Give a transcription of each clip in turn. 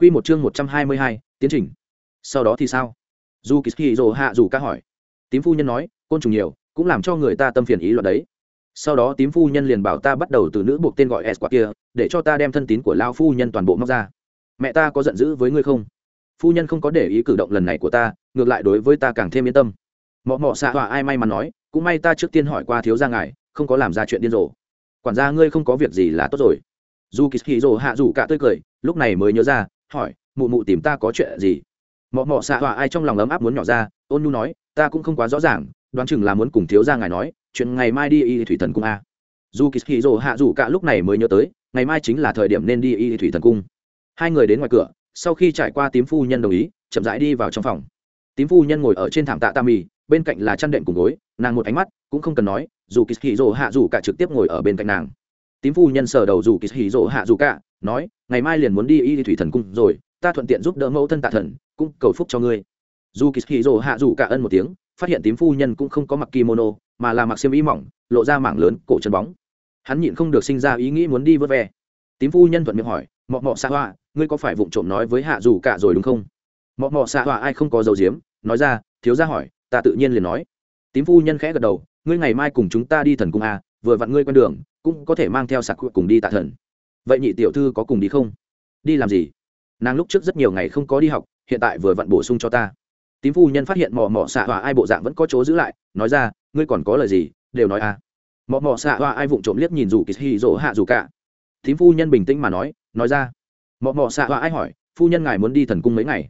Quy một chương một trăm hai mươi hai, tiến trình. Sau đó thì sao? Zu Kishiro hạ rủ ca hỏi. Tím phu nhân nói, côn trùng nhiều, cũng làm cho người ta tâm phiền ý loạn đấy. Sau đó tím phu nhân liền bảo ta bắt đầu từ nữ buộc tên gọi S quả kia, để cho ta đem thân tín của lão phu nhân toàn bộ móc ra. Mẹ ta có giận dữ với ngươi không? Phu nhân không có để ý cử động lần này của ta, ngược lại đối với ta càng thêm yên tâm. Mọ mọ xạ tỏa ai may mắn nói, cũng may ta trước tiên hỏi qua thiếu gia ngài, không có làm ra chuyện điên rồ. Quản gia ngươi không có việc gì là tốt rồi. Zu Kishiro hạ rủ cả tươi cười, lúc này mới nhớ ra, hỏi, mụ mụ tìm ta có chuyện gì? Mọ mọ xạ họa ai trong lòng ấm áp muốn nhỏ ra, ôn nhu nói, ta cũng không quá rõ ràng, đoán chừng là muốn cùng thiếu ra ngài nói, chuyện ngày mai đi y thủy thần cung a. Dù kỳ hì rồ hạ rủ cả lúc này mới nhớ tới, ngày mai chính là thời điểm nên đi y thủy thần cung. Hai người đến ngoài cửa, sau khi trải qua tím phu nhân đồng ý, chậm rãi đi vào trong phòng. Tím phu nhân ngồi ở trên thảm tạ tam mì, bên cạnh là chăn đệm cùng gối, nàng một ánh mắt cũng không cần nói, dù kỳ hì rồ hạ rủ cả trực tiếp ngồi ở bên cạnh nàng. Tím phu nhân sờ đầu dù kỳ hì rồ hạ rủ cả, nói ngày mai liền muốn đi y thủy thần cung rồi, ta thuận tiện giúp đỡ mẫu thân tạ thần, cũng cầu phúc cho ngươi. Dù kỳ hì rồ hạ dù cả ân một tiếng, phát hiện tím phu nhân cũng không có mặc kimono, mà là mặc xiêm y mỏng, lộ ra mảng lớn cổ chân bóng. Hắn nhịn không được sinh ra ý nghĩ muốn đi vớt ve. Tím phu nhân thuận miệng hỏi, mọ mọ xạ hoa, ngươi có phải vụng trộm nói với hạ dù cả rồi đúng không? Mọ mọ xạ hoa ai không có dầu diếm nói ra, thiếu ra hỏi, ta tự nhiên liền nói. Tím phu nhân khẽ gật đầu, ngươi ngày mai cùng chúng ta đi thần cung a vừa vặn ngươi quen đường, cũng có thể mang theo sạc cùng đi tạ thần vậy nhị tiểu thư có cùng đi không? Đi làm gì? Nàng lúc trước rất nhiều ngày không có đi học, hiện tại vừa vặn bổ sung cho ta. Tím phu nhân phát hiện mò mò xạ hòa ai bộ dạng vẫn có chỗ giữ lại, nói ra, ngươi còn có lời gì? Đều nói à. Mò mò xạ hòa ai vụng trộm liếc nhìn dù kỳ hì dỗ hạ dù cả. Tím phu nhân bình tĩnh mà nói nói ra. Mò mò xạ hòa ai hỏi, phu nhân ngài muốn đi thần cung mấy ngày?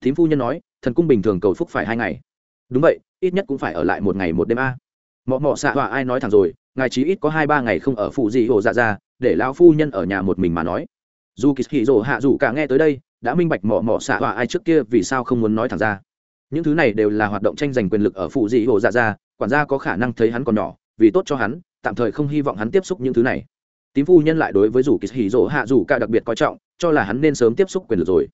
Tím phu nhân nói, thần cung bình thường cầu phúc phải hai ngày. Đúng vậy, ít nhất cũng phải ở lại một ngày một đêm a. À. mọ mọ xạ hòa ai nói thẳng rồi, ngài chí ít có hai ba ngày không ở phụ gì hồ dạ ra để lão phu nhân ở nhà một mình mà nói. Dù kỳ hì rồ hạ dù cả nghe tới đây, đã minh bạch mỏ mỏ xạ họa ai trước kia vì sao không muốn nói thẳng ra. Những thứ này đều là hoạt động tranh giành quyền lực ở phụ dị hồ dạ ra quản gia có khả năng thấy hắn còn nhỏ, vì tốt cho hắn, tạm thời không hy vọng hắn tiếp xúc những thứ này. Tím phu nhân lại đối với rủ kỳ hì rồ hạ dù cả đặc biệt coi trọng, cho là hắn nên sớm tiếp xúc quyền lực rồi.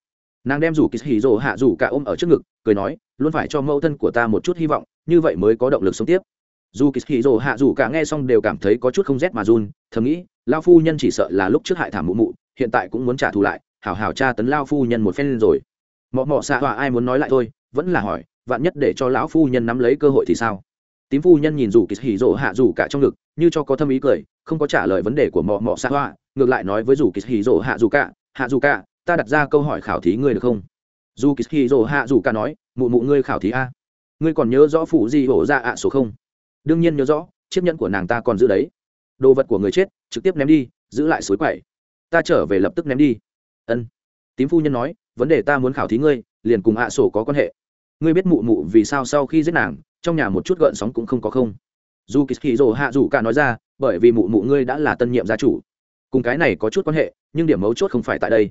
Nàng đem rủ kỳ hì rồ hạ dù cả ôm ở trước ngực, cười nói, luôn phải cho mẫu thân của ta một chút hy vọng, như vậy mới có động lực sống tiếp. Dù kỳ hì rồ hạ dù cả nghe xong đều cảm thấy có chút không rét mà run, thầm nghĩ lao phu nhân chỉ sợ là lúc trước hại thảm mụ mụ, hiện tại cũng muốn trả thù lại, hảo hảo tra tấn lao phu nhân một phen lên rồi. Mọ mọ xạ hòa ai muốn nói lại thôi, vẫn là hỏi, vạn nhất để cho lão phu nhân nắm lấy cơ hội thì sao? Tím phu nhân nhìn dù kỳ hỉ rộ hạ dù cả trong ngực, như cho có thâm ý cười, không có trả lời vấn đề của mọ mọ xạ hoa ngược lại nói với dù kỳ hỉ rộ hạ dù cả, hạ dù cả, ta đặt ra câu hỏi khảo thí ngươi được không? Dù kỳ hỉ rộ hạ dù cả nói, mụ mụ ngươi khảo thí a. Ngươi còn nhớ rõ phụ gì hổ ra ạ số không? Đương nhiên nhớ rõ, chiếc nhẫn của nàng ta còn giữ đấy đồ vật của người chết, trực tiếp ném đi, giữ lại suối quậy ta trở về lập tức ném đi. Ân. Tím phu nhân nói, vấn đề ta muốn khảo thí ngươi, liền cùng hạ sổ có quan hệ. Ngươi biết mụ mụ vì sao sau khi giết nàng, trong nhà một chút gợn sóng cũng không có không? Dù kỳ hì rồ hạ dù cả nói ra, bởi vì mụ mụ ngươi đã là tân nhiệm gia chủ. Cùng cái này có chút quan hệ, nhưng điểm mấu chốt không phải tại đây.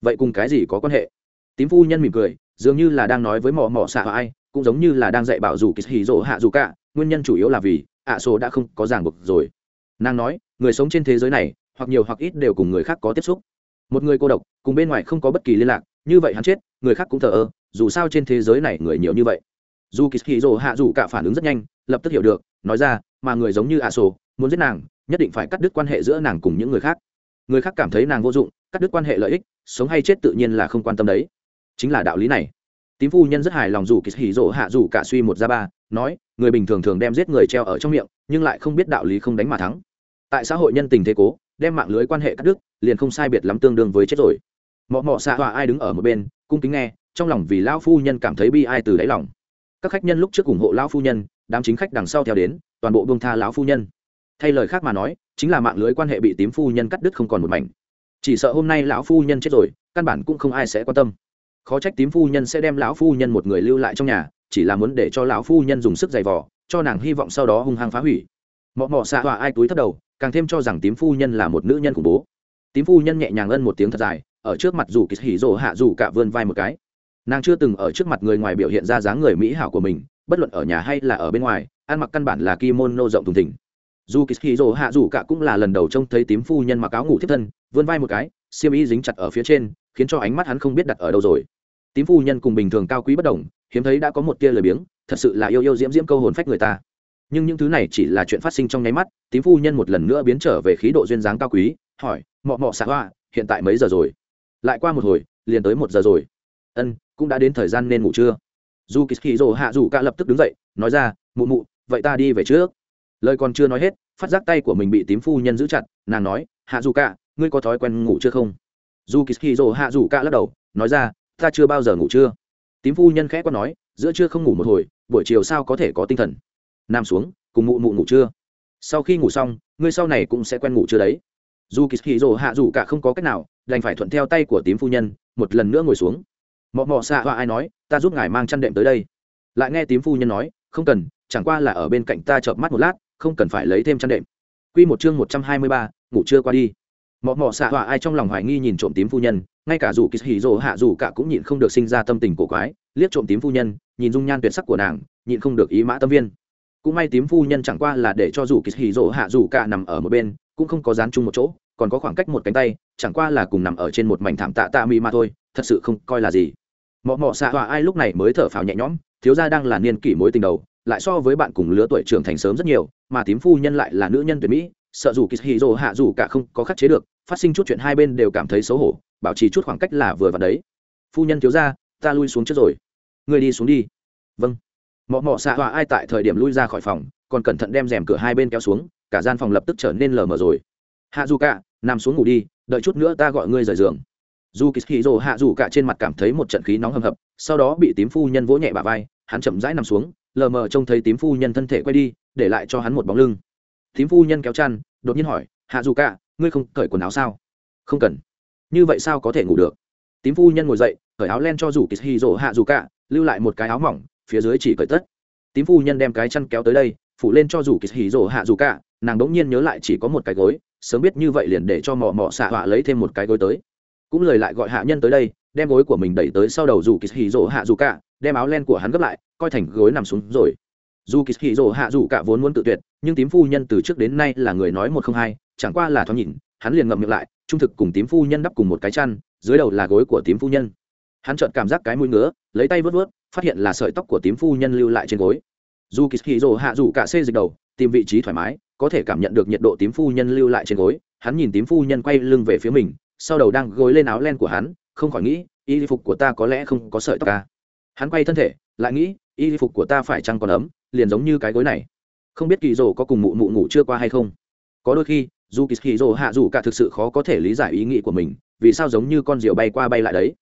Vậy cùng cái gì có quan hệ? Tím phu nhân mỉm cười, dường như là đang nói với mỏ mỏ xạ ai, cũng giống như là đang dạy bảo dù kỳ hì rồ hạ dù cả, nguyên nhân chủ yếu là vì ạ sổ đã không có ràng buộc rồi nàng nói, người sống trên thế giới này, hoặc nhiều hoặc ít đều cùng người khác có tiếp xúc. Một người cô độc, cùng bên ngoài không có bất kỳ liên lạc, như vậy hắn chết, người khác cũng thờ ơ, dù sao trên thế giới này người nhiều như vậy. Dù kỳ hì rồ hạ dù cả phản ứng rất nhanh, lập tức hiểu được, nói ra, mà người giống như a sô muốn giết nàng, nhất định phải cắt đứt quan hệ giữa nàng cùng những người khác. Người khác cảm thấy nàng vô dụng, cắt đứt quan hệ lợi ích, sống hay chết tự nhiên là không quan tâm đấy. Chính là đạo lý này. Tím phu nhân rất hài lòng dù kỳ hì rồ hạ dù cả suy một ra ba, nói, người bình thường thường đem giết người treo ở trong miệng, nhưng lại không biết đạo lý không đánh mà thắng tại xã hội nhân tình thế cố, đem mạng lưới quan hệ cắt đứt, liền không sai biệt lắm tương đương với chết rồi. Mọ mọ xạ hòa ai đứng ở một bên, cung kính nghe, trong lòng vì lão phu nhân cảm thấy bi ai từ đáy lòng. Các khách nhân lúc trước ủng hộ lão phu nhân, đám chính khách đằng sau theo đến, toàn bộ buông tha lão phu nhân. Thay lời khác mà nói, chính là mạng lưới quan hệ bị tím phu nhân cắt đứt không còn một mảnh. Chỉ sợ hôm nay lão phu nhân chết rồi, căn bản cũng không ai sẽ quan tâm. Khó trách tím phu nhân sẽ đem lão phu nhân một người lưu lại trong nhà, chỉ là muốn để cho lão phu nhân dùng sức giày vò, cho nàng hy vọng sau đó hung hăng phá hủy mọ mọ xạ hòa ai túi thất đầu, càng thêm cho rằng tím phu nhân là một nữ nhân khủng bố. Tím phu nhân nhẹ nhàng ân một tiếng thật dài, ở trước mặt dù kỳ hỉ rồ hạ dù cả vươn vai một cái. Nàng chưa từng ở trước mặt người ngoài biểu hiện ra dáng người mỹ hảo của mình, bất luận ở nhà hay là ở bên ngoài, ăn mặc căn bản là kimono rộng thùng thỉnh dù kỳ hỉ rồ hạ dù cả cũng là lần đầu trông thấy tím phu nhân mặc áo ngủ thiết thân, vươn vai một cái siêu ý dính chặt ở phía trên, khiến cho ánh mắt hắn không biết đặt ở đâu rồi. Tím phu nhân cùng bình thường cao quý bất đồng, hiếm thấy đã có một tia lời biếng, thật sự là yêu yêu diễm diễm câu hồn phách người ta nhưng những thứ này chỉ là chuyện phát sinh trong nháy mắt, tím phu nhân một lần nữa biến trở về khí độ duyên dáng cao quý, hỏi, mọ mọ, xạ hoa, hiện tại mấy giờ rồi? Lại qua một hồi, liền tới một giờ rồi. Ân, cũng đã đến thời gian nên ngủ trưa. Dù kỳ hì rồ hạ dù cả lập tức đứng dậy, nói ra, mụ mụ, vậy ta đi về trước. Lời còn chưa nói hết, phát giác tay của mình bị tím phu nhân giữ chặt, nàng nói, hạ dù cả, ngươi có thói quen ngủ chưa không? Dù kỳ hì rồ hạ dù cả lắc đầu, nói ra, ta chưa bao giờ ngủ trưa. Tím phu nhân khẽ quát nói, giữa trưa không ngủ một hồi, buổi chiều sao có thể có tinh thần? Nằm xuống, cùng mụ mụ ngủ trưa. Sau khi ngủ xong, ngươi sau này cũng sẽ quen ngủ trưa đấy. Dù kỳ hì rồ hạ dù cả không có cách nào, đành phải thuận theo tay của tím phu nhân, một lần nữa ngồi xuống. Mọ mọ xạ hoa ai nói, ta giúp ngài mang chăn đệm tới đây. Lại nghe tím phu nhân nói, không cần, chẳng qua là ở bên cạnh ta chợp mắt một lát, không cần phải lấy thêm chăn đệm. Q một chương một trăm hai mươi ba, ngủ trưa qua đi. Mọ mọ xạ hoa ai trong lòng hoài nghi nhìn trộm tím phu nhân, ngay cả dù kỳ hì rồ hạ dù cả cũng nhịn không được sinh ra tâm tình cổ quái, liếc trộm tím phu nhân, nhìn dung nhan tuyệt sắc của nàng, nhịn không được ý mã tâm viên cũng may tím phu nhân chẳng qua là để cho dù kỳ hì rỗ hạ dù cả nằm ở một bên, cũng không có dán chung một chỗ, còn có khoảng cách một cánh tay, chẳng qua là cùng nằm ở trên một mảnh thảm tạ tạ mi mà thôi, thật sự không coi là gì. Mọ mọ xạ hòa ai lúc này mới thở phào nhẹ nhõm, thiếu gia đang là niên kỷ mối tình đầu, lại so với bạn cùng lứa tuổi trưởng thành sớm rất nhiều, mà tím phu nhân lại là nữ nhân tuyệt mỹ, sợ dù kỳ hì rỗ hạ dù cả không có khắc chế được, phát sinh chút chuyện hai bên đều cảm thấy xấu hổ, bảo trì chút khoảng cách là vừa và đấy. Phu nhân thiếu gia, ta lui xuống trước rồi. Người đi xuống đi. Vâng mọ mọ xạ hòa ai tại thời điểm lui ra khỏi phòng, còn cẩn thận đem rèm cửa hai bên kéo xuống, cả gian phòng lập tức trở nên lờ mờ rồi. Hạ dù cả, nằm xuống ngủ đi, đợi chút nữa ta gọi ngươi rời giường. Dù kỳ hì rồ hạ dù cả trên mặt cảm thấy một trận khí nóng hầm hập, sau đó bị tím phu nhân vỗ nhẹ bà vai, hắn chậm rãi nằm xuống, lờ mờ trông thấy tím phu nhân thân thể quay đi, để lại cho hắn một bóng lưng. Tím phu nhân kéo chăn, đột nhiên hỏi, hạ dù cả, ngươi không cởi quần áo sao? Không cần. Như vậy sao có thể ngủ được? Tím phu nhân ngồi dậy, cởi áo len cho dù kỳ hì rồ hạ dù cả, lưu lại một cái áo mỏng phía dưới chỉ cởi tất. Tím phu nhân đem cái chăn kéo tới đây, phủ lên cho dù kỳ hì rồ hạ dù cả, nàng đống nhiên nhớ lại chỉ có một cái gối, sớm biết như vậy liền để cho mò mò xạ họa lấy thêm một cái gối tới. Cũng lời lại gọi hạ nhân tới đây, đem gối của mình đẩy tới sau đầu dù kỳ hì rổ hạ dù cả, đem áo len của hắn gấp lại, coi thành gối nằm xuống rồi. Dù kỳ hì rổ hạ dù cả vốn muốn tự tuyệt, nhưng tím phu nhân từ trước đến nay là người nói một không hai, chẳng qua là thoáng nhìn, hắn liền ngậm miệng lại, trung thực cùng tím phu nhân đắp cùng một cái chăn, dưới đầu là gối của tím phu nhân hắn chợt cảm giác cái mũi ngứa, lấy tay vớt vớt, phát hiện là sợi tóc của tím phu nhân lưu lại trên gối. Dù kỳ hì hạ dù cả xê dịch đầu, tìm vị trí thoải mái, có thể cảm nhận được nhiệt độ tím phu nhân lưu lại trên gối. Hắn nhìn tím phu nhân quay lưng về phía mình, sau đầu đang gối lên áo len của hắn, không khỏi nghĩ, y phục của ta có lẽ không có sợi tóc ca hắn quay thân thể, lại nghĩ, y phục của ta phải chăng còn ấm, liền giống như cái gối này. Không biết kỳ rồ có cùng mụ mụ ngủ chưa qua hay không. Có đôi khi, dù kỳ rồ hạ dù cả thực sự khó có thể lý giải ý nghĩ của mình, vì sao giống như con rượu bay qua bay lại đấy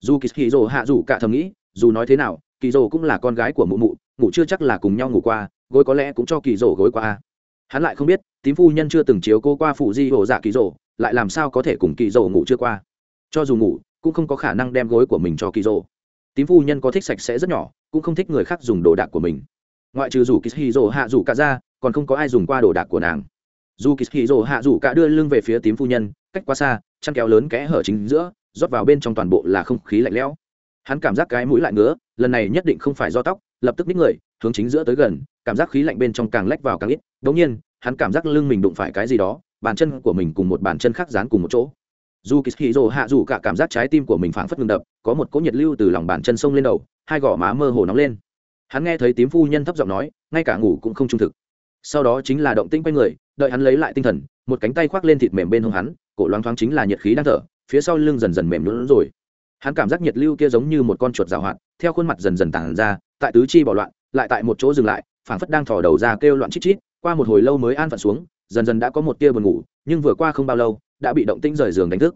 dù kỳ rồ hạ dù cả thầm nghĩ, dù nói thế nào, kỳ rồ cũng là con gái của mụ mụ, ngủ chưa chắc là cùng nhau ngủ qua, gối có lẽ cũng cho kỳ rồ gối qua hắn lại không biết, tím phu nhân chưa từng chiếu cô qua phụ di hồ dạ kỳ rồ, lại làm sao có thể cùng kỳ rồ ngủ chưa qua. Cho dù ngủ, cũng không có khả năng đem gối của mình cho kỳ rồ. Tím phu nhân có thích sạch sẽ rất nhỏ, cũng không thích người khác dùng đồ đạc của mình. Ngoại trừ rủ kỳ hì rồ hạ rủ cả ra, còn không có ai dùng qua đồ đạc của nàng. Dù kỳ hì rồ hạ rủ cả đưa lưng về phía tím phu nhân, cách quá xa, chăn kéo lớn kẽ hở chính giữa rót vào bên trong toàn bộ là không khí lạnh lẽo. Hắn cảm giác cái mũi lại ngứa, lần này nhất định không phải do tóc, lập tức ních người, hướng chính giữa tới gần, cảm giác khí lạnh bên trong càng lách vào càng ít. Đ ỗ n g nhiên, hắn cảm giác lưng mình đụng phải cái gì đó, bàn chân của mình cùng một bàn chân khác dán cùng một chỗ. Dù kỳ hì rồ hạ dù cả cảm giác trái tim của mình phảng phất ngừng đập, có một cỗ nhiệt lưu từ lòng bàn chân sông lên đầu, hai gò má mơ hồ nóng lên. Hắn nghe thấy tím phu nhân thấp giọng nói, ngay cả ngủ cũng không trung thực. Sau đó chính là động tinh quay người, đợi hắn lấy lại tinh thần, một cánh tay khoác lên thịt mềm bên hông hắn, cổ loáng thoáng chính là nhiệt khí đang thở phía sau lưng dần dần mềm lún rồi. Hắn cảm giác nhiệt lưu kia giống như một con chuột rào hoạt, theo khuôn mặt dần dần tản ra, tại tứ chi bỏ loạn, lại tại một chỗ dừng lại, phảng phất đang thò đầu ra kêu loạn chít chít, qua một hồi lâu mới an phận xuống, dần dần đã có một tia buồn ngủ, nhưng vừa qua không bao lâu, đã bị động tĩnh rời giường đánh thức.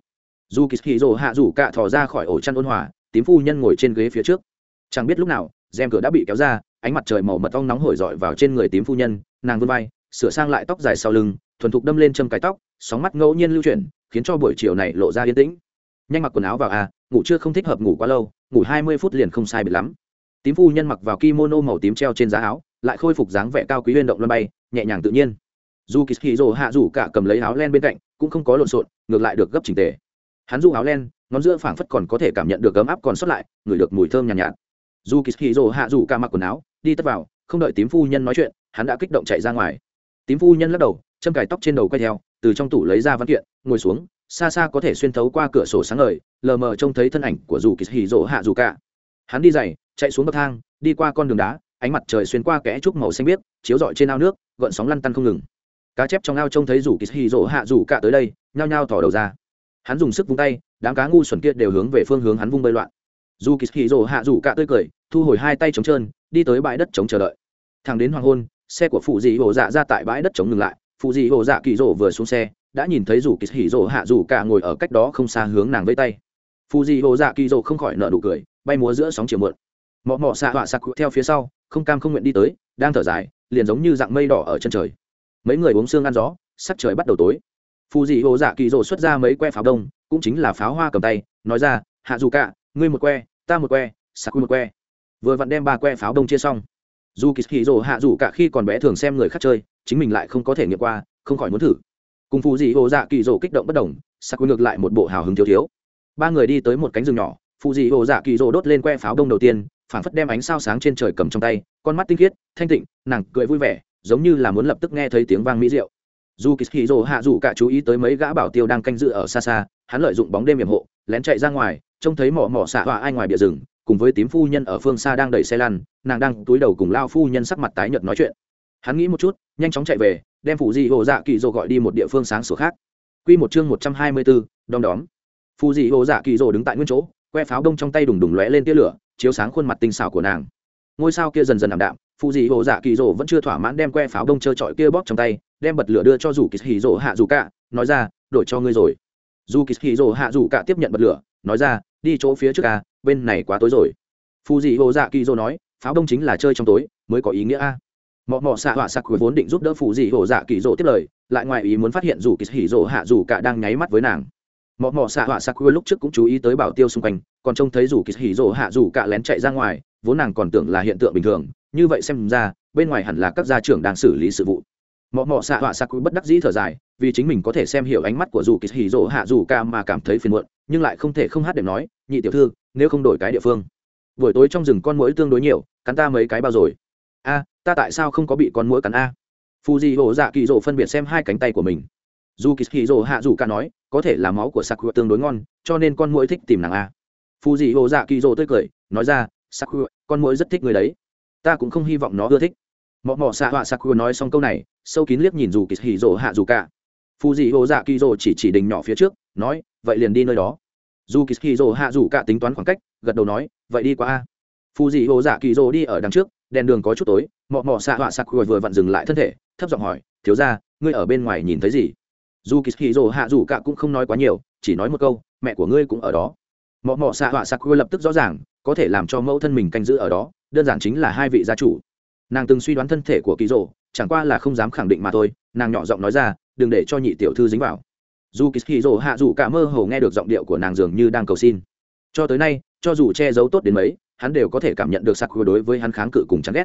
Dù kỳ hì rồ hạ rủ cạ thò ra khỏi ổ chăn ôn hòa, tím phu nhân ngồi trên ghế phía trước. Chẳng biết lúc nào, rèm cửa đã bị kéo ra, ánh mặt trời màu mật ong nóng hổi dọi vào trên người tím phu nhân, nàng vươn vai, sửa sang lại tóc dài sau lưng, thuần thục đâm lên châm cái tóc sóng mắt ngẫu nhiên lưu chuyển khiến cho buổi chiều này lộ ra yên tĩnh. Nhanh mặc quần áo vào à ngủ chưa không thích hợp ngủ quá lâu ngủ hai mươi phút liền không sai biệt lắm. Tím phu nhân mặc vào kimono màu tím treo trên giá áo lại khôi phục dáng vẻ cao quý huyên động luân bay nhẹ nhàng tự nhiên. Dù kỳ hì rồ hạ rủ cả cầm lấy áo len bên cạnh cũng không có lộn xộn ngược lại được gấp trình tề. Hắn dù áo len ngón giữa phảng phất còn có thể cảm nhận được ấm áp còn sót lại ngửi được mùi thơm nhàn nhạt, nhạt. Dù kỳ hì rồ hạ rủ cả mặc quần áo đi tất vào không đợi tím phu nhân nói chuyện hắn đã kích động chạy ra ngoài. Tím phu nhân lắc đầu châm cài tóc trên đầu quay theo từ trong tủ lấy ra văn kiện, ngồi xuống, xa xa có thể xuyên thấu qua cửa sổ sáng ngời, lờ mờ trông thấy thân ảnh của dù kỳ hì rỗ hạ dù cả. Hắn đi dày chạy xuống bậc thang, đi qua con đường đá, ánh mặt trời xuyên qua kẽ trúc màu xanh biếc, chiếu rọi trên ao nước, gợn sóng lăn tăn không ngừng. Cá chép trong ao trông thấy rủ kỳ hì rỗ hạ rủ cả tới đây, nhao nhao thỏ đầu ra. Hắn dùng sức vung tay, đám cá ngu xuẩn kia đều hướng về phương hướng hắn vung bơi loạn. Dù kỳ hì rỗ hạ rủ cả tươi cười, thu hồi hai tay trống trơn, đi tới bãi đất trống chờ đợi. Thằng đến hoàng hôn, xe của phụ dị hổ dạ ra tại bãi đất trống ngừng lại phụ dị hồ dạ kỳ rỗ vừa xuống xe, đã nhìn thấy rủ kỳ hỉ rỗ hạ rủ cả ngồi ở cách đó không xa hướng nàng vây tay. Phụ dị hồ dạ kỳ rỗ không khỏi nợ nụ cười, bay múa giữa sóng chiều muộn. Mọ mọ xạ họa sặc theo phía sau, không cam không nguyện đi tới, đang thở dài, liền giống như dạng mây đỏ ở chân trời. Mấy người uống xương ăn gió, sắc trời bắt đầu tối. Phù dị hồ dạ kỳ rỗ xuất ra mấy que pháo đông, cũng chính là pháo hoa cầm tay, nói ra, hạ dù cả, ngươi một que, ta một que, sặc một que. Vừa vặn đem ba que pháo đông chia xong dù kỳ hì rồ hạ dù cả khi còn bé thường xem người khác chơi, chính mình lại không có thể nghiệm qua, không khỏi muốn thử. Cùng phù dị hồ dạ kỳ rồ kích động bất đồng sặc ngược lại một bộ hào hứng thiếu thiếu. Ba người đi tới một cánh rừng nhỏ, phù dị hồ dạ kỳ rồ đốt lên que pháo đông đầu tiên, phảng phất đem ánh sao sáng trên trời cầm trong tay, con mắt tinh khiết, thanh tịnh, nàng cười vui vẻ, giống như là muốn lập tức nghe thấy tiếng vang mỹ diệu. Dù kỳ hì rồ hạ dù cả chú ý tới mấy gã bảo tiêu đang canh giữ ở xa xa, hắn lợi dụng bóng đêm hiểm hộ, lén chạy ra ngoài, trông thấy mỏ mỏ xạ hòa ai ngoài bìa rừng cùng với tím phu nhân ở phương xa đang đẩy xe lăn nàng đang túi đầu cùng lao phu nhân sắc mặt tái nhợt nói chuyện hắn nghĩ một chút nhanh chóng chạy về đem phụ dị hồ dạ kỳ rồ gọi đi một địa phương sáng sủa khác Quy một chương một trăm hai mươi bốn, đom đóm. phụ dị hồ dạ kỳ rồ đứng tại nguyên chỗ, que pháo đông trong tay đùng đùng lóe lên tia lửa, chiếu sáng khuôn mặt tinh xảo của nàng. Ngôi sao kia dần dần ảm đạm, phụ dị hồ dạ kỳ rồ vẫn chưa thỏa mãn đem que pháo đông chơi trọi kia bóp trong tay, đem bật lửa đưa cho dù kỳ hì rồ hạ dù cả, nói ra, đổi cho ngươi rồi. Dù kỳ hì rồ hạ dù cả tiếp nhận bật lửa, nói ra, đi chỗ phía trước ca bên này quá tối rồi. Phù dị hồ dạ kỳ dô nói, pháo đông chính là chơi trong tối, mới có ý nghĩa a. Mọ mọ xạ họa sặc vốn định giúp đỡ phù dị hồ dạ kỳ dô tiếp lời, lại ngoài ý muốn phát hiện dù kỳ hỉ dô hạ dù cả đang nháy mắt với nàng. Mọ mọ xạ họa sặc lúc trước cũng chú ý tới bảo tiêu xung quanh, còn trông thấy dù kỳ hỉ dô hạ dù cả lén chạy ra ngoài, vốn nàng còn tưởng là hiện tượng bình thường, như vậy xem ra, bên ngoài hẳn là các gia trưởng đang xử lý sự vụ mọ mọ xạ họa sặc bất đắc dĩ thở dài, vì chính mình có thể xem hiểu ánh mắt của dù kỳ hì rỗ hạ dù ca mà cảm thấy phiền muộn, nhưng lại không thể không hát đệm nói, nhị tiểu thư, nếu không đổi cái địa phương. Buổi tối trong rừng con mũi tương đối nhiều, cắn ta mấy cái bao rồi. A, ta tại sao không có bị con mũi cắn a? Phù di hổ dạ kỳ rỗ phân biệt xem hai cánh tay của mình. Dù kỳ hì rỗ hạ dù ca nói, có thể là máu của sakura tương đối ngon, cho nên con mũi thích tìm nàng a. Phù di hổ dạ kỳ rỗ tươi cười, nói ra, sakura, con mũi rất thích người đấy. Ta cũng không hy vọng nó ưa thích mọ mọ xạ họa sakura nói xong câu này, sâu kín liếc nhìn dù kỳ hì rộ hạ dù cả. Phù dị ô dạ kỳ rộ chỉ chỉ đình nhỏ phía trước, nói, vậy liền đi nơi đó. Dù kỳ hì rộ hạ dù cả tính toán khoảng cách, gật đầu nói, vậy đi qua a. Phù dị ô dạ kỳ rồ đi ở đằng trước, đèn đường có chút tối, mọ mọ xạ họa sặc rồi vừa vặn dừng lại thân thể, thấp giọng hỏi, thiếu ra ngươi ở bên ngoài nhìn thấy gì? Dù kỳ hì rồ hạ dù cả cũng không nói quá nhiều, chỉ nói một câu, mẹ của ngươi cũng ở đó. Mọ mọ xạ họa sặc rồi lập tức rõ ràng, có thể làm cho mẫu thân mình canh giữ ở đó, đơn giản chính là hai vị gia chủ nàng từng suy đoán thân thể của kỳ rồ, chẳng qua là không dám khẳng định mà thôi, nàng nhỏ giọng nói ra, đừng để cho nhị tiểu thư dính vào. Dù kỳ hì hạ dù cả mơ hồ nghe được giọng điệu của nàng dường như đang cầu xin. Cho tới nay, cho dù che giấu tốt đến mấy, hắn đều có thể cảm nhận được sặc đối với hắn kháng cự cùng chán ghét.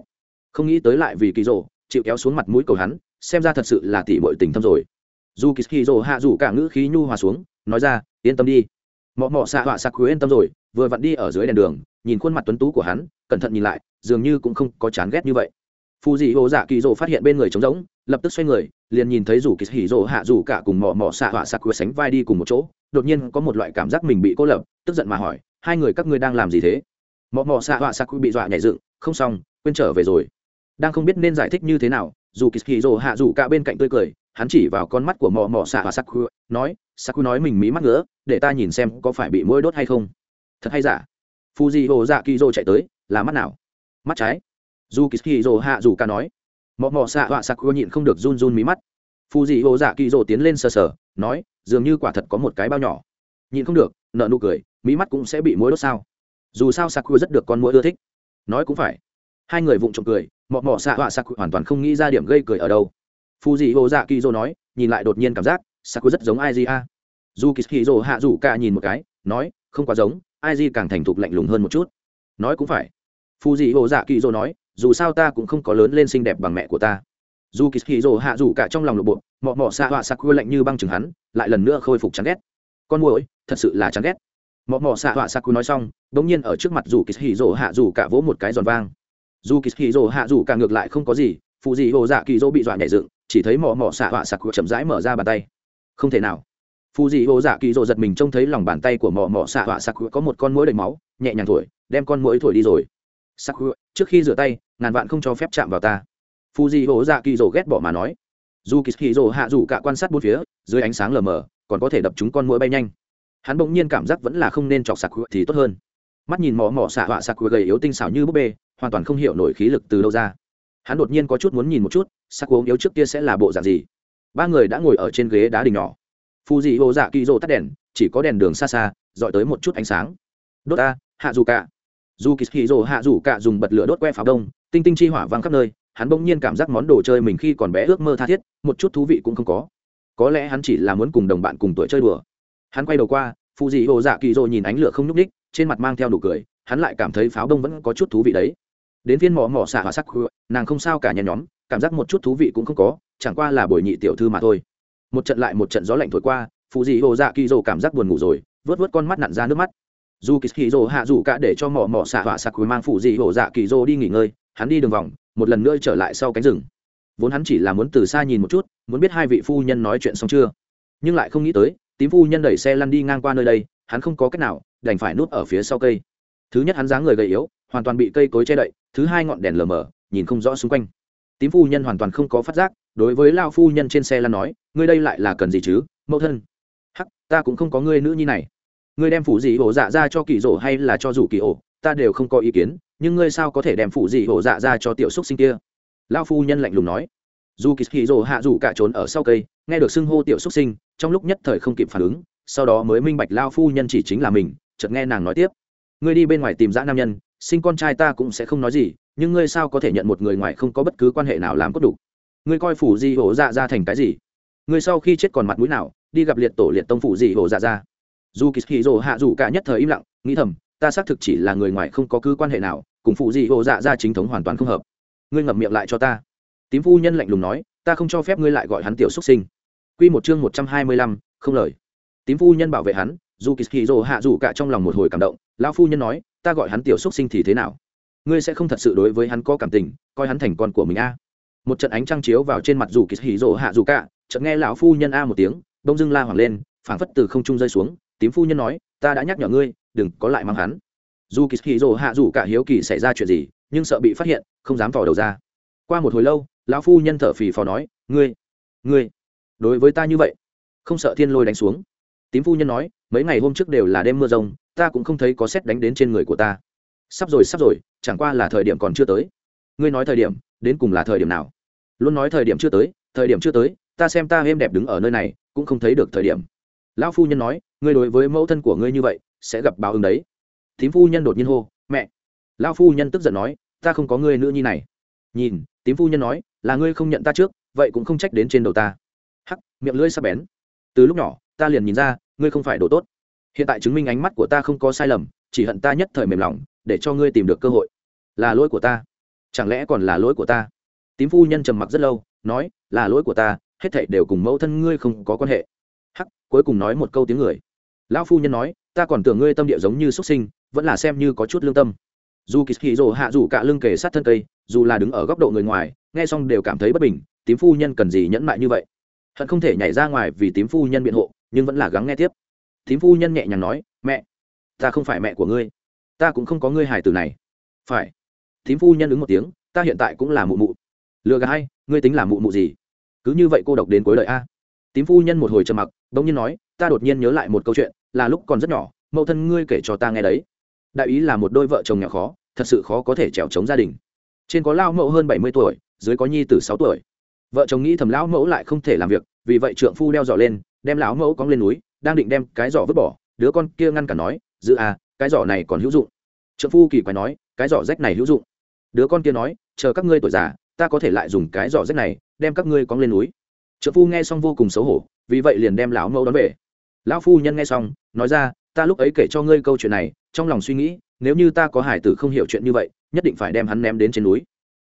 Không nghĩ tới lại vì kỳ rồ, chịu kéo xuống mặt mũi cầu hắn, xem ra thật sự là tỉ bội tình thâm rồi. Dù kỳ rồ hạ dù cả ngữ khí nhu hòa xuống, nói ra, yên tâm đi. Mọ mọ xạ họa sặc yên tâm rồi, vừa vặn đi ở dưới đèn đường, nhìn khuôn mặt tuấn tú của hắn, cẩn thận nhìn lại, dường như cũng không có chán ghét như vậy phù dị hồ dạ kỳ dỗ phát hiện bên người trống rỗng, lập tức xoay người, liền nhìn thấy rủ kỳ hỉ dỗ hạ rủ cả cùng mọ mọ xạ họa sặc sánh vai đi cùng một chỗ, đột nhiên có một loại cảm giác mình bị cô lập, tức giận mà hỏi, hai người các ngươi đang làm gì thế? Mọ mọ xạ họa sặc bị dọa nhảy dựng, không xong, quên trở về rồi. Đang không biết nên giải thích như thế nào dù kỳ hỉ dỗ hạ rủ cả bên cạnh tươi cười, hắn chỉ vào con mắt của mọ mọ xạ họa sặc nói sặc nói mình mí mắt nữa để ta nhìn xem có phải bị mũi đốt hay không. Thật hay giả? Phù dị hồ dạ kỳ dỗ chạy tới, là mắt nào? Mắt trái dù kỳ kỳ rồ hạ dù cả nói, mọ mọ xạ họa sặc nhịn không được run run mí mắt. Phù dị hồ dạ kỳ rồ tiến lên sờ sờ, nói, dường như quả thật có một cái bao nhỏ. Nhịn không được nợ nụ cười, mí mắt cũng sẽ bị mũi đốt sao. Dù sao saku rất được con mũi ưa thích. Nói cũng phải. Hai người vụng trộm cười, mọ mọ xạ họa saku hoàn toàn không nghĩ ra điểm gây cười ở đâu. Phù dị hồ dạ kỳ dô nói, nhìn lại đột nhiên cảm giác saku rất giống ai gì a. Dù kỳ dô hạ dù cả nhìn một cái, nói, không quá giống, ai gì càng thành thục lạnh lùng hơn một chút. Nói cũng phải. Phù dị hồ dạ kỳ dô nói dù sao ta cũng không có lớn lên xinh đẹp bằng mẹ của ta. Dù kỳ dô hạ dù cả trong lòng lộ bộ, mọ mọ xạ họa saku lạnh như băng chừng hắn, lại lần nữa khôi phục chán ghét. Con mồi thật sự là chán ghét. Mọ mọ xạ họa saku nói xong đ ỗ n g nhiên ở trước mặt dù kỳ hì rồ hạ dù cả vỗ một cái giòn vang. Dù kỳ hì rồ hạ dù cả ngược lại không có gì, phụ dị hồ dạ kỳ dỗ bị dọa nhảy dựng, chỉ thấy mọ mọ xạ họa saku chậm rãi mở ra bàn tay. Không thể nào. Phụ dị hồ dạ kỳ dỗ giật mình trông thấy lòng bàn tay của mọ mọ xạ họa saku có một con mũi đầy máu, nhẹ nhàng thổi, đem con mũi thổi đi rồi saku trước khi rửa tay, ngàn vạn không cho phép chạm vào ta. Fuji dị hồ dạ kỳ ghét bỏ mà nói. Dù kỳ hì hạ rủ cả quan sát bốn phía, dưới ánh sáng lờ mờ, còn có thể đập chúng con mũi bay nhanh. Hắn bỗng nhiên cảm giác vẫn là không nên chọc sạc thì tốt hơn. Mắt nhìn mỏ mỏ xạ họa sạc gầy yếu tinh xảo như búp bê, hoàn toàn không hiểu nổi khí lực từ đâu ra. Hắn đột nhiên có chút muốn nhìn một chút sắc uống yếu trước kia sẽ là bộ dạng gì. Ba người đã ngồi ở trên ghế đá đình nhỏ. Phù dị hồ dạ kỳ rô tắt đèn, chỉ có đèn đường xa xa, dọi tới một chút ánh sáng. Đốt ta, hạ dù cả dù kỳ hì rồ hạ rủ cả dùng bật lửa đốt que pháo đông, tinh tinh chi hỏa văng khắp nơi, hắn bỗng nhiên cảm giác món đồ chơi mình khi còn bé ước mơ tha thiết, một chút thú vị cũng không có. Có lẽ hắn chỉ là muốn cùng đồng bạn cùng tuổi chơi đùa. Hắn quay đầu qua phụ dị hồ dạ kỳ rồ nhìn ánh lửa không nhúc ních trên mặt mang theo nụ cười, hắn lại cảm thấy pháo đông vẫn có chút thú vị đấy. Đến viên mỏ mỏ xạ hỏa sắc nàng không sao cả nhà nhóm, cảm giác một chút thú vị cũng không có, chẳng qua là buổi nhị tiểu thư mà thôi. Một trận lại một trận gió lạnh thổi qua phụ dị hồ dạ kỳ rồ cảm giác buồn ngủ rồi, vớt vớt con mắt nặn ra nước mắt dù kỳ rồ hạ dù cả để cho mỏ mỏ xạ hỏa sắc mang phụ dị hồ dạ kỳ rồ đi nghỉ ngơi, hắn đi đường vòng, một lần nữa trở lại sau cánh rừng. Vốn hắn chỉ là muốn từ xa nhìn một chút, muốn biết hai vị phu nhân nói chuyện xong chưa. Nhưng lại không nghĩ tới, tím phu nhân đẩy xe lăn đi ngang qua nơi đây, hắn không có cách nào đành phải núp ở phía sau cây. Thứ nhất hắn dáng người gầy yếu, hoàn toàn bị cây cối che đậy, thứ hai ngọn đèn lờ mờ, nhìn không rõ xung quanh. Tím phu nhân hoàn toàn không có phát giác, đối với lao phu nhân trên xe lăn nói, ngươi đây lại là cần gì chứ, mẫu thân? Hắc, ta cũng không có ngươi nữ nhi này ngươi đem phủ dị ổ dạ ra cho kỳ rổ hay là cho rủ kỳ ổ, ta đều không có ý kiến, nhưng ngươi sao có thể đem phủ dị ổ dạ ra cho tiểu xúc sinh kia? Lao phu nhân lạnh lùng nói. Dù kỳ hì rổ hạ rủ cả trốn ở sau cây, nghe được xưng hô tiểu xúc sinh, trong lúc nhất thời không kịp phản ứng, sau đó mới minh bạch lao phu nhân chỉ chính là mình, chợt nghe nàng nói tiếp. Ngươi đi bên ngoài tìm dã nam nhân, sinh con trai ta cũng sẽ không nói gì, nhưng ngươi sao có thể nhận một người ngoài không có bất cứ quan hệ nào làm cốt đủ? Ngươi coi phủ di hổ dạ ra thành cái gì? Ngươi sau khi chết còn mặt mũi nào, đi gặp liệt tổ liệt tông phủ di hổ dạ ra dù kỳ hì rồ hạ dù cả nhất thời im lặng nghĩ thầm ta xác thực chỉ là người ngoài không có cứ quan hệ nào cùng phụ dị hổ dạ ra chính thống hoàn toàn không hợp ngươi ngậm miệng lại cho ta tím phu nhân lạnh lùng nói ta không cho phép ngươi lại gọi hắn tiểu xuất sinh Quy một chương một trăm hai mươi lăm, không lời. Tím phu nhân bảo vệ hắn, dù kỳ hì rồ hạ dù cả trong lòng một hồi cảm động, lão phu nhân nói, ta gọi hắn tiểu xuất sinh thì thế nào? ngươi sẽ không thật sự đối với hắn có cảm tình coi hắn thành con của mình a một trận ánh trăng chiếu vào trên mặt dù kỳ hì rộ hạ dù cả chợt nghe lão phu nhân a một tiếng đông dưng la hoảng lên phảng phất từ không trung rơi xuống tím phu nhân nói, ta đã nhắc nhở ngươi, đừng có lại mang hắn. Dù kỳ kỳ rộ hạ dù cả hiếu kỳ xảy ra chuyện gì, nhưng sợ bị phát hiện, không dám vò đầu ra. Qua một hồi lâu, lão phu nhân thở phì phò nói, ngươi ngươi, đối với ta như vậy, không sợ thiên lôi đánh xuống. Tím phu nhân nói, mấy ngày hôm trước đều là đêm mưa rông, ta cũng không thấy có xét đánh đến trên người của ta. Sắp rồi sắp rồi, chẳng qua là thời điểm còn chưa tới. Ngươi nói thời điểm, đến cùng là thời điểm nào? Luôn nói thời điểm chưa tới, thời điểm chưa tới, ta xem ta êm đẹp đứng ở nơi này, cũng không thấy được thời điểm. Lão phu nhân nói ngươi đối với mẫu thân của ngươi như vậy, sẽ gặp báo ứng đấy. Tím phu nhân đột nhiên hô, mẹ! Lão phu nhân tức giận nói, ta không có ngươi nữ nhi này. Nhìn tím phu nhân nói, là ngươi không nhận ta trước, vậy cũng không trách đến trên đầu ta. Hắc, miệng lưỡi sắp bén. Từ lúc nhỏ, ta liền nhìn ra, ngươi không phải đồ tốt. Hiện tại chứng minh ánh mắt của ta không có sai lầm, chỉ hận ta nhất thời mềm lòng, để cho ngươi tìm được cơ hội. Là lỗi của ta. Chẳng lẽ còn là lỗi của ta? Tím phu nhân trầm mặc rất lâu, nói, là lỗi của ta, hết thảy đều cùng mẫu thân ngươi không có quan hệ. Hắc, cuối cùng nói một câu tiếng người lão phu nhân nói, ta còn tưởng ngươi tâm địa giống như xuất sinh, vẫn là xem như có chút lương tâm. Dù kỳ hì rồ hạ dù cả lưng kề sát thân cây, dù là đứng ở góc độ người ngoài, nghe xong đều cảm thấy bất bình, tím phu nhân cần gì nhẫn mại như vậy? Hận không thể nhảy ra ngoài vì tím phu nhân biện hộ, nhưng vẫn là gắng nghe tiếp. Tím phu nhân nhẹ nhàng nói, mẹ, ta không phải mẹ của ngươi. Ta cũng không có ngươi hài tử này. Phải. Tím phu nhân ứng một tiếng, ta hiện tại cũng là mụ mụ. Lừa gà hay ngươi tính là mụ mụ gì? Cứ như vậy cô độc đến cuối đời a. Tím phu nhân một hồi trầm mặc đ ỗ n g nhiên nói ta đột nhiên nhớ lại một câu chuyện, là lúc còn rất nhỏ, mẫu thân ngươi kể cho ta nghe đấy. Đại ý là một đôi vợ chồng nhỏ khó, thật sự khó có thể trèo chống gia đình. Trên có lao mẫu hơn bảy mươi tuổi, dưới có nhi từ sáu tuổi. Vợ chồng nghĩ thầm lão mẫu lại không thể làm việc, vì vậy trượng phu đeo giỏ lên, đem lão mẫu cóng lên núi, đang định đem cái giỏ vứt bỏ, đứa con kia ngăn cả nói giữ à cái giỏ này còn hữu dụng. Trượng phu kỳ quái nói, cái giỏ rách này hữu dụng. Đứa con kia nói, chờ các ngươi tuổi già, ta có thể lại dùng cái giỏ rách này, đem các ngươi cóng lên núi. Trượng phu nghe xong vô cùng xấu hổ, vì vậy liền đem lão mẫu đón về lão phu nhân nghe xong, nói ra, ta lúc ấy kể cho ngươi câu chuyện này, trong lòng suy nghĩ, nếu như ta có hải tử không hiểu chuyện như vậy, nhất định phải đem hắn ném đến trên núi.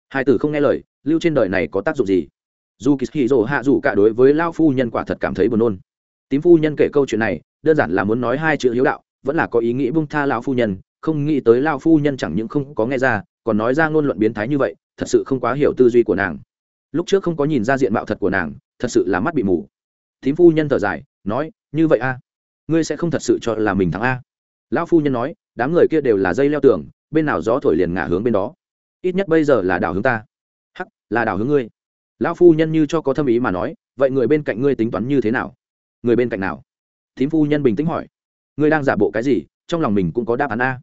Hải tử không nghe lời, lưu trên đời này có tác dụng gì? Dù kỳ hì rồ hạ dù cả đối với lao phu nhân quả thật cảm thấy buồn nôn. Tím phu nhân kể câu chuyện này, đơn giản là muốn nói hai chữ hiếu đạo, vẫn là có ý nghĩ bung tha lão phu nhân, không nghĩ tới lao phu nhân chẳng những không có nghe ra, còn nói ra ngôn luận biến thái như vậy, thật sự không quá hiểu tư duy của nàng. Lúc trước không có nhìn ra diện mạo thật của nàng, thật sự là mắt bị mù. Thím phu nhân thở dài, nói như vậy a, ngươi sẽ không thật sự cho là mình thắng a. Lão phu nhân nói, đám người kia đều là dây leo tường, bên nào gió thổi liền ngả hướng bên đó. Ít nhất bây giờ là đảo hướng ta. Hắc, là đảo hướng ngươi. Lão phu nhân như cho có thâm ý mà nói, vậy người bên cạnh ngươi tính toán như thế nào? Người bên cạnh nào? Thím phu nhân bình tĩnh hỏi. Ngươi đang giả bộ cái gì? Trong lòng mình cũng có đáp án a.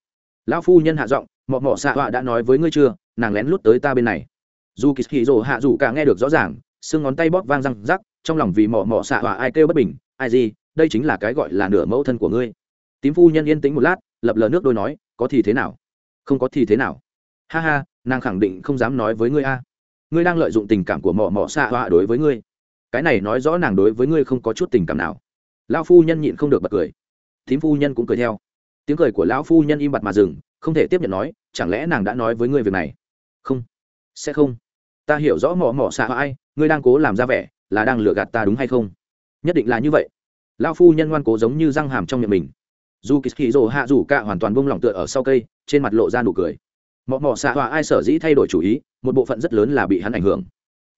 Lão phu nhân hạ giọng, mọ mọ xạ họa đã nói với ngươi chưa? Nàng lén lút tới ta bên này. Dù kỳ hì rồ hạ dù cả nghe được rõ ràng, xương ngón tay bóp vang răng rắc, trong lòng vì mọ mọ xạ họa ai kêu bất bình, ai gì? Đây chính là cái gọi là nửa mẫu thân của ngươi. Tím phu nhân yên tĩnh một lát, lập lờ nước đôi nói, có thì thế nào? Không có thì thế nào? Ha ha, nàng khẳng định không dám nói với ngươi a. Ngươi đang lợi dụng tình cảm của mọ mọ xạ họa đối với ngươi. Cái này nói rõ nàng đối với ngươi không có chút tình cảm nào. Lão phu nhân nhịn không được bật cười. Tím phu nhân cũng cười theo. Tiếng cười của lão phu nhân im bặt mà dừng, không thể tiếp nhận nói, chẳng lẽ nàng đã nói với ngươi việc này? Không. Sẽ không. Ta hiểu rõ mỏ mỏ xạ ai, ngươi đang cố làm ra vẻ, là đang lừa gạt ta đúng hay không? Nhất định là như vậy lão phu nhân ngoan cố giống như răng hàm trong miệng mình. Dù kỳ kỳ rồ hạ rủ cả hoàn toàn buông lỏng tựa ở sau cây, trên mặt lộ ra nụ cười. Mọ mọ xạ hòa ai sở dĩ thay đổi chủ ý, một bộ phận rất lớn là bị hắn ảnh hưởng.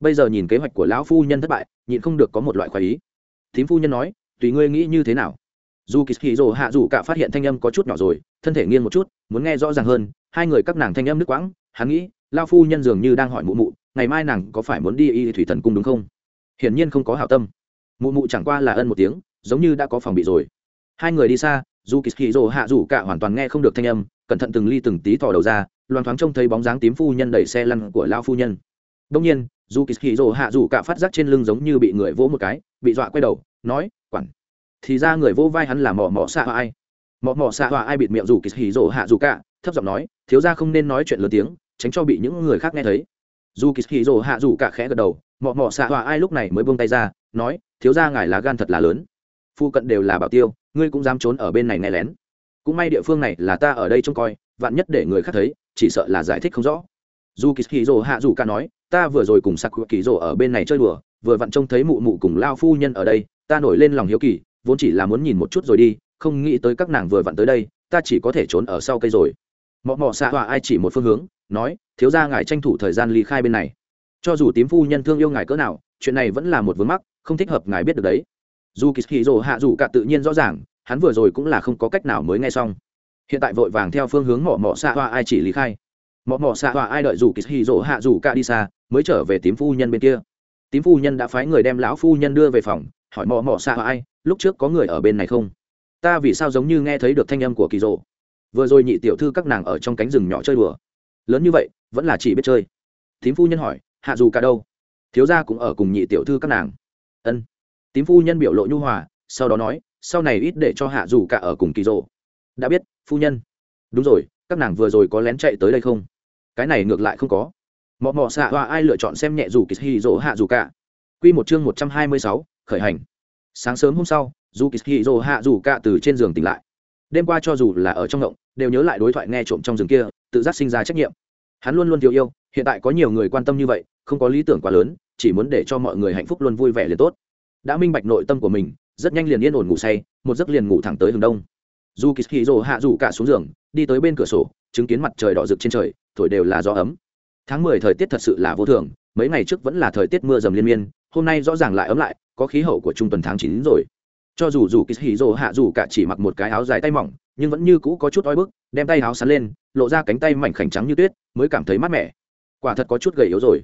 Bây giờ nhìn kế hoạch của lão phu nhân thất bại, nhịn không được có một loại khoái ý. Thím phu nhân nói, tùy ngươi nghĩ như thế nào? Dù kỳ kỳ rồ hạ rủ cả phát hiện thanh âm có chút nhỏ rồi, thân thể nghiêng một chút, muốn nghe rõ ràng hơn, hai người các nàng thanh âm nước quãng, hắn nghĩ lao phu nhân dường như đang hỏi mụ mụ, ngày mai nàng có phải muốn đi y thủy thần cung đúng không? Hiển nhiên không có hảo tâm mụ mụ chẳng qua là ân một tiếng, giống như đã có phòng bị rồi. Hai người đi xa, dù kỳ kỳ rồ hạ rủ cả hoàn toàn nghe không được thanh âm, cẩn thận từng ly từng tí thò đầu ra loan thoáng trông thấy bóng dáng tím phu nhân đẩy xe lăn của lao phu nhân. Đông nhiên, dù kỳ kỳ rồ hạ rủ cả phát giác trên lưng giống như bị người vỗ một cái, bị dọa quay đầu, nói, quản. Thì ra người vỗ vai hắn là mỏ mỏ xạ ai. Mỏ mỏ xạ ai bịt miệng dù kỳ hì rồ hạ rủ cả, thấp giọng nói, thiếu ra không nên nói chuyện lớn tiếng, tránh cho bị những người khác nghe thấy. Dù kỳ hì rồ hạ rủ cả khẽ gật đầu, mỏ mỏ xạ ai lúc này mới buông tay ra, nói thiếu ra ngài là gan thật là lớn. Phu cận đều là bảo tiêu, ngươi cũng dám trốn ở bên này nghe lén. Cũng may địa phương này là ta ở đây trông coi, vạn nhất để người khác thấy, chỉ sợ là giải thích không rõ. Dù kỳ kỳ rồ hạ dù ca nói, ta vừa rồi cùng sạc kỳ rồ ở bên này chơi đùa, vừa vặn trông thấy mụ mụ cùng lao phu nhân ở đây, ta nổi lên lòng hiếu kỳ, vốn chỉ là muốn nhìn một chút rồi đi, không nghĩ tới các nàng vừa vặn tới đây, ta chỉ có thể trốn ở sau cây rồi. Mọ mọ xạ hòa ai chỉ một phương hướng, nói, thiếu ra ngài tranh thủ thời gian ly khai bên này. Cho dù tím phu nhân thương yêu ngài cỡ nào, chuyện này vẫn là một vướng mắc không thích hợp ngài biết được đấy. Dù kỳ hì rồ hạ dù cả tự nhiên rõ ràng, hắn vừa rồi cũng là không có cách nào mới nghe xong. Hiện tại vội vàng theo phương hướng mỏ mỏ xạ hoa ai chỉ lý khai. Mỏ mỏ xạ hoa ai đợi dù kỳ hì rồ hạ dù cả đi xa, mới trở về tím phu nhân bên kia. Tím phu nhân đã phái người đem lão phu nhân đưa về phòng, hỏi mỏ mỏ xạ hoa ai, lúc trước có người ở bên này không? Ta vì sao giống như nghe thấy được thanh âm của kỳ rồ? vừa rồi nhị tiểu thư các nàng ở trong cánh rừng nhỏ chơi đùa. Lớn như vậy, vẫn là chỉ biết chơi. Tím phu nhân hỏi, hạ dù cả đâu? Thiếu gia cũng ở cùng nhị tiểu thư các nàng ân tím phu nhân biểu lộ nhu hòa sau đó nói sau này ít để cho hạ dù cả ở cùng kỳ rộ đã biết phu nhân đúng rồi các nàng vừa rồi có lén chạy tới đây không cái này ngược lại không có mọ mọ xạ hoa ai lựa chọn xem nhẹ dù kỳ hì rộ hạ dù cả q một chương một trăm hai mươi sáu, khởi hành sáng sớm hôm sau dù kỳ hì rồ hạ dù cả từ trên giường tỉnh lại đêm qua cho dù là ở trong ngộng đều nhớ lại đối thoại nghe trộm trong rừng kia tự giác sinh ra trách nhiệm hắn luôn luôn thiếu yêu hiện tại có nhiều người quan tâm như vậy không có lý tưởng quá lớn chỉ muốn để cho mọi người hạnh phúc luôn vui vẻ liền tốt. Đã minh bạch nội tâm của mình, rất nhanh liền yên ổn ngủ say, một giấc liền ngủ thẳng tới hướng đông. Dù kỳ kỳ rồ hạ rủ cả xuống giường, đi tới bên cửa sổ, chứng kiến mặt trời đỏ rực trên trời, thổi đều là gió ấm. Tháng mười thời tiết thật sự là vô thường, mấy ngày trước vẫn là thời tiết mưa dầm liên miên, hôm nay rõ ràng lại ấm lại, có khí hậu của trung tuần tháng chín rồi. Cho dù dù kỳ hì rồ hạ dù cả chỉ mặc một cái áo dài tay mỏng, nhưng vẫn như cũ có chút oi bức, đem tay áo sắn lên, lộ ra cánh tay mảnh khảnh trắng như tuyết, mới cảm thấy mát mẻ. Quả thật có chút gầy yếu rồi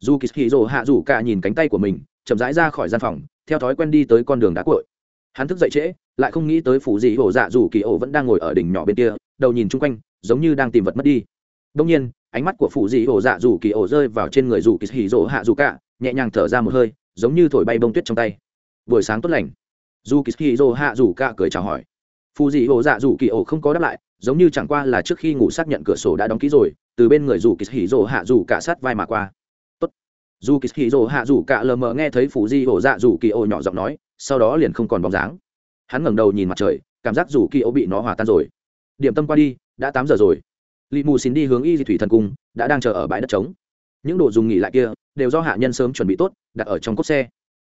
dù kỳ hì rồ hạ rủ cả nhìn cánh tay của mình, chậm rãi ra khỏi gian phòng, theo thói quen đi tới con đường đá cội hắn thức dậy trễ, lại không nghĩ tới phủ dị hổ dạ dù kỳ ổ vẫn đang ngồi ở đỉnh nhỏ bên kia, đầu nhìn chung quanh, giống như đang tìm vật mất đi. Đông nhiên, ánh mắt của phủ dị hổ dạ dù kỳ ổ rơi vào trên người dù kỳ hì rồ hạ dù cả, nhẹ nhàng thở ra một hơi, giống như thổi bay bông tuyết trong tay. Buổi sáng tốt lành. Dù kỳ hì rồ hạ dù cả cười chào hỏi. Phù dị ổ dạ dù kỳ ổ không có đáp lại, giống như chẳng qua là trước khi ngủ xác nhận cửa sổ đã đóng ký rồi, từ bên người dù kỳ hì rồ hạ dù cả sát vai mà qua dù kỳ hì rồ hạ dù cả lờ mờ nghe thấy phủ di ổ dạ dù kỳ ô nhỏ giọng nói, sau đó liền không còn bóng dáng. Hắn ngẩng đầu nhìn mặt trời, cảm giác dù kỳ ô bị nó hòa tan rồi. Điểm tâm qua đi, đã tám giờ rồi. Lị mù xin đi hướng y di thủy thần cung, đã đang chờ ở bãi đất trống. Những đồ dùng nghỉ lại kia, đều do hạ nhân sớm chuẩn bị tốt, đặt ở trong cốt xe.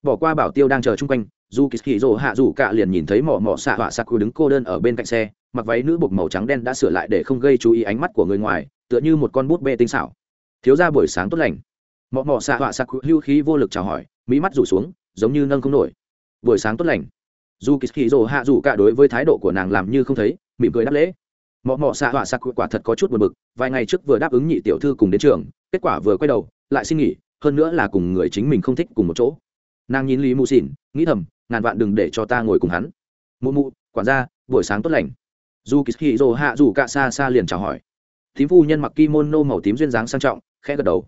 Bỏ qua bảo tiêu đang chờ chung quanh, dù kỳ hì rồ hạ dù cả liền nhìn thấy mỏ mỏ xạ họa sạc đứng cô đơn ở bên cạnh xe, mặc váy nữ bột màu trắng đen đã sửa lại để không gây chú ý ánh mắt của người ngoài, tựa như một con bút bê tinh xảo. Thiếu ra buổi sáng tốt lành mọ mọ xạ họa sặc hưu khí vô lực chào hỏi mỹ mắt rủ xuống, giống như nâng không nổi. Buổi sáng tốt lành. Dù kỳ hì rồ hạ dù cả đối với thái độ của nàng làm như không thấy, mỉm cười đáp lễ. Mọ mọ xạ họa sặc quả thật có chút buồn bực, vài ngày trước vừa đáp ứng nhị tiểu thư cùng đến trường, kết quả vừa quay đầu, lại xin nghỉ, hơn nữa là cùng người chính mình không thích cùng một chỗ. Nàng nhìn lý mù xỉn nghĩ thầm, ngàn vạn đừng để cho ta ngồi cùng hắn. Mụ mụ, quản gia, buổi sáng tốt lành. Dù kỳ rồ hạ dù cả xa xa liền chào hỏi. Thím phu nhân mặc kimono màu tím duyên dáng sang trọng, khẽ gật đầu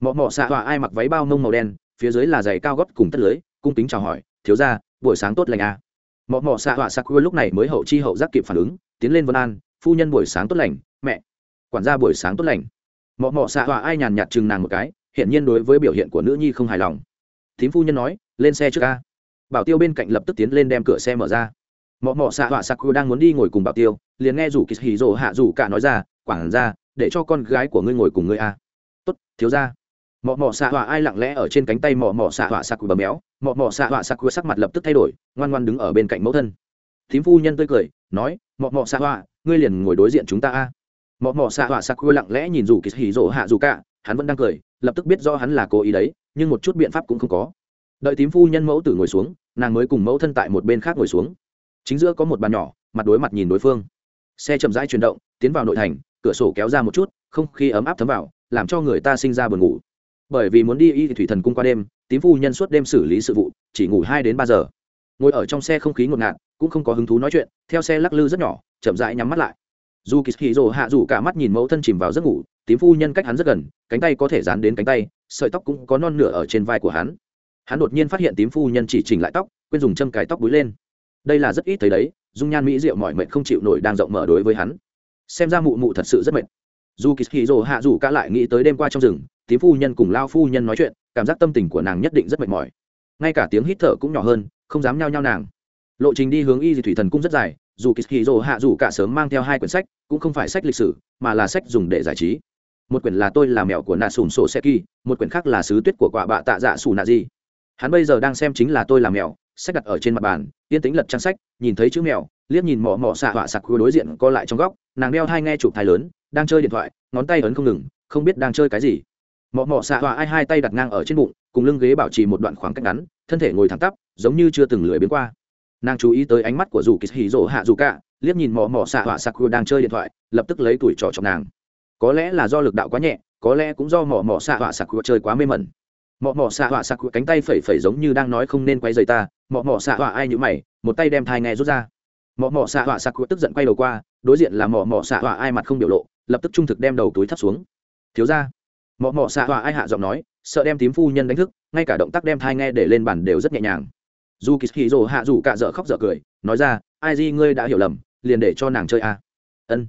mọ mọ xạ tọa ai mặc váy bao mông màu đen, phía dưới là giày cao gót cùng tất lưới, cung kính chào hỏi, thiếu ra buổi sáng tốt lành à. mọ mọ xạ họa sakura lúc này mới hậu chi hậu giác kịp phản ứng, tiến lên vân an, phu nhân buổi sáng tốt lành, mẹ. Quản gia buổi sáng tốt lành. Mọ mọ xạ tọa ai nhàn nhạt chừng nàng một cái, hiển nhiên đối với biểu hiện của nữ nhi không hài lòng. Thím phu nhân nói, lên xe trước ca. Bảo tiêu bên cạnh lập tức tiến lên đem cửa xe mở ra. Mọ mọ xạ họa sakura đang muốn đi ngồi cùng bảo tiêu, liền nghe rủ kỳ hì rỗ hạ rủ cả nói ra, quản ra để cho con gái của ngươi ngồi cùng ngươi a tốt, thiếu ra mọ mọ xạ họa ai lặng lẽ ở trên cánh tay mọ mọ xạ họa sakura bấm méo mọ mọ xạ họa sakura sắc mặt lập tức thay đổi, ngoan ngoan đứng ở bên cạnh mẫu thân. Thím phu nhân tươi cười, nói, mọ mọ xạ họa, ngươi liền ngồi đối diện chúng ta a. Mọ mọ xạ họa sakura lặng lẽ nhìn rủ kỳ hỉ rỗ hạ dù cả, hắn vẫn đang cười, lập tức biết do hắn là cố ý đấy, nhưng một chút biện pháp cũng không có. Đợi tím phu nhân mẫu tử ngồi xuống, nàng mới cùng mẫu thân tại một bên khác ngồi xuống. Chính giữa có một bàn nhỏ, mặt đối mặt nhìn đối phương. Xe chậm rãi chuyển động, tiến vào nội thành, cửa sổ kéo ra một chút, không khí ấm áp thấm vào, làm cho người ta sinh ra buồn ngủ bởi vì muốn đi y thủy thần cung qua đêm, tím phu nhân suốt đêm xử lý sự vụ, chỉ ngủ hai đến ba giờ. Ngồi ở trong xe không khí ngột ngạt, cũng không có hứng thú nói chuyện, theo xe lắc lư rất nhỏ, chậm rãi nhắm mắt lại. Dù kỳ hì rồ hạ dù cả mắt nhìn mẫu thân chìm vào giấc ngủ, tím phu nhân cách hắn rất gần, cánh tay có thể dán đến cánh tay, sợi tóc cũng có non nửa ở trên vai của hắn. Hắn đột nhiên phát hiện tím phu nhân chỉ chỉnh lại tóc, quên dùng châm cài tóc búi lên. Đây là rất ít thấy đấy, dung nhan mỹ diệu mọi mệnh không chịu nổi đang rộng mở đối với hắn. Xem ra mụ mụ thật sự rất mệt. Dù kỳ hì rồ hạ dù cả lại nghĩ tới đêm qua trong rừng tí phu nhân cùng lao phu nhân nói chuyện, cảm giác tâm tình của nàng nhất định rất mệt mỏi. Ngay cả tiếng hít thở cũng nhỏ hơn, không dám nhao nhao nàng. Lộ trình đi hướng y di thủy thần cung rất dài, dù kỳ hì dồ hạ dù cả sớm mang theo hai quyển sách, cũng không phải sách lịch sử, mà là sách dùng để giải trí. Một quyển là tôi là mẹo của nạ sùn sổ xe kỳ, một quyển khác là sứ tuyết của quả bạ tạ dạ sù nạ di. Hắn bây giờ đang xem chính là tôi là mèo sách đặt ở trên mặt bàn, yên tĩnh lật trang sách, nhìn thấy chữ mèo liếc nhìn mỏ mỏ xạ họa sặc khu đối diện co lại trong góc, nàng đeo hai nghe chụp thai lớn, đang chơi điện thoại, ngón tay ấn không ngừng, không biết đang chơi cái gì mọ mọ xạ hòa ai hai tay đặt ngang ở trên bụng, cùng lưng ghế bảo trì một đoạn khoảng cách ngắn, thân thể ngồi thẳng tắp, giống như chưa từng lười biến qua. Nàng chú ý tới ánh mắt của dù kỳ hì rỗ hạ dù cả, liếc nhìn mọ mọ xạ hòa Sakura đang chơi điện thoại, lập tức lấy tuổi trọ chọc nàng. Có lẽ là do lực đạo quá nhẹ, có lẽ cũng do mọ mọ xạ hòa Sakura chơi quá mê mẩn. Mọ mọ xạ hòa Sakura cánh tay phẩy phẩy giống như đang nói không nên quay dày ta, mọ mọ xạ hòa ai nhữ mày, một tay đem thai nghe rút ra. Mọ mọ xạ hòa Sakura tức giận quay đầu qua, đối diện là mọ mọ xạ hòa ai mặt không biểu lộ, lập tức trung thực đem đầu túi thấp xuống. Thiếu ra mọ mọ xạ hòa ai hạ giọng nói, sợ đem tím phu nhân đánh thức, ngay cả động tác đem thai nghe để lên bàn đều rất nhẹ nhàng. Dù kỳ hì rồ hạ dù cả dở khóc dở cười, nói ra, ai di ngươi đã hiểu lầm, liền để cho nàng chơi à. ân.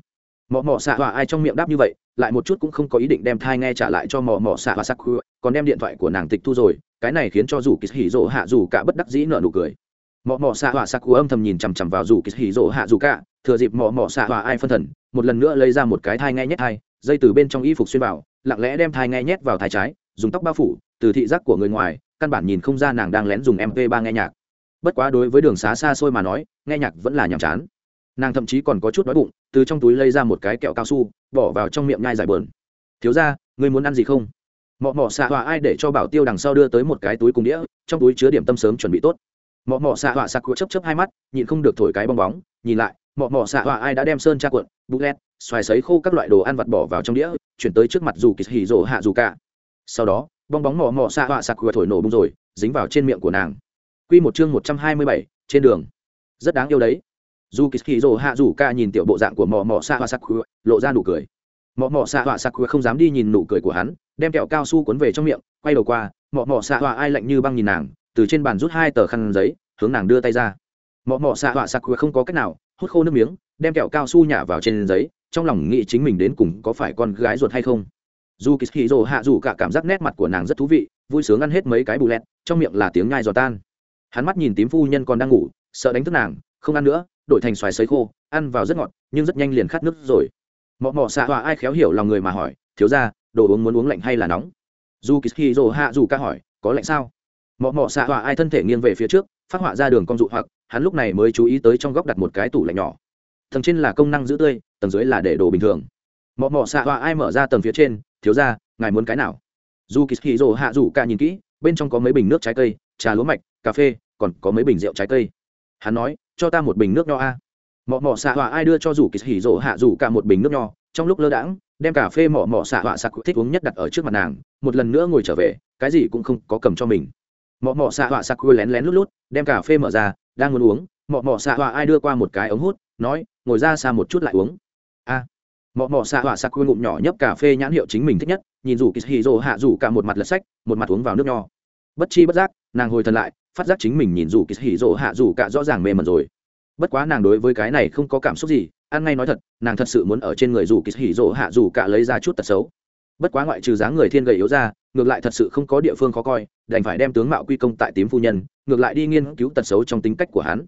Mọ mọ xạ hòa ai trong miệng đáp như vậy, lại một chút cũng không có ý định đem thai nghe trả lại cho mọ mọ xạ và sắc còn đem điện thoại của nàng tịch thu rồi, cái này khiến cho dù kỳ hì rồ hạ dù cả bất đắc dĩ nở nụ cười. Mọ mọ xạ hòa sắc âm thầm nhìn chằm chằm vào dù kỳ hì rồ hạ dù cả, thừa dịp mọ mọ xạ hòa ai phân thần, một lần nữa lấy ra một cái thai nghe nhét hai dây từ bên trong y phục xuyên vào, lặng lẽ đem thai nghe nhét vào thai trái, dùng tóc bao phủ, từ thị giác của người ngoài, căn bản nhìn không ra nàng đang lén dùng mp 3 nghe nhạc. Bất quá đối với đường xá xa xôi mà nói, nghe nhạc vẫn là nhàm chán. Nàng thậm chí còn có chút đói bụng, từ trong túi lấy ra một cái kẹo cao su, bỏ vào trong miệng nhai dài bờn. Thiếu ra ngươi muốn ăn gì không? Mọ mọ xạ họa ai để cho bảo tiêu đằng sau đưa tới một cái túi cùng đĩa, trong túi chứa điểm tâm sớm chuẩn bị tốt. Mọ mọ xạ họa sặc chấp chấp hai mắt nhìn không được thổi cái bong bóng, nhìn lại mọ mọ xạ họa ai đã đem sơn tra cuộn, bút lét, xoài sấy khô các loại đồ ăn vặt bỏ vào trong đĩa, chuyển tới trước mặt dù kỳ hì rộ hạ dù cả. Sau đó, bong bóng mọ mọ xạ họa sặc thổi nổ bung rồi, dính vào trên miệng của nàng. Q một chương một trăm hai mươi bảy, trên đường. Rất đáng yêu đấy. Dù kỳ hì rộ hạ dù cả nhìn tiểu bộ dạng của mọ mọ xạ họa sặc lộ ra nụ cười. Mọ mọ xạ họa sặc không dám đi nhìn nụ cười của hắn, đem kẹo cao su cuốn về trong miệng, quay đầu qua, mọ mọ xạ họa ai lạnh như băng nhìn nàng, từ trên bàn rút hai tờ khăn giấy, hướng nàng đưa tay ra. Mọ mọ xạ họa sặc không có cách nào hút khô nước miếng, đem kẹo cao su nhả vào trên giấy, trong lòng nghĩ chính mình đến cùng có phải con gái ruột hay không. Dù kỳ hì rồ hạ dù cả cảm giác nét mặt của nàng rất thú vị, vui sướng ăn hết mấy cái bù lẹt, trong miệng là tiếng nhai giò tan. Hắn mắt nhìn tím phu nhân còn đang ngủ, sợ đánh thức nàng, không ăn nữa, đổi thành xoài sấy khô, ăn vào rất ngọt, nhưng rất nhanh liền khát nước rồi. Mọ mọ xạ hòa ai khéo hiểu lòng người mà hỏi, thiếu ra đồ uống muốn uống lạnh hay là nóng? Dù kỳ hì rồ hạ dù ca hỏi, có lạnh sao? Mọ mọ xạ hòa ai thân thể nghiêng về phía trước, phát họa ra đường con dụ hoặc hắn lúc này mới chú ý tới trong góc đặt một cái tủ lạnh nhỏ. Tầng trên là công năng giữ tươi, tầng dưới là để đồ bình thường. Mọ mọ xạ họa ai mở ra tầng phía trên, thiếu ra ngài muốn cái nào? Dù kỳ hì rồ hạ rủ ca nhìn kỹ, bên trong có mấy bình nước trái cây, trà lúa mạch, cà phê, còn có mấy bình rượu trái cây. Hắn nói, cho ta một bình nước nho a. Mọ mọ xạ họa ai đưa cho dù kỳ hì rồ hạ rủ ca một bình nước nho, trong lúc lơ đãng, đem cà phê mọ mọ xạ họa sặc thích uống nhất đặt ở trước mặt nàng, một lần nữa ngồi trở về, cái gì cũng không có cầm cho mình. Mọ mọ xạ họa sặc lén lén lút lút, đem cà phê mở ra đang muốn uống, mọ mọ xạ họa ai đưa qua một cái ống hút, nói, ngồi ra xa một chút lại uống. A. Mọ mọ xạ họa sặc quên ngụm nhỏ nhấp cà phê nhãn hiệu chính mình thích nhất, nhìn rủ kỳ hì rồ hạ rủ cả một mặt lật sách, một mặt uống vào nước nho. Bất chi bất giác, nàng hồi thần lại, phát giác chính mình nhìn rủ kỳ hì rồ hạ rủ cả rõ ràng mê mẩn rồi. Bất quá nàng đối với cái này không có cảm xúc gì, ăn ngay nói thật, nàng thật sự muốn ở trên người rủ kỳ hì rồ hạ rủ cả lấy ra chút tật xấu. Bất quá ngoại trừ dáng người thiên gầy yếu ra ngược lại thật sự không có địa phương khó coi, đành phải đem tướng mạo quy công tại tím phu nhân, ngược lại đi nghiên cứu tật xấu trong tính cách của hắn.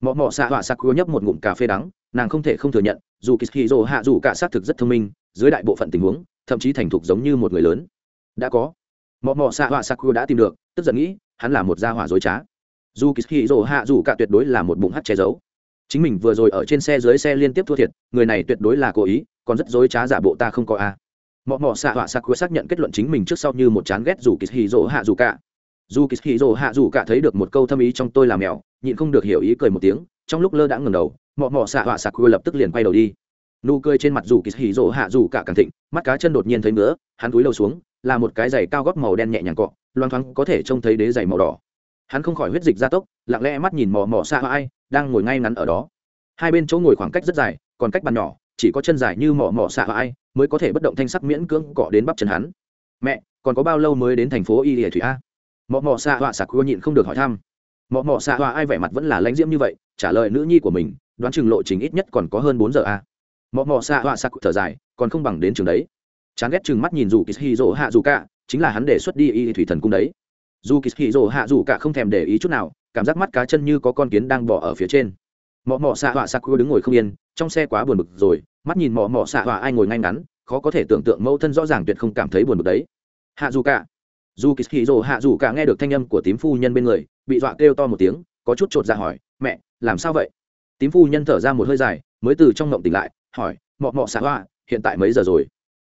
Mọ mọ xạ họa sặc nhấp một ngụm cà phê đắng, nàng không thể không thừa nhận, dù kỳ dỗ hạ dù cả xác thực rất thông minh, dưới đại bộ phận tình huống, thậm chí thành thục giống như một người lớn. Đã có. Mọ mọ xạ họa sặc đã tìm được, tức giận nghĩ, hắn là một gia hỏa dối trá. Dù kỳ dỗ hạ dù cả tuyệt đối là một bụng hắt che giấu. Chính mình vừa rồi ở trên xe dưới xe liên tiếp thua thiệt, người này tuyệt đối là cố ý, còn rất dối trá giả bộ ta không có a mọ mọ xạ họa sặc xác nhận kết luận chính mình trước sau như một chán ghét dù kỳ dỗ hạ dù cả. Dù kỳ dỗ hạ dù cả thấy được một câu thâm ý trong tôi là mèo, nhịn không được hiểu ý cười một tiếng, trong lúc lơ đã ngừng đầu, mọ mọ xạ họa sặc lập tức liền quay đầu đi. Nụ cười trên mặt dù kỳ hì rỗ hạ dù cả càng thịnh, mắt cá chân đột nhiên thấy nữa hắn túi lâu xuống, là một cái giày cao gót màu đen nhẹ nhàng cọ, loang thoáng có thể trông thấy đế giày màu đỏ. Hắn không khỏi huyết dịch ra tốc, lặng lẽ mắt nhìn mò mò xa ai, đang ngồi ngay ngắn ở đó. Hai bên chỗ ngồi khoảng cách rất dài, còn cách bàn nhỏ chỉ có chân dài như mỏ mỏ xạ ai mới có thể bất động thanh sắc miễn cưỡng cọ đến bắp chân hắn. Mẹ, còn có bao lâu mới đến thành phố y lìa thủy a? Mò mò xạ họa sạc nhịn không được hỏi thăm. Mọ mọ xạ họa ai vẻ mặt vẫn là lãnh diễm như vậy, trả lời nữ nhi của mình, đoán chừng lộ trình ít nhất còn có hơn bốn giờ a. Mọ mọ xạ họa sạc thở dài, còn không bằng đến trường đấy. Chán ghét chừng mắt nhìn dù kỳ hì rỗ hạ dù cả chính là hắn đề xuất đi y thủy thần cung đấy. Dù kỳ hì rỗ hạ dù cả không thèm để ý chút nào, cảm giác mắt cá chân như có con kiến đang bỏ ở phía trên. Mọ mọ xạ họa sạc đứng ngồi không yên trong xe quá buồn bực rồi mắt nhìn mò mò xạ hòa ai ngồi ngay ngắn khó có thể tưởng tượng mẫu thân rõ ràng tuyệt không cảm thấy buồn bực đấy. Hạ dù cả. Dù kỳ hì rỗ hạ dù cả nghe được thanh âm của tím phu nhân bên người bị dọa kêu to một tiếng có chút chột ra dạ hỏi mẹ làm sao vậy? Tím phu nhân thở ra một hơi dài mới từ trong ngộng tỉnh lại hỏi mọ mọ xạ hòa, hiện tại mấy giờ rồi?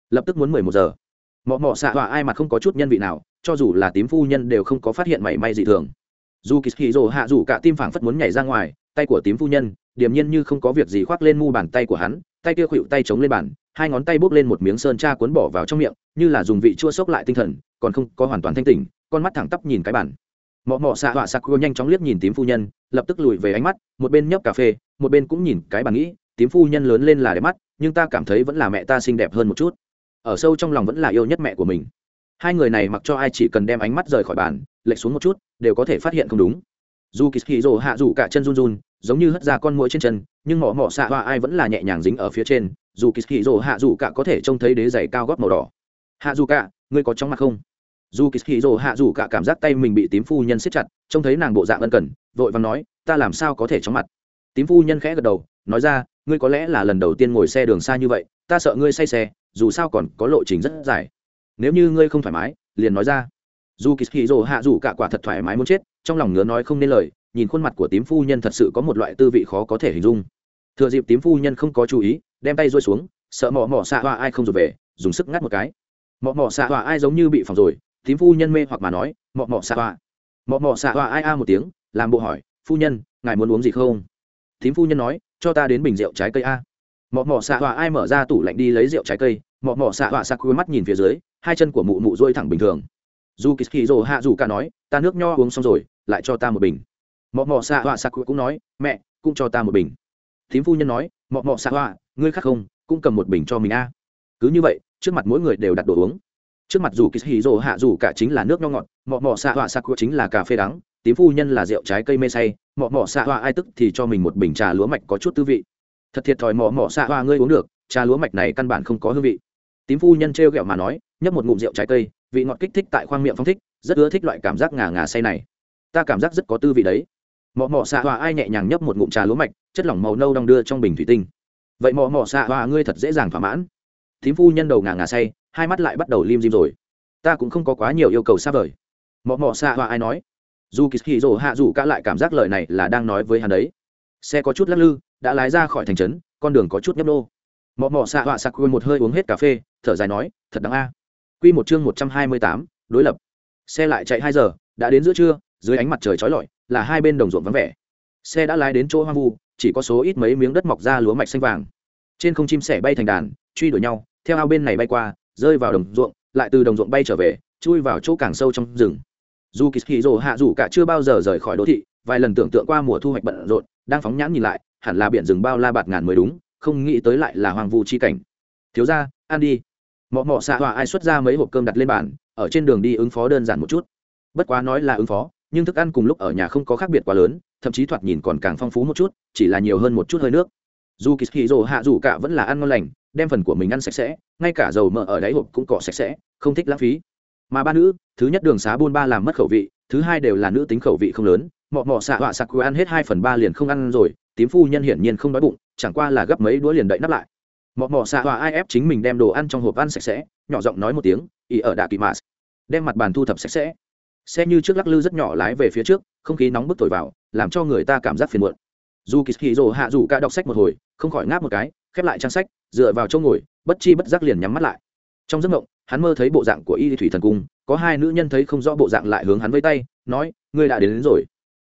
Lập tức muốn mười một giờ. Mọ mọ xạ hòa ai mặt không có chút nhân vị nào cho dù là tím phu nhân đều không có phát hiện mảy may dị thường. Dù kỳ hì rồ hạ dù cả tim phảng phất muốn nhảy ra ngoài tay của tím phu nhân, điềm nhiên như không có việc gì khoác lên mu bàn tay của hắn, tay kia khuỵu tay chống lên bàn, hai ngón tay bốc lên một miếng sơn cha cuốn bỏ vào trong miệng, như là dùng vị chua sốc lại tinh thần, còn không có hoàn toàn thanh tỉnh, con mắt thẳng tắp nhìn cái bản mọ mọ xạ họa sạc cô nhanh chóng liếc nhìn tím phu nhân, lập tức lùi về ánh mắt, một bên nhấp cà phê, một bên cũng nhìn cái bàn nghĩ, tím phu nhân lớn lên là đẹp mắt, nhưng ta cảm thấy vẫn là mẹ ta xinh đẹp hơn một chút. Ở sâu trong lòng vẫn là yêu nhất mẹ của mình. Hai người này mặc cho ai chỉ cần đem ánh mắt rời khỏi bàn, lệch xuống một chút, đều có thể phát hiện không đúng dù kỳ hì rồ hạ dù cả chân run run, giống như hất ra con mũi trên chân, nhưng mỏ mỏ xạ hoa ai vẫn là nhẹ nhàng dính ở phía trên. Dù kỳ hì rồ hạ dù cả có thể trông thấy đế giày cao gót màu đỏ. Hạ dù cả, ngươi có chóng mặt không? Dù kỳ hì rồ hạ dù cả cảm giác tay mình bị tím phu nhân siết chặt, trông thấy nàng bộ dạng ân cần, vội và nói, ta làm sao có thể chóng mặt? Tím phu nhân khẽ gật đầu, nói ra, ngươi có lẽ là lần đầu tiên ngồi xe đường xa như vậy, ta sợ ngươi say xe, dù sao còn có lộ trình rất dài. Nếu như ngươi không thoải mái, liền nói ra. Dù kỳ hì rồ hạ dù cả quả thật thoải mái muốn chết trong lòng ngứa nói không nên lời, nhìn khuôn mặt của tím phu nhân thật sự có một loại tư vị khó có thể hình dung. Thừa dịp tím phu nhân không có chú ý, đem tay rôi xuống, sợ mỏ mỏ xạ hoa ai không rụt về, dùng sức ngắt một cái. Mỏ mỏ xạ hoa ai giống như bị phòng rồi, tím phu nhân mê hoặc mà nói mỏ mỏ xạ hoa. Mỏ mỏ xạ hoa ai a một tiếng, làm bộ hỏi, phu nhân, ngài muốn uống gì không? Tím phu nhân nói, cho ta đến bình rượu trái cây a. Mọ mọ xạ hoa ai mở ra tủ lạnh đi lấy rượu trái cây, mọ mọ xạ hoa sạc khuya mắt nhìn phía dưới, hai chân của mụ mụ rôi thẳng bình thường. Dù kỳ kỳ rồ hạ dù cả nói, ta nước nho uống xong rồi lại cho ta một bình. Mọ mọ xạ họa xạ cũng nói, mẹ, cũng cho ta một bình. Thím phu nhân nói, mọ mọ xạ họa, ngươi khác không, cũng cầm một bình cho mình a. Cứ như vậy, trước mặt mỗi người đều đặt đồ uống. Trước mặt dù kỳ hì rồ hạ dù cả chính là nước nho ngọt, mọ mọ xạ họa xạ khuya chính là cà phê đắng, tím phu nhân là rượu trái cây mê say, mọ mọ xạ hoa ai tức thì cho mình một bình trà lúa mạch có chút tư vị. Thật thiệt thòi mọ mọ xạ hoa ngươi uống được, trà lúa mạch này căn bản không có hương vị. Tím phu nhân trêu ghẹo mà nói, nhấp một ngụm rượu trái cây, vị ngọt kích thích tại khoang miệng phong thích, rất ưa thích loại cảm giác ngà ngà say này ta cảm giác rất có tư vị đấy. Mọ mọ xạ hòa ai nhẹ nhàng nhấp một ngụm trà lúa mạch, chất lỏng màu nâu đong đưa trong bình thủy tinh. Vậy mọ mọ xạ hòa ngươi thật dễ dàng thỏa mãn. Thím phu nhân đầu ngà ngà say, hai mắt lại bắt đầu lim dim rồi. Ta cũng không có quá nhiều yêu cầu xa vời. Mọ mọ xạ hòa ai nói. Dù kỳ hì rồ hạ dù cả lại cảm giác lời này là đang nói với hắn đấy. Xe có chút lắc lư, đã lái ra khỏi thành trấn, con đường có chút nhấp nô. Mọ mọ xạ hòa sặc quên một hơi uống hết cà phê, thở dài nói, thật đáng a. À. q một chương một trăm hai mươi tám, đối lập. Xe lại chạy hai giờ, đã đến giữa trưa dưới ánh mặt trời trói lọi, là hai bên đồng ruộng vắng vẻ. Xe đã lái đến chỗ hoang vu, chỉ có số ít mấy miếng đất mọc ra lúa mạch xanh vàng. Trên không chim sẻ bay thành đàn, truy đuổi nhau, theo ao bên này bay qua, rơi vào đồng ruộng, lại từ đồng ruộng bay trở về, chui vào chỗ càng sâu trong rừng. Dù kỳ hì rồ hạ dù cả chưa bao giờ rời khỏi đô thị, vài lần tưởng tượng qua mùa thu hoạch bận rộn, đang phóng nhãn nhìn lại, hẳn là biển rừng bao la bạt ngàn mới đúng, không nghĩ tới lại là hoàng vu chi cảnh. Thiếu ra ăn đi. Mọ mọ xạ họa ai xuất ra mấy hộp cơm đặt lên bàn, ở trên đường đi ứng phó đơn giản một chút. Bất quá nói là ứng phó nhưng thức ăn cùng lúc ở nhà không có khác biệt quá lớn, thậm chí thoạt nhìn còn càng phong phú một chút, chỉ là nhiều hơn một chút hơi nước. Dù kỳ hì rồ hạ dù cả vẫn là ăn ngon lành, đem phần của mình ăn sạch sẽ, ngay cả dầu mỡ ở đáy hộp cũng cọ sạch sẽ, không thích lãng phí. Mà ba nữ, thứ nhất đường xá buôn ba làm mất khẩu vị, thứ hai đều là nữ tính khẩu vị không lớn, mọ mọ xạ họa sặc ăn hết hai phần ba liền không ăn rồi, tím phu nhân hiển nhiên không đói bụng, chẳng qua là gấp mấy đũa liền đậy nắp lại. Mọ mọ xạ họa ai ép chính mình đem đồ ăn trong hộp ăn sạch sẽ, nhỏ giọng nói một tiếng, ý ở đạ kỳ mạt đem mặt bàn thu thập sạch sẽ xe như trước lắc lư rất nhỏ lái về phía trước không khí nóng bức thổi vào làm cho người ta cảm giác phiền muộn. Dù kỳ hì rồ hạ dù ca đọc sách một hồi không khỏi ngáp một cái khép lại trang sách dựa vào chỗ ngồi bất chi bất giác liền nhắm mắt lại. Trong giấc mộng hắn mơ thấy bộ dạng của y thủy thần cung có hai nữ nhân thấy không rõ bộ dạng lại hướng hắn với tay nói ngươi đã đến, đến rồi.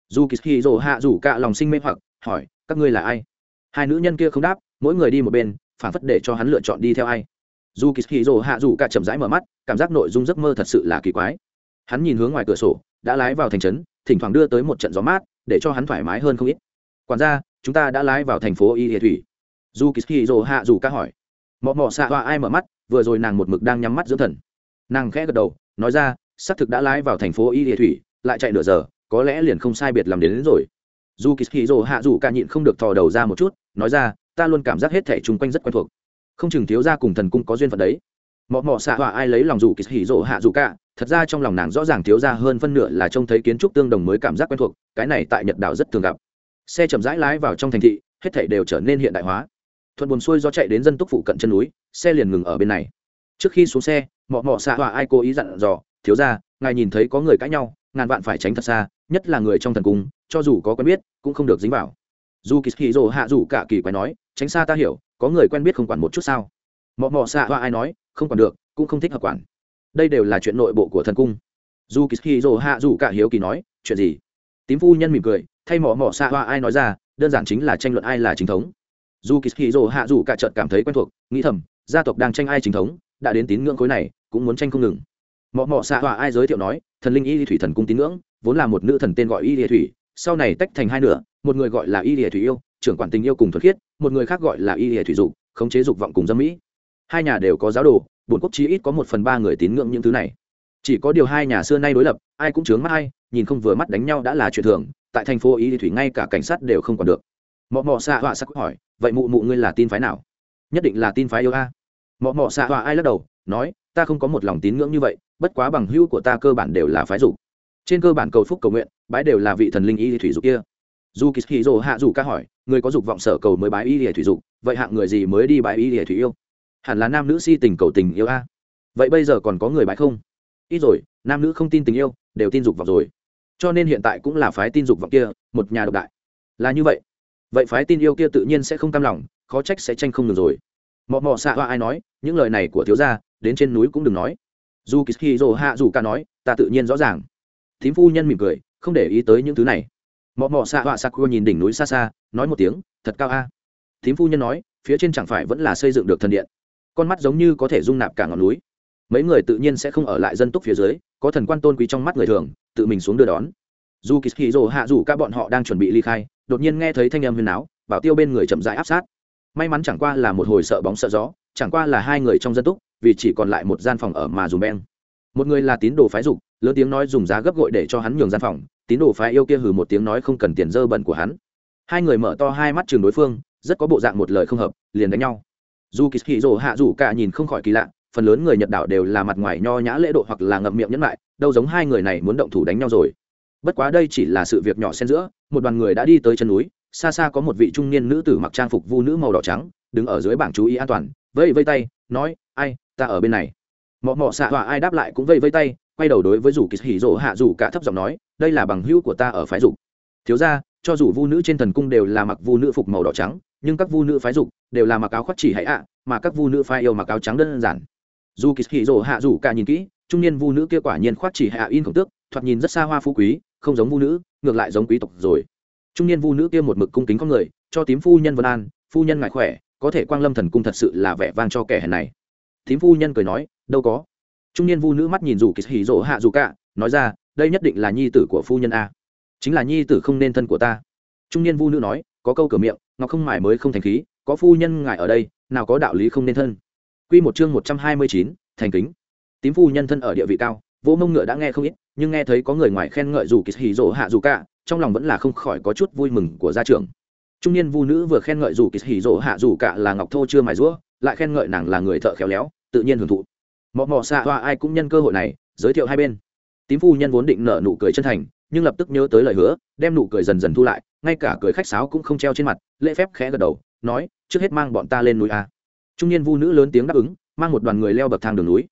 Dù kỳ hì rồ hạ dù ca lòng sinh mê hoặc hỏi các ngươi là ai? Hai nữ nhân kia không đáp mỗi người đi một bên phản phất để cho hắn lựa chọn đi theo ai. Dù kỳ hì rồ hạ dù ca chậm rãi mở mắt cảm giác nội dung giấc mơ thật sự là kỳ quái hắn nhìn hướng ngoài cửa sổ đã lái vào thành trấn thỉnh thoảng đưa tới một trận gió mát để cho hắn thoải mái hơn không ít. Quản ra, chúng ta đã lái vào thành phố y hệ thủy. Dù kỳ rồ hạ dù ca hỏi. Mọ mọ xạ hoa ai mở mắt vừa rồi nàng một mực đang nhắm mắt dưỡng thần. Nàng khẽ gật đầu nói ra xác thực đã lái vào thành phố y hệ thủy lại chạy nửa giờ có lẽ liền không sai biệt làm đến, đến rồi. Dù kỳ rồ hạ dù ca nhịn không được thò đầu ra một chút nói ra ta luôn cảm giác hết thẻ chung quanh rất quen thuộc. Không chừng thiếu ra cùng thần cung có duyên phận đấy. Mọ mọ xạ hoa ai lấy lòng dù kỳ hỉ hạ dù cả thật ra trong lòng nàng rõ ràng thiếu ra hơn phân nửa là trông thấy kiến trúc tương đồng mới cảm giác quen thuộc, cái này tại nhật đảo rất thường gặp. Xe chậm rãi lái vào trong thành thị, hết thảy đều trở nên hiện đại hóa. Thuận buồn xuôi do chạy đến dân túc phụ cận chân núi, xe liền ngừng ở bên này. Trước khi xuống xe, mọ mọ xạ hòa ai cố ý dặn dò, thiếu ra, ngài nhìn thấy có người cãi nhau, ngàn vạn phải tránh thật xa, nhất là người trong thần cung, cho dù có quen biết, cũng không được dính vào. Dù kỳ hì rồ hạ dù cả kỳ quái nói, tránh xa ta hiểu, có người quen biết không quản một chút sao? Mọ mọ xạ hoa ai nói, không quản được, cũng không thích hợp quản đây đều là chuyện nội bộ của thần cung. Dù kỳ dỗ hạ dù cả hiếu kỳ nói, chuyện gì? Tím phu nhân mỉm cười, thay mỏ mỏ xạ hoa ai nói ra, đơn giản chính là tranh luận ai là chính thống. Dù kỳ dỗ hạ dù cả trợt cảm thấy quen thuộc, nghĩ thầm, gia tộc đang tranh ai chính thống, đã đến tín ngưỡng khối này, cũng muốn tranh không ngừng. Mọ mọ xạ hoa ai giới thiệu nói, thần linh y thủy thần cung tín ngưỡng, vốn là một nữ thần tên gọi y thủy, sau này tách thành hai nửa, một người gọi là y thủy yêu, trưởng quản tình yêu cùng thuật khiết, một người khác gọi là y thủy dục, khống chế dục vọng cùng dâm mỹ. Hai nhà đều có giáo đồ bổn quốc chí ít có một phần ba người tín ngưỡng những thứ này. Chỉ có điều hai nhà xưa nay đối lập, ai cũng chướng mắt ai, nhìn không vừa mắt đánh nhau đã là chuyện thường, tại thành phố ý thủy ngay cả cảnh sát đều không còn được. Mọ mọ xạ họa sắc hỏi, vậy mụ mụ ngươi là tin phái nào? Nhất định là tin phái yêu a. Mọ mọ xạ họa ai lắc đầu, nói, ta không có một lòng tín ngưỡng như vậy, bất quá bằng hữu của ta cơ bản đều là phái dục. Trên cơ bản cầu phúc cầu nguyện, bái đều là vị thần linh y thủy dục kia. Dù kỳ hì hạ dù ca hỏi, người có dục vọng sở cầu mới bái y thủy dục, vậy hạng người gì mới đi bái y thủy yêu? Hẳn là nam nữ si tình cầu tình yêu a. Vậy bây giờ còn có người bãi không? Ít rồi, nam nữ không tin tình yêu, đều tin dục vọng rồi. Cho nên hiện tại cũng là phái tin dục vọng kia, một nhà độc đại. Là như vậy. Vậy phái tin yêu kia tự nhiên sẽ không cam lòng, khó trách sẽ tranh không được rồi. Mọ mọ xạ hoa ai nói, những lời này của thiếu gia, đến trên núi cũng đừng nói. Dù kỳ dồ hạ dù ca nói, ta tự nhiên rõ ràng. Thím phu nhân mỉm cười, không để ý tới những thứ này. Mọ mọ xạ họa sakura nhìn đỉnh núi xa xa, nói một tiếng, thật cao a. Thím phu nhân nói, phía trên chẳng phải vẫn là xây dựng được thần điện? Con mắt giống như có thể dung nạp cả ngọn núi. Mấy người tự nhiên sẽ không ở lại dân túc phía dưới, có thần quan tôn quý trong mắt người thường, tự mình xuống đưa đón. Dù kỳ hì rồ hạ dù các bọn họ đang chuẩn bị ly khai, đột nhiên nghe thấy thanh âm huyền áo, bảo tiêu bên người chậm rãi áp sát. May mắn chẳng qua là một hồi sợ bóng sợ gió, chẳng qua là hai người trong dân túc, vì chỉ còn lại một gian phòng ở mà dùng beng. Một người là tín đồ phái dục, lớn tiếng nói dùng giá gấp gội để cho hắn nhường gian phòng, tín đồ phái yêu kia hừ một tiếng nói không cần tiền dơ bẩn của hắn. Hai người mở to hai mắt chừng đối phương, rất có bộ dạng một lời không hợp, liền đánh nhau dù kỳ hì rồ hạ rủ cả nhìn không khỏi kỳ lạ, phần lớn người nhật đảo đều là mặt ngoài nho nhã lễ độ hoặc là ngậm miệng nhẫn lại, đâu giống hai người này muốn động thủ đánh nhau rồi. Bất quá đây chỉ là sự việc nhỏ xen giữa, một đoàn người đã đi tới chân núi, xa xa có một vị trung niên nữ tử mặc trang phục vu nữ màu đỏ trắng, đứng ở dưới bảng chú ý an toàn vây vây tay, nói, ai, ta ở bên này. Mọ mọ xạ họa ai đáp lại cũng vây vây tay, quay đầu đối với rủ kỳ hỉ rỗ hạ rủ cả thấp giọng nói, đây là bằng hữu của ta ở phái dục. Thiếu ra cho dù vu nữ trên thần cung đều là mặc vu nữ phục màu đỏ trắng nhưng các vu nữ phái dục đều là mặc áo khoác chỉ hãy ạ, mà các vu nữ phái yêu mặc áo trắng đơn giản. Dù kỳ hì rồ hạ rủ cả nhìn kỹ, trung niên vu nữ kia quả nhiên khoác chỉ hạ in khổng tước, thoạt nhìn rất xa hoa phú quý, không giống vu nữ, ngược lại giống quý tộc rồi. Trung niên vu nữ kia một mực cung kính con người, cho tím phu nhân vân an, phu nhân ngại khỏe, có thể quang lâm thần cung thật sự là vẻ vang cho kẻ hèn này. Tím phu nhân cười nói, đâu có. Trung niên vu nữ mắt nhìn dù kỳ hì rồ hạ dù cả, nói ra, đây nhất định là nhi tử của phu nhân a. Chính là nhi tử không nên thân của ta. Trung niên vu nữ nói, có câu cửa miệng ngọc không mải mới không thành khí có phu nhân ngài ở đây nào có đạo lý không nên thân Quy một chương một trăm hai mươi chín, thành kính. Tím phu nhân thân ở địa vị cao, vỗ mông ngựa đã nghe không ít, nhưng nghe thấy có người ngoài khen ngợi dù kỳ hỉ rỗ hạ dù cả, trong lòng vẫn là không khỏi có chút vui mừng của gia trưởng. Trung niên vu nữ vừa khen ngợi dù kỳ hỉ rỗ hạ dù cả là ngọc thô chưa mài rũa, lại khen ngợi nàng là người thợ khéo léo, tự nhiên hưởng thụ. Mọ mọ xạ hoa ai cũng nhân cơ hội này, giới thiệu hai bên. Tím phu nhân vốn định nở nụ cười chân thành, nhưng lập tức nhớ tới lời hứa, đem nụ cười dần dần thu lại, ngay cả cười khách sáo cũng không treo trên mặt, lễ phép khẽ gật đầu, nói, trước hết mang bọn ta lên núi a. Trung niên vu nữ lớn tiếng đáp ứng mang một đoàn người leo bậc thang đường núi.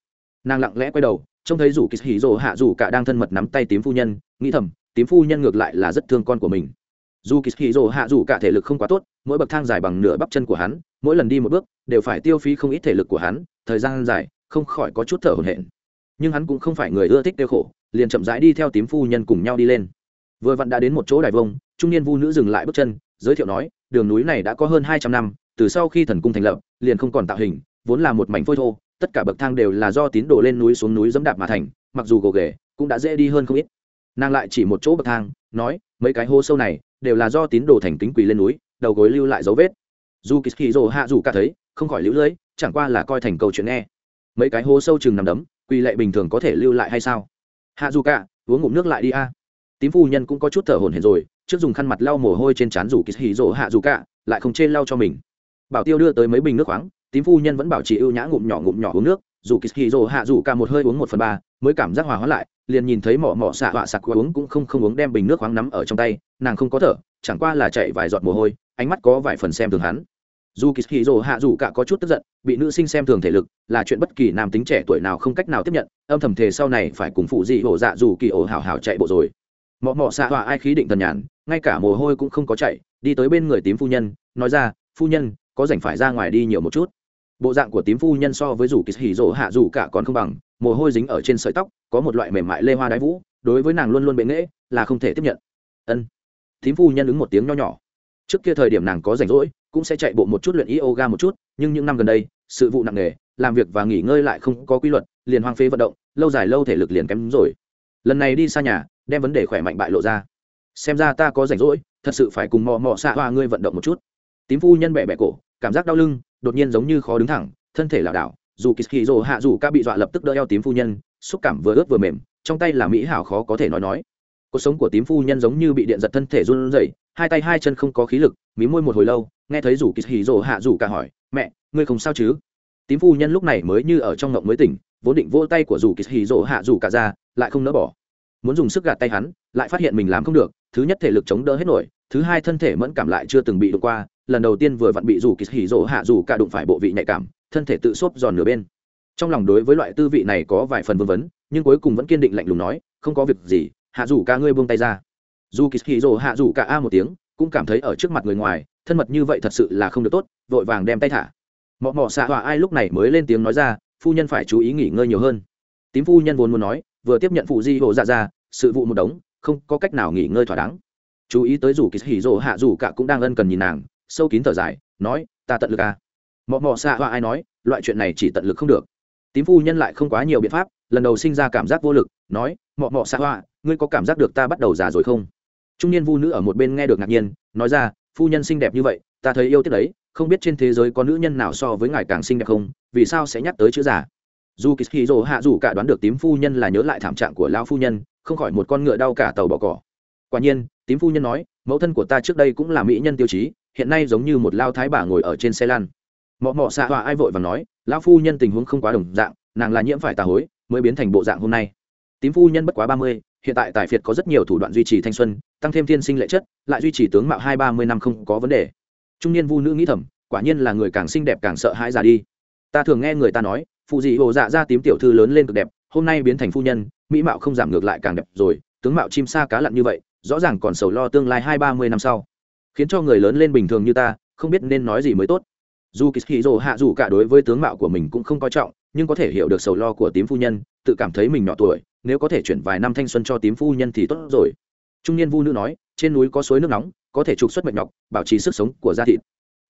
Nàng lặng lẽ quay đầu trông thấy rủ kỳ hỉ rồ hạ rủ cả đang thân mật nắm tay tím phu nhân nghĩ thầm tím phu nhân ngược lại là rất thương con của mình. Dù kỳ hỉ rồ hạ rủ cả thể lực không quá tốt mỗi bậc thang dài bằng nửa bắp chân của hắn mỗi lần đi một bước đều phải tiêu phí không ít thể lực của hắn thời gian dài không khỏi có chút thở hổn hển. Nhưng hắn cũng không phải người ưa thích tiêu khổ liền chậm rãi đi theo tím phu nhân cùng nhau đi lên. Vừa vặn đã đến một chỗ đài vông, trung niên vu nữ dừng lại bước chân, giới thiệu nói, đường núi này đã có hơn hai trăm năm, từ sau khi thần cung thành lập, liền không còn tạo hình, vốn là một mảnh phôi thô, tất cả bậc thang đều là do tín đồ lên núi xuống núi dẫm đạp mà thành, mặc dù gồ ghề, cũng đã dễ đi hơn không ít. Nàng lại chỉ một chỗ bậc thang, nói, mấy cái hô sâu này đều là do tín đồ thành kính quỳ lên núi, đầu gối lưu lại dấu vết. Dù kỳ hì rồ hạ dù cả thấy, không khỏi lũ lưỡi chẳng qua là coi thành câu chuyện nghe. Mấy cái hô sâu chừng nằm đấm, quỳ lệ bình thường có thể lưu lại hay sao? Hạ dù cả, uống ngụm nước lại đi a. Tím phu nhân cũng có chút thở hổn hển rồi, trước dùng khăn mặt lau mồ hôi trên trán rủ kỳ hì rồ hạ dù cả, lại không chê lau cho mình. Bảo tiêu đưa tới mấy bình nước khoáng, tím phu nhân vẫn bảo trì ưu nhã ngụm nhỏ ngụm nhỏ uống nước, dù kỳ hì rồ hạ dù cả một hơi uống một phần ba, mới cảm giác hòa hóa lại, liền nhìn thấy mỏ mỏ xạ họa sặc uống cũng không không uống đem bình nước khoáng nắm ở trong tay, nàng không có thở, chẳng qua là chạy vài giọt mồ hôi, ánh mắt có vài phần xem thường hắn dù kỳ hì rồ hạ dù cả có chút tức giận, bị nữ sinh xem thường thể lực, là chuyện bất kỳ nam tính trẻ tuổi nào không cách nào tiếp nhận, âm thầm thề sau này phải cùng phụ dị hổ dạ dù kỳ ổ hào hào chạy bộ rồi. Mọ mọ xạ họa ai khí định thần nhàn, ngay cả mồ hôi cũng không có chạy, đi tới bên người tím phu nhân, nói ra, phu nhân, có rảnh phải ra ngoài đi nhiều một chút. Bộ dạng của tím phu nhân so với rủ kỳ hỉ rỗ hạ rủ cả còn không bằng, mồ hôi dính ở trên sợi tóc, có một loại mềm mại lê hoa đái vũ, đối với nàng luôn luôn bệ nghễ, là không thể tiếp nhận. Ân. Tím phu nhân ứng một tiếng nho nhỏ trước kia thời điểm nàng có rảnh rỗi, cũng sẽ chạy bộ một chút luyện yoga một chút, nhưng những năm gần đây, sự vụ nặng nề, làm việc và nghỉ ngơi lại không có quy luật, liền hoang phế vận động, lâu dài lâu thể lực liền kém rồi. Lần này đi xa nhà, đem vấn đề khỏe mạnh bại lộ ra. Xem ra ta có rảnh rỗi, thật sự phải cùng mò mò xạ hoa ngươi vận động một chút. Tím phu nhân bẹ bẹ cổ, cảm giác đau lưng, đột nhiên giống như khó đứng thẳng, thân thể lảo đảo, dù kỳ hì rồ hạ dù ca bị dọa lập tức đỡ eo tím phu nhân, xúc cảm vừa ướt vừa mềm, trong tay là mỹ hảo khó có thể nói nói cuộc sống của tím phu nhân giống như bị điện giật thân thể run rẩy, hai tay hai chân không có khí lực, mí môi một hồi lâu, nghe thấy rủ kỳ hì rồ hạ rủ cả hỏi, mẹ, ngươi không sao chứ? Tím phu nhân lúc này mới như ở trong ngộng mới tỉnh, vốn định vỗ tay của rủ kỳ hì rồ hạ rủ cả ra, lại không nỡ bỏ. Muốn dùng sức gạt tay hắn, lại phát hiện mình làm không được, thứ nhất thể lực chống đỡ hết nổi, thứ hai thân thể mẫn cảm lại chưa từng bị đụng qua, lần đầu tiên vừa vặn bị rủ kỳ hỉ rỗ hạ rủ cả đụng phải bộ vị nhạy cảm, thân thể tự xốp giòn nửa bên. Trong lòng đối với loại tư vị này có vài phần vương vấn, nhưng cuối cùng vẫn kiên định lạnh lùng nói, không có việc gì hạ rủ cả ngươi buông tay ra. Dù kỳ hì rồ hạ rủ cả a một tiếng, cũng cảm thấy ở trước mặt người ngoài, thân mật như vậy thật sự là không được tốt, vội vàng đem tay thả. Mọ mọ xạ họa ai lúc này mới lên tiếng nói ra, phu nhân phải chú ý nghỉ ngơi nhiều hơn. Tím phu nhân vốn muốn nói, vừa tiếp nhận phụ di hộ dạ ra, sự vụ một đống, không có cách nào nghỉ ngơi thỏa đáng. Chú ý tới rủ kỳ hỉ rồ hạ rủ cả cũng đang ân cần nhìn nàng, sâu kín thở dài, nói, ta tận lực à mọ mọ xạ hoa ai nói, loại chuyện này chỉ tận lực không được. Tím phu nhân lại không quá nhiều biện pháp, lần đầu sinh ra cảm giác vô lực, nói, mọ mọ xạ hoa ngươi có cảm giác được ta bắt đầu già rồi không? Trung niên vu nữ ở một bên nghe được ngạc nhiên, nói ra, phu nhân xinh đẹp như vậy, ta thấy yêu tiếc đấy, không biết trên thế giới có nữ nhân nào so với ngài càng xinh đẹp không, vì sao sẽ nhắc tới chữ già? Dù kỳ hì hạ dù cả đoán được tím phu nhân là nhớ lại thảm trạng của lão phu nhân, không khỏi một con ngựa đau cả tàu bỏ cỏ. Quả nhiên, tím phu nhân nói, mẫu thân của ta trước đây cũng là mỹ nhân tiêu chí, hiện nay giống như một lao thái bà ngồi ở trên xe lan mọ mọ xạ họa ai vội và nói, lão phu nhân tình huống không quá đồng dạng, nàng là nhiễm phải tà hối, mới biến thành bộ dạng hôm nay. Tím phu nhân bất quá ba mươi hiện tại tài phiệt có rất nhiều thủ đoạn duy trì thanh xuân, tăng thêm thiên sinh lệ chất, lại duy trì tướng mạo hai ba mươi năm không có vấn đề. Trung niên vu nữ nghĩ thầm, quả nhiên là người càng xinh đẹp càng sợ hãi già đi. Ta thường nghe người ta nói, phụ dị hồ dạ ra tím tiểu thư lớn lên cực đẹp, hôm nay biến thành phu nhân, mỹ mạo không giảm ngược lại càng đẹp rồi, tướng mạo chim sa cá lặn như vậy, rõ ràng còn sầu lo tương lai hai ba mươi năm sau. Khiến cho người lớn lên bình thường như ta, không biết nên nói gì mới tốt. Dù kỳ hì hạ dù cả đối với tướng mạo của mình cũng không coi trọng nhưng có thể hiểu được sầu lo của tím phu nhân, tự cảm thấy mình nhỏ tuổi, nếu có thể chuyển vài năm thanh xuân cho tím phu nhân thì tốt rồi. Trung niên vu nữ nói, trên núi có suối nước nóng, có thể trục xuất mệt nhọc, bảo trì sức sống của da thịt.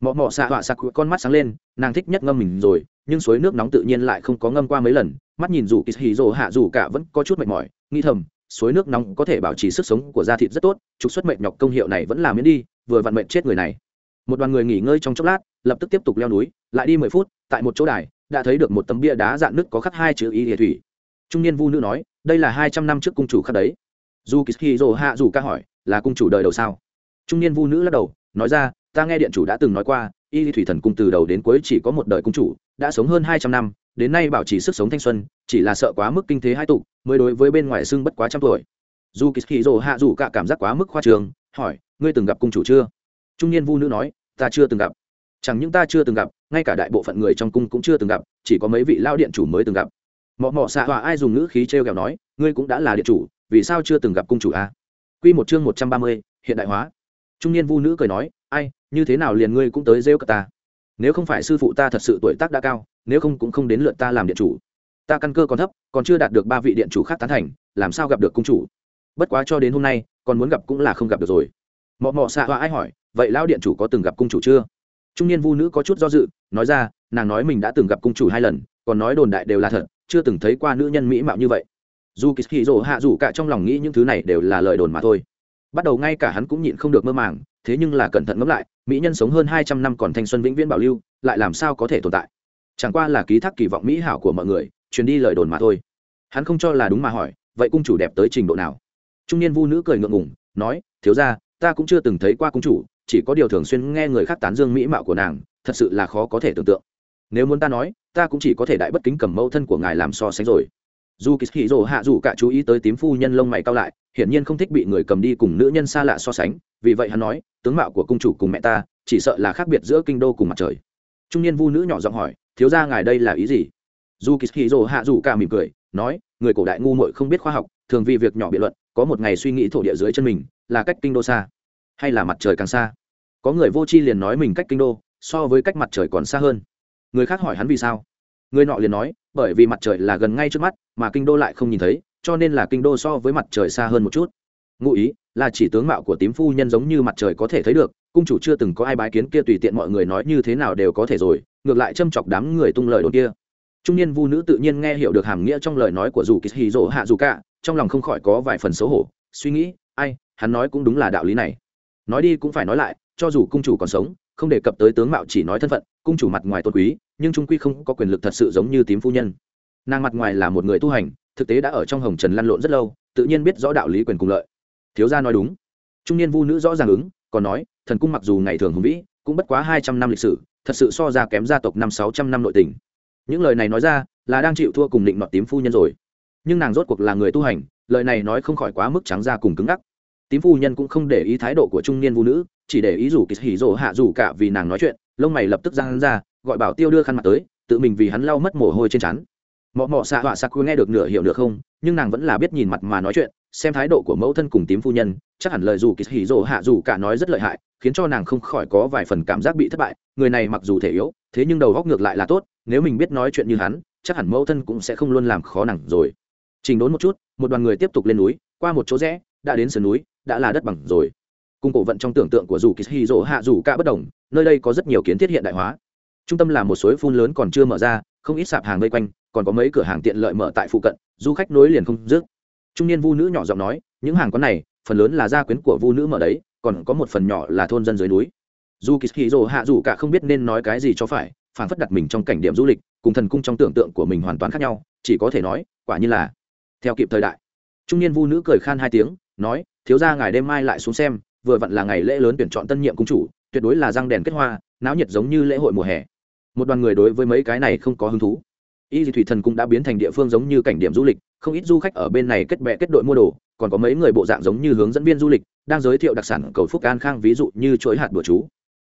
Mọ mọ xạ họa sặc con mắt sáng lên, nàng thích nhất ngâm mình rồi, nhưng suối nước nóng tự nhiên lại không có ngâm qua mấy lần, mắt nhìn dù kỳ hì rồ hạ dù cả vẫn có chút mệt mỏi, nghĩ thầm, suối nước nóng có thể bảo trì sức sống của da thịt rất tốt, trục xuất mệnh nhọc công hiệu này vẫn làm miễn đi, vừa vặn mệnh chết người này. Một đoàn người nghỉ ngơi trong chốc lát, lập tức tiếp tục leo núi, lại đi mười phút, tại một chỗ đài đã thấy được một tấm bia đá dạng nước có khắc hai chữ y địa thủy. Trung niên vu nữ nói, đây là hai trăm năm trước cung chủ khắc đấy. Dù kỳ dỗ hạ dù ca hỏi, là cung chủ đời đầu sao? Trung niên vu nữ lắc đầu, nói ra, ta nghe điện chủ đã từng nói qua, y thủy thần cung từ đầu đến cuối chỉ có một đời cung chủ, đã sống hơn hai trăm năm, đến nay bảo trì sức sống thanh xuân, chỉ là sợ quá mức kinh thế hai tục mới đối với bên ngoài xưng bất quá trăm tuổi. Dù kỳ dỗ hạ dù cả cảm giác quá mức khoa trường hỏi, ngươi từng gặp cung chủ chưa? Trung niên vu nữ nói, ta chưa từng gặp chẳng những ta chưa từng gặp, ngay cả đại bộ phận người trong cung cũng chưa từng gặp, chỉ có mấy vị lao điện chủ mới từng gặp. Mọ mọ xạ hòa ai dùng ngữ khí t r e o nói, ngươi cũng đã là điện chủ, vì sao chưa từng gặp cung chủ a à? q một chương một trăm ba mươi, hiện đại hóa. Trung niên vu nữ cười nói, ai, như thế nào liền ngươi cũng tới rêu cả ta? Nếu không phải sư phụ ta thật sự tuổi tác đã cao, nếu không cũng không đến lượt ta làm điện chủ. Ta căn cơ còn thấp, còn chưa đạt được ba vị điện chủ khác tán thành, làm sao gặp được cung chủ? Bất quá cho đến hôm nay, còn muốn gặp cũng là không gặp được rồi. Mọ mọ xạ hòa ai hỏi, vậy lão điện chủ có từng gặp cung chủ chưa? Trung niên vu nữ có chút do dự, nói ra, nàng nói mình đã từng gặp cung chủ hai lần, còn nói đồn đại đều là thật, chưa từng thấy qua nữ nhân mỹ mạo như vậy. Dù kỳ hì hạ dù cả trong lòng nghĩ những thứ này đều là lời đồn mà thôi. Bắt đầu ngay cả hắn cũng nhịn không được mơ màng, thế nhưng là cẩn thận ngẫm lại, mỹ nhân sống hơn hai trăm năm còn thanh xuân vĩnh viễn bảo lưu, lại làm sao có thể tồn tại? Chẳng qua là ký thác kỳ vọng mỹ hảo của mọi người, truyền đi lời đồn mà thôi. Hắn không cho là đúng mà hỏi, vậy cung chủ đẹp tới trình độ nào? Trung niên vu nữ cười ngượng ngùng, nói, thiếu ra ta cũng chưa từng thấy qua cung chủ chỉ có điều thường xuyên nghe người khác tán dương mỹ mạo của nàng, thật sự là khó có thể tưởng tượng. Nếu muốn ta nói, ta cũng chỉ có thể đại bất kính cầm mẫu thân của ngài làm so sánh rồi. Dù kỳ hì rồ hạ dù cả chú ý tới tím phu nhân lông mày cao lại, hiển nhiên không thích bị người cầm đi cùng nữ nhân xa lạ so sánh, vì vậy hắn nói, tướng mạo của cung chủ cùng mẹ ta, chỉ sợ là khác biệt giữa kinh đô cùng mặt trời. Trung niên vu nữ nhỏ giọng hỏi, thiếu ra ngài đây là ý gì? Dù kỳ hì rồ hạ dù cả mỉm cười, nói, người cổ đại ngu muội không biết khoa học, thường vì việc nhỏ biện luận, có một ngày suy nghĩ thổ địa dưới chân mình, là cách kinh đô xa hay là mặt trời càng xa? Có người vô tri liền nói mình cách kinh đô, so với cách mặt trời còn xa hơn. Người khác hỏi hắn vì sao? Người nọ liền nói, bởi vì mặt trời là gần ngay trước mắt, mà kinh đô lại không nhìn thấy, cho nên là kinh đô so với mặt trời xa hơn một chút. Ngụ ý, là chỉ tướng mạo của tím phu nhân giống như mặt trời có thể thấy được, cung chủ chưa từng có ai bái kiến kia tùy tiện mọi người nói như thế nào đều có thể rồi, ngược lại châm chọc đám người tung lời đồn kia. Trung niên vu nữ tự nhiên nghe hiểu được hàm nghĩa trong lời nói của dù kỳ hì rỗ hạ dù cả, trong lòng không khỏi có vài phần xấu hổ, suy nghĩ, ai, hắn nói cũng đúng là đạo lý này nói đi cũng phải nói lại, cho dù cung chủ còn sống, không đề cập tới tướng mạo chỉ nói thân phận, cung chủ mặt ngoài tôn quý, nhưng trung quy không có quyền lực thật sự giống như tím phu nhân. Nàng mặt ngoài là một người tu hành, thực tế đã ở trong hồng trần lăn lộn rất lâu, tự nhiên biết rõ đạo lý quyền cùng lợi. Thiếu gia nói đúng. Trung niên vu nữ rõ ràng ứng, còn nói, thần cung mặc dù ngày thường hùng vĩ, cũng bất quá hai trăm năm lịch sử, thật sự so ra kém gia tộc năm sáu trăm năm nội tình. Những lời này nói ra, là đang chịu thua cùng định nọt tím phu nhân rồi. Nhưng nàng rốt cuộc là người tu hành, lời này nói không khỏi quá mức trắng ra cùng cứng ngắc tím phu nhân cũng không để ý thái độ của trung niên vũ nữ, chỉ để ý rủ kỳ hỉ rỗ hạ rủ cả vì nàng nói chuyện, lông mày lập tức ra hắn ra, gọi bảo tiêu đưa khăn mặt tới, tự mình vì hắn lau mất mồ hôi trên chắn mọ mọ xạ họa sặc nghe được nửa hiểu được không, nhưng nàng vẫn là biết nhìn mặt mà nói chuyện, xem thái độ của mẫu thân cùng tím phu nhân, chắc hẳn lời dù kỳ hỉ rỗ hạ rủ cả nói rất lợi hại, khiến cho nàng không khỏi có vài phần cảm giác bị thất bại, người này mặc dù thể yếu, thế nhưng đầu góc ngược lại là tốt, nếu mình biết nói chuyện như hắn, chắc hẳn mẫu thân cũng sẽ không luôn làm khó nàng rồi. Trình đốn một chút, một đoàn người tiếp tục lên núi, qua một chỗ rẽ, đã đến sườn núi đã là đất bằng rồi. Cùng cổ vận trong tưởng tượng của dù kỳ hy rỗ hạ dù cả bất đồng, nơi đây có rất nhiều kiến thiết hiện đại hóa. Trung tâm là một suối phun lớn còn chưa mở ra, không ít sạp hàng vây quanh, còn có mấy cửa hàng tiện lợi mở tại phụ cận, du khách nối liền không dứt. Trung niên vu nữ nhỏ giọng nói, những hàng quán này, phần lớn là gia quyến của vu nữ mở đấy, còn có một phần nhỏ là thôn dân dưới núi. Dù kỳ hì hạ dù cả không biết nên nói cái gì cho phải phản phất đặt mình trong cảnh điểm du lịch, cùng thần cung trong tưởng tượng của mình hoàn toàn khác nhau, chỉ có thể nói, quả như là theo kịp thời đại. Trung niên vu nữ cười khan hai tiếng, nói thiếu ra ngài đêm mai lại xuống xem, vừa vặn là ngày lễ lớn tuyển chọn tân nhiệm cung chủ, tuyệt đối là răng đèn kết hoa, náo nhiệt giống như lễ hội mùa hè. Một đoàn người đối với mấy cái này không có hứng thú. Y thủy thần cũng đã biến thành địa phương giống như cảnh điểm du lịch, không ít du khách ở bên này kết bè kết đội mua đồ, còn có mấy người bộ dạng giống như hướng dẫn viên du lịch, đang giới thiệu đặc sản cầu phúc an khang ví dụ như chuỗi hạt bữa chú.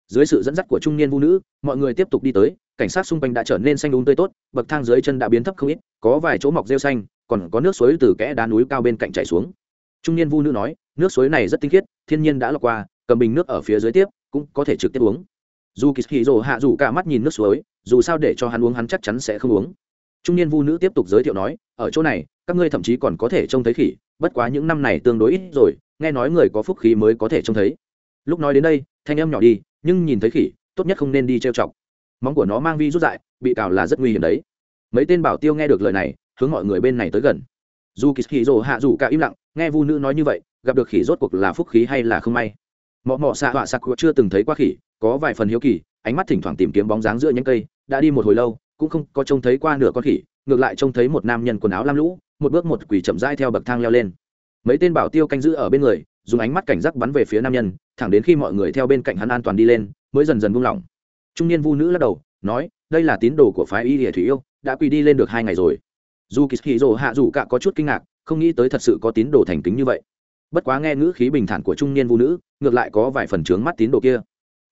Dưới sự dẫn dắt của trung niên vũ nữ, mọi người tiếp tục đi tới, cảnh sát xung quanh đã trở nên xanh đúng tươi tốt, bậc thang dưới chân đã biến thấp không ít, có vài chỗ mọc rêu xanh, còn có nước suối từ kẽ đá núi cao bên cạnh chảy xuống. Trung niên vu nữ nói nước suối này rất tinh khiết, thiên nhiên đã lọc qua, cầm bình nước ở phía dưới tiếp, cũng có thể trực tiếp uống. Dù kỳ hì rồ hạ dù cả mắt nhìn nước suối, dù sao để cho hắn uống hắn chắc chắn sẽ không uống. Trung niên vu nữ tiếp tục giới thiệu nói, ở chỗ này, các ngươi thậm chí còn có thể trông thấy khỉ, bất quá những năm này tương đối ít rồi, nghe nói người có phúc khí mới có thể trông thấy. Lúc nói đến đây, thanh em nhỏ đi, nhưng nhìn thấy khỉ, tốt nhất không nên đi trêu chọc. Móng của nó mang vi rút dại, bị cào là rất nguy hiểm đấy. Mấy tên bảo tiêu nghe được lời này, hướng mọi người bên này tới gần. Dù kỳ hì rồ hạ dù cả im lặng, nghe vu nữ nói như vậy gặp được khỉ rốt cuộc là phúc khí hay là không may. Mọ mọ xạ họa sặc chưa từng thấy qua khỉ, có vài phần hiếu kỳ, ánh mắt thỉnh thoảng tìm kiếm bóng dáng giữa những cây, đã đi một hồi lâu, cũng không có trông thấy qua nửa con khỉ, ngược lại trông thấy một nam nhân quần áo lam lũ, một bước một quỷ chậm rãi theo bậc thang leo lên. Mấy tên bảo tiêu canh giữ ở bên người, dùng ánh mắt cảnh giác bắn về phía nam nhân, thẳng đến khi mọi người theo bên cạnh hắn an toàn đi lên, mới dần dần buông lỏng. Trung niên vu nữ lắc đầu, nói, đây là tín đồ của phái y địa thủy yêu, đã quỳ đi lên được hai ngày rồi. Dù kỳ rồ hạ dù cả có chút kinh ngạc, không nghĩ tới thật sự có tín đồ thành kính như vậy bất quá nghe ngữ khí bình thản của trung niên vu nữ, ngược lại có vài phần trướng mắt tín đồ kia.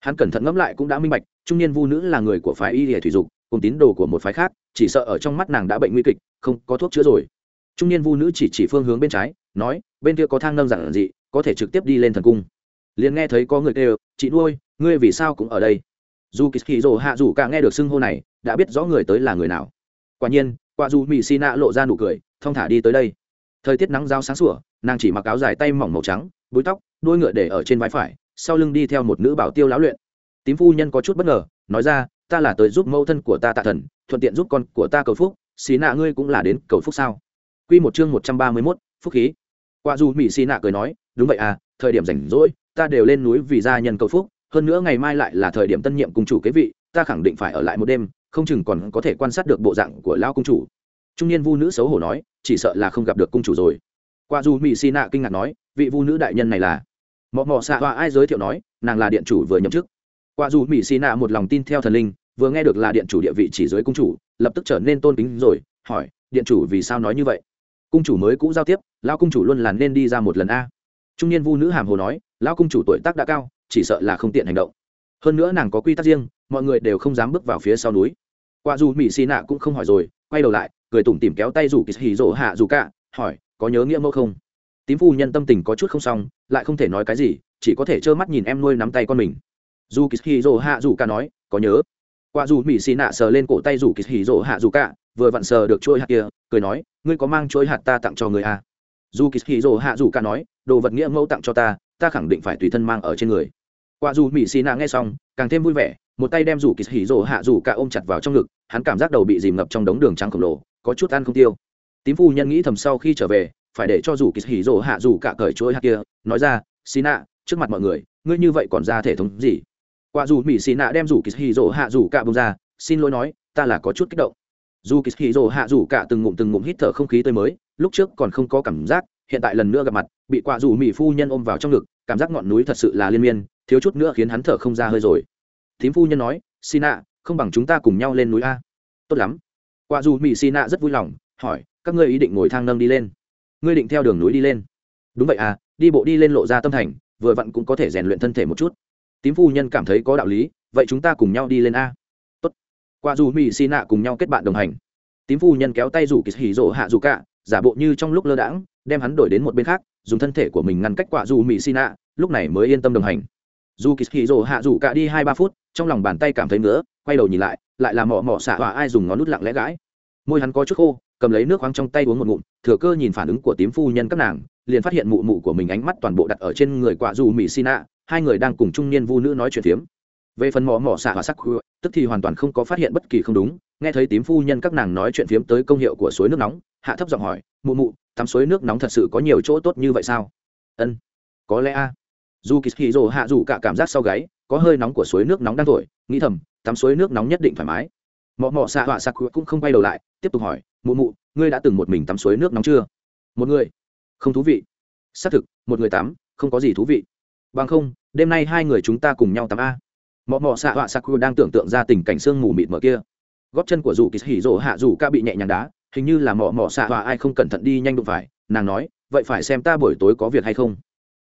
Hắn cẩn thận ngẫm lại cũng đã minh bạch, trung niên vu nữ là người của phái y hệ thủy dục, cùng tín đồ của một phái khác, chỉ sợ ở trong mắt nàng đã bệnh nguy kịch, không có thuốc chữa rồi. Trung niên vu nữ chỉ chỉ phương hướng bên trái, nói, bên kia có thang nâng giản dị, có thể trực tiếp đi lên thần cung. Liền nghe thấy có người kêu, chị nuôi, ngươi vì sao cũng ở đây? Dù kỳ dỗ hạ dù cả nghe được xưng hô này, đã biết rõ người tới là người nào. Quả nhiên, quả dù mỹ xi nạ lộ ra nụ cười, thong thả đi tới đây. Thời tiết nắng giao sáng sủa nàng chỉ mặc áo dài tay mỏng màu trắng, búi tóc đuôi ngựa để ở trên vai phải, sau lưng đi theo một nữ bảo tiêu lão luyện. Tím phu nhân có chút bất ngờ, nói ra, ta là tới giúp mẫu thân của ta tạ thần, thuận tiện giúp con của ta cầu phúc, xì nạ ngươi cũng là đến cầu phúc sao? Q một chương một trăm ba mươi mốt, phúc khí. Qua dù mỹ xì nạ cười nói, đúng vậy à thời điểm rảnh rỗi, ta đều lên núi vì gia nhân cầu phúc, hơn nữa ngày mai lại là thời điểm tân nhiệm cung chủ kế vị, ta khẳng định phải ở lại một đêm, không chừng còn có thể quan sát được bộ dạng của lao cung chủ. Trung niên vu nữ xấu hổ nói, chỉ sợ là không gặp được cung chủ rồi qua dù mỹ xì nạ kinh ngạc nói, vị vu nữ đại nhân này là? Mọ mọ xạ hoa ai giới thiệu nói, nàng là điện chủ vừa nhậm chức. Qua dù mỹ xì nạ một lòng tin theo thần linh, vừa nghe được là điện chủ địa vị chỉ giới cung chủ, lập tức trở nên tôn kính rồi, hỏi, điện chủ vì sao nói như vậy? Cung chủ mới cũ giao tiếp lao cung chủ luôn là nên đi ra một lần a. Trung niên vu nữ hàm hồ nói lao cung chủ tuổi tác đã cao, chỉ sợ là không tiện hành động. Hơn nữa nàng có quy tắc riêng, mọi người đều không dám bước vào phía sau núi. Qua dù mỹ xì nạ cũng không hỏi rồi, quay đầu lại, cười tủm tìm kéo tay rủ kỳ hì rỗ hạ dù cả hỏi, có nhớ nghĩa mẫu không? Tím phu nhân tâm tình có chút không xong, lại không thể nói cái gì, chỉ có thể trơ mắt nhìn em nuôi nắm tay con mình. Dù kỳ hì dỗ hạ dù cả nói, có nhớ. Qua dù mỹ xì nạ sờ lên cổ tay dù kỳ hì dỗ hạ dù cả vừa vặn sờ được chuỗi hạt kia, cười nói, ngươi có mang chuỗi hạt ta tặng cho người à? dù kỳ hì dỗ hạ dù cả nói, đồ vật nghĩa mẫu tặng cho ta ta khẳng định phải tùy thân mang ở trên người. Qua dù mỹ xì nạ nghe xong, càng thêm vui vẻ, một tay đem rủ kỳ hỉ rỗ hạ rủ cả ôm chặt vào trong ngực, hắn cảm giác đầu bị dìm ngập trong đống đường trắng khổng lồ, có chút ăn không tiêu tím phu nhân nghĩ thầm sau khi trở về, phải để cho dù kỳ hỉ rỗ hạ dù cả cởi chuỗi hạt kia, nói ra xì nạ trước mặt mọi người, ngươi như vậy còn ra thể thống gì? Qua dù mỹ xì nạ đem dù kỳ hỉ rỗ hạ dù cả bông ra, xin lỗi nói, ta là có chút kích động. Dù kỳ hỉ rỗ hạ dù cả từng ngụm từng ngụm hít thở không khí tươi mới, lúc trước còn không có cảm giác, hiện tại lần nữa gặp mặt, bị quả dù mỹ phu nhân ôm vào trong ngực, cảm giác ngọn núi thật sự là liên miên, thiếu chút nữa khiến hắn thở không ra hơi rồi. Thím phu nhân nói xin ạ không bằng chúng ta cùng nhau lên núi a. Tốt lắm. Quả dù mỹ xin ạ rất vui lòng, hỏi các ngươi ý định ngồi thang nâng đi lên. Ngươi định theo đường núi đi lên. Đúng vậy à đi bộ đi lên lộ ra tâm thành, vừa vặn cũng có thể rèn luyện thân thể một chút. Tím phu nhân cảm thấy có đạo lý, vậy chúng ta cùng nhau đi lên a. Tốt. Qua dù mỹ xin nạ cùng nhau kết bạn đồng hành. Tím phu nhân kéo tay rủ kỳ hỉ rỗ hạ dù cả, giả bộ như trong lúc lơ đãng, đem hắn đổi đến một bên khác, dùng thân thể của mình ngăn cách quả dù mỹ xin nạ, lúc này mới yên tâm đồng hành. Dù kỳ hỉ rồ hạ dù cả đi hai ba phút, trong lòng bàn tay cảm thấy nữa quay đầu nhìn lại lại là mỏ mỏ xạ và ai dùng ngón nút lặng lẽ gãi. Môi hắn có chút khô cầm lấy nước khoáng trong tay uống một ngụm, thừa cơ nhìn phản ứng của tím phu nhân các nàng, liền phát hiện mụ mụ của mình ánh mắt toàn bộ đặt ở trên người quả dù mỹ xin ạ hai người đang cùng trung niên vu nữ nói chuyện tiếm. về phần mỏ mỏ xạ hỏa sắc tức thì hoàn toàn không có phát hiện bất kỳ không đúng, nghe thấy tím phu nhân các nàng nói chuyện phiếm tới công hiệu của suối nước nóng, hạ thấp giọng hỏi, mụ mụ, tắm suối nước nóng thật sự có nhiều chỗ tốt như vậy sao? Ân, có lẽ a. Dù kỳ hì rồ hạ dù cả cảm giác sau gáy, có hơi nóng của suối nước nóng đang thổi, nghĩ thầm, tắm suối nước nóng nhất định thoải mái. Mọ mọ xạ họa sạc cũng không quay đầu lại tiếp tục hỏi, mụ mụ, ngươi đã từng một mình tắm suối nước nóng chưa? Một người. Không thú vị. Xác thực, một người tắm, không có gì thú vị. Bằng không, đêm nay hai người chúng ta cùng nhau tắm a. Mọ mọ xạ họa sạc đang tưởng tượng ra tình cảnh sương mù mịt mở kia. Góp chân của dù kỳ hỉ rỗ hạ dù ca bị nhẹ nhàng đá, hình như là mọ mọ xạ họa ai không cẩn thận đi nhanh đụng phải, nàng nói, vậy phải xem ta buổi tối có việc hay không.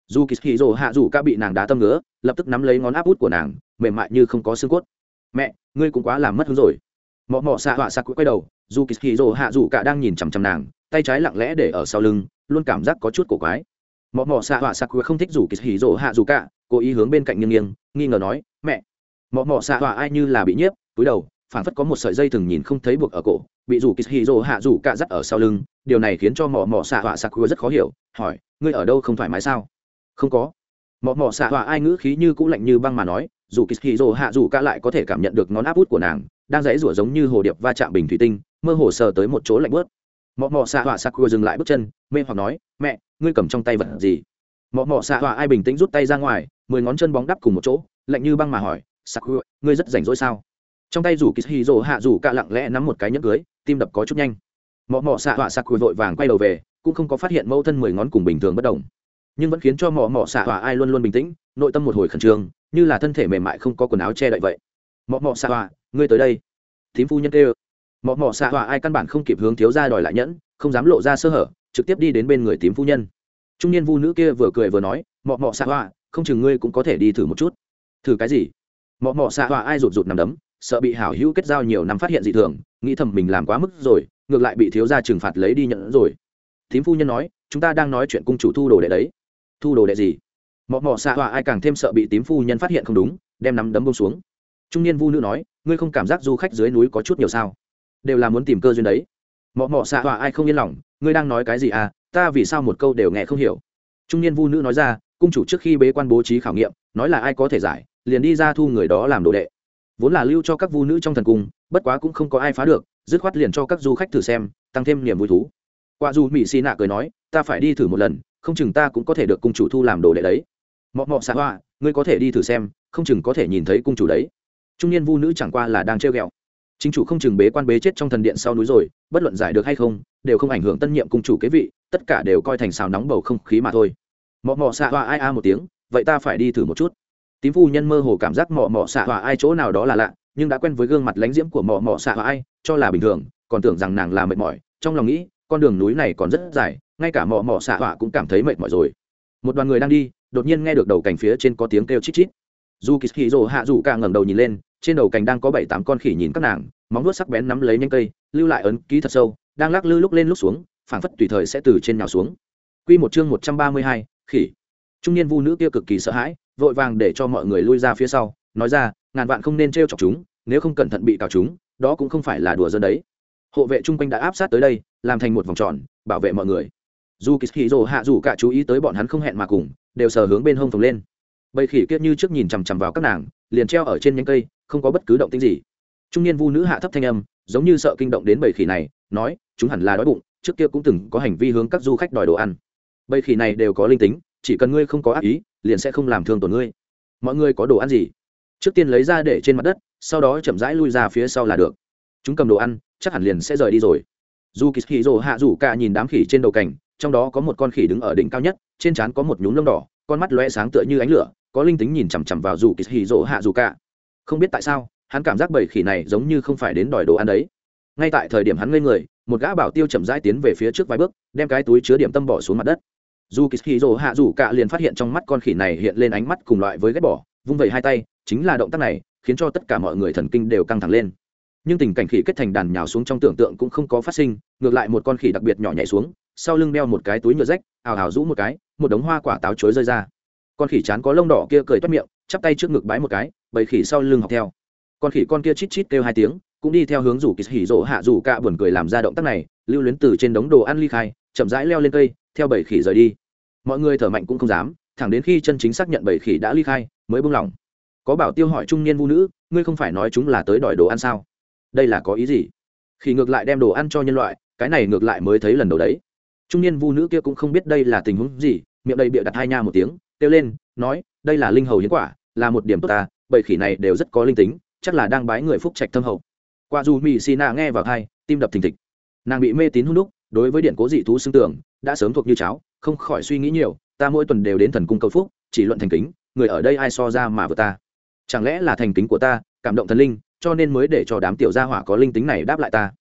Dù kỳ hỉ rỗ hạ dù ca bị nàng đá tâm ngứa, lập tức nắm lấy ngón áp út của nàng, mềm mại như không có xương cốt. Mẹ, ngươi cũng quá làm mất hứng rồi mọ mọ xạ họa xạ quay đầu, dù kỳ hì rồ hạ dù cả đang nhìn chằm chằm nàng, tay trái lặng lẽ để ở sau lưng, luôn cảm giác có chút cổ quái. Mọ mọ xạ họa xạ không thích dù kỳ hì rồ hạ dù cả, cố ý hướng bên cạnh nghiêng nghiêng, nghi ngờ nói, mẹ. Mọ mọ xạ họa ai như là bị nhiếp, túi đầu phản phất có một sợi dây thừng nhìn không thấy buộc ở cổ, bị dù kỳ hì rồ hạ dù cả dắt ở sau lưng, điều này khiến cho mọ mọ xạ họa xạ rất khó hiểu, hỏi, ngươi ở đâu không thoải mái sao? Không có. Mọ mọ xạ họa ai ngữ khí như cũ lạnh như băng mà nói dù kỳ hì hạ dù ca lại có thể cảm nhận được ngón áp út của nàng đang dãy rủa giống như hồ điệp va chạm bình thủy tinh mơ hồ sờ tới một chỗ lạnh bớt mọ mọ xạ họa Sakura dừng lại bước chân mê hoặc nói mẹ ngươi cầm trong tay vật gì? Mọ mọ xạ họa ai bình tĩnh rút tay ra ngoài mười ngón chân bóng đắp cùng một chỗ lạnh như băng mà hỏi Sakura, ngươi rất rảnh rỗi sao? Trong tay rủ kỳ hì rỗ hạ rủ cạ lặng lẽ nắm một cái nhẫn cưới tim đập có chút nhanh. Mọ mọ xạ họa Sakura vội vàng quay đầu về cũng không có phát hiện mẫu thân mười ngón cùng bình thường bất đồng nhưng vẫn khiến cho mỏ mỏ xạ hòa ai luôn luôn bình tĩnh nội tâm một hồi khẩn trương như là thân thể mềm mại không có quần áo che đậy vậy. Mỏ mỏ xạ hòa, ngươi tới đây. Thím phu nhân kêu. Mỏ mỏ xạ hòa ai căn bản không kịp hướng thiếu ra đòi lại nhẫn không dám lộ ra sơ hở trực tiếp đi đến bên người tím phu nhân. Trung niên vu nữ kia vừa cười vừa nói mọ mọ xạ hòa, không chừng ngươi cũng có thể đi thử một chút. Thử cái gì? Mọ mọ xạ hòa ai rụt rụt nằm đấm sợ bị hảo hữu kết giao nhiều năm phát hiện dị thường nghĩ thầm mình làm quá mức rồi ngược lại bị thiếu gia trừng phạt lấy đi nhận rồi. Thím phu nhân nói chúng ta đang nói chuyện cung chủ thu đồ đệ đấy thu đồ đệ gì? Mọ mọ xạ họa ai càng thêm sợ bị tím phu nhân phát hiện không đúng, đem nắm đấm bông xuống. Trung niên vu nữ nói, ngươi không cảm giác du khách dưới núi có chút nhiều sao? Đều là muốn tìm cơ duyên đấy. Mọ mọ xạ họa ai không yên lòng, ngươi đang nói cái gì à? Ta vì sao một câu đều nghe không hiểu? Trung niên vu nữ nói ra, cung chủ trước khi bế quan bố trí khảo nghiệm, nói là ai có thể giải, liền đi ra thu người đó làm đồ đệ. Vốn là lưu cho các vu nữ trong thần cung, bất quá cũng không có ai phá được, dứt khoát liền cho các du khách thử xem, tăng thêm niềm vui thú. Qua dù mỹ xì nạ cười nói, ta phải đi thử một lần không chừng ta cũng có thể được cung chủ thu làm đồ đệ đấy. Mọ mọ xạ hoa, ngươi có thể đi thử xem, không chừng có thể nhìn thấy cung chủ đấy. Trung niên vu nữ chẳng qua là đang trêu ghẹo. Chính chủ không chừng bế quan bế chết trong thần điện sau núi rồi, bất luận giải được hay không, đều không ảnh hưởng tân nhiệm cung chủ kế vị, tất cả đều coi thành xào nóng bầu không khí mà thôi. Mọ mọ xạ hoa ai a một tiếng, vậy ta phải đi thử một chút. Tím phu nhân mơ hồ cảm giác mọ mọ xạ hoa ai chỗ nào đó là lạ, nhưng đã quen với gương mặt lánh diễm của mọ mọ xạ hoa ai, cho là bình thường, còn tưởng rằng nàng là mệt mỏi, trong lòng nghĩ, con đường núi này còn rất dài ngay cả mỏ mỏ xạ họa cũng cảm thấy mệt mỏi rồi một đoàn người đang đi đột nhiên nghe được đầu cành phía trên có tiếng kêu chít chít dù kỳ hì rồ hạ dù cả ngẩng đầu nhìn lên trên đầu cành đang có bảy tám con khỉ nhìn các nàng móng vuốt sắc bén nắm lấy nhanh cây lưu lại ấn ký thật sâu đang lắc lư lúc lên lúc xuống phảng phất tùy thời sẽ từ trên nhào xuống Quy một chương một trăm ba mươi hai, khỉ. Trung niên vu nữ kia cực kỳ sợ hãi, vội vàng để cho mọi người lui ra phía sau, nói ra, ngàn vạn không nên trêu chọc chúng, nếu không cẩn thận bị cào chúng, đó cũng không phải là đùa giỡn đấy. Hộ vệ chung quanh đã áp sát tới đây, làm thành một vòng tròn, bảo vệ mọi người. Dù Kishiro hạ dù cả chú ý tới bọn hắn không hẹn mà cùng, đều sờ hướng bên hông phồng lên. Bầy khỉ kia như trước nhìn chằm chằm vào các nàng, liền treo ở trên nhánh cây, không có bất cứ động tĩnh gì. Trung niên vu nữ hạ thấp thanh âm, giống như sợ kinh động đến bầy khỉ này, nói, chúng hẳn là đói bụng, trước kia cũng từng có hành vi hướng các du khách đòi đồ ăn. Bầy khỉ này đều có linh tính chỉ cần ngươi không có ác ý liền sẽ không làm thương tổn ngươi. Mọi người có đồ ăn gì? Trước tiên lấy ra để trên mặt đất sau đó chậm rãi lui ra phía sau là được. Chúng cầm đồ ăn chắc hẳn liền sẽ rời đi rồi. Dù kỳ hì rồ hạ rủ cả nhìn đám khỉ trên đầu cảnh trong đó có một con khỉ đứng ở đỉnh cao nhất, trên trán có một nhúm lông đỏ, con mắt lóe sáng tựa như ánh lửa, có linh tính nhìn chằm chằm vào dù kỳ hì rỗ hạ rủ cả không biết tại sao, hắn cảm giác bầy khỉ này giống như không phải đến đòi đồ ăn đấy. Ngay tại thời điểm hắn ngây người, một gã bảo tiêu chậm rãi tiến về phía trước vài bước, đem cái túi chứa điểm tâm bỏ xuống mặt đất. Dù kỳ rồ hạ rủ cả liền phát hiện trong mắt con khỉ này hiện lên ánh mắt cùng loại với ghét bỏ, vung vẩy hai tay, chính là động tác này khiến cho tất cả mọi người thần kinh đều căng thẳng lên. Nhưng tình cảnh khỉ kết thành đàn nhào xuống trong tưởng tượng cũng không có phát sinh, ngược lại một con khỉ đặc biệt nhỏ nhảy xuống sau lưng đeo một cái túi nhựa rách, ào ào rũ một cái, một đống hoa quả táo chối rơi ra. Con khỉ chán có lông đỏ kia cười toét miệng, chắp tay trước ngực bái một cái, bầy khỉ sau lưng học theo. Con khỉ con kia chít chít kêu hai tiếng, cũng đi theo hướng rủ kỳ hỉ rỗ hạ rủ cạ buồn cười làm ra động tác này, lưu luyến từ trên đống đồ ăn ly khai, chậm rãi leo lên cây, theo bảy khỉ rời đi. Mọi người thở mạnh cũng không dám, thẳng đến khi chân chính xác nhận bảy khỉ đã ly khai, mới buông lỏng. Có bảo tiêu hỏi trung niên vũ nữ, ngươi không phải nói chúng là tới đòi đồ ăn sao? Đây là có ý gì? Khi ngược lại đem đồ ăn cho nhân loại, cái này ngược lại mới thấy lần đầu đấy trung niên vu nữ kia cũng không biết đây là tình huống gì, miệng đầy bịa đặt hai nha một tiếng, kêu lên, nói, đây là linh hầu hiến quả, là một điểm tốt ta bảy khỉ này đều rất có linh tính, chắc là đang bái người phúc trạch thâm hậu. Qua dù mỹ xì nạ nghe vào thai tim đập thình thịch. Nàng bị mê tín hút đúc, đối với điện cố dị thú xương tưởng, đã sớm thuộc như cháo, không khỏi suy nghĩ nhiều, ta mỗi tuần đều đến thần cung cầu phúc, chỉ luận thành kính, người ở đây ai so ra mà vừa ta? Chẳng lẽ là thành kính của ta, cảm động thần linh, cho nên mới để cho đám tiểu gia hỏa có linh tính này đáp lại ta?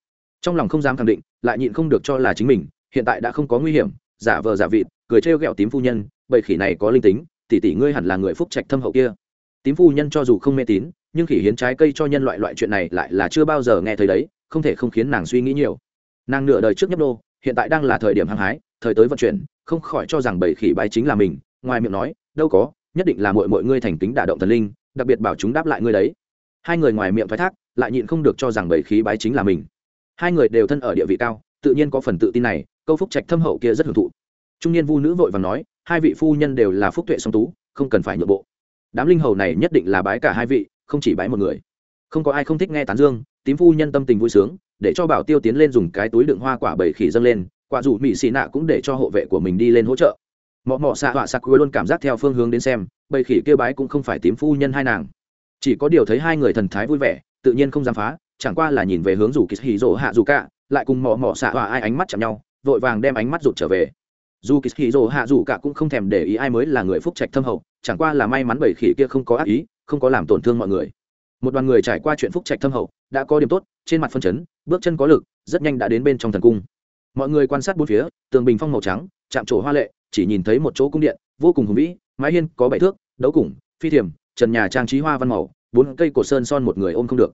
Trong lòng không dám khẳng định, lại nhịn không được cho là chính mình hiện tại đã không có nguy hiểm, giả vờ giả vịt, cười trêu ghẹo tím phu nhân, bầy khỉ này có linh tính tỷ tỷ ngươi hẳn là người phúc trạch thâm hậu kia. Tím phu nhân cho dù không mê tín, nhưng khỉ hiến trái cây cho nhân loại loại chuyện này lại là chưa bao giờ nghe thấy đấy, không thể không khiến nàng suy nghĩ nhiều. Nàng nửa đời trước nhấp đô hiện tại đang là thời điểm hăng hái, thời tới vận chuyển, không khỏi cho rằng bảy khỉ bái chính là mình, ngoài miệng nói, đâu có, nhất định là mọi mọi ngươi thành kính đả động thần linh, đặc biệt bảo chúng đáp lại ngươi đấy. Hai người ngoài miệng thoái thác, lại nhịn không được cho rằng bảy khí bái chính là mình. Hai người đều thân ở địa vị cao, tự nhiên có phần tự tin này câu phúc trạch thâm hậu kia rất hưởng thụ. Trung niên vu nữ vội và nói, hai vị phu nhân đều là phúc tuệ song tú, không cần phải nhượng bộ. Đám linh hầu này nhất định là bái cả hai vị, không chỉ bái một người. Không có ai không thích nghe tán dương, tím phu nhân tâm tình vui sướng, để cho bảo tiêu tiến lên dùng cái túi đựng hoa quả bầy khỉ dâng lên, quả dù mỹ xì nạ cũng để cho hộ vệ của mình đi lên hỗ trợ. Mọ mọ xạ họa sặc luôn cảm giác theo phương hướng đến xem, bầy khỉ kêu bái cũng không phải tím phu nhân hai nàng. Chỉ có điều thấy hai người thần thái vui vẻ, tự nhiên không dám phá, chẳng qua là nhìn về hướng rủ kỳ hì rỗ hạ dù cả, lại cùng mọ mọ xạ họa ai ánh mắt chạm nhau vội vàng đem ánh mắt rụt trở về. Dù kỳ hì rỗ hạ dù cả cũng không thèm để ý ai mới là người phúc trạch thâm hậu, chẳng qua là may mắn bầy khỉ kia không có ác ý, không có làm tổn thương mọi người. Một đoàn người trải qua chuyện phúc trạch thâm hậu, đã có điểm tốt, trên mặt phân chấn, bước chân có lực, rất nhanh đã đến bên trong thần cung. Mọi người quan sát bốn phía, tường bình phong màu trắng, chạm trổ hoa lệ, chỉ nhìn thấy một chỗ cung điện, vô cùng hùng vĩ, mái hiên có bảy thước, đấu củng phi thiềm trần nhà trang trí hoa văn màu, bốn cây cổ sơn son một người ôm không được.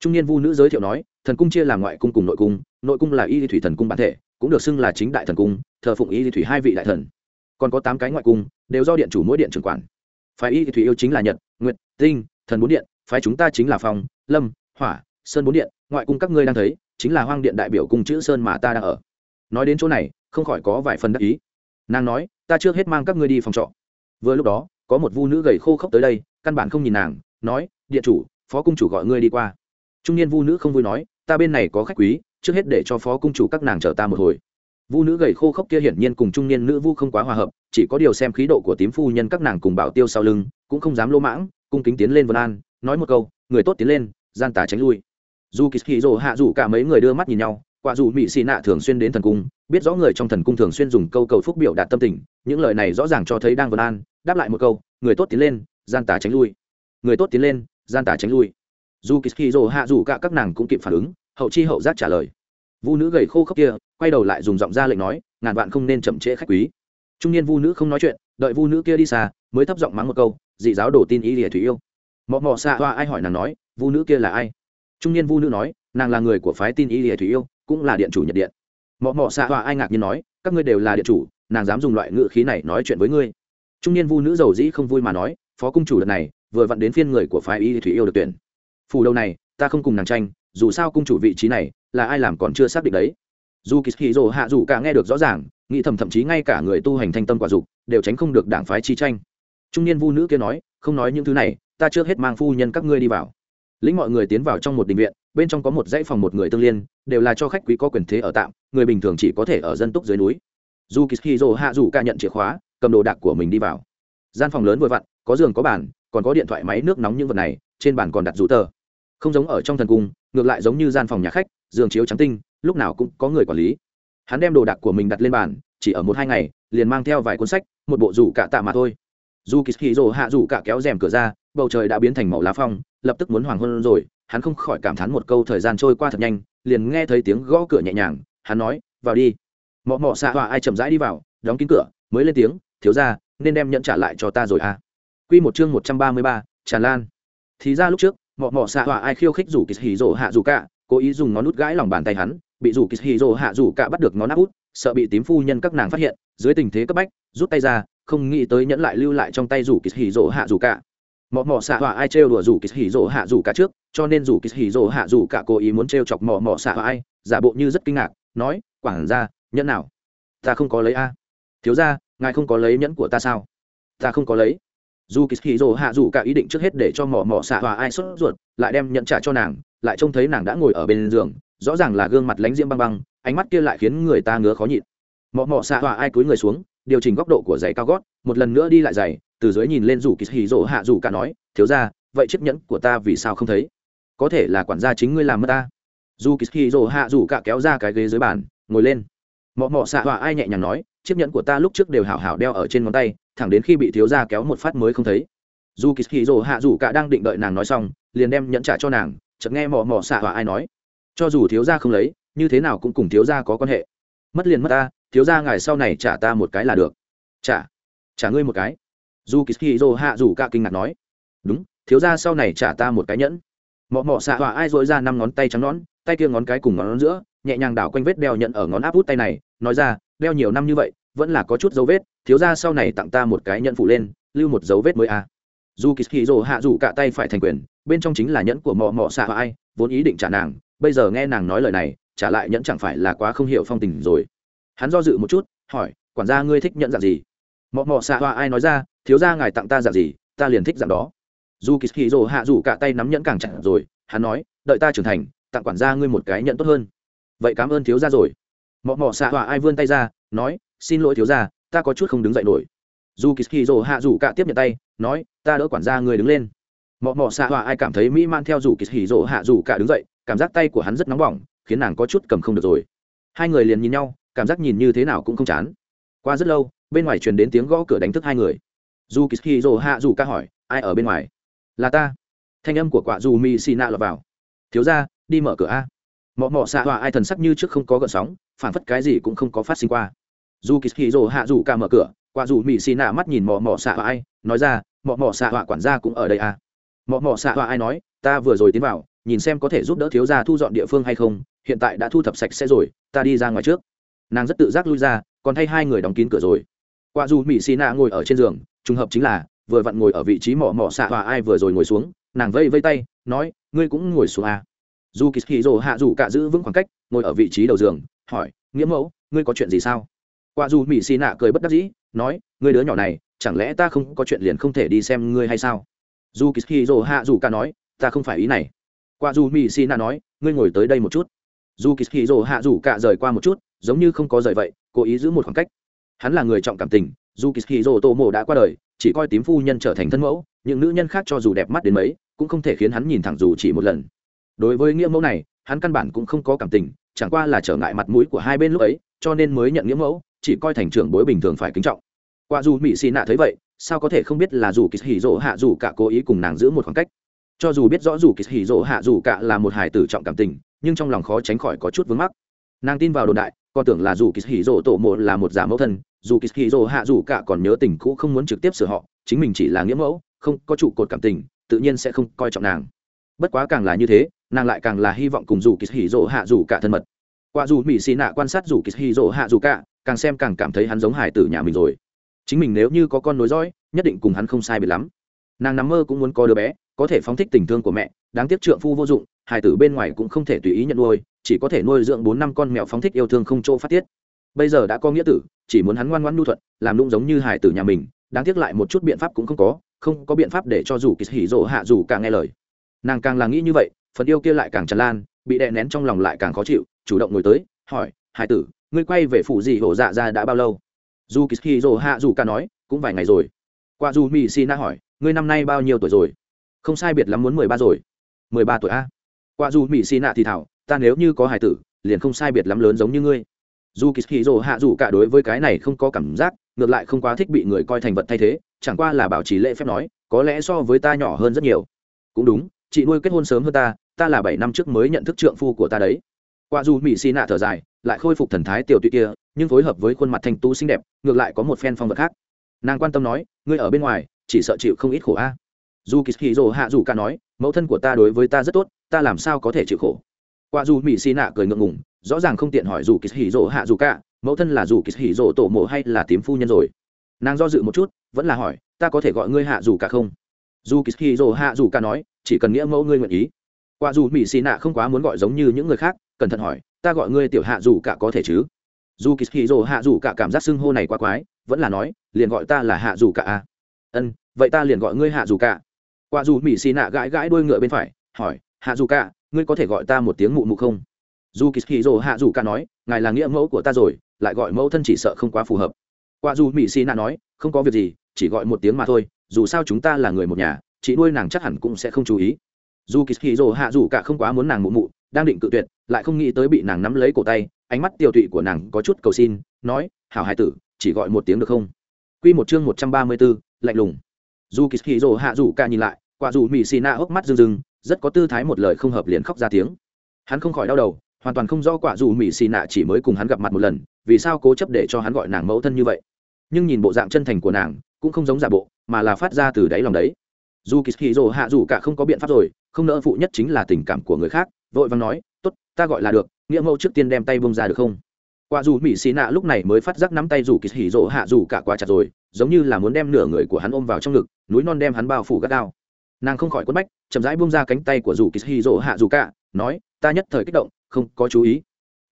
Trung niên vu nữ giới thiệu nói, thần cung chia làm ngoại cung cùng nội cung nội cung là y thủy thần cung bản thể cũng được xưng là chính đại thần cung, thờ phụng y thủy hai vị đại thần. Còn có tám cái ngoại cung, đều do điện chủ mỗi điện trưởng quản. Phái y thủy yêu chính là nhật, nguyệt, tinh, thần bốn điện, phái chúng ta chính là phong, lâm, hỏa, sơn bốn điện, ngoại cung các ngươi đang thấy, chính là hoang điện đại biểu cung chữ sơn mà ta đang ở. Nói đến chỗ này, không khỏi có vài phần đắc ý. Nàng nói, ta trước hết mang các ngươi đi phòng trọ. Vừa lúc đó, có một vu nữ gầy khô khốc tới đây, căn bản không nhìn nàng, nói, điện chủ, phó cung chủ gọi ngươi đi qua. Trung niên vu nữ không vui nói, ta bên này có khách quý trước hết để cho phó cung chủ các nàng chờ ta một hồi. Vu nữ gầy khô khốc kia hiển nhiên cùng trung niên nữ vu không quá hòa hợp, chỉ có điều xem khí độ của tím phu nhân các nàng cùng bảo tiêu sau lưng, cũng không dám lỗ mãng, cung kính tiến lên vân an, nói một câu, người tốt tiến lên, gian tà tránh lui. Dù kỳ hì rồ hạ rủ cả mấy người đưa mắt nhìn nhau, quả dù mỹ xì nạ thường xuyên đến thần cung, biết rõ người trong thần cung thường xuyên dùng câu cầu phúc biểu đạt tâm tình, những lời này rõ ràng cho thấy đang vân an, đáp lại một câu, người tốt tiến lên, gian tà tránh lui. Người tốt tiến lên, gian tà tránh lui. Dù kỳ hì rồ hạ rủ cả các nàng cũng kịp phản ứng hậu chi hậu giác trả lời. Vu nữ gầy khô khốc kia, quay đầu lại dùng giọng ra lệnh nói, ngàn vạn không nên chậm trễ khách quý. Trung niên vu nữ không nói chuyện, đợi vu nữ kia đi xa, mới thấp giọng mắng một câu, dị giáo đổ tin ý lìa thủy yêu. Mọ mọ xạ hoa ai hỏi nàng nói, vu nữ kia là ai? Trung niên vu nữ nói, nàng là người của phái tin ý lìa thủy yêu, cũng là điện chủ nhật điện. Mọ mọ xạ hoa ai ngạc nhiên nói, các ngươi đều là điện chủ, nàng dám dùng loại ngữ khí này nói chuyện với ngươi. Trung niên vu nữ giàu dĩ không vui mà nói, phó cung chủ lần này, vừa vặn đến phiên người của phái y thủy yêu được tuyển. Phủ đầu này, ta không cùng nàng tranh dù sao cung chủ vị trí này là ai làm còn chưa xác định đấy. Dù kỳ hì rồ hạ dù cả nghe được rõ ràng, nghĩ thầm thậm chí ngay cả người tu hành thanh tâm quả dục đều tránh không được đảng phái chi tranh. Trung niên vu nữ kia nói, không nói những thứ này, ta trước hết mang phu nhân các ngươi đi vào. Lĩnh mọi người tiến vào trong một đình viện, bên trong có một dãy phòng một người tương liên, đều là cho khách quý có quyền thế ở tạm, người bình thường chỉ có thể ở dân túc dưới núi. Dù kỳ rồ hạ dù cả nhận chìa khóa, cầm đồ đạc của mình đi vào. Gian phòng lớn vội vặn, có giường có bàn, còn có điện thoại máy nước nóng những vật này, trên bàn còn đặt rủ tờ không giống ở trong thần cung, ngược lại giống như gian phòng nhà khách, giường chiếu trắng tinh, lúc nào cũng có người quản lý. Hắn đem đồ đạc của mình đặt lên bàn, chỉ ở một hai ngày, liền mang theo vài cuốn sách, một bộ rủ cả tạ mà thôi. Dù kỳ rồ hạ rủ cả kéo rèm cửa ra, bầu trời đã biến thành màu lá phong, lập tức muốn hoàng hôn rồi, hắn không khỏi cảm thán một câu thời gian trôi qua thật nhanh, liền nghe thấy tiếng gõ cửa nhẹ nhàng, hắn nói, vào đi. Mọ mọ xạ họa ai chậm rãi đi vào, đóng kín cửa, mới lên tiếng, thiếu ra nên đem nhận trả lại cho ta rồi à. Quy một chương một trăm ba mươi ba, tràn lan. Thì ra lúc trước mọ mọ xạ họa ai khiêu khích rủ kỳ hì rỗ hạ rủ cả, cố ý dùng ngón nút gãi lòng bàn tay hắn, bị rủ kỳ hì rỗ hạ rủ cả bắt được ngón áp út, sợ bị tím phu nhân các nàng phát hiện, dưới tình thế cấp bách, rút tay ra, không nghĩ tới nhẫn lại lưu lại trong tay rủ kỳ hì rỗ hạ rủ cả. Mọ mọ xạ họa ai trêu đùa rủ kỳ hì rỗ hạ rủ cả trước, cho nên rủ kỳ hì rỗ hạ rủ cả cố ý muốn trêu chọc mọ mọ xạ họa ai, giả bộ như rất kinh ngạc, nói quảng ra nhẫn nào? Ta không có lấy a. Thiếu ra ngài không có lấy nhẫn của ta sao? Ta không có lấy dù kỳ hì hạ rủ cả ý định trước hết để cho mỏ mỏ xạ hòa ai sốt ruột, lại đem nhận trả cho nàng, lại trông thấy nàng đã ngồi ở bên giường, rõ ràng là gương mặt lánh diễm băng băng, ánh mắt kia lại khiến người ta ngứa khó nhịn. Mọ mọ xạ hòa ai cúi người xuống, điều chỉnh góc độ của giày cao gót, một lần nữa đi lại giày, từ dưới nhìn lên rủ kỳ hì rỗ hạ rủ cả nói, thiếu ra vậy chiếc nhẫn của ta vì sao không thấy? Có thể là quản gia chính ngươi làm mất ta. Dù kỳ hì rỗ hạ rủ cả kéo ra cái ghế dưới bàn, ngồi lên. Mọ mọ xạ hòa ai nhẹ nhàng nói, chiếc nhẫn của ta lúc trước đều hảo hảo đeo ở trên ngón tay thẳng đến khi bị thiếu gia kéo một phát mới không thấy. Dù kỳ hì hạ rủ cả đang định đợi nàng nói xong, liền đem nhẫn trả cho nàng, chợt nghe mọ mọ xạ và ai nói. Cho dù thiếu gia không lấy, như thế nào cũng cùng thiếu gia có quan hệ. Mất liền mất ta, thiếu gia ngài sau này trả ta một cái là được. Trả trả ngươi một cái. Dù kỳ hì hạ rủ cả kinh ngạc nói. Đúng, thiếu gia sau này trả ta một cái nhẫn. Mọ mọ xạ họa ai dội ra năm ngón tay trắng nón tay kia ngón cái cùng ngón giữa, nhẹ nhàng đảo quanh vết đeo nhận ở ngón áp út tay này, nói ra, đeo nhiều năm như vậy, vẫn là có chút dấu vết thiếu ra sau này tặng ta một cái nhẫn phụ lên, lưu một dấu vết mới à. dù kỳ hì rồ hạ dù cả tay phải thành quyền, bên trong chính là nhẫn của mọ mọ xạ ai, vốn ý định trả nàng, bây giờ nghe nàng nói lời này, trả lại nhẫn chẳng phải là quá không hiểu phong tình rồi. Hắn do dự một chút, hỏi, quản gia ngươi thích nhẫn dạng gì? Mọ mọ xạ ai nói ra, thiếu ra ngài tặng ta dạng gì, ta liền thích dạng đó. Dù kỳ hì rồ hạ dù cả tay nắm nhẫn càng chặt rồi, hắn nói, đợi ta trưởng thành, tặng quản gia ngươi một cái nhận tốt hơn. Vậy cảm ơn thiếu gia rồi. Mọ mọ xạ hoa ai vươn tay ra, nói xin lỗi thiếu gia, ta có chút không đứng dậy nổi. Dù kỳ hì rồ hạ dù cạ tiếp nhận tay, nói, ta đỡ quản gia người đứng lên. Mọ mọ xạ hòa ai cảm thấy mỹ man theo dù kỳ hì rồ hạ dù cạ đứng dậy, cảm giác tay của hắn rất nóng bỏng, khiến nàng có chút cầm không được rồi. Hai người liền nhìn nhau, cảm giác nhìn như thế nào cũng không chán. Qua rất lâu, bên ngoài truyền đến tiếng gõ cửa đánh thức hai người. Dù kỳ hì rồ hạ dù cạ hỏi, ai ở bên ngoài? Là ta. Thanh âm của quả dù mi xì nạ lọt vào. Thiếu ra đi mở cửa a. Mọ mọ xạ hòa ai thần sắc như trước không có gợn sóng, phản phất cái gì cũng không có phát sinh qua dù kỳ hì rồ hạ dù cả mở cửa, quả dù mỹ xì nạ mắt nhìn mọ mọ xạ họa ai, nói ra, mọ mọ xạ họa quản gia cũng ở đây à? Mọ mọ xạ họa ai nói, ta vừa rồi tiến vào, nhìn xem có thể giúp đỡ thiếu gia thu dọn địa phương hay không, hiện tại đã thu thập sạch sẽ rồi, ta đi ra ngoài trước. Nàng rất tự giác lui ra, còn thay hai người đóng kín cửa rồi. Quả dù mỹ xì nạ ngồi ở trên giường, trùng hợp chính là, vừa vặn ngồi ở vị trí mỏ mỏ xạ họa ai vừa rồi ngồi xuống, nàng vây vây tay, nói, ngươi cũng ngồi xuống à. dù kỳ hì hạ dù cả giữ vững khoảng cách, ngồi ở vị trí đầu giường, hỏi, nghĩa mẫu, ngươi có chuyện gì sao? Quả dù mỹ xì nạ cười bất đắc dĩ, nói, ngươi đứa nhỏ này, chẳng lẽ ta không có chuyện liền không thể đi xem ngươi hay sao? Dù kỳ hì rồ hạ dù cả nói, ta không phải ý này. Quả dù mỹ xì nạ nói, ngươi ngồi tới đây một chút. Dù kỳ hì rồ hạ dù cả rời qua một chút, giống như không có rời vậy, cố ý giữ một khoảng cách. Hắn là người trọng cảm tình, dù kỳ hì rồ tô mộ đã qua đời, chỉ coi tím phu nhân trở thành thân mẫu, những nữ nhân khác cho dù đẹp mắt đến mấy, cũng không thể khiến hắn nhìn thẳng dù chỉ một lần. Đối với nghĩa mẫu này, hắn căn bản cũng không có cảm tình, chẳng qua là trở ngại mặt mũi của hai bên lúc ấy, cho nên mới nhận nghĩa mẫu chỉ coi thành trưởng bối bình thường phải kính trọng. Qua dù mỹ xì nạ thấy vậy, sao có thể không biết là dù kỳ hỉ rỗ hạ dù cả cố ý cùng nàng giữ một khoảng cách? Cho dù biết rõ dù kỳ hỉ rỗ hạ dù cả là một hài tử trọng cảm tình, nhưng trong lòng khó tránh khỏi có chút vướng mắc. Nàng tin vào đồn đại, còn tưởng là dù kỳ hỉ rỗ tổ mộ là một giả mẫu thân, dù kỳ hỉ rỗ hạ dù cả còn nhớ tình cũ không muốn trực tiếp sửa họ, chính mình chỉ là nghĩa mẫu, không có trụ cột cảm tình, tự nhiên sẽ không coi trọng nàng. Bất quá càng là như thế, nàng lại càng là hy vọng cùng dù kỳ hỉ rỗ hạ dù cả thân mật. Qua dù mỹ xì nạ quan sát dù kỳ hỉ rỗ hạ dù cả càng xem càng cảm thấy hắn giống hải tử nhà mình rồi. Chính mình nếu như có con nối dõi, nhất định cùng hắn không sai bị lắm. Nàng nằm mơ cũng muốn có đứa bé, có thể phóng thích tình thương của mẹ, đáng tiếc trượng phu vô dụng, hải tử bên ngoài cũng không thể tùy ý nhận nuôi, chỉ có thể nuôi dưỡng bốn năm con mèo phóng thích yêu thương không chỗ phát tiết. Bây giờ đã có nghĩa tử, chỉ muốn hắn ngoan ngoan nhu thuận, làm lung giống như hải tử nhà mình, đáng tiếc lại một chút biện pháp cũng không có không có biện pháp để cho dù kỳ hỉ rộ hạ dù càng nghe lời. Nàng càng là nghĩ như vậy, phần yêu kia lại càng tràn lan, bị đè nén trong lòng lại càng khó chịu, chủ động ngồi tới, hỏi, hải tử ngươi quay về phủ gì hổ dạ ra đã bao lâu? Dù kỳ hì rồ hạ dù cả nói, cũng vài ngày rồi. Qua dù mỹ xì na hỏi, ngươi năm nay bao nhiêu tuổi rồi? Không sai biệt lắm muốn mười ba rồi. Mười ba tuổi a. Qua dù mỹ xì nạ thì thảo, ta nếu như có hải tử, liền không sai biệt lắm lớn giống như ngươi. Dù kỳ hì rồ hạ dù cả đối với cái này không có cảm giác, ngược lại không quá thích bị người coi thành vật thay thế, chẳng qua là bảo trì lễ phép nói, có lẽ so với ta nhỏ hơn rất nhiều. Cũng đúng, chị nuôi kết hôn sớm hơn ta ta là bảy năm trước mới nhận thức trượng phu của ta đấy qua dù mỹ xì nạ thở dài lại khôi phục thần thái tiểu tụy kia nhưng phối hợp với khuôn mặt thanh tú xinh đẹp ngược lại có một phen phong vật khác. Nàng quan tâm nói ngươi ở bên ngoài chỉ sợ chịu không ít khổ a. Dù kỳ hì rồ hạ dù ca nói mẫu thân của ta đối với ta rất tốt ta làm sao có thể chịu khổ? Qua dù mỹ xì nạ cười ngượng ngùng rõ ràng không tiện hỏi dù kỳ hì rồ hạ dù ca, mẫu thân là dù kỳ hì rồ tổ mộ hay là tím phu nhân rồi? Nàng do dự một chút vẫn là hỏi ta có thể gọi ngươi hạ dù ca không? Dù kỳ hì rồ hạ dù ca nói chỉ cần nghĩa mẫu ngươi nguyện ý quả dù mỹ xì nạ không quá muốn gọi giống như những người khác, cẩn thận hỏi, ta gọi ngươi tiểu hạ dù cả có thể chứ? Dù kỳ hì hạ dù cả cảm giác xưng hô này quá quái, vẫn là nói, liền gọi ta là hạ dù cả a ân, vậy ta liền gọi ngươi hạ dù cả. Quả dù mỹ xì nạ gãi gãi đuôi ngựa bên phải, hỏi, hạ dù cả, ngươi có thể gọi ta một tiếng mụ mụ không? Dù kỳ hì hạ dù cả nói, ngài là nghĩa mẫu của ta rồi, lại gọi mẫu thân chỉ sợ không quá phù hợp. Quả dù mỹ xì nạ nói, không có việc gì, chỉ gọi một tiếng mà thôi, dù sao chúng ta là người một nhà, chị nuôi nàng chắc hẳn cũng sẽ không chú ý dù kỳ hì dồ hạ dù cả không quá muốn nàng mụ mụ, đang định cự tuyệt, lại không nghĩ tới bị nàng nắm lấy cổ tay, ánh mắt tiêu tụy của nàng có chút cầu xin, nói, hảo hải tử, chỉ gọi một tiếng được không? Q một chương một trăm ba mươi b lạnh lùng. Dù kỳ hì dồ hạ dù cả nhìn lại, quả dù mỹ xì na hốc mắt rưng rưng, rất có tư thái một lời không hợp liền khóc ra tiếng. Hắn không khỏi đau đầu, hoàn toàn không rõ quả dù mỹ xì nạ chỉ mới cùng hắn gặp mặt một lần, vì sao cố chấp để cho hắn gọi nàng mẫu thân như vậy. Nhưng nhìn bộ dạng chân thành của nàng, cũng không giống giả bộ, mà là phát ra từ đáy lòng đấy. Dù kỳ hì hạ dù cả không có biện pháp rồi không nỡ phụ nhất chính là tình cảm của người khác, vội vàng nói, tốt, ta gọi là được, nghĩa mẫu trước tiên đem tay bông ra được không? Qua dù mỹ xì nạ lúc này mới phát giác nắm tay dù kỳ hỉ rỗ hạ dù cả quá chặt rồi, giống như là muốn đem nửa người của hắn ôm vào trong ngực, núi non đem hắn bao phủ gắt gao. Nàng không khỏi quất bách, chậm rãi bông ra cánh tay của dù kỳ hỉ rỗ hạ dù cả, nói, ta nhất thời kích động, không có chú ý.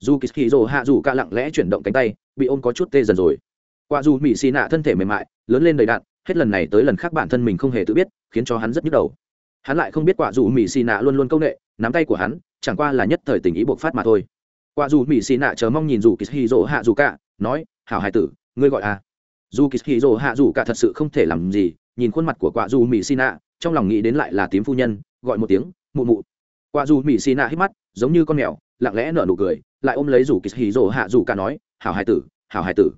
Dù kỳ hỉ rỗ hạ dù cả lặng lẽ chuyển động cánh tay, bị ôm có chút tê dần rồi. Qua dù mỹ xì nạ thân thể mềm mại, lớn lên đầy đạn hết lần này tới lần khác bản thân mình không hề tự biết, khiến cho hắn rất nhức đầu hắn lại không biết quả dù mỹ xì nạ luôn luôn công nghệ nắm tay của hắn, chẳng qua là nhất thời tình ý buộc phát mà thôi. Quả dù mỹ xì nạ chờ mong nhìn dù kỳ hì dỗ hạ dù cả, nói, hảo hải tử, ngươi gọi à? Dù kỳ hì dỗ hạ dù cả thật sự không thể làm gì, nhìn khuôn mặt của quả dù mỹ xì nạ, trong lòng nghĩ đến lại là tím phu nhân, gọi một tiếng, mụ mụ. Quả dù mỹ xì nạ hít mắt, giống như con mèo, lặng lẽ nở nụ cười, lại ôm lấy dù kỳ hì dỗ hạ dù cả nói, hảo hải tử, hảo hải tử.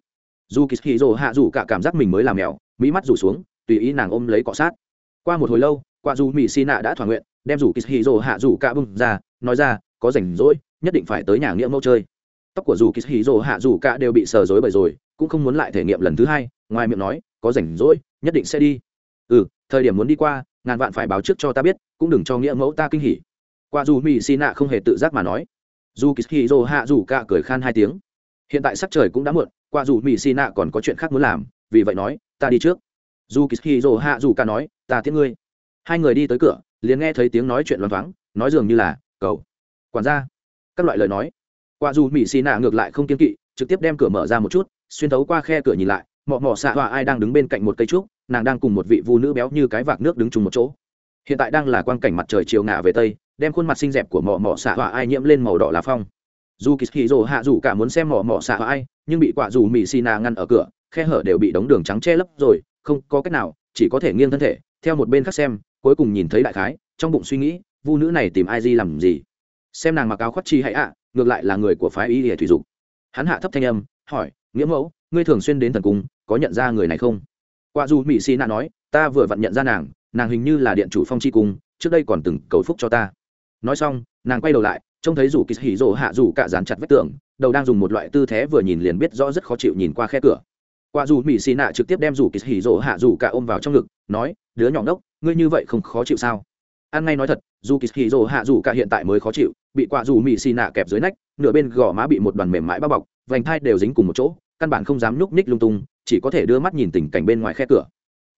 Dù kỳ hì dỗ hạ dù cả cảm giác mình mới làm mèo, mỹ mắt rủ xuống, tùy ý nàng ôm lấy cọ sát. Qua một hồi lâu quả dù mỹ xì nạ đã thỏa nguyện, đem rủ kỳ hì rỗ hạ rủ cả bưng ra, nói ra, có rảnh rỗi, nhất định phải tới nhà nghĩa mẫu chơi. Tóc của dù kỳ hì rỗ hạ rủ cả đều bị sờ rối bởi rồi, cũng không muốn lại thể nghiệm lần thứ hai, ngoài miệng nói, có rảnh rỗi, nhất định sẽ đi. Ừ thời điểm muốn đi qua, ngàn vạn phải báo trước cho ta biết, cũng đừng cho nghĩa mẫu ta kinh hỉ. Qua dù mỹ xì nạ không hề tự giác mà nói. Dù kỳ hì rỗ hạ rủ cả cười khan hai tiếng. Hiện tại sắc trời cũng đã muộn qua dù mỹ xì nạ còn có chuyện khác muốn làm, vì vậy nói, ta đi trước. Dù kỳ hì rỗ hạ rủ cả nói, ta tiễn ngươi hai người đi tới cửa, liền nghe thấy tiếng nói chuyện loáng thoáng, nói dường như là, cầu, quản gia. Các loại lời nói. Qua dù mỹ xì nạ ngược lại không kiên kỵ, trực tiếp đem cửa mở ra một chút, xuyên thấu qua khe cửa nhìn lại, mọ mọ xạ họa ai đang đứng bên cạnh một cây trúc, nàng đang cùng một vị vu nữ béo như cái vạc nước đứng chung một chỗ. Hiện tại đang là quang cảnh mặt trời chiều ngả về tây, đem khuôn mặt xinh đẹp của mọ mọ xạ họa ai nhiễm lên màu đỏ lá phong. Dù kỳ hì rồ hạ dù cả muốn xem mọ mọ xạ họa ai, nhưng bị quả dù mỹ xì nạ ngăn ở cửa, khe hở đều bị đống đường trắng che lấp rồi, không có cách nào, chỉ có thể nghiêng thân thể, theo một bên khác xem cuối cùng nhìn thấy đại khái, trong bụng suy nghĩ, vu nữ này tìm ai di làm gì? Xem nàng mặc áo khoác chi hãy ạ, ngược lại là người của phái y hệ thủy dục. Hắn hạ thấp thanh âm, hỏi, nghĩa mẫu, ngươi thường xuyên đến thần cung, có nhận ra người này không? Qua dù mỹ xì nạ nói, ta vừa vặn nhận ra nàng nàng hình như là điện chủ phong chi cung, trước đây còn từng cầu phúc cho ta. Nói xong, nàng quay đầu lại, trông thấy rủ kỳ hỉ rỗ hạ rủ cả dán chặt vách tường, đầu đang dùng một loại tư thế vừa nhìn liền biết rõ rất khó chịu nhìn qua khe cửa. Quả dù mỹ xì nạ trực tiếp đem rủ kỳ hỉ rỗ hạ rủ cả ôm vào trong ngực, nói, đứa nhỏ ngốc, ngươi như vậy không khó chịu sao? Ăn ngay nói thật, dù kỳ hỉ rỗ hạ rủ cả hiện tại mới khó chịu, bị quả dù mỹ xì nạ kẹp dưới nách, nửa bên gò má bị một đoàn mềm mại bao bọc, vành thai đều dính cùng một chỗ, căn bản không dám nhúc ních lung tung, chỉ có thể đưa mắt nhìn tình cảnh bên ngoài khe cửa.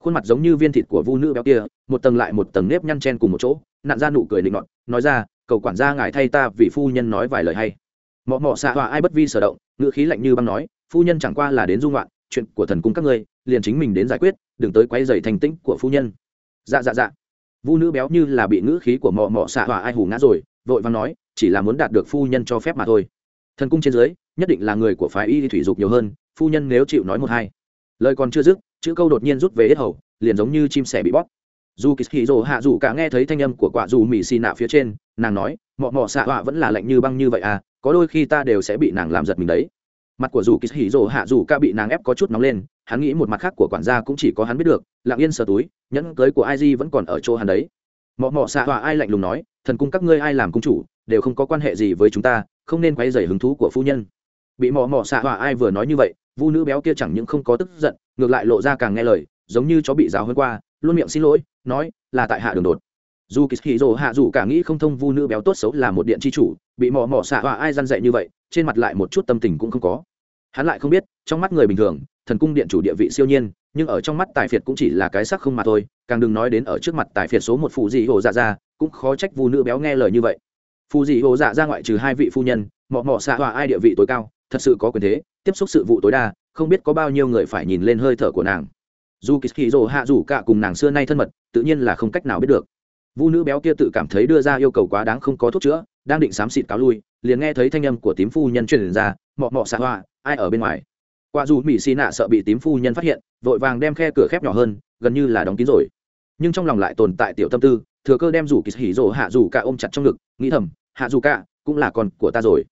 Khuôn mặt giống như viên thịt của vu nữ béo kia, một tầng lại một tầng nếp nhăn chen cùng một chỗ nạn ra nụ cười định ngọn nói ra, cầu quản gia ngài thay ta vì phu nhân nói vài lời hay. Mọ mọ xạ hòa ai bất vi sở động, ngữ khí lạnh như băng nói, phu nhân chẳng qua là đến dung loạn chuyện của thần cung các ngươi, liền chính mình đến giải quyết, đừng tới quay dày thành tĩnh của phu nhân. Dạ dạ dạ. Vu nữ béo như là bị ngữ khí của mọ mọ xạ hỏa ai hù ngã rồi, vội vàng nói, chỉ là muốn đạt được phu nhân cho phép mà thôi. Thần cung trên dưới, nhất định là người của phái y thủy dục nhiều hơn, phu nhân nếu chịu nói một hai. Lời còn chưa dứt, chữ câu đột nhiên rút về hết hầu, liền giống như chim sẻ bị bóp. Dù kỳ hì rồ hạ dù cả nghe thấy thanh âm của quả dù mỹ xì nạ phía trên, nàng nói, mọ mọ xạ họa vẫn là lạnh như băng như vậy à có đôi khi ta đều sẽ bị nàng làm giật mình đấy mặt của dù kỳ hì rồ hạ dù cả bị nàng ép có chút nóng lên, hắn nghĩ một mặt khác của quản gia cũng chỉ có hắn biết được, lặng yên sờ túi, nhẫn cưới của ai di vẫn còn ở chỗ hắn đấy. Mọ mọ xạ họa ai lạnh lùng nói, thần cung các ngươi ai làm cung chủ, đều không có quan hệ gì với chúng ta, không nên quay dày hứng thú của phu nhân. Bị mọ mọ xạ họa ai vừa nói như vậy, vu nữ béo kia chẳng những không có tức giận, ngược lại lộ ra càng nghe lời, giống như chó bị giáo hơn qua, luôn miệng xin lỗi, nói, là tại hạ đường đột. Dù kỳ hì rồ hạ dù cả nghĩ không thông vu nữ béo tốt xấu là một điện tri chủ, bị mò mò xạ họa ai răn dậy như vậy, trên mặt lại một chút tâm tình cũng không có hắn lại không biết, trong mắt người bình thường, thần cung điện chủ địa vị siêu nhiên, nhưng ở trong mắt tài phiệt cũng chỉ là cái sắc không mà thôi, càng đừng nói đến ở trước mặt tài phiệt số một phụ dị hồ dạ ra cũng khó trách vu nữ béo nghe lời như vậy. Phù dị hồ dạ ra ngoại trừ hai vị phu nhân, mọ mọ xạ hòa ai địa vị tối cao, thật sự có quyền thế, tiếp xúc sự vụ tối đa, không biết có bao nhiêu người phải nhìn lên hơi thở của nàng. Dù kỳ hạ dù cả cùng nàng xưa nay thân mật, tự nhiên là không cách nào biết được vu nữ béo kia tự cảm thấy đưa ra yêu cầu quá đáng không có thuốc chữa, đang định xám xịt cáo lui, liền nghe thấy thanh âm của tím phu nhân truyền ra, mọ mọ, xạ hoa, ai ở bên ngoài? Qua dù mỹ xì nạ sợ bị tím phu nhân phát hiện, vội vàng đem khe cửa khép nhỏ hơn, gần như là đóng kín rồi. Nhưng trong lòng lại tồn tại tiểu tâm tư, thừa cơ đem rủ kỳ hỉ rồ hạ dù cả ôm chặt trong ngực, nghĩ thầm, hạ dù cả cũng là con của ta rồi.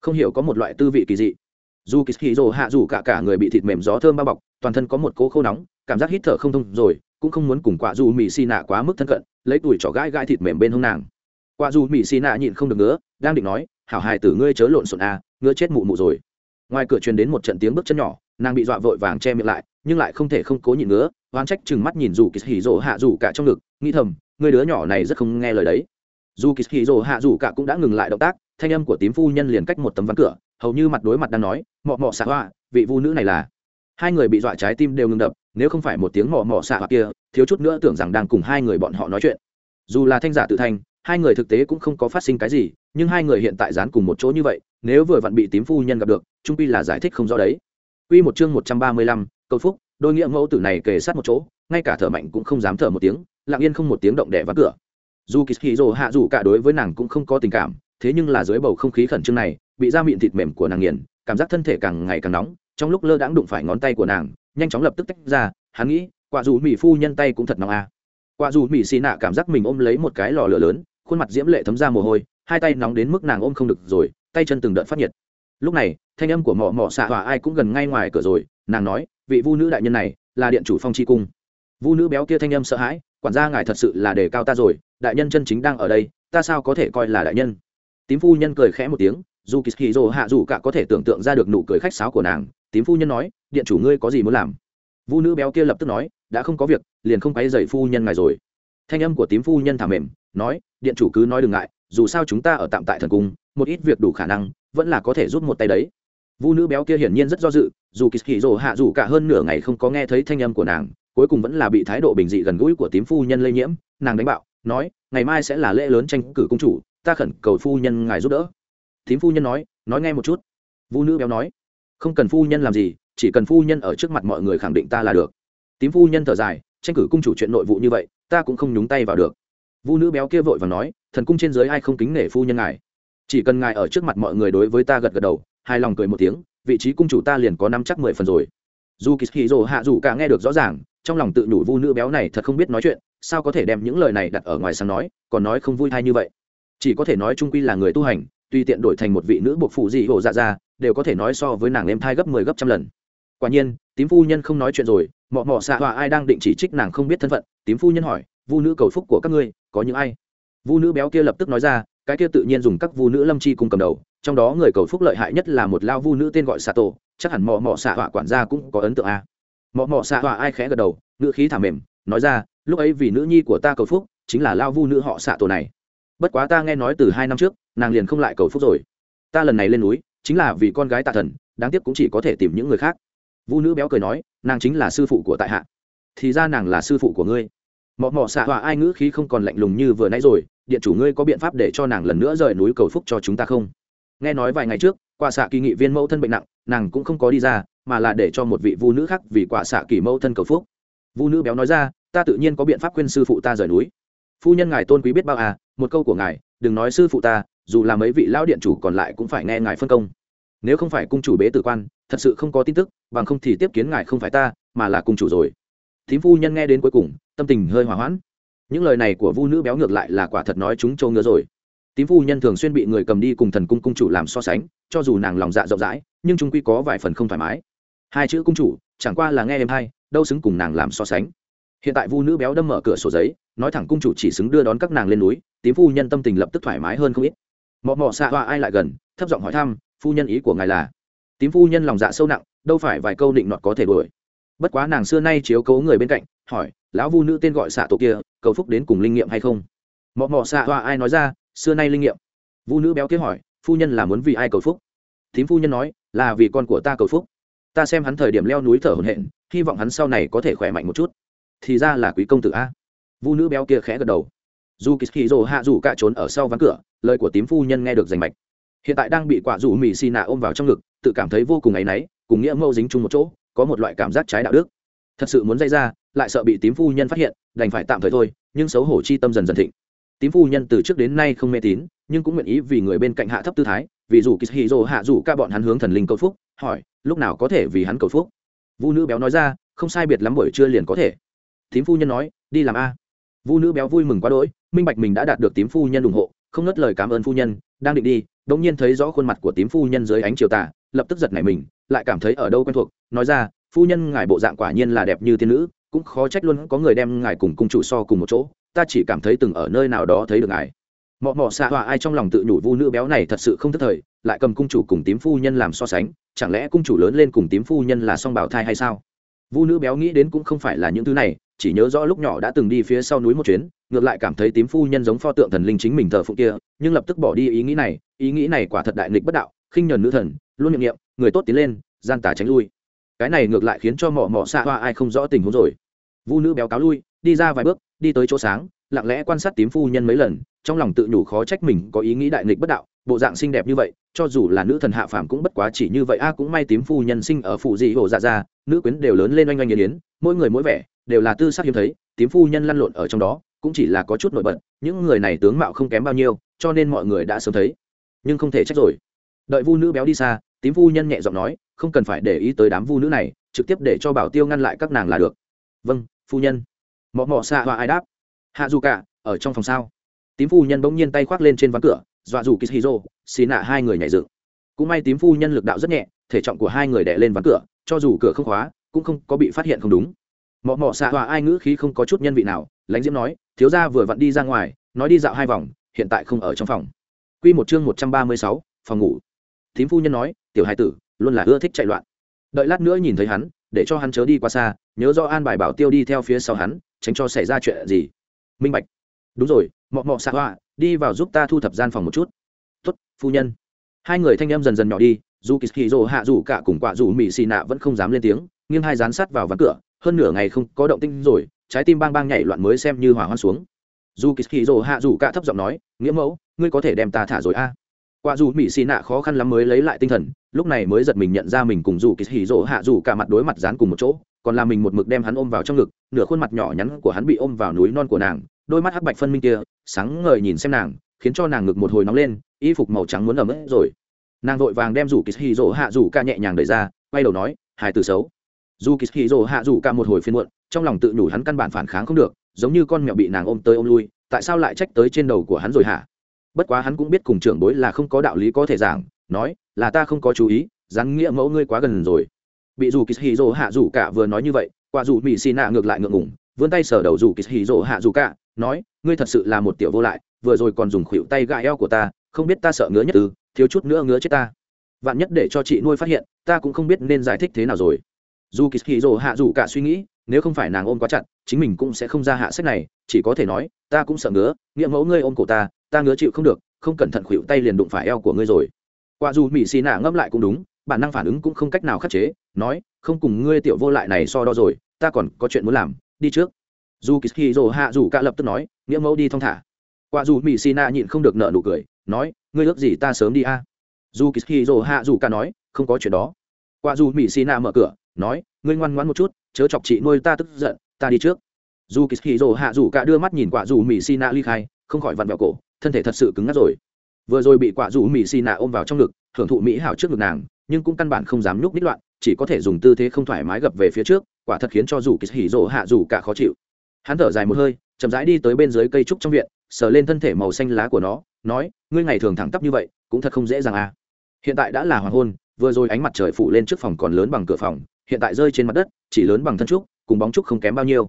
Không hiểu có một loại tư vị kỳ dị. Dù kỳ hỉ rồ hạ dù cả cả người bị thịt mềm gió thơm bao bọc, toàn thân có một cỗ khô nóng, cảm giác hít thở không thông rồi cũng không muốn cùng quả dù mỹ xì nạ quá mức thân cận, lấy tuổi trỏ gai gai thịt mềm bên hông nàng. Quả dù mỹ xì nạ nhịn không được nữa, đang định nói, hảo hài tử ngươi chớ lộn xộn à ngứa chết mụ mụ rồi. Ngoài cửa truyền đến một trận tiếng bước chân nhỏ, nàng bị dọa vội vàng che miệng lại, nhưng lại không thể không cố nhịn nữa oan trách chừng mắt nhìn dù kỳ hì rỗ hạ dù cả trong ngực, nghĩ thầm người đứa nhỏ này rất không nghe lời đấy. Dù kỳ hì rỗ hạ dù cả cũng đã ngừng lại động tác, thanh âm của tím phu nhân liền cách một tấm ván cửa, hầu như mặt đối mặt đang nói, mọ mọ xạ hoa, vị vu nữ này là. Hai người bị dọa trái tim đều ngừng đập nếu không phải một tiếng mò mò xạ hoặc kia thiếu chút nữa tưởng rằng đang cùng hai người bọn họ nói chuyện dù là thanh giả tự thanh hai người thực tế cũng không có phát sinh cái gì nhưng hai người hiện tại dán cùng một chỗ như vậy nếu vừa vặn bị tím phu nhân gặp được trung pi là giải thích không rõ đấy Quy một chương một trăm ba mươi lăm, câu phúc, đôi nghĩa mẫu tử này kề sát một chỗ, ngay cả thở mạnh cũng không dám thở một tiếng, lặng yên không một tiếng động đẻ vác cửa. Dù Kishiro hạ dù cả đối với nàng cũng không có tình cảm, thế nhưng là dưới bầu không khí khẩn trương này bị da miệng thịt mềm của nàng nghiền cảm giác thân thể càng ngày càng nóng trong lúc lơ đãng đụng phải ngón tay của nàng nhanh chóng lập tức tách ra, hắn nghĩ, quả dù mỹ phu nhân tay cũng thật nóng à. quả dù mỹ xì nạ cảm giác mình ôm lấy một cái lò lửa lớn, khuôn mặt diễm lệ thấm ra mồ hôi, hai tay nóng đến mức nàng ôm không được rồi, tay chân từng đợt phát nhiệt. Lúc này, thanh âm của mỏ mỏ xạ hòa ai cũng gần ngay ngoài cửa rồi, nàng nói, vị vu nữ đại nhân này, là điện chủ phong chi cung. Vu nữ béo kia thanh âm sợ hãi, quản gia ngài thật sự là đề cao ta rồi, đại nhân chân chính đang ở đây, ta sao có thể coi là đại nhân? Tím phu nhân cười khẽ một tiếng, dù kỳ hì dồ hạ dù cả có thể tưởng tượng ra được nụ cười khách sáo của nàng tím phu nhân nói, điện chủ ngươi có gì muốn làm? Vu nữ béo kia lập tức nói, đã không có việc, liền không quay dậy phu nhân ngài rồi. Thanh âm của tím phu nhân thả mềm, nói, điện chủ cứ nói đừng ngại, dù sao chúng ta ở tạm tại thần cung, một ít việc đủ khả năng, vẫn là có thể giúp một tay đấy. Vu nữ béo kia hiển nhiên rất do dự, dù kỳ kỳ rồ hạ dù cả hơn nửa ngày không có nghe thấy thanh âm của nàng, cuối cùng vẫn là bị thái độ bình dị gần gũi của tím phu nhân lây nhiễm, nàng đánh bạo, nói, ngày mai sẽ là lễ lớn tranh cử công chủ, ta khẩn cầu phu nhân ngài giúp đỡ. Tím phu nhân nói nói nghe một chút. Vũ nữ béo nói không cần phu nhân làm gì, chỉ cần phu nhân ở trước mặt mọi người khẳng định ta là được. Tím phu nhân thở dài, tranh cử cung chủ chuyện nội vụ như vậy, ta cũng không nhúng tay vào được. Vũ nữ béo kia vội và nói, thần cung trên giới ai không kính nể phu nhân ngài? Chỉ cần ngài ở trước mặt mọi người đối với ta gật gật đầu, hài lòng cười một tiếng, vị trí cung chủ ta liền có năm chắc mười phần rồi. Dù kỳ hì rồ hạ dù cả nghe được rõ ràng, trong lòng tự nhủ vu nữ béo này thật không biết nói chuyện, sao có thể đem những lời này đặt ở ngoài sáng nói, còn nói không vui thay như vậy. Chỉ có thể nói trung quy là người tu hành tuy tiện đổi thành một vị nữ buộc phụ gì hổ dạ ra đều có thể nói so với nàng em thai gấp mười 10 gấp trăm lần. Quả nhiên, tím phu nhân không nói chuyện rồi, mọ mọ xạ hòa ai đang định chỉ trích nàng không biết thân phận, tím phu nhân hỏi, vu nữ cầu phúc của các ngươi, có những ai? Vu nữ béo kia lập tức nói ra, cái kia tự nhiên dùng các vu nữ lâm chi cùng cầm đầu, trong đó người cầu phúc lợi hại nhất là một lao vu nữ tên gọi xạ tổ, chắc hẳn mọ mọ xạ hòa quản gia cũng có ấn tượng a. Mọ mọ xạ hòa ai khẽ gật đầu, ngữ khí thả mềm, nói ra, lúc ấy vì nữ nhi của ta cầu phúc, chính là lao vu nữ họ xạ tổ này. Bất quá ta nghe nói từ hai năm trước, nàng liền không lại cầu phúc rồi. Ta lần này lên núi chính là vì con gái tạ thần, đáng tiếc cũng chỉ có thể tìm những người khác. Vu nữ béo cười nói, nàng chính là sư phụ của tại hạ. Thì ra nàng là sư phụ của ngươi. Mọ mọ xạ hòa ai ngữ khí không còn lạnh lùng như vừa nãy rồi, điện chủ ngươi có biện pháp để cho nàng lần nữa rời núi cầu phúc cho chúng ta không? Nghe nói vài ngày trước, quả xạ kỳ nghị viên mẫu thân bệnh nặng, nàng cũng không có đi ra, mà là để cho một vị vu nữ khác vì quả xạ kỳ mẫu thân cầu phúc. Vu nữ béo nói ra, ta tự nhiên có biện pháp khuyên sư phụ ta rời núi. Phu nhân ngài tôn quý biết bao à một câu của ngài, đừng nói sư phụ ta dù là mấy vị lão điện chủ còn lại cũng phải nghe ngài phân công. Nếu không phải cung chủ bế tử quan, thật sự không có tin tức, bằng không thì tiếp kiến ngài không phải ta, mà là cung chủ rồi. Thím phu nhân nghe đến cuối cùng, tâm tình hơi hòa hoãn. Những lời này của vu nữ béo ngược lại là quả thật nói chúng châu ngứa rồi. Tím phu nhân thường xuyên bị người cầm đi cùng thần cung cung chủ làm so sánh, cho dù nàng lòng dạ rộng rãi, nhưng chúng quy có vài phần không thoải mái. Hai chữ cung chủ, chẳng qua là nghe em hay, đâu xứng cùng nàng làm so sánh. Hiện tại vu nữ béo đâm mở cửa sổ giấy, nói thẳng cung chủ chỉ xứng đưa đón các nàng lên núi tím phu nhân tâm tình lập tức thoải mái hơn không ít mọ mọ xạ hoa ai lại gần, thấp giọng hỏi thăm, phu nhân ý của ngài là? Tím phu nhân lòng dạ sâu nặng, đâu phải vài câu định nọt có thể đuổi. Bất quá nàng xưa nay chiếu cố người bên cạnh, hỏi, lão vu nữ tên gọi xạ tổ kia, cầu phúc đến cùng linh nghiệm hay không? Mọ mọ xạ hoa ai nói ra, xưa nay linh nghiệm. Vu nữ béo kia hỏi, phu nhân là muốn vì ai cầu phúc? Thím phu nhân nói, là vì con của ta cầu phúc. Ta xem hắn thời điểm leo núi thở hổn hển, hy vọng hắn sau này có thể khỏe mạnh một chút. Thì ra là quý công tử a. Vu nữ béo kia khẽ gật đầu dù kỳ hì rồ hạ dù cả trốn ở sau ván cửa, lời của tím phu nhân nghe được rành mạch. Hiện tại đang bị quả rủ mỹ xì nạ ôm vào trong ngực, tự cảm thấy vô cùng áy náy, cùng nghĩa mâu dính chung một chỗ, có một loại cảm giác trái đạo đức. Thật sự muốn dây ra, lại sợ bị tím phu nhân phát hiện, đành phải tạm thời thôi, nhưng xấu hổ chi tâm dần dần thịnh. Tím phu nhân từ trước đến nay không mê tín, nhưng cũng nguyện ý vì người bên cạnh hạ thấp tư thái, vì dù kỳ rồ hạ dù ca bọn hắn hướng thần linh cầu phúc, hỏi, lúc nào có thể vì hắn cầu phúc? Vu nữ béo nói ra, không sai biệt lắm buổi trưa liền có thể. Tím phu nhân nói, đi làm a vu nữ béo vui mừng quá đỗi, minh bạch mình đã đạt được tím phu nhân ủng hộ, không ngất lời cảm ơn phu nhân, đang định đi đ ỗ n g nhiên thấy rõ khuôn mặt của tím phu nhân dưới ánh chiều tà, lập tức giật nảy mình, lại cảm thấy ở đâu quen thuộc, nói ra, phu nhân ngài bộ dạng quả nhiên là đẹp như tiên nữ, cũng khó trách luôn có người đem ngài cùng cung chủ so cùng một chỗ, ta chỉ cảm thấy từng ở nơi nào đó thấy được ngài. Mọ mọ xạ hòa ai trong lòng tự nhủ vu nữ béo này thật sự không thất thời, lại cầm cung chủ cùng tím phu nhân làm so sánh, chẳng lẽ cung chủ lớn lên cùng tím phu nhân là song bảo thai hay sao? Vu nữ béo nghĩ đến cũng không phải là những thứ này chỉ nhớ rõ lúc nhỏ đã từng đi phía sau núi một chuyến, ngược lại cảm thấy tím phu nhân giống pho tượng thần linh chính mình thờ phụng kia, nhưng lập tức bỏ đi ý nghĩ này, ý nghĩ này quả thật đại nghịch bất đạo, khinh nhờn nữ thần, luôn miệng niệm, người tốt tiến lên, gian tả tránh lui. Cái này ngược lại khiến cho mỏ mỏ xạ hoa ai không rõ tình huống rồi. Vu nữ béo cáo lui, đi ra vài bước, đi tới chỗ sáng, lặng lẽ quan sát tím phu nhân mấy lần, trong lòng tự nhủ khó trách mình có ý nghĩ đại nghịch bất đạo, bộ dạng xinh đẹp như vậy, cho dù là nữ thần hạ phàm cũng bất quá chỉ như vậy, a à, cũng may tím phu nhân sinh ở phụ dị hồ dạ ra, nữ quyến đều lớn lên oanh oanh nghiền yến, mỗi người mỗi vẻ đều là tư sắc hiếm thấy, tím phu nhân lăn lộn ở trong đó, cũng chỉ là có chút nổi bật, những người này tướng mạo không kém bao nhiêu, cho nên mọi người đã sớm thấy. Nhưng không thể trách rồi. Đợi vu nữ béo đi xa, tím phu nhân nhẹ giọng nói, không cần phải để ý tới đám vu nữ này, trực tiếp để cho bảo tiêu ngăn lại các nàng là được. Vâng phu nhân. Mọ mọ xạ hoa ai đáp. Hạ dù cả, ở trong phòng sao? Tím phu nhân bỗng nhiên tay khoác lên trên ván cửa, dọa dù kishiro xì nạ hai người nhảy dựng. Cũng may tím phu nhân lực đạo rất nhẹ, thể trọng của hai người đè lên ván cửa, cho dù cửa không khóa, cũng không có bị phát hiện không đúng mọ mọ xạ hòa ai ngữ khí không có chút nhân vị nào, lãnh diễm nói, thiếu gia vừa vặn đi ra ngoài, nói đi dạo hai vòng, hiện tại không ở trong phòng. Q một chương một trăm ba mươi sáu, phòng ngủ. Thím phu nhân nói, tiểu hai tử, luôn là ưa thích chạy loạn. Đợi lát nữa nhìn thấy hắn, để cho hắn chớ đi qua xa, nhớ do an bài bảo tiêu đi theo phía sau hắn, tránh cho xảy ra chuyện gì. Minh bạch. Đúng rồi, mọ mọ xạ hoa đi vào giúp ta thu thập gian phòng một chút. Tuất phu nhân. Hai người thanh em dần dần nhỏ đi, dù kỳ kỳ rồ hạ dù cả cùng quả dù mỹ xì nạ vẫn không dám lên tiếng, nghiêng hai dán sát vào ván cửa hơn nửa ngày không có động tinh rồi, trái tim bang bang nhảy loạn mới xem như hỏa hoạn xuống. Dù kỳ kỳ rồ hạ dù cả thấp giọng nói, nghĩa mẫu, ngươi có thể đem ta thả rồi a. À. quả dù mỹ xì nạ khó khăn lắm mới lấy lại tinh thần, lúc này mới giật mình nhận ra mình cùng dù kỳ kỳ rồ hạ dù cả mặt đối mặt dán cùng một chỗ, còn là mình một mực đem hắn ôm vào trong ngực, nửa khuôn mặt nhỏ nhắn của hắn bị ôm vào núi non của nàng, đôi mắt hắc bạch phân minh kia, sáng ngời nhìn xem nàng, khiến cho nàng ngực một hồi nóng lên, y phục màu trắng muốn ẩm ướt rồi. Nàng vội vàng đem rủ kỳ hì rỗ hạ rủ ca nhẹ nhàng đẩy ra, quay đầu nói hài từ xấu dù kỳ hì rỗ hạ dù cả một hồi phiên muộn, trong lòng tự nhủ hắn căn bản phản kháng không được, giống như con mèo bị nàng ôm tới ôm lui, tại sao lại trách tới trên đầu của hắn rồi hả? Bất quá hắn cũng biết cùng trưởng bối là không có đạo lý có thể giảng, nói, là ta không có chú ý rắn nghĩa mẫu ngươi quá gần rồi. Bị dù kỳ hì rỗ hạ dù cả vừa nói như vậy qua dù mỹ xì nạ ngược lại ngượng ngủng vươn tay sờ đầu dù kỳ hì rỗ hạ dù cả, nói, ngươi thật sự là một tiểu vô lại, vừa rồi còn dùng khuỷu tay gãi eo của ta, không biết ta sợ ngứa nhất ư, thiếu chút nữa ngứa chết ta. Vạn nhất để cho chị nuôi phát hiện, ta cũng không biết nên giải thích thế nào rồi dù kỳ kỳ rồ hạ dù cả suy nghĩ, nếu không phải nàng ôm quá chặt, chính mình cũng sẽ không ra hạ sách này, chỉ có thể nói, ta cũng sợ ngứa, nghĩa mẫu ngươi ôm cổ ta ta ngứa chịu không được, không cẩn thận khuỵu tay liền đụng phải eo của ngươi rồi. Qua dù mỹ xì nạ ngâm lại cũng đúng, bản năng phản ứng cũng không cách nào khắc chế, nói, không cùng ngươi tiểu vô lại này so đo rồi, ta còn có chuyện muốn làm, đi trước. Dù kỳ kỳ rồ hạ dù cả lập tức nói, nghĩa mẫu đi thong thả. Qua dù mỹ xì nạ nhịn không được nợ nụ cười, nói, ngươi ước gì ta sớm đi a? Dù kỳ dỗ hạ dù cả nói, không có chuyện đó. Qua dù mỹ xì nạ mở cửa nói, ngươi ngoan ngoãn một chút, chớ chọc chị nuôi ta tức giận, ta đi trước. Dù kỳ dỗ hạ dù cả đưa mắt nhìn quả dù mỹ xì nạ ly khai, không khỏi vặn vẹo cổ, thân thể thật sự cứng ngắt rồi. Vừa rồi bị quả dù mỹ xì nạ ôm vào trong ngực thưởng thụ mỹ hảo trước ngực nàng, nhưng cũng căn bản không dám nhúc nít loạn, chỉ có thể dùng tư thế không thoải mái gập về phía trước, quả thật khiến cho dù kỳ hỉ rỗ hạ dù cả khó chịu. Hắn thở dài một hơi, chậm rãi đi tới bên dưới cây trúc trong viện, sờ lên thân thể màu xanh lá của nó, nói, ngươi ngày thường thẳng tắp như vậy, cũng thật không dễ dàng à. Hiện tại đã là hoàng hôn, vừa rồi ánh mặt trời phủ lên trước phòng còn lớn bằng cửa phòng hiện tại rơi trên mặt đất, chỉ lớn bằng thân trúc, cùng bóng trúc không kém bao nhiêu.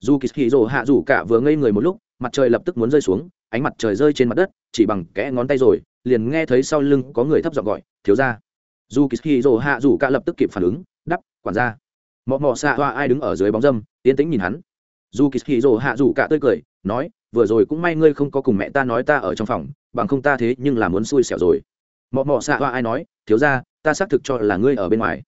Dù kỳ hì rồ hạ rủ cả vừa ngây người một lúc, mặt trời lập tức muốn rơi xuống, ánh mặt trời rơi trên mặt đất, chỉ bằng kẽ ngón tay rồi, liền nghe thấy sau lưng có người thấp giọng gọi, thiếu ra dù kỳ hì rồ hạ rủ cả lập tức kịp phản ứng, đắp, quản ra mọ mọ xạ hoa ai đứng ở dưới bóng dâm tiến tĩnh nhìn hắn. Dù kỳ hì rồ hạ rủ cả tươi cười, nói, vừa rồi cũng may ngươi không có cùng mẹ ta nói ta ở trong phòng, bằng không ta thế nhưng là muốn xui xẻo rồi. Mọ mọ xạ hoa ai nói, thiếu ra ta xác thực cho là ngươi ở bên ngoài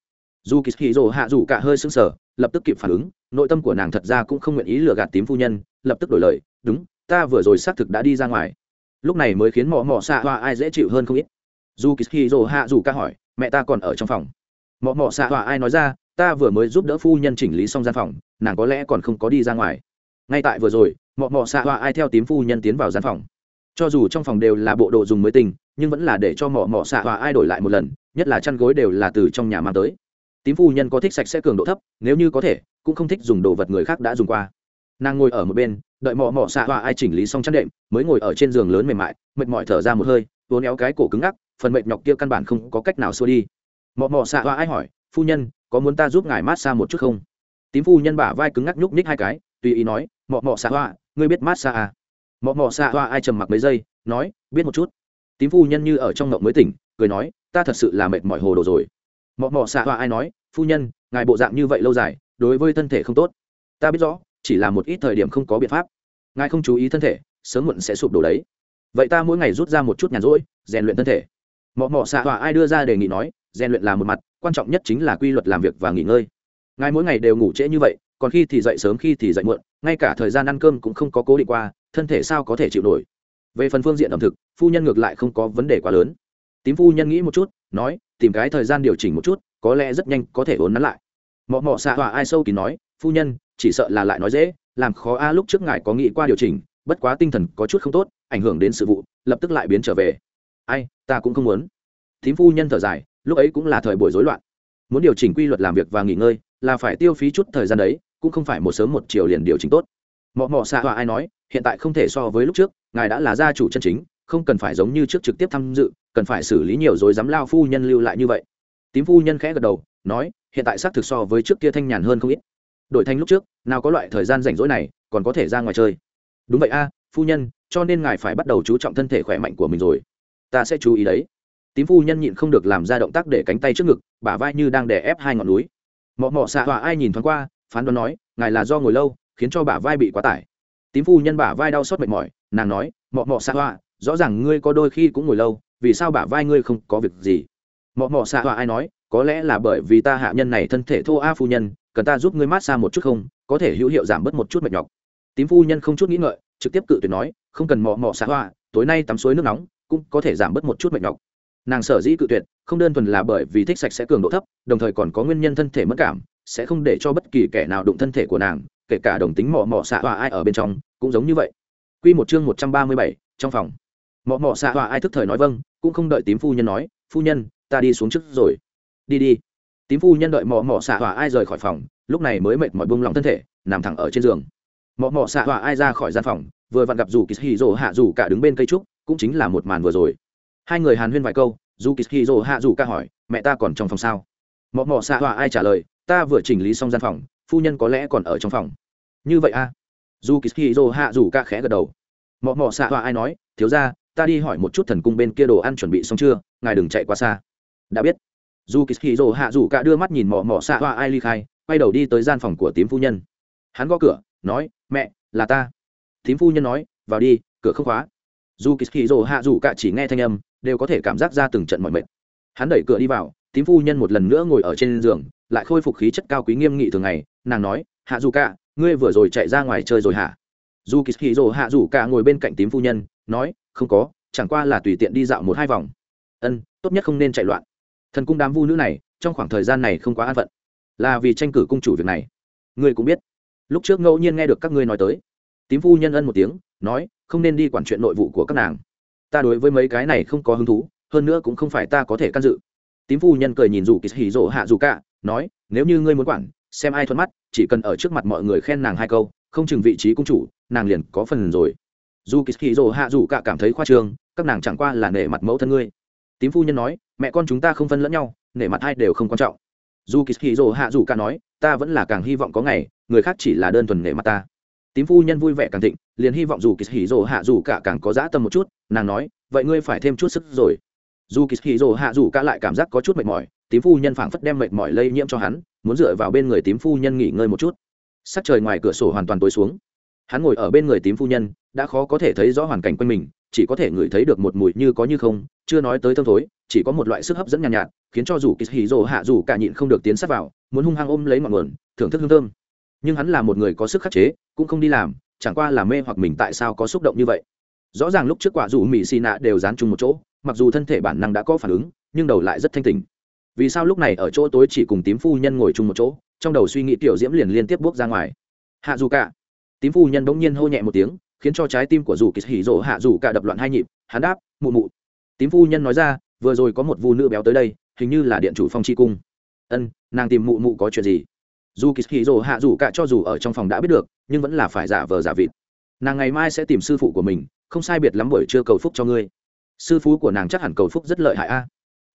dù kỳ hì rồ hạ rủ cả hơi sững sờ, lập tức kịp phản ứng, nội tâm của nàng thật ra cũng không nguyện ý lừa gạt tím phu nhân, lập tức đổi lời, đúng, ta vừa rồi xác thực đã đi ra ngoài. Lúc này mới khiến mọ mọ xạ hoa ai dễ chịu hơn không ít. Dù kỳ hì rồ hạ rủ cả hỏi, mẹ ta còn ở trong phòng? Mọ mọ xạ hoa ai nói ra, ta vừa mới giúp đỡ phu nhân chỉnh lý xong gian phòng, nàng có lẽ còn không có đi ra ngoài. Ngay tại vừa rồi, mọ mọ xạ hoa ai theo tím phu nhân tiến vào gian phòng. Cho dù trong phòng đều là bộ đồ dùng mới tình nhưng vẫn là để cho mỏ mỏ xạ hoa ai đổi lại một lần, nhất là chăn gối đều là từ trong nhà mang tới tím phu nhân có thích sạch sẽ cường độ thấp, nếu như có thể, cũng không thích dùng đồ vật người khác đã dùng qua. Nàng ngồi ở một bên, đợi mọ mọ xạ hòa ai chỉnh lý xong chăn đệm, mới ngồi ở trên giường lớn mềm mại, mệt mỏi thở ra một hơi vốn éo cái cổ cứng ngắc, phần mệt nhọc kia căn bản không có cách nào xua đi. Mọ mọ xạ hòa ai hỏi, phu nhân, có muốn ta giúp ngài mát xa một chút không? Tím phu nhân bả vai cứng ngắc nhúc nhích hai cái, tùy ý nói, mọ mọ xạ hoa ngươi biết mát xa à? Mọ mọ xạ hoa ai trầm mặc mấy giây, nói, biết một chút. Tím phu nhân như ở trong ngộng mới tỉnh, cười nói, ta thật sự là mệt mỏi hồ đồ rồi mọ mọ xạ hoa ai nói, phu nhân, ngài bộ dạng như vậy lâu dài, đối với thân thể không tốt. Ta biết rõ, chỉ là một ít thời điểm không có biện pháp. Ngài không chú ý thân thể, sớm muộn sẽ sụp đổ đấy. Vậy ta mỗi ngày rút ra một chút nhàn rỗi, rèn luyện thân thể. Mọ mọ xạ hoa ai đưa ra đề nghị nói, rèn luyện là một mặt, quan trọng nhất chính là quy luật làm việc và nghỉ ngơi. Ngài mỗi ngày đều ngủ trễ như vậy, còn khi thì dậy sớm khi thì dậy muộn, ngay cả thời gian ăn cơm cũng không có cố định qua, thân thể sao có thể chịu nổi? Về phần phương diện ẩm thực, phu nhân ngược lại không có vấn đề quá lớn tím phu nhân nghĩ một chút, nói, tìm cái thời gian điều chỉnh một chút, có lẽ rất nhanh có thể ốn nắn lại. Mọ mọ xạ hòa ai sâu kín nói, phu nhân, chỉ sợ là lại nói dễ, làm khó a lúc trước ngài có nghĩ qua điều chỉnh, bất quá tinh thần có chút không tốt, ảnh hưởng đến sự vụ, lập tức lại biến trở về. Ai, ta cũng không muốn. Thím phu nhân thở dài, lúc ấy cũng là thời buổi rối loạn. Muốn điều chỉnh quy luật làm việc và nghỉ ngơi, là phải tiêu phí chút thời gian đấy, cũng không phải một sớm một chiều liền điều chỉnh tốt. Mọ mọ xạ Hòa ai nói, hiện tại không thể so với lúc trước, ngài đã là gia chủ chân chính, không cần phải giống như trước trực tiếp tham dự cần phải xử lý nhiều rồi dám lao phu nhân lưu lại như vậy. Tím phu nhân khẽ gật đầu, nói, hiện tại xác thực so với trước kia thanh nhàn hơn không ít. Đổi thành lúc trước, nào có loại thời gian rảnh rỗi này, còn có thể ra ngoài chơi. Đúng vậy a, phu nhân, cho nên ngài phải bắt đầu chú trọng thân thể khỏe mạnh của mình rồi. Ta sẽ chú ý đấy. Tím phu nhân nhịn không được làm ra động tác để cánh tay trước ngực, bả vai như đang đè ép hai ngọn núi. Mọ mọ xạ họa ai nhìn thoáng qua, phán đoán nói, ngài là do ngồi lâu, khiến cho bả vai bị quá tải. Tím phu nhân bả vai đau xót mệt mỏi, nàng nói, mọ mọ xạ họa, rõ ràng ngươi có đôi khi cũng ngồi lâu vì sao bả vai ngươi không có việc gì? Mọ mọ xạ họa ai nói, có lẽ là bởi vì ta hạ nhân này thân thể thô a phu nhân, cần ta giúp ngươi mát xa một chút không? Có thể hữu hiệu giảm bớt một chút mệt nhọc. Tím phu nhân không chút nghĩ ngợi, trực tiếp cự tuyệt nói, không cần mọ mọ xạ họa, tối nay tắm suối nước nóng, cũng có thể giảm bớt một chút mệt nhọc. Nàng sở dĩ cự tuyệt, không đơn thuần là bởi vì thích sạch sẽ cường độ thấp, đồng thời còn có nguyên nhân thân thể mất cảm, sẽ không để cho bất kỳ kẻ nào đụng thân thể của nàng, kể cả đồng tính mọ mọ xạ họa ai ở bên trong, cũng giống như vậy. Quy một chương một trăm ba mươi bảy, trong phòng. Mọ mọ xạ họa ai thức thời nói vâng cũng không đợi tím phu nhân nói, phu nhân, ta đi xuống trước rồi. Đi đi. Tím phu nhân đợi mọ mọ xạ hỏa ai rời khỏi phòng, lúc này mới mệt mỏi bông lòng thân thể, nằm thẳng ở trên giường. Mọ mọ xạ hỏa ai ra khỏi gian phòng, vừa vặn gặp dù kỳ hì rồ hạ dù cả đứng bên cây trúc, cũng chính là một màn vừa rồi. Hai người hàn huyên vài câu dù kỳ hì rồ hạ dù cả hỏi, mẹ ta còn trong phòng sao? Mọ mọ xạ hỏa ai trả lời, ta vừa chỉnh lý xong gian phòng, phu nhân có lẽ còn ở trong phòng. Như vậy a à? dù kỳ hì rồ hạ dù cả khẽ gật đầu. Mọ mọ xạ hỏa ai nói, thiếu ra ta đi hỏi một chút thần cung bên kia đồ ăn chuẩn bị xong chưa, ngài đừng chạy quá xa. Đã biết. Dù kỳ hì rồ hạ dù cả đưa mắt nhìn mỏ mỏ xạ hoa ai ly khai, quay đầu đi tới gian phòng của tím phu nhân. Hắn gõ cửa, nói, mẹ, là ta. Tím phu nhân nói, vào đi, cửa không khóa. Dù kỳ hì rồ hạ dù cả chỉ nghe thanh âm, đều có thể cảm giác ra từng trận mọi mệt. Hắn đẩy cửa đi vào, tím phu nhân một lần nữa ngồi ở trên giường, lại khôi phục khí chất cao quý nghiêm nghị thường ngày, nàng nói, hạ dù cả, ngươi vừa rồi chạy ra ngoài chơi rồi hả? Dù kỳ hì rồ hạ dù cả ngồi bên cạnh tím phu nhân, nói không có, chẳng qua là tùy tiện đi dạo một hai vòng. Ân, tốt nhất không nên chạy loạn. Thần cung đám vu nữ này, trong khoảng thời gian này không quá an phận. Là vì tranh cử cung chủ việc này. Ngươi cũng biết. Lúc trước ngẫu nhiên nghe được các ngươi nói tới. Tím phu nhân ân một tiếng, nói, không nên đi quản chuyện nội vụ của các nàng. Ta đối với mấy cái này không có hứng thú, hơn nữa cũng không phải ta có thể can dự. Tím phu nhân cười nhìn dù kỳ hỉ rộ hạ dù cả, nói, nếu như ngươi muốn quản, xem ai thuận mắt, chỉ cần ở trước mặt mọi người khen nàng hai câu, không chừng vị trí cung chủ, nàng liền có phần rồi dù kỳ kỳ rỗ hạ dù cả cảm thấy khoa trương, các nàng chẳng qua là nể mặt mẫu thân ngươi. Tím phu nhân nói, mẹ con chúng ta không phân lẫn nhau, nể mặt hai đều không quan trọng. Dù kỳ kỳ rỗ hạ dù cả nói, ta vẫn là càng hy vọng có ngày, người khác chỉ là đơn thuần nể mặt ta. Tím phu nhân vui vẻ càng thịnh, liền hy vọng dù kỳ hỉ rỗ hạ dù cả càng có dã tâm một chút, nàng nói, vậy ngươi phải thêm chút sức rồi. Dù kỳ hì rồ hạ dù cả lại cảm giác có chút mệt mỏi, tím phu nhân phảng phất đem mệt mỏi lây nhiễm cho hắn, muốn dựa vào bên người tím phu nhân nghỉ ngơi một chút. Sắc trời ngoài cửa sổ hoàn toàn tối xuống hắn ngồi ở bên người tím phu nhân đã khó có thể thấy rõ hoàn cảnh quanh mình chỉ có thể ngửi thấy được một mùi như có như không chưa nói tới thơm thối chỉ có một loại sức hấp dẫn nhàn nhạt, nhạt khiến cho dù kỳ hì rồ hạ dù cả nhịn không được tiến sát vào muốn hung hăng ôm lấy ngọn nguồn thưởng thức hương thơm. Nhưng hắn là một người có sức khắc chế cũng không đi làm chẳng qua là mê hoặc mình tại sao có xúc động như vậy. Rõ ràng lúc trước quả dù mỹ xì nạ đều dán chung một chỗ mặc dù thân thể bản năng đã có phản ứng nhưng đầu lại rất thanh tình vì sao lúc này ở chỗ tối chỉ cùng tím phu nhân ngồi chung một chỗ trong đầu suy nghĩ tiểu diễm liền liên tiếp bước ra ngoài. Hạ dù cả tím phu nhân bỗng nhiên hô nhẹ một tiếng, khiến cho trái tim của dù kỳ hỉ rỗ hạ dù cả đập loạn hai nhịp, hắn đáp, mụ mụ. Tím phu nhân nói ra, vừa rồi có một vu nữ béo tới đây, hình như là điện chủ phong chi cung. Ân, nàng tìm mụ mụ có chuyện gì? Dù kỳ hỉ rỗ hạ dù cả cho dù ở trong phòng đã biết được, nhưng vẫn là phải giả vờ giả vịt. Nàng ngày mai sẽ tìm sư phụ của mình, không sai biệt lắm buổi trưa cầu phúc cho ngươi. Sư phú của nàng chắc hẳn cầu phúc rất lợi hại a.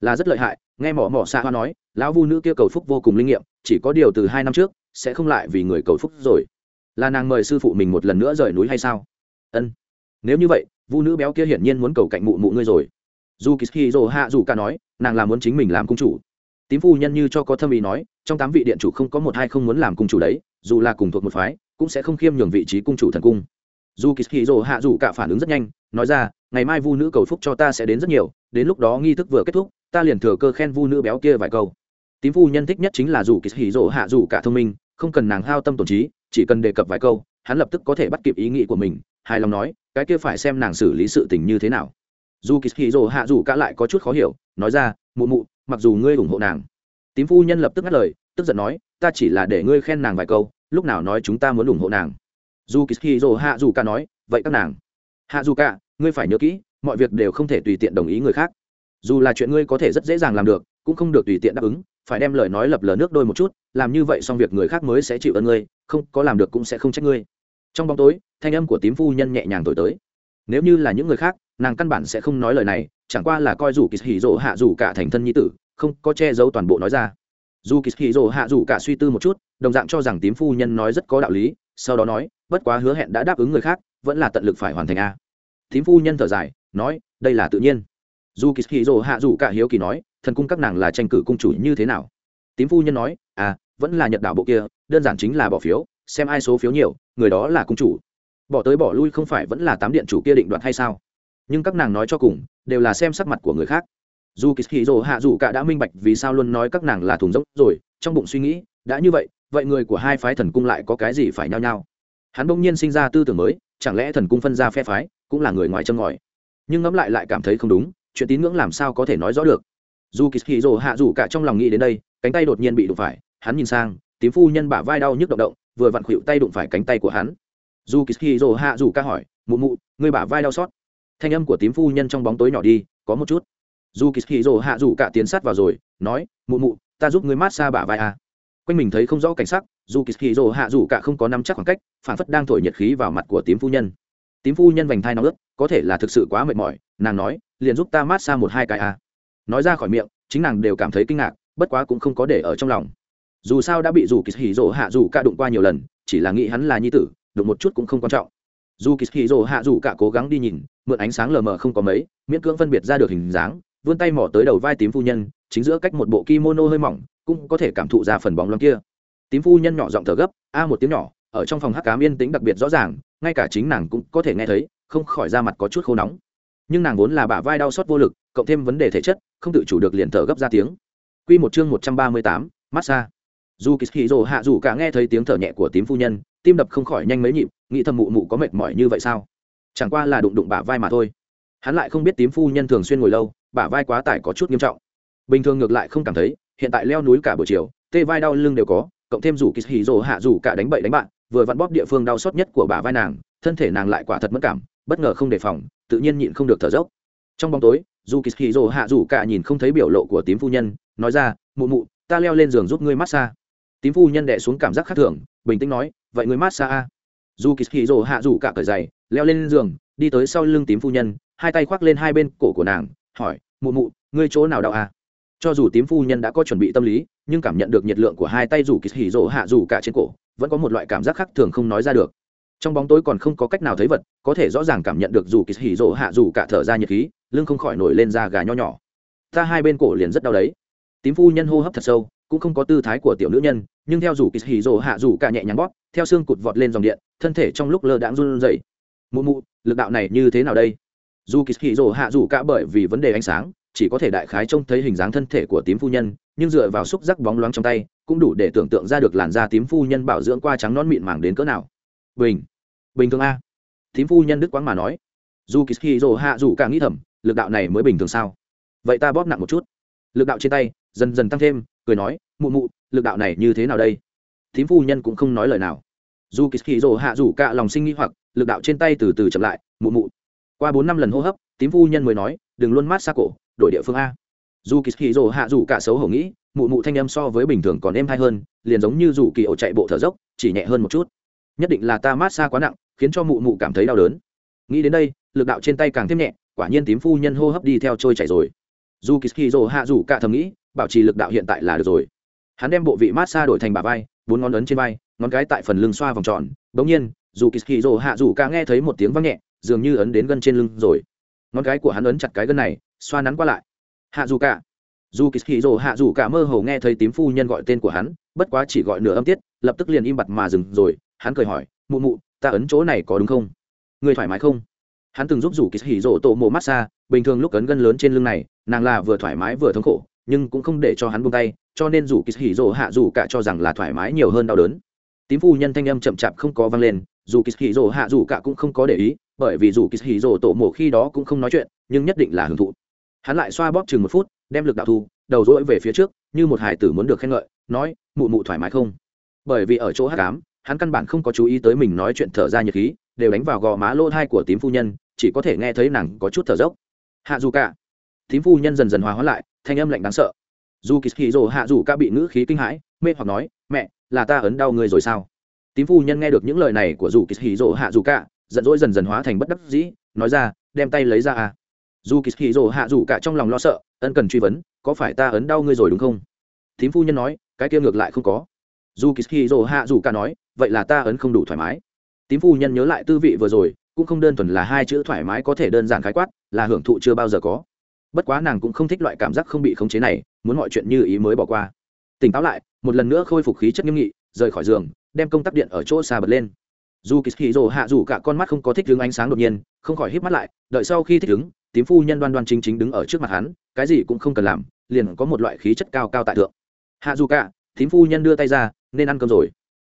Là rất lợi hại, nghe mỏ mỏ xa hoa nói, lão vu nữ kia cầu phúc vô cùng linh nghiệm, chỉ có điều từ hai năm trước, sẽ không lại vì người cầu phúc rồi là nàng mời sư phụ mình một lần nữa rời núi hay sao? Ân. Nếu như vậy, vu nữ béo kia hiển nhiên muốn cầu cạnh mụ mụ ngươi rồi. Dù kỳ dô hạ dù ca nói, nàng là muốn chính mình làm cung chủ. Tím phu nhân như cho có thâm ý nói, trong tám vị điện chủ không có một hai không muốn làm cung chủ đấy, dù là cùng thuộc một phái, cũng sẽ không khiêm nhường vị trí cung chủ thần cung. Dù kỳ dô hạ dù cả phản ứng rất nhanh, nói ra, ngày mai vu nữ cầu phúc cho ta sẽ đến rất nhiều, đến lúc đó nghi thức vừa kết thúc, ta liền thừa cơ khen vu nữ béo kia vài câu. Tím phu nhân thích nhất chính là dù kỳ hỉ hạ dù cả thông minh, không cần nàng hao tâm tổn trí chỉ cần đề cập vài câu, hắn lập tức có thể bắt kịp ý nghĩ của mình, hài lòng nói, cái kia phải xem nàng xử lý sự tình như thế nào. Dù kỳ hì dồ hạ dù cả lại có chút khó hiểu, nói ra, mụ mụ, mặc dù ngươi ủng hộ nàng. Tím phu nhân lập tức ngắt lời, tức giận nói, ta chỉ là để ngươi khen nàng vài câu, lúc nào nói chúng ta muốn ủng hộ nàng. Dù kỳ hì dồ hạ dù cả nói, vậy các nàng. Hạ dù cả, ngươi phải nhớ kỹ, mọi việc đều không thể tùy tiện đồng ý người khác. Dù là chuyện ngươi có thể rất dễ dàng làm được, cũng không được tùy tiện đáp ứng phải đem lời nói lập lờ nước đôi một chút, làm như vậy xong việc người khác mới sẽ chịu ơn ngươi, không có làm được cũng sẽ không trách ngươi. Trong bóng tối, thanh âm của tím phu nhân nhẹ nhàng thổi tới. Nếu như là những người khác, nàng căn bản sẽ không nói lời này, chẳng qua là coi dù kỳ hỉ rỗ hạ dù cả thành thân nhi tử, không có che giấu toàn bộ nói ra. Dù kỳ hỉ rỗ hạ dù cả suy tư một chút, đồng dạng cho rằng tím phu nhân nói rất có đạo lý, sau đó nói, bất quá hứa hẹn đã đáp ứng người khác, vẫn là tận lực phải hoàn thành a. Tím phu nhân thở dài, nói, đây là tự nhiên dù kỳ hì rỗ hạ dù cả hiếu kỳ nói, thần cung các nàng là tranh cử cung chủ như thế nào? Tím phu nhân nói à vẫn là nhật đảo bộ kia, đơn giản chính là bỏ phiếu, xem ai số phiếu nhiều, người đó là cung chủ. Bỏ tới bỏ lui không phải vẫn là tám điện chủ kia định đoạt hay sao? Nhưng các nàng nói cho cùng, đều là xem sắc mặt của người khác. Dù kỳ hì rồ hạ dù cả đã minh bạch vì sao luôn nói các nàng là thùng rỗng rồi, trong bụng suy nghĩ, đã như vậy vậy người của hai phái thần cung lại có cái gì phải nhao nhao? Hắn bỗng nhiên sinh ra tư tưởng mới, chẳng lẽ thần cung phân ra phe phái cũng là người ngoài châm ngòi? Nhưng ngẫm lại lại cảm thấy không đúng chuyện tín ngưỡng làm sao có thể nói rõ được. Dù kỳ hì rồ hạ dù cả trong lòng nghĩ đến đây, cánh tay đột nhiên bị đụng phải, hắn nhìn sang, tím phu nhân bả vai đau nhức động động, vừa vặn khuỵu tay đụng phải cánh tay của hắn. Dù kỳ hì rồ hạ dù ca hỏi, mụ mụ người bả vai đau xót? Thanh âm của tím phu nhân trong bóng tối nhỏ đi, có một chút. Dù kỳ hì rồ hạ dù cả tiến sát vào rồi, nói, mụ mụ, ta giúp ngươi mát xa bả vai à. quanh mình thấy không rõ cảnh sắc, dù kỳ hì rồ hạ dù cả không có nắm chắc khoảng cách phản phất đang thổi nhiệt khí vào mặt của tím phu nhân. Tím phu nhân vành thai nóng ướt, có thể là thực sự quá mệt mỏi, nàng nói liền giúp ta mát xa một hai cái à. nói ra khỏi miệng, chính nàng đều cảm thấy kinh ngạc, bất quá cũng không có để ở trong lòng. Dù sao đã bị dù kỳ hì rồ hạ dù cả đụng qua nhiều lần, chỉ là nghĩ hắn là nhi tử, đụng một chút cũng không quan trọng. Dù kỳ hì rồ hạ dù cả cố gắng đi nhìn, mượn ánh sáng lờ mờ không có mấy, miễn cưỡng phân biệt ra được hình dáng, vươn tay mỏ tới đầu vai tím phu nhân, chính giữa cách một bộ kimono hơi mỏng, cũng có thể cảm thụ ra phần bóng loáng kia. Tím phu nhân nhỏ giọng thở gấp, a một tiếng nhỏ, ở trong phòng hắc cám yên tĩnh đặc biệt rõ ràng, ngay cả chính nàng cũng có thể nghe thấy, không khỏi ra mặt có chút khô nóng nhưng nàng vốn là bả vai đau xót vô lực cộng thêm vấn đề thể chất không tự chủ được liền thở gấp ra tiếng Quy một chương một trăm ba mươi tám, massage. Dù Kishiro hạ dù cả nghe thấy tiếng thở nhẹ của tím phu nhân, tim đập không khỏi nhanh mấy nhịp, nghĩ thầm mụ mụ có mệt mỏi như vậy sao? Chẳng qua là đụng đụng bả vai mà thôi. Hắn lại không biết tím phu nhân thường xuyên ngồi lâu, bả vai quá tải có chút nghiêm trọng. Bình thường ngược lại không cảm thấy, hiện tại leo núi cả buổi chiều, tê vai đau lưng đều có, cộng thêm rủ Kishiro hạ dù cả đánh bậy đánh bạn, vừa vặn bóp địa phương đau xót nhất của bả vai nàng, thân thể nàng lại quả thật mất cảm, bất ngờ không đề phòng, tự nhiên nhịn không được thở dốc. Trong bóng tối, dù Kishiro hạ dù cả nhìn không thấy biểu lộ của tím phu nhân, nói ra, mụ mụ ta leo lên giường giúp ngươi massage. Tím phu nhân đẻ xuống cảm giác khác thường bình tĩnh nói vậy ngươi massage a? Dù kỳ hì hạ rủ cả cởi giày leo lên giường đi tới sau lưng tím phu nhân hai tay khoác lên hai bên cổ của nàng hỏi mụ mụ ngươi chỗ nào đau a cho dù tím phu nhân đã có chuẩn bị tâm lý nhưng cảm nhận được nhiệt lượng của hai tay rủ kỳ hì hạ rủ cả trên cổ vẫn có một loại cảm giác khác thường không nói ra được trong bóng tối còn không có cách nào thấy vật, có thể rõ ràng cảm nhận được dù kỳ hỉ rồ hạ rủ cả thở ra nhiệt khí, lưng không khỏi nổi lên da gà nho nhỏ. Ta hai bên cổ liền rất đau đấy. Tím phu nhân hô hấp thật sâu, cũng không có tư thái của tiểu nữ nhân, nhưng theo dù kỳ hỉ rồ hạ rủ cả nhẹ nhàng bóp, theo xương cụt vọt lên dòng điện, thân thể trong lúc lơ đãng run rẩy. Mụ mụ, lực đạo này như thế nào đây? Dù kỳ hỉ rồ hạ rủ cả bởi vì vấn đề ánh sáng, chỉ có thể đại khái trông thấy hình dáng thân thể của tím phu nhân, nhưng dựa vào xúc giác bóng loáng trong tay, cũng đủ để tưởng tượng ra được làn da tím phu nhân bảo dưỡng qua trắng non mịn màng đến cỡ nào bình. Bình thường a. Thím phu nhân đức quáng mà nói. Dù kỳ hì rồ hạ rủ cả nghĩ thầm, lực đạo này mới bình thường sao? Vậy ta bóp nặng một chút. Lực đạo trên tay, dần dần tăng thêm, cười nói, mụ mụ, lực đạo này như thế nào đây? Thím phu nhân cũng không nói lời nào. Dù kỳ hì rồ hạ rủ cả lòng sinh nghi hoặc, lực đạo trên tay từ từ chậm lại, mụ mụ. Qua bốn năm lần hô hấp, thím phu nhân mới nói, đừng luôn mát xa cổ, đổi địa phương a. Dù kỳ hì rồ hạ rủ cả xấu hổ nghĩ, mụ mụ thanh âm so với bình thường còn êm hay hơn, liền giống như rủ kỳ ổ chạy bộ thở dốc, chỉ nhẹ hơn một chút nhất định là ta mát xa quá nặng, khiến cho mụ mụ cảm thấy đau đớn. Nghĩ đến đây, lực đạo trên tay càng thêm nhẹ, quả nhiên tím phu nhân hô hấp đi theo trôi chảy rồi. Dù kỳ kỳ hạ dù cả thầm nghĩ, bảo trì lực đạo hiện tại là được rồi. Hắn đem bộ vị mát xa đổi thành bà vai, bốn ngón ấn trên vai, ngón cái tại phần lưng xoa vòng tròn. Bỗng nhiên, dù kỳ kỳ hạ dù cả nghe thấy một tiếng vang nhẹ, dường như ấn đến gân trên lưng rồi. Ngón cái của hắn ấn chặt cái gân này, xoa nắn qua lại. Hạ dù cả. Dù kỳ kỳ hạ dù cả mơ hồ nghe thấy tím phu nhân gọi tên của hắn, bất quá chỉ gọi nửa âm tiết, lập tức liền im bặt mà dừng rồi hắn cười hỏi, mụ mụ, ta ấn chỗ này có đúng không? Người thoải mái không? Hắn từng giúp rủ kỳ hỉ rộ tổ mộ massage bình thường lúc ấn gân lớn trên lưng này, nàng là vừa thoải mái vừa thống khổ, nhưng cũng không để cho hắn buông tay, cho nên rủ kỳ hỉ rộ hạ rủ cả cho rằng là thoải mái nhiều hơn đau đớn. Tím phu nhân thanh âm chậm chạp không có vang lên, dù kỳ hỉ rộ hạ rủ cả cũng không có để ý, bởi vì dù kỳ hỉ rộ tổ mộ khi đó cũng không nói chuyện, nhưng nhất định là hưởng thụ. Hắn lại xoa bóp chừng một phút, đem lực đạo thu, đầu rỗi về phía trước, như một hải tử muốn được khen ngợi, nói, mụ mụ thoải mái không? Bởi vì ở chỗ hát cám hắn căn bản không có chú ý tới mình nói chuyện thở ra nhiệt khí, đều đánh vào gò má lỗ thai của tím phu nhân, chỉ có thể nghe thấy nàng có chút thở dốc. Hạ dù cả. Tím phu nhân dần dần hòa hóa lại, thanh âm lạnh đáng sợ. Dù kỳ hì rồ hạ dù cả bị ngữ khí kinh hãi, mê hoặc nói, mẹ, là ta ấn đau người rồi sao? Tím phu nhân nghe được những lời này của dù kỳ hì rồ hạ dù cả, giận dỗi dần dần hóa thành bất đắc dĩ, nói ra, đem tay lấy ra à. Dù kỳ hì rồ hạ dù cả trong lòng lo sợ, ân cần truy vấn, có phải ta ấn đau ngươi rồi đúng không? Thím phu nhân nói, cái kia ngược lại không có. Dù kỳ hì rồ hạ dù cả nói vậy là ta ấn không đủ thoải mái. Tím phu nhân nhớ lại tư vị vừa rồi, cũng không đơn thuần là hai chữ thoải mái có thể đơn giản khái quát, là hưởng thụ chưa bao giờ có. Bất quá nàng cũng không thích loại cảm giác không bị khống chế này, muốn mọi chuyện như ý mới bỏ qua. Tỉnh táo lại, một lần nữa khôi phục khí chất nghiêm nghị, rời khỏi giường, đem công tắc điện ở chỗ xa bật lên. Dù kỳ hì rồ hạ dù cả con mắt không có thích đứng ánh sáng đột nhiên, không khỏi hít mắt lại, đợi sau khi thích đứng tím phu nhân đoan đoan chính chính đứng ở trước mặt hắn, cái gì cũng không cần làm, liền có một loại khí chất cao cao tại thượng. Hạ dù cả, tím phu nhân đưa tay ra, nên ăn cơm rồi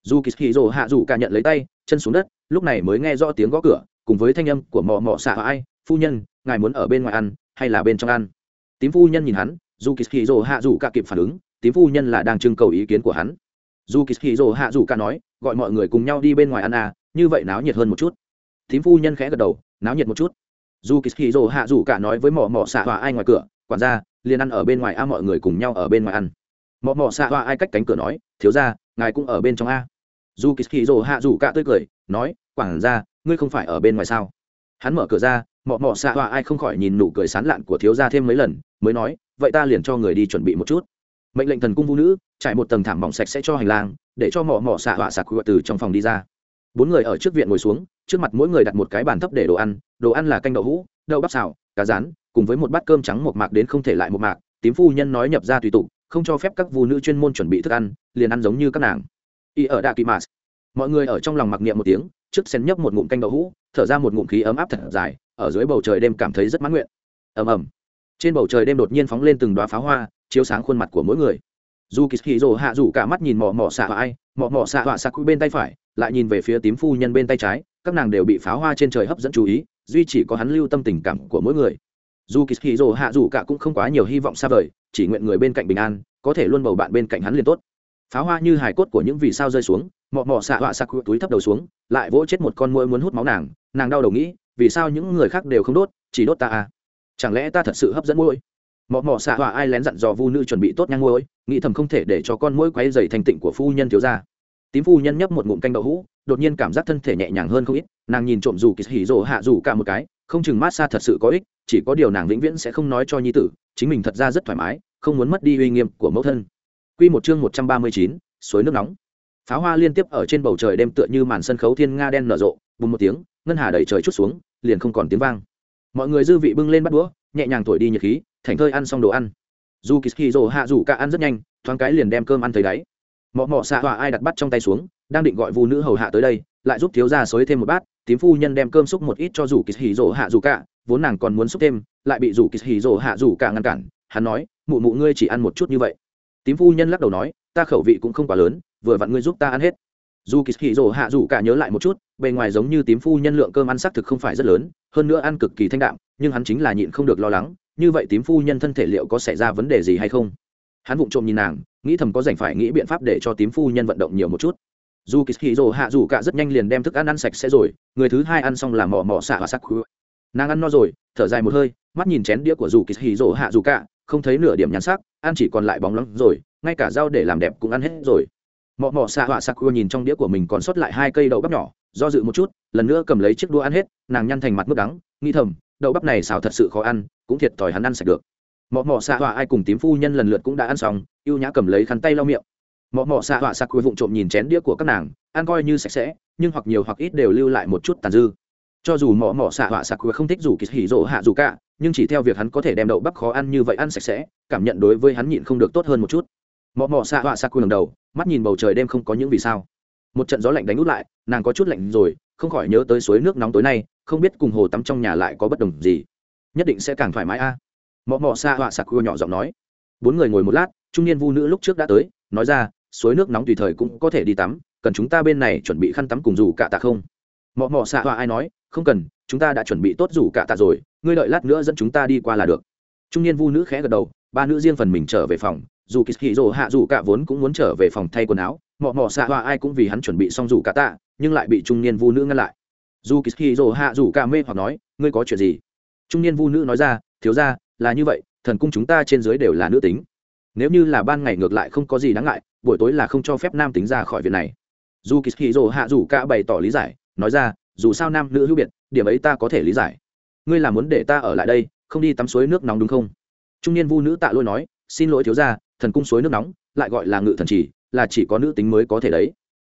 dù kỳ hì rồ hạ dù cả nhận lấy tay, chân xuống đất, lúc này mới nghe rõ tiếng gõ cửa, cùng với thanh âm của mò mò xạ ai, phu nhân, ngài muốn ở bên ngoài ăn hay là bên trong ăn? Tím phu nhân nhìn hắn, dù kỳ hì rồ hạ dù cả kịp phản ứng, tím phu nhân là đang trưng cầu ý kiến của hắn. Dù kỳ hì rồ hạ dù cả nói, gọi mọi người cùng nhau đi bên ngoài ăn à như vậy náo nhiệt hơn một chút. Tím phu nhân khẽ gật đầu, náo nhiệt một chút. Dù kỳ hì rồ hạ dù cả nói với mò mò xạ ai ngoài cửa, quản ra liền ăn ở bên ngoài a, mọi người cùng nhau ở bên ngoài ăn. Mò mò xạ hoa ai cách cánh cửa nói, thiếu ra ngài cũng ở bên trong a. Dù kỳ hì rồ hạ dù cả tươi cười, nói quản ra, ngươi không phải ở bên ngoài sao? Hắn mở cửa ra, mọ mọ xạ hòa ai không khỏi nhìn nụ cười sán lạn của thiếu gia thêm mấy lần, mới nói, vậy ta liền cho người đi chuẩn bị một chút. Mệnh lệnh thần cung vũ nữ, trải một tầng thảm mỏng sạch sẽ cho hành lang, để cho mọ mọ xạ họa sạc từ trong phòng đi ra. Bốn người ở trước viện ngồi xuống, trước mặt mỗi người đặt một cái bàn thấp để đồ ăn đồ ăn là canh đậu hũ, đậu bắp xào, cá rán, cùng với một bát cơm trắng một mạc đến không thể lại một mạc, tím phu nhân nói nhập ra tùy tục không cho phép các vũ nữ chuyên môn chuẩn bị thức ăn, liền ăn giống như các nàng. Y ở đạ kỳ mạt. Mọi người ở trong lòng mặc niệm một tiếng, trước sen nhấp một ngụm canh đậu hũ, thở ra một ngụm khí ấm áp thật dài, ở dưới bầu trời đêm cảm thấy rất mãn nguyện. Ầm ầm. Trên bầu trời đêm đột nhiên phóng lên từng đoá pháo hoa, chiếu sáng khuôn mặt của mỗi người. Dù kỳ hì rồ hạ rủ cả mắt nhìn mò mò xạ họa ai mò mò xạ họa sạc bên tay phải, lại nhìn về phía tím phu nhân bên tay trái, các nàng đều bị pháo hoa trên trời hấp dẫn chú ý, duy chỉ có hắn lưu tâm tình cảm của mỗi người dù kỳ hì rồ hạ dù cả cũng không quá nhiều hy vọng xa vời, chỉ nguyện người bên cạnh bình an, có thể luôn bầu bạn bên cạnh hắn liền tốt. Pháo hoa như hài cốt của những vì sao rơi xuống, mọ mọ xạ họa sặc túi thấp đầu xuống, lại vỗ chết một con môi muốn hút máu nàng nàng đau đầu nghĩ, vì sao những người khác đều không đốt, chỉ đốt ta à? Chẳng lẽ ta thật sự hấp dẫn môi mọ mọ xạ họa ai lén dặn dò vu nữ chuẩn bị tốt nhang môi nghĩ thầm không thể để cho con mũi quấy dày thành tịnh của phu nhân thiếu ra tím phu nhân nhấp một ngụm canh đậu hũ, đột nhiên cảm giác thân thể nhẹ nhàng hơn không ít, nàng nhìn trộm dù kỳ hỉ rồ hạ dù cả một cái không chừng mát xa thật sự có ích chỉ có điều nàng vĩnh viễn sẽ không nói cho nhi tử chính mình thật ra rất thoải mái không muốn mất đi uy nghiêm của mẫu thân. Quy một chương một trăm ba mươi chín, suối nước nóng. Pháo hoa liên tiếp ở trên bầu trời đêm tựa như màn sân khấu thiên nga đen nở rộ bùng một tiếng ngân hà đẩy trời chút xuống liền không còn tiếng vang. Mọi người dư vị bưng lên bắt đũa nhẹ nhàng thổi đi nhiệt khí thành thơi ăn xong đồ ăn. Dù kỳ rồ hạ rủ cả ăn rất nhanh thoáng cái liền đem cơm ăn thấy đáy. Mọ mọ xạ họa ai đặt bắt trong tay xuống đang định gọi vu nữ hầu hạ tới đây lại giúp thiếu gia xối thêm một bát tím phu nhân đem cơm xúc một ít cho rủ kỳ hì rỗ hạ rủ cả, vốn nàng còn muốn xúc thêm, lại bị rủ kỳ hì rỗ hạ rủ cả ngăn cản, hắn nói, mụ mụ ngươi chỉ ăn một chút như vậy. Tím phu nhân lắc đầu nói, ta khẩu vị cũng không quá lớn, vừa vặn ngươi giúp ta ăn hết. Dù kỳ hì rỗ hạ rủ cả nhớ lại một chút, bề ngoài giống như tím phu nhân lượng cơm ăn xác thực không phải rất lớn, hơn nữa ăn cực kỳ thanh đạm, nhưng hắn chính là nhịn không được lo lắng, như vậy tím phu nhân thân thể liệu có xảy ra vấn đề gì hay không? Hắn vụng trộm nhìn nàng, nghĩ thầm có dành phải nghĩ biện pháp để cho tím phu nhân vận động nhiều một chút dù kỳ hì rồ hạ dù cả rất nhanh liền đem thức ăn ăn sạch sẽ rồi, người thứ hai ăn xong là mỏ mỏ xạ và sắc nàng ăn no rồi, thở dài một hơi, mắt nhìn chén đĩa của dù kỳ hì rồ hạ dù cả, không thấy nửa điểm nhắn sắc, ăn chỉ còn lại bóng lắm rồi, ngay cả rau để làm đẹp cũng ăn hết rồi. Mọ mọ xạ họa sakura nhìn trong đĩa của mình còn sót lại hai cây đậu bắp nhỏ, do dự một chút, lần nữa cầm lấy chiếc đũa ăn hết, nàng nhăn thành mặt mức đắng, nghĩ thầm, đậu bắp này xào thật sự khó ăn, cũng thiệt thòi hắn ăn sạch được. Mọ mọ xạ họa ai cùng tím phu nhân lần lượt cũng đã ăn xong ưu nhã cầm lấy khăn tay lau miệng mọ mọ xạ họa sakura vụng trộm nhìn chén đĩa của các nàng, ăn coi như sạch sẽ, nhưng hoặc nhiều hoặc ít đều lưu lại một chút tàn dư. Cho dù mọ mọ xạ họa sakura không thích dù kỳ hỉ rỗ hạ dù cả, nhưng chỉ theo việc hắn có thể đem đậu bắp khó ăn như vậy ăn sạch sẽ, cảm nhận đối với hắn nhịn không được tốt hơn một chút. Mọ mọ xạ họa sặc cuối lần đầu, mắt nhìn bầu trời đêm không có những vì sao. Một trận gió lạnh đánh út lại, nàng có chút lạnh rồi, không khỏi nhớ tới suối nước nóng tối nay, không biết cùng hồ tắm trong nhà lại có bất đồng gì. Nhất định sẽ càng thoải mái a. À. mọ mọ xạ họa sạc cuối nhỏ giọng nói. Bốn người ngồi một lát, trung niên vu nữ lúc trước đã tới, nói ra suối nước nóng tùy thời cũng có thể đi tắm, cần chúng ta bên này chuẩn bị khăn tắm cùng dù cả tạ không? Mọ mọ xạ hoa ai nói, không cần, chúng ta đã chuẩn bị tốt dù cả tạ rồi, ngươi đợi lát nữa dẫn chúng ta đi qua là được. Trung niên vu nữ khẽ gật đầu, ba nữ riêng phần mình trở về phòng, dù kỳ hì rồ hạ dù cả vốn cũng muốn trở về phòng thay quần áo, mọ mọ xạ hoa ai cũng vì hắn chuẩn bị xong dù cả tạ, nhưng lại bị trung niên vu nữ ngăn lại. Dù kỳ rồ hạ dù cả mê hoặc nói, ngươi có chuyện gì? Trung niên vu nữ nói ra, thiếu ra là như vậy, thần cung chúng ta trên dưới đều là nữ tính. Nếu như là ban ngày ngược lại không có gì đáng ngại buổi tối là không cho phép nam tính ra khỏi viện này. Dù kỳ rồ hạ dù cả bày tỏ lý giải, nói ra, dù sao nam nữ hữu biệt, điểm ấy ta có thể lý giải. Ngươi là muốn để ta ở lại đây, không đi tắm suối nước nóng đúng không? Trung niên vu nữ tạ lôi nói, xin lỗi thiếu ra thần cung suối nước nóng, lại gọi là ngự thần chỉ, là chỉ có nữ tính mới có thể đấy.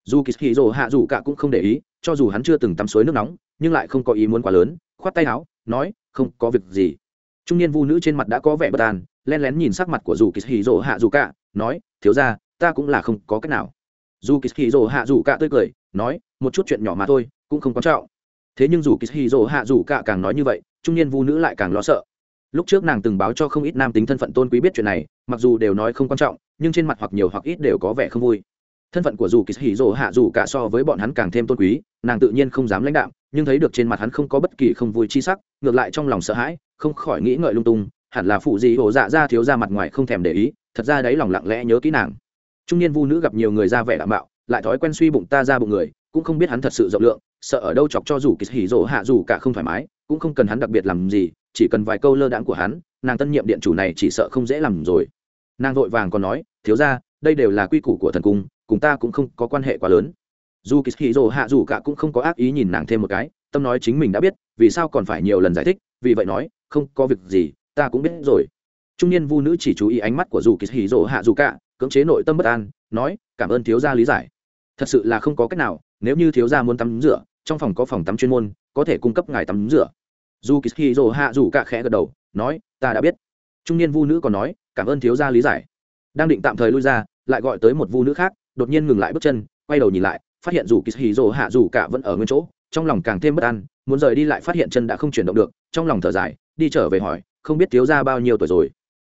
Dù kỳ rồ hạ dù cả cũng không để ý, cho dù hắn chưa từng tắm suối nước nóng, nhưng lại không có ý muốn quá lớn, khoát tay áo, nói, không có việc gì. Trung niên vu nữ trên mặt đã có vẻ bất an, len lén nhìn sắc mặt của dù kỳ hì rỗ hạ dù cả, nói, thiếu ra ta cũng là không có cách nào. Dù kỳ hì rỗ hạ dù cả tươi cười, nói, một chút chuyện nhỏ mà thôi, cũng không quan trọng. Thế nhưng dù kỳ hì rỗ hạ dù cả càng nói như vậy, trung niên vũ nữ lại càng lo sợ. Lúc trước nàng từng báo cho không ít nam tính thân phận tôn quý biết chuyện này, mặc dù đều nói không quan trọng, nhưng trên mặt hoặc nhiều hoặc ít đều có vẻ không vui. Thân phận của dù kỳ hì rỗ hạ dù cả so với bọn hắn càng thêm tôn quý, nàng tự nhiên không dám lãnh đạo nhưng thấy được trên mặt hắn không có bất kỳ không vui chi sắc, ngược lại trong lòng sợ hãi, không khỏi nghĩ ngợi lung tung, hẳn là phụ gì hổ dạ ra thiếu ra mặt ngoài không thèm để ý, thật ra đấy lòng lặng lẽ nhớ kỹ nàng trung niên vu nữ gặp nhiều người ra vẻ đảm bảo lại thói quen suy bụng ta ra bụng người, cũng không biết hắn thật sự rộng lượng, sợ ở đâu chọc cho dù kỳ hỉ rỗ hạ dù cả không thoải mái, cũng không cần hắn đặc biệt làm gì, chỉ cần vài câu lơ đãng của hắn, nàng tân nhiệm điện chủ này chỉ sợ không dễ làm rồi. Nàng vội vàng còn nói, thiếu ra đây đều là quy củ của thần cung, cùng ta cũng không có quan hệ quá lớn. Dù kỳ hỉ rồ hạ dù cả cũng không có ác ý nhìn nàng thêm một cái, tâm nói chính mình đã biết, vì sao còn phải nhiều lần giải thích, vì vậy nói, không có việc gì, ta cũng biết rồi. Trung niên vu nữ chỉ chú ý ánh mắt của dù kỳ hỉ rồ hạ dù cả cưỡng chế nội tâm bất an, nói, cảm ơn thiếu gia lý giải. Thật sự là không có cách nào, nếu như thiếu gia muốn tắm rửa, trong phòng có phòng tắm chuyên môn, có thể cung cấp ngài tắm rửa. Dù kỳ hì hạ dù cả khẽ gật đầu, nói, ta đã biết. Trung niên vu nữ còn nói, cảm ơn thiếu gia lý giải. Đang định tạm thời lui ra, lại gọi tới một vu nữ khác, đột nhiên ngừng lại bước chân, quay đầu nhìn lại, phát hiện dù kỳ hì hạ dù cả vẫn ở nguyên chỗ, trong lòng càng thêm bất an, muốn rời đi lại phát hiện chân đã không chuyển động được, trong lòng thở dài, đi trở về hỏi, không biết thiếu gia bao nhiêu tuổi rồi?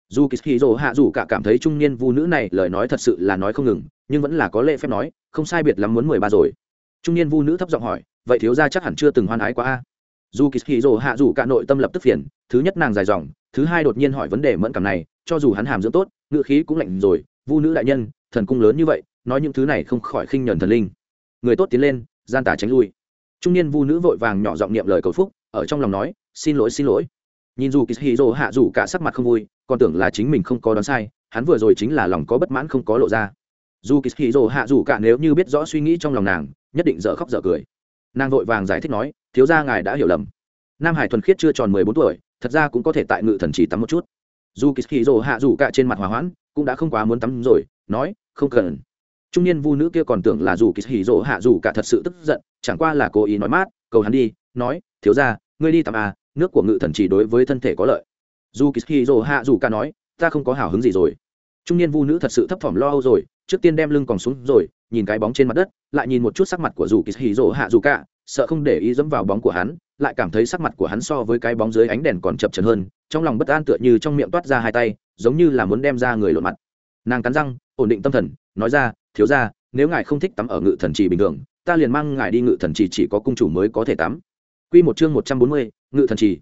Dù kỳ hì hạ dù cả cảm thấy trung niên vu nữ này lời nói thật sự là nói không ngừng, nhưng vẫn là có lễ phép nói, không sai biệt lắm muốn mười ba rồi. Trung niên vu nữ thấp giọng hỏi, vậy thiếu gia chắc hẳn chưa từng hoan ái quá a? Dù kỳ hì hạ dù cả nội tâm lập tức phiền, thứ nhất nàng dài dòng, thứ hai đột nhiên hỏi vấn đề mẫn cảm này, cho dù hắn hàm dưỡng tốt ngựa khí cũng lạnh rồi, vu nữ đại nhân, thần cung lớn như vậy, nói những thứ này không khỏi khinh nhẫn thần linh. Người tốt tiến lên, gian tà tránh lui. Trung niên vu nữ vội vàng nhỏ giọng niệm lời cầu phúc, ở trong lòng nói, xin lỗi xin lỗi nhìn dù kishiro hạ dù cả sắc mặt không vui, còn tưởng là chính mình không có đoán sai, hắn vừa rồi chính là lòng có bất mãn không có lộ ra. Dù kishiro hạ dù cả nếu như biết rõ suy nghĩ trong lòng nàng, nhất định dở khóc dở cười. Nàng vội vàng giải thích nói, thiếu ra ngài đã hiểu lầm. Nam hải thuần khiết chưa tròn mười bốn tuổi, thật ra cũng có thể tại ngự thần chỉ tắm một chút. Dù kishiro hạ dù cả trên mặt hòa hoãn, cũng đã không quá muốn tắm rồi, nói, không cần. Trung niên vu nữ kia còn tưởng là dù kỳ hỉ rỗ hạ dù cả thật sự tức giận, chẳng qua là cố ý nói mát, cầu hắn đi, nói, thiếu ra ngươi đi tắm à nước của ngự thần chỉ đối với thân thể có lợi. Dù kỳ hạ dù ca nói ta không có hào hứng gì rồi. Trung niên vu nữ thật sự thấp thỏm lo âu rồi trước tiên đem lưng còn xuống rồi nhìn cái bóng trên mặt đất lại nhìn một chút sắc mặt của dù kỳ hạ dù ca, sợ không để ý dẫm vào bóng của hắn lại cảm thấy sắc mặt của hắn so với cái bóng dưới ánh đèn còn chập trần hơn trong lòng bất an tựa như trong miệng toát ra hai tay giống như là muốn đem ra người lộn mặt. Nàng cắn răng ổn định tâm thần nói ra thiếu ra nếu ngài không thích tắm ở ngự thần trì bình thường ta liền mang ngài đi ngự thần trì chỉ có cung chủ mới có thể tắm. Quy một chương một trăm bốn mươi ngự thần trì.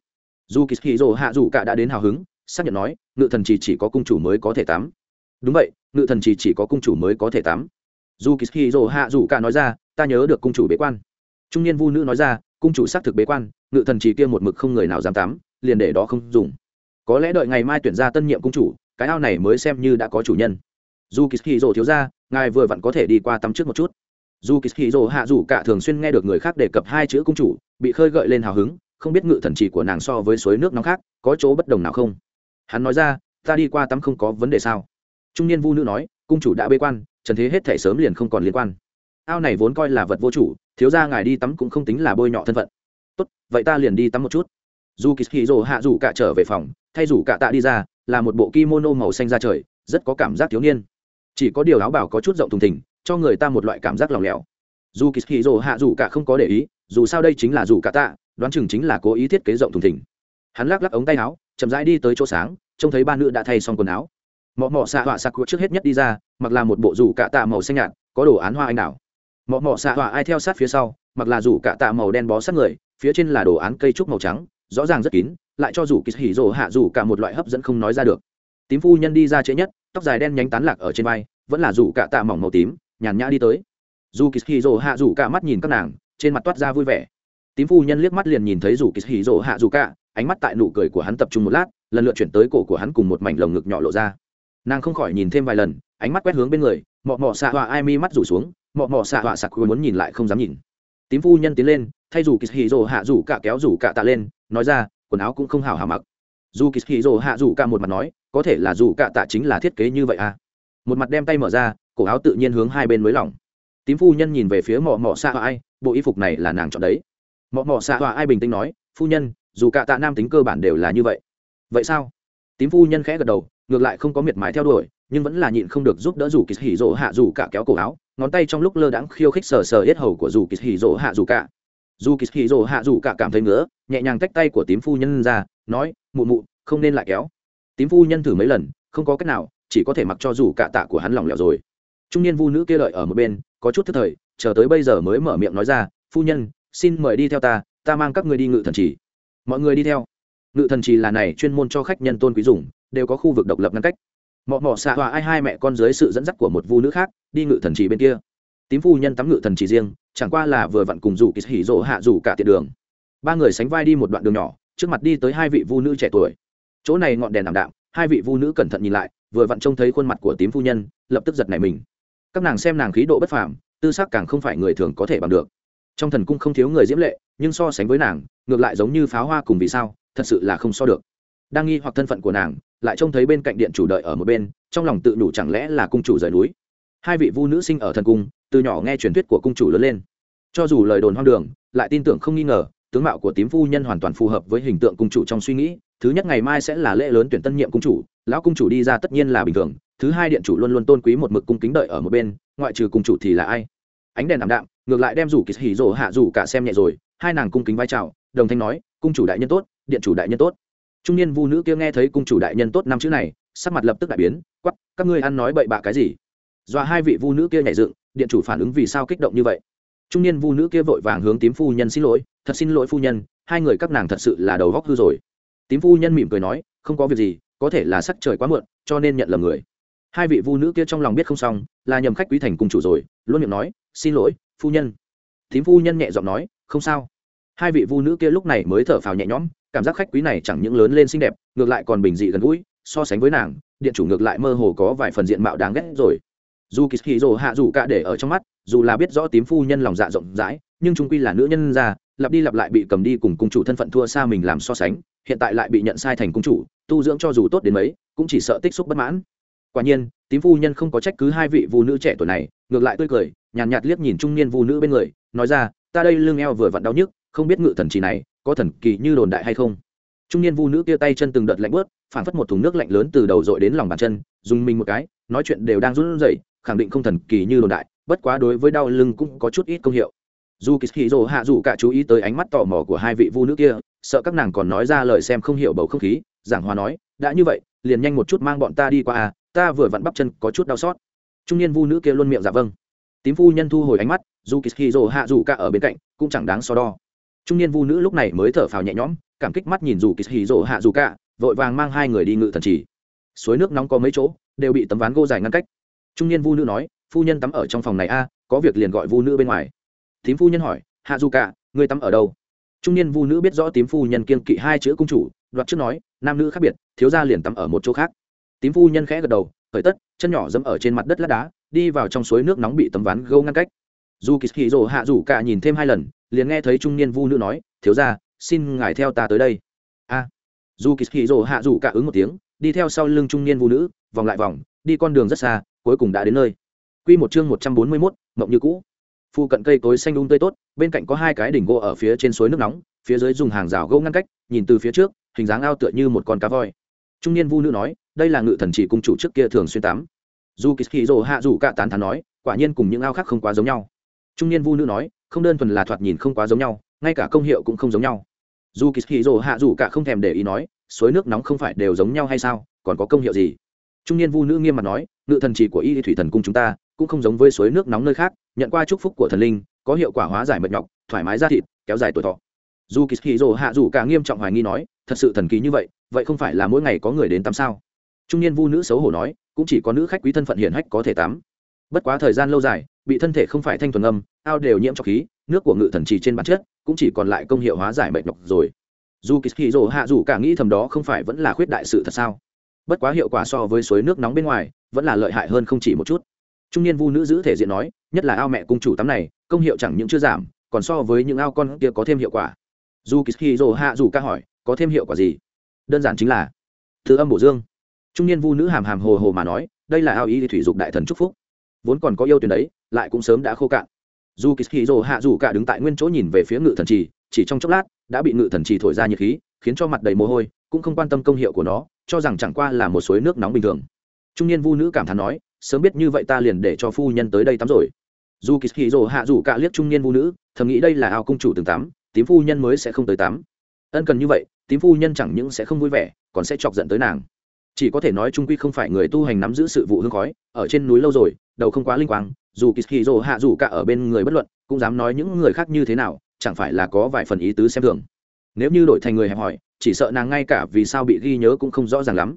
Dù Kishiro hạ dù cả đã đến hào hứng xác nhận nói ngự thần trì chỉ có cung chủ mới có thể tắm đúng vậy ngự thần trì chỉ có cung chủ mới có thể tắm dù Kishiro hạ dù cả nói ra ta nhớ được cung chủ bế quan. Trung niên vu nữ nói ra cung chủ xác thực bế quan ngự thần trì kia một mực không người nào dám tắm liền để đó không dùng. Có lẽ đợi ngày mai tuyển ra tân nhiệm cung chủ cái ao này mới xem như đã có chủ nhân. Dù Kishiro thiếu gia, ngài vừa vặn có thể đi qua tắm trước một chút dù kỳ hì rồ hạ dù cả thường xuyên nghe được người khác đề cập hai chữ cung chủ, bị khơi gợi lên hào hứng, không biết ngự thần chỉ của nàng so với suối nước nóng khác, có chỗ bất đồng nào không? Hắn nói ra, ta đi qua tắm không có vấn đề sao? Trung niên vu nữ nói, cung chủ đã bê quan, trần thế hết thể sớm liền không còn liên quan. Ao này vốn coi là vật vô chủ, thiếu ra ngài đi tắm cũng không tính là bôi nhọ thân phận. Tốt, vậy ta liền đi tắm một chút. Dù kỳ hì rồ hạ dù cả trở về phòng, thay rủ cả tạ đi ra, là một bộ kimono màu xanh ra trời, rất có cảm giác thiếu niên. Chỉ có điều áo bảo có chút rộng thùng thình cho người ta một loại cảm giác lòng lẻo. Dù kỳ hì rồ hạ dù cả không có để ý, dù sao đây chính là dù cả tạ, đoán chừng chính là cố ý thiết kế rộng thùng thình. Hắn lắc lắc ống tay áo, chậm rãi đi tới chỗ sáng, trông thấy ba nữ đã thay xong quần áo. Mọ mọ xạ họa sặc trước hết nhất đi ra, mặc là một bộ rủ cạ tạ màu xanh nhạt, có đồ án hoa anh đào. Mọ mọ xạ họa ai theo sát phía sau, mặc là rủ cạ tạ màu đen bó sát người, phía trên là đồ án cây trúc màu trắng, rõ ràng rất kín, lại cho rủ kỳ hỉ rồ hạ rủ cả một loại hấp dẫn không nói ra được. Tím phu nhân đi ra trễ nhất, tóc dài đen nhánh tán lạc ở trên vai, vẫn là rủ cả tạ mỏng màu tím nhàn nhã đi tới. Dù kỳ hì hạ rủ cả mắt nhìn các nàng, trên mặt toát ra vui vẻ. Tím phu nhân liếc mắt liền nhìn thấy rủ kỳ hì rỗ hạ dù cả, ánh mắt tại nụ cười của hắn tập trung một lát, lần lượt chuyển tới cổ của hắn cùng một mảnh lồng ngực nhỏ lộ ra. Nàng không khỏi nhìn thêm vài lần, ánh mắt quét hướng bên người, mọ mọ xạ họa ai mi mắt rủ xuống, mọ mọ xạ họa sặc muốn nhìn lại không dám nhìn. Tím phu nhân tiến lên, thay dù kỳ hì hạ rủ cả kéo rủ cả tạ lên, nói ra, quần áo cũng không hào hào mặc. Dù kỳ hì hạ rủ cả một mặt nói, có thể là rủ cả tạ chính là thiết kế như vậy à? Một mặt đem tay mở ra cổ áo tự nhiên hướng hai bên mới lỏng. Tím phu nhân nhìn về phía mọ mọ xạ hoa ai, bộ y phục này là nàng chọn đấy. Mọ mọ xạ hoa ai bình tĩnh nói, phu nhân, dù cả tạ nam tính cơ bản đều là như vậy. Vậy sao? Tím phu nhân khẽ gật đầu, ngược lại không có miệt mài theo đuổi, nhưng vẫn là nhịn không được giúp đỡ dù kỳ hỉ rỗ hạ dù cả kéo cổ áo, ngón tay trong lúc lơ đãng khiêu khích sờ sờ yết hầu của dù kỳ hỉ rỗ hạ dù cả. Dù kỳ hỉ rỗ hạ dù cả cảm thấy ngứa, nhẹ nhàng tách tay của tím phu nhân ra, nói, mụ mụ, không nên lại kéo. Tím phu nhân thử mấy lần, không có cách nào, chỉ có thể mặc cho dù cả tạ của hắn lỏng lẻo rồi trung niên vu nữ kia lợi ở một bên, có chút thức thời, chờ tới bây giờ mới mở miệng nói ra, phu nhân, xin mời đi theo ta ta mang các người đi ngự thần trì. Mọi người đi theo. Ngự thần trì là này chuyên môn cho khách nhân tôn quý dùng, đều có khu vực độc lập ngăn cách. Mọ mọ xạ hòa ai hai mẹ con dưới sự dẫn dắt của một vu nữ khác, đi ngự thần trì bên kia. Tím phu nhân tắm ngự thần trì riêng, chẳng qua là vừa vặn cùng rủ kỳ hỉ rộ hạ rủ cả tiện đường. Ba người sánh vai đi một đoạn đường nhỏ, trước mặt đi tới hai vị vu nữ trẻ tuổi. Chỗ này ngọn đèn ảm đạm, hai vị vu nữ cẩn thận nhìn lại, vừa vặn trông thấy khuôn mặt của tím phu nhân, lập tức giật nảy mình các nàng xem nàng khí độ bất phàm, tư sắc càng không phải người thường có thể bằng được. Trong thần cung không thiếu người diễm lệ, nhưng so sánh với nàng, ngược lại giống như pháo hoa cùng vì sao, thật sự là không so được. Đang nghi hoặc thân phận của nàng, lại trông thấy bên cạnh điện chủ đợi ở một bên, trong lòng tự đủ chẳng lẽ là cung chủ rời núi. Hai vị vu nữ sinh ở thần cung, từ nhỏ nghe truyền thuyết của cung chủ lớn lên. Cho dù lời đồn hoang đường, lại tin tưởng không nghi ngờ, tướng mạo của tím phu nhân hoàn toàn phù hợp với hình tượng cung chủ trong suy nghĩ, thứ nhất ngày mai sẽ là lễ lớn tuyển tân nhiệm cung chủ, lão cung chủ đi ra tất nhiên là bình thường thứ hai điện chủ luôn luôn tôn quý một mực cung kính đợi ở một bên, ngoại trừ cung chủ thì là ai? Ánh đèn ảm đạm, ngược lại đem rủ kỳ hỉ rồ hạ rủ cả xem nhẹ rồi, hai nàng cung kính vai trào đồng thanh nói, cung chủ đại nhân tốt, điện chủ đại nhân tốt. Trung niên vu nữ kia nghe thấy cung chủ đại nhân tốt năm chữ này, sắc mặt lập tức đại biến quắp các ngươi ăn nói bậy bạ cái gì? Dọa hai vị vu nữ kia nhảy dựng, điện chủ phản ứng vì sao kích động như vậy? Trung niên vu nữ kia vội vàng hướng tím phu nhân xin lỗi, thật xin lỗi phu nhân, hai người các nàng thật sự là đầu góc hư rồi. Tím phu nhân mỉm cười nói, không có việc gì, có thể là sắc trời quá muộn, cho nên nhận lầm người hai vị vu nữ kia trong lòng biết không xong là nhầm khách quý thành cung chủ rồi luôn miệng nói xin lỗi phu nhân. Thím phu nhân nhẹ giọng nói không sao. Hai vị vu nữ kia lúc này mới thở phào nhẹ nhõm cảm giác khách quý này chẳng những lớn lên xinh đẹp ngược lại còn bình dị gần gũi so sánh với nàng điện chủ ngược lại mơ hồ có vài phần diện mạo đáng ghét rồi. Dù kỳ hì rồ hạ dù cả để ở trong mắt dù là biết rõ tím phu nhân lòng dạ rộng rãi nhưng trung quy là nữ nhân già, lặp đi lặp lại bị cầm đi cùng cung chủ thân phận thua xa mình làm so sánh hiện tại lại bị nhận sai thành cung chủ tu dưỡng cho dù tốt đến mấy cũng chỉ sợ tích xúc bất mãn quả nhiên tím phu nhân không có trách cứ hai vị phụ nữ trẻ tuổi này ngược lại tươi cười nhàn nhạt, nhạt liếc nhìn trung niên phụ nữ bên người nói ra ta đây lưng eo vừa vặn đau nhức không biết ngự thần chỉ này có thần kỳ như đồn đại hay không? Trung niên phụ nữ kia tay chân từng đợt lạnh bớt phản phất một thùng nước lạnh lớn từ đầu dội đến lòng bàn chân dùng mình một cái nói chuyện đều đang run rẩy khẳng định không thần kỳ như đồn đại bất quá đối với đau lưng cũng có chút ít công hiệu. Dù kỳ hì hạ dù cả chú ý tới ánh mắt tò mò của hai vị phụ nữ kia sợ các nàng còn nói ra lời xem không hiểu bầu không khí giảng hòa nói đã như vậy liền nhanh một chút mang bọn ta đi qua à ta vừa vặn bắp chân có chút đau xót. Trung niên vu nữ kia luôn miệng dạ vâng. Tím phu nhân thu hồi ánh mắt, dù kỳ hì rồ hạ dù cả ở bên cạnh, cũng chẳng đáng so đo. Trung niên vu nữ lúc này mới thở phào nhẹ nhõm, cảm kích mắt nhìn dù kỳ hì rồ hạ dù cả, vội vàng mang hai người đi ngự thần trì. Suối nước nóng có mấy chỗ, đều bị tấm ván gỗ dài ngăn cách. Trung niên vu nữ nói, phu nhân tắm ở trong phòng này a, có việc liền gọi vu nữ bên ngoài. Tím phu nhân hỏi, hạ dù cả, người tắm ở đâu? Trung niên vu nữ biết rõ tím phu nhân kiên kỵ hai chữ cung chủ, đoạt trước nói, nam nữ khác biệt, thiếu gia liền tắm ở một chỗ khác tím phu nhân khẽ gật đầu khởi tất chân nhỏ dẫm ở trên mặt đất lát đá đi vào trong suối nước nóng bị tấm ván gâu ngăn cách dù kỳ hì rỗ hạ rủ cả nhìn thêm hai lần liền nghe thấy trung niên vu nữ nói thiếu gia xin ngài theo ta tới đây a à. dù kỳ hì rỗ hạ rủ cả ứng một tiếng đi theo sau lưng trung niên vu nữ vòng lại vòng đi con đường rất xa cuối cùng đã đến nơi Quy một chương một trăm bốn mươi 141, mộng như cũ. Phu cận cây cối xanh um tươi tốt, bên cạnh có hai cái đỉnh gỗ ở phía trên suối nước nóng, phía dưới dùng hàng rào gỗ ngăn cách, nhìn từ phía trước, hình dáng ao tựa như một con cá voi. Trung niên vu nữ nói, đây là ngự thần chỉ cung chủ trước kia thường xuyên tắm. Dù Kishiro hạ dù cả tán thán nói, quả nhiên cùng những ao khác không quá giống nhau. Trung niên vu nữ nói, không đơn thuần là thoạt nhìn không quá giống nhau, ngay cả công hiệu cũng không giống nhau. Dù Kishiro hạ dù cả không thèm để ý nói, suối nước nóng không phải đều giống nhau hay sao, còn có công hiệu gì? Trung niên vu nữ nghiêm mặt nói, ngự thần chỉ của Y Thủy Thần cung chúng ta, cũng không giống với suối nước nóng nơi khác nhận qua chúc phúc của thần linh có hiệu quả hóa giải mệt nhọc thoải mái da thịt kéo dài tuổi thọ dù kỳ dỗ hạ dù cả nghiêm trọng hoài nghi nói thật sự thần kỳ như vậy vậy không phải là mỗi ngày có người đến tắm sao trung niên vu nữ xấu hổ nói, cũng chỉ có nữ khách quý thân phận hiển hách có thể tắm. Bất quá thời gian lâu dài, bị thân thể không phải thanh thuần âm, ao đều nhiễm cho khí, nước của ngự thần trì trên bản chất, cũng chỉ còn lại công hiệu hóa giải mệt nhọc rồi. Dù kỳ rồ hạ dù cả nghĩ thầm đó không phải vẫn là khuyết đại sự thật sao? Bất quá hiệu quả so với suối nước nóng bên ngoài, vẫn là lợi hại hơn không chỉ một chút. Trung niên vu nữ giữ thể diện nói, nhất là ao mẹ cung chủ tắm này, công hiệu chẳng những chưa giảm, còn so với những ao con kia có thêm hiệu quả. Dù kỳ rồ hạ dù ca hỏi, có thêm hiệu quả gì? Đơn giản chính là, thứ âm bổ dương trung niên vu nữ hàm hàm hồ hồ mà nói, đây là ao ý thủy dục đại thần chúc phúc. Vốn còn có yêu tuyển đấy, lại cũng sớm đã khô cạn. Dù kỳ rồ hạ dù cả đứng tại nguyên chỗ nhìn về phía ngự thần trì, chỉ trong chốc lát, đã bị ngự thần trì thổi ra nhiệt khí, khiến cho mặt đầy mồ hôi, cũng không quan tâm công hiệu của nó, cho rằng chẳng qua là một suối nước nóng bình thường. Trung niên vu nữ cảm thán nói, sớm biết như vậy ta liền để cho phu nhân tới đây tắm rồi. Dù kỳ rồ hạ dù cả liếc trung niên vu nữ, thầm nghĩ đây là ao cung chủ từng tắm, tím phu nhân mới sẽ không tới tắm. Ân cần như vậy, tím phu nhân chẳng những sẽ không vui vẻ, còn sẽ chọc giận tới nàng chỉ có thể nói trung quy không phải người tu hành nắm giữ sự vụ hương khói, ở trên núi lâu rồi, đầu không quá linh quang, dù kỳ hạ dù cả ở bên người bất luận, cũng dám nói những người khác như thế nào, chẳng phải là có vài phần ý tứ xem thường. Nếu như đổi thành người hẹp hỏi chỉ sợ nàng ngay cả vì sao bị ghi nhớ cũng không rõ ràng lắm.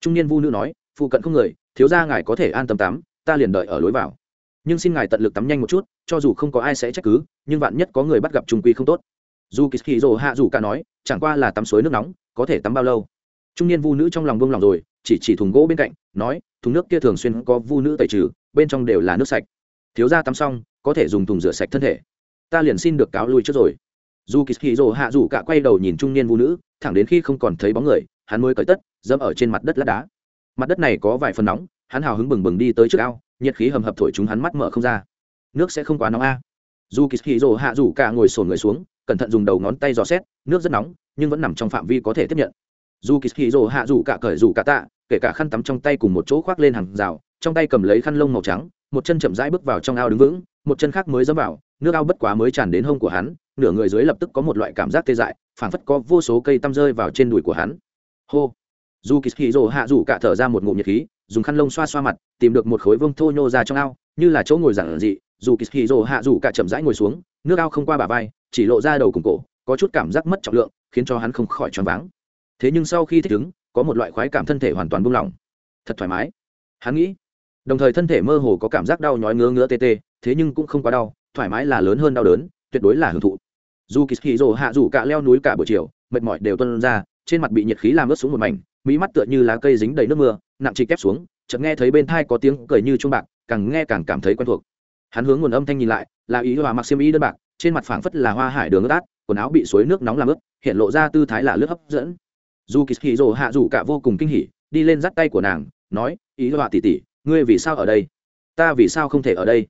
Trung niên vu nữ nói, phụ cận không người, thiếu ra ngài có thể an tâm tắm, ta liền đợi ở lối vào. Nhưng xin ngài tận lực tắm nhanh một chút, cho dù không có ai sẽ trách cứ, nhưng vạn nhất có người bắt gặp trung quy không tốt. Dù kỳ hì hạ dù cả nói, chẳng qua là tắm suối nước nóng, có thể tắm bao lâu? Trung niên vu nữ trong lòng buông lòng rồi, chỉ chỉ thùng gỗ bên cạnh, nói, thùng nước kia thường xuyên có vu nữ tẩy trừ, bên trong đều là nước sạch. Thiếu ra tắm xong, có thể dùng thùng rửa sạch thân thể. Ta liền xin được cáo lui trước rồi. Dù kỳ hì rồ hạ dù cả quay đầu nhìn trung niên vu nữ, thẳng đến khi không còn thấy bóng người, hắn mới cởi tất, dẫm ở trên mặt đất lát đá. Mặt đất này có vài phần nóng, hắn hào hứng bừng bừng đi tới trước ao, nhiệt khí hầm hập thổi chúng hắn mắt mở không ra. Nước sẽ không quá nóng a. Dù kỳ hì rồ hạ dù cả ngồi sổn người xuống, cẩn thận dùng đầu ngón tay dò xét, nước rất nóng, nhưng vẫn nằm trong phạm vi có thể tiếp nhận dù kỳ hì rồ hạ dù cả cởi dù cả tạ, kể cả khăn tắm trong tay cùng một chỗ khoác lên hàng rào, trong tay cầm lấy khăn lông màu trắng, một chân chậm rãi bước vào trong ao đứng vững, một chân khác mới dẫm vào, nước ao bất quá mới tràn đến hông của hắn, nửa người dưới lập tức có một loại cảm giác tê dại, phảng phất có vô số cây tăm rơi vào trên đùi của hắn. Hô! Dù kỳ hì rồ hạ dù cả thở ra một ngụm nhiệt khí, dùng khăn lông xoa xoa mặt, tìm được một khối vương thô nhô ra trong ao, như là chỗ ngồi giản dị, dù kỳ hì rồ hạ dù cả chậm rãi ngồi xuống, nước ao không qua bả vai, chỉ lộ ra đầu cùng cổ, có chút cảm giác mất trọng lượng, khiến cho hắn không khỏi choáng váng thế nhưng sau khi thích ứng, có một loại khoái cảm thân thể hoàn toàn buông lỏng. Thật thoải mái. Hắn nghĩ, đồng thời thân thể mơ hồ có cảm giác đau nhói ngứa ngứa tê tê, thế nhưng cũng không quá đau, thoải mái là lớn hơn đau đớn, tuyệt đối là hưởng thụ. Dù kỳ hì rồ hạ dù cả leo núi cả buổi chiều, mệt mỏi đều tuân ra, trên mặt bị nhiệt khí làm ướt xuống một mảnh, mỹ mắt tựa như lá cây dính đầy nước mưa, nặng chỉ kép xuống, chợt nghe thấy bên thai có tiếng cười như chuông bạc, càng nghe càng cảm thấy quen thuộc. Hắn hướng nguồn âm thanh nhìn lại, là ý hòa mặc xiêm y đơn bạc, trên mặt phảng phất là hoa hải đường ướt át, quần áo bị suối nước nóng làm ướt, hiện lộ ra tư thái là lướt hấp dẫn dù kỳ hì rồ hạ dù cả vô cùng kinh hỉ, đi lên dắt tay của nàng, nói, ý họa tỉ tỉ ngươi vì sao ở đây? Ta vì sao không thể ở đây?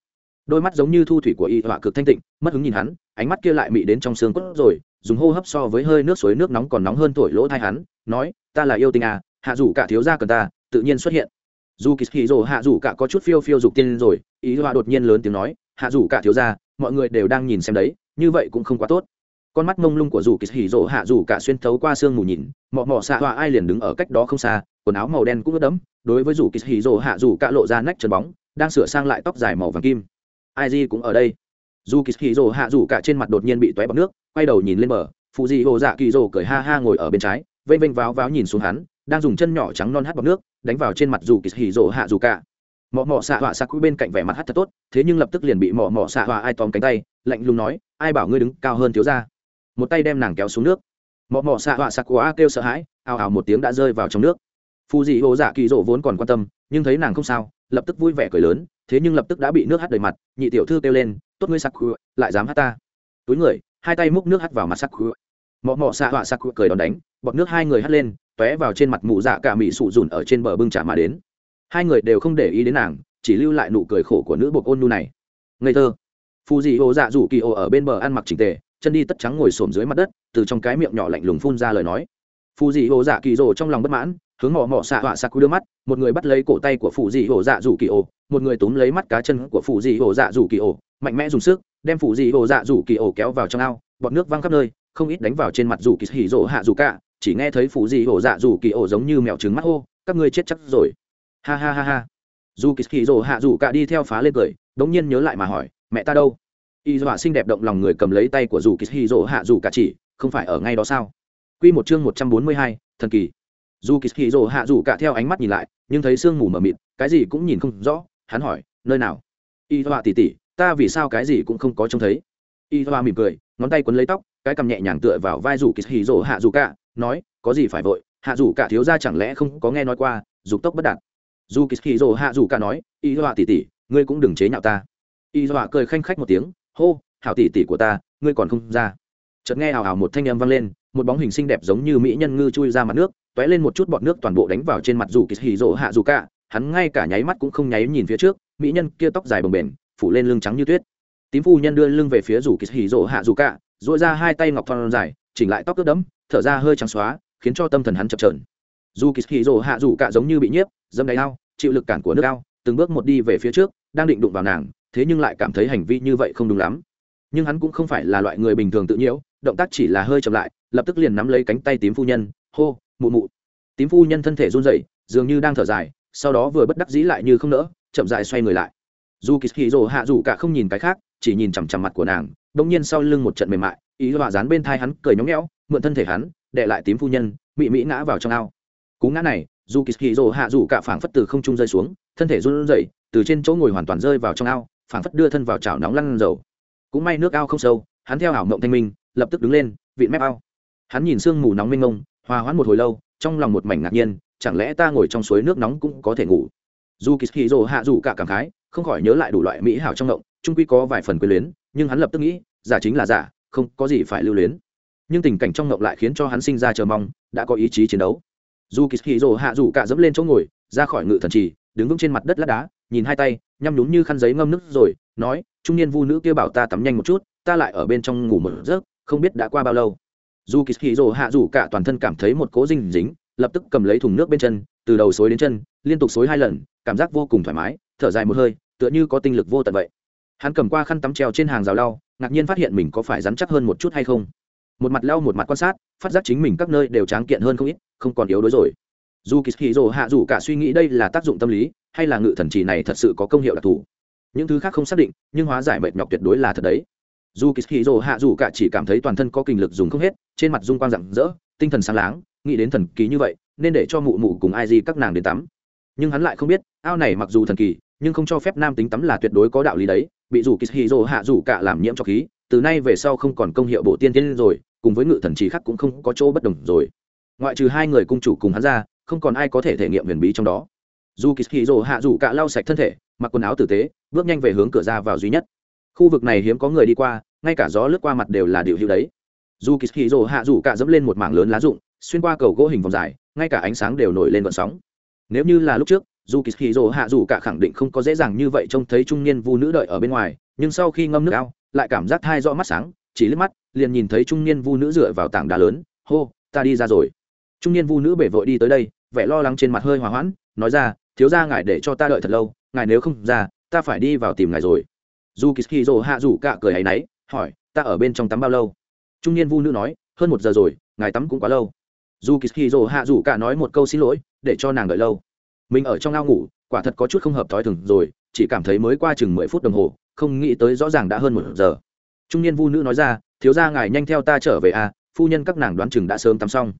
Đôi mắt giống như thu thủy của y họa cực thanh tịnh, mất hứng nhìn hắn, ánh mắt kia lại mị đến trong xương cốt rồi, dùng hô hấp so với hơi nước suối nước nóng còn nóng hơn thổi lỗ thai hắn, nói, ta là yêu tình à hạ rủ cả thiếu gia cần ta, tự nhiên xuất hiện. Dù kỳ hì rồ hạ rủ cả có chút phiêu phiêu dục tiên rồi, ý họa đột nhiên lớn tiếng nói, hạ rủ cả thiếu gia, mọi người đều đang nhìn xem đấy, như vậy cũng không quá tốt con mắt mông lung của dù kỳ hỉ rộ hạ rủ cả xuyên thấu qua sương mù nhìn, mọ mọ xạ họa ai liền đứng ở cách đó không xa, quần áo màu đen cũng ướt đẫm, đối với dù kỳ hỉ rộ hạ rủ cả lộ ra nách chân bóng, đang sửa sang lại tóc dài màu vàng kim. Ai di cũng ở đây. Dù kỳ hỉ rộ hạ rủ cả trên mặt đột nhiên bị toé bọc nước, quay đầu nhìn lên bờ phụ dị hồ dạ kỳ rộ cười ha ha ngồi ở bên trái vây vênh váo váo nhìn xuống hắn, đang dùng chân nhỏ trắng non hắt bọc nước, đánh vào trên mặt dù kỳ hỉ rộ hạ rủ cả. Mọ mọ xạ họa xạ cuối bên cạnh vẻ mặt hắt thật tốt, thế nhưng lập tức liền bị mọ mọ xạ họa ai tóm cánh tay, lạnh lùng nói, ai bảo ngươi đứng cao hơn thiếu ra một tay đem nàng kéo xuống nước. Mọ mọ xạ họa sặc quá kêu sợ hãi, ào ào một tiếng đã rơi vào trong nước. Phù dị hồ dạ kỳ dỗ vốn còn quan tâm, nhưng thấy nàng không sao, lập tức vui vẻ cười lớn, thế nhưng lập tức đã bị nước hắt đầy mặt, nhị tiểu thư kêu lên, tốt ngươi sặc khu lại dám hắt ta. Túi người, hai tay múc nước hắt vào mặt sặc khu mọ mọ xạ họa sặc khu cười đòn đánh, bọt nước hai người hắt lên, tóe vào trên mặt mụ dạ cả mị sụ dùn ở trên bờ bưng trả mà đến. Hai người đều không để ý đến nàng, chỉ lưu lại nụ cười khổ của nữ bộc ôn nu này. Ngây thơ. Phù dị hồ dạ rủ kỳ ô ở bên bờ ăn mặc trình tề chân đi tất trắng ngồi xổm dưới mặt đất, từ trong cái miệng nhỏ lạnh lùng phun ra lời nói. Phù dị hồ dạ kỳ rồ trong lòng bất mãn, hướng mỏ mỏ xạ họa sắc đưa mắt, một người bắt lấy cổ tay của phù dị hồ dạ rủ kỳ ổ một người túm lấy mắt cá chân của phù dị hồ dạ rủ kỳ ổ mạnh mẽ dùng sức, đem phù dị hồ dạ rủ kỳ ổ kéo vào trong ao, bọt nước văng khắp nơi, không ít đánh vào trên mặt rủ kỳ hỉ rỗ hạ rủ cả chỉ nghe thấy phù dị hồ dạ rủ kỳ ổ giống như mèo trứng mắt hô, các ngươi chết chắc rồi. Ha ha ha ha. Dù kỳ hỉ rỗ hạ rủ cả đi theo phá lên cười, đống nhiên nhớ lại mà hỏi, mẹ ta đâu? Y dọa xinh đẹp động lòng người cầm lấy tay của dù kỳ hỉ dỗ hạ rủ cả chỉ không phải ở ngay đó sao? Quy một chương một trăm bốn mươi hai, thần kỳ. Dù kỳ hì dỗ hạ rủ cả theo ánh mắt nhìn lại nhưng thấy sương mù mờ mịt cái gì cũng nhìn không rõ hắn hỏi nơi nào? Y dọa tỉ tỉ ta vì sao cái gì cũng không có trông thấy. Y dọa mỉm cười ngón tay quấn lấy tóc cái cầm nhẹ nhàng tựa vào vai dù kỳ hì dỗ hạ dù cả nói có gì phải vội hạ dù cả thiếu ra chẳng lẽ không có nghe nói qua dục tốc bất đạt. Dù kỳ hì dỗ hạ dù cả nói y dọa tỉ tỉ ngươi cũng đừng chế nhạo ta. Y dọa cười khanh khách một tiếng hô, hảo tỷ tỷ của ta, ngươi còn không ra. Chợt nghe hào hào một thanh âm vang lên, một bóng hình xinh đẹp giống như mỹ nhân ngư chui ra mặt nước t lên một chút bọt nước toàn bộ đánh vào trên mặt dù kỳ hì rỗ hạ dù cả. Hắn ngay cả nháy mắt cũng không nháy nhìn phía trước, mỹ nhân kia tóc dài bồng bềnh, phủ lên lưng trắng như tuyết. Tím phu nhân đưa lưng về phía rủ kỳ hì rỗ hạ dù cả dội ra hai tay ngọc thon dài, chỉnh lại tóc ướt đẫm, thở ra hơi trắng xóa, khiến cho tâm thần hắn chập trờn dù kỳ hì rỗ hạ dù cả giống như bị nhiếp dâm đáy ao, chịu lực cản của nước ao, từng bước một đi về phía trước, đang định đụng vào nàng thế nhưng lại cảm thấy hành vi như vậy không đúng lắm. Nhưng hắn cũng không phải là loại người bình thường tự nhiễu, động tác chỉ là hơi chậm lại, lập tức liền nắm lấy cánh tay tím phu nhân, hô, mụ mụ. Tím phu nhân thân thể run rẩy, dường như đang thở dài, sau đó vừa bất đắc dĩ lại như không nỡ, chậm dại xoay người lại. Dù kỳ hì rồ hạ dù cả không nhìn cái khác, chỉ nhìn chằm chằm mặt của nàng đ ỗ n g nhiên sau lưng một trận mềm mại, ý họa dán bên thai hắn cười nhóng nhẽo, mượn thân thể hắn, đệ lại tím phu nhân, mị mỹ ngã vào trong ao. Cú ngã này dù kỳ hì rồ hạ dù cả phảng phất từ không trung rơi xuống, thân thể run rẩy, từ trên chỗ ngồi hoàn toàn rơi vào trong ao phảng phất đưa thân vào chảo nóng lăn dầu. Cũng may nước ao không sâu, hắn theo ảo mộng thanh minh, lập tức đứng lên, vịn mép ao. Hắn nhìn sương mù nóng mênh mông, hòa hoãn một hồi lâu, trong lòng một mảnh ngạc nhiên, chẳng lẽ ta ngồi trong suối nước nóng cũng có thể ngủ? Dù kỳ hì rồ hạ dù cả cảm khái, không khỏi nhớ lại đủ loại mỹ hảo trong động trung quy có vài phần quyền luyến, nhưng hắn lập tức nghĩ, giả chính là giả, không có gì phải lưu luyến. Nhưng tình cảnh trong ngộng lại khiến cho hắn sinh ra chờ mong, đã có ý chí chiến đấu. Dù kỳ hì rồ hạ dù cả dẫm lên chỗ ngồi, ra khỏi ngự thần trì, đứng vững trên mặt đất lát đá, nhìn hai tay nhăm nhúm như khăn giấy ngâm nước rồi, nói, trung niên vu nữ kia bảo ta tắm nhanh một chút, ta lại ở bên trong ngủ một giấc, không biết đã qua bao lâu. Dù kỳ hì rồ hạ rủ cả toàn thân cảm thấy một cố dinh dính, lập tức cầm lấy thùng nước bên chân, từ đầu xối đến chân, liên tục xối hai lần, cảm giác vô cùng thoải mái, thở dài một hơi, tựa như có tinh lực vô tận vậy. Hắn cầm qua khăn tắm treo trên hàng rào lau, ngạc nhiên phát hiện mình có phải rắn chắc hơn một chút hay không. Một mặt lau một mặt quan sát, phát giác chính mình các nơi đều tráng kiện hơn không ít, không còn yếu đuối rồi dù kỳ hì rồ hạ dù cả suy nghĩ đây là tác dụng tâm lý, hay là ngự thần trì này thật sự có công hiệu đặc thù? Những thứ khác không xác định, nhưng hóa giải mệt nhọc tuyệt đối là thật đấy. Dù kỳ hì rồ hạ dù cả chỉ cảm thấy toàn thân có kinh lực dùng không hết, trên mặt dung quang rạng rỡ, tinh thần sáng láng, nghĩ đến thần kỳ như vậy, nên để cho mụ mụ cùng ai di các nàng đến tắm. Nhưng hắn lại không biết, ao này mặc dù thần kỳ, nhưng không cho phép nam tính tắm là tuyệt đối có đạo lý đấy. Bị dù kỳ rồ hạ dù cả làm nhiễm cho khí, từ nay về sau không còn công hiệu bộ tiên tiên rồi, cùng với ngự thần trì khác cũng không có chỗ bất đồng rồi. Ngoại trừ hai người cung chủ cùng hắn ra không còn ai có thể thể nghiệm huyền bí trong đó. Dù kỳ rồ hạ dù cả lau sạch thân thể, mặc quần áo tử tế, bước nhanh về hướng cửa ra vào duy nhất. Khu vực này hiếm có người đi qua, ngay cả gió lướt qua mặt đều là điều hữu đấy. Dù kỳ rồ hạ dù cả dẫm lên một mảng lớn lá rụng, xuyên qua cầu gỗ hình vòng dài, ngay cả ánh sáng đều nổi lên vận sóng. Nếu như là lúc trước, dù kỳ hì rồ hạ dù cả khẳng định không có dễ dàng như vậy trông thấy trung niên vu nữ đợi ở bên ngoài, nhưng sau khi ngâm nước ao, lại cảm giác thai rõ mắt sáng, chỉ liếc mắt, liền nhìn thấy trung niên vu nữ dựa vào tảng đá lớn, hô, ta đi ra rồi. Trung niên vu nữ bể vội đi tới đây vẻ lo lắng trên mặt hơi hòa hoãn, nói ra, thiếu ra ngài để cho ta đợi thật lâu, ngài nếu không ra, ta phải đi vào tìm ngài rồi. Dù kỳ hì hạ dù cả cười hay náy, hỏi, ta ở bên trong tắm bao lâu? Trung niên vu nữ nói, hơn một giờ rồi, ngài tắm cũng quá lâu. Dù kỳ hì hạ dù cả nói một câu xin lỗi, để cho nàng đợi lâu. Mình ở trong ao ngủ, quả thật có chút không hợp thói thường rồi, chỉ cảm thấy mới qua chừng mười phút đồng hồ, không nghĩ tới rõ ràng đã hơn một giờ. Trung niên vu nữ nói ra, thiếu ra ngài nhanh theo ta trở về à phu nhân các nàng đoán chừng đã sớm tắm xong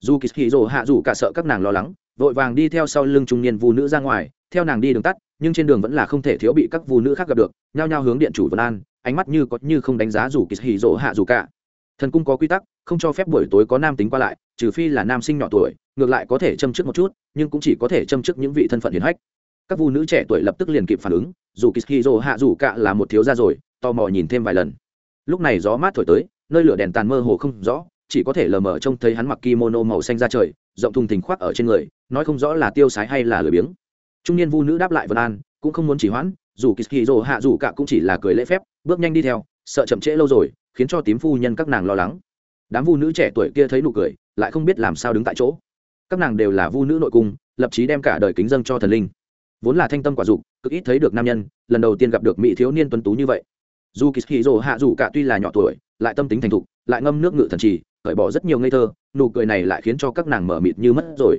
dù kỳ hì rồ hạ dù cả sợ các nàng lo lắng, vội vàng đi theo sau lưng trung niên vu nữ ra ngoài, theo nàng đi đường tắt, nhưng trên đường vẫn là không thể thiếu bị các vu nữ khác gặp được, nhao nhao hướng điện chủ vân an, ánh mắt như có như không đánh giá dù kỳ hì rồ hạ dù cả. Thần cung có quy tắc, không cho phép buổi tối có nam tính qua lại, trừ phi là nam sinh nhỏ tuổi, ngược lại có thể châm trước một chút, nhưng cũng chỉ có thể châm trước những vị thân phận hiền hách. Các phụ nữ trẻ tuổi lập tức liền kịp phản ứng, dù kishiro hạ dù cả là một thiếu gia rồi, tò mò nhìn thêm vài lần. Lúc này gió mát thổi tới, nơi lửa đèn tàn mơ hồ không rõ chỉ có thể lờ mờ trông thấy hắn mặc kimono màu xanh ra trời, rộng thùng thình khoác ở trên người, nói không rõ là tiêu sái hay là lười biếng. Trung niên vu nữ đáp lại vân an, cũng không muốn chỉ hoãn, dù kishiro hạ dù cạ cũng chỉ là cười lễ phép, bước nhanh đi theo, sợ chậm trễ lâu rồi, khiến cho tím phu nhân các nàng lo lắng. Đám vu nữ trẻ tuổi kia thấy nụ cười, lại không biết làm sao đứng tại chỗ. Các nàng đều là vu nữ nội cung, lập chí đem cả đời kính dâng cho thần linh. Vốn là thanh tâm quả dục, cực ít thấy được nam nhân, lần đầu tiên gặp được mỹ thiếu niên tuấn tú như vậy. Dù kỳ hì rồ hạ dù cả tuy là nhỏ tuổi, lại tâm tính thành thục lại ngâm nước ngự thần trì, cởi bỏ rất nhiều ngây thơ, nụ cười này lại khiến cho các nàng mở mịt như mất rồi.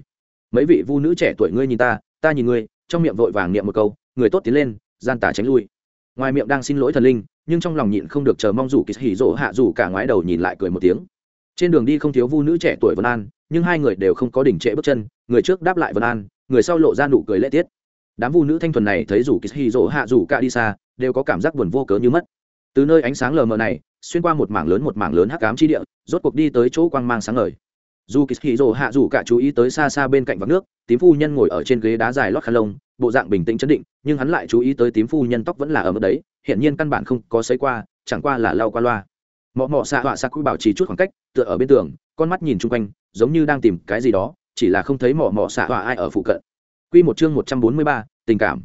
Mấy vị vu nữ trẻ tuổi ngươi nhìn ta ta nhìn ngươi, trong miệng vội vàng niệm một câu, người tốt tiến lên, gian tả tránh lui. Ngoài miệng đang xin lỗi thần linh, nhưng trong lòng nhịn không được chờ mong rủ kỳ hỉ rỗ hạ rủ cả ngoái đầu nhìn lại cười một tiếng. Trên đường đi không thiếu vu nữ trẻ tuổi vân an, nhưng hai người đều không có đỉnh trệ bước chân, người trước đáp lại vân an, người sau lộ ra nụ cười lễ tiết. Đám vu nữ thanh thuần này thấy rủ kỳ hỉ rỗ hạ rủ cả đi xa, đều có cảm giác buồn vô cớ như mất. Từ nơi ánh sáng lờ mờ này xuyên qua một mảng lớn một mảng lớn hắc ám chi địa rốt cuộc đi tới chỗ quang mang sáng ngời. Dù kỳ hì rồ hạ dù cả chú ý tới xa xa bên cạnh vắng nước tím phu nhân ngồi ở trên ghế đá dài lót khăn lông bộ dạng bình tĩnh chấn định nhưng hắn lại chú ý tới tím phu nhân tóc vẫn là ở mức đấy hiện nhiên căn bản không có xấy qua chẳng qua là lau qua loa. Mọ mọ xạ họa xạ quy bảo trì chút khoảng cách tựa ở bên tường con mắt nhìn chung quanh giống như đang tìm cái gì đó chỉ là không thấy mọ mọ xạ họa ai ở phụ cận. Quy một chương một trăm bốn mươi ba, tình cảm.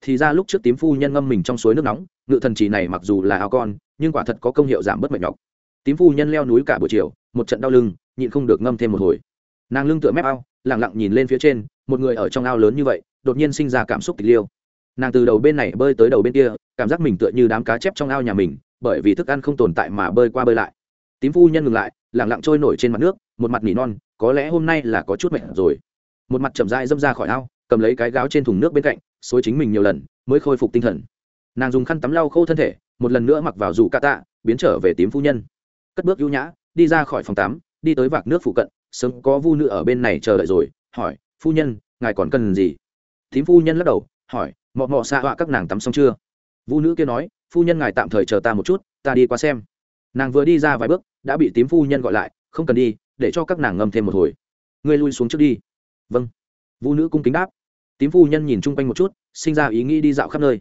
Thì ra lúc trước tím phu nhân ngâm mình trong suối nước nóng, ngự thần chỉ này mặc dù là áo con, nhưng quả thật có công hiệu giảm bớt mệt nhọc. Tím phu nhân leo núi cả buổi chiều, một trận đau lưng, nhịn không được ngâm thêm một hồi. Nàng lưng tựa mép ao, lặng lặng nhìn lên phía trên, một người ở trong ao lớn như vậy, đột nhiên sinh ra cảm xúc tịch liêu. Nàng từ đầu bên này bơi tới đầu bên kia, cảm giác mình tựa như đám cá chép trong ao nhà mình, bởi vì thức ăn không tồn tại mà bơi qua bơi lại. Tím phu nhân ngừng lại, lặng lặng trôi nổi trên mặt nước, một mặt nỉ non, có lẽ hôm nay là có chút mệt rồi. Một mặt chậm rãi dâm ra khỏi ao, cầm lấy cái gáo trên thùng nước bên cạnh xối chính mình nhiều lần mới khôi phục tinh thần nàng dùng khăn tắm lau khô thân thể một lần nữa mặc vào dù cà tạ, biến trở về tím phu nhân. Cất bước ưu nhã, đi ra khỏi phòng tắm, đi tới vạc nước phụ cận, sớm có vu nữ ở bên này chờ đợi rồi, hỏi, phu nhân, ngài còn cần gì? Tím phu nhân lắc đầu, hỏi, mọ mọ xạ họa các nàng tắm xong chưa? Vu nữ kia nói, phu nhân ngài tạm thời chờ ta một chút, ta đi qua xem. Nàng vừa đi ra vài bước, đã bị tím phu nhân gọi lại, không cần đi, để cho các nàng ngâm thêm một hồi. Ngươi lui xuống trước đi. Vâng. Vu nữ cung kính đáp. Tím phu nhân nhìn chung quanh một chút, sinh ra ý nghĩ đi dạo khắp nơi.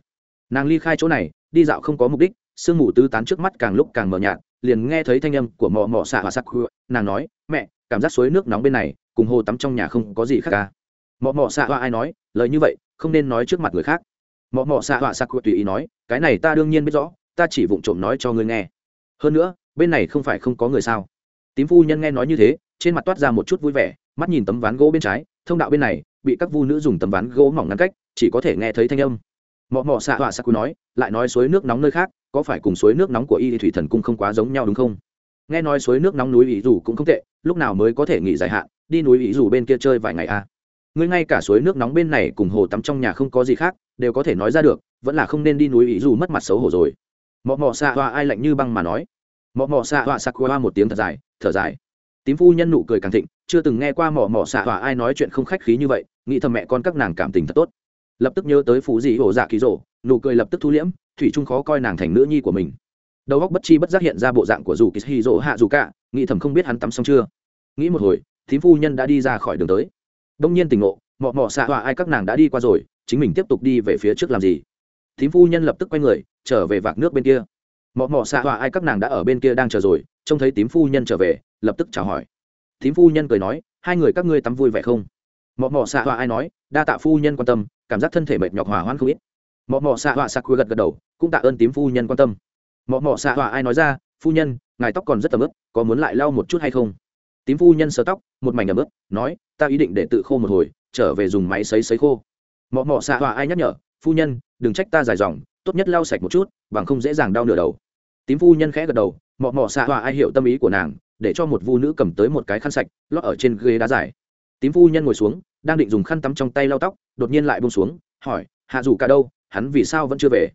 Nàng ly khai chỗ này đi dạo không có mục đích, sương mù tứ tán trước mắt càng lúc càng mờ nhạt, liền nghe thấy thanh âm của mọ mọ xạ và sắc nàng nói, mẹ, cảm giác suối nước nóng bên này, cùng hồ tắm trong nhà không có gì khác cả. Mọ mọ xạ hoa ai nói, lời như vậy, không nên nói trước mặt người khác. Mọ mọ xạ hoa sắc tùy ý nói, cái này ta đương nhiên biết rõ, ta chỉ vụng trộm nói cho ngươi nghe. Hơn nữa, bên này không phải không có người sao? Tím phu nhân nghe nói như thế, trên mặt toát ra một chút vui vẻ, mắt nhìn tấm ván gỗ bên trái, thông đạo bên này, bị các vu nữ dùng tấm ván gỗ mỏng ngăn cách, chỉ có thể nghe thấy thanh âm mọ mọ xạ họa saku nói, lại nói suối nước nóng nơi khác, có phải cùng suối nước nóng của y thủy thần cung không quá giống nhau đúng không? Nghe nói suối nước nóng núi ý dù cũng không tệ, lúc nào mới có thể nghỉ dài hạn, đi núi ý dù bên kia chơi vài ngày à? Ngươi ngay cả suối nước nóng bên này cùng hồ tắm trong nhà không có gì khác, đều có thể nói ra được, vẫn là không nên đi núi ý dù mất mặt xấu hổ rồi. Mọ mọ xạ họa ai lạnh như băng mà nói. Mọ mọ xạ họa sakura một tiếng thật dài, thở dài. Tím phu nhân nụ cười càng thịnh, chưa từng nghe qua mỏ mỏ xạ hỏa ai nói chuyện không khách khí như vậy, nghĩ thầm mẹ con các nàng cảm tình thật tốt lập tức nhớ tới phú dị hổ dạ ký rỗ nụ cười lập tức thu liễm, thủy trung khó coi nàng thành nữ nhi của mình. Đầu góc bất chi bất giác hiện ra bộ dạng của dù kỳ hì rỗ hạ dù cả, nghĩ thầm không biết hắn tắm xong chưa. Nghĩ một hồi, thím phu nhân đã đi ra khỏi đường tới. Đông nhiên tỉnh ngộ, mọ mọ xạ hỏa ai các nàng đã đi qua rồi, chính mình tiếp tục đi về phía trước làm gì? Thím phu nhân lập tức quay người, trở về vạc nước bên kia. Mọ mọ xạ hỏa ai các nàng đã ở bên kia đang chờ rồi, trông thấy tím phu nhân trở về, lập tức chào hỏi. Thím phu nhân cười nói, hai người các ngươi tắm vui vẻ không? Mọ mọ xạ họa ai nói, đa tạ phu nhân quan tâm cảm giác thân thể mệt nhọc hỏa hoãn không ít. Mọ mọ xạ họa sặc gật gật đầu, cũng tạ ơn tím phu nhân quan tâm. Mọ mọ xạ họa ai nói ra, phu nhân, ngài tóc còn rất tầm ướp có muốn lại lau một chút hay không? Tím phu nhân sờ tóc, một mảnh ẩm ướp nói, ta ý định để tự khô một hồi, trở về dùng máy sấy sấy khô. Mọ mọ xạ họa ai nhắc nhở, phu nhân, đừng trách ta dài dòng, tốt nhất lau sạch một chút, bằng không dễ dàng đau nửa đầu. Tím phu nhân khẽ gật đầu, mọ mọ xạ họa ai hiểu tâm ý của nàng, để cho một vu nữ cầm tới một cái khăn sạch, lót ở trên ghế đá dài. Tím phu nhân ngồi xuống đang định dùng khăn tắm trong tay lau tóc, đột nhiên lại bông xuống, hỏi, hạ dù cả đâu? Hắn vì sao vẫn chưa về?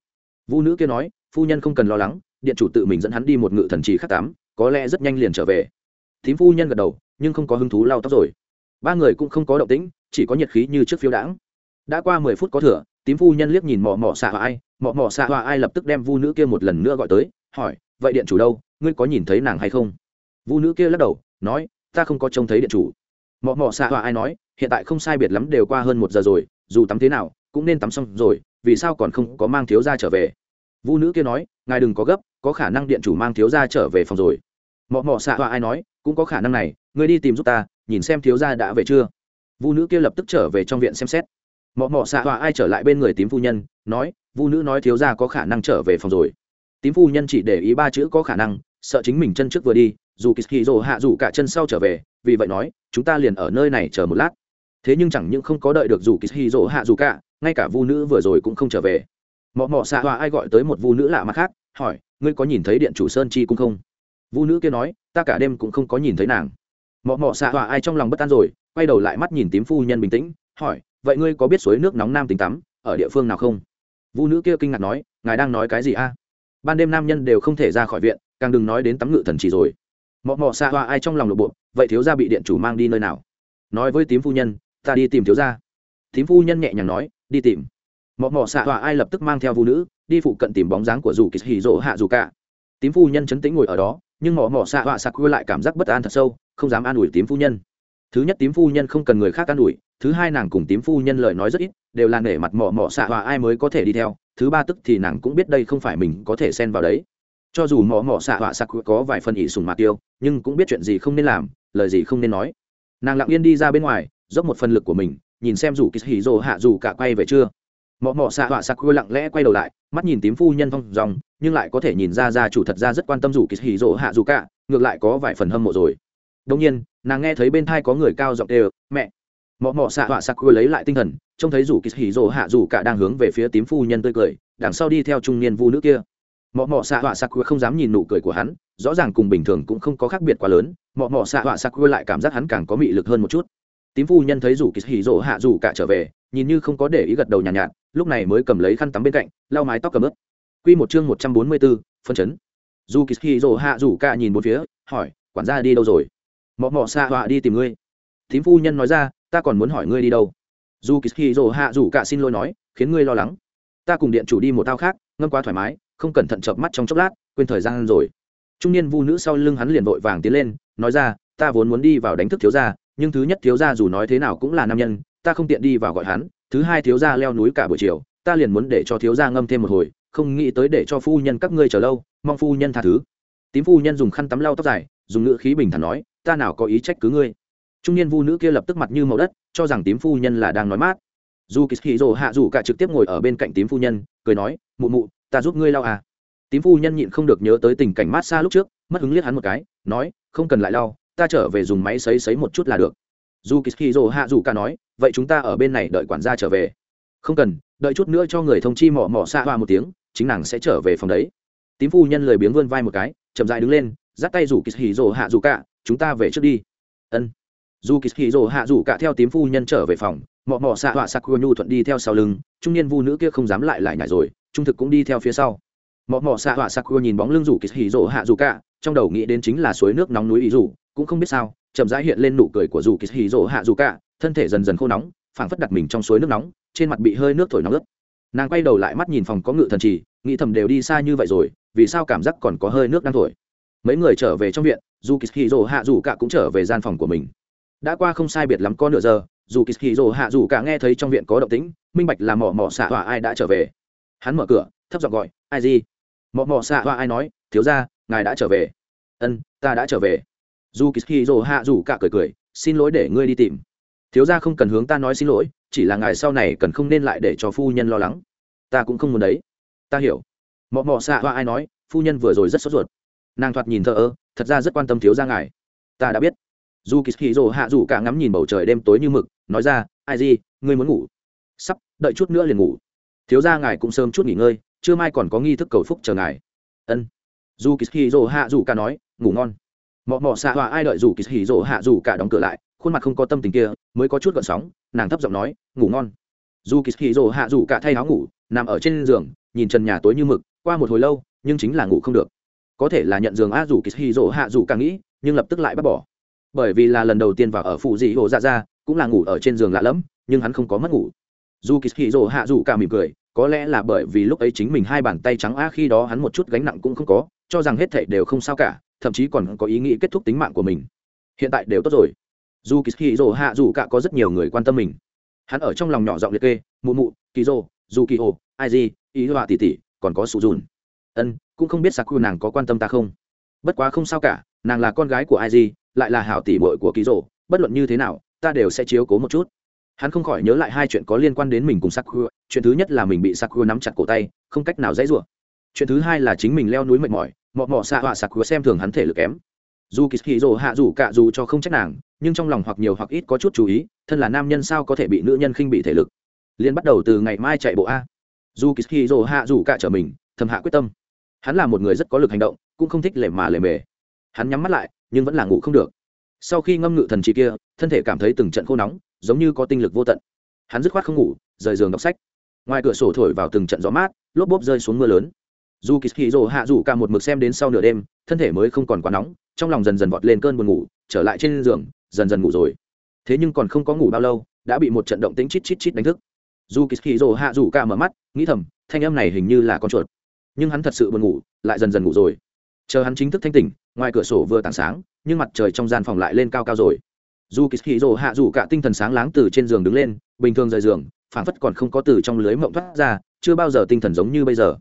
Vu nữ kia nói, phu nhân không cần lo lắng, điện chủ tự mình dẫn hắn đi một ngự thần trì khắc tắm, có lẽ rất nhanh liền trở về. Thím phu nhân gật đầu, nhưng không có hứng thú lau tóc rồi. Ba người cũng không có động tĩnh, chỉ có nhiệt khí như trước phiếu đãng. Đã qua mười phút có thửa tím phu nhân liếc nhìn mỏ mỏ xạ hòa ai mỏ mỏ xạ hòa ai lập tức đem vu nữ kia một lần nữa gọi tới, hỏi, vậy điện chủ đâu? Ngươi có nhìn thấy nàng hay không? Vu nữ kia lắc đầu, nói, ta không có trông thấy điện chủ mọ mọ xạ họa ai nói, hiện tại không sai biệt lắm đều qua hơn một giờ rồi, dù tắm thế nào, cũng nên tắm xong rồi, vì sao còn không có mang thiếu gia trở về? Vu nữ kia nói, ngài đừng có gấp, có khả năng điện chủ mang thiếu gia trở về phòng rồi. Mọ mọ xạ họa ai nói, cũng có khả năng này người đi tìm giúp ta, nhìn xem thiếu gia đã về chưa? Vu nữ kia lập tức trở về trong viện xem xét. Mọ mọ xạ họa ai trở lại bên người tím phu nhân, nói vu nữ nói thiếu gia có khả năng trở về phòng rồi. Tím phu nhân chỉ để ý ba chữ có khả năng, sợ chính mình chân trước vừa đi, dù kỳ rồ hạ dù cả chân sau trở về vì vậy nói, chúng ta liền ở nơi này chờ một lát. Thế nhưng chẳng những không có đợi được dù kỳ dỗ hạ dù cả, ngay cả vu nữ vừa rồi cũng không trở về. Mọ mọ xạ hòa ai gọi tới một vu nữ lạ mặt khác, hỏi, ngươi có nhìn thấy điện chủ sơn chi cũng không? Vu nữ kia nói, ta cả đêm cũng không có nhìn thấy nàng. Mọ mọ xạ hòa ai trong lòng bất an rồi, quay đầu lại mắt nhìn tím phu nhân bình tĩnh, hỏi, vậy ngươi có biết suối nước nóng nam tính tắm, ở địa phương nào không? Vu nữ kia kinh ngạc nói, ngài đang nói cái gì a? Ban đêm nam nhân đều không thể ra khỏi viện, càng đừng nói đến tắm ngự thần chỉ rồi. Mọ mọ xa hoa ai trong lòng lộ bộ vậy thiếu gia bị điện chủ mang đi nơi nào? Nói với tím phu nhân, ta đi tìm thiếu gia. Tím phu nhân nhẹ nhàng nói, đi tìm. Mọ mọ xạ hòa ai lập tức mang theo phụ nữ, đi phụ cận tìm bóng dáng của dù kỳ hì rỗ hạ dù cả. Tím phu nhân chấn tĩnh ngồi ở đó, nhưng mọ mọ xạ tọa sạc quê lại cảm giác bất an thật sâu, không dám an ủi tím phu nhân. Thứ nhất tím phu nhân không cần người khác an ủi, thứ hai nàng cùng tím phu nhân lời nói rất ít, đều là nể mặt mọ mọ xạ tọa ai mới có thể đi theo, thứ ba tức thì nàng cũng biết đây không phải mình có thể xen vào đấy. Cho dù mỏ mỏ xạ họa sặc có vài phần ỷ sùng mạt tiêu, nhưng cũng biết chuyện gì không nên làm lời gì không nên nói. Nàng lặng yên đi ra bên ngoài, dốc một phần lực của mình, nhìn xem rủ kýt hì rồ hạ rủ cả quay về chưa. Mọ mọ xạ họa sặc lặng lẽ quay đầu lại, mắt nhìn tím phu nhân phong dòng, nhưng lại có thể nhìn ra ra chủ thật ra rất quan tâm rủ kýt hì rồ hạ rủ cả, ngược lại có vài phần hâm mộ rồi. Đông nhiên, nàng nghe thấy bên thai có người cao giọng đều mẹ! Mọ mọ xạ họa sặc lấy lại tinh thần, trông thấy rủ kýt hì rồ hạ rủ cả đang hướng về phía tím phu nhân tươi cười, đằng sau đi theo trung niên vu nữ kia mọ mọ xạ họa sặc không dám nhìn nụ cười của hắn rõ ràng cùng bình thường cũng không có khác biệt quá lớn. Mọ mọ xạ họa sặc lại cảm giác hắn càng có mị lực hơn một chút. Tím phu nhân thấy rủ kỳ hỉ rỗ hạ rủ cả trở về nhìn như không có để ý gật đầu nhàn nhạt, nhạt lúc này mới cầm lấy khăn tắm bên cạnh lau mái tóc cầm ướt. quy một chương một trăm bốn mươi bốn phân chấn. Dù kỳ hỉ rỗ hạ rủ cả nhìn một phía hỏi quản gia đi đâu rồi? Mọ mọ xạ họa đi tìm ngươi. Tím phu nhân nói ra ta còn muốn hỏi ngươi đi đâu? Dù kỳ hì rỗ hạ rủ cả xin lỗi nói khiến ngươi lo lắng. Ta cùng điện chủ đi một thao khác ngâm quá thoải mái không cẩn thận chợp mắt trong chốc lát, quên thời gian rồi. Trung niên vu nữ sau lưng hắn liền vội vàng tiến lên, nói ra, ta vốn muốn đi vào đánh thức thiếu gia, nhưng thứ nhất thiếu gia dù nói thế nào cũng là nam nhân, ta không tiện đi vào gọi hắn, thứ hai thiếu gia leo núi cả buổi chiều, ta liền muốn để cho thiếu gia ngâm thêm một hồi, không nghĩ tới để cho phu nhân các ngươi chờ lâu, mong phu nhân tha thứ. Tím phu nhân dùng khăn tắm lau tóc dài, dùng ngữ khí bình thản nói, ta nào có ý trách cứ ngươi. Trung niên vu nữ kia lập tức mặt như màu đất, cho rằng tím phu nhân là đang nói mát. Dù kỳ hì rồ hạ dù cả trực tiếp ngồi ở bên cạnh tím phu nhân, cười nói, mụ mụ ta giúp ngươi lau à. Tím phu nhân nhịn không được nhớ tới tình cảnh mát xa lúc trước, mất hứng liếc hắn một cái, nói, không cần lại lau, ta trở về dùng máy sấy sấy một chút là được. Dù kỳ dỗ hạ dù cả nói, vậy chúng ta ở bên này đợi quản gia trở về. Không cần, đợi chút nữa cho người thông chi mỏ mỏ xa hoa một tiếng, chính nàng sẽ trở về phòng đấy. Tím phu nhân lời biếng vươn vai một cái, chậm dài đứng lên, dắt tay rủ kỳ dỗ hạ dù cả, chúng ta về trước đi. Ân. Dù kỳ dỗ hạ dù cả theo tím phu nhân trở về phòng mọ mọ xạ họa sakura nhu thuận đi theo sau lưng, trung niên vu nữ kia không dám lại lại nhảy rồi trung thực cũng đi theo phía sau. Mọ mọ xạ họa sakura nhìn bóng lưng rủ kỳ hì rỗ hạ dù cả, trong đầu nghĩ đến chính là suối nước nóng núi ý rủ, cũng không biết sao, chậm rãi hiện lên nụ cười của rủ kỳ hì rỗ hạ dù cả, thân thể dần dần khô nóng, phảng phất đặt mình trong suối nước nóng, trên mặt bị hơi nước thổi nóng ướt. Nàng quay đầu lại mắt nhìn phòng có ngự thần trì, nghĩ thầm đều đi xa như vậy rồi, vì sao cảm giác còn có hơi nước đang thổi. Mấy người trở về trong viện dù kỳ hì rồ hạ dù cả cũng trở về gian phòng của mình. Đã qua không sai biệt lắm có nửa giờ dù kỳ hì rồ hạ dù cả nghe thấy trong viện có động tĩnh, minh bạch là mỏ mỏ xạ hỏa ai đã trở về hắn mở cửa, thấp giọng gọi, ai gì mọ mọ xạ hoa ai nói, thiếu ra ngài đã trở về. Ân, ta đã trở về. Dù kỳ hì rồ hạ dù cả cười cười, xin lỗi để ngươi đi tìm. Thiếu ra không cần hướng ta nói xin lỗi, chỉ là ngài sau này cần không nên lại để cho phu nhân lo lắng. Ta cũng không muốn đấy. Ta hiểu. Mọ mọ xạ hoa ai nói, phu nhân vừa rồi rất sốt ruột. Nàng thoạt nhìn thợ ơ, thật ra rất quan tâm thiếu ra ngài. Ta đã biết. Dù kỳ hì rồ hạ dù cả ngắm nhìn bầu trời đêm tối như mực, nói ra, ai gì ngươi muốn ngủ? Sắp, đợi chút nữa liền ngủ thiếu ra ngài cũng sớm chút nghỉ ngơi chưa mai còn có nghi thức cầu phúc chờ ngài. Ân. Dù kỳ hì rồ hạ dù cả nói, ngủ ngon. Mọ mọ xạ hòa ai đợi dù kỳ hì rồ hạ dù cả đóng cửa lại, khuôn mặt không có tâm tình kia, mới có chút gợn sóng, nàng thấp giọng nói, ngủ ngon. Dù kỳ hì rồ hạ dù cả thay áo ngủ, nằm ở trên giường, nhìn trần nhà tối như mực, qua một hồi lâu, nhưng chính là ngủ không được. Có thể là nhận giường a dù kỳ hì dỗ hạ dù cả nghĩ, nhưng lập tức lại bắt bỏ. Bởi vì là lần đầu tiên vào ở phụ dị hồ dạ ra cũng là ngủ ở trên giường lạ lẫm, nhưng hắn không có mất ngủ dù kỳ hì rỗ hạ dù cả mỉm cười, có lẽ là bởi vì lúc ấy chính mình hai bàn tay trắng a khi đó hắn một chút gánh nặng cũng không có, cho rằng hết thảy đều không sao cả, thậm chí còn có ý nghĩ kết thúc tính mạng của mình. Hiện tại đều tốt rồi. Dù kỳ hì rỗ hạ dù cả có rất nhiều người quan tâm mình. Hắn ở trong lòng nhỏ giọng liệt kê, mụ mụ, kỳ rô dù kỳ hồ ai gì ý họa tỉ tỉ còn có sụ dùn. Ân, cũng không biết saku nàng có quan tâm ta không? Bất quá không sao cả, nàng là con gái của ai gì lại là hảo tỷ bội của kỳ rổ bất luận như thế nào, ta đều sẽ chiếu cố một chút hắn không khỏi nhớ lại hai chuyện có liên quan đến mình cùng Sakura. chuyện thứ nhất là mình bị Sakura nắm chặt cổ tay, không cách nào dãy rủa. Chuyện thứ hai là chính mình leo núi mệt mỏi, mọ mọ xạ họa Sakura xem thường hắn thể lực kém. Dù kỳ hì rồ hạ dù cả dù cho không trách nàng, nhưng trong lòng hoặc nhiều hoặc ít có chút chú ý, thân là nam nhân sao có thể bị nữ nhân khinh bị thể lực? Liên bắt đầu từ ngày mai chạy bộ a. Dù kỳ hì rồ hạ dù cả trở mình, thầm hạ quyết tâm. Hắn là một người rất có lực hành động, cũng không thích lề mà lề mề. Hắn nhắm mắt lại, nhưng vẫn là ngủ không được. Sau khi ngâm ngự thần trí kia, thân thể cảm thấy từng trận khô nóng giống như có tinh lực vô tận. Hắn dứt khoát không ngủ, rời giường đọc sách. Ngoài cửa sổ thổi vào từng trận gió mát, lốp bốp rơi xuống mưa lớn. Dù kỳ hì rồ hạ dù cả một mực xem đến sau nửa đêm, thân thể mới không còn quá nóng, trong lòng dần dần vọt lên cơn buồn ngủ, trở lại trên giường, dần dần ngủ rồi. Thế nhưng còn không có ngủ bao lâu, đã bị một trận động tĩnh chít chít chít đánh thức. Dù kỳ hì rồ hạ dù cả mở mắt, nghĩ thầm, thanh âm này hình như là con chuột. Nhưng hắn thật sự buồn ngủ, lại dần dần ngủ rồi. Chờ hắn chính thức thanh tỉnh, ngoài cửa sổ vừa tảng sáng, nhưng mặt trời trong gian phòng lại lên cao cao rồi dù kỳ hì rồ hạ dù cả tinh thần sáng láng từ trên giường đứng lên, bình thường rời giường, phảng phất còn không có từ trong lưới mộng thoát ra, chưa bao giờ tinh thần giống như bây giờ.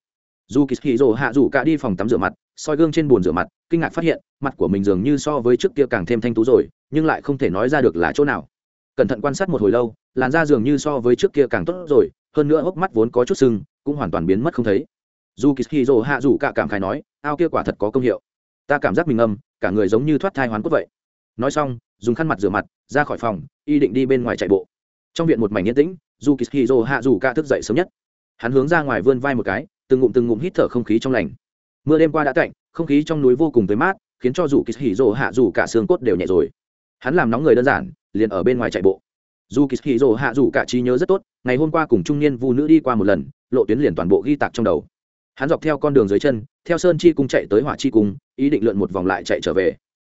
Dù kỳ hì rồ hạ dù cả đi phòng tắm rửa mặt, soi gương trên bồn rửa mặt, kinh ngạc phát hiện, mặt của mình dường như so với trước kia càng thêm thanh tú rồi, nhưng lại không thể nói ra được là chỗ nào. Cẩn thận quan sát một hồi lâu, làn da dường như so với trước kia càng tốt rồi, hơn nữa hốc mắt vốn có chút sưng, cũng hoàn toàn biến mất không thấy. Dù kỳ hì rồ hạ dù cả cảm khai nói, ao kia quả thật có công hiệu. Ta cảm giác mình âm cả người giống như thoát thai hoán cốt vậy nói xong, dùng khăn mặt rửa mặt, ra khỏi phòng, y định đi bên ngoài chạy bộ. Trong viện một mảnh yên tĩnh dù kỳ hì rồ hạ dù cả thức dậy sớm nhất. Hắn hướng ra ngoài vươn vai một cái, từng ngụm từng ngụm hít thở không khí trong lành. Mưa đêm qua đã tạnh, không khí trong núi vô cùng tới mát, khiến cho dù kỳ hì rồ hạ dù cả xương cốt đều nhẹ rồi. Hắn làm nóng người đơn giản, liền ở bên ngoài chạy bộ. Dù kỳ hì rồ hạ dù cả trí nhớ rất tốt, ngày hôm qua cùng trung niên vu nữ đi qua một lần, lộ tuyến liền toàn bộ ghi tạc trong đầu. Hắn dọc theo con đường dưới chân, theo sơn chi cung chạy tới hỏa chi cung, ý định lượn một vòng lại chạy trở về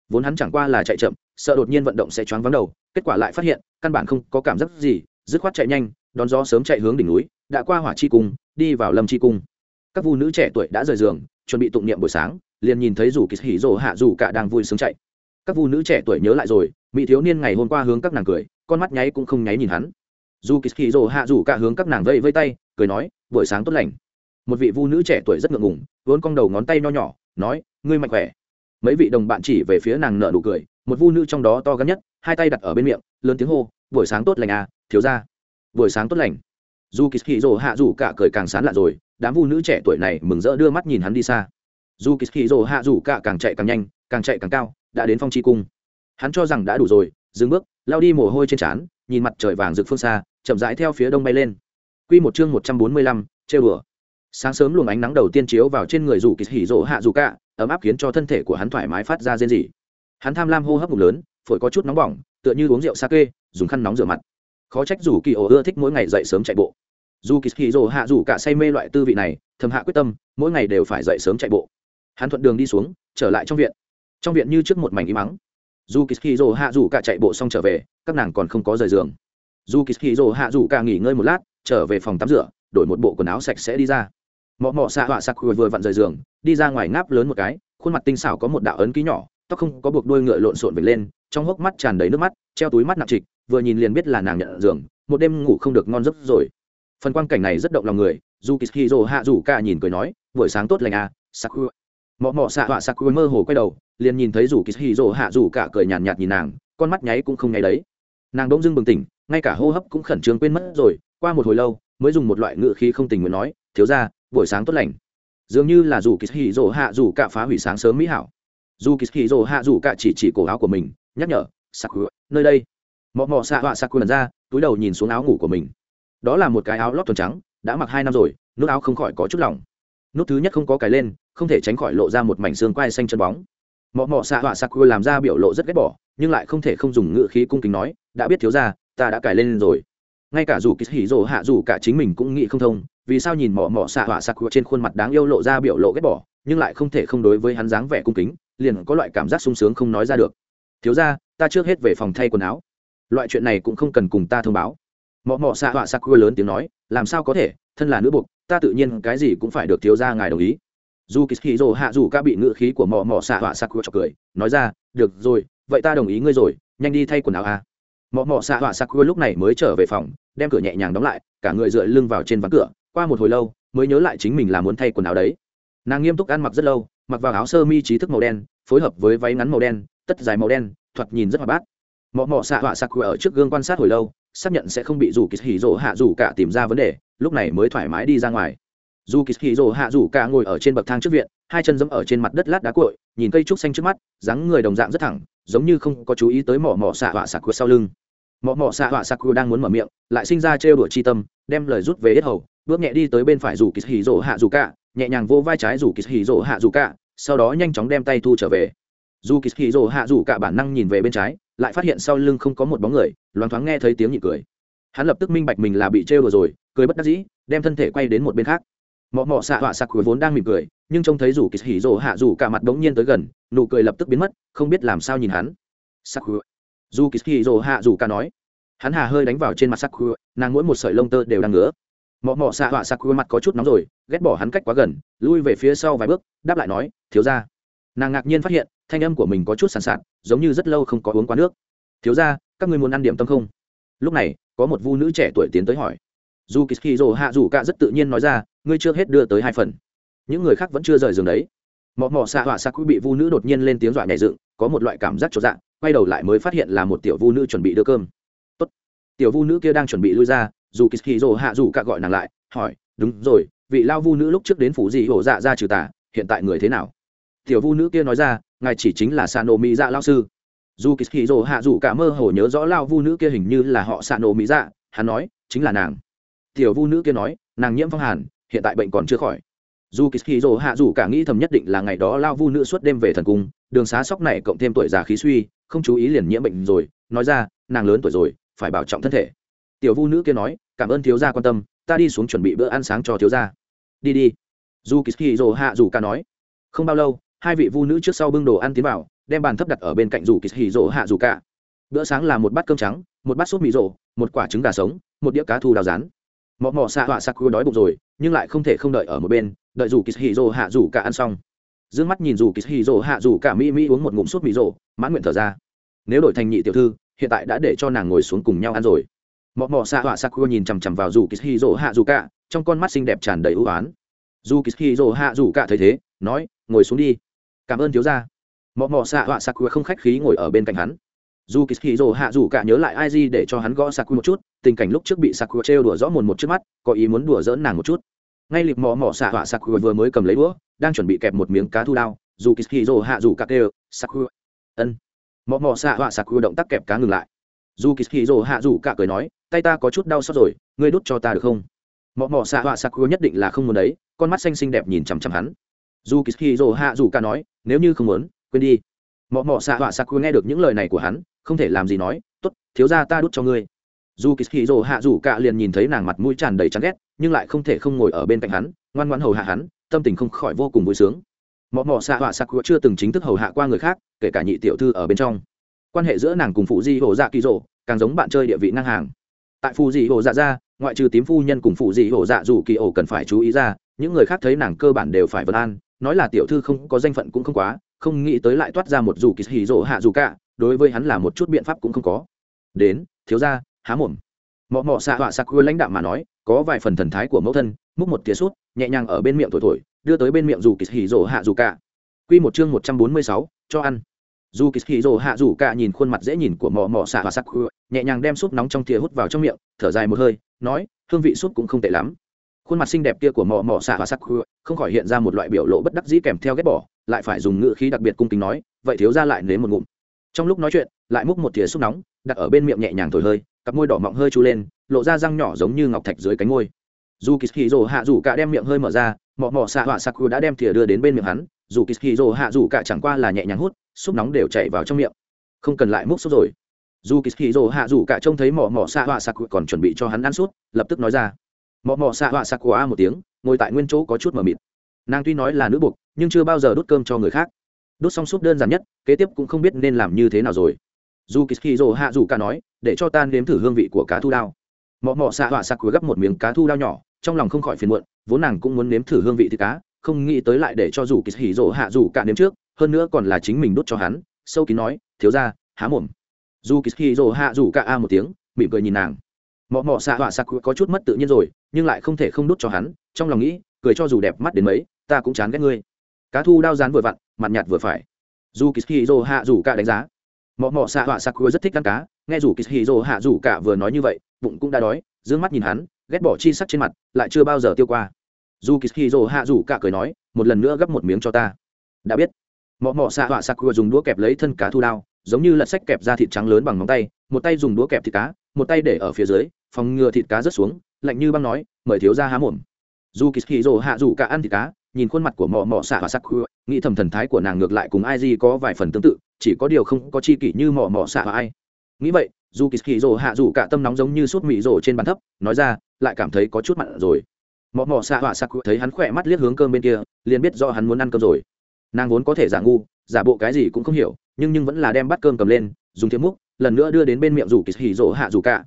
vốn hắn chẳng qua là chạy chậm, sợ đột nhiên vận động sẽ choáng vắng đầu, kết quả lại phát hiện, căn bản không có cảm giác gì, dứt khoát chạy nhanh, đón gió sớm chạy hướng đỉnh núi, đã qua hỏa chi cung, đi vào lâm chi cung. Các vu nữ trẻ tuổi đã rời giường, chuẩn bị tụng niệm buổi sáng, liền nhìn thấy rủ kỳ hỉ rồ hạ dù cả đang vui sướng chạy. Các vu nữ trẻ tuổi nhớ lại rồi, mỹ thiếu niên ngày hôm qua hướng các nàng cười, con mắt nháy cũng không nháy nhìn hắn. Dù kỳ hỉ rồ hạ dù cả hướng các nàng vây vây tay, cười nói, buổi sáng tốt lành. Một vị vu nữ trẻ tuổi rất ngượng ngùng, vốn cong đầu ngón tay nho nhỏ, nói, ngươi mạnh khỏe mấy vị đồng bạn chỉ về phía nàng nợ nụ cười, một vu nữ trong đó to gắn nhất, hai tay đặt ở bên miệng, lớn tiếng hô, buổi sáng tốt lành à thiếu ra buổi sáng tốt lành. Dù kỳ hì rồ hạ dù cả cười càng sán lạ rồi, đám vu nữ trẻ tuổi này mừng rỡ đưa mắt nhìn hắn đi xa. Dù kỳ hì rồ hạ dù cả càng chạy càng nhanh, càng chạy càng cao, đã đến phong tri cung. Hắn cho rằng đã đủ rồi, dừng bước lao đi mồ hôi trên trán, nhìn mặt trời vàng rực phương xa, chậm rãi theo phía đông bay lên. Quy một chương một trăm bốn mươi lăm, trêu đùa sáng sớm luồng ánh nắng đầu tiên chiếu vào trên người rủ kỳ hỉ rỗ hạ dù cả, ấm áp khiến cho thân thể của hắn thoải mái phát ra rên rỉ. Hắn tham lam hô hấp ngủ lớn, phổi có chút nóng bỏng, tựa như uống rượu sake, dùng khăn nóng rửa mặt. Khó trách rủ kỳ ổ ưa thích mỗi ngày dậy sớm chạy bộ. Dù kỳ hỉ rỗ hạ dù cả say mê loại tư vị này, thầm hạ quyết tâm, mỗi ngày đều phải dậy sớm chạy bộ. Hắn thuận đường đi xuống, trở lại trong viện. Trong viện như trước một mảnh im mắng dù kỳ hỉ rỗ hạ dù cả chạy bộ xong trở về, các nàng còn không có rời giường. Dù kỳ hỉ rỗ hạ dù cả nghỉ ngơi một lát, trở về phòng tắm rửa, đổi một bộ quần áo sạch sẽ đi ra mọ mọ xạ họa sặc vừa vặn rời giường đi ra ngoài ngáp lớn một cái khuôn mặt tinh xảo có một đạo ấn ký nhỏ tóc không có buộc đuôi ngựa lộn xộn về lên trong hốc mắt tràn đầy nước mắt treo túi mắt nặng trịch vừa nhìn liền biết là nàng nhận giường một đêm ngủ không được ngon giấc rồi. Phần quan cảnh này rất động lòng người dù kishiro hạ rủ cả nhìn cười nói buổi sáng tốt lành à sakura mọ mọ xạ họa sakura mơ hồ quay đầu liền nhìn thấy dù kishiro hạ rủ cả cười nhàn nhạt, nhạt nhìn nàng con mắt nháy cũng không nháy đấy. Nàng đông dưng bừng tỉnh ngay cả hô hấp cũng khẩn trương quên mất rồi qua một hồi lâu mới dùng một loại ngựa khí không tình nguyện nói thiếu ra buổi sáng tốt lành. Dường như là dù kỳ hì rồ hạ dù cả phá hủy sáng sớm mỹ hảo. Dù kỳ hì rồ hạ dù cả chỉ chỉ cổ áo của mình, nhắc nhở sakura nơi đây. Mọ mọ xạ họa sakura ra, túi đầu nhìn xuống áo ngủ của mình. Đó là một cái áo lót thuần trắng, đã mặc hai năm rồi nút áo không khỏi có chút lỏng. Nút thứ nhất không có cài lên, không thể tránh khỏi lộ ra một mảnh xương quai xanh chân bóng. Mọ mọ xạ họa sakura làm ra biểu lộ rất ghét bỏ, nhưng lại không thể không dùng ngữ khí cung kính nói, đã biết thiếu ra ta đã cài lên rồi. Ngay cả dù kỳ hỉ rồ hạ dù cả chính mình cũng nghĩ không thông vì sao nhìn mỏ mỏ xạ hỏa sặc trên khuôn mặt đáng yêu lộ ra biểu lộ ghét bỏ, nhưng lại không thể không đối với hắn dáng vẻ cung kính, liền có loại cảm giác sung sướng không nói ra được. Thiếu ra ta trước hết về phòng thay quần áo. Loại chuyện này cũng không cần cùng ta thông báo. Mỏ mỏ xạ họa sặc lớn tiếng nói, làm sao có thể? Thân là nữ buộc ta tự nhiên cái gì cũng phải được thiếu ra ngài đồng ý. Dù kỳ hỉ rồ hạ dù ca bị ngự khí của mỏ mỏ xạ họa sặc cho cười, nói ra, được rồi, vậy ta đồng ý ngươi rồi, nhanh đi thay quần áo à mọ mọ xạ họa sakura lúc này mới trở về phòng, đem cửa nhẹ nhàng đóng lại, cả người dựa lưng vào trên ván cửa qua một hồi lâu, mới nhớ lại chính mình là muốn thay quần áo đấy. Nàng nghiêm túc ăn mặc rất lâu, mặc vào áo sơ mi trí thức màu đen, phối hợp với váy ngắn màu đen, tất dài màu đen, thoạt nhìn rất hoạt bát. Mọ mọ xạ họa sakura ở trước gương quan sát hồi lâu, xác nhận sẽ không bị dù kỳ hỉ rỗ hạ dù cả tìm ra vấn đề, lúc này mới thoải mái đi ra ngoài. Dù kỳ hỉ rỗ hạ dù cả ngồi ở trên bậc thang trước viện, hai chân dẫm ở trên mặt đất lát đá cội nhìn cây trúc xanh trước mắt, dáng người đồng dạng rất thẳng, giống như không có chú ý tới mỏ mỏ xạ họa sạc sau lưng. Mỏ mỏ xạ họa sạc đang muốn mở miệng, lại sinh ra trêu đùa chi tâm, đem lời rút về hết hầu bước nhẹ đi tới bên phải rủ kỳ hì rỗ hạ dù cả, nhẹ nhàng vô vai trái rủ kỳ hì rỗ hạ dù cả, sau đó nhanh chóng đem tay thu trở về. Dù kỳ hì rỗ hạ dù cả bản năng nhìn về bên trái, lại phát hiện sau lưng không có một bóng người, loáng thoáng nghe thấy tiếng nhị cười. Hắn lập tức minh bạch mình là bị trêu vừa rồi, cười bất đắc dĩ, đem thân thể quay đến một bên khác. Mọ mọ xạ họa sặc vốn đang mỉm cười, nhưng trông thấy rủ kỳ hỉ rỗ hạ rủ cả mặt bỗng nhiên tới gần, nụ cười lập tức biến mất, không biết làm sao nhìn hắn. Sắc dù kỳ hỉ rỗ hạ rủ cả nói. Hắn hà hơi đánh vào trên mặt sắc nàng mỗi một sợi lông tơ đều đang ngứa mọ mọ xạ họa khuôn mặt có chút nóng rồi, ghét bỏ hắn cách quá gần, lui về phía sau vài bước, đáp lại nói, thiếu ra nàng ngạc nhiên phát hiện, thanh âm của mình có chút sàn sạt, giống như rất lâu không có uống quá nước. Thiếu ra các ngươi muốn ăn điểm tâm không? Lúc này, có một vu nữ trẻ tuổi tiến tới hỏi. Dù kỳ rồ hạ dù cả rất tự nhiên nói ra, ngươi chưa hết đưa tới hai phần. Những người khác vẫn chưa rời giường đấy. Mọ mọ xạ họa sặc khuôn bị vu nữ đột nhiên lên tiếng dọa nhảy dựng, có một loại cảm giác trọn dạng quay đầu lại mới phát hiện là một tiểu vu nữ chuẩn bị đưa cơm tiểu vu nữ kia đang chuẩn bị lui ra, dù kỳ rồ hạ dù cả gọi nàng lại, hỏi, đúng rồi, vị lao vu nữ lúc trước đến phủ gì hổ dạ ra trừ tà, hiện tại người thế nào? Tiểu vu nữ kia nói ra, ngài chỉ chính là sano mỹ dạ lao sư. Dù kỳ rồ hạ dù cả mơ hồ nhớ rõ lao vu nữ kia hình như là họ sano mỹ dạ hắn nói, chính là nàng. Tiểu vu nữ kia nói, nàng nhiễm phong hàn, hiện tại bệnh còn chưa khỏi. Dù kỳ rồ hạ dù cả nghĩ thầm nhất định là ngày đó lao vu nữ suốt đêm về thần cung, đường xá sóc này cộng thêm tuổi già khí suy, không chú ý liền nhiễm bệnh rồi, nói ra, nàng lớn tuổi rồi phải bảo trọng thân thể. Tiểu vu nữ kia nói, cảm ơn thiếu gia quan tâm, ta đi xuống chuẩn bị bữa ăn sáng cho thiếu gia. Đi đi. Dù kỳ rồ hạ dù ca nói. Không bao lâu, hai vị vu nữ trước sau bưng đồ ăn tiến vào, đem bàn thấp đặt ở bên cạnh dù kỳ rồ hạ dù ca bữa sáng là một bát cơm trắng, một bát súp mì rộ một quả trứng gà sống, một đĩa cá thu đào rán. Mọ mọ xạ họa sặc đói bụng rồi, nhưng lại không thể không đợi ở một bên, đợi dù kỳ hì hạ dù cả ăn xong. D mắt nhìn dù kỳ hì hạ dù cả mỹ mỹ uống một ngụm súp mì rộ mãn nguyện thở ra. Nếu đổi thành nhị tiểu thư hiện tại đã để cho nàng ngồi xuống cùng nhau ăn rồi. Mọ mọ xạ họa Sakura nhìn chằm chằm vào dù kỳ hì rồ hạ dù cả trong con mắt xinh đẹp tràn đầy ưu oán dù kỳ hì rồ hạ dù cả thấy thế nói ngồi xuống đi. Cảm ơn thiếu gia. Mọ mọ xạ họa Sakura không khách khí ngồi ở bên cạnh hắn. Dù kỳ rồ hạ dù cả nhớ lại ai gì để cho hắn gõ Sakura một chút tình cảnh lúc trước bị Sakura trêu đùa rõ mồn một trước mắt có ý muốn đùa dỡn nàng một chút. Ngay liệp mọ mọ xạ họa Sakura vừa mới cầm lấy đũa đang chuẩn bị kẹp một miếng cá thu lao dù kỳ rồ hạ dù cả kêu Sakura, ân mọ mọ xạ họa saku động tác kẹp cá ngừng lại. Dù kỳ rồ hạ dù cả cười nói, tay ta có chút đau xót rồi, ngươi đút cho ta được không? Mọ mọ xạ họa saku nhất định là không muốn đấy, con mắt xanh xinh đẹp nhìn chằm chằm hắn. Dù kỳ rồ hạ dù cả nói, nếu như không muốn, quên đi. Mọ mọ xạ họa saku nghe được những lời này của hắn, không thể làm gì nói, tốt, thiếu ra ta đút cho ngươi. Dù kỳ hì rồ hạ dù cả liền nhìn thấy nàng mặt mũi tràn đầy chán ghét, nhưng lại không thể không ngồi ở bên cạnh hắn, ngoan ngoan hầu hạ hắn, tâm tình không khỏi vô cùng vui sướng mọ mọ xạ họa sặc chưa từng chính thức hầu hạ qua người khác, kể cả nhị tiểu thư ở bên trong. Quan hệ giữa nàng cùng phụ di hồ dạ kỳ rộ càng giống bạn chơi địa vị ngang hàng. Tại phụ di hồ dạ ra, ngoại trừ tím phu nhân cùng phụ di hồ dạ dù kỳ ổ cần phải chú ý ra, những người khác thấy nàng cơ bản đều phải vân an, nói là tiểu thư không có danh phận cũng không quá, không nghĩ tới lại toát ra một dù kỳ hì rộ hạ dù cả, đối với hắn là một chút biện pháp cũng không có. Đến, thiếu ra há mồm. Mọ mọ xạ họa sặc lãnh đạm mà nói, có vài phần thần thái của mẫu thân, múc một tía sút, nhẹ nhàng ở bên miệng thổi thổi đưa tới bên miệng dù kỳ hỉ rỗ hạ dù cả. Q một chương một trăm bốn mươi sáu, cho ăn. Dù kỳ hỉ rỗ hạ dù cả nhìn khuôn mặt dễ nhìn của mọ mọ xạ và sặc nhẹ nhàng đem súp nóng trong thìa hút vào trong miệng, thở dài một hơi, nói, hương vị súp cũng không tệ lắm. Khuôn mặt xinh đẹp kia của mọ mọ xạ và sặc không khỏi hiện ra một loại biểu lộ bất đắc dĩ kèm theo ghét bỏ, lại phải dùng ngữ khí đặc biệt cung kính nói, vậy thiếu ra lại nếm một ngụm. Trong lúc nói chuyện, lại múc một thìa xúc nóng, đặt ở bên miệng nhẹ nhàng thổi hơi, cặp môi đỏ mọng hơi chu lên, lộ ra răng nhỏ giống như ngọc thạch dưới cánh môi. Dù kỳ rồ hạ dù cả đem miệng hơi mở ra mọ mọ xạ họa saku đã đem thìa đưa đến bên miệng hắn, dù kỳ hạ dù cả chẳng qua là nhẹ nhàng hút, xúc nóng đều chảy vào trong miệng. Không cần lại múc xúc rồi. Dù kỳ hạ dù cả trông thấy mọ mọ xạ họa saku còn chuẩn bị cho hắn ăn sút lập tức nói ra. Mọ mọ xạ họa saku a một tiếng, ngồi tại nguyên chỗ có chút mờ mịt. Nàng tuy nói là nữ buộc nhưng chưa bao giờ đút cơm cho người khác. Đốt xong súp đơn giản nhất, kế tiếp cũng không biết nên làm như thế nào rồi. Dù kỳ hạ dù cả nói, để cho ta nếm thử hương vị của cá thu đao. Mọ mọ xạ họa sặc cuối gấp một miếng cá thu đao nhỏ trong lòng không khỏi phiền muộn, vốn nàng cũng muốn nếm thử hương vị thịt cá, không nghĩ tới lại để cho dù kỳ rồ hạ dù cả nếm trước, hơn nữa còn là chính mình đốt cho hắn, sâu kín nói, thiếu ra há mồm. Dù kỳ rồ hạ dù cả a một tiếng, mỉm cười nhìn nàng. Mọ mọ xạ họa sặc có chút mất tự nhiên rồi, nhưng lại không thể không đốt cho hắn, trong lòng nghĩ, cười cho dù đẹp mắt đến mấy, ta cũng chán ghét ngươi. Cá thu đao rán vừa vặn, mặt nhạt vừa phải. Dù kishiro hạ dù cả đánh giá. Mọ mọ xạ họa sặc rất thích ăn cá, nghe dù kishiro hạ dù cả vừa nói như vậy, bụng cũng đã đói d ư ơ n g mắt nhìn hắn ghét bỏ chi sắc trên mặt lại chưa bao giờ tiêu qua. Dù kishiro hạ dù cả cười nói một lần nữa gấp một miếng cho ta. Đã biết. Mọ mọ xạ họa sakura dùng đũa kẹp lấy thân cá thu đao giống như lật sách kẹp ra thịt trắng lớn bằng móng tay một tay dùng đũa kẹp thịt cá một tay để ở phía dưới phòng ngừa thịt cá rớt xuống lạnh như băng nói mời thiếu ra há mồm. Dù kishiro hạ dù cả ăn thịt cá nhìn khuôn mặt của mọ mọ xạ và Sakura, nghĩ thầm thần thái của nàng ngược lại cùng ai gì có vài phần tương tự chỉ có điều không có chi kỷ như mọ mọ xạ và ai. Nghĩ vậy dù kỳ hạ dù cả tâm nóng giống như suốt mị rồ trên bàn thấp nói ra lại cảm thấy có chút mặn rồi. Mọ mọ xạ họa sặc thấy hắn khỏe mắt liếc hướng cơm bên kia, liền biết do hắn muốn ăn cơm rồi. Nàng vốn có thể giả ngu, giả bộ cái gì cũng không hiểu, nhưng nhưng vẫn là đem bát cơm cầm lên, dùng thiếm múc, lần nữa đưa đến bên miệng dù kỳ hì rỗ hạ dù cả.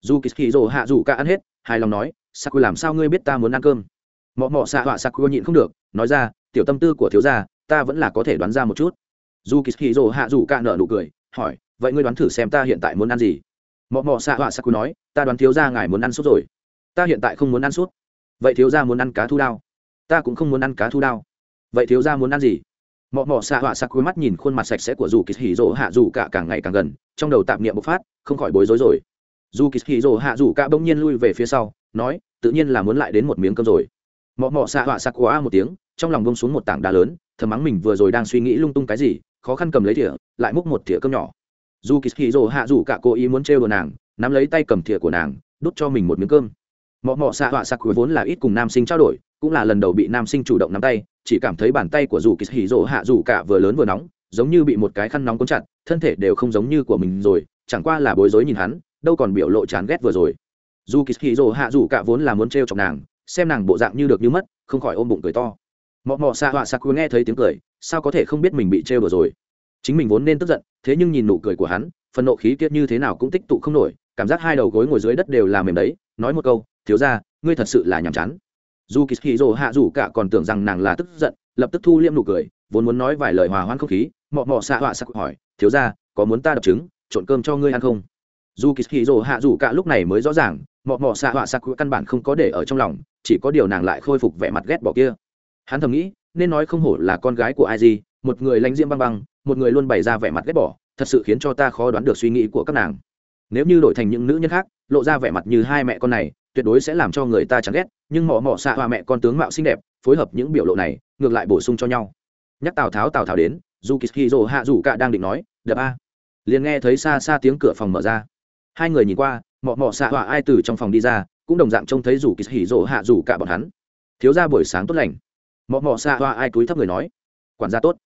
Dù kỳ hì rỗ hạ dù cả ăn hết, hài lòng nói sặc làm sao ngươi biết ta muốn ăn cơm? Mọ mọ xạ họa sặc nhịn không được, nói ra, tiểu tâm tư của thiếu gia, ta vẫn là có thể đoán ra một chút. Dù kỳ hì rỗ hạ dù cả nở nụ cười, hỏi, vậy ngươi đoán thử xem ta hiện tại muốn ăn gì? Mọ mọ xạ họa sặc nói, ta đoán thiếu gia ngài muốn ăn sốt rồi ta hiện tại không muốn ăn suốt, vậy thiếu gia muốn ăn cá thu đao. Ta cũng không muốn ăn cá thu đao. Vậy thiếu gia muốn ăn gì? Mọ mọ xạ họa sặc cuối mắt nhìn khuôn mặt sạch sẽ của dù kỳ hì rỗ hạ dù cả càng ngày càng gần trong đầu tạm niệm bộc phát không khỏi bối rối rồi. Dù kỳ hì rỗ hạ dù cả bỗng nhiên lui về phía sau nói tự nhiên là muốn lại đến một miếng cơm rồi. Mọ mọ xạ họa sặc quá một tiếng trong lòng bông xuống một tảng đá lớn thầm mắng mình vừa rồi đang suy nghĩ lung tung cái gì khó khăn cầm lấy thìa lại múc một thìa cơm nhỏ. Dù kỳ hì rỗ hạ dù cả cố ý muốn trêu đồ nàng nắm lấy tay cầm thìa của nàng đút cho mình một miếng cơm mọ mọ xạ họa sắc vốn là ít cùng nam sinh trao đổi, cũng là lần đầu bị nam sinh chủ động nắm tay, chỉ cảm thấy bàn tay của dù kỳ hì rỗ hạ dù cả vừa lớn vừa nóng, giống như bị một cái khăn nóng cuốn chặt, thân thể đều không giống như của mình rồi, chẳng qua là bối rối nhìn hắn, đâu còn biểu lộ chán ghét vừa rồi. Dù kỳ hì rỗ hạ dù cả vốn là muốn trêu chọc nàng, xem nàng bộ dạng như được như mất, không khỏi ôm bụng cười to. Mọ mọ xạ họa sặc nghe thấy tiếng cười, sao có thể không biết mình bị trêu vừa rồi? Chính mình vốn nên tức giận, thế nhưng nhìn nụ cười của hắn, phần nộ khí kiết như thế nào cũng tích tụ không nổi, cảm giác hai đầu gối ngồi dưới đất đều là mềm đấy, nói một câu thiếu ra, ngươi thật sự là nhàm chán. Dù kỳ hì dồ hạ dù cả còn tưởng rằng nàng là tức giận, lập tức thu liêm nụ cười, vốn muốn nói vài lời hòa hoãn không khí, mọ mọ xạ họa sắc hỏi, thiếu ra, có muốn ta đập trứng, trộn cơm cho ngươi ăn không? Dù kỳ hì dồ hạ dù cả lúc này mới rõ ràng, mọ mọ xạ họa sắc căn bản không có để ở trong lòng, chỉ có điều nàng lại khôi phục vẻ mặt ghét bỏ kia. Hắn thầm nghĩ, nên nói không hổ là con gái của ai gì, một người lánh diễm băng băng, một người luôn bày ra vẻ mặt ghét bỏ, thật sự khiến cho ta khó đoán được suy nghĩ của các nàng. Nếu như đổi thành những nữ nhân khác, lộ ra vẻ mặt như hai mẹ con này tuyệt đối sẽ làm cho người ta chán ghét, nhưng mỏ mỏ xạ hoa mẹ con tướng mạo xinh đẹp, phối hợp những biểu lộ này, ngược lại bổ sung cho nhau. Nhắc tào tháo tào tháo đến dù kỳ rồ hạ dù cả đang định nói, đập a. Liền nghe thấy xa xa tiếng cửa phòng mở ra. Hai người nhìn qua, mọ mọ xạ họa ai từ trong phòng đi ra, cũng đồng dạng trông thấy rủ kỳ hỉ rộ hạ rủ cả bọn hắn. Thiếu ra buổi sáng tốt lành. Mọ mọ xạ họa ai túi thấp người nói, quản gia tốt.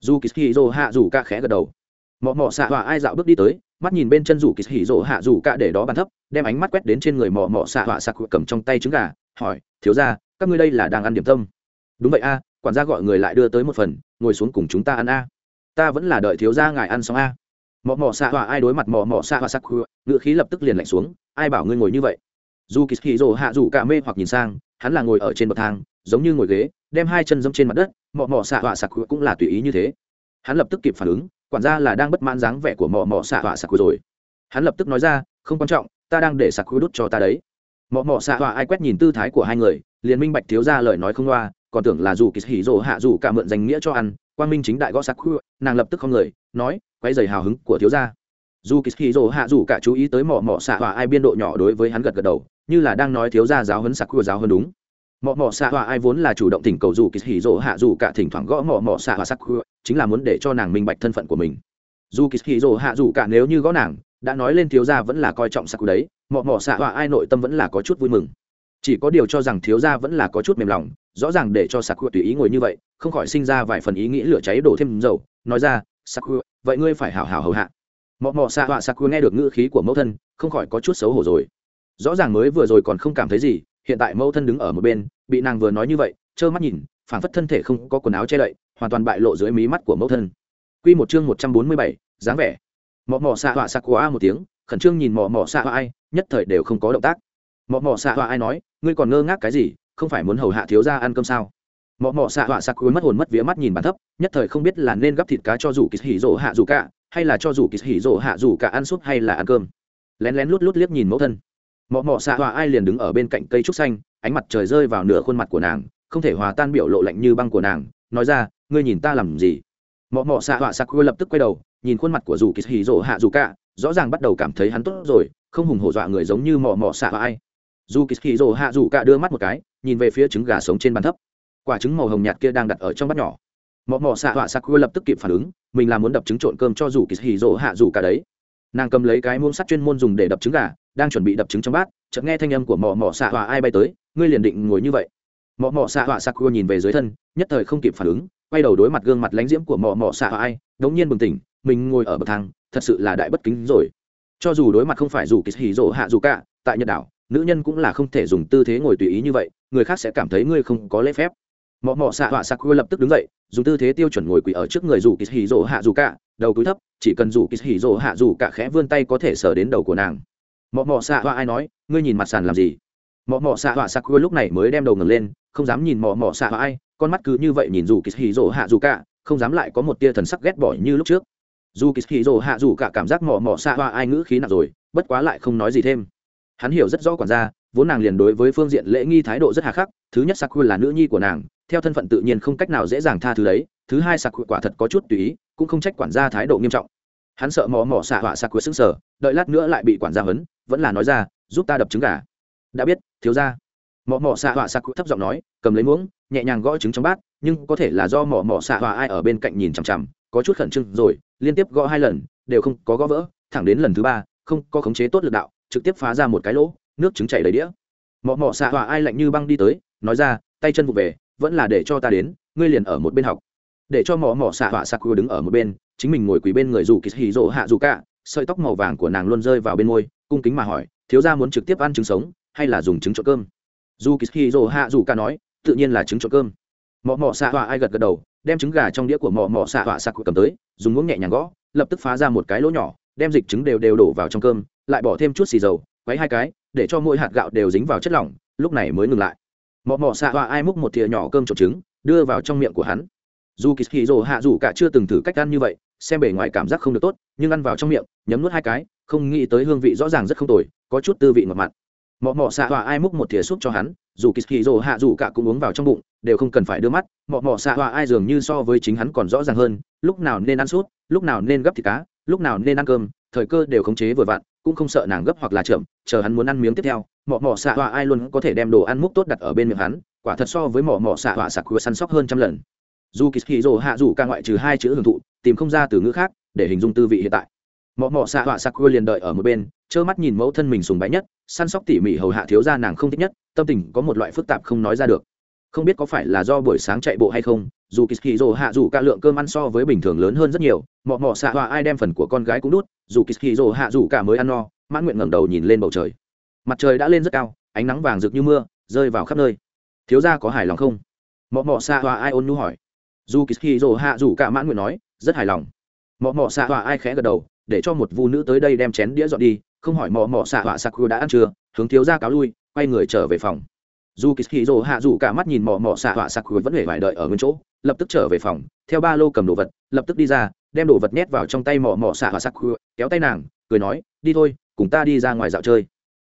Dù kỳ hỉ hạ rủ cả khẽ gật đầu. Mọ mọ xạ họa ai dạo bước đi tới, mắt nhìn bên chân rủ kỳ hỉ rộ hạ rủ cả để đó bàn thấp đem ánh mắt quét đến trên người mọ mọ xạ họa sạc cầm trong tay trứng gà, hỏi, thiếu ra các ngươi đây là đang ăn điểm tâm? Đúng vậy a, quản gia gọi người lại đưa tới một phần, ngồi xuống cùng chúng ta ăn a. Ta vẫn là đợi thiếu ra ngài ăn xong a. Mọ mọ xạ họa ai đối mặt mọ mọ xạ họa sắc ngự khí lập tức liền lạnh xuống, ai bảo ngươi ngồi như vậy? Dù kỳ hì rồ hạ rủ cả mê hoặc nhìn sang, hắn là ngồi ở trên bậc thang, giống như ngồi ghế, đem hai chân dẫm trên mặt đất, mọ mọ xạ họa sặc cũng là tùy ý như thế. Hắn lập tức kịp phản ứng, quản gia là đang bất mãn dáng vẻ của mọ mọ xạ họa sặc rồi. Hắn lập tức nói ra, không quan trọng ta đang để sặc đút cho ta đấy. Mọ mọ xạ họa ai quét nhìn tư thái của hai người, liền minh bạch thiếu ra lời nói không loa, còn tưởng là dù kỳ hỉ rồ hạ dù cả mượn danh nghĩa cho ăn, quang minh chính đại gõ sặc nàng lập tức không người nói quay giày hào hứng của thiếu gia. Dù kỳ hỉ rồ hạ dù cả chú ý tới mọ mọ xạ họa ai biên độ nhỏ đối với hắn gật gật đầu, như là đang nói thiếu gia giáo hấn sặc khu giáo hơn đúng. Mọ mọ xạ họa ai vốn là chủ động thỉnh cầu dù kỳ hỉ rồ hạ dù cả thỉnh thoảng gõ mọ mọ xạ hỏa khu chính là muốn để cho nàng minh bạch thân phận của mình dù kỳ hì rồ hạ dù cả nếu như gõ nàng, đã nói lên thiếu gia vẫn là coi trọng sắc đấy, mọ mọ xạ họa ai nội tâm vẫn là có chút vui mừng. Chỉ có điều cho rằng thiếu gia vẫn là có chút mềm lòng, rõ ràng để cho sạc tùy ý ngồi như vậy, không khỏi sinh ra vài phần ý nghĩ lửa cháy đổ thêm dầu, nói ra sạc vậy ngươi phải hảo hảo hầu hạ. Mọ mọ xạ họa sạc nghe được ngữ khí của mẫu thân, không khỏi có chút xấu hổ rồi. Rõ ràng mới vừa rồi còn không cảm thấy gì, hiện tại mẫu thân đứng ở một bên, bị nàng vừa nói như vậy, trơ mắt nhìn, phảng phất thân thể không có quần áo che đậy, hoàn toàn bại lộ dưới mí mắt của mẫu thân. Quy một chương một trăm bốn mươi bảy, dáng vẻ. Mọ mọ xạ họa sạc quá một tiếng, khẩn trương nhìn mọ mọ xạ họa ai, nhất thời đều không có động tác. Mọ mọ xạ họa ai nói, ngươi còn ngơ ngác cái gì, không phải muốn hầu hạ thiếu gia ăn cơm sao? Mọ mọ xạ họa sạc mất hồn mất vía mắt nhìn bản thấp, nhất thời không biết là nên gấp thịt cá cho rủ kỳ hỉ rộ hạ rủ cả, hay là cho dù kỳ hỉ rộ hạ dù cả ăn súp hay là ăn cơm lén lén lút lút liếc nhìn mẫu thân mọ mọ xạ họa ai liền đứng ở bên cạnh cây trúc xanh ánh mặt trời rơi vào nửa khuôn mặt của nàng không thể hòa tan biểu lộ lạnh như băng của nàng nói ra ngươi nhìn ta làm gì mọ mọ xạ họa sặc lập tức quay đầu, nhìn khuôn mặt của dù kỳ hì rỗ hạ dù cả rõ ràng bắt đầu cảm thấy hắn tốt rồi, không hùng hổ dọa người giống như mọ mọ xạ họa ai. Dù kỳ hì rỗ hạ dù cả đưa mắt một cái, nhìn về phía trứng gà sống trên bàn thấp. Quả trứng màu hồng nhạt kia đang đặt ở trong bát nhỏ. Mọ mọ xạ họa sặc lập tức kịp phản ứng, mình là muốn đập trứng trộn cơm cho dù kỳ hì rỗ hạ dù cả đấy. Nàng cầm lấy cái muỗng sắt chuyên môn dùng để đập trứng gà, đang chuẩn bị đập trứng trong bát, chợt nghe thanh âm của mọ mọ xạ họa ai bay tới, ngươi liền định ngồi như vậy. Mọ mọ xạ họa sạc nhìn về dưới thân, nhất thời không kịp phản ứng quay đầu đối mặt gương mặt lánh diễm của mọ mọ xạ ai, đống nhiên bừng tỉnh, mình ngồi ở bậc thang, thật sự là đại bất kính rồi. Cho dù đối mặt không phải dù kỳ hì rỗ hạ dù cả, tại nhật đảo, nữ nhân cũng là không thể dùng tư thế ngồi tùy ý như vậy, người khác sẽ cảm thấy ngươi không có lễ phép. Mọ mọ xạ họa sạc lập tức đứng dậy, dùng tư thế tiêu chuẩn ngồi quỳ ở trước người dù kỳ hì rỗ hạ dù cả, đầu túi thấp, chỉ cần dù kỳ hì rỗ hạ dù cả khẽ vươn tay có thể sờ đến đầu của nàng. Mọ mọ xạ họa ai nói, ngươi nhìn mặt sàn làm gì? Mọ mọ xạ họa sạc lúc này mới đem đầu ngẩng lên, không dám nhìn mọ mọ xạ họa ai con mắt cứ như vậy nhìn dù kỳ rỗ hạ dù cả không dám lại có một tia thần sắc ghét bỏ như lúc trước. Dù kỳ rỗ hạ dù cả cảm giác mò mò xa hoa ai ngữ khí nặng rồi bất quá lại không nói gì thêm. Hắn hiểu rất rõ quản gia vốn nàng liền đối với phương diện lễ nghi thái độ rất hà khắc thứ nhất sakura là nữ nhi của nàng theo thân phận tự nhiên không cách nào dễ dàng tha thứ đấy thứ hai sakura quả thật có chút tùy ý cũng không trách quản gia thái độ nghiêm trọng. Hắn sợ mò mò xạ họa sakura sững sờ, đợi lát nữa lại bị quản gia hấn vẫn là nói ra giúp ta đập trứng gà. Đã biết thiếu ra mò mò xạ họa sakura thấp giọng nói cầm lấy muỗng nhẹ nhàng gõ trứng trong bát, nhưng có thể là do mỏ mỏ xạ hòa ai ở bên cạnh nhìn chằm chằm, có chút khẩn trương rồi, liên tiếp gõ hai lần, đều không có gõ vỡ, thẳng đến lần thứ ba, không có khống chế tốt lực đạo, trực tiếp phá ra một cái lỗ, nước trứng chảy đầy đĩa. Mọ mọ xạ hòa ai lạnh như băng đi tới, nói ra, tay chân vụ về, vẫn là để cho ta đến, ngươi liền ở một bên học. Để cho mọ mọ xạ hòa sakura đứng ở một bên, chính mình ngồi quỳ bên người dù kỳ hì rỗ hạ dù cả, sợi tóc màu vàng của nàng luôn rơi vào bên môi, cung kính mà hỏi, thiếu gia muốn trực tiếp ăn trứng sống, hay là dùng trứng trộn cơm? Dù kỳ hì rỗ hạ dù cả nói tự nhiên là trứng trộn cơm. Mọ mọ xạ họa ai gật gật đầu, đem trứng gà trong đĩa của mọ mọ xạ họa sặc cầm tới, dùng muỗng nhẹ nhàng gõ, lập tức phá ra một cái lỗ nhỏ, đem dịch trứng đều đều đổ vào trong cơm, lại bỏ thêm chút xì dầu, quấy hai cái, để cho mỗi hạt gạo đều dính vào chất lỏng, lúc này mới ngừng lại. Mọ mọ xạ họa ai múc một thìa nhỏ cơm trộn trứng, đưa vào trong miệng của hắn. Dù kỳ hì rồ hạ dù cả chưa từng thử cách ăn như vậy, xem bề ngoài cảm giác không được tốt, nhưng ăn vào trong miệng, nhấm nuốt hai cái, không nghĩ tới hương vị rõ ràng rất không tồi, có chút tư vị ngọt mặn mọ mọ xạ hòa ai múc một thìa súp cho hắn, dù kỳ hì rồ hạ dù cả cũng uống vào trong bụng, đều không cần phải đưa mắt, mọ mọ xạ hòa ai dường như so với chính hắn còn rõ ràng hơn, lúc nào nên ăn sút lúc nào nên gấp thịt cá, lúc nào nên ăn cơm, thời cơ đều khống chế vừa vặn, cũng không sợ nàng gấp hoặc là chậm, chờ hắn muốn ăn miếng tiếp theo, mọ mọ xạ họa ai luôn có thể đem đồ ăn múc tốt đặt ở bên miệng hắn, quả thật so với mọ mọ xạ họa sạc khua săn sóc hơn trăm lần. Dù kỳ hì rồ hạ dù ca ngoại trừ hai chữ hưởng thụ, tìm không ra từ ngữ khác để hình dung tư vị hiện tại. Mọ mọ xạ họa sạc khua liền đợi ở một bên trơ mắt nhìn mẫu thân mình sùng bái nhất, săn sóc tỉ mỉ hầu hạ thiếu gia nàng không thích nhất, tâm tình có một loại phức tạp không nói ra được. Không biết có phải là do buổi sáng chạy bộ hay không, dù kỳ kỳ rồ hạ dù cả lượng cơm ăn so với bình thường lớn hơn rất nhiều, mọ mọ xạ hoa ai đem phần của con gái cũng đút, dù kỳ kỳ rồ hạ dù cả mới ăn no, mãn nguyện ngẩng đầu nhìn lên bầu trời. Mặt trời đã lên rất cao, ánh nắng vàng rực như mưa, rơi vào khắp nơi. Thiếu gia có hài lòng không? Mọ mọ xạ hoa ai ôn nhu hỏi. Dù kỳ kỳ rồ hạ dù cả mãn nguyện nói, rất hài lòng. Mọ mọ xạ hoa ai khẽ gật đầu, để cho một vu nữ tới đây đem chén đĩa dọn đi không hỏi mò mò xạ họa sakura đã ăn chưa hướng thiếu gia cáo lui quay người trở về phòng. Dù kỳ hì rồ hạ dù cả mắt nhìn mò mò xạ họa Sakura vẫn hề phải đợi ở nguyên chỗ lập tức trở về phòng theo ba lô cầm đồ vật lập tức đi ra đem đồ vật nhét vào trong tay mò mò xạ họa Sakura, kéo tay nàng cười nói đi thôi cùng ta đi ra ngoài dạo chơi.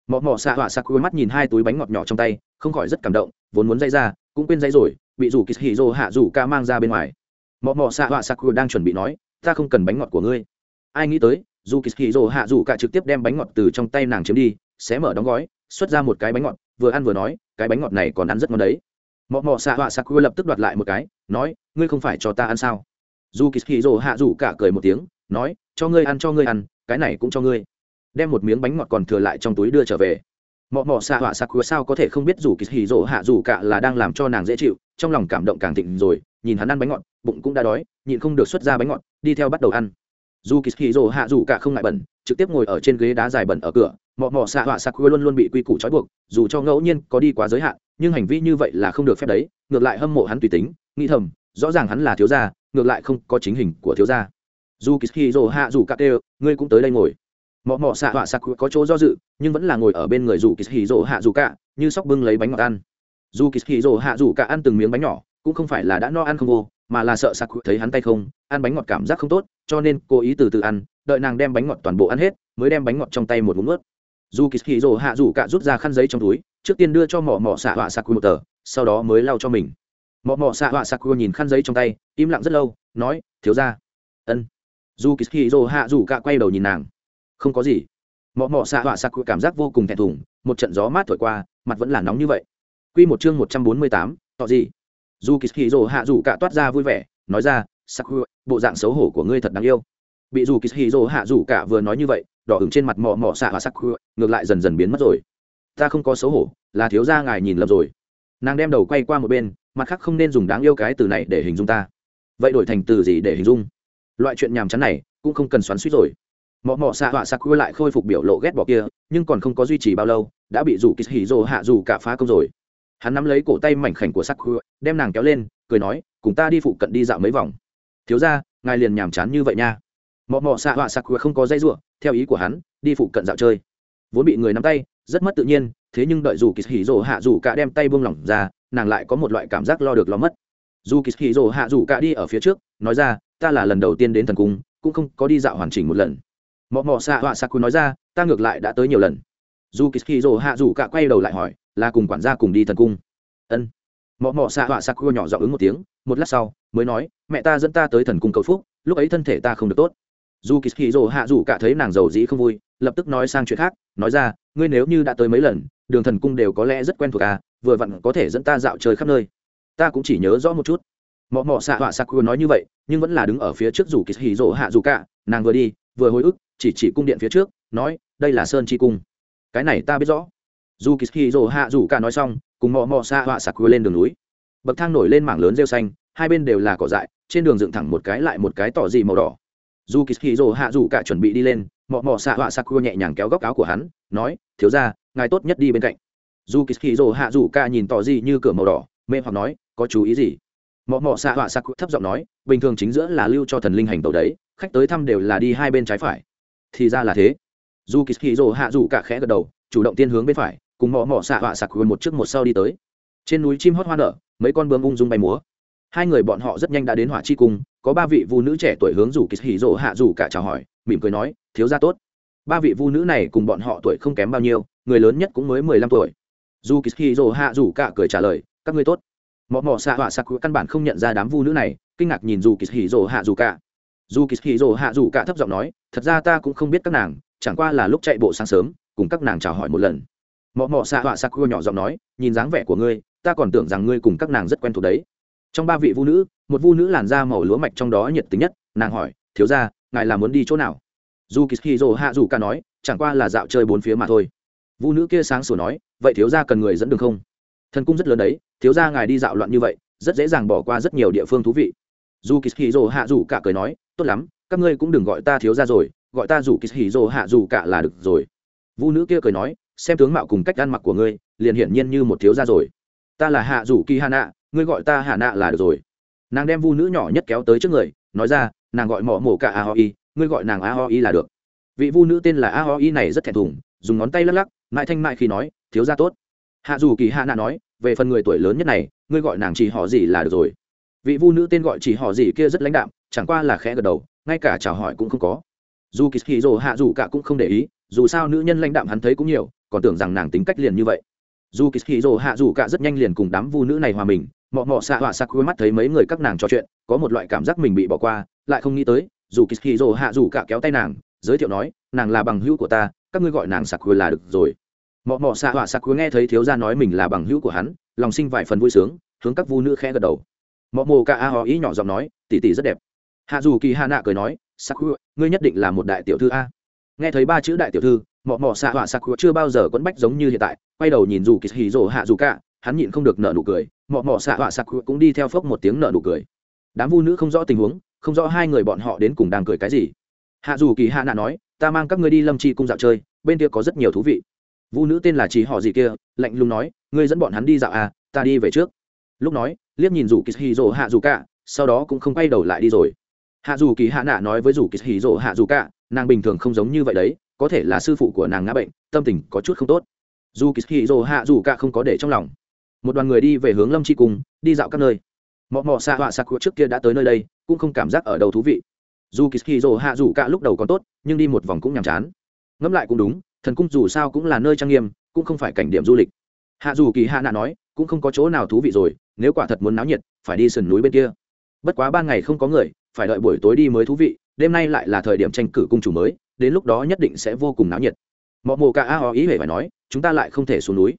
Mò mò xạ họa Sakura mắt nhìn hai túi bánh ngọt nhỏ trong tay không khỏi rất cảm động vốn muốn dây ra cũng quên dây rồi bị dù kỳ hì rồ hạ dù ca mang ra bên ngoài. Mò mò xạ họa Sakura đang chuẩn bị nói ta không cần bánh ngọt của ngươi. Ai nghĩ tới dù kỳ hì rồ hạ dù cả trực tiếp đem bánh ngọt từ trong tay nàng chiếm đi, xé mở đóng gói, xuất ra một cái bánh ngọt, vừa ăn vừa nói, cái bánh ngọt này còn ăn rất ngon đấy. Mọ mọ xạ họa sakura lập tức đoạt lại một cái, nói, ngươi không phải cho ta ăn sao? Dù kỳ hì rồ hạ rủ cả cười một tiếng, nói, cho ngươi ăn, cho ngươi ăn, cái này cũng cho ngươi. Đem một miếng bánh ngọt còn thừa lại trong túi đưa trở về. Mọ mọ xạ họa sakura sao có thể không biết dù kỳ hì rồ hạ rủ cả là đang làm cho nàng dễ chịu, trong lòng cảm động càng thịnh rồi, nhìn hắn ăn bánh ngọt, bụng cũng đã đói, nhịn không được xuất ra bánh ngọt, đi theo bắt đầu ăn dù kỳ hì rồ hạ rủ cả không ngại bẩn, trực tiếp ngồi ở trên ghế đá dài bẩn ở cửa, mọ mọ xạ họa sakura luôn luôn bị quy củ trói buộc, dù cho ngẫu nhiên có đi quá giới hạn, nhưng hành vi như vậy là không được phép đấy, ngược lại hâm mộ hắn tùy tính, nghĩ thầm, rõ ràng hắn là thiếu gia, ngược lại không có chính hình của thiếu gia. Dù kỳ rồ hạ dù cả đều ngươi cũng tới đây ngồi. Mọ mọ xạ họa sakura có chỗ do dự, nhưng vẫn là ngồi ở bên người dù kỳ rồ hạ dù cả, như sóc bưng lấy bánh ngọt ăn. Dù kỳ rồ hạ dù cả ăn từng miếng bánh nhỏ, cũng không phải là đã no ăn không vô mà là sợ sakura thấy hắn tay không, ăn bánh ngọt cảm giác không tốt, cho nên cô ý từ từ ăn, đợi nàng đem bánh ngọt toàn bộ ăn hết, mới đem bánh ngọt trong tay một ngụm nuốt. Dù kỳ hì rồ hạ rủ cạ rút ra khăn giấy trong túi, trước tiên đưa cho mỏ mỏ xạ họa sặc một tờ, sau đó mới lau cho mình. Mỏ mỏ xạ họa sặc nhìn khăn giấy trong tay, im lặng rất lâu, nói, thiếu ra ân. Dù kỳ hì rồ hạ rủ cạ quay đầu nhìn nàng. Không có gì. Mỏ mỏ xạ họa sặc cảm giác vô cùng thẹn thùng, một trận gió mát thổi qua, mặt vẫn là nóng như vậy. Quy một chương một trăm bốn mươi tám, Tỏ gì? Dù kỳ hì rồ hạ dù cả toát ra vui vẻ, nói ra saku bộ dạng xấu hổ của ngươi thật đáng yêu. Bị dù kỳ hì rồ hạ dù cả vừa nói như vậy, đỏ ửng trên mặt mò mò xạ và sắc ngược lại dần dần biến mất rồi. Ta không có xấu hổ, là thiếu gia ngài nhìn lầm rồi. Nàng đem đầu quay qua một bên, mặt khác không nên dùng đáng yêu cái từ này để hình dung ta. Vậy đổi thành từ gì để hình dung? Loại chuyện nhàm chán này cũng không cần xoắn suýt rồi. Mọ mọ xạ họa sặc lại khôi phục biểu lộ ghét bỏ kia, nhưng còn không có duy trì bao lâu, đã bị rủ kỳ hì rồ hạ dù cả phá công rồi hắn nắm lấy cổ tay mảnh khảnh của sắc đem nàng kéo lên, cười nói, cùng ta đi phụ cận đi dạo mấy vòng. Thiếu ra ngài liền nhàm chán như vậy nha. Mọ mọ xạ họa sặc không có dây ruộng theo ý của hắn, đi phụ cận dạo chơi. Vốn bị người nắm tay, rất mất tự nhiên, thế nhưng đợi dù kỳ hỉ rồ hạ dù cả đem tay buông lỏng ra, nàng lại có một loại cảm giác lo được lo mất. Dù kỳ hỉ rồ hạ dù cả đi ở phía trước, nói ra, ta là lần đầu tiên đến thần cung, cũng không có đi dạo hoàn chỉnh một lần. Mọ mọ xạ họa sạc nói ra, ta ngược lại đã tới nhiều lần. Dù kỳ hỉ rồ hạ dù cả quay đầu lại hỏi là cùng quản gia cùng đi thần cung. Ân. Mọ mọ xạ họa sạc nhỏ giọng ứng một tiếng, một lát sau, mới nói, mẹ ta dẫn ta tới thần cung cầu phúc, lúc ấy thân thể ta không được tốt. Dù kỳ hì dồ hạ dù cả thấy nàng giàu dĩ không vui, lập tức nói sang chuyện khác, nói ra, ngươi nếu như đã tới mấy lần, đường thần cung đều có lẽ rất quen thuộc à vừa vặn có thể dẫn ta dạo chơi khắp nơi. Ta cũng chỉ nhớ rõ một chút. Mọ mọ xạ họa sạc nói như vậy, nhưng vẫn là đứng ở phía trước dù kỳ hì dồ hạ dù cả, nàng vừa đi, vừa hồi ức, chỉ chỉ cung điện phía trước, nói, đây là sơn chi cung. Cái này ta biết rõ dù kỳ hì rồ hạ dù cả nói xong, cùng mò mò xạ họa sạc lên đường núi. Bậc thang nổi lên mảng lớn rêu xanh, hai bên đều là cỏ dại, trên đường dựng thẳng một cái lại một cái tỏ dị màu đỏ. Dù kỳ hì rồ hạ dù cả chuẩn bị đi lên, mọ mọ xạ họa sạc nhẹ nhàng kéo góc áo của hắn, nói, thiếu ra ngài tốt nhất đi bên cạnh. Dù kỳ hì rồ hạ dù cả nhìn tỏ dị như cửa màu đỏ, mê hoặc nói, có chú ý gì? Mọ mọ xạ họa sặc thấp giọng nói, bình thường chính giữa là lưu cho thần linh hành tàu đấy, khách tới thăm đều là đi hai bên trái phải. Thì ra là thế. Dù kỳ hạ dù cả khẽ gật đầu, chủ động tiên hướng bên phải cùng mỏ mỏ xạ họa sạc một trước một sau đi tới. Trên núi chim hót hoa nở, mấy con bướm ung dung bay múa. Hai người bọn họ rất nhanh đã đến hỏa chi cung, có ba vị vu nữ trẻ tuổi hướng rủ kỳ hỉ rỗ hạ rủ cả chào hỏi, mỉm cười nói, thiếu gia tốt. Ba vị vu nữ này cùng bọn họ tuổi không kém bao nhiêu, người lớn nhất cũng mới mười lăm tuổi. Dù kỳ hỉ rỗ hạ rủ cả cười trả lời, các ngươi tốt. Mọ mọ xạ họa sạc căn bản không nhận ra đám vu nữ này, kinh ngạc nhìn dù kỳ hỉ rỗ hạ rủ cả. Dù kỳ hỉ rỗ hạ rủ cả thấp giọng nói, thật ra ta cũng không biết các nàng, chẳng qua là lúc chạy bộ sáng sớm, cùng các nàng chào hỏi một lần mọ mọ xạ họa sạc nhỏ giọng nói, nhìn dáng vẻ của ngươi, ta còn tưởng rằng ngươi cùng các nàng rất quen thuộc đấy. Trong ba vị vu nữ, một vu nữ làn da màu lúa mạch trong đó nhiệt tính nhất, nàng hỏi, thiếu ra ngài là muốn đi chỗ nào? Dù kishiro hạ dù ca nói, chẳng qua là dạo chơi bốn phía mà thôi. Vu nữ kia sáng sủa nói, vậy thiếu ra cần người dẫn đường không? Thần cung rất lớn đấy, thiếu ra ngài đi dạo loạn như vậy, rất dễ dàng bỏ qua rất nhiều địa phương thú vị. Dù kishiro hạ dù cả cười nói, tốt lắm, các ngươi cũng đừng gọi ta thiếu ra rồi, gọi ta dù kishiro hạ dù cả là được rồi. Vu nữ kia cười nói xem tướng mạo cùng cách ăn mặc của ngươi, liền hiển nhiên như một thiếu gia rồi. Ta là hạ rủ kỳ hạ nạ, ngươi gọi ta hạ nạ là được rồi. Nàng đem vu nữ nhỏ nhất kéo tới trước người, nói ra, nàng gọi mỏ mổ cả a ho y ngươi gọi nàng a ho y là được. Vị vu nữ tên là a ho y này rất thẹn thùng, dùng ngón tay lắc lắc, mãi thanh mại khi nói, thiếu gia tốt. Hạ dù kỳ hạ nạ nói, về phần người tuổi lớn nhất này, ngươi gọi nàng chỉ họ gì là được rồi. Vị vu nữ tên gọi chỉ họ gì kia rất lãnh đạm, chẳng qua là khẽ gật đầu, ngay cả chào hỏi cũng không có. Dù kỳ hì rồ hạ dù cả cũng không để ý, dù sao nữ nhân lãnh đạm hắn thấy cũng nhiều còn tưởng rằng nàng tính cách liền như vậy. Dù kỳ hì rồ hạ dù cả rất nhanh liền cùng đám vu nữ này hòa mình, mọ mọ xạ họa sặc mắt thấy mấy người các nàng trò chuyện, có một loại cảm giác mình bị bỏ qua, lại không nghĩ tới, dù kỳ hì rồ hạ dù cả kéo tay nàng, giới thiệu nói, nàng là bằng hữu của ta, các ngươi gọi nàng sặc là được rồi. Mọ mọ xạ họa sặc nghe thấy thiếu gia nói mình là bằng hữu của hắn, lòng sinh vài phần vui sướng, hướng các vu nữ khẽ gật đầu. Mọ mồ cả a họ ý nhỏ giọng nói, tỷ tỷ rất đẹp. Hạ dù kỳ hạ nạ cười nói sắc ngươi nhất định là một đại tiểu thư a. Nghe thấy ba chữ đại tiểu thư mọ mọ xạ họa sắc chưa bao giờ quẫn bách giống như hiện tại, quay đầu nhìn dù kỳ hì rỗ hạ dù cả, hắn nhịn không được nợ nụ cười, mọ mọ xạ họa sắc cũng đi theo phốc một tiếng nợ nụ cười. Đám vu nữ không rõ tình huống, không rõ hai người bọn họ đến cùng đang cười cái gì. Hạ dù kỳ hạ nạ nói, ta mang các ngươi đi lâm chi cung dạo chơi, bên kia có rất nhiều thú vị. Vu nữ tên là trí họ gì kia, lạnh lùng nói, ngươi dẫn bọn hắn đi dạo à ta đi về trước. Lúc nói, liếc nhìn rủ kỳ hì rỗ hạ dù cả, sau đó cũng không quay đầu lại đi rồi. Hạ dù kỳ hạ nạ nói với rủ kỳ hì rỗ hạ dù cả, nàng bình thường không giống như vậy đấy có thể là sư phụ của nàng ngã bệnh, tâm tình có chút không tốt. Dù kỳ hì hạ dù cả không có để trong lòng. Một đoàn người đi về hướng lâm chi cung, đi dạo các nơi. Mọ mọ xạ họa sạc trước kia đã tới nơi đây, cũng không cảm giác ở đâu thú vị. Dù kỳ hì hạ dù cả lúc đầu còn tốt, nhưng đi một vòng cũng nhàm chán. Ngẫm lại cũng đúng, thần cung dù sao cũng là nơi trang nghiêm, cũng không phải cảnh điểm du lịch. Hạ dù kỳ hạ nạ nói, cũng không có chỗ nào thú vị rồi, nếu quả thật muốn náo nhiệt, phải đi sườn núi bên kia. Bất quá ban ngày không có người, phải đợi buổi tối đi mới thú vị, đêm nay lại là thời điểm tranh cử cung chủ mới đến lúc đó nhất định sẽ vô cùng náo nhiệt. Mọ mồ cả a ho ý hề phải nói, chúng ta lại không thể xuống núi.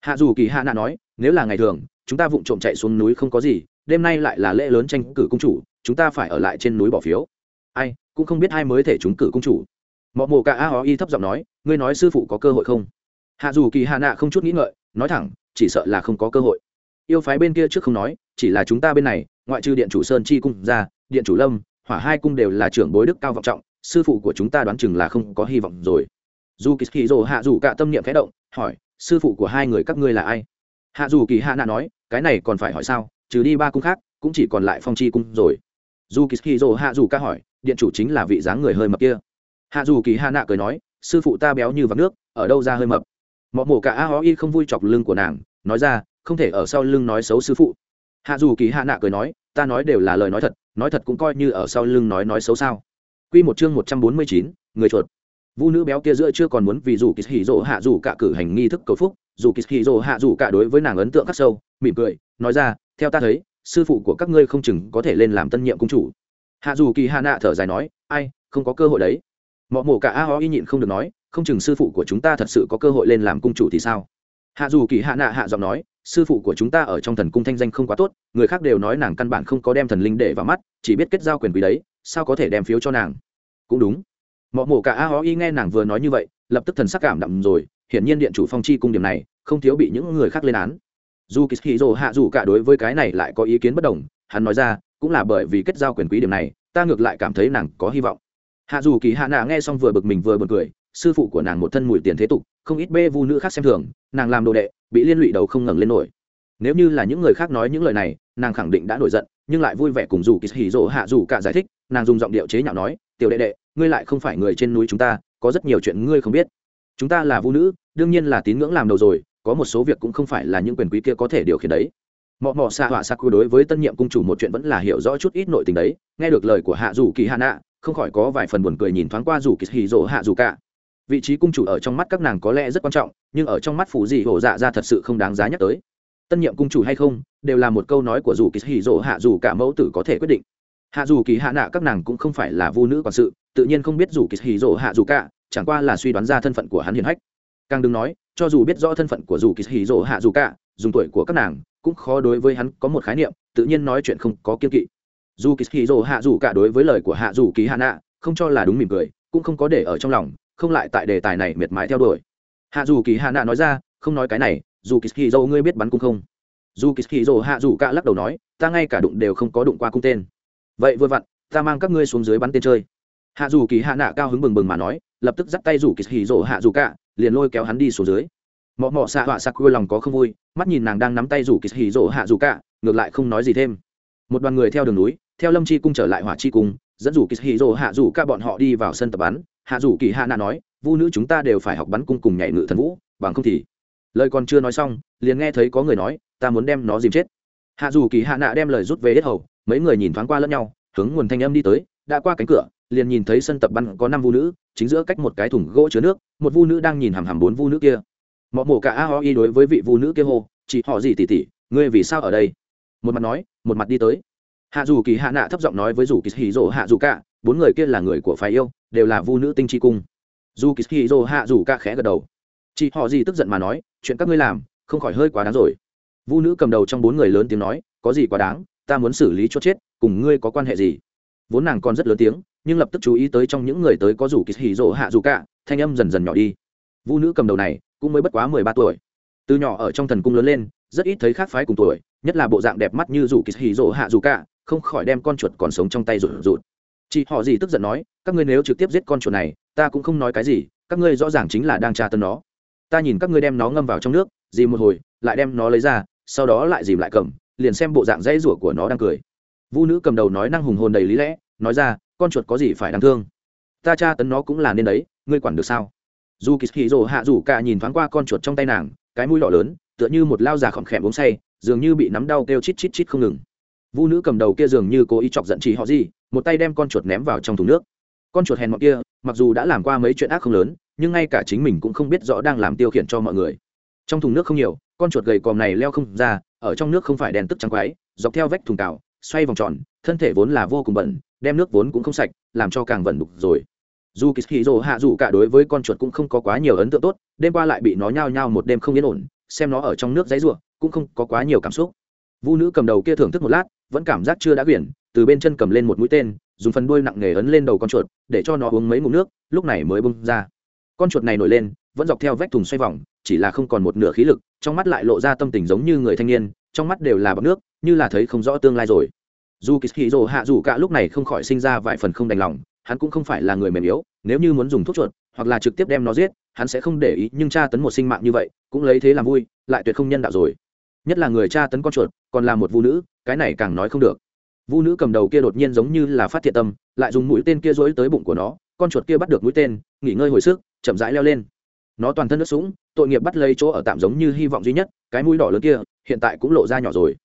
Hạ dù kỳ hạ nạ nói, nếu là ngày thường, chúng ta vụng trộm chạy xuống núi không có gì, đêm nay lại là lễ lớn tranh cử cung chủ, chúng ta phải ở lại trên núi bỏ phiếu. Ai, cũng không biết ai mới thể trúng cử cung chủ. Mọ mồ cả a ho y thấp giọng nói, ngươi nói sư phụ có cơ hội không? Hạ dù kỳ hạ nạ không chút nghĩ ngợi, nói thẳng, chỉ sợ là không có cơ hội. Yêu phái bên kia trước không nói, chỉ là chúng ta bên này, ngoại trừ điện chủ sơn chi cung ra, điện chủ lâm, hỏa hai cung đều là trưởng bối đức cao vọng trọng sư phụ của chúng ta đoán chừng là không có hy vọng rồi. Dù kỳ kỳ rồ hạ dù cả tâm niệm khẽ động, hỏi, sư phụ của hai người các ngươi là ai? Hạ dù kỳ hạ nạ nói, cái này còn phải hỏi sao, trừ đi ba cung khác, cũng chỉ còn lại phong chi cung rồi. Dù kỳ kỳ rồ hạ dù ca hỏi, điện chủ chính là vị dáng người hơi mập kia. Hạ dù kỳ hạ nạ cười nói, sư phụ ta béo như vắng nước, ở đâu ra hơi mập? Mọ mổ cả a ho y không vui chọc lưng của nàng, nói ra, không thể ở sau lưng nói xấu sư phụ. Hạ dù kỳ hạ nạ cười nói, ta nói đều là lời nói thật nói thật cũng coi như ở sau lưng nói nói xấu sao quy một chương một trăm bốn mươi chín, người chuột. Vu nữ béo kia giữa chưa còn muốn vì dù Kishiro hạ dù cả cử hành nghi thức cầu phúc, dù Kishiro hạ dù cả đối với nàng ấn tượng khắc sâu, mỉm cười, nói ra, theo ta thấy, sư phụ của các ngươi không chừng có thể lên làm tân nhiệm cung chủ. Hạ dù kỳ hạ nạ thở dài nói, ai, không có cơ hội đấy. Mọ mổ cả a ho y nhịn không được nói, không chừng sư phụ của chúng ta thật sự có cơ hội lên làm cung chủ thì sao? Hạ dù kỳ hạ nạ hạ giọng nói sư phụ của chúng ta ở trong thần cung thanh danh không quá tốt, người khác đều nói nàng căn bản không có đem thần linh để vào mắt, chỉ biết kết giao quyền quý đấy, sao có thể đem phiếu cho nàng? Cũng đúng. Mọi mổ cả a ho y nghe nàng vừa nói như vậy, lập tức thần sắc cảm đậm rồi, hiển nhiên điện chủ phong chi cung điểm này, không thiếu bị những người khác lên án. Dù kỳ hì dồ hạ dù cả đối với cái này lại có ý kiến bất đồng, hắn nói ra, cũng là bởi vì kết giao quyền quý điểm này, ta ngược lại cảm thấy nàng có hy vọng. Hạ dù kỳ hạ nạ nghe xong vừa bực mình vừa bực cười, sư phụ của nàng một thân mùi tiền thế tục, không ít bê vu nữ khác xem thường, nàng làm đồ đệ bị liên lụy đầu không ngẩng lên nổi. Nếu như là những người khác nói những lời này, nàng khẳng định đã nổi giận, nhưng lại vui vẻ cùng dù kỳ hỉ rỗ hạ dù cả giải thích, nàng dùng giọng điệu chế nhạo nói, tiểu đệ đệ, ngươi lại không phải người trên núi chúng ta, có rất nhiều chuyện ngươi không biết. Chúng ta là vũ nữ, đương nhiên là tín ngưỡng làm đầu rồi, có một số việc cũng không phải là những quyền quý kia có thể điều khiển đấy. Mọ mọ xạ họa saku đối với tân nhiệm cung chủ một chuyện vẫn là hiểu rõ chút ít nội tình đấy, nghe được lời của hạ dù kỳ hạ nạ, không khỏi có vài phần buồn cười nhìn thoáng qua dù kỳ hì rỗ hạ dù cả vị trí cung chủ ở trong mắt các nàng có lẽ rất quan trọng, nhưng ở trong mắt phủ dị hổ dạ ra thật sự không đáng giá nhắc tới. Tân nhiệm cung chủ hay không, đều là một câu nói của dù kỳ hỉ dỗ hạ dù cả mẫu tử có thể quyết định. Hạ dù kỳ hạ nạ các nàng cũng không phải là vu nữ quản sự, tự nhiên không biết dù kỳ hỉ dỗ hạ dù cả, chẳng qua là suy đoán ra thân phận của hắn hiền hách. Càng đừng nói, cho dù biết rõ thân phận của dù kỳ hỉ dỗ hạ dù cả, dùng tuổi của các nàng, cũng khó đối với hắn có một khái niệm, tự nhiên nói chuyện không có kiên kỵ. Dù kỳ hỉ dỗ hạ dù cả đối với lời của hạ dù kỳ hạ nạ, không cho là đúng mỉm cười, cũng không có để ở trong lòng không lại tại đề tài này miệt mài theo đuổi. Hạ dù kỳ hạ nạ nói ra, không nói cái này, dù kỳ hì rỗ ngươi biết bắn cung không? Dù kỳ hì rỗ hạ dù cả lắc đầu nói, ta ngay cả đụng đều không có đụng qua cung tên. Vậy vừa vặn, ta mang các ngươi xuống dưới bắn tên chơi. Hạ dù kỳ hạ nạ cao hứng bừng bừng mà nói, lập tức dắt tay rủ kỳ hì rỗ hạ dù cả, liền lôi kéo hắn đi xuống dưới. Mọ mọ xạ họa sặc quê lòng có không vui, mắt nhìn nàng đang nắm tay rủ kỳ hì rỗ hạ dù cả, ngược lại không nói gì thêm. Một đoàn người theo đường núi, theo lâm chi cung trở lại hỏa chi cung dẫn dụ kỳ hì hạ dù cả bọn họ đi vào sân tập bắn. Hạ dù kỳ hạ nạ nói, vu nữ chúng ta đều phải học bắn cung cùng nhảy ngự thần vũ, bằng không thì lời còn chưa nói xong, liền nghe thấy có người nói, ta muốn đem nó dìm chết. Hạ dù kỳ hạ nạ đem lời rút về hết hầu, mấy người nhìn thoáng qua lẫn nhau, hướng nguồn thanh âm đi tới. Đã qua cánh cửa, liền nhìn thấy sân tập bắn có năm vu nữ, chính giữa cách một cái thùng gỗ chứa nước, một vu nữ đang nhìn hằm hằm bốn vu nữ kia. Mọ mổ cả a ho y đối với vị vu nữ kia hô, chị họ gì tỉ tỉ ngươi vì sao ở đây? Một mặt nói, một mặt đi tới hạ dù kỳ hạ nạ thấp giọng nói với dù kỳ hì Dỗ hạ dù cả, bốn người kia là người của phái yêu, đều là vu nữ tinh chi cung. Dù kỳ hì Dỗ hạ dù cả khẽ gật đầu. Chị họ gì tức giận mà nói, chuyện các ngươi làm, không khỏi hơi quá đáng rồi. Vu nữ cầm đầu trong bốn người lớn tiếng nói, có gì quá đáng, ta muốn xử lý cho chết, cùng ngươi có quan hệ gì? Vốn nàng còn rất lớn tiếng, nhưng lập tức chú ý tới trong những người tới có rủ kỳ hì rỗ hạ dù cả, thanh âm dần dần nhỏ đi. Vũ nữ cầm đầu này, cũng mới bất quá mười ba tuổi. Từ nhỏ ở trong thần cung lớn lên, rất ít thấy khác phái cùng tuổi, nhất là bộ dạng đẹp mắt như rủ kỳ hì rỗ hạ dù cả không khỏi đem con chuột còn sống trong tay rụt rụt. Chị họ gì tức giận nói, các ngươi nếu trực tiếp giết con chuột này, ta cũng không nói cái gì, các ngươi rõ ràng chính là đang tra tấn nó. Ta nhìn các ngươi đem nó ngâm vào trong nước, dìm một hồi, lại đem nó lấy ra, sau đó lại dìm lại cầm, liền xem bộ dạng dãy rủa của nó đang cười. Vũ nữ cầm đầu nói năng hùng hồn đầy lý lẽ, nói ra, con chuột có gì phải đáng thương? Ta tra tấn nó cũng là nên đấy, ngươi quản được sao? Dù kỳ hì rồ hạ rủ cả nhìn thoáng qua con chuột trong tay nàng, cái mũi đỏ lớn, tựa như một lao già khỏm khẽm uống say, dường như bị nắm đau kêu chít chít chít không ngừng vũ nữ cầm đầu kia dường như cố ý chọc giận chị họ gì, một tay đem con chuột ném vào trong thùng nước. Con chuột hèn mọn kia, mặc dù đã làm qua mấy chuyện ác không lớn, nhưng ngay cả chính mình cũng không biết rõ đang làm tiêu khiển cho mọi người. Trong thùng nước không nhiều, con chuột gầy còm này leo không ra, ở trong nước không phải đèn tức trắng quái, dọc theo vách thùng cào, xoay vòng tròn, thân thể vốn là vô cùng bẩn, đem nước vốn cũng không sạch, làm cho càng vẩn đục rồi. Dù kỳ hì hạ dù cả đối với con chuột cũng không có quá nhiều ấn tượng tốt, đêm qua lại bị nó nhao nhao một đêm không yên ổn, xem nó ở trong nước dãy ruộng cũng không có quá nhiều cảm xúc. Vũ nữ cầm đầu kia thưởng thức một lát vẫn cảm giác chưa đã quyển, từ bên chân cầm lên một mũi tên, dùng phần đuôi nặng nghề ấn lên đầu con chuột, để cho nó uống mấy ngụm nước, lúc này mới bung ra. Con chuột này nổi lên, vẫn dọc theo vách thùng xoay vòng, chỉ là không còn một nửa khí lực, trong mắt lại lộ ra tâm tình giống như người thanh niên, trong mắt đều là bọc nước, như là thấy không rõ tương lai rồi. Dù kỳ dỗ hạ dù cả lúc này không khỏi sinh ra vài phần không đành lòng, hắn cũng không phải là người mềm yếu, nếu như muốn dùng thuốc chuột, hoặc là trực tiếp đem nó giết, hắn sẽ không để ý, nhưng tra tấn một sinh mạng như vậy, cũng lấy thế làm vui, lại tuyệt không nhân đạo rồi. Nhất là người tra tấn con chuột, còn là một vũ nữ cái này càng nói không được. Vu nữ cầm đầu kia đột nhiên giống như là phát thiện tâm, lại dùng mũi tên kia dối tới bụng của nó, con chuột kia bắt được mũi tên, nghỉ ngơi hồi sức, chậm rãi leo lên. Nó toàn thân nước sũng, tội nghiệp bắt lấy chỗ ở tạm giống như hy vọng duy nhất, cái mũi đỏ lớn kia, hiện tại cũng lộ ra nhỏ rồi.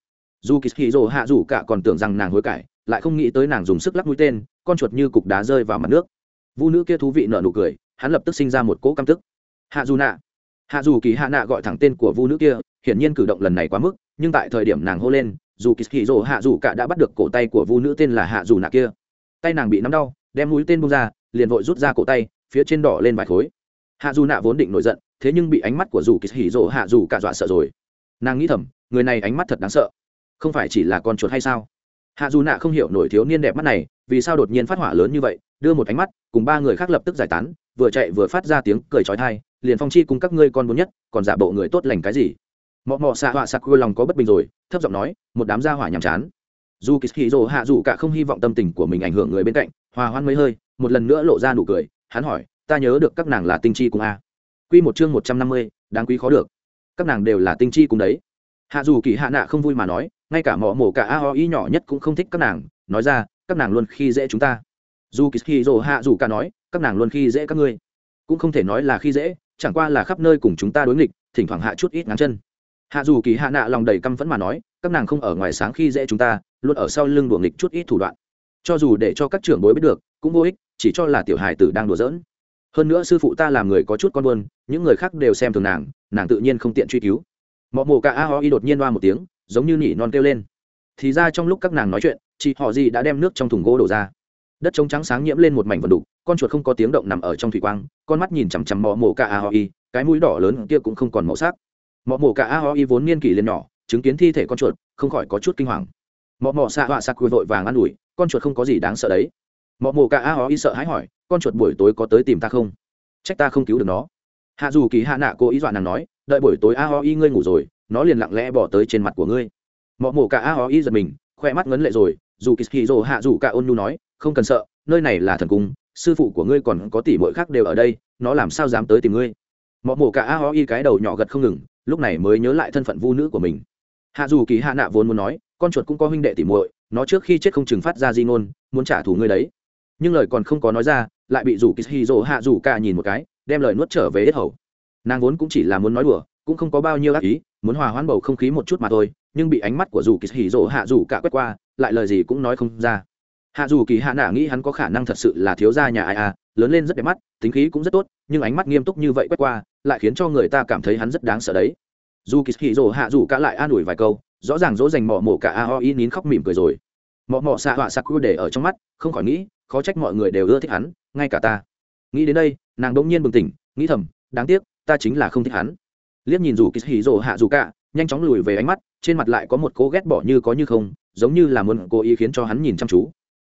Dù kỳ hì rồ hạ rủ cả còn tưởng rằng nàng hối cải, lại không nghĩ tới nàng dùng sức lắc mũi tên, con chuột như cục đá rơi vào mặt nước. Vu nữ kia thú vị nở nụ cười, hắn lập tức sinh ra một cỗ căm tức. Hạ dù nạ. Hạ dù kỳ hạ nạ gọi thẳng tên của vu nữ kia, hiển nhiên cử động lần này quá mức, nhưng tại thời điểm nàng hô lên dù kỳ hì rồ hạ dù cả đã bắt được cổ tay của vu nữ tên là hạ dù nạ kia. Tay nàng bị nắm đau, đem mũi tên bông ra, liền vội rút ra cổ tay, phía trên đỏ lên vài khối. Hạ dù nạ vốn định nổi giận, thế nhưng bị ánh mắt của dù kỳ hì rồ hạ dù cả dọa sợ rồi. Nàng nghĩ thầm, người này ánh mắt thật đáng sợ. Không phải chỉ là con chuột hay sao? Hạ dù nạ không hiểu nổi thiếu niên đẹp mắt này, vì sao đột nhiên phát hỏa lớn như vậy, đưa một ánh mắt, cùng ba người khác lập tức giải tán, vừa chạy vừa phát ra tiếng cười trói thai liền phong chi cùng các ngươi con muốn nhất, còn giả bộ người tốt lành cái gì? Mọ mọ xạ họa sặc quê lòng có bất bình rồi, thấp giọng nói, một đám gia hỏa nhàm chán. Dù kỳ hì rồ hạ dù cả không hy vọng tâm tình của mình ảnh hưởng người bên cạnh, hòa hoan mấy hơi, một lần nữa lộ ra nụ cười, hắn hỏi, ta nhớ được các nàng là tinh chi cùng a. Q một chương một trăm năm mươi, đáng quý khó được. Các nàng đều là tinh chi cùng đấy. Hạ dù kỳ hạ nạ không vui mà nói, ngay cả mỏ mổ cả a ho ý nhỏ nhất cũng không thích các nàng, nói ra, các nàng luôn khi dễ chúng ta. Dù kỳ hì rồ hạ dù cả nói, các nàng luôn khi dễ các ngươi. Cũng không thể nói là khi dễ, chẳng qua là khắp nơi cùng chúng ta đối nghịch, thỉnh thoảng hạ chút ít ngắn chân hạ dù kỳ hạ nạ lòng đầy căm phẫn mà nói, các nàng không ở ngoài sáng khi dễ chúng ta, luôn ở sau lưng đùa nghịch chút ít thủ đoạn. Cho dù để cho các trưởng bối biết được, cũng vô ích, chỉ cho là tiểu hài tử đang đùa giỡn. Hơn nữa sư phụ ta làm người có chút con buôn những người khác đều xem thường nàng nàng tự nhiên không tiện truy cứu. Mọ mồ cả a ho y đột nhiên loa một tiếng, giống như nỉ non kêu lên. Thì ra trong lúc các nàng nói chuyện, chị họ gì đã đem nước trong thùng gỗ đổ ra. Đất trống trắng sáng nhiễm lên một mảnh vần đục, con chuột không có tiếng động nằm ở trong thủy quang, con mắt nhìn chằm chằm mọ mồ cả a ho y, cái mũi đỏ lớn kia cũng không còn màu sắc mọ mổ cả a ho y vốn niên kỷ lên nhỏ, chứng kiến thi thể con chuột, không khỏi có chút kinh hoàng. Mọ mọ xạ họa quỳ vội vàng ă n ủi, con chuột không có gì đáng sợ đấy. Mọ mổ cả a ho y sợ hãi hỏi, con chuột buổi tối có tới tìm ta không? Trách ta không cứu được nó. Hạ dù kỳ hạ nạ cô ý dọa nàng nói, đợi buổi tối a ho y ngươi ngủ rồi, nó liền lặng lẽ bỏ tới trên mặt của ngươi. Mọ mổ cả a ho y giật mình, khoe mắt ngấn lệ rồi, dù kỳ hì rồ hạ dù cả ôn nhu nói, không cần sợ, nơi này là thần cung, sư phụ của ngươi còn có tỷ muội khác đều ở đây, nó làm sao dám tới tìm ngươi? Mọ mổ cả a ho y cái đầu nhỏ gật không ngừng lúc này mới nhớ lại thân phận vu nữ của mình. Hạ dù kỳ hạ nạ vốn muốn nói, con chuột cũng có huynh đệ tỷ muội, nó trước khi chết không chừng phát ra di ngôn, muốn trả thù ngươi đấy. Nhưng lời còn không có nói ra, lại bị rủ kỳ hì rồ hạ dù cả nhìn một cái, đem lời nuốt trở về hết hầu. Nàng vốn cũng chỉ là muốn nói đùa, cũng không có bao nhiêu ác ý, muốn hòa hoãn bầu không khí một chút mà thôi, nhưng bị ánh mắt của dù kỳ hỉ rỗ hạ dù cả quét qua, lại lời gì cũng nói không ra. Hạ dù kỳ hạ nạ nghĩ hắn có khả năng thật sự là thiếu gia nhà ai à lớn lên rất đẹp mắt, tính khí cũng rất tốt, nhưng ánh mắt nghiêm túc như vậy quét qua lại khiến cho người ta cảm thấy hắn rất đáng sợ đấy. Dù kỳ hì rồ hạ dù cả lại an ủi vài câu, rõ ràng dỗ dành mỏ mổ cả a ho y nín khóc mỉm cười rồi. Mỏ mỏ xạ họa sạc để ở trong mắt, không khỏi nghĩ, khó trách mọi người đều ưa thích hắn, ngay cả ta. Nghĩ đến đây, nàng đ ỗ n g nhiên bừng tỉnh, nghĩ thầm, đáng tiếc, ta chính là không thích hắn. Liếc nhìn dù kỳ hì rồ hạ dù cả, nhanh chóng lùi về ánh mắt, trên mặt lại có một cố ghét bỏ như có như không, giống như là muốn cố ý khiến cho hắn nhìn chăm chú.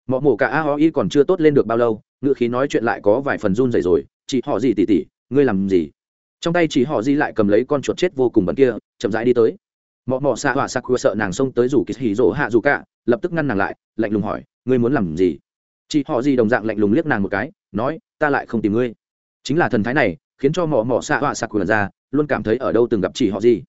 Mọ mổ cả a ho y còn chưa tốt lên được bao lâu ngự khí nói chuyện lại có vài phần run rẩy rồi, chị họ gì tỉ tỉ, ngươi làm gì? Trong tay chỉ họ di lại cầm lấy con chuột chết vô cùng bẩn kia, chậm rãi đi tới. Mọ mọ xạ hỏa sạc sợ nàng xông tới rủ kỳ hỉ rỗ hạ dù cả, lập tức ngăn nàng lại, lạnh lùng hỏi, ngươi muốn làm gì? Chị họ di đồng dạng lạnh lùng liếc nàng một cái, nói, ta lại không tìm ngươi. Chính là thần thái này, khiến cho mọ mọ xạ họa sạc ra, luôn cảm thấy ở đâu từng gặp chị họ gì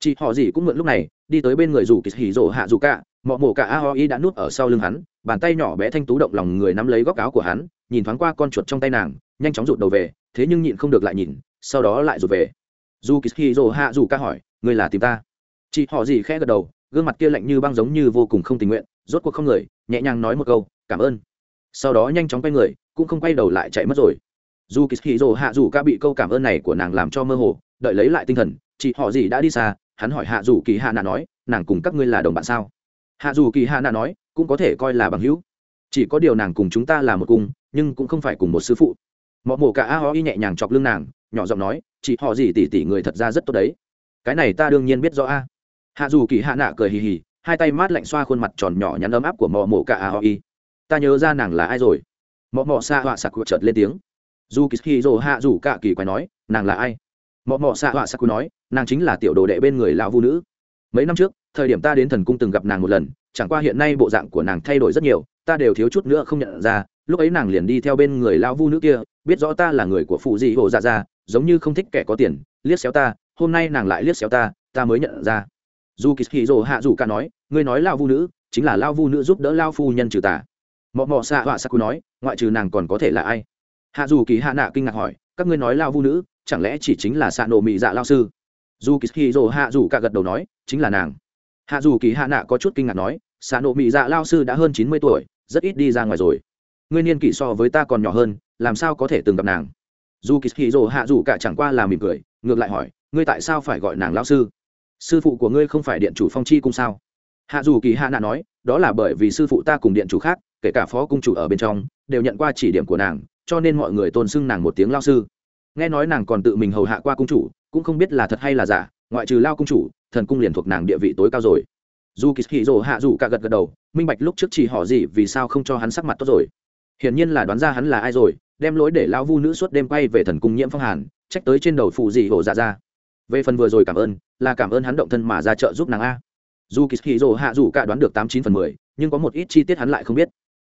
chị họ gì cũng mượn lúc này, đi tới bên người rủ kỳ hỉ rỗ hạ dù cả, mọ mổ cả a ho y đã nuốt ở sau lưng hắn, bàn tay nhỏ bé thanh tú động lòng người nắm lấy góc áo của hắn, nhìn thoáng qua con chuột trong tay nàng, nhanh chóng rụt đầu về, thế nhưng nhịn không được lại nhìn sau đó lại rụt về. Dù kỳ hạ dù ca hỏi người là tìm ta? Chị họ gì khẽ gật đầu, gương mặt kia lạnh như băng giống như vô cùng không tình nguyện, rốt cuộc không người, nhẹ nhàng nói một câu, cảm ơn. Sau đó nhanh chóng quay người, cũng không quay đầu lại chạy mất rồi. Dù kỳ hạ dù ca bị câu cảm ơn này của nàng làm cho mơ hồ, đợi lấy lại tinh thần, chị họ gì đã đi xa, hắn hỏi hạ dù kỳ hạ nạ nói, nàng cùng các ngươi là đồng bạn sao? Hạ dù kỳ hạ nạ nói, cũng có thể coi là bằng hữu. Chỉ có điều nàng cùng chúng ta là một cung, nhưng cũng không phải cùng một sư phụ. Mọi mổ cả a ho y nhẹ nhàng chọc lưng nàng nhỏ giọng nói, chị họ gì tỉ tỉ người thật ra rất tốt đấy. Cái này ta đương nhiên biết rõ a. Hạ dù kỳ hạ nạ cười hì hì, hai tay mát lạnh xoa khuôn mặt tròn nhỏ nhắn ấm áp của mọ mổ cả a hoi y ta nhớ ra nàng là ai rồi? Mò mọ xa họa sặc chợt lên tiếng. Dù kỳ hì rồ hạ dù cả kỳ quái nói, nàng là ai? Mọ mò xạ họa saku nói, nàng chính là tiểu đồ đệ bên người lão vu nữ. Mấy năm trước, thời điểm ta đến thần cung từng gặp nàng một lần, chẳng qua hiện nay bộ dạng của nàng thay đổi rất nhiều, ta đều thiếu chút nữa không nhận ra, lúc ấy nàng liền đi theo bên người lão vu nữ kia, biết rõ ta là người của phụ dị hồ dạ ra giống như không thích kẻ có tiền, liếc xéo ta, hôm nay nàng lại liếc xéo ta ta mới nhận ra. Dù kỳ hì dồ hạ dù ca nói, ngươi nói lao vu nữ, chính là lao vu nữ giúp đỡ lao phu nhân trừ tà. Mọ mọ xạ họa saku nói, ngoại trừ nàng còn có thể là ai? Hạ dù kỳ hạ nạ kinh ngạc hỏi, các ngươi nói lao vu nữ, chẳng lẽ chỉ chính là xạ nổ mị dạ lao sư? Dù kỳ hì dồ hạ dù cả gật đầu nói, chính là nàng. Hạ dù kỳ hạ nạ có chút kinh ngạc nói xạ nổ mị dạ lao sư đã hơn chín mươi tuổi, rất ít đi ra ngoài rồi. Ngươi niên kỷ so với ta còn nhỏ hơn, làm sao có thể từng gặp nàng? Dù kỳ hì rồ hạ dù cả chẳng qua là mỉm cười, ngược lại hỏi, ngươi tại sao phải gọi nàng lao sư? Sư phụ của ngươi không phải điện chủ phong chi cung sao? Hạ dù kỳ hạ nạ nói, đó là bởi vì sư phụ ta cùng điện chủ khác, kể cả phó cung chủ ở bên trong, đều nhận qua chỉ điểm của nàng, cho nên mọi người tôn xưng nàng một tiếng lao sư. Nghe nói nàng còn tự mình hầu hạ qua cung chủ, cũng không biết là thật hay là giả, ngoại trừ lao cung chủ, thần cung liền thuộc nàng địa vị tối cao rồi. Dù kỳ hì rồ hạ dù cả gật gật đầu, minh bạch lúc trước chỉ họ gì vì sao không cho hắn sắc mặt tốt rồi. Hiển nhiên là đoán ra hắn là ai rồi đem lối để lão vu nữ suốt đêm quay về thần cung nhiễm phong hàn, trách tới trên đầu phụ dị hổ dạ ra. Về phần vừa rồi cảm ơn, là cảm ơn hắn động thân mà ra chợ giúp nàng a. Dù kỳ hì hạ dù cả đoán được tám chín phần mười, nhưng có một ít chi tiết hắn lại không biết.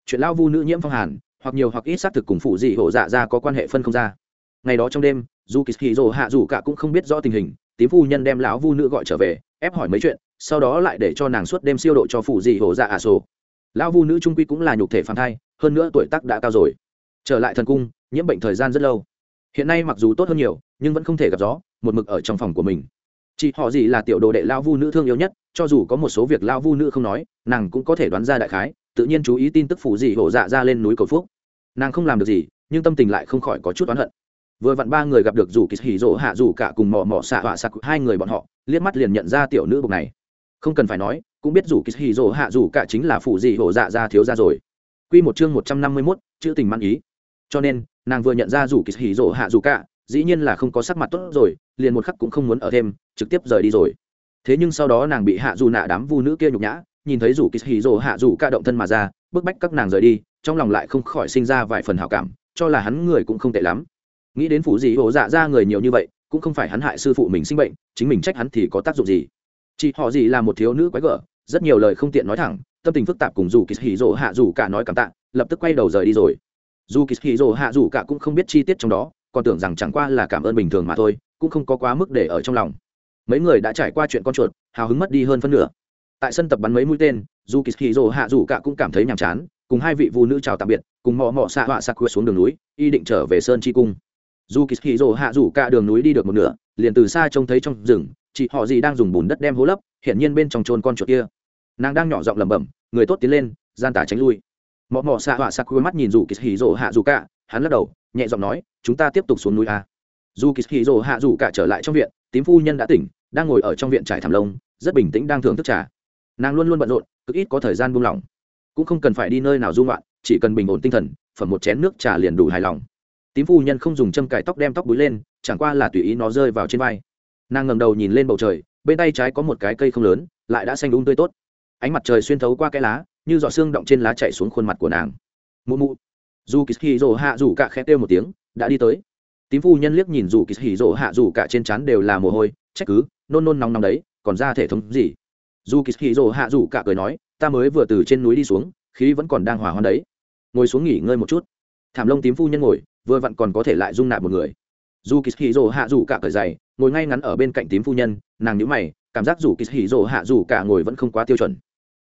Chuyện lão vu nữ nhiễm phong hàn, hoặc nhiều hoặc ít xác thực cùng phụ dị hổ dạ ra có quan hệ phân không ra. Ngày đó trong đêm, dù kỳ hì hạ dù cả cũng không biết rõ tình hình, tím phu nhân đem lão vu nữ gọi trở về, ép hỏi mấy chuyện, sau đó lại để cho nàng suốt đêm siêu độ cho phụ dị hổ dạ ả sổ. Lão vu nữ trung quy cũng là nhục thể phản thai, hơn nữa tuổi tác đã cao rồi trở lại thần cung nhiễm bệnh thời gian rất lâu. Hiện nay mặc dù tốt hơn nhiều nhưng vẫn không thể gặp gió một mực ở trong phòng của mình. Chị họ gì là tiểu đồ đệ lao vu nữ thương yêu nhất cho dù có một số việc lao vu nữ không nói nàng cũng có thể đoán ra đại khái tự nhiên chú ý tin tức phủ gì hổ dạ ra lên núi cầu phúc. Nàng không làm được gì nhưng tâm tình lại không khỏi có chút oán hận. Vừa vặn ba người gặp được dù kỳ hỉ rỗ hạ dù cả cùng mò mò xạ họa sặc hai người bọn họ liếc mắt liền nhận ra tiểu nữ bục này. Không cần phải nói cũng biết dù kỳ hỉ rỗ hạ dù cả chính là phủ gì hổ dạ ra thiếu ra rồi. Quy một chương một trăm năm mươi 151, chữ tình mang ý. Cho nên, nàng vừa nhận ra rủ kỳ hỉ rộ hạ dù cả, dĩ nhiên là không có sắc mặt tốt rồi, liền một khắc cũng không muốn ở thêm, trực tiếp rời đi rồi. Thế nhưng sau đó nàng bị hạ dù nạ đám vu nữ kia nhục nhã, nhìn thấy rủ kỳ hỉ rộ hạ dù cả động thân mà ra, bức bách các nàng rời đi, trong lòng lại không khỏi sinh ra vài phần hảo cảm, cho là hắn người cũng không tệ lắm. Nghĩ đến phủ gì hổ dạ ra người nhiều như vậy, cũng không phải hắn hại sư phụ mình sinh bệnh, chính mình trách hắn thì có tác dụng gì? Chỉ họ gì là một thiếu nữ quái gở, rất nhiều lời không tiện nói thẳng, tâm tình phức tạp cùng dù kỳ hỉ rộ hạ dù cả nói cảm tạ lập tức quay đầu rời đi rồi dù kỳ hì rỗ hạ dù cả cũng không biết chi tiết trong đó, còn tưởng rằng chẳng qua là cảm ơn bình thường mà thôi, cũng không có quá mức để ở trong lòng. Mấy người đã trải qua chuyện con chuột, hào hứng mất đi hơn phân nửa. Tại sân tập bắn mấy mũi tên, dù kỳ hì rỗ hạ dù cả cũng cảm thấy nhàm chán, cùng hai vị phụ nữ chào tạm biệt, cùng mò mò xạ họa sạc xuống đường núi, y định trở về sơn chi cung. Dù kỳ hì rỗ hạ dù cả đường núi đi được một nửa, liền từ xa trông thấy trong rừng, chị họ gì đang dùng bùn đất đem hố lấp, hiển nhiên bên trong trôn con chuột kia. Nàng đang nhỏ giọng lẩm bẩm, người tốt tiến lên, gian tả tránh lui mọ mọ xạ họa sặc mắt nhìn dù kỳ hì rỗ hạ dù cả, hắn lắc đầu, nhẹ giọng nói, chúng ta tiếp tục xuống núi a. Dù kỳ hì rỗ hạ dù cả trở lại trong viện, tím phu nhân đã tỉnh, đang ngồi ở trong viện trải thảm lông, rất bình tĩnh đang thưởng thức trà. Nàng luôn luôn bận rộn, cực ít có thời gian buông lỏng. Cũng không cần phải đi nơi nào dung loạn chỉ cần bình ổn tinh thần, phẩm một chén nước trà liền đủ hài lòng. Tím phu nhân không dùng châm cài tóc đem tóc búi lên, chẳng qua là tùy ý nó rơi vào trên vai. Nàng ngầm đầu nhìn lên bầu trời, bên tay trái có một cái cây không lớn, lại đã xanh đúng tươi tốt. Ánh mặt trời xuyên thấu qua cái lá như giọt xương động trên lá chạy xuống khuôn mặt của nàng. Mụ mụ. Dù kỳ hì rỗ hạ dù cả khẽ kêu một tiếng, đã đi tới. Tím phu nhân liếc nhìn dù kỳ hì rỗ hạ dù cả trên trán đều là mồ hôi, trách cứ, nôn nôn nóng nóng đấy, còn ra thể thống gì? Dù kỳ hì rỗ hạ dù cả cười nói, ta mới vừa từ trên núi đi xuống, khí vẫn còn đang hỏa hoạn đấy. Ngồi xuống nghỉ ngơi một chút. Thảm lông tím phu nhân ngồi, vừa vặn còn có thể lại dung nạp một người. Dù kỳ hì rỗ hạ dù cả cởi dày ngồi ngay ngắn ở bên cạnh tím phu nhân, nàng nhữ mày, cảm giác dù kỳ hì rỗ hạ dù cả ngồi vẫn không quá tiêu chuẩn.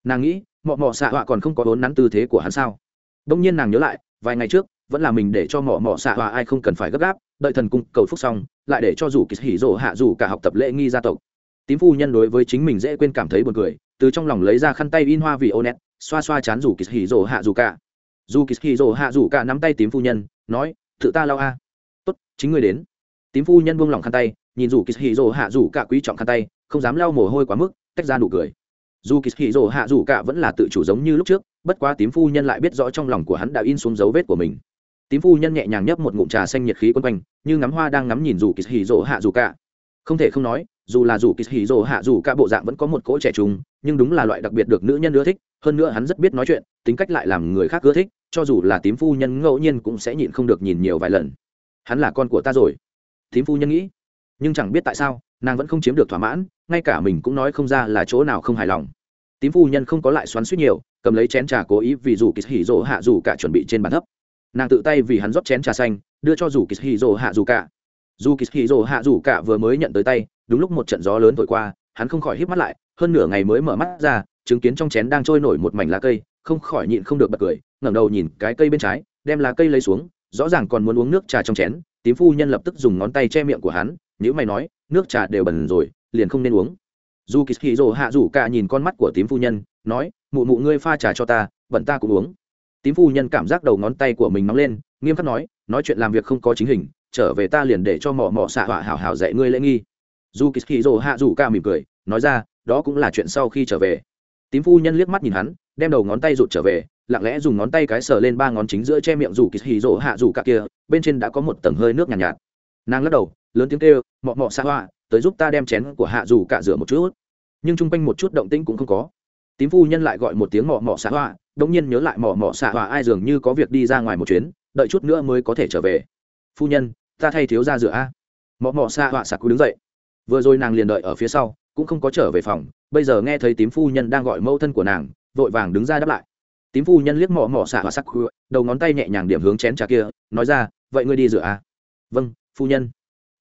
Nàng nghĩ mọ mọ xạ họa còn không có vốn nắn tư thế của hắn sao? Đông nhiên nàng nhớ lại, vài ngày trước, vẫn là mình để cho mọ mọ xạ họa ai không cần phải gấp gáp, đợi thần cung cầu phúc xong, lại để cho dù kỳ hỉ rỗ hạ dù cả học tập lễ nghi gia tộc. Tím phu nhân đối với chính mình dễ quên cảm thấy buồn cười, từ trong lòng lấy ra khăn tay in hoa vì ô nét, xoa xoa chán dù kỳ hỉ rỗ hạ dù cả. Dù kỳ hỉ rỗ hạ dù cả nắm tay tím phu nhân, nói, tự ta lao a. Tốt, chính ngươi đến. Tím phu nhân buông lỏng khăn tay, nhìn dù kỳ hỉ rỗ hạ dù cả quý trọng khăn tay, không dám lao mồ hôi quá mức, tách ra nụ cười dù kỳ hì rồ hạ dù cả vẫn là tự chủ giống như lúc trước, bất quá tím phu nhân lại biết rõ trong lòng của hắn đã in xuống dấu vết của mình. Tím phu nhân nhẹ nhàng nhấp một ngụm trà xanh nhiệt khí quân quanh, như ngắm hoa đang ngắm nhìn dù kỳ hì rồ hạ dù cả. Không thể không nói, dù là dù kỳ hì rồ hạ dù cả bộ dạng vẫn có một cỗ trẻ trung, nhưng đúng là loại đặc biệt được nữ nhân ưa thích, hơn nữa hắn rất biết nói chuyện, tính cách lại làm người khác ưa thích, cho dù là tím phu nhân ngẫu nhiên cũng sẽ nhịn không được nhìn nhiều vài lần. Hắn là con của ta rồi. Tím phu nhân nghĩ, nhưng chẳng biết tại sao, nàng vẫn không chiếm được thỏa mãn ngay cả mình cũng nói không ra là chỗ nào không hài lòng. Tím phu nhân không có lại xoắn suýt nhiều, cầm lấy chén trà cố ý vì dù kỳ hỉ rỗ hạ dù cả chuẩn bị trên bàn thấp. Nàng tự tay vì hắn rót chén trà xanh, đưa cho dù kỳ hỉ rỗ hạ dù cả. Dù kỳ hỉ rỗ hạ dù cả vừa mới nhận tới tay, đúng lúc một trận gió lớn thổi qua, hắn không khỏi hít mắt lại, hơn nửa ngày mới mở mắt ra, chứng kiến trong chén đang trôi nổi một mảnh lá cây, không khỏi nhịn không được bật cười, ngẩng đầu nhìn cái cây bên trái, đem lá cây lấy xuống, rõ ràng còn muốn uống nước trà trong chén, tím phu nhân lập tức dùng ngón tay che miệng của hắn nhữ mày nói, nước trà đều bẩn rồi liền không nên uống. Dù kỳ hì rồ hạ rủ cả nhìn con mắt của tím phu nhân nói mụ mụ ngươi pha trà cho ta bận ta cũng uống. Tím phu nhân cảm giác đầu ngón tay của mình nóng lên nghiêm khắc nói nói chuyện làm việc không có chính hình trở về ta liền để cho mỏ mỏ xạ họa hảo hảo dạy ngươi lễ nghi. Dù kỳ hì rồ hạ rủ cả mỉm cười nói ra đó cũng là chuyện sau khi trở về. Tím phu nhân liếc mắt nhìn hắn đem đầu ngón tay rụt trở về lặng lẽ dùng ngón tay cái sờ lên ba ngón chính giữa che miệng rủ kỳ hì rỗ hạ rủ cả kia bên trên đã có một tầng hơi nước nhàn nhạt, nhạt. Nàng lắc đầu lớn tiếng kêu mọ mọ xa hoa tới giúp ta đem chén của hạ dù cả rửa một chút. Nhưng chung quanh một chút động tĩnh cũng không có. Tím phu nhân lại gọi một tiếng mỏ mỏ xạ hoa đ ỗ n g nhiên nhớ lại mỏ mỏ xạ hoa ai dường như có việc đi ra ngoài một chuyến, đợi chút nữa mới có thể trở về. Phu nhân, ta thay thiếu ra rửa a. Mỏ mỏ xạ hoa xạ cú đứng dậy. Vừa rồi nàng liền đợi ở phía sau, cũng không có trở về phòng. Bây giờ nghe thấy tím phu nhân đang gọi mẫu thân của nàng, vội vàng đứng ra đáp lại. Tím phu nhân liếc mỏ mỏ xạ hoa sắc đầu ngón tay nhẹ nhàng điểm hướng chén trà kia, nói ra, vậy ngươi đi rửa a. Vâng phu nhân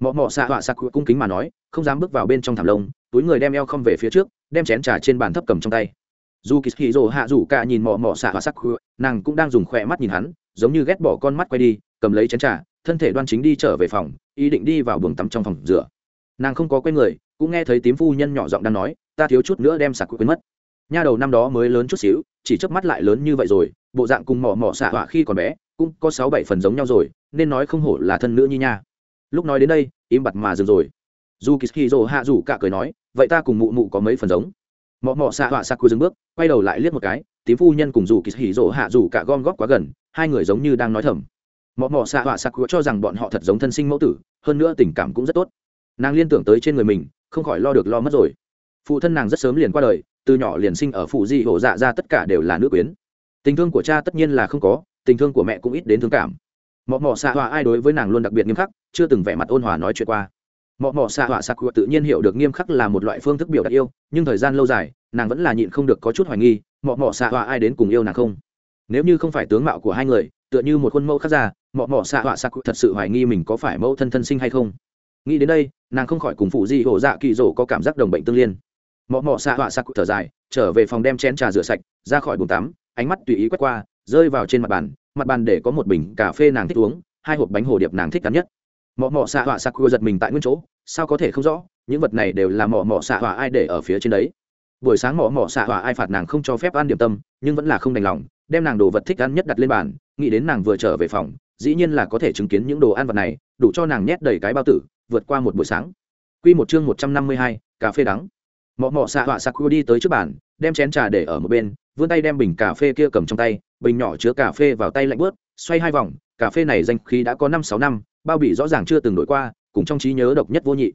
mọ mọ xạ họa sặc cung kính mà nói, không dám bước vào bên trong thảm lông, túi người đem eo không về phía trước, đem chén trà trên bàn thấp cầm trong tay. Dù kỳ hì rồ hạ rủ cả nhìn mọ mọ xạ họa sắc nàng cũng đang dùng khỏe mắt nhìn hắn, giống như ghét bỏ con mắt quay đi, cầm lấy chén trà, thân thể đoan chính đi trở về phòng, ý định đi vào buồng tắm trong phòng rửa. Nàng không có quen người, cũng nghe thấy tím phu nhân nhỏ giọng đang nói, ta thiếu chút nữa đem sạc quên mất. Nha đầu năm đó mới lớn chút xíu, chỉ chớp mắt lại lớn như vậy rồi, bộ dạng cùng mỏ mỏ xạ họa khi còn bé, cũng có sáu bảy phần giống nhau rồi, nên nói không hổ là thân nữ như nha lúc nói đến đây, im bặt mà dừng rồi. Dù kỳ dỗ hạ rủ cả cười nói, vậy ta cùng mụ mụ có mấy phần giống? Mọ mọ xạ họa xạ cua dừng bước, quay đầu lại liếc một cái, tím phu nhân cùng dù kỳ rồ hạ rủ cả gom góp quá gần, hai người giống như đang nói thầm. Mọ mọ xạ họa xạ cua cho rằng bọn họ thật giống thân sinh mẫu tử, hơn nữa tình cảm cũng rất tốt. Nàng liên tưởng tới trên người mình, không khỏi lo được lo mất rồi. Phụ thân nàng rất sớm liền qua đời, từ nhỏ liền sinh ở phụ di hổ dạ ra tất cả đều là nữ quyến. Tình thương của cha tất nhiên là không có, tình thương của mẹ cũng ít đến thương cảm mọ mọ xạ họa ai đối với nàng luôn đặc biệt nghiêm khắc, chưa từng vẻ mặt ôn hòa nói chuyện qua. Mọ mọ xạ họa sạc tự nhiên hiểu được nghiêm khắc là một loại phương thức biểu đạt yêu, nhưng thời gian lâu dài, nàng vẫn là nhịn không được có chút hoài nghi, mọ mọ xạ họa ai đến cùng yêu nàng không? Nếu như không phải tướng mạo của hai người, tựa như một khuôn mẫu khác ra, mọ mọ xạ họa sạc thật sự hoài nghi mình có phải mẫu thân thân sinh hay không? Nghĩ đến đây, nàng không khỏi cùng phụ di hổ dạ kỳ rổ có cảm giác đồng bệnh tương liên. Mọ mọ xạ họa sạc thở dài, trở về phòng đem chén trà rửa sạch, ra khỏi bồn tắm, ánh mắt tùy ý quét qua, rơi vào trên mặt bàn mặt bàn để có một bình cà phê nàng thích uống hai hộp bánh hồ điệp nàng thích cắn nhất. Mọ mọ xạ họa sạc giật mình tại nguyên chỗ sao có thể không rõ những vật này đều là mọ mọ xạ họa ai để ở phía trên đấy. Buổi sáng mọ mọ xạ họa ai phạt nàng không cho phép ăn điểm tâm nhưng vẫn là không đành lòng đem nàng đồ vật thích ăn nhất đặt lên bàn nghĩ đến nàng vừa trở về phòng dĩ nhiên là có thể chứng kiến những đồ ăn vật này đủ cho nàng nhét đầy cái bao tử vượt qua một buổi sáng. Quy một chương một trăm năm mươi hai, cà phê đắng. Mọ mọ xạ họa sạc đi tới trước bàn, đem chén trà để ở một bên, vươn tay đem bình cà phê kia cầm trong tay, bình nhỏ chứa cà phê vào tay lạnh bớt, xoay hai vòng, cà phê này danh khí đã có năm sáu năm, bao bì rõ ràng chưa từng đổi qua, cùng trong trí nhớ độc nhất vô nhị.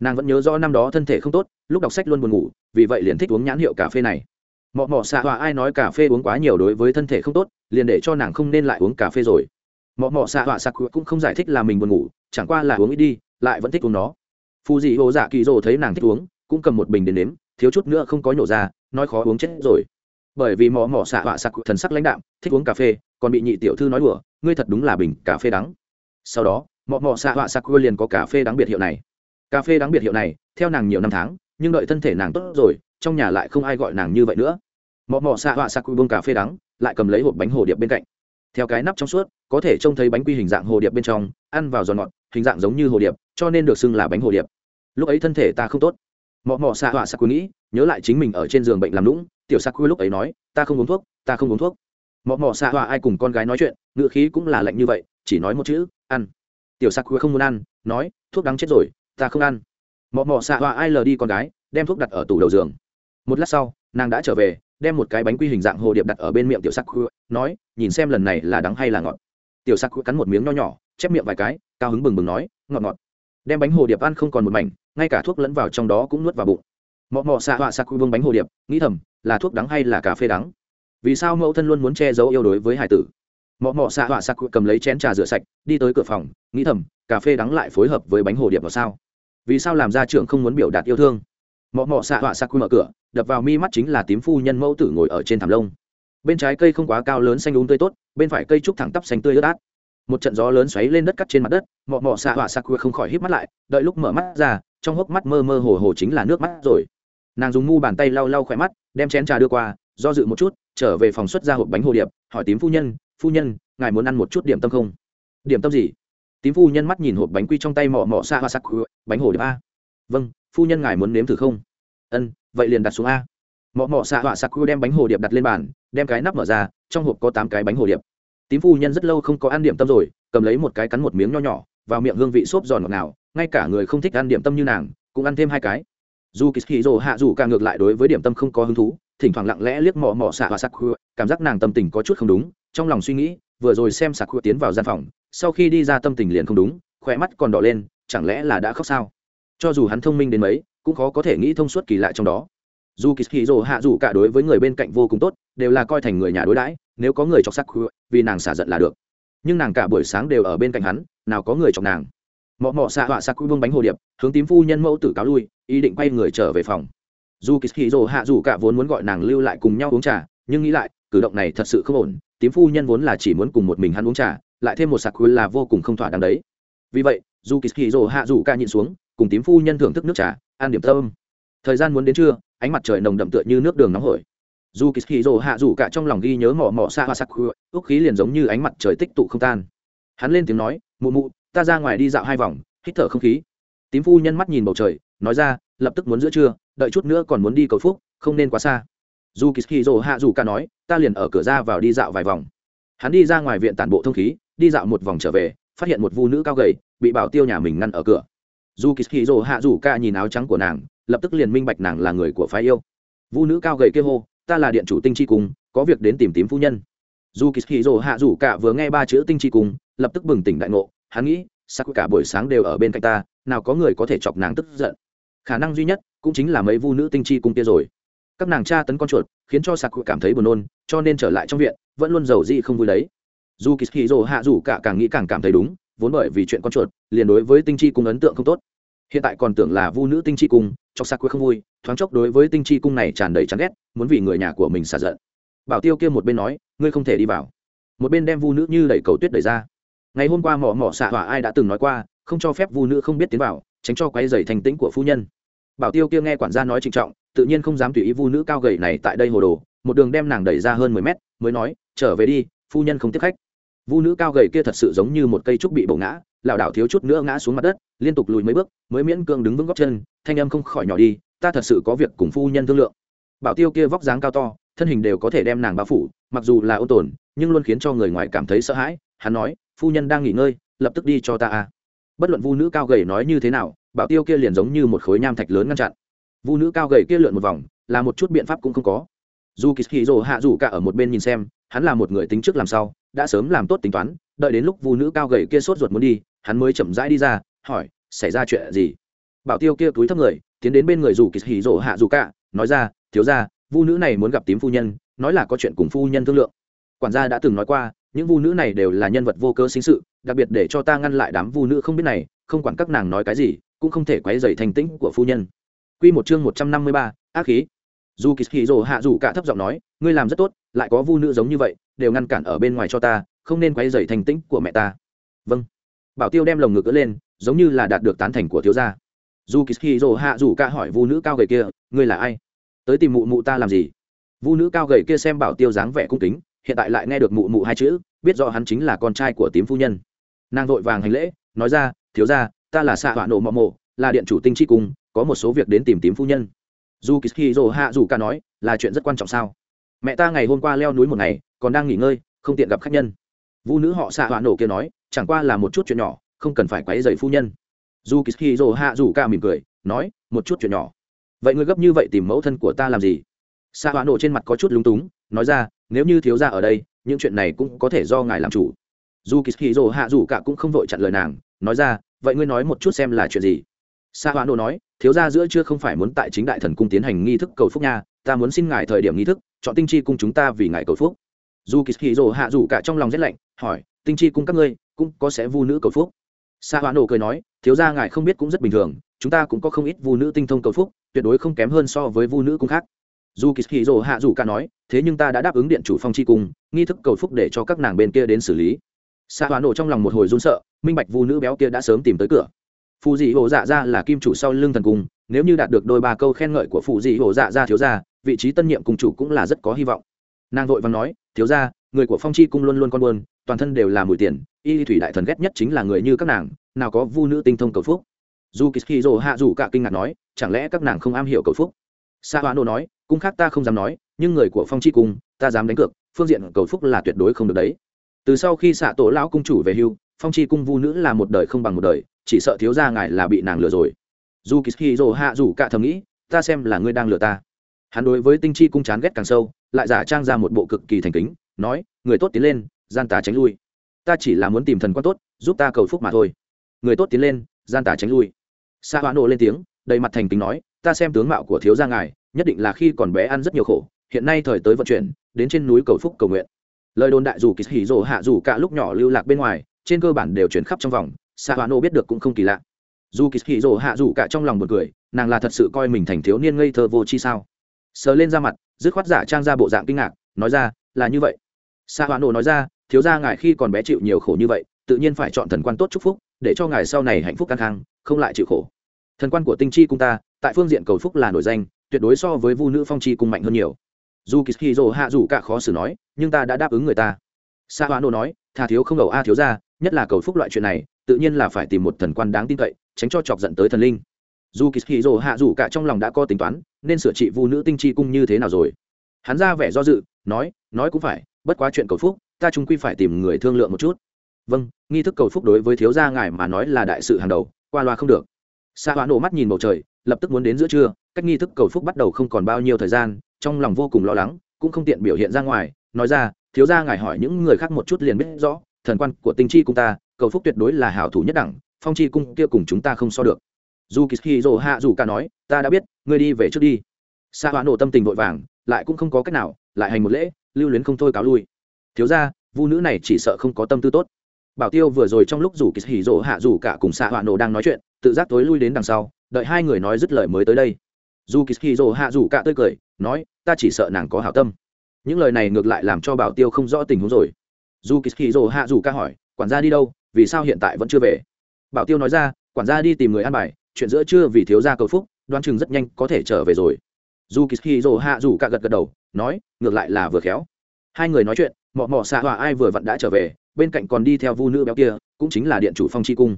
Nàng vẫn nhớ rõ năm đó thân thể không tốt lúc đọc sách luôn buồn ngủ vì vậy liền thích uống nhãn hiệu cà phê này. Mọ mọ xạ hòa ai nói cà phê uống quá nhiều đối với thân thể không tốt liền để cho nàng không nên lại uống cà phê rồi. Mọ mọ xạ hòa sạc cũng không giải thích là mình buồn ngủ chẳng qua là uống ít đi lại vẫn thích uống nó. Phù dị hồ dạ kỳ rồ thấy nàng thích uống cũng cầm một bình đến nếm thiếu chút nữa không có nhổ ra nói khó uống chết rồi bởi vì mọ mọ xạ họa sặc thần sắc lãnh đạm, thích uống cà phê, còn bị nhị tiểu thư nói đùa, ngươi thật đúng là bình cà phê đắng. Sau đó mọ mọ xạ họa sạc liền có cà phê đáng biệt hiệu này. Cà phê đáng biệt hiệu này, theo nàng nhiều năm tháng, nhưng đợi thân thể nàng tốt rồi, trong nhà lại không ai gọi nàng như vậy nữa. Mọ mọ xạ họa sạc bông cà phê đắng, lại cầm lấy hộp bánh hồ điệp bên cạnh. Theo cái nắp trong suốt, có thể trông thấy bánh quy hình dạng hồ điệp bên trong, ăn vào giòn ngọt, hình dạng giống như hồ điệp, cho nên được xưng là bánh hồ điệp. Lúc ấy thân thể ta không tốt. Mọ mọ xạ họa sạc nghĩ, nhớ lại chính mình ở trên giường bệnh làm lũng tiểu sạc lúc ấy nói, ta không uống thuốc, ta không uống thuốc. Mọ mọ xạ họa ai cùng con gái nói chuyện ngựa khí cũng là lạnh như vậy, chỉ nói một chữ, ăn. Tiểu sắc không muốn ăn, nói, thuốc đắng chết rồi, ta không ăn. Mọ mọ xạ họa ai lờ đi con gái, đem thuốc đặt ở tủ đầu giường. Một lát sau, nàng đã trở về, đem một cái bánh quy hình dạng hồ điệp đặt ở bên miệng tiểu sắc nói, nhìn xem lần này là đắng hay là ngọt. Tiểu sắc cắn một miếng nho nhỏ, chép miệng vài cái, cao hứng bừng bừng nói, ngọt ngọt. Đem bánh hồ điệp ăn không còn một mảnh, ngay cả thuốc lẫn vào trong đó cũng nuốt vào bụng. Mọ mọ xạ họa sắc vương bánh hồ điệp, nghĩ thầm là thuốc đắng hay là cà phê đắng? Vì sao mẫu thân luôn muốn che giấu yêu đối với hải tử? Mọ mọ xạ họa sạc cầm lấy chén trà rửa sạch, đi tới cửa phòng, nghĩ thầm, cà phê đắng lại phối hợp với bánh hồ điệp vào sao? Vì sao làm ra trưởng không muốn biểu đạt yêu thương? Mọ mọ xạ họa sạc mở cửa, đập vào mi mắt chính là tím phu nhân mẫu tử ngồi ở trên thảm lông. Bên trái cây không quá cao lớn xanh đúng tươi tốt, bên phải cây trúc thẳng tắp xanh tươi ướt át. Một trận gió lớn xoáy lên đất cắt trên mặt đất, mọ mọ xạ họa sạc không khỏi hít mắt lại, đợi lúc mở mắt ra, trong hốc mắt mơ mơ hồ hồ chính là nước mắt rồi nàng dùng ngu bàn tay lau lau khỏe mắt, đem chén trà đưa qua, do dự một chút, trở về phòng xuất ra hộp bánh hồ điệp, hỏi tím phu nhân phu nhân, ngài muốn ăn một chút điểm tâm không? Điểm tâm gì? Tím phu nhân mắt nhìn hộp bánh quy trong tay mỏ mỏ xa hoa sắc bánh hồ điệp a. Vâng phu nhân ngài muốn nếm thử không? Ân, vậy liền đặt xuống a. Mọ mọ xạ họa sặc đem bánh hồ điệp đặt lên bàn, đem cái nắp mở ra, trong hộp có tám cái bánh hồ điệp. Tím phu nhân rất lâu không có ăn điểm tâm rồi, cầm lấy một cái cắn một miếng nho nhỏ, vào miệng hương vị xốp giòn ngọt ngào, ngay cả người không thích ăn điểm tâm như nàng, cũng ăn thêm hai cái dù kỳ hì rồ hạ dù cả ngược lại đối với điểm tâm không có hứng thú, thỉnh thoảng lặng lẽ liếc mò mò xạ và sắc cảm giác nàng tâm tình có chút không đúng, trong lòng suy nghĩ, vừa rồi xem sạc tiến vào gian phòng, sau khi đi ra tâm tình liền không đúng, khỏe mắt còn đỏ lên, chẳng lẽ là đã khóc sao? Cho dù hắn thông minh đến mấy, cũng khó có thể nghĩ thông suốt kỳ lạ trong đó. Dù kỳ hì rồ hạ dù cả đối với người bên cạnh vô cùng tốt, đều là coi thành người nhà đối đãi, nếu có người chọc sắc vì nàng xả giận là được. Nhưng nàng cả buổi sáng đều ở bên cạnh hắn, nào có người chọc nàng mọ mọ xạ họa xạ cúi vương bánh hồ điệp, hướng tím phu nhân mẫu tử cáo lui, ý định quay người trở về phòng. Dù kỳ hì rồ hạ dù cả vốn muốn gọi nàng lưu lại cùng nhau uống trà, nhưng nghĩ lại, cử động này thật sự không ổn, tím phu nhân vốn là chỉ muốn cùng một mình hắn uống trà, lại thêm một sạc quy là vô cùng không thỏa đáng đấy. Vì vậy, dù kỳ hì rồ hạ dù cả nhịn xuống, cùng tím phu nhân thưởng thức nước trà, ăn điểm tâm. Thời gian muốn đến trưa, ánh mặt trời nồng đậm tựa như nước đường nóng hổi. Dù kỳ hì rồ hạ dù cả trong lòng ghi nhớ mỏ mỏ xa hoa sắc ước khí liền giống như ánh mặt trời tích tụ không tan. Hắn lên tiếng nói, mụ mụ ta ra ngoài đi dạo hai vòng, hít thở không khí. Tím phu nhân mắt nhìn bầu trời, nói ra, lập tức muốn giữa trưa, đợi chút nữa còn muốn đi cầu phúc, không nên quá xa. Dù kỳ hì hạ dù ca nói, ta liền ở cửa ra vào đi dạo vài vòng. Hắn đi ra ngoài viện tản bộ thông khí, đi dạo một vòng trở về, phát hiện một Vu nữ cao gầy, bị bảo tiêu nhà mình ngăn ở cửa. Dù kỳ hì hạ dù ca nhìn áo trắng của nàng, lập tức liền minh bạch nàng là người của phái yêu. Vũ nữ cao gầy kêu hô, ta là điện chủ tinh chi cung, có việc đến tìm tím phu nhân. Dù kỳ hì hạ dù ca vừa nghe ba chữ tinh chi cung, lập tức bừng tỉnh đại ngộ hắn nghĩ sắc cả buổi sáng đều ở bên cạnh ta, nào có người có thể chọc nàng tức giận. Khả năng duy nhất cũng chính là mấy vu nữ tinh chi cung kia rồi. Các nàng tra tấn con chuột, khiến cho sạc cảm thấy buồn nôn, cho nên trở lại trong viện, vẫn luôn giàu dị không vui đấy. Dù kỳ hì rồ hạ dù cả càng nghĩ càng cảm thấy đúng, vốn bởi vì chuyện con chuột, liền đối với tinh chi cung ấn tượng không tốt. Hiện tại còn tưởng là vu nữ tinh chi cung, cho sạc không vui, thoáng chốc đối với tinh chi cung này tràn đầy chán ghét, muốn vì người nhà của mình xả giận. Bảo tiêu kia một bên nói, ngươi không thể đi vào. Một bên đem vu nữ như đẩy cầu tuyết đẩy ra ngày hôm qua mỏ mỏ xạ hỏa ai đã từng nói qua, không cho phép vu nữ không biết tiến vào, tránh cho quay dày thành tĩnh của phu nhân. Bảo tiêu kia nghe quản gia nói trịnh trọng, tự nhiên không dám tùy ý vu nữ cao gầy này tại đây hồ đồ, một đường đem nàng đẩy ra hơn mười mét, mới nói, trở về đi, phu nhân không tiếp khách. Vu nữ cao gầy kia thật sự giống như một cây trúc bị bổ ngã, lảo đảo thiếu chút nữa ngã xuống mặt đất, liên tục lùi mấy bước, mới miễn cưỡng đứng vững góc chân, thanh âm không khỏi nhỏ đi, ta thật sự có việc cùng phu nhân thương lượng. Bảo tiêu kia vóc dáng cao to, thân hình đều có thể đem nàng bao phủ, mặc dù là ô tồn, nhưng luôn khiến cho người ngoài cảm thấy sợ hãi, hắn nói phu nhân đang nghỉ ngơi, lập tức đi cho ta a. Bất luận vu nữ cao gầy nói như thế nào, bảo tiêu kia liền giống như một khối nham thạch lớn ngăn chặn. Vu nữ cao gầy kia lượn một vòng, là một chút biện pháp cũng không có. Dù kỳ hì rồ hạ dù cả ở một bên nhìn xem, hắn là một người tính trước làm sao đã sớm làm tốt tính toán, đợi đến lúc vu nữ cao gầy kia sốt ruột muốn đi, hắn mới chậm rãi đi ra, hỏi, xảy ra chuyện gì? Bảo tiêu kia túi thấp người, tiến đến bên người dù kỳ hì rồ hạ dù cả, nói ra, thiếu ra vu nữ này muốn gặp tím phu nhân, nói là có chuyện cùng phu nhân thương lượng. Quản gia đã từng nói qua những vu nữ này đều là nhân vật vô cơ sinh sự đặc biệt để cho ta ngăn lại đám vu nữ không biết này không quản các nàng nói cái gì cũng không thể quấy dày thành tĩnh của phu nhân Quy một chương một trăm năm mươi ba, ác khí. Dù Kishiro hạ dù cả thấp giọng nói, ngươi làm rất tốt, lại có vu nữ giống như vậy, đều ngăn cản ở bên ngoài cho ta, không nên quấy rầy thành tĩnh của mẹ ta. Vâng. Bảo Tiêu đem lồng ngực cỡ lên, giống như là đạt được tán thành của thiếu gia. Dù Kishiro hạ dù cả hỏi vu nữ cao gầy kia, ngươi là ai? Tới tìm mụ mụ ta làm gì? Vu nữ cao gầy kia xem Bảo Tiêu dáng vẻ cung kính, hiện tại lại nghe được mụ mụ hai chữ, biết rõ hắn chính là con trai của tím phu nhân. Nàng vội vàng hành lễ, nói ra, thiếu gia, ta là xạ họa nổ mọ mộ, là điện chủ tinh chi cung có một số việc đến tìm tím phu nhân. Dù kỳ dỗ hạ dù ca nói là chuyện rất quan trọng sao? Mẹ ta ngày hôm qua leo núi một ngày còn đang nghỉ ngơi không tiện gặp khách nhân. Vu nữ họ xạ họa nổ kia nói chẳng qua là một chút chuyện nhỏ không cần phải quấy dày phu nhân. Dù kỳ dỗ hạ dù ca mỉm cười nói một chút chuyện nhỏ. Vậy ngươi gấp như vậy tìm mẫu thân của ta làm gì? Xạ họa nổ trên mặt có chút lúng túng nói ra nếu như thiếu ra ở đây, những chuyện này cũng có thể do ngài làm chủ. Dù kỳ hạ dù cả cũng không vội chặn lời nàng, nói ra, vậy ngươi nói một chút xem là chuyện gì? Sa hoa nô nói, thiếu gia giữa chưa không phải muốn tại chính đại thần cung tiến hành nghi thức cầu phúc nha, ta muốn xin ngài thời điểm nghi thức, chọn tinh chi cung chúng ta vì ngài cầu phúc. Dù kỳ hì hạ dù cả trong lòng rét lạnh, hỏi, tinh chi cung các ngươi cũng có sẽ vu nữ cầu phúc? Sa hoa nô cười nói, thiếu gia ngài không biết cũng rất bình thường, chúng ta cũng có không ít vu nữ tinh thông cầu phúc, tuyệt đối không kém hơn so với vu nữ cung khác dù kỳ hì dồ hạ dù ca nói, thế nhưng ta đã đáp ứng điện chủ phong chi cung, nghi thức cầu phúc để cho các nàng bên kia đến xử lý. Sa hoa nổ trong lòng một hồi run sợ, minh bạch vu nữ béo kia đã sớm tìm tới cửa. Phù dị hồ dạ ra là kim chủ sau lưng thần cung, nếu như đạt được đôi ba câu khen ngợi của phù dị hồ dạ ra thiếu gia, vị trí tân nhiệm cùng chủ cũng là rất có hy vọng. Nàng vội vàng nói, thiếu gia, người của phong chi cung luôn luôn con buôn toàn thân đều là mùi tiền, y thủy đại thần ghét nhất chính là người như các nàng, nào có vu nữ tinh thông cầu phúc. Dù kỳ dồ hạ dù cả kinh ngạc nói, chẳng lẽ các nàng không am hiểu cầu phúc? Sa hoa nô nói, cung khác ta không dám nói, nhưng người của phong chi cung, ta dám đánh cược, phương diện cầu phúc là tuyệt đối không được đấy. Từ sau khi xạ tổ lão cung chủ về hưu, phong chi cung vu nữ là một đời không bằng một đời, chỉ sợ thiếu gia ngài là bị nàng lừa rồi. Dù Kishiro hạ dù cả thầm nghĩ, ta xem là ngươi đang lừa ta. Hắn đối với tinh chi cung chán ghét càng sâu, lại giả trang ra một bộ cực kỳ thành kính, nói, người tốt tiến lên, gian tà tránh lui. Ta chỉ là muốn tìm thần quan tốt, giúp ta cầu phúc mà thôi. Người tốt tiến lên, gian tà tránh lui. Sa hoa Nô lên tiếng, đầy mặt thành kính nói, ta xem tướng mạo của thiếu gia ngài nhất định là khi còn bé ăn rất nhiều khổ, hiện nay thời tới vận chuyển, đến trên núi cầu phúc cầu nguyện. Lời đồn đại dù kỳ hỉ rồ hạ dù cả lúc nhỏ lưu lạc bên ngoài, trên cơ bản đều chuyển khắp trong vòng, sa hoa nô biết được cũng không kỳ lạ. Dù kỳ hỉ rồ hạ dù cả trong lòng một người nàng là thật sự coi mình thành thiếu niên ngây thơ vô chi sao? Sờ lên ra mặt, dứt khoát giả trang ra bộ dạng kinh ngạc, nói ra, là như vậy. Sa hoa nô nói ra, thiếu gia ngài khi còn bé chịu nhiều khổ như vậy, tự nhiên phải chọn thần quan tốt chúc phúc, để cho ngài sau này hạnh phúc căng thẳng không lại chịu khổ. Thần quan của tinh chi cung ta, tại phương diện cầu phúc là nổi danh tuyệt đối so với vu nữ phong chi cung mạnh hơn nhiều. Dù kỳ hì rồ hạ dù cả khó xử nói, nhưng ta đã đáp ứng người ta. Sa hoa nô nói thà thiếu không đầu a thiếu ra nhất là cầu phúc loại chuyện này, tự nhiên là phải tìm một thần quan đáng tin cậy, tránh cho chọc giận tới thần linh. Dù kỳ hì rồ hạ dù cả trong lòng đã có tính toán, nên sửa trị vu nữ tinh chi cung như thế nào rồi? Hắn ra vẻ do dự, nói nói cũng phải, bất quá chuyện cầu phúc, ta chúng quy phải tìm người thương lượng một chút. Vâng nghi thức cầu phúc đối với thiếu gia ngài mà nói là đại sự hàng đầu, qua loa không được. Sa hóa nổ mắt nhìn bầu trời lập tức muốn đến giữa trưa, cách nghi thức cầu phúc bắt đầu không còn bao nhiêu thời gian, trong lòng vô cùng lo lắng, cũng không tiện biểu hiện ra ngoài. Nói ra, thiếu gia ngài hỏi những người khác một chút liền biết rõ, thần quan của tinh chi cung ta, cầu phúc tuyệt đối là hảo thủ nhất đẳng, phong chi cung kia cùng chúng ta không so được. Dù kỳ dỗ hạ dù cả nói, ta đã biết, ngươi đi về trước đi. Xa hóa nổ tâm tình vội vàng, lại cũng không có cách nào, lại hành một lễ, lưu luyến không thôi cáo lui. Thiếu ra vu nữ này chỉ sợ không có tâm tư tốt. Bảo tiêu vừa rồi trong lúc rủ kỳ hỉ rỗ hạ dù cả cùng Sa hoạ nổ đang nói chuyện, tự giác tối lui đến đằng sau đợi hai người nói dứt lời mới tới đây. Dù kỳ dỗ hạ rủ cả tươi cười, nói, ta chỉ sợ nàng có hảo tâm. Những lời này ngược lại làm cho bảo tiêu không rõ tình huống rồi. Dù kỳ dỗ hạ rủ cả hỏi, quản gia đi đâu? Vì sao hiện tại vẫn chưa về? Bảo tiêu nói ra, quản gia đi tìm người ăn bài, chuyện giữa trưa vì thiếu gia cầu phúc đoan chừng rất nhanh có thể trở về rồi. Dù kỳ dỗ hạ rủ cả gật gật đầu, nói, ngược lại là vừa khéo. Hai người nói chuyện, mọ mọ xạ hòa ai vừa vặn đã trở về, bên cạnh còn đi theo vu nữ béo kia, cũng chính là điện chủ phong chi cung.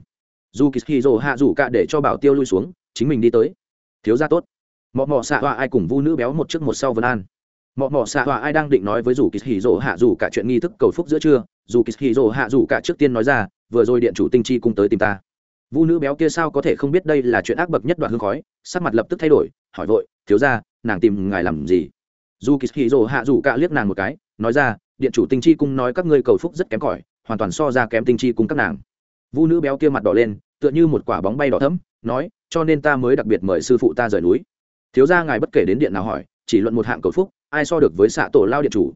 Dù kỳ dỗ hạ rủ cả để cho bảo tiêu lui xuống chính mình đi tới. Thiếu gia tốt. Mọ mọ xạ hoa ai cùng vu nữ béo một trước một sau vân an. Mọ mọ xạ hoa ai đang định nói với dù kỳ dỗ hạ dù cả chuyện nghi thức cầu phúc giữa trưa, dù kỳ dỗ hạ dù cả trước tiên nói ra, vừa rồi điện chủ tinh chi cung tới tìm ta. Vu nữ béo kia sao có thể không biết đây là chuyện ác bậc nhất đoạn hương khói, sắc mặt lập tức thay đổi, hỏi vội, thiếu gia, nàng tìm ngài làm gì? Dù kỳ dỗ hạ dù cả liếc nàng một cái, nói ra, điện chủ tinh chi cung nói các ngươi cầu phúc rất kém cỏi, hoàn toàn so ra kém tinh chi cung các nàng. Vu nữ béo kia mặt đỏ lên, tựa như một quả bóng bay đỏ thấm nói, cho nên ta mới đặc biệt mời sư phụ ta rời núi. Thiếu ra ngài bất kể đến điện nào hỏi, chỉ luận một hạng cầu phúc, ai so được với xạ tổ lao điện chủ.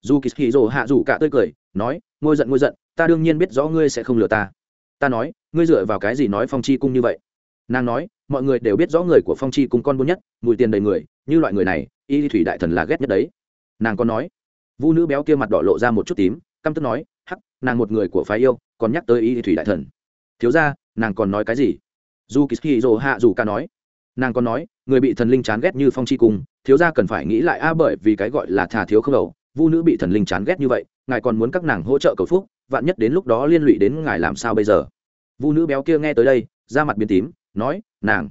Dù kỳ hì rồ hạ rủ cả tươi cười, nói, ngôi giận ngôi giận, ta đương nhiên biết rõ ngươi sẽ không lừa ta. Ta nói, ngươi dựa vào cái gì nói phong chi cung như vậy? Nàng nói, mọi người đều biết rõ người của phong chi cung con buôn nhất, mùi tiền đầy người, như loại người này, y thủy đại thần là ghét nhất đấy. Nàng còn nói, vu nữ béo kia mặt đỏ lộ ra một chút tím, căm tức nói, hắc, nàng một người của phái yêu, còn nhắc tới y thủy đại thần. Thiếu ra nàng còn nói cái gì? Dù kỳ dỗ hạ dù ca nói, nàng còn nói, người bị thần linh chán ghét như phong chi cung, thiếu gia cần phải nghĩ lại, a, bởi vì cái gọi là thà thiếu không đầu, vu nữ bị thần linh chán ghét như vậy, ngài còn muốn các nàng hỗ trợ cầu phúc, vạn nhất đến lúc đó liên lụy đến ngài làm sao bây giờ? Vu nữ béo kia nghe tới đây ra mặt biến tím, nói, nàng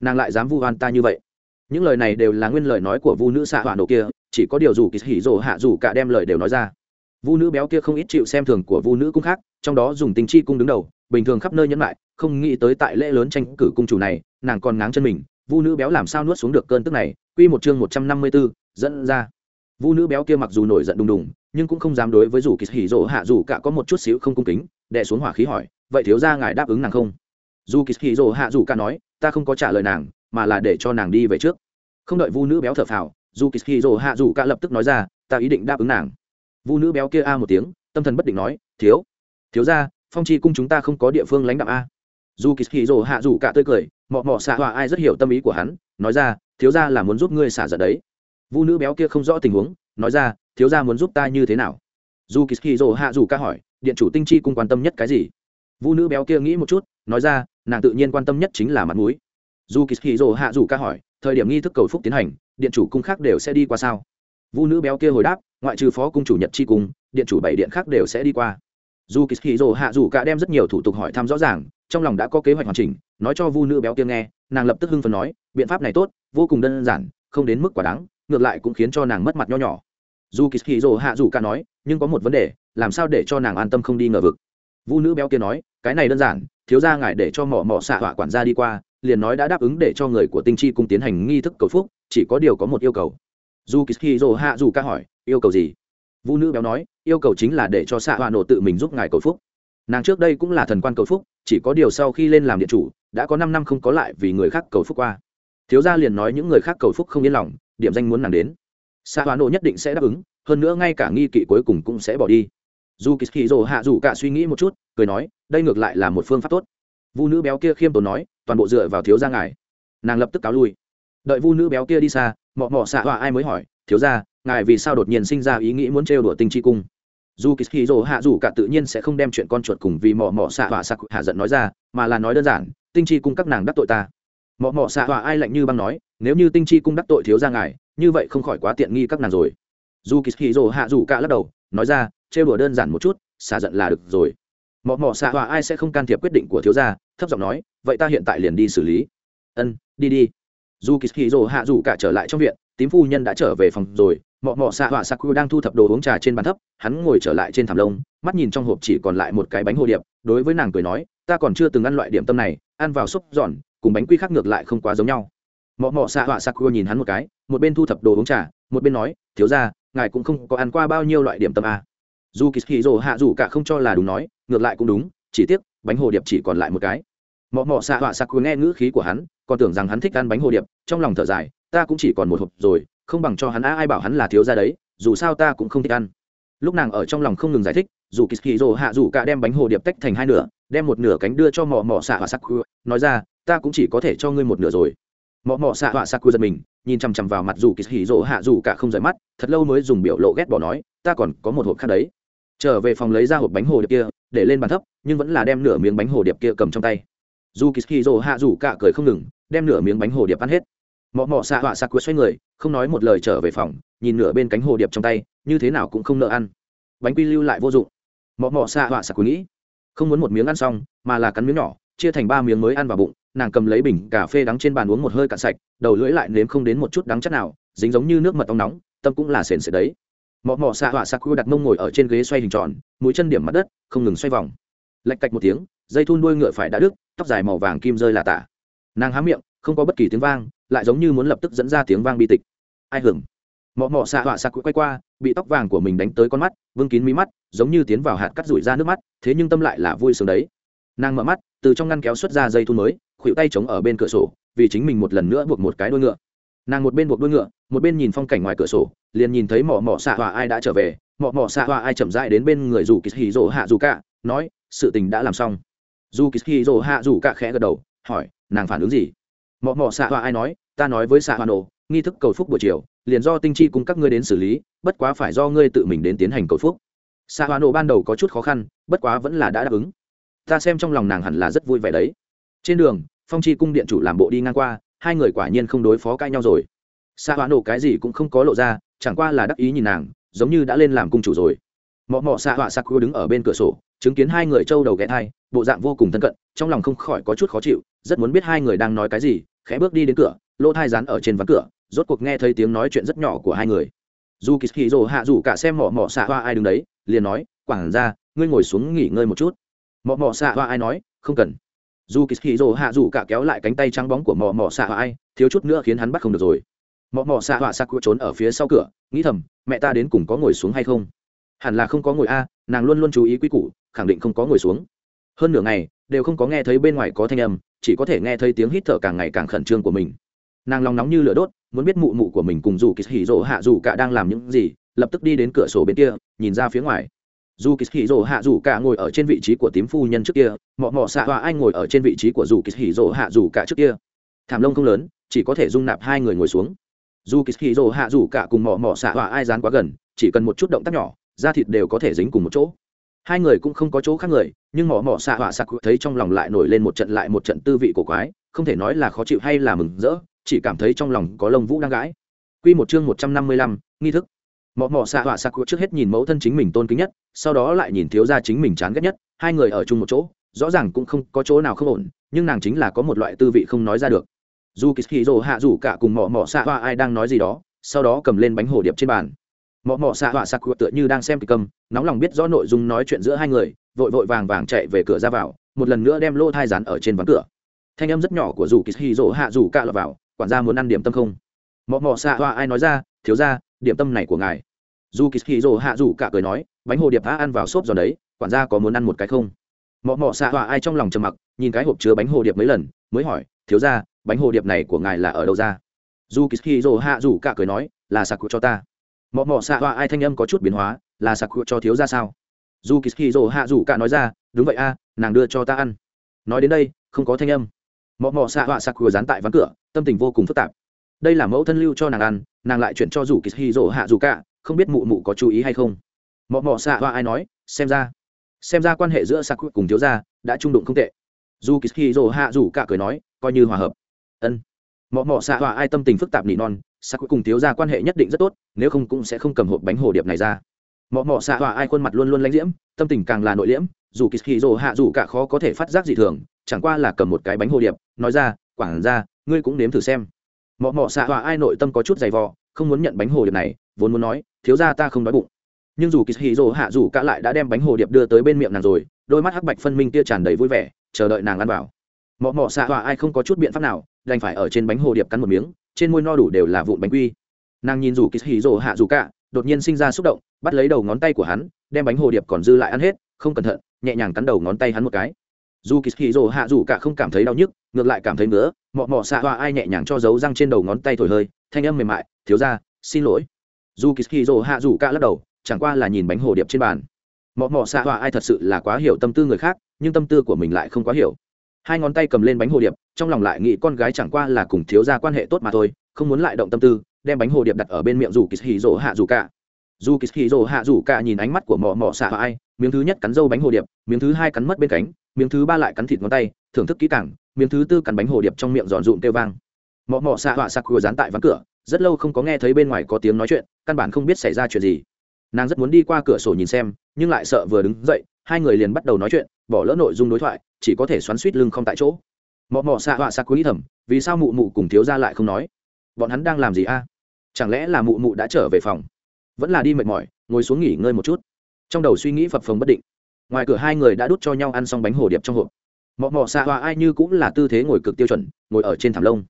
nàng lại dám vu oan ta như vậy? Những lời này đều là nguyên lời nói của vu nữ xạ hỏa nổ kia, chỉ có điều dù kỳ hỉ rồ hạ dù cả đem lời đều nói ra. Vu nữ béo kia không ít chịu xem thường của vu nữ cung khác, trong đó dùng tình chi cung đứng đầu, bình thường khắp nơi nhẫn lại không nghĩ tới tại lễ lớn tranh cử cung chủ này nàng còn ngáng chân mình vu nữ béo làm sao nuốt xuống được cơn tức này? Quy một chương một trăm năm mươi 154, dẫn ra. Vu nữ béo kia mặc dù nổi giận đùng đùng nhưng cũng không dám đối với dù kỳ hỉ rồ hạ dù cả có một chút xíu không cung kính đè xuống hỏa khí hỏi vậy thiếu gia ngài đáp ứng nàng không? Dù kỳ hỉ rồ hạ dù cả nói ta không có trả lời nàng mà là để cho nàng đi về trước. Không đợi vu nữ béo thở phào dù kỳ hỉ rồ hạ dù cả lập tức nói ra ta ý định đáp ứng nàng. Vu nữ béo kia a một tiếng tâm thần bất định nói thiếu thiếu gia, phong chi cung chúng ta không có địa phương lãnh đạo a dù kỳ hì rồ hạ dù cả tươi cười, mọ mọ xạ hòa ai rất hiểu tâm ý của hắn, nói ra, thiếu ra là muốn giúp ngươi xả giận đấy. Vu nữ béo kia không rõ tình huống, nói ra, thiếu ra muốn giúp ta như thế nào? Dù kỳ hì rồ hạ dù cả hỏi, điện chủ tinh chi cung quan tâm nhất cái gì? Vu nữ béo kia nghĩ một chút, nói ra, nàng tự nhiên quan tâm nhất chính là mặt mũi. Dù kỳ hì rồ hạ dù ca hỏi, thời điểm nghi thức cầu phúc tiến hành, điện chủ cung khác đều sẽ đi qua sao? Vu nữ béo kia hồi đáp, ngoại trừ phó cung chủ nhật chi cung, điện chủ bảy điện khác đều sẽ đi qua. Dù kỳ hì rồ hạ dù cả đem rất nhiều thủ tục hỏi thăm rõ ràng trong lòng đã có kế hoạch hoàn chỉnh, nói cho vu nữ béo kia nghe, nàng lập tức hưng phấn nói, biện pháp này tốt, vô cùng đơn giản, không đến mức quả đáng, ngược lại cũng khiến cho nàng mất mặt nho nhỏ. Dù kỳ hì dồ hạ dù ca nói, nhưng có một vấn đề, làm sao để cho nàng an tâm không đi ngờ vực? Vũ nữ béo kia nói, cái này đơn giản, thiếu ra ngài để cho mỏ mỏ xạ họa quản gia đi qua, liền nói đã đáp ứng để cho người của tinh chi cùng tiến hành nghi thức cầu phúc, chỉ có điều có một yêu cầu. Dù kỳ hì dồ hạ dù ca hỏi, yêu cầu gì? Vũ nữ béo nói, yêu cầu chính là để cho xạ họa nổ tự mình giúp ngài cầu phúc nàng trước đây cũng là thần quan cầu phúc, chỉ có điều sau khi lên làm điện chủ, đã có năm năm không có lại vì người khác cầu phúc qua. Thiếu gia liền nói những người khác cầu phúc không yên lòng, điểm danh muốn nàng đến. Xa hoa nộ nhất định sẽ đáp ứng, hơn nữa ngay cả nghi kỵ cuối cùng cũng sẽ bỏ đi. Dù kỳ kỳ rồ hạ dù cả suy nghĩ một chút, cười nói, đây ngược lại là một phương pháp tốt. Vu nữ béo kia khiêm tốn nói, toàn bộ dựa vào thiếu gia ngài. Nàng lập tức cáo lui. Đợi vu nữ béo kia đi xa, mọ mọ xạ hoa ai mới hỏi, thiếu gia, ngài vì sao đột nhiên sinh ra ý nghĩ muốn trêu đùa tinh chi cung? Dù kỳ hì rồ hạ dù cả tự nhiên sẽ không đem chuyện con chuột cùng vì mọ mọ xạ hỏa sặc hạ giận nói ra, mà là nói đơn giản, tinh chi cung các nàng đắc tội ta. Mọ mọ xạ hỏa ai lạnh như băng nói, nếu như tinh chi cung đắc tội thiếu gia ngài, như vậy không khỏi quá tiện nghi các nàng rồi. Dù kỳ hì rồ hạ dù cả lắc đầu, nói ra, trêu đùa đơn giản một chút, xả giận là được rồi. Mọ mọ xạ hỏa ai sẽ không can thiệp quyết định của thiếu gia, thấp giọng nói, vậy ta hiện tại liền đi xử lý. Ân, đi đi. Dù kỳ hì rồ hạ dù cả trở lại trong viện, tím phu nhân đã trở về phòng rồi mọ mọ xạ họa saku đang thu thập đồ uống trà trên bàn thấp, hắn ngồi trở lại trên thảm lông, mắt nhìn trong hộp chỉ còn lại một cái bánh hồ điệp, đối với nàng cười nói, ta còn chưa từng ăn loại điểm tâm này, ăn vào xúc giòn, cùng bánh quy khác ngược lại không quá giống nhau mọ mọ xạ họa saku nhìn hắn một cái, một bên thu thập đồ uống trà, một bên nói, thiếu ra ngài cũng không có ăn qua bao nhiêu loại điểm tâm à. dù kỳ hì rồ hạ dù cả không cho là đúng nói, ngược lại cũng đúng, chỉ tiếc, bánh hồ điệp chỉ còn lại một cái mọ mọ xạ họa saku nghe ngữ khí của hắn, còn tưởng rằng hắn thích ăn bánh hồ điệp, trong lòng thở dài, ta cũng chỉ còn một hộp rồi không bằng cho hắn á, ai bảo hắn là thiếu ra đấy, dù sao ta cũng không thích ăn. Lúc nàng ở trong lòng không ngừng giải thích, dù kỳ kỳ rồ hạ dù cả đem bánh hồ điệp tách thành hai nửa, đem một nửa cánh đưa cho mỏ mỏ xạ họa sắc nói ra, ta cũng chỉ có thể cho ngươi một nửa rồi. Mỏ mỏ xạ họa sắc giật mình, nhìn chằm chằm vào mặt dù kỳ kỳ rồ hạ dù cả không rời mắt, thật lâu mới dùng biểu lộ ghét bỏ nói, ta còn có một hộp khác đấy. Trở về phòng lấy ra hộp bánh hồ điệp kia, để lên bàn thấp, nhưng vẫn là đem nửa miếng bánh hồ điệp kia cầm trong tay. Dù kỳ kỳ rồ hạ dù cả cười không ngừng, đem nửa miếng bánh hồ điệp ăn hết mọ mọ xạ họa xạ cuối xoay người, không nói một lời trở về phòng, nhìn nửa bên cánh hồ điệp trong tay, như thế nào cũng không nợ ăn. Bánh quy lưu lại vô dụng. Mọ mọ xạ họa xạ cuối nghĩ, không muốn một miếng ăn xong, mà là cắn miếng nhỏ, chia thành ba miếng mới ăn vào bụng, nàng cầm lấy bình cà phê đắng trên bàn uống một hơi cạn sạch, đầu lưỡi lại nếm không đến một chút đắng chất nào, dính giống như nước mật ong nóng, tâm cũng là sền sệt đấy. Mọ mọ xạ họa xạ cuối đặt mông ngồi ở trên ghế xoay hình tròn, mũi chân điểm mặt đất, không ngừng xoay vòng. Lạch cạch một tiếng, dây thun đuôi ngựa phải đã đứt, tóc dài màu vàng kim rơi là tả. Nàng há miệng, không có bất kỳ tiếng vang lại giống như muốn lập tức dẫn ra tiếng vang bi tịch. Ai hưởng mọ mọ xạ họa xạ quay qua, bị tóc vàng của mình đánh tới con mắt, vương kín mí mắt, giống như tiến vào hạt cắt rủi ra nước mắt, thế nhưng tâm lại là vui sướng đấy. Nàng mở mắt, từ trong ngăn kéo xuất ra dây thun mới khuỵu tay chống ở bên cửa sổ, vì chính mình một lần nữa buộc một cái đuôi ngựa. Nàng một bên buộc đuôi ngựa, một bên nhìn phong cảnh ngoài cửa sổ, liền nhìn thấy mỏ mỏ xạ hòa ai đã trở về mỏ mỏ xạ hòa ai chậm rãi đến bên người dù kỳ hì rỗ hạ dù cả, nói, sự tình đã làm xong. Dù kỳ hì rỗ hạ dù cả khẽ gật đầu, hỏi, nàng phản ứng gì? Mọ mọ xạ hoa ai nói, ta nói với xạ hoa nổ, nghi thức cầu phúc buổi chiều, liền do tinh chi cùng các ngươi đến xử lý, bất quá phải do ngươi tự mình đến tiến hành cầu phúc. Xạ hoa nổ ban đầu có chút khó khăn, bất quá vẫn là đã đáp ứng. Ta xem trong lòng nàng hẳn là rất vui vẻ đấy. Trên đường, phong chi cung điện chủ làm bộ đi ngang qua, hai người quả nhiên không đối phó cãi nhau rồi. Xạ hoa nổ cái gì cũng không có lộ ra, chẳng qua là đắc ý nhìn nàng, giống như đã lên làm cung chủ rồi. Mọ mọ xạ họa sakura đứng ở bên cửa sổ, chứng kiến hai người trâu đầu ghé thai, bộ dạng vô cùng thân cận, trong lòng không khỏi có chút khó chịu, rất muốn biết hai người đang nói cái gì khẽ bước đi đến cửa, lỗ thai rán ở trên ván cửa, rốt cuộc nghe thấy tiếng nói chuyện rất nhỏ của hai người. Dù kỳ hì rồ hạ rủ cả xem mỏ mỏ xạ hoa ai đứng đấy, liền nói quảng ra ngươi ngồi xuống nghỉ ngơi một chút. Mỏ mỏ xạ hoa ai nói, không cần. Dù kỳ hì rồ hạ rủ cả kéo lại cánh tay trắng bóng của mỏ mỏ xạ hoa ai, thiếu chút nữa khiến hắn bắt không được rồi. Mỏ mỏ xạ hoa xạ cụ trốn ở phía sau cửa, nghĩ thầm, mẹ ta đến cùng có ngồi xuống hay không? Hẳn là không có ngồi a, nàng luôn luôn chú ý quy củ, khẳng định không có ngồi xuống hơn nửa ngày, đều không có nghe thấy bên ngoài có thanh âm, chỉ có thể nghe thấy tiếng hít thở càng ngày càng khẩn trương của mình. Nàng lòng nóng như lửa đốt, muốn biết mụ mụ của mình cùng dù kỳ hỉ rỗ hạ dù cả đang làm những gì, lập tức đi đến cửa sổ bên kia, nhìn ra phía ngoài. Dù kỳ hỉ rỗ hạ dù cả ngồi ở trên vị trí của tím phu nhân trước kia, mọ mọ xạ hoa anh ngồi ở trên vị trí của dù kỳ hỉ rỗ hạ dù cả trước kia. Thảm lông không lớn, chỉ có thể dung nạp hai người ngồi xuống. Dù kỳ hỉ rỗ hạ dù cả cùng mọ mọ xạ hoa ai dán quá gần, chỉ cần một chút động tác nhỏ, da thịt đều có thể dính cùng một chỗ hai người cũng không có chỗ khác người nhưng mỏ mỏ xạ họa sặc thấy trong lòng lại nổi lên một trận lại một trận tư vị cổ quái không thể nói là khó chịu hay là mừng rỡ chỉ cảm thấy trong lòng có lông vũ đang gãi Quy một chương một trăm năm mươi lăm, nghi thức. Mọ mọ xạ họa sặc trước hết nhìn mẫu thân chính mình tôn kính nhất, sau đó lại nhìn thiếu gia chính mình chán ghét nhất, hai người ở chung một chỗ, rõ ràng cũng không có chỗ nào không ổn, nhưng nàng chính là có một loại tư vị không nói ra được. dù kỳ hạ rủ cả cùng mỏ mỏ xạ họa ai đang nói gì đó sau đó cầm lên bánh hồ điệp trên bàn mọ mọ xạ họa sặc tựa như đang xem kịch cầm, nóng lòng biết rõ nội dung nói chuyện giữa hai người, vội vội vàng vàng chạy về cửa ra vào, một lần nữa đem lô thai rán ở trên ván cửa. Thanh âm rất nhỏ của dù kỳ hì rỗ hạ rủ cả lọt vào, quản gia muốn ăn điểm tâm không? Mọ mọ xạ họa ai nói ra, thiếu ra điểm tâm này của ngài. Dù kỳ hì rỗ hạ rủ cả cười nói, bánh hồ điệp đã ăn vào xốp giòn đấy, quản gia có muốn ăn một cái không? Mọ mọ xạ họa ai trong lòng trầm mặc, nhìn cái hộp chứa bánh hồ điệp mấy lần, mới hỏi, thiếu ra bánh hồ điệp này của ngài là ở đâu ra? Dù kỳ rỗ hạ rủ cả cười nói, là sạc cho ta mọ mọ xạ hoa ai thanh âm có chút biến hóa, là sạc cho thiếu ra sao? Dù kỳ rồ hạ rủ cả nói ra, đúng vậy a, nàng đưa cho ta ăn. Nói đến đây, không có thanh âm. Mọ mọ xạ hoa sạc dán tại ván cửa, tâm tình vô cùng phức tạp. Đây là mẫu thân lưu cho nàng ăn, nàng lại chuyển cho dù kỳ rồ hạ rủ cả, không biết mụ mụ có chú ý hay không. Mọ mọ xạ hoa ai nói, xem ra xem ra quan hệ giữa sạc cùng thiếu gia đã trung đụng không tệ. Dù kỳ rồ hạ rủ cả cười nói, coi như hòa hợp. Ân. Mọ mọ xạ hoa ai tâm tình phức tạp nỉ non sắc cuối cùng thiếu ra quan hệ nhất định rất tốt, nếu không cũng sẽ không cầm hộp bánh hồ điệp này ra. Mọ mọ xạ hòa ai khuôn mặt luôn luôn lãnh diễm, tâm tình càng là nội liễm, dù kỳ hì rồ hạ dù cả khó có thể phát giác gì thường, chẳng qua là cầm một cái bánh hồ điệp, nói ra quảng ra ngươi cũng nếm thử xem. Mọ mọ xạ hòa ai nội tâm có chút dày vò, không muốn nhận bánh hồ điệp này, vốn muốn nói, thiếu ra ta không đói bụng. Nhưng dù kỳ hì rồ hạ dù cả lại đã đem bánh hồ điệp đưa tới bên miệng nàng rồi, đôi mắt hắc bạch phân minh tia tràn đầy vui vẻ, chờ đợi nàng ăn vào. Mọ mọ xạ hòa ai không có chút biện pháp nào, đành phải ở trên bánh hồ điệp cắn một miếng trên môi no đủ đều là vụn bánh quy. Nàng nhìn rủ kỳ hì rồ hạ dù cả, đột nhiên sinh ra xúc động, bắt lấy đầu ngón tay của hắn, đem bánh hồ điệp còn dư lại ăn hết, không cẩn thận, nhẹ nhàng cắn đầu ngón tay hắn một cái. Dù kỳ hì rồ hạ dù cả không cảm thấy đau nhức, ngược lại cảm thấy nữa mọ mọ xạ hoa ai nhẹ nhàng cho dấu răng trên đầu ngón tay thổi hơi, thanh âm mềm mại, thiếu ra xin lỗi. Dù kỳ hì rồ hạ dù cả lắc đầu, chẳng qua là nhìn bánh hồ điệp trên bàn. Mọ mọ xạ hoa ai thật sự là quá hiểu tâm tư người khác, nhưng tâm tư của mình lại không quá hiểu hai ngón tay cầm lên bánh hồ điệp, trong lòng lại nghĩ con gái chẳng qua là cùng thiếu gia quan hệ tốt mà thôi, không muốn lại động tâm tư, đem bánh hồ điệp đặt ở bên miệng dù kỳ hì rỗ hạ dù cả dù kỳ hì rỗ hạ dù cả nhìn ánh mắt của mọ mọ xạ ai, miếng thứ nhất cắn dâu bánh hồ điệp, miếng thứ hai cắn mất bên cánh, miếng thứ ba lại cắn thịt ngón tay, thưởng thức kỹ càng, miếng thứ tư cắn bánh hồ điệp trong miệng giòn rụm kêu vang. Mọ mọ xạ họa sặc vừa dán tại ván cửa, rất lâu không có nghe thấy bên ngoài có tiếng nói chuyện, căn bản không biết xảy ra chuyện gì. Nàng rất muốn đi qua cửa sổ nhìn xem, nhưng lại sợ vừa đứng dậy hai người liền bắt đầu nói chuyện bỏ lỡ nội dung đối thoại chỉ có thể xoắn suýt lưng không tại chỗ. Mọ mọ xạ họa xạ quý thẩm, vì sao mụ mụ cùng thiếu ra lại không nói? Bọn hắn đang làm gì a? Chẳng lẽ là mụ mụ đã trở về phòng? Vẫn là đi mệt mỏi ngồi xuống nghỉ ngơi một chút. Trong đầu suy nghĩ phập phồng bất định. Ngoài cửa hai người đã đút cho nhau ăn xong bánh hồ điệp trong hộp. Mọ mọ xạ họa ai như cũng là tư thế ngồi cực tiêu chuẩn ngồi ở trên thảm lông.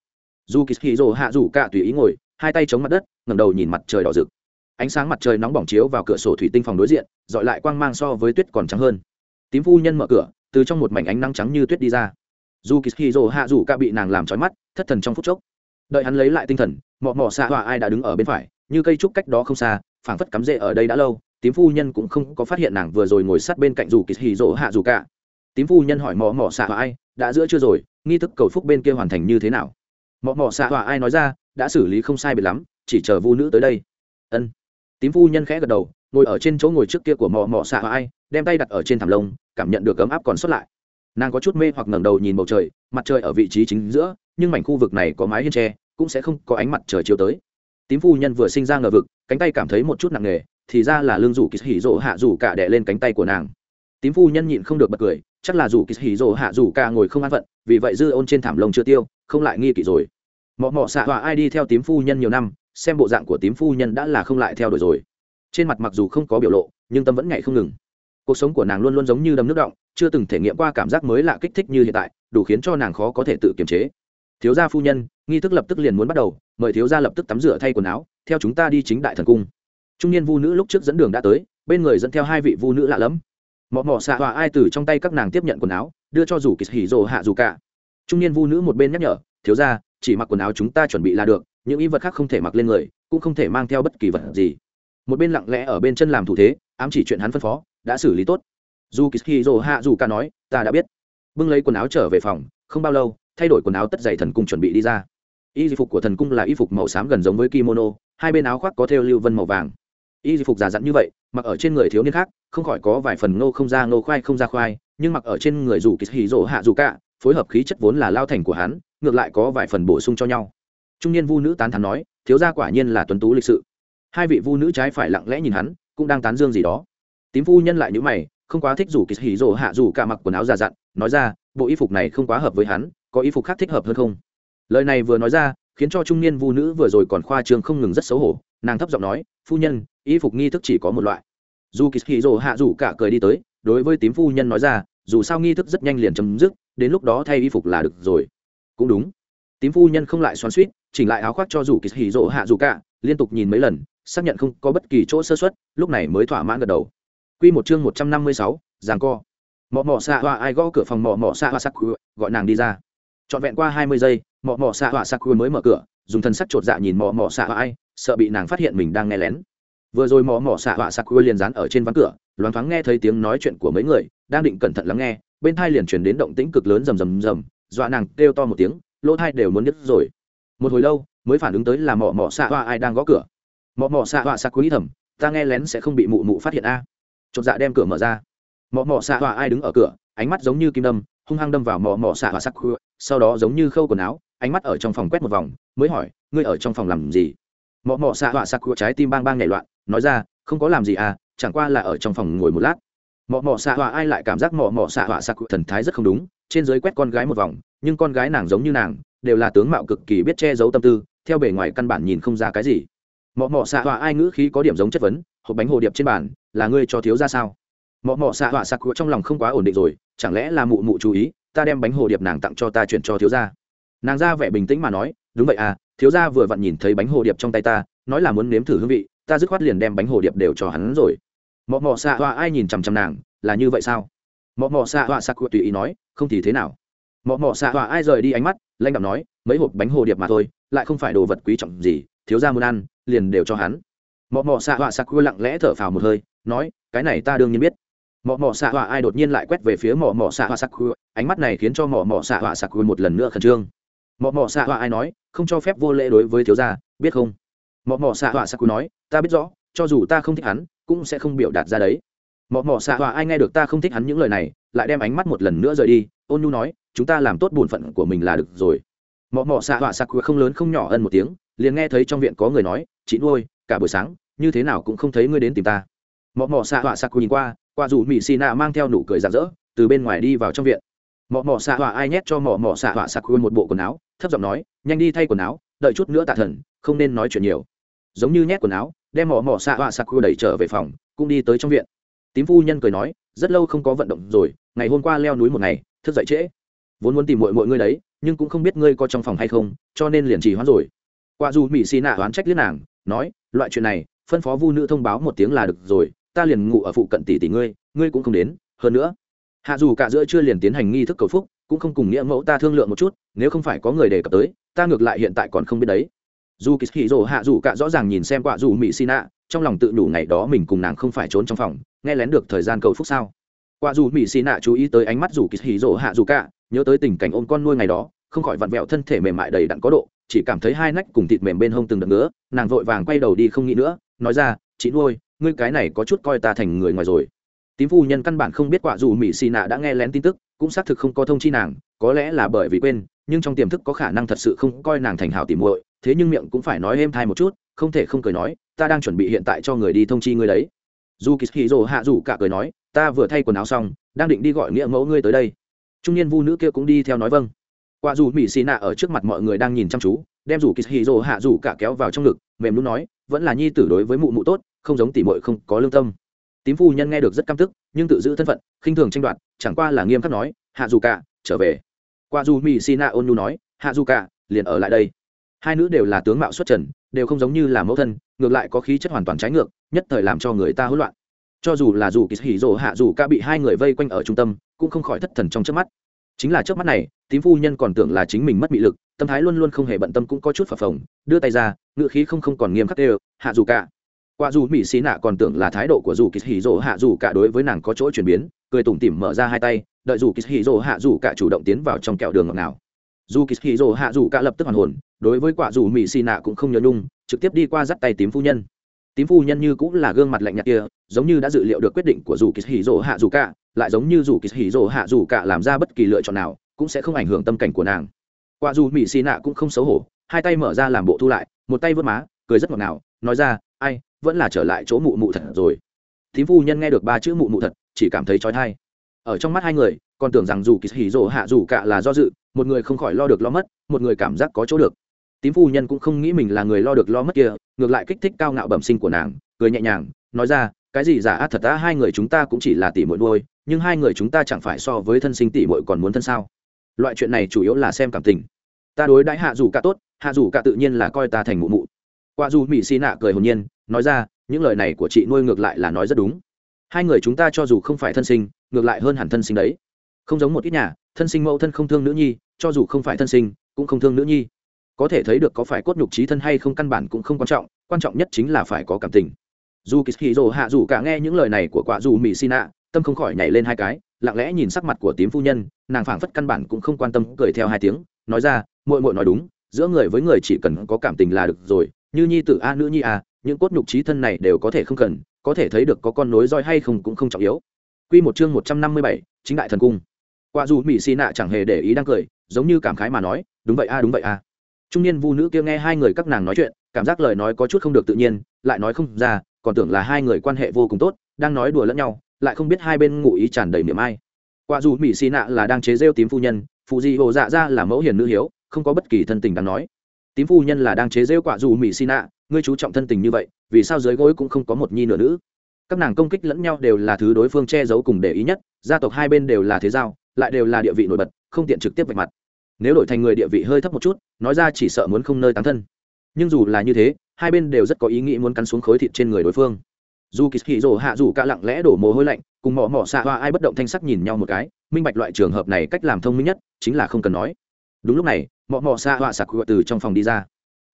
Dù kỳ hì rồ hạ rủ cả tùy ý ngồi hai tay chống mặt đất ngầm đầu nhìn mặt trời đỏ rực ánh sáng mặt trời nóng bỏng chiếu vào cửa sổ thủy tinh phòng đối diện, dọi lại quang mang so với tuyết còn trắng hơn. Tím phu nhân mở cửa, từ trong một mảnh ánh nắng trắng như tuyết đi ra. Dù kỳ hì rồ hạ dù ca bị nàng làm trói mắt, thất thần trong phút chốc. Đợi hắn lấy lại tinh thần, mọ mọ xạ họa ai đã đứng ở bên phải, như cây trúc cách đó không xa, phảng phất cắm rễ ở đây đã lâu, tím phu nhân cũng không có phát hiện nàng vừa rồi ngồi sát bên cạnh dù kỳ hì rồ hạ dù ca. Tím phu nhân hỏi mọ mọ xạ họa ai, đã giữa chưa rồi, nghi thức cầu phúc bên kia hoàn thành như thế nào? Mọ mọ xạ họa ai nói ra, đã xử lý không sai biệt lắm, chỉ chờ vu nữ tới đây. Ân tím phu nhân khẽ gật đầu, ngồi ở trên chỗ ngồi trước kia của mọ mọ xạ họa ai, đem tay đặt ở trên thảm lông, cảm nhận được ấm áp còn sót lại. Nàng có chút mê hoặc ngẩng đầu nhìn bầu trời, mặt trời ở vị trí chính giữa, nhưng mảnh khu vực này có mái hiên tre, cũng sẽ không có ánh mặt trời chiếu tới. Tím phu nhân vừa sinh ra ngờ vực, cánh tay cảm thấy một chút nặng nề, thì ra là lương rủ kỳ hỉ rộ hạ rủ cả đè lên cánh tay của nàng. Tím phu nhân nhịn không được bật cười, chắc là rủ kỳ hỉ rộ hạ rủ cả ngồi không an phận, vì vậy dư ôn trên thảm lông chưa tiêu, không lại nghi kỵ rồi. Mọ mọ xạ hòa ai đi theo tím phu nhân nhiều năm xem bộ dạng của tím phu nhân đã là không lại theo đuổi rồi. Trên mặt mặc dù không có biểu lộ, nhưng tâm vẫn ngày không ngừng. Cuộc sống của nàng luôn luôn giống như đầm nước động, chưa từng thể nghiệm qua cảm giác mới lạ kích thích như hiện tại, đủ khiến cho nàng khó có thể tự kiềm chế. Thiếu gia phu nhân, nghi thức lập tức liền muốn bắt đầu, mời thiếu gia lập tức tắm rửa thay quần áo, theo chúng ta đi chính đại thần cung. Trung niên vu nữ lúc trước dẫn đường đã tới, bên người dẫn theo hai vị vu nữ lạ lẫm. Mọ mọ xạ hòa ai từ trong tay các nàng tiếp nhận quần áo, đưa cho rủ kỳ hỉ rồ hạ dù cả. Trung niên vu nữ một bên nhắc nhở, thiếu gia, chỉ mặc quần áo chúng ta chuẩn bị là được những y vật khác không thể mặc lên người, cũng không thể mang theo bất kỳ vật gì. Một bên lặng lẽ ở bên chân làm thủ thế, ám chỉ chuyện hắn phân phó, đã xử lý tốt. Dù kỳ dỗ hạ dù ca nói, ta đã biết. Bưng lấy quần áo trở về phòng, không bao lâu, thay đổi quần áo tất dày thần cung chuẩn bị đi ra. Y phục của thần cung là y phục màu xám gần giống với kimono, hai bên áo khoác có thêu lưu vân màu vàng. Y phục giả dặn như vậy, mặc ở trên người thiếu niên khác, không khỏi có vài phần ngô không ra ngô khoai không ra khoai, nhưng mặc ở trên người dù kỳ hì rỗ hạ dù cả phối hợp khí chất vốn là lao thành của hắn, ngược lại có vài phần bổ sung cho nhau trung niên vu nữ tán thắn nói, thiếu gia quả nhiên là tuấn tú lịch sự. Hai vị vu nữ trái phải lặng lẽ nhìn hắn, cũng đang tán dương gì đó. Tím Vu nhân lại nhữ mày, không quá thích rủ kỳ hỉ rổ hạ rủ cả mặc quần áo già dặn, nói ra, bộ y phục này không quá hợp với hắn, có y phục khác thích hợp hơn không? Lời này vừa nói ra, khiến cho trung niên vu nữ vừa rồi còn khoa trương không ngừng rất xấu hổ, nàng thấp giọng nói, phu nhân, y phục nghi thức chỉ có một loại. Dù kỳ hỉ rổ hạ dù cả cười đi tới, đối với tím phu nhân nói ra, dù sao nghi thức rất nhanh liền chấm dứt, đến lúc đó thay y phục là được rồi. Cũng đúng. Tím phu nhân không lại xoắn suýt chỉnh lại áo khoác cho dù kỳ hì rỗ hạ dù cả, liên tục nhìn mấy lần, xác nhận không có bất kỳ chỗ sơ xuất lúc này mới thỏa mãn gật đầu. Q một chương một trăm năm mươi sáu giàng co. Mọ mọ xạ hoa ai gõ cửa phòng mọ mọ xạ hoa sắc gọi nàng đi ra. Trọn vẹn qua hai mươi giây, mọ mọ xạ hoa sắc mới mở cửa, dùng thân sắc chột dạ nhìn mọ mọ xạ hoa ai, sợ bị nàng phát hiện mình đang nghe lén. Vừa rồi mọ mọ xạ hoa sắc liền dán ở trên ván cửa, loáng thoáng nghe thấy tiếng nói chuyện của mấy người, đang định cẩn thận lắng nghe, bên thai liền chuyển đến động tĩnh cực lớn rầm rầm rầm, dọa nàng kêu to một tiếng, lỗ thai đều muốn nứt rồi một hồi lâu, mới phản ứng tới là mọ mọ xạ hoa ai đang gõ cửa. Mọ mọ xạ hoa sắc thầm, ta nghe lén sẽ không bị mụ mụ phát hiện a. Chột dạ đem cửa mở ra. Mọ mọ xạ họa ai đứng ở cửa, ánh mắt giống như kim đâm, hung hăng đâm vào mọ mọ xạ họa sắc quý sau đó giống như khâu quần áo, ánh mắt ở trong phòng quét một vòng, mới hỏi, ngươi ở trong phòng làm gì? Mọ mọ xạ họa sắc quý trái tim bang bang nhảy loạn, nói ra, không có làm gì à chẳng qua là ở trong phòng ngồi một lát. Mọ mọ xạ họa ai lại cảm giác mọ mọ xạ họa sắc thần thái rất không đúng, trên dưới quét con gái một vòng, nhưng con gái nàng giống như nàng đều là tướng mạo cực kỳ biết che giấu tâm tư, theo bề ngoài căn bản nhìn không ra cái gì. Mọ mọ xạ họa ai ngữ khí có điểm giống chất vấn, hộp bánh hồ điệp trên bàn, là ngươi cho thiếu ra sao? Mọ mọ xạ họa sặc trong lòng không quá ổn định rồi, chẳng lẽ là mụ mụ chú ý, ta đem bánh hồ điệp nàng tặng cho ta chuyển cho thiếu gia nàng ra vẻ bình tĩnh mà nói, đúng vậy à thiếu gia vừa vặn nhìn thấy bánh hồ điệp trong tay ta, nói là muốn nếm thử hương vị, ta dứt khoát liền đem bánh hồ điệp đều cho hắn rồi. Mọ mọ xạ họa ai nhìn chằm chằm nàng, là như vậy sao? Mọ mọ xạ họa sặc tùy ý nói, không thì thế nào? Mọ mọ xạ họa ai rời đi ánh mắt lanh đạo nói, mấy hộp bánh hồ điệp mà thôi, lại không phải đồ vật quý trọng gì, thiếu gia muốn ăn, liền đều cho hắn. Mọ mọ xạ họa sặc lặng lẽ thở phào một hơi, nói, cái này ta đương nhiên biết. Mọ mọ xạ họa ai đột nhiên lại quét về phía mọ mọ xạ họa sắc ánh mắt này khiến cho mọ mọ xạ họa sắc một lần nữa khẩn trương. Mọ mọ xạ họa ai nói, không cho phép vô lễ đối với thiếu gia, biết không? Mọ mọ xạ họa sắc nói, ta biết rõ, cho dù ta không thích hắn, cũng sẽ không biểu đạt ra đấy. Mọ mọ xạ họa ai nghe được ta không thích hắn những lời này, lại đem ánh mắt một lần nữa rời đi, ôn nhu nói chúng ta làm tốt bổn phận của mình là được rồi. Mọ mọ xạ họa sặc không lớn không nhỏ ân một tiếng, liền nghe thấy trong viện có người nói, chị nuôi, cả buổi sáng, như thế nào cũng không thấy ngươi đến tìm ta. Mọ mọ xạ họa sặc nhìn qua qua dù mỹ xì nạ mang theo nụ cười rạng rỡ, từ bên ngoài đi vào trong viện. Mọ mọ xạ họa ai nhét cho mọ mọ xạ họa sặc một bộ quần áo, thấp giọng nói, nhanh đi thay quần áo, đợi chút nữa tạ thần, không nên nói chuyện nhiều. Giống như nhét quần áo, đem mọ mọ xạ họa sặc đẩy trở về phòng, cũng đi tới trong viện. Tím phu nhân cười nói, rất lâu không có vận động rồi, ngày hôm qua leo núi một ngày, thức dậy trễ vốn muốn tìm mọi mọi ngươi đấy, nhưng cũng không biết ngươi có trong phòng hay không, cho nên liền trì hoãn rồi. Qua dù mỹ xì nạ oán trách liên nàng, nói, loại chuyện này, phân phó vu nữ thông báo một tiếng là được rồi, ta liền ngủ ở phụ cận tỷ tỷ ngươi ngươi cũng không đến. Hơn nữa, hạ dù cả giữa chưa liền tiến hành nghi thức cầu phúc, cũng không cùng nghĩa mẫu ta thương lượng một chút, nếu không phải có người đề cập tới, ta ngược lại hiện tại còn không biết đấy. Dù kỳ hì rồ hạ dù cả rõ ràng nhìn xem quả dù mỹ xì nạ, trong lòng tự đủ ngày đó mình cùng nàng không phải trốn trong phòng, nghe lén được thời gian cầu phúc sao? Quả dù mỹ xì nạ chú ý tới ánh mắt dù kỳ hì rồ hạ dù cả nhớ tới tình cảnh ôm con nuôi ngày đó, không khỏi vặn vẹo thân thể mềm mại đầy đặn có độ, chỉ cảm thấy hai nách cùng thịt mềm bên hông từng đợt nữa nàng vội vàng quay đầu đi không nghĩ nữa, nói ra, chị nuôi, ngươi cái này có chút coi ta thành người ngoài rồi. Tím phu nhân căn bản không biết quả dù mỹ xì nạ đã nghe lén tin tức, cũng xác thực không có thông chi nàng, có lẽ là bởi vì quên, nhưng trong tiềm thức có khả năng thật sự không coi nàng thành hảo tìm muội, thế nhưng miệng cũng phải nói êm thai một chút, không thể không cười nói, ta đang chuẩn bị hiện tại cho người đi thông chi ngươi đấy. Dù kỳ hì rồ hạ rủ cả cười nói, ta vừa thay quần áo xong, đang định đi gọi nghĩa mẫu ngươi tới đây trung niên vu nữ kia cũng đi theo nói vâng. Quả dù mỹ xì nạ ở trước mặt mọi người đang nhìn chăm chú, đem rủ kỳ hì rồ hạ rủ cả kéo vào trong ngực, mềm lúc nói, vẫn là nhi tử đối với mụ mụ tốt, không giống tỉ mội không có lương tâm. Tím phu nhân nghe được rất căm tức, nhưng tự giữ thân phận, khinh thường tranh đoạt, chẳng qua là nghiêm khắc nói, hạ dù cả, trở về. Qua dù mỹ sina ôn nhu nói, hạ dù cả, liền ở lại đây. Hai nữ đều là tướng mạo xuất trần, đều không giống như là mẫu thân, ngược lại có khí chất hoàn toàn trái ngược, nhất thời làm cho người ta hỗn loạn cho dù là dù kỳ hỉ rộ hạ dù cả bị hai người vây quanh ở trung tâm, cũng không khỏi thất thần trong trước mắt. Chính là trước mắt này, tím phu nhân còn tưởng là chính mình mất bị lực, tâm thái luôn luôn không hề bận tâm cũng có chút phập phồng, đưa tay ra ngựa khí không không còn nghiêm khắc đều hạ dù cả qua dù mỹ xí nạ còn tưởng là thái độ của dù kỳ hỉ rộ hạ dù cả đối với nàng có chỗ chuyển biến, cười tủm tỉm mở ra hai tay, đợi dù kỳ hỉ rộ hạ dù cả chủ động tiến vào trong kẹo đường ngọt nào dù kỳ hỉ rộ hạ dù cả lập tức hoàn hồn, đối với quả dù mỹ xí nạ cũng không nhớ nhung, trực tiếp đi qua dắt tay tím phu nhân tím phu nhân như cũng là gương mặt lạnh nhạt kia, giống như đã dự liệu được quyết định của dù kỳ hì rỗ hạ dù cả, lại giống như dù kỳ hì rỗ hạ dù cả làm ra bất kỳ lựa chọn nào, cũng sẽ không ảnh hưởng tâm cảnh của nàng. Quả dù mỹ xì nạ cũng không xấu hổ, hai tay mở ra làm bộ thu lại, một tay vớt má, cười rất ngọt ngào, nói ra, ai, vẫn là trở lại chỗ mụ mụ thật rồi. Thím phu nhân nghe được ba chữ mụ mụ thật, chỉ cảm thấy trói thai ở trong mắt hai người, còn tưởng rằng dù kỳ hỉ rồ hạ dù cả là do dự, một người không khỏi lo được lo mất, một người cảm giác có chỗ được tím phu nhân cũng không nghĩ mình là người lo được lo mất kia, ngược lại kích thích cao ngạo bẩm sinh của nàng, cười nhẹ nhàng, nói ra, cái gì giả ác thật ta hai người chúng ta cũng chỉ là tỷ muội nuôi, nhưng hai người chúng ta chẳng phải so với thân sinh tỷ muội còn muốn thân sao? Loại chuyện này chủ yếu là xem cảm tình. Ta đối đãi hạ dù cả tốt, hạ dù cả tự nhiên là coi ta thành mụ mụ. Qua dù mỹ xì nạ cười hồn nhiên, nói ra, những lời này của chị nuôi ngược lại là nói rất đúng. Hai người chúng ta cho dù không phải thân sinh, ngược lại hơn hẳn thân sinh đấy. Không giống một ít nhà, thân sinh mẫu thân không thương nữ nhi, cho dù không phải thân sinh, cũng không thương nữ nhi có thể thấy được có phải cốt nhục trí thân hay không căn bản cũng không quan trọng quan trọng nhất chính là phải có cảm tình dù kỳ dỗ hạ dù cả nghe những lời này của quả dù mỹ xin ạ tâm không khỏi nhảy lên hai cái lặng lẽ nhìn sắc mặt của tím phu nhân nàng phảng phất căn bản cũng không quan tâm cười theo hai tiếng nói ra muội muội nói đúng giữa người với người chỉ cần có cảm tình là được rồi như nhi tử a nữ nhi a những cốt nhục trí thân này đều có thể không cần có thể thấy được có con nối roi hay không cũng không trọng yếu Quy một chương một trăm năm mươi bảy, chính đại thần cung. Quả dù Mỹ Xi nạ chẳng hề để ý đang cười, giống như cảm khái mà nói, đúng vậy a đúng vậy a. Trung niên vu nữ kia nghe hai người các nàng nói chuyện, cảm giác lời nói có chút không được tự nhiên, lại nói không ra, còn tưởng là hai người quan hệ vô cùng tốt, đang nói đùa lẫn nhau, lại không biết hai bên ngụ ý tràn đầy niềm ai. Quả dù Mỹ xì nạ là đang chế giễu tím phu nhân, phụ di hồ dạ ra là mẫu hiền nữ hiếu, không có bất kỳ thân tình đáng nói. Tím phu nhân là đang chế giễu quả dù Mỹ xì nạ, ngươi chú trọng thân tình như vậy, vì sao dưới gối cũng không có một nhi nửa nữ? các nàng công kích lẫn nhau đều là thứ đối phương che giấu cùng để ý nhất gia tộc hai bên đều là thế giao lại đều là địa vị nổi bật không tiện trực tiếp vạch mặt nếu đổi thành người địa vị hơi thấp một chút nói ra chỉ sợ muốn không nơi tán thân. Nhưng dù là như thế, hai bên đều rất có ý nghĩ muốn cắn xuống khối thịt trên người đối phương. Dù kỳ hì rồ hạ dù cả lặng lẽ đổ mồ hôi lạnh, cùng mỏ mỏ xạ hoa ai bất động thanh sắc nhìn nhau một cái, minh bạch loại trường hợp này cách làm thông minh nhất, chính là không cần nói. Đúng lúc này, mỏ mỏ xạ hoa sạc từ trong phòng đi ra.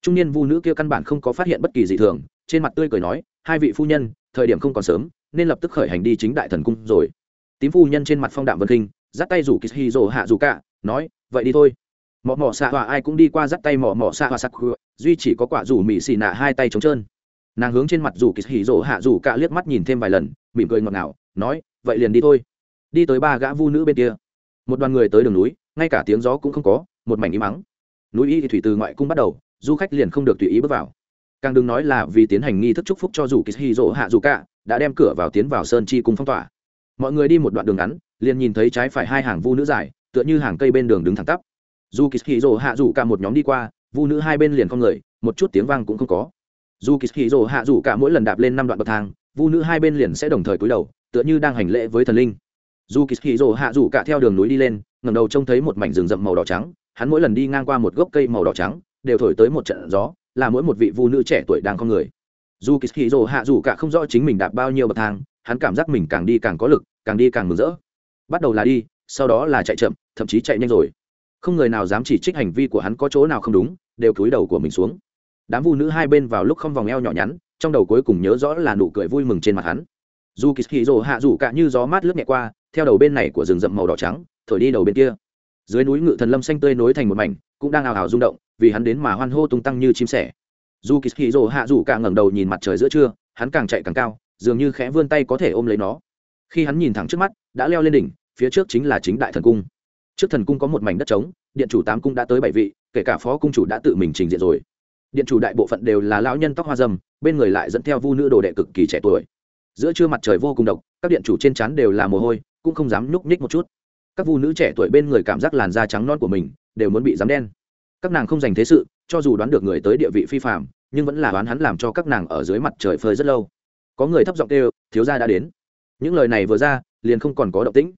Trung niên vu nữ kia căn bản không có phát hiện bất kỳ gì thường, trên mặt tươi cười nói, hai vị phu nhân, thời điểm không còn sớm, nên lập tức khởi hành đi chính đại thần cung rồi. Tím phu nhân trên mặt phong đạm vân kinh dắt tay rủ kỳ rồ hạ dù cả, nói, vậy đi thôi mỏ mỏ xạ hòa ai cũng đi qua dắt tay mỏ mỏ xạ hòa sắc duy chỉ có quả rủ mị xì nạ hai tay trống trơn. Nàng hướng trên mặt rủ kỳ hỉ rỗ hạ rủ cả liếc mắt nhìn thêm vài lần, mỉm cười ngọt ngào, nói, vậy liền đi thôi. Đi tới ba gã vu nữ bên kia. Một đoàn người tới đường núi, ngay cả tiếng gió cũng không có, một mảnh im mắng núi y thì thủy từ ngoại cung bắt đầu, du khách liền không được tùy ý bước vào. Càng đừng nói là vì tiến hành nghi thức chúc phúc cho dù kỳ hì rỗ hạ dù cả, đã đem cửa vào tiến vào sơn chi cung phong tỏa. Mọi người đi một đoạn đường ngắn, liền nhìn thấy trái phải hai hàng vu nữ dài, tựa như hàng cây bên đường đứng thẳng tắp dù kỳ hì rỗ hạ dù cả một nhóm đi qua, vu nữ hai bên liền con người, một chút tiếng vang cũng không có. Dù kỳ hì rỗ hạ dù cả mỗi lần đạp lên năm đoạn bậc thang, vu nữ hai bên liền sẽ đồng thời cúi đầu, tựa như đang hành lễ với thần linh. Dù kỳ hì rỗ hạ dù cả theo đường núi đi lên ngầm đầu trông thấy một mảnh rừng rậm màu đỏ trắng, hắn mỗi lần đi ngang qua một gốc cây màu đỏ trắng, đều thổi tới một trận gió, là mỗi một vị vu nữ trẻ tuổi đang con người. Dù kỳ hì rồ hạ dù cả không rõ chính mình đạp bao nhiêu bậc thang, hắn cảm giác mình càng đi càng có lực, càng đi càng mừng rỡ. Bắt đầu là đi, sau đó là chạy chậm, thậm chí chạy nhanh rồi không người nào dám chỉ trích hành vi của hắn có chỗ nào không đúng, đều cúi đầu của mình xuống. Đám vu nữ hai bên vào lúc không vòng eo nhỏ nhắn, trong đầu cuối cùng nhớ rõ là nụ cười vui mừng trên mặt hắn. Dù kỳ kỳ rồ hạ rủ cả như gió mát lướt nhẹ qua, theo đầu bên này của rừng rậm màu đỏ trắng, thổi đi đầu bên kia. Dưới núi ngự thần lâm xanh tươi nối thành một mảnh, cũng đang ào ào rung động, vì hắn đến mà hoan hô tung tăng như chim sẻ. Dù kỳ kỳ rồ hạ rủ cả ngẩng đầu nhìn mặt trời giữa trưa, hắn càng chạy càng cao, dường như khẽ vươn tay có thể ôm lấy nó. Khi hắn nhìn thẳng trước mắt, đã leo lên đỉnh, phía trước chính là chính đại thần cung trước thần cung có một mảnh đất trống, điện chủ tám cung đã tới bảy vị, kể cả phó cung chủ đã tự mình trình diện rồi. Điện chủ đại bộ phận đều là lão nhân tóc hoa dâm, bên người lại dẫn theo vu nữ đồ đệ cực kỳ trẻ tuổi. Giữa trưa mặt trời vô cùng độc, các điện chủ trên trán đều là mồ hôi, cũng không dám nhúc nhích một chút. Các vu nữ trẻ tuổi bên người cảm giác làn da trắng non của mình, đều muốn bị dám đen. Các nàng không dành thế sự, cho dù đoán được người tới địa vị phi phạm nhưng vẫn là đoán hắn làm cho các nàng ở dưới mặt trời phơi rất lâu. Có người thấp giọng kêu, thiếu gia đã đến. Những lời này vừa ra, liền không còn có động tĩnh.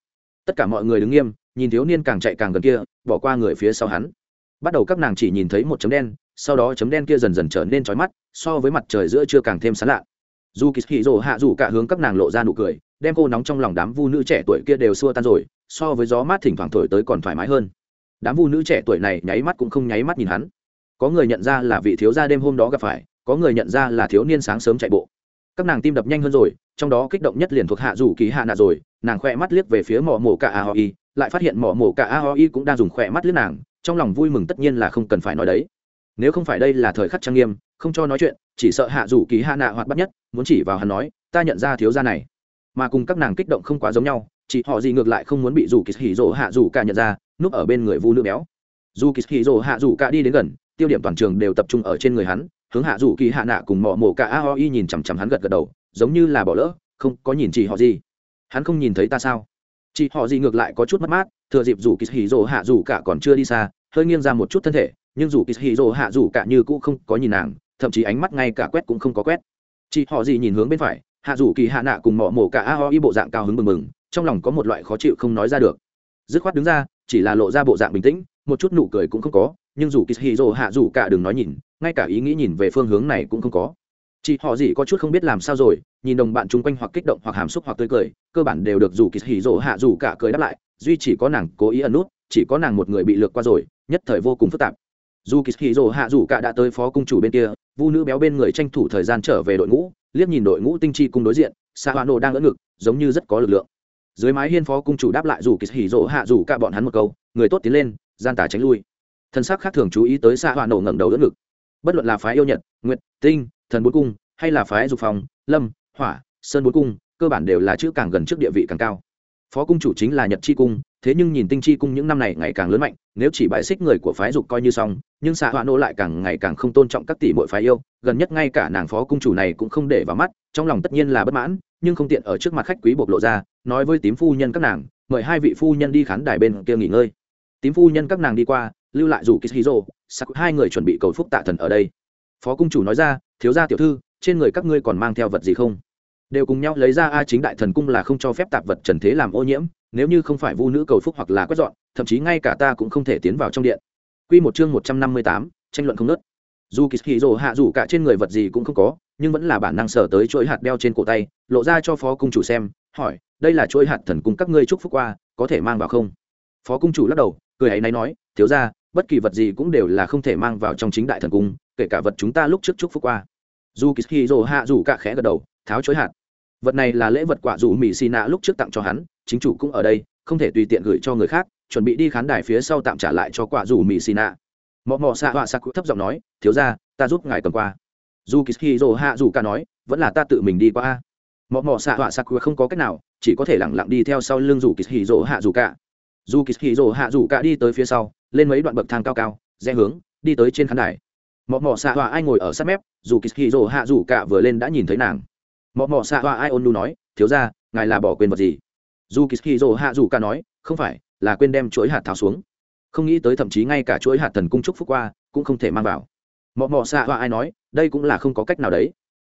Tất cả mọi người đứng nghiêm nhìn thiếu niên càng chạy càng gần kia, bỏ qua người phía sau hắn. Bắt đầu các nàng chỉ nhìn thấy một chấm đen, sau đó chấm đen kia dần dần trở nên trói mắt, so với mặt trời giữa chưa càng thêm sán lạ. Dù kỳ hì rồ hạ dù cả hướng các nàng lộ ra nụ cười, đem cô nóng trong lòng đám vu nữ trẻ tuổi kia đều xua tan rồi, so với gió mát thỉnh thoảng thổi tới còn thoải mái hơn. Đám vu nữ trẻ tuổi này nháy mắt cũng không nháy mắt nhìn hắn. Có người nhận ra là vị thiếu gia đêm hôm đó gặp phải, có người nhận ra là thiếu niên sáng sớm chạy bộ. Các nàng tim đập nhanh hơn rồi, trong đó kích động nhất liền thuộc hạ dù kỳ hạ nạ rồi, nàng khoe mắt liếc về phía mỏ mổ cả aoi lại phát hiện mỏ mổ cả aoi cũng đang dùng khỏe mắt lướt nàng, trong lòng vui mừng tất nhiên là không cần phải nói đấy. Nếu không phải đây là thời khắc trang nghiêm, không cho nói chuyện, chỉ sợ hạ dù kỳ hạ nạ hoạt bắt nhất, muốn chỉ vào hắn nói, ta nhận ra thiếu gia này. Mà cùng các nàng kích động không quá giống nhau, chỉ họ gì ngược lại không muốn bị dù kỳ hỉ rỗ hạ dù cả nhận ra, núp ở bên người vu nữ béo. Dù kỳ hỉ rỗ hạ dù cả đi đến gần, tiêu điểm toàn trường đều tập trung ở trên người hắn, hướng hạ dù kỳ hạ nạ cùng mỏ mổ cả aoi nhìn chằm chằm hắn gật gật đầu, giống như là bỏ lỡ, không có nhìn chỉ họ gì. Hắn không nhìn thấy ta sao? Chị họ gì ngược lại có chút mất mát, thừa dịp dù kỳ hì rồ hạ dù cả còn chưa đi xa, hơi nghiêng ra một chút thân thể, nhưng dù kỳ hì rồ hạ dù cả như cũ không có nhìn nàng, thậm chí ánh mắt ngay cả quét cũng không có quét. Chị họ gì nhìn hướng bên phải, hạ dù kỳ hạ nạ cùng mỏ mổ cả a ho y bộ dạng cao hứng mừng mừng trong lòng có một loại khó chịu không nói ra được. Dứt khoát đứng ra, chỉ là lộ ra bộ dạng bình tĩnh, một chút nụ cười cũng không có, nhưng dù kỳ hì rồ hạ dù cả đừng nói nhìn, ngay cả ý nghĩ nhìn về phương hướng này cũng không có. Chị họ gì có chút không biết làm sao rồi nhìn đồng bạn chung quanh hoặc kích động hoặc hàm xúc hoặc tươi cười, cơ bản đều được dù kỳ hỉ rỗ hạ dù cả cười đáp lại, duy chỉ có nàng cố ý ẩn nút, chỉ có nàng một người bị lược qua rồi, nhất thời vô cùng phức tạp. Dù kỳ hỉ rỗ hạ dù cả đã tới phó cung chủ bên kia, vu nữ béo bên người tranh thủ thời gian trở về đội ngũ, liếc nhìn đội ngũ tinh chi cung đối diện xa hoa nổ đang ỡ ngực, giống như rất có lực lượng. Dưới mái hiên phó cung chủ đáp lại dù kỳ hỉ rỗ hạ dù cả bọn hắn một câu, người tốt tiến lên, gian tà tránh lui. Thân sắc khác thường chú ý tới xa hoa nổ ngẩng đầu đỡ ngực. Bất luận là phái yêu nhật, nguyệt, tinh, thần bốn cung, hay là phái dục phòng lâm hỏa, sơn bốn cung, cơ bản đều là chữ càng gần trước địa vị càng cao. Phó cung chủ chính là nhật chi cung, thế nhưng nhìn tinh chi cung những năm này ngày càng lớn mạnh, nếu chỉ bãi xích người của phái dục coi như xong, nhưng xạ hoa nô lại càng ngày càng không tôn trọng các tỷ mỗi phái yêu, gần nhất ngay cả nàng phó cung chủ này cũng không để vào mắt, trong lòng tất nhiên là bất mãn, nhưng không tiện ở trước mặt khách quý bộc lộ ra, nói với tím phu nhân các nàng, mời hai vị phu nhân đi khán đài bên kia nghỉ ngơi. Tím phu nhân các nàng đi qua, lưu lại rủ kishiro sắc hai người chuẩn bị cầu phúc tạ thần ở đây. Phó cung chủ nói ra, thiếu gia tiểu thư, trên người các ngươi còn mang theo vật gì không? Đều cùng nhau lấy ra a chính đại thần cung là không cho phép tạp vật trần thế làm ô nhiễm nếu như không phải vu nữ cầu phúc hoặc là quét dọn thậm chí ngay cả ta cũng không thể tiến vào trong điện. Quy một chương một trăm năm mươi tám, tranh luận không nớt dù kỳ hì rồ hạ dù cả trên người vật gì cũng không có nhưng vẫn là bản năng sở tới chuỗi hạt đeo trên cổ tay lộ ra cho phó cung chủ xem hỏi đây là chuỗi hạt thần cung các ngươi chúc phúc qua có thể mang vào không? Phó cung chủ lắc đầu cười ấy náy nói thiếu ra bất kỳ vật gì cũng đều là không thể mang vào trong chính đại thần cung kể cả vật chúng ta lúc trước chúc phúc qua. Dù kỳ hì rồ hạ dù cả khẽ gật đầu tháo chối hạt. Vật này là lễ vật quả dù mỹ xì nạ lúc trước tặng cho hắn, chính chủ cũng ở đây, không thể tùy tiện gửi cho người khác, chuẩn bị đi khán đài phía sau tạm trả lại cho quả dù mỹ xì nạ. Mọ mọ xạ họa xạ cụ thấp giọng nói, thiếu ra ta giúp ngài cầm qua. Dù kỳ hì rồ hạ dù cả nói, vẫn là ta tự mình đi qua. Mọ mọ xạ họa xạ cụ không có cách nào, chỉ có thể lẳng lặng đi theo sau lưng dù kỳ hì rồ hạ dù cả. Dù kỳ hì rồ hạ dù cả đi tới phía sau, lên mấy đoạn bậc thang cao cao, rẽ hướng, đi tới trên khán đài. Mọ mọ xạ họa ai ngồi ở sát mép, dù kỳ hì rồ hạ dù cả vừa lên đã nhìn thấy nàng mọ mọ xạ hoa ai ôn nu nói, thiếu ra ngài là bỏ quên vật gì? Dù kỳ hì hạ dù cả nói, không phải, là quên đem chuỗi hạt tháo xuống. Không nghĩ tới thậm chí ngay cả chuỗi hạt thần cung trúc phúc qua cũng không thể mang vào. Mọ mọ xạ hoa ai nói, đây cũng là không có cách nào đấy.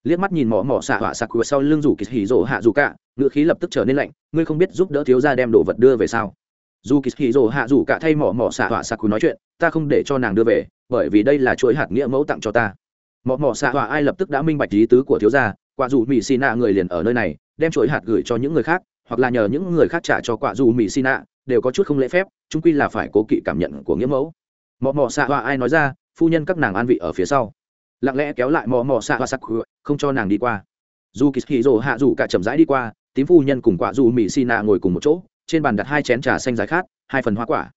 Liếc mắt nhìn mỏ mọ xạ họa sạc sau lưng rủ kỳ hì rỗ hạ dù cả ngựa khí lập tức trở nên lạnh, ngươi không biết giúp đỡ thiếu gia đem đồ vật đưa về sao? Dù kỳ hì rỗ hạ dù cả thay mỏ mọ xạ họa sạc nói chuyện, ta không để cho nàng đưa về, bởi vì đây là chuỗi hạt nghĩa mẫu tặng cho ta. Mỏ mọ xạ họa ai lập tức đã minh bạch lý tứ của thiếu gia quả dù mỹ xì nạ người liền ở nơi này, đem chuỗi hạt gửi cho những người khác, hoặc là nhờ những người khác trả cho quả dù mỹ xì nạ đều có chút không lễ phép trung quy là phải cố kỵ cảm nhận của nghĩa mẫu. Mò mọ xạ hoa ai nói ra, phu nhân các nàng an vị ở phía sau. Lặng lẽ kéo lại mò mọ xạ hoa sắc không cho nàng đi qua. Dù kỳ hì rồ hạ dù cả chậm rãi đi qua, tím phu nhân cùng quả dù mỹ xì nạ ngồi cùng một chỗ, trên bàn đặt hai chén trà xanh dài khát, hai phần hoa quả.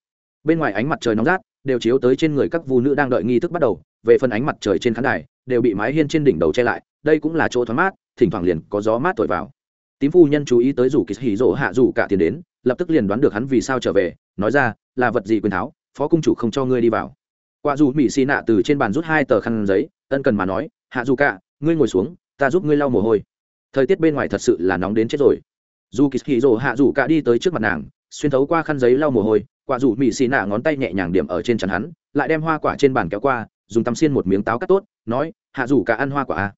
Bên ngoài ánh mặt trời nóng rát, đều chiếu tới trên người các vu nữ đang đợi nghi thức bắt đầu, về phần ánh mặt trời trên khán đài, đều bị mái hiên trên đỉnh đầu che lại đây cũng là chỗ thoáng mát, thỉnh thoảng liền có gió mát thổi vào. Tím phu nhân chú ý tới rủ kỳ hì rỗ hạ rủ cả tiền đến, lập tức liền đoán được hắn vì sao trở về, nói ra, là vật gì quyền tháo, phó cung chủ không cho ngươi đi vào. Quả dù mỹ xì nạ từ trên bàn rút hai tờ khăn giấy, ân cần mà nói, hạ dù cả, ngươi ngồi xuống, ta giúp ngươi lau mồ hôi. Thời tiết bên ngoài thật sự là nóng đến chết rồi. Dù kỳ hì rỗ hạ rủ cả đi tới trước mặt nàng, xuyên thấu qua khăn giấy lau mồ hôi, quả dù mỹ xì nạ ngón tay nhẹ nhàng điểm ở trên chắn hắn, lại đem hoa quả trên bàn kéo qua, dùng tăm xiên một miếng táo cắt tốt, nói, hạ dù cả ăn hoa quả a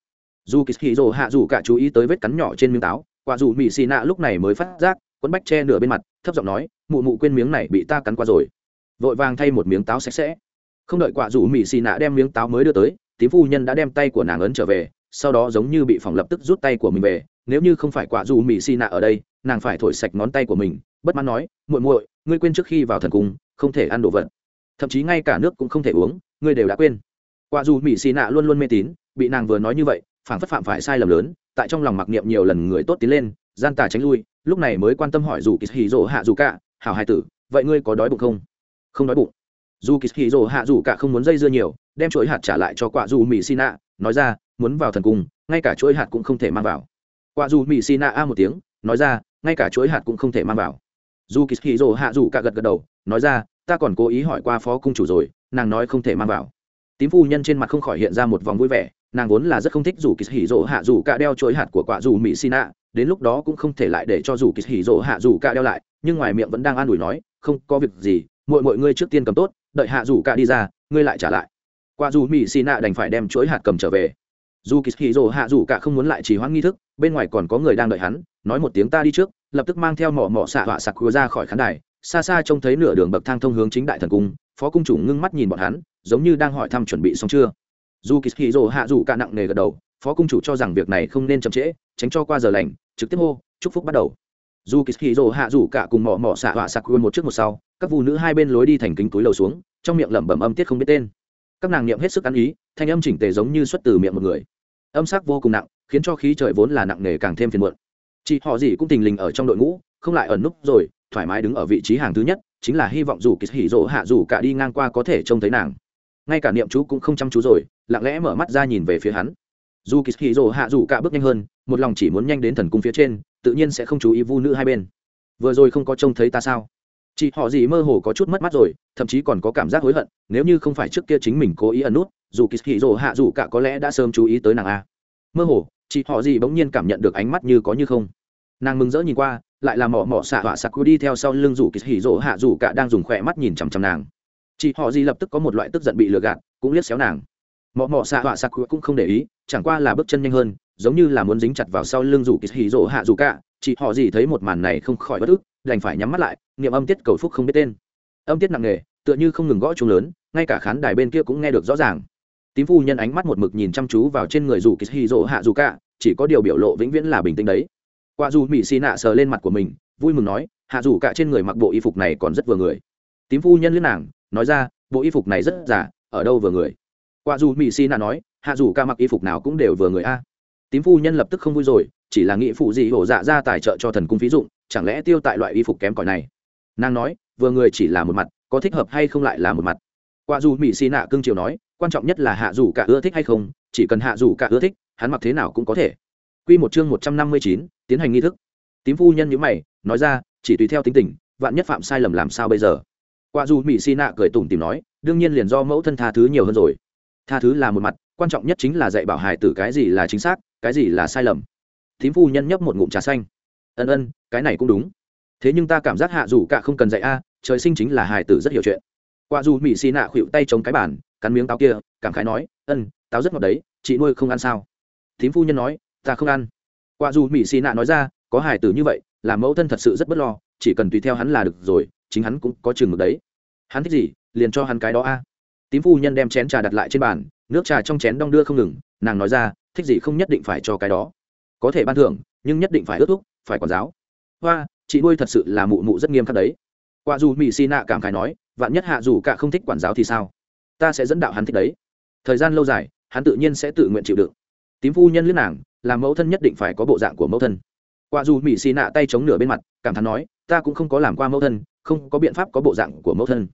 dù kỳ hì rồ hạ rủ cả chú ý tới vết cắn nhỏ trên miếng táo, quả dù mỹ xì nạ lúc này mới phát giác quấn bách che nửa bên mặt, thấp giọng nói, mụ mụ quên miếng này bị ta cắn qua rồi. Vội vàng thay một miếng táo sạch sẽ. Không đợi quả dù mỹ xì nạ đem miếng táo mới đưa tới, tím phu nhân đã đem tay của nàng ấn trở về, sau đó giống như bị phòng lập tức rút tay của mình về, nếu như không phải quả dù mỹ xì nạ ở đây, nàng phải thổi sạch ngón tay của mình, bất mãn nói, muội muội, ngươi quên trước khi vào thần cung, không thể ăn đồ vật. Thậm chí ngay cả nước cũng không thể uống, ngươi đều đã quên. Quả dù mỹ xì nạ luôn luôn mê tín, bị nàng vừa nói như vậy phản phất phạm phải sai lầm lớn, tại trong lòng mặc niệm nhiều lần người tốt tiến lên, gian tà tránh lui, lúc này mới quan tâm hỏi dù kỳ hì rỗ hạ dù cả, hảo hai tử, vậy ngươi có đói bụng không? Không đói bụng. Dù kỳ hì rỗ hạ dù cả không muốn dây dưa nhiều, đem chuỗi hạt trả lại cho quả dù mỹ xin nạ nói ra, muốn vào thần cung, ngay cả chuỗi hạt cũng không thể mang vào. Quả dù mỹ xin nạ a một tiếng, nói ra, ngay cả chuỗi hạt cũng không thể mang vào. Dù kỳ hì rỗ hạ dù cả gật gật đầu, nói ra, ta còn cố ý hỏi qua phó cung chủ rồi, nàng nói không thể mang vào. Tím phu nhân trên mặt không khỏi hiện ra một vòng vui vẻ nàng vốn là rất không thích dù kỳ hỉ rỗ hạ dù cả đeo chuỗi hạt của quả dù mỹ xin ạ đến lúc đó cũng không thể lại để cho dù kỳ hỉ rỗ hạ dù cả đeo lại, nhưng ngoài miệng vẫn đang an ủi nói, không, có việc gì mọi mọi ngươi trước tiên cầm tốt, đợi hạ dù cả đi ra, ngươi lại trả lại. Quả dù mỹ xin ạ đành phải đem chuỗi hạt cầm trở về. Dù kỳ hỉ rỗ hạ dù cả không muốn lại trì hoãn nghi thức, bên ngoài còn có người đang đợi hắn, nói một tiếng ta đi trước, lập tức mang theo mỏ mỏ xạ họa sặc ra khỏi khán đài, xa xa trông thấy nửa đường bậc thang thông hướng chính đại thần cung, phó cung chủ ngưng mắt nhìn bọn hắn, giống như đang hỏi thăm chuẩn bị xong chưa dù kỳ hì rồ hạ dù cả nặng nề gật đầu, phó cung chủ cho rằng việc này không nên chậm trễ, tránh cho qua giờ lành, trực tiếp hô, chúc phúc bắt đầu. Dù kỳ hì rồ hạ dù cả cùng mỏ mỏ xạ họa sặc một trước một sau, các phụ nữ hai bên lối đi thành kính túi lầu xuống, trong miệng lẩm bẩm âm tiết không biết tên. Các nàng niệm hết sức ăn ý, thanh âm chỉnh tề giống như xuất từ miệng một người. Âm sắc vô cùng nặng, khiến cho khí trời vốn là nặng nề càng thêm phiền muộn. Chị họ gì cũng tình lình ở trong đội ngũ, không lại ẩn núp rồi, thoải mái đứng ở vị trí hàng thứ nhất, chính là hy vọng dù kỳ hỉ rỗ hạ dù cả đi ngang qua có thể trông thấy nàng ngay cả niệm chú cũng không chăm chú rồi, lặng lẽ mở mắt ra nhìn về phía hắn. Dù kỳ hỉ rồ hạ dù cả bước nhanh hơn, một lòng chỉ muốn nhanh đến thần cung phía trên, tự nhiên sẽ không chú ý vu nữ hai bên. Vừa rồi không có trông thấy ta sao? Chị họ gì mơ hồ có chút mất mắt rồi, thậm chí còn có cảm giác hối hận, nếu như không phải trước kia chính mình cố ý ẩn nút, dù kỳ hỉ rồ hạ dù cả có lẽ đã sớm chú ý tới nàng a. Mơ hồ, chị họ gì bỗng nhiên cảm nhận được ánh mắt như có như không. Nàng mừng rỡ nhìn qua, lại là mỏ mỏ xạ họa sặc đi theo sau lưng rủ kỳ hỉ rỗ hạ rủ cả đang dùng khỏe mắt nhìn chằm chằm nàng chị họ gì lập tức có một loại tức giận bị lừa gạt, cũng liếc xéo nàng. Mọ mọ xạ họa sặc cũng không để ý, chẳng qua là bước chân nhanh hơn, giống như là muốn dính chặt vào sau lưng rủ kỳ hì rỗ hạ rủ cả. Chị họ gì thấy một màn này không khỏi bất ức, đành phải nhắm mắt lại, niệm âm tiết cầu phúc không biết tên. Âm tiết nặng nề, tựa như không ngừng gõ chung lớn, ngay cả khán đài bên kia cũng nghe được rõ ràng. Tím phu nhân ánh mắt một mực nhìn chăm chú vào trên người rủ kỳ hì rỗ hạ rủ cả, chỉ có điều biểu lộ vĩnh viễn là bình tĩnh đấy. Qua dù mỹ xì nạ sờ lên mặt của mình, vui mừng nói, hạ dù cả trên người mặc bộ y phục này còn rất vừa người tím phu nhân liên nàng nói ra bộ y phục này rất giả ở đâu vừa người? Quả dù mỹ xì nạ nói hạ dù cả mặc y phục nào cũng đều vừa người a. Tím phu nhân lập tức không vui rồi chỉ là nghị phụ gì hổ dạ ra tài trợ cho thần cung phí dụng chẳng lẽ tiêu tại loại y phục kém cỏi này? Nàng nói vừa người chỉ là một mặt có thích hợp hay không lại là một mặt? Quả dù mỹ xì nạ cương triều nói quan trọng nhất là hạ dù cả ưa thích hay không chỉ cần hạ dù cả ưa thích hắn mặc thế nào cũng có thể. Quy một chương 159, tiến hành nghi thức. Tím phu nhân nhíu mày, nói ra, chỉ tùy theo tính tình, vạn nhất phạm sai lầm làm sao bây giờ? Qua dù Mỹ Sina cười tủm tỉm nói, đương nhiên liền do mẫu thân tha thứ nhiều hơn rồi. Tha thứ là một mặt, quan trọng nhất chính là dạy bảo hài tử cái gì là chính xác, cái gì là sai lầm. Thím phu nhân nhấp một ngụm trà xanh. Ân ân, cái này cũng đúng. Thế nhưng ta cảm giác hạ dù cả không cần dạy a, trời sinh chính là hài tử rất hiểu chuyện. Qua dù Mỹ Sina khuỵu tay chống cái bàn, cắn miếng táo kia, cảm khái nói, "Ân, táo rất ngọt đấy, chị nuôi không ăn sao?" Thím phu nhân nói, ta không ăn qua dù mỹ xì nạ nói ra có hải tử như vậy làm mẫu thân thật sự rất bất lo chỉ cần tùy theo hắn là được rồi chính hắn cũng có chừng mực đấy. Hắn thích gì, liền cho hắn cái đó a. Tím phu nhân đem chén trà đặt lại trên bàn, nước trà trong chén đong đưa không ngừng, nàng nói ra, thích gì không nhất định phải cho cái đó. Có thể ban thưởng, nhưng nhất định phải ước thúc, phải quản giáo. Hoa, chị nuôi thật sự là mụ mụ rất nghiêm khắc đấy. Quả dù mỹ xì nạ cảm khái nói, vạn nhất hạ dù cả không thích quản giáo thì sao? Ta sẽ dẫn đạo hắn thích đấy. Thời gian lâu dài, hắn tự nhiên sẽ tự nguyện chịu đựng. Tím phu nhân lướt nàng làm mẫu thân nhất định phải có bộ dạng của mẫu thân. Quả dù mỹ xì nạ tay chống nửa bên mặt, cảm thán nói, ta cũng không có làm qua mẫu thân không có biện pháp có bộ dạng của mẫu thân.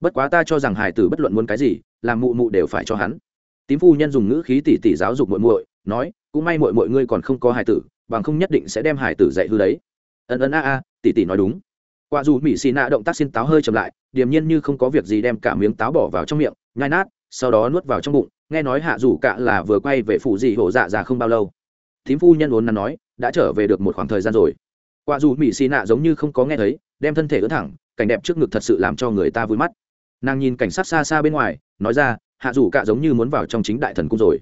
Bất quá ta cho rằng hải tử bất luận muốn cái gì, làm mụ mụ đều phải cho hắn. Tím phu nhân dùng ngữ khí tỉ tỉ giáo dục muội muội, nói, cũng may muội muội ngươi còn không có hải tử, bằng không nhất định sẽ đem hải tử dạy hư đấy. Ân ân, a a, tỉ tỉ nói đúng. Qua dù mỹ xì nạ động tác xin táo hơi chậm lại, điềm nhiên như không có việc gì đem cả miếng táo bỏ vào trong miệng, nhai nát, sau đó nuốt vào trong bụng, nghe nói hạ rủ cạ là vừa quay về phủ dị hổ dạ già không bao lâu. Thím phu nhân uốn nắn nói, đã trở về được một khoảng thời gian rồi quả dù mỹ xì nạ giống như không có nghe thấy, đem thân thể ướt thẳng, cảnh đẹp trước ngực thật sự làm cho người ta vui mắt. Nàng nhìn cảnh sát xa xa bên ngoài, nói ra, hạ dù cả giống như muốn vào trong chính đại thần cung rồi.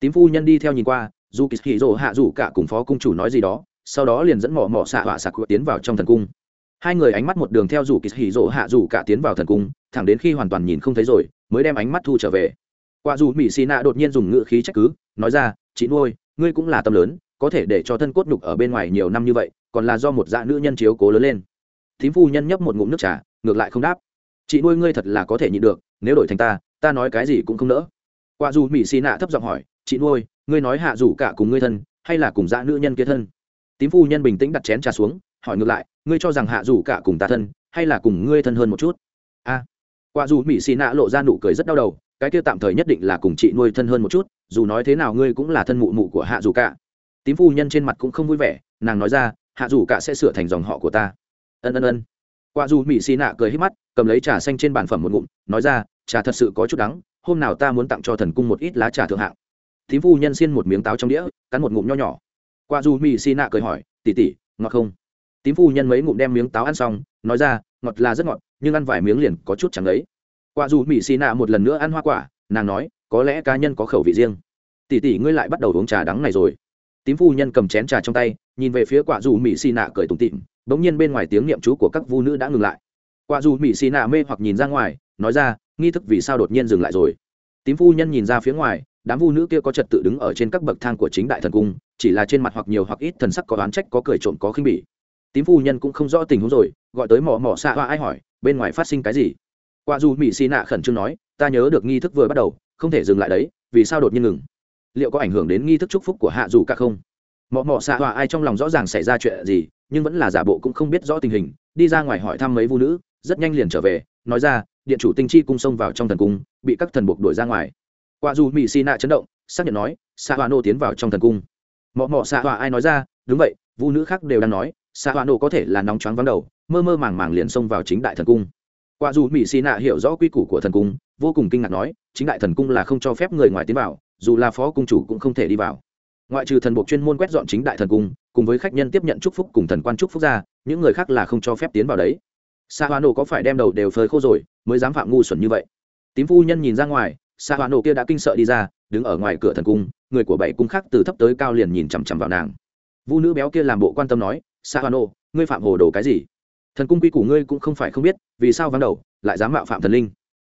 Tím phu nhân đi theo nhìn qua, dù kỳ hì hạ dù cả cùng phó cung chủ nói gì đó, sau đó liền dẫn mỏ mỏ xạ họa sạc tiến vào trong thần cung. Hai người ánh mắt một đường theo dù kỳ hì rồ hạ dù cả tiến vào thần cung, thẳng đến khi hoàn toàn nhìn không thấy rồi, mới đem ánh mắt thu trở về. Quả dù mỹ xì nạ đột nhiên dùng ngữ khí trách cứ, nói ra, chị nuôi, ngươi cũng là tâm lớn có thể để cho thân cốt nhục ở bên ngoài nhiều năm như vậy còn là do một dạ nữ nhân chiếu cố lớn lên. Thím phu nhân nhấp một ngụm nước trà ngược lại không đáp. Chị nuôi ngươi thật là có thể nhịn được nếu đổi thành ta ta nói cái gì cũng không nỡ. Qua dù mỹ xì nạ thấp giọng hỏi chị nuôi ngươi nói hạ rủ cả cùng ngươi thân hay là cùng dạ nữ nhân kia thân? Tím phu nhân bình tĩnh đặt chén trà xuống hỏi ngược lại ngươi cho rằng hạ rủ cả cùng ta thân hay là cùng ngươi thân hơn một chút? A. À, dù mỹ xì nạ lộ ra nụ cười rất đau đầu cái kia tạm thời nhất định là cùng chị nuôi thân hơn một chút dù nói thế nào ngươi cũng là thân mụ mụ của hạ dù cả tím phu nhân trên mặt cũng không vui vẻ, nàng nói ra, hạ dù cả sẽ sửa thành dòng họ của ta. Ân ân ân. Quả dù mỹ xì nạ cười hít mắt, cầm lấy trà xanh trên bàn phẩm một ngụm, nói ra, trà thật sự có chút đắng, hôm nào ta muốn tặng cho thần cung một ít lá trà thượng hạng. Tím phu nhân xiên một miếng táo trong đĩa, cắn một ngụm nho nhỏ. Quả dù mỹ xì nạ cười hỏi tỉ tỉ ngọt không? Tím phu nhân mấy ngụm đem miếng táo ăn xong, nói ra, ngọt là rất ngọt, nhưng ăn vài miếng liền có chút chẳng ấy. quả dù mỹ xì nạ một lần nữa ăn hoa quả, nàng nói, có lẽ cá nhân có khẩu vị riêng. Tỉ tỉ ngươi lại bắt đầu uống trà đắng này rồi tím phu nhân cầm chén trà trong tay, nhìn về phía quả dù mỹ xì nạ cười tủm tịm bỗng nhiên bên ngoài tiếng niệm chú của các vu nữ đã ngừng lại. Quả dù mỹ xì nạ mê hoặc nhìn ra ngoài, nói ra, nghi thức vì sao đột nhiên dừng lại rồi? Tím phu nhân nhìn ra phía ngoài, đám vu nữ kia có trật tự đứng ở trên các bậc thang của chính đại thần cung, chỉ là trên mặt hoặc nhiều hoặc ít thần sắc có oán trách, có cười trộm, có khinh bỉ. Tím phu nhân cũng không rõ tình huống rồi, gọi tới mỏ mỏ xạ hoa ai hỏi, bên ngoài phát sinh cái gì? Quả dù mỹ xì nạ khẩn trương nói, ta nhớ được nghi thức vừa bắt đầu, không thể dừng lại đấy, vì sao đột nhiên ngừng? Liệu có ảnh hưởng đến nghi thức chúc phúc của hạ dù cả không? Mọ mọ xạ hòa ai trong lòng rõ ràng xảy ra chuyện gì, nhưng vẫn là giả bộ cũng không biết rõ tình hình, đi ra ngoài hỏi thăm mấy vu nữ, rất nhanh liền trở về, nói ra, điện chủ tinh chi cung xông vào trong thần cung, bị các thần buộc đuổi ra ngoài. Qua dù mỹ xì nạ chấn động, xác nhận nói, xạ hòa nô tiến vào trong thần cung. Mọ mọ xạ hòa ai nói ra, đúng vậy vu nữ khác đều đang nói, xạ hòa nô có thể là nóng choáng vắng đầu, mơ mơ màng màng liền xông vào chính đại thần cung. Qua dù mỹ xì nạ hiểu rõ quy củ của thần cung, vô cùng kinh ngạc nói, chính đại thần cung là không cho phép người ngoài tiến vào dù là phó cung chủ cũng không thể đi vào. Ngoại trừ thần buộc chuyên môn quét dọn chính đại thần cung, cùng với khách nhân tiếp nhận chúc phúc cùng thần quan chúc phúc ra, những người khác là không cho phép tiến vào đấy. Sa hoa nổ có phải đem đầu đều phơi khô rồi, mới dám phạm ngu xuẩn như vậy? Tím phu nhân nhìn ra ngoài, sa hoa nổ kia đã kinh sợ đi ra, đứng ở ngoài cửa thần cung, người của bảy cung khác từ thấp tới cao liền nhìn chằm chằm vào nàng. Vu nữ béo kia làm bộ quan tâm nói, sa hoa nổ ngươi phạm hồ đồ cái gì? Thần cung quy củ ngươi cũng không phải không biết, vì sao vắng đầu, lại dám mạo phạm thần linh?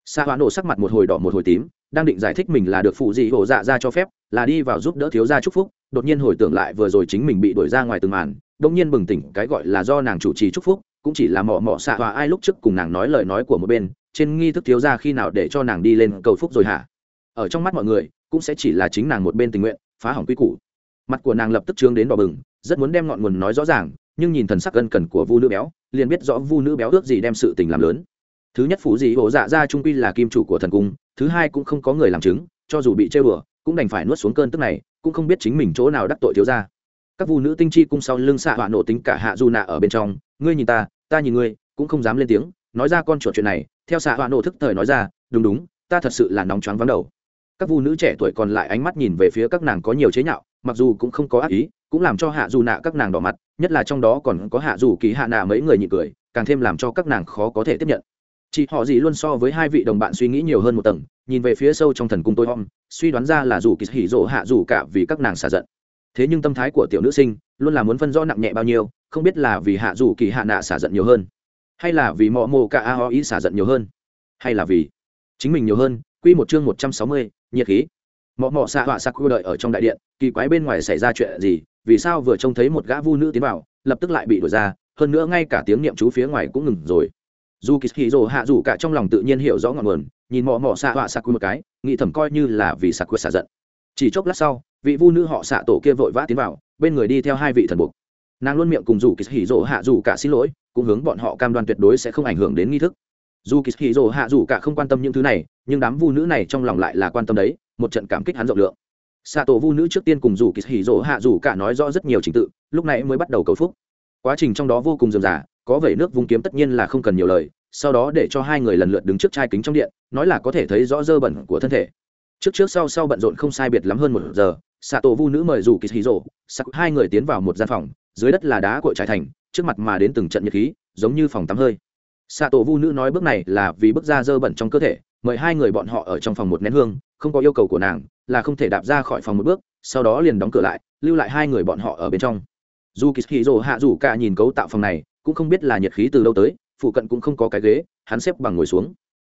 Sa hoa nổ sắc mặt một hồi đỏ một hồi tím đang định giải thích mình là được phụ gì hổ dạ ra cho phép, là đi vào giúp đỡ thiếu gia chúc phúc, đột nhiên hồi tưởng lại vừa rồi chính mình bị đuổi ra ngoài từng màn đông nhiên bừng tỉnh, cái gọi là do nàng chủ trì chúc phúc, cũng chỉ là mỏ mỏ xạ hòa ai lúc trước cùng nàng nói lời nói của một bên, trên nghi thức thiếu gia khi nào để cho nàng đi lên cầu phúc rồi hả? Ở trong mắt mọi người, cũng sẽ chỉ là chính nàng một bên tình nguyện, phá hỏng quy củ. Mặt của nàng lập tức trướng đến đỏ bừng, rất muốn đem ngọn nguồn nói rõ ràng, nhưng nhìn thần sắc ân cần của vu nữ béo, liền biết rõ vu nữ béo ước gì đem sự tình làm lớn. Thứ nhất phủ dị hổ dạ ra trung quy là kim chủ của thần cung thứ hai cũng không có người làm chứng, cho dù bị chơi bừa cũng đành phải nuốt xuống cơn tức này, cũng không biết chính mình chỗ nào đắc tội thiếu ra các vu nữ tinh chi cung sau lưng xạ họa nổ tính cả hạ du nạ ở bên trong, ngươi nhìn ta ta nhìn ngươi, cũng không dám lên tiếng, nói ra con chuột chuyện này, theo xạ họa nổ thức thời nói ra, đúng đúng, ta thật sự là nóng choáng vắng đầu. Các vu nữ trẻ tuổi còn lại ánh mắt nhìn về phía các nàng có nhiều chế nhạo, mặc dù cũng không có ác ý, cũng làm cho hạ dù nạ các nàng đỏ mặt, nhất là trong đó còn có hạ dù kỳ hạ nạ mấy người nhị cười, càng thêm làm cho các nàng khó có thể tiếp nhận chị họ gì luôn so với hai vị đồng bạn suy nghĩ nhiều hơn một tầng, nhìn về phía sâu trong thần cung tôi hom, suy đoán ra là dù kỳ hỉ rộ hạ dù cả vì các nàng xả giận. Thế nhưng tâm thái của tiểu nữ sinh luôn là muốn phân rõ nặng nhẹ bao nhiêu, không biết là vì hạ dù kỳ hạ nạ xả giận nhiều hơn, hay là vì mọ mồ cả a ho ý xả giận nhiều hơn, hay là vì chính mình nhiều hơn, quy một chương một trăm sáu mươi, nhiệt khí. Mọ mọ xạ họa sạc đợi ở trong đại điện, kỳ quái bên ngoài xảy ra chuyện gì, vì sao vừa trông thấy một gã vu nữ tiến vào, lập tức lại bị đuổi ra, hơn nữa ngay cả tiếng niệm chú phía ngoài cũng ngừng rồi dù kỳ hì rồ hạ dù cả trong lòng tự nhiên hiểu rõ ngọn nguồn, nhìn mò mò xạ họa xạ quy một cái, nghĩ thầm coi như là vì xạ quy xạ giận. Chỉ chốc lát sau, vị vu nữ họ xạ tổ kia vội vã tiến vào, bên người đi theo hai vị thần buộc nàng luôn miệng cùng dù kỳ hì rồ hạ dù cả xin lỗi, cũng hướng bọn họ cam đoan tuyệt đối sẽ không ảnh hưởng đến nghi thức. Dù kỳ hì rồ hạ dù cả không quan tâm những thứ này, nhưng đám vu nữ này trong lòng lại là quan tâm đấy, một trận cảm kích hắn rộng lượng. Xạ tổ vu nữ trước tiên cùng dù kỳ hì rồ hạ dù cả nói rõ rất nhiều trình tự, lúc này mới bắt đầu cầu phúc. Quá trình trong đó vô cùng dườm dà có vẩy nước vung kiếm tất nhiên là không cần nhiều lời, sau đó để cho hai người lần lượt đứng trước chai kính trong điện, nói là có thể thấy rõ dơ bẩn của thân thể. Trước trước sau sau bận rộn không sai biệt lắm hơn một giờ xạ tổ vu nữ mời dù kỳ hí rộ sắc hai người tiến vào một gian phòng, dưới đất là đá cội trải thành, trước mặt mà đến từng trận nhiệt khí, giống như phòng tắm hơi. Xạ tổ vu nữ nói bước này là vì bước ra dơ bẩn trong cơ thể, mời hai người bọn họ ở trong phòng một nén hương, không có yêu cầu của nàng, là không thể đạp ra khỏi phòng một bước, sau đó liền đóng cửa lại, lưu lại hai người bọn họ ở bên trong. Dù kỳ hí rộ hạ dù cả nhìn cấu tạo phòng này cũng không biết là nhiệt khí từ đâu tới, phụ cận cũng không có cái ghế, hắn xếp bằng ngồi xuống.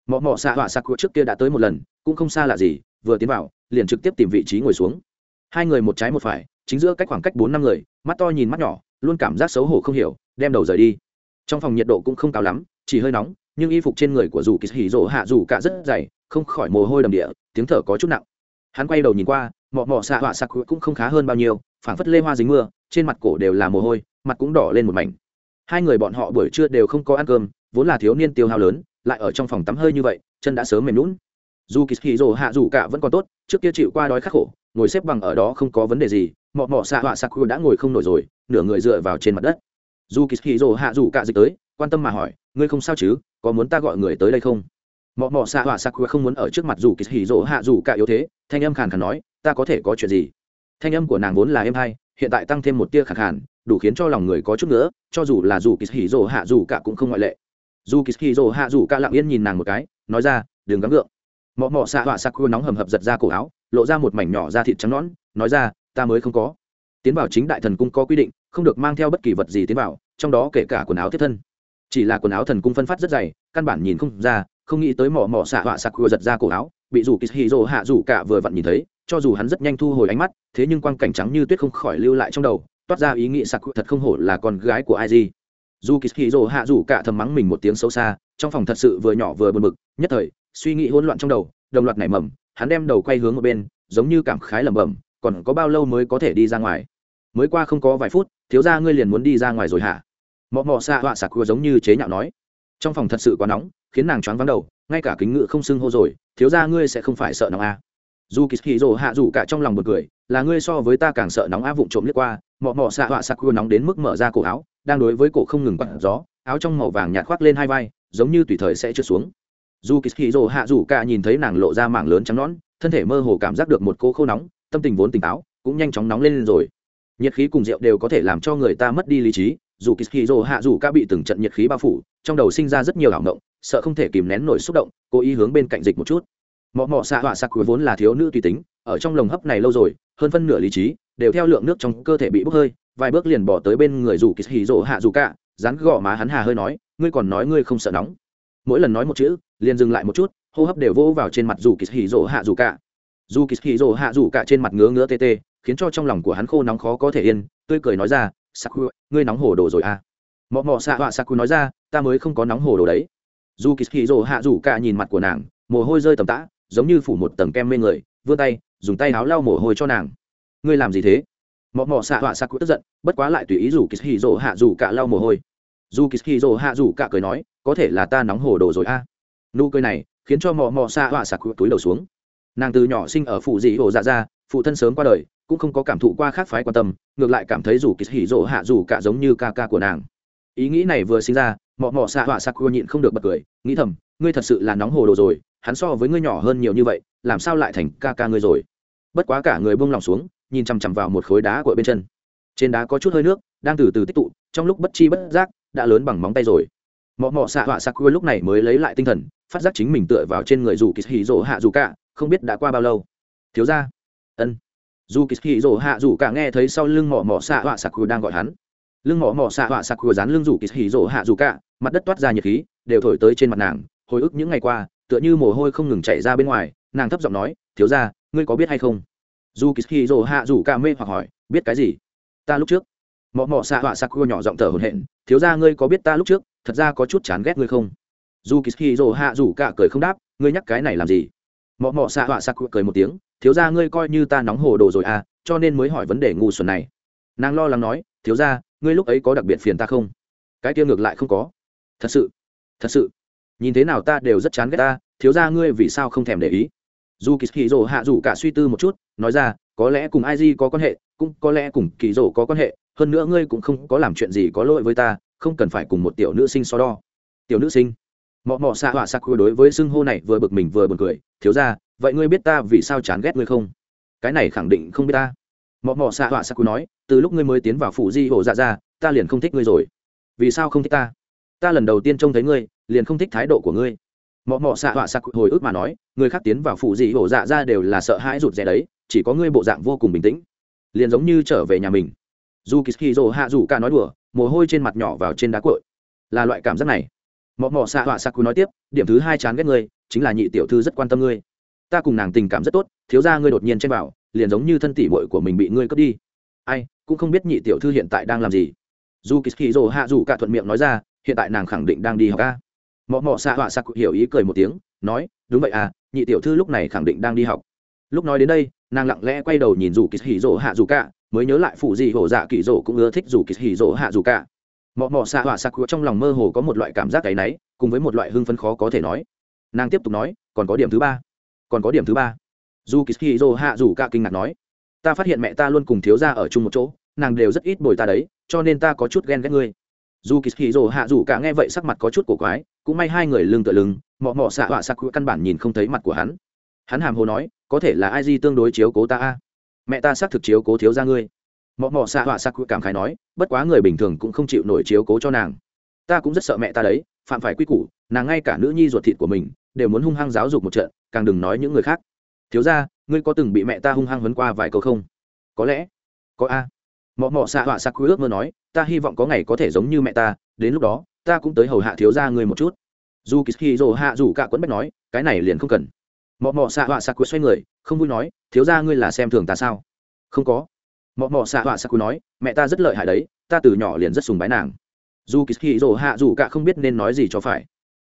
Mọ mọ xạ họa sạc trước kia đã tới một lần, cũng không xa lạ gì, vừa tiến vào, liền trực tiếp tìm vị trí ngồi xuống. Hai người một trái một phải, chính giữa cách khoảng cách bốn năm người, mắt to nhìn mắt nhỏ, luôn cảm giác xấu hổ không hiểu, đem đầu rời đi. Trong phòng nhiệt độ cũng không cao lắm, chỉ hơi nóng, nhưng y phục trên người của dù kỳ hỉ rỗ hạ dù cả rất dày, không khỏi mồ hôi đầm địa, tiếng thở có chút nặng. Hắn quay đầu nhìn qua, mọ mọ xạ họa sạc cũng không khá hơn bao nhiêu, phảng phất lê hoa dính mưa, trên mặt cổ đều là mồ hôi, mặt cũng đỏ lên một mảnh hai người bọn họ buổi trưa đều không có ăn cơm, vốn là thiếu niên tiêu hao lớn, lại ở trong phòng tắm hơi như vậy, chân đã sớm mềm lún dù kỳ hì rồ hạ dù cả vẫn còn tốt, trước kia chịu qua đói khắc khổ, ngồi xếp bằng ở đó không có vấn đề gì, mọ mọ xạ họa sạc đã ngồi không nổi rồi, nửa người dựa vào trên mặt đất. Dù kỳ hì rồ hạ dù cả dịch tới, quan tâm mà hỏi, ngươi không sao chứ? Có muốn ta gọi người tới đây không? Mọ mọ xạ họa sạc không muốn ở trước mặt dù kỳ hì rồ hạ dù cả yếu thế, thanh âm khàn khàn nói, ta có thể có chuyện gì? Thanh âm của nàng vốn là êm hay, hiện tại tăng thêm một tia khàn khàn đủ khiến cho lòng người có chút nữa, cho dù là dù kỳ rồ hạ dù cả cũng không ngoại lệ. Dù kỳ rồ hạ dù cả lặng yên nhìn nàng một cái, nói ra, đừng gắng gượng. Mọ mọ xạ họa sakura nóng hầm hập giật ra cổ áo, lộ ra một mảnh nhỏ da thịt trắng nõn, nói ra, ta mới không có. Tiến vào chính đại thần cung có quy định, không được mang theo bất kỳ vật gì tiến vào, trong đó kể cả quần áo tiếp thân. Chỉ là quần áo thần cung phân phát rất dày, căn bản nhìn không ra, không nghĩ tới mỏ mỏ xạ họa sakura giật ra cổ áo, bị dù kỳ hì hạ dù cả vừa vặn nhìn thấy, cho dù hắn rất nhanh thu hồi ánh mắt, thế nhưng quang cảnh trắng như tuyết không khỏi lưu lại trong đầu toát ra ý nghĩ sặc thật không hổ là con gái của ai gì dù kỳ hì rồ hạ rủ cả thầm mắng mình một tiếng xấu xa, trong phòng thật sự vừa nhỏ vừa buồn bực, nhất thời, suy nghĩ hỗn loạn trong đầu, đồng loạt nảy mầm, hắn đem đầu quay hướng một bên, giống như cảm khái lẩm bẩm, còn có bao lâu mới có thể đi ra ngoài? Mới qua không có vài phút, thiếu gia ngươi liền muốn đi ra ngoài rồi hả? Mọ mọ xạ họa sạc giống như chế nhạo nói. Trong phòng thật sự quá nóng, khiến nàng choáng vắng đầu, ngay cả kính ngự không xưng hô rồi, thiếu gia ngươi sẽ không phải sợ nóng à. dù kỳ hì rồ hạ rủ cả trong lòng bật cười là ngươi so với ta càng sợ nóng á vụng trộm liếc qua, mọ mọ xạ họa sạc nóng đến mức mở ra cổ áo, đang đối với cổ không ngừng quặn gió, áo trong màu vàng nhạt khoác lên hai vai, giống như tùy thời sẽ trượt xuống. Dù kỳ hì rồ hạ rủ cả nhìn thấy nàng lộ ra mảng lớn trắng nón thân thể mơ hồ cảm giác được một cô khô nóng, tâm tình vốn tỉnh táo, cũng nhanh chóng nóng lên rồi. Nhiệt khí cùng rượu đều có thể làm cho người ta mất đi lý trí, dù kỳ hì rồ hạ rủ cả bị từng trận nhiệt khí bao phủ, trong đầu sinh ra rất nhiều ảo động sợ không thể kìm nén nổi xúc động, cố ý hướng bên cạnh dịch một chút. Mọ mọ xạ họa sạc vốn là thiếu nữ tùy tính, ở trong lồng hấp này lâu rồi hơn phân nửa lý trí đều theo lượng nước trong cơ thể bị bốc hơi, vài bước liền bỏ tới bên người dù kỳ hì rồ hạ dù cả, dán gõ má hắn hà hơi nói, ngươi còn nói ngươi không sợ nóng. Mỗi lần nói một chữ, liền dừng lại một chút, hô hấp đều vỗ vào trên mặt dù kỳ hì rồ hạ dù cả. Dù kỳ hì rồ hạ dù cả trên mặt ngứa ngứa tê tê, khiến cho trong lòng của hắn khô nóng khó có thể yên, tươi cười nói ra, saku, ngươi nóng hổ đồ rồi à? Mọ mọ xạ họa saku nói ra, ta mới không có nóng hổ đồ đấy. Dù kỳ hì rồ hạ dù cả nhìn mặt của nàng, mồ hôi rơi tầm tã, giống như phủ một tầng kem mê người, vươn tay dùng tay áo lau mồ hôi cho nàng. Ngươi làm gì thế? Mọ mọ xạ họa saku tức giận, bất quá lại tùy ý dù kỳ hì rồ hạ dù cả lau mồ hôi. Dù kỳ hì rồ hạ dù cả cười nói, có thể là ta nóng hổ đồ rồi à nụ cười này khiến cho mọ mọ xạ họa saku túi đầu xuống. Nàng từ nhỏ sinh ở phụ dị hồ dạ ra, phụ thân sớm qua đời, cũng không có cảm thụ qua khác phái quan tâm, ngược lại cảm thấy dù kỳ hỉ rỗ hạ dù cả giống như ca ca của nàng. Ý nghĩ này vừa sinh ra, mọ mọ xạ họa sakura nhịn không được bật cười, nghĩ thầm, ngươi thật sự là nóng hồ đồ rồi hắn so với ngươi nhỏ hơn nhiều như vậy, làm sao lại thành ca ca ngươi rồi? Bất quá cả người buông lòng xuống, nhìn chằm chằm vào một khối đá của bên chân. Trên đá có chút hơi nước, đang từ từ tích tụ, trong lúc bất chi bất giác, đã lớn bằng móng tay rồi. Mọ mọ xạ họa sakura lúc này mới lấy lại tinh thần, phát giác chính mình tựa vào trên người dù kỳ hì rỗ hạ dù cả, không biết đã qua bao lâu. Thiếu ra ân. Dù kỳ hì rỗ hạ dù cả nghe thấy sau lưng mọ mọ xạ họa sạc đang gọi hắn. Lưng mọ mọ xạ họa sạc dán lưng dù kỳ hì rỗ hạ dù cả, mặt đất toát ra nhiệt khí, đều thổi tới trên mặt nàng, hồi ức những ngày qua tựa như mồ hôi không ngừng chảy ra bên ngoài, nàng thấp giọng nói, thiếu ra ngươi có biết hay không? Dù kỳ hì rồ hạ dù ca mê hoặc hỏi, biết cái gì? Ta lúc trước. Mọ mọ xạ họa sạc nhỏ giọng thở hồn hển, thiếu ra ngươi có biết ta lúc trước? Thật ra có chút chán ghét ngươi không? Dù kỳ hì rồ hạ dù cả cười không đáp, ngươi nhắc cái này làm gì? Mọ mọ xạ họa sạc cười một tiếng, thiếu ra ngươi coi như ta nóng hồ đồ rồi à cho nên mới hỏi vấn đề ngu xuẩn này. Nàng lo lắng nói, thiếu ra ngươi lúc ấy có đặc biệt phiền ta không? Cái kia ngược lại không có. Thật sự thật sự nhìn thế nào ta đều rất chán ghét ta, thiếu ra ngươi vì sao không thèm để ý? Dù kỳ kỳ rồ hạ dù cả suy tư một chút, nói ra, có lẽ cùng ai di có quan hệ, cũng có lẽ cùng kỳ rồ có quan hệ, hơn nữa ngươi cũng không có làm chuyện gì có lỗi với ta, không cần phải cùng một tiểu nữ sinh so đo. Tiểu nữ sinh? Mọ mọ xạ họa sạc đối với xưng hô này vừa bực mình vừa buồn cười, thiếu ra vậy ngươi biết ta vì sao chán ghét ngươi không? Cái này khẳng định không biết ta. Mọ mọ xạ họa sạc nói, từ lúc ngươi mới tiến vào phủ di hộ dạ ra ta liền không thích ngươi rồi. Vì sao không thích ta? Ta lần đầu tiên trông thấy ngươi liền không thích thái độ của ngươi. Mọ mọ xạ họa sạc hồi ức mà nói, người khác tiến vào phủ dị hổ dạ ra đều là sợ hãi rụt rè đấy, chỉ có ngươi bộ dạng vô cùng bình tĩnh, liền giống như trở về nhà mình. Dù kỳ dỗ hạ dù ca nói đùa, mồ hôi trên mặt nhỏ vào trên đá cội. Là loại cảm giác này. Mọ mọ xạ họa sặc nói tiếp, điểm thứ hai chán ghét ngươi, chính là nhị tiểu thư rất quan tâm ngươi. Ta cùng nàng tình cảm rất tốt, thiếu ra ngươi đột nhiên chen vào, liền giống như thân tỷ bội của mình bị ngươi cướp đi. Ai, cũng không biết nhị tiểu thư hiện tại đang làm gì. Dù kỳ dỗ rồ hạ dù cả thuận miệng nói ra, hiện tại nàng khẳng định đang đi học ca mọ mọ xạ họa sặc hiểu ý cười một tiếng, nói, đúng vậy à nhị tiểu thư lúc này khẳng định đang đi học. Lúc nói đến đây, nàng lặng lẽ quay đầu nhìn dù kỳ hì rỗ hạ dù cả, mới nhớ lại phụ gì hổ dạ kỳ rỗ cũng ưa thích dù kỳ hì rỗ hạ dù cả. Mọ mọ xạ họa sặc trong lòng mơ hồ có một loại cảm giác cái náy cùng với một loại hưng phấn khó có thể nói. Nàng tiếp tục nói, còn có điểm thứ ba, còn có điểm thứ ba. Dù kỳ dô hạ dù cả kinh ngạc nói, ta phát hiện mẹ ta luôn cùng thiếu gia ở chung một chỗ, nàng đều rất ít bồi ta đấy, cho nên ta có chút ghen ghét ngươi dù kỳ dô hạ dù cả nghe vậy sắc mặt có chút cổ quái, cũng may hai người lưng tựa lưng, mọ mọ xạ họa sặc căn bản nhìn không thấy mặt của hắn. Hắn hàm hồ nói, có thể là ai di tương đối chiếu cố ta a? Mẹ ta xác thực chiếu cố thiếu ra ngươi. Mọ mọ xạ họa xạ cảm khái nói, bất quá người bình thường cũng không chịu nổi chiếu cố cho nàng. Ta cũng rất sợ mẹ ta đấy, phạm phải quy củ, nàng ngay cả nữ nhi ruột thịt của mình đều muốn hung hăng giáo dục một trận, càng đừng nói những người khác. Thiếu ra ngươi có từng bị mẹ ta hung hăng vấn qua vài câu không? Có lẽ, có a. Mọ mọ xạ họa xạ cụ ước mơ nói ta hy vọng có ngày có thể giống như mẹ ta, đến lúc đó, ta cũng tới hầu hạ thiếu ra ngươi một chút. Dù kỳ dỗ hạ dù cả quấn bách nói, cái này liền không cần. Mọ mọ xạ họa xạ cụ xoay người, không vui nói, thiếu ra ngươi là xem thường ta sao? Không có. Mọ mọ xạ họa xạ cụ nói, mẹ ta rất lợi hại đấy, ta từ nhỏ liền rất sùng bái nàng. Dù kỳ dỗ hạ dù cả không biết nên nói gì cho phải.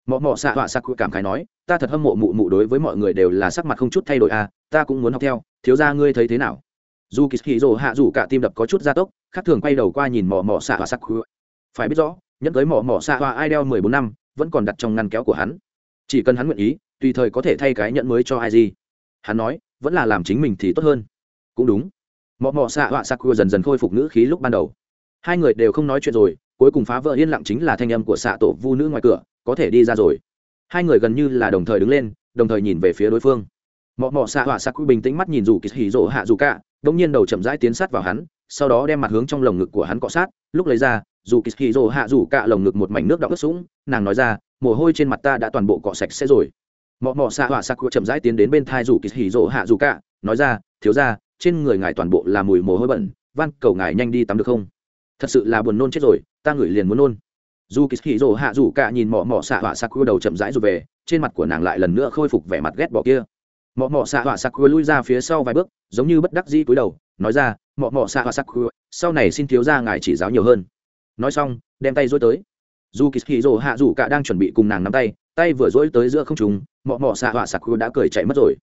Mọ mọ xạ họa xạ cụ cảm khái nói, ta thật hâm mộ mụ mụ đối với mọi người đều là sắc mặt không chút thay đổi à ta cũng muốn học theo, thiếu ra ngươi thấy thế nào? Dù kỳ dỗ hạ dù cả tim đập có chút gia tốc, khác thường quay đầu qua nhìn mọ mọ xạ họa sắc khứa phải biết rõ, nhẫn tới mỏ mỏ xạ hoa ai đeo mười bốn năm, vẫn còn đặt trong ngăn kéo của hắn. Chỉ cần hắn nguyện ý, tùy thời có thể thay cái nhẫn mới cho ai gì. Hắn nói, vẫn là làm chính mình thì tốt hơn. Cũng đúng. Mỏ mỏ xạ hoa sakura dần dần khôi phục nữ khí lúc ban đầu. Hai người đều không nói chuyện rồi, cuối cùng phá vỡ yên lặng chính là thanh âm của xạ tổ vu nữ ngoài cửa, có thể đi ra rồi. Hai người gần như là đồng thời đứng lên, đồng thời nhìn về phía đối phương. Mọ mọ xạ họa sakura bình tĩnh mắt nhìn dù kỳ hỉ rỗ hạ dù cả đông nhiên đầu chậm rãi tiến sát vào hắn, sau đó đem mặt hướng trong lồng ngực của hắn cọ sát. Lúc lấy ra, dù kỳ hì rồ hạ rủ cả lồng ngực một mảnh nước đọng ướt sũng, nàng nói ra, mồ hôi trên mặt ta đã toàn bộ cọ sạch sẽ rồi. Mọ mọ xạ họa xạ cụ chậm rãi tiến đến bên thai dù kỳ hì rồ hạ rủ cả nói ra, thiếu ra trên người ngài toàn bộ là mùi mồ hôi bẩn, van cầu ngài nhanh đi tắm được không? Thật sự là buồn nôn chết rồi, ta ngửi liền muốn nôn. Dù kỳ hì rồ hạ rủ cả nhìn mọ mọ xạ họa xạ cụ đầu chậm rãi rụt về, trên mặt của nàng lại lần nữa khôi phục vẻ mặt ghét bỏ kia mọ mọ xạ họa sặc cụ lui ra phía sau vài bước, giống như bất đắc dĩ cúi đầu, nói ra, mọ mọ xạ họa sặc cụ sau này xin thiếu ra ngài chỉ giáo nhiều hơn. Nói xong, đem tay dối tới. Dù kỳ kỳ rỗ hạ rủ cả đang chuẩn bị cùng nàng nắm tay tay vừa dối tới giữa không trùng mọ mọ xạ họa sạc đã cười chạy mất rồi.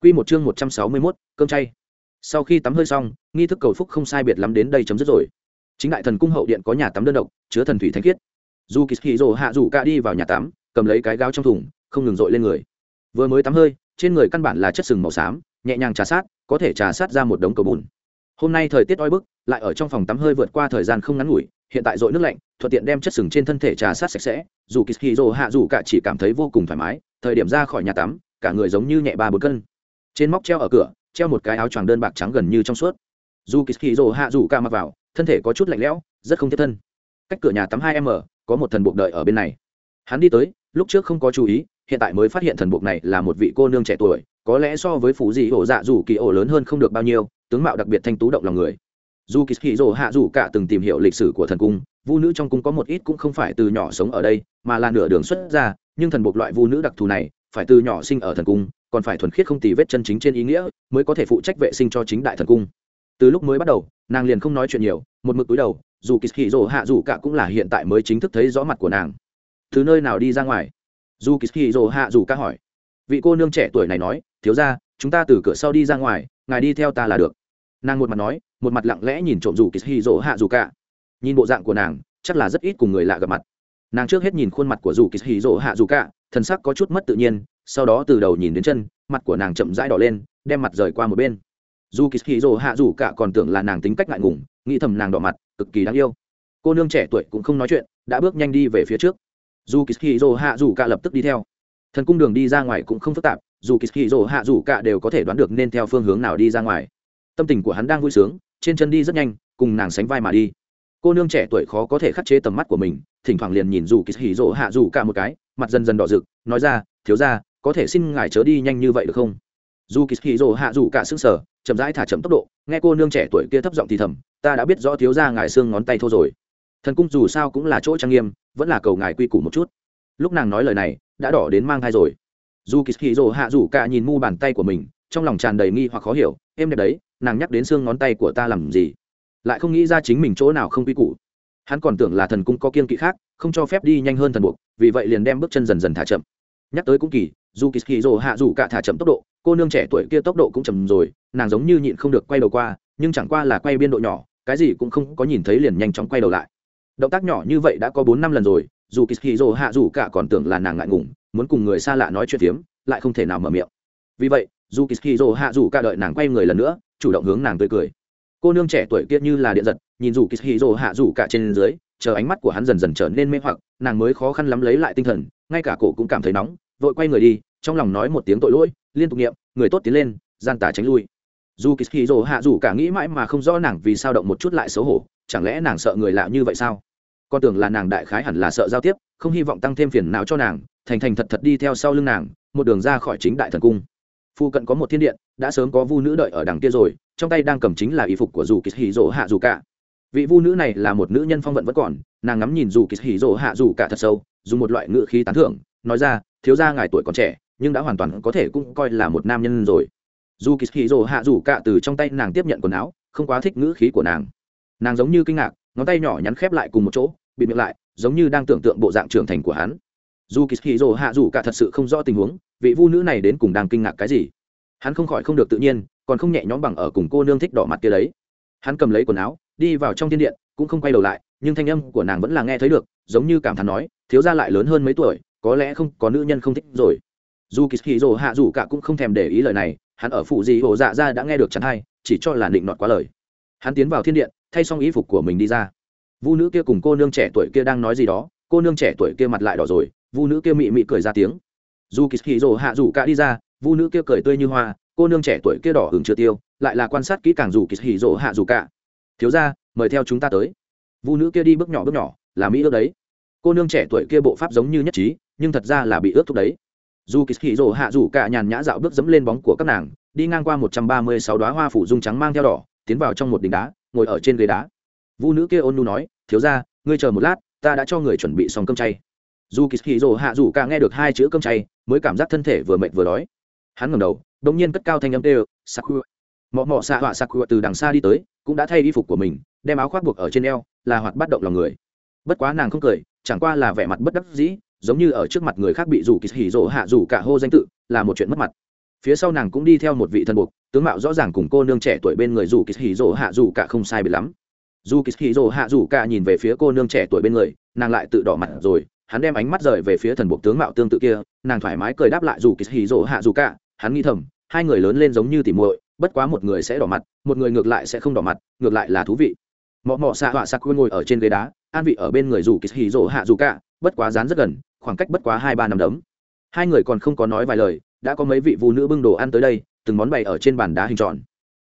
Q một chương một trăm sáu mươi mốt, cơm chay. Sau khi tắm hơi xong, nghi thức cầu phúc không sai biệt lắm đến đây chấm dứt rồi. Chính đại thần cung hậu điện có nhà tắm đơn độc, chứa thần thủy thanh khiết. Dù kỳ hì hạ rủ cả đi vào nhà tắm, cầm lấy cái gáo trong thùng, không ngừng dội lên người. Vừa mới tắm hơi trên người căn bản là chất sừng màu xám, nhẹ nhàng trà sát, có thể trà sát ra một đống cầu bùn. Hôm nay thời tiết oi bức, lại ở trong phòng tắm hơi vượt qua thời gian không ngắn ngủi, hiện tại dội nước lạnh, thuận tiện đem chất sừng trên thân thể trà sát sạch sẽ, dù kỳ hì hạ dù cả chỉ cảm thấy vô cùng thoải mái, thời điểm ra khỏi nhà tắm, cả người giống như nhẹ ba bốn cân. Trên móc treo ở cửa, treo một cái áo choàng đơn bạc trắng gần như trong suốt. Dù kỳ hì hạ dù cả mặc vào, thân thể có chút lạnh lẽo, rất không thiết thân. Cách cửa nhà tắm hai m có một thần buộc đợi ở bên này. Hắn đi tới, lúc trước không có chú ý hiện tại mới phát hiện thần buộc này là một vị cô nương trẻ tuổi, có lẽ so với phú dị ổ dạ dù kỳ ổ lớn hơn không được bao nhiêu, tướng mạo đặc biệt thanh tú động lòng người. Dù kỳ hì dỗ hạ dù cả từng tìm hiểu lịch sử của thần cung vu nữ trong cung có một ít cũng không phải từ nhỏ sống ở đây, mà là nửa đường xuất ra nhưng thần buộc loại vu nữ đặc thù này, phải từ nhỏ sinh ở thần cung, còn phải thuần khiết không tì vết chân chính trên ý nghĩa, mới có thể phụ trách vệ sinh cho chính đại thần cung. Từ lúc mới bắt đầu, nàng liền không nói chuyện nhiều, một mực túi đầu, dù kỳ hì dỗ hạ dù cả cũng là hiện tại mới chính thức thấy rõ mặt của nàng. Từ nơi nào đi ra ngoài? Dù kỳ dỗ hạ dù ca hỏi. Vị cô nương trẻ tuổi này nói thiếu ra chúng ta từ cửa sau đi ra ngoài ngài đi theo ta là được. Nàng một mặt nói một mặt lặng lẽ nhìn trộm dù kỳ dỗ hạ dù ca, nhìn bộ dạng của nàng chắc là rất ít cùng người lạ gặp mặt. Nàng trước hết nhìn khuôn mặt của dù kỳ dỗ hạ dù ca, thần sắc có chút mất tự nhiên sau đó từ đầu nhìn đến chân mặt của nàng chậm rãi đỏ lên đem mặt rời qua một bên. Dù kỳ dỗ hạ dù ca còn tưởng là nàng tính cách ngại ngùng nghĩ thầm nàng đỏ mặt cực kỳ đáng yêu. Cô nương trẻ tuổi cũng không nói chuyện đã bước nhanh đi về phía trước dù kỳ hạ dù cả lập tức đi theo. Thần cung đường đi ra ngoài cũng không phức tạp, dù kỳ hạ dù cả đều có thể đoán được nên theo phương hướng nào đi ra ngoài. Tâm tình của hắn đang vui sướng, trên chân đi rất nhanh, cùng nàng sánh vai mà đi. Cô nương trẻ tuổi khó có thể khắc chế tầm mắt của mình, thỉnh thoảng liền nhìn dù kỳ hạ dù cả một cái, mặt dần dần đỏ rực, nói ra, thiếu ra có thể xin ngài chớ đi nhanh như vậy được không? Dù kỳ hạ dù cả sững sở chậm rãi thả chậm tốc độ, nghe cô nương trẻ tuổi kia thấp giọng thì thầm, ta đã biết rõ thiếu ra ngài xương ngón tay thô rồi thần cung dù sao cũng là chỗ trang nghiêm, vẫn là cầu ngài quy củ một chút. Lúc nàng nói lời này, đã đỏ đến mang thai rồi. Dù kỳ kỳ rỗ hạ rủ cả nhìn mu bàn tay của mình, trong lòng tràn đầy nghi hoặc khó hiểu, em đẹp đấy, nàng nhắc đến xương ngón tay của ta làm gì? Lại không nghĩ ra chính mình chỗ nào không quy củ. Hắn còn tưởng là thần cung có kiên kỵ khác, không cho phép đi nhanh hơn thần buộc, vì vậy liền đem bước chân dần dần thả chậm. Nhắc tới cũng kỳ, dù kỳ kỳ rồ hạ rủ cả thả chậm tốc độ, cô nương trẻ tuổi kia tốc độ cũng chậm rồi, nàng giống như nhịn không được quay đầu qua, nhưng chẳng qua là quay biên độ nhỏ, cái gì cũng không có nhìn thấy liền nhanh chóng quay đầu lại động tác nhỏ như vậy đã có bốn năm lần rồi, dù kỳ kỳ hạ dù cả còn tưởng là nàng ngại ngùng, muốn cùng người xa lạ nói chuyện phiếm, lại không thể nào mở miệng. Vì vậy, dù kỳ kỳ hạ dù cả đợi nàng quay người lần nữa, chủ động hướng nàng tươi cười. Cô nương trẻ tuổi kia như là điện giật, nhìn dù kỳ rồ hạ dù cả trên dưới, chờ ánh mắt của hắn dần dần trở nên mê hoặc, nàng mới khó khăn lắm lấy lại tinh thần, ngay cả cổ cũng cảm thấy nóng, vội quay người đi, trong lòng nói một tiếng tội lỗi, liên tục niệm, người tốt tiến lên, gian tà tránh lui. Dù kỳ hì hạ dù cả nghĩ mãi mà không rõ nàng vì sao động một chút lại xấu hổ, chẳng lẽ nàng sợ người lạ như vậy sao? Con tưởng là nàng đại khái hẳn là sợ giao tiếp, không hy vọng tăng thêm phiền não cho nàng, thành thành thật thật đi theo sau lưng nàng, một đường ra khỏi chính đại thần cung. Phu cận có một thiên điện, đã sớm có vu nữ đợi ở đằng kia rồi, trong tay đang cầm chính là y phục của dù kịch hì dỗ hạ dù cả. Vị vu nữ này là một nữ nhân phong vận vẫn còn, nàng ngắm nhìn dù kịch hì dỗ hạ dù cả thật sâu, dùng một loại ngự khí tán thưởng, nói ra, thiếu ra ngài tuổi còn trẻ, nhưng đã hoàn toàn có thể cũng coi là một nam nhân rồi. Dù kịch hì dỗ hạ dù cả từ trong tay nàng tiếp nhận quần áo, không quá thích ngữ khí của nàng. Nàng giống như kinh ngạc, ngón tay nhỏ nhắn khép lại cùng một chỗ bị miệng lại, giống như đang tưởng tượng bộ dạng trưởng thành của hắn. Dù kỳ hì dồ hạ dù cả thật sự không rõ tình huống, vị vu nữ này đến cùng đang kinh ngạc cái gì? Hắn không khỏi không được tự nhiên, còn không nhẹ nhõm bằng ở cùng cô nương thích đỏ mặt kia đấy. Hắn cầm lấy quần áo, đi vào trong thiên điện, cũng không quay đầu lại, nhưng thanh âm của nàng vẫn là nghe thấy được, giống như cảm thán nói, thiếu gia lại lớn hơn mấy tuổi, có lẽ không, có nữ nhân không thích rồi. Dù kỳ hì rồ hạ dù cả cũng không thèm để ý lời này, hắn ở phụ gì hồ dạ ra đã nghe được chẳng hay, chỉ cho là định nọt quá lời. Hắn tiến vào thiên điện, thay xong ý phục của mình đi ra vu nữ kia cùng cô nương trẻ tuổi kia đang nói gì đó, cô nương trẻ tuổi kia mặt lại đỏ rồi, vu nữ kia mị mị cười ra tiếng. Dù kỳ hì rồ hạ dù cả đi ra, vu nữ kia cười tươi như hoa, cô nương trẻ tuổi kia đỏ hứng chưa tiêu, lại là quan sát kỹ càng dù kỳ hì rồ hạ dù cả. Thiếu ra mời theo chúng ta tới. Vu nữ kia đi bước nhỏ bước nhỏ, là mỹ ước đấy. Cô nương trẻ tuổi kia bộ pháp giống như nhất trí, nhưng thật ra là bị ước thúc đấy. Dù kỳ hì rồ hạ dù cả nhàn nhã dạo bước dẫm lên bóng của các nàng, đi ngang qua một trăm ba mươi sáu đoá hoa phủ dung trắng mang theo đỏ, tiến vào trong một đỉnh đá, ngồi ở trên ghế đá. Vu nữ kia ôn nu nói thiếu ra, ngươi chờ một lát, ta đã cho người chuẩn bị xong cơm chay. Dù kỳ hì rồ hạ dù cả nghe được hai chữ cơm chay, mới cảm giác thân thể vừa mệt vừa đói. Hắn ngẩng đầu, đột nhiên cất cao thanh âm đều. sakura mọ mọ xạ họa sakura từ đằng xa đi tới, cũng đã thay y phục của mình, đem áo khoác buộc ở trên eo, là hoạt bắt động lòng người. Bất quá nàng không cười, chẳng qua là vẻ mặt bất đắc dĩ, giống như ở trước mặt người khác bị dù kỳ hỉ rỗ hạ dù cả hô danh tự, là một chuyện mất mặt. Phía sau nàng cũng đi theo một vị thần buộc tướng mạo rõ ràng cùng cô nương trẻ tuổi bên người dù kỳ hỉ rỗ hạ dù cả không sai bị lắm dù kỳ hỉ rồ hạ rủ cả nhìn về phía cô nương trẻ tuổi bên người, nàng lại tự đỏ mặt rồi, hắn đem ánh mắt rời về phía thần buộc tướng mạo tương tự kia, nàng thoải mái cười đáp lại dù kỳ hỉ rồ hạ rủ cả, hắn nghĩ thầm, hai người lớn lên giống như tỉ muội, bất quá một người sẽ đỏ mặt, một người ngược lại sẽ không đỏ mặt, ngược lại là thú vị. Mọ mọ xạ họa sạc ngồi ở trên ghế đá, an vị ở bên người dù kỳ hì rồ hạ dù cả, bất quá dán rất gần, khoảng cách bất quá hai ba năm đấm. Hai người còn không có nói vài lời, đã có mấy vị phụ nữ bưng đồ ăn tới đây, từng món bày ở trên bàn đá hình tròn.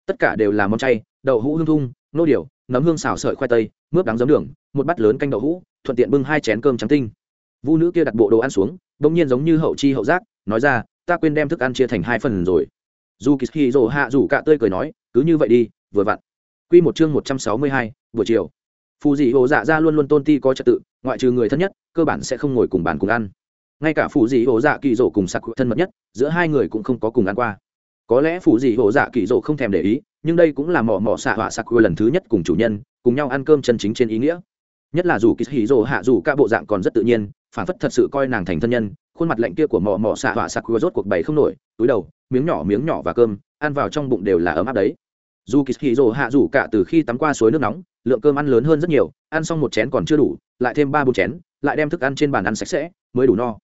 Tất cả đều là món chay, đậu hũ hương thung, nô điều nấm hương xào sợi khoai tây, mướp đắng giấm đường, một bát lớn canh đậu hũ, thuận tiện bưng hai chén cơm trắng tinh. Vu nữ kia đặt bộ đồ ăn xuống bỗng nhiên giống như hậu chi hậu giác, nói ra, ta quên đem thức ăn chia thành hai phần rồi. Dù kỳ hì rồ hạ rủ cạ tươi cười nói, cứ như vậy đi, vừa vặn. Q một chương một trăm sáu mươi hai, buổi chiều. Phù dị hồ dạ ra luôn luôn tôn ti có trật tự, ngoại trừ người thân nhất, cơ bản sẽ không ngồi cùng bàn cùng ăn. Ngay cả phù dị hồ dạ kỳ rổ cùng sặc thân mật nhất, giữa hai người cũng không có cùng ăn qua có lẽ phù dị hộ dạ kỳ dỗ không thèm để ý, nhưng đây cũng là mỏ mỏ xạ họa sặc lần thứ nhất cùng chủ nhân, cùng nhau ăn cơm chân chính trên ý nghĩa. Nhất là dù kỳ hì dỗ hạ dù cả bộ dạng còn rất tự nhiên, phản phất thật sự coi nàng thành thân nhân, khuôn mặt lạnh kia của mỏ mỏ xạ họa sặc rốt cuộc bày không nổi, túi đầu, miếng nhỏ miếng nhỏ và cơm, ăn vào trong bụng đều là ấm áp đấy. Dù kỳ hì dỗ hạ dù cả từ khi tắm qua suối nước nóng, lượng cơm ăn lớn hơn rất nhiều, ăn xong một chén còn chưa đủ, lại thêm ba bốn chén, lại đem thức ăn trên bàn ăn sạch sẽ, mới đủ no.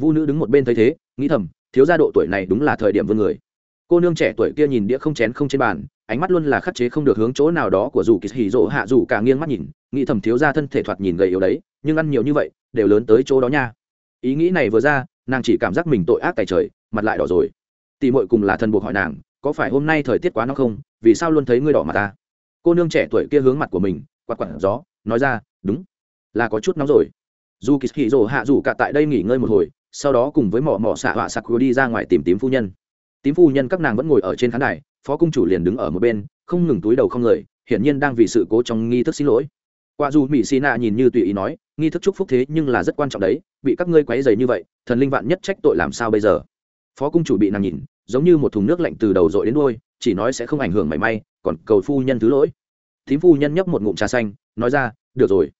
Vu nữ đứng một bên thấy thế, nghĩ thầm, thiếu gia độ tuổi này đúng là thời điểm vươn người cô nương trẻ tuổi kia nhìn đĩa không chén không trên bàn, ánh mắt luôn là khắc chế không được hướng chỗ nào đó của dù kỳ hì rỗ hạ, dù cả nghiêng mắt nhìn, nghĩ thầm thiếu gia thân thể thoạt nhìn gầy yếu đấy, nhưng ăn nhiều như vậy, đều lớn tới chỗ đó nha. Ý nghĩ này vừa ra, nàng chỉ cảm giác mình tội ác tài trời, mặt lại đỏ rồi. Tỷ muội cùng là thần buộc hỏi nàng, có phải hôm nay thời tiết quá nóng không? Vì sao luôn thấy ngươi đỏ mặt ta? Cô nương trẻ tuổi kia hướng mặt của mình, quạt quạt gió, nói ra, đúng, là có chút nóng rồi. Dù kỳ hì rỗ hạ, dù cả tại đây nghỉ ngơi một hồi, sau đó cùng với mỏ mỏ xạ họa sạc đi ra ngoài tìm tím phu nhân tím phu nhân các nàng vẫn ngồi ở trên khán đài, phó cung chủ liền đứng ở một bên, không ngừng túi đầu không người, hiển nhiên đang vì sự cố trong nghi thức xin lỗi. Qua dù mỹ xì nạ nhìn như tùy ý nói, nghi thức chúc phúc thế nhưng là rất quan trọng đấy, bị các ngươi quấy dày như vậy, thần linh vạn nhất trách tội làm sao bây giờ? Phó cung chủ bị nàng nhìn, giống như một thùng nước lạnh từ đầu dội đến đôi chỉ nói sẽ không ảnh hưởng mảy may, còn cầu phu nhân thứ lỗi. Thím phu nhân nhấp một ngụm trà xanh, nói ra, được rồi.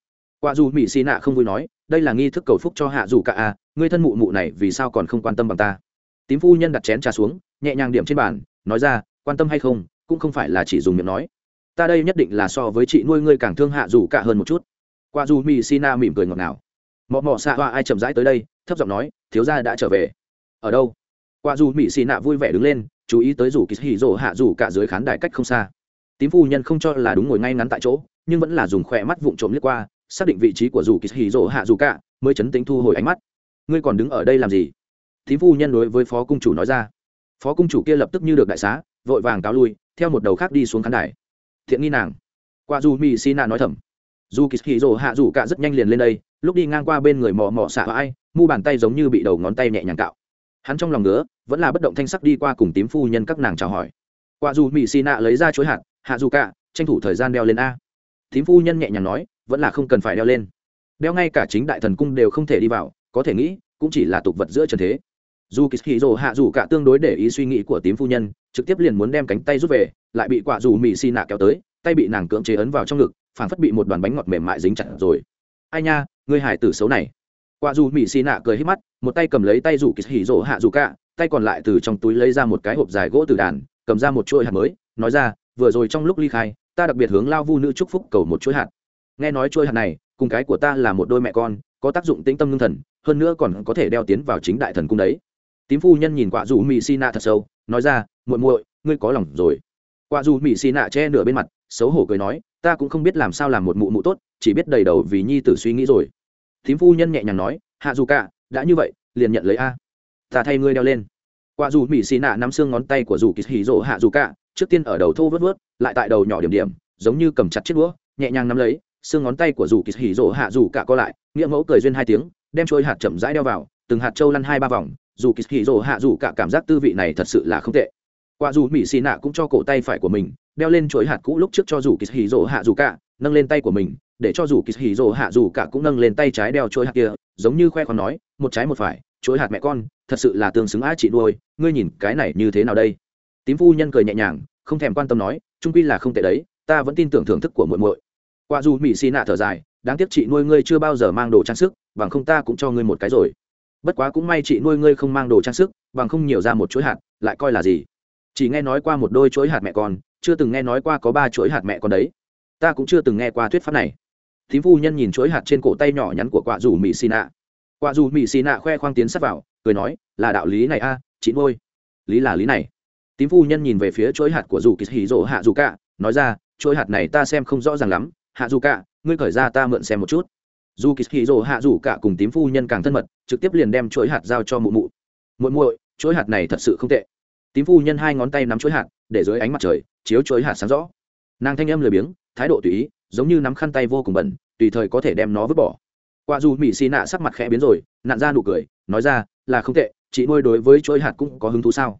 Qua dù mỹ xì nạ không vui nói, đây là nghi thức cầu phúc cho hạ dù cả à ngươi thân mụ mụ này vì sao còn không quan tâm bằng ta? Tím phu nhân đặt chén trà xuống nhẹ nhàng điểm trên bàn, nói ra, quan tâm hay không, cũng không phải là chỉ dùng miệng nói. Ta đây nhất định là so với chị nuôi ngươi càng thương hạ dù cả hơn một chút. Qua dù mỹ sina mỉm cười ngọt ngào. Mọ mọ xạ hoa ai chậm rãi tới đây, thấp giọng nói, thiếu gia đã trở về. Ở đâu? Qua dù mỹ xì nạ vui vẻ đứng lên, chú ý tới rủ kỳ hỉ rồ hạ rủ cả dưới khán đài cách không xa. Tím phu nhân không cho là đúng ngồi ngay ngắn tại chỗ, nhưng vẫn là dùng khỏe mắt vụng trộm liếc qua, xác định vị trí của rủ kỳ hỉ rồ hạ rủ cả, mới chấn tính thu hồi ánh mắt. Ngươi còn đứng ở đây làm gì? Tím phu nhân đối với phó cung chủ nói ra phó cung chủ kia lập tức như được đại xá, vội vàng cáo lui, theo một đầu khác đi xuống khán đài. Thiện nghi nàng. Qua dù mỹ xi nạ nói thầm. Dù kỳ hì rồ hạ rủ cả rất nhanh liền lên đây, lúc đi ngang qua bên người mò mò xạ ai, mu bàn tay giống như bị đầu ngón tay nhẹ nhàng cạo. Hắn trong lòng ngứa, vẫn là bất động thanh sắc đi qua cùng tím phu nhân các nàng chào hỏi. Qua dù mỹ xi nạ lấy ra chuối hạt, hạ dù cả, tranh thủ thời gian đeo lên a. Tím phu nhân nhẹ nhàng nói, vẫn là không cần phải đeo lên. Đeo ngay cả chính đại thần cung đều không thể đi vào, có thể nghĩ, cũng chỉ là tục vật giữa trần thế dù kỳ hì rồ hạ dù cả tương đối để ý suy nghĩ của tím phu nhân, trực tiếp liền muốn đem cánh tay rút về, lại bị quả dù mỹ xì nạ kéo tới, tay bị nàng cưỡng chế ấn vào trong ngực, phảng phất bị một đoàn bánh ngọt mềm mại dính chặt rồi. Ai nha người hải tử xấu này. Quả dù mỹ xì nạ cười hết mắt, một tay cầm lấy tay dù kỳ hì rỗ hạ dù cả, tay còn lại từ trong túi lấy ra một cái hộp dài gỗ từ đàn, cầm ra một chuỗi hạt mới, nói ra, vừa rồi trong lúc ly khai, ta đặc biệt hướng lao vu nữ chúc phúc cầu một chuỗi hạt. Nghe nói chuỗi hạt này, cùng cái của ta là một đôi mẹ con, có tác dụng tĩnh tâm ngưng thần, hơn nữa còn có thể đeo tiến vào chính đại thần cung đấy tím phu nhân nhìn quả dù mỹ xì nạ thật sâu, nói ra, muội muội, ngươi có lòng rồi. Quả dù mỹ xì nạ che nửa bên mặt, xấu hổ cười nói, ta cũng không biết làm sao làm một mụ mụ tốt, chỉ biết đầy đầu vì nhi tử suy nghĩ rồi. Thím phu nhân nhẹ nhàng nói, hạ dù cả, đã như vậy, liền nhận lấy a. Ta thay ngươi đeo lên. Quả dù mỹ xì nạ nắm xương ngón tay của dù kỳ hì rỗ hạ dù cả, trước tiên ở đầu thô vớt vớt, lại tại đầu nhỏ điểm điểm, giống như cầm chặt chiếc đũa, nhẹ nhàng nắm lấy, xương ngón tay của dù kỳ hì rỗ hạ dù cả co lại, nghĩa mẫu cười duyên hai tiếng, đem trôi hạt chậm rãi đeo vào, từng hạt trâu lăn hai ba vòng dù kỳ hì hạ dù cả cảm giác tư vị này thật sự là không tệ. Quả dù mỹ xì nạ cũng cho cổ tay phải của mình, đeo lên chuỗi hạt cũ lúc trước cho dù kỳ hì hạ dù cả, nâng lên tay của mình, để cho dù kỳ hì hạ dù cả cũng nâng lên tay trái đeo chuỗi hạt kia, giống như khoe con nói, một trái một phải, chuỗi hạt mẹ con, thật sự là tương xứng á chị nuôi, ngươi nhìn cái này như thế nào đây? Tím phu nhân cười nhẹ nhàng, không thèm quan tâm nói, trung quy là không tệ đấy, ta vẫn tin tưởng thưởng thức của muội muội. Qua dù mỹ xì nạ thở dài, đáng tiếc chị nuôi ngươi chưa bao giờ mang đồ trang sức, bằng không ta cũng cho ngươi một cái rồi bất quá cũng may chị nuôi ngươi không mang đồ trang sức, bằng không nhiều ra một chuỗi hạt, lại coi là gì? Chỉ nghe nói qua một đôi chuỗi hạt mẹ con, chưa từng nghe nói qua có ba chuỗi hạt mẹ con đấy. Ta cũng chưa từng nghe qua thuyết pháp này. Thím phu nhân nhìn chuỗi hạt trên cổ tay nhỏ nhắn của quả dù mỹ xì nạ. Quả dù mỹ xì nạ khoe khoang tiến sắt vào, cười nói, là đạo lý này a, chị nuôi. Lý là lý này. Tím phu nhân nhìn về phía chuỗi hạt của dù kỳ hì rỗ hạ dù cả, nói ra, chuỗi hạt này ta xem không rõ ràng lắm. Hạ dù cả, ngươi khởi ra ta mượn xem một chút dù kỳ hì rỗ hạ rủ cả cùng tím phu nhân càng thân mật, trực tiếp liền đem chuỗi hạt giao cho mụ mụ. Muội muội, chuỗi hạt này thật sự không tệ. Tím phu nhân hai ngón tay nắm chuỗi hạt, để dưới ánh mặt trời chiếu chuỗi hạt sáng rõ. Nàng thanh âm lười biếng, thái độ tùy ý, giống như nắm khăn tay vô cùng bẩn, tùy thời có thể đem nó vứt bỏ. Qua dù mỹ xì nạ sắc mặt khẽ biến rồi nạn ra nụ cười, nói ra, là không tệ, chị nuôi đối với chuỗi hạt cũng có hứng thú sao?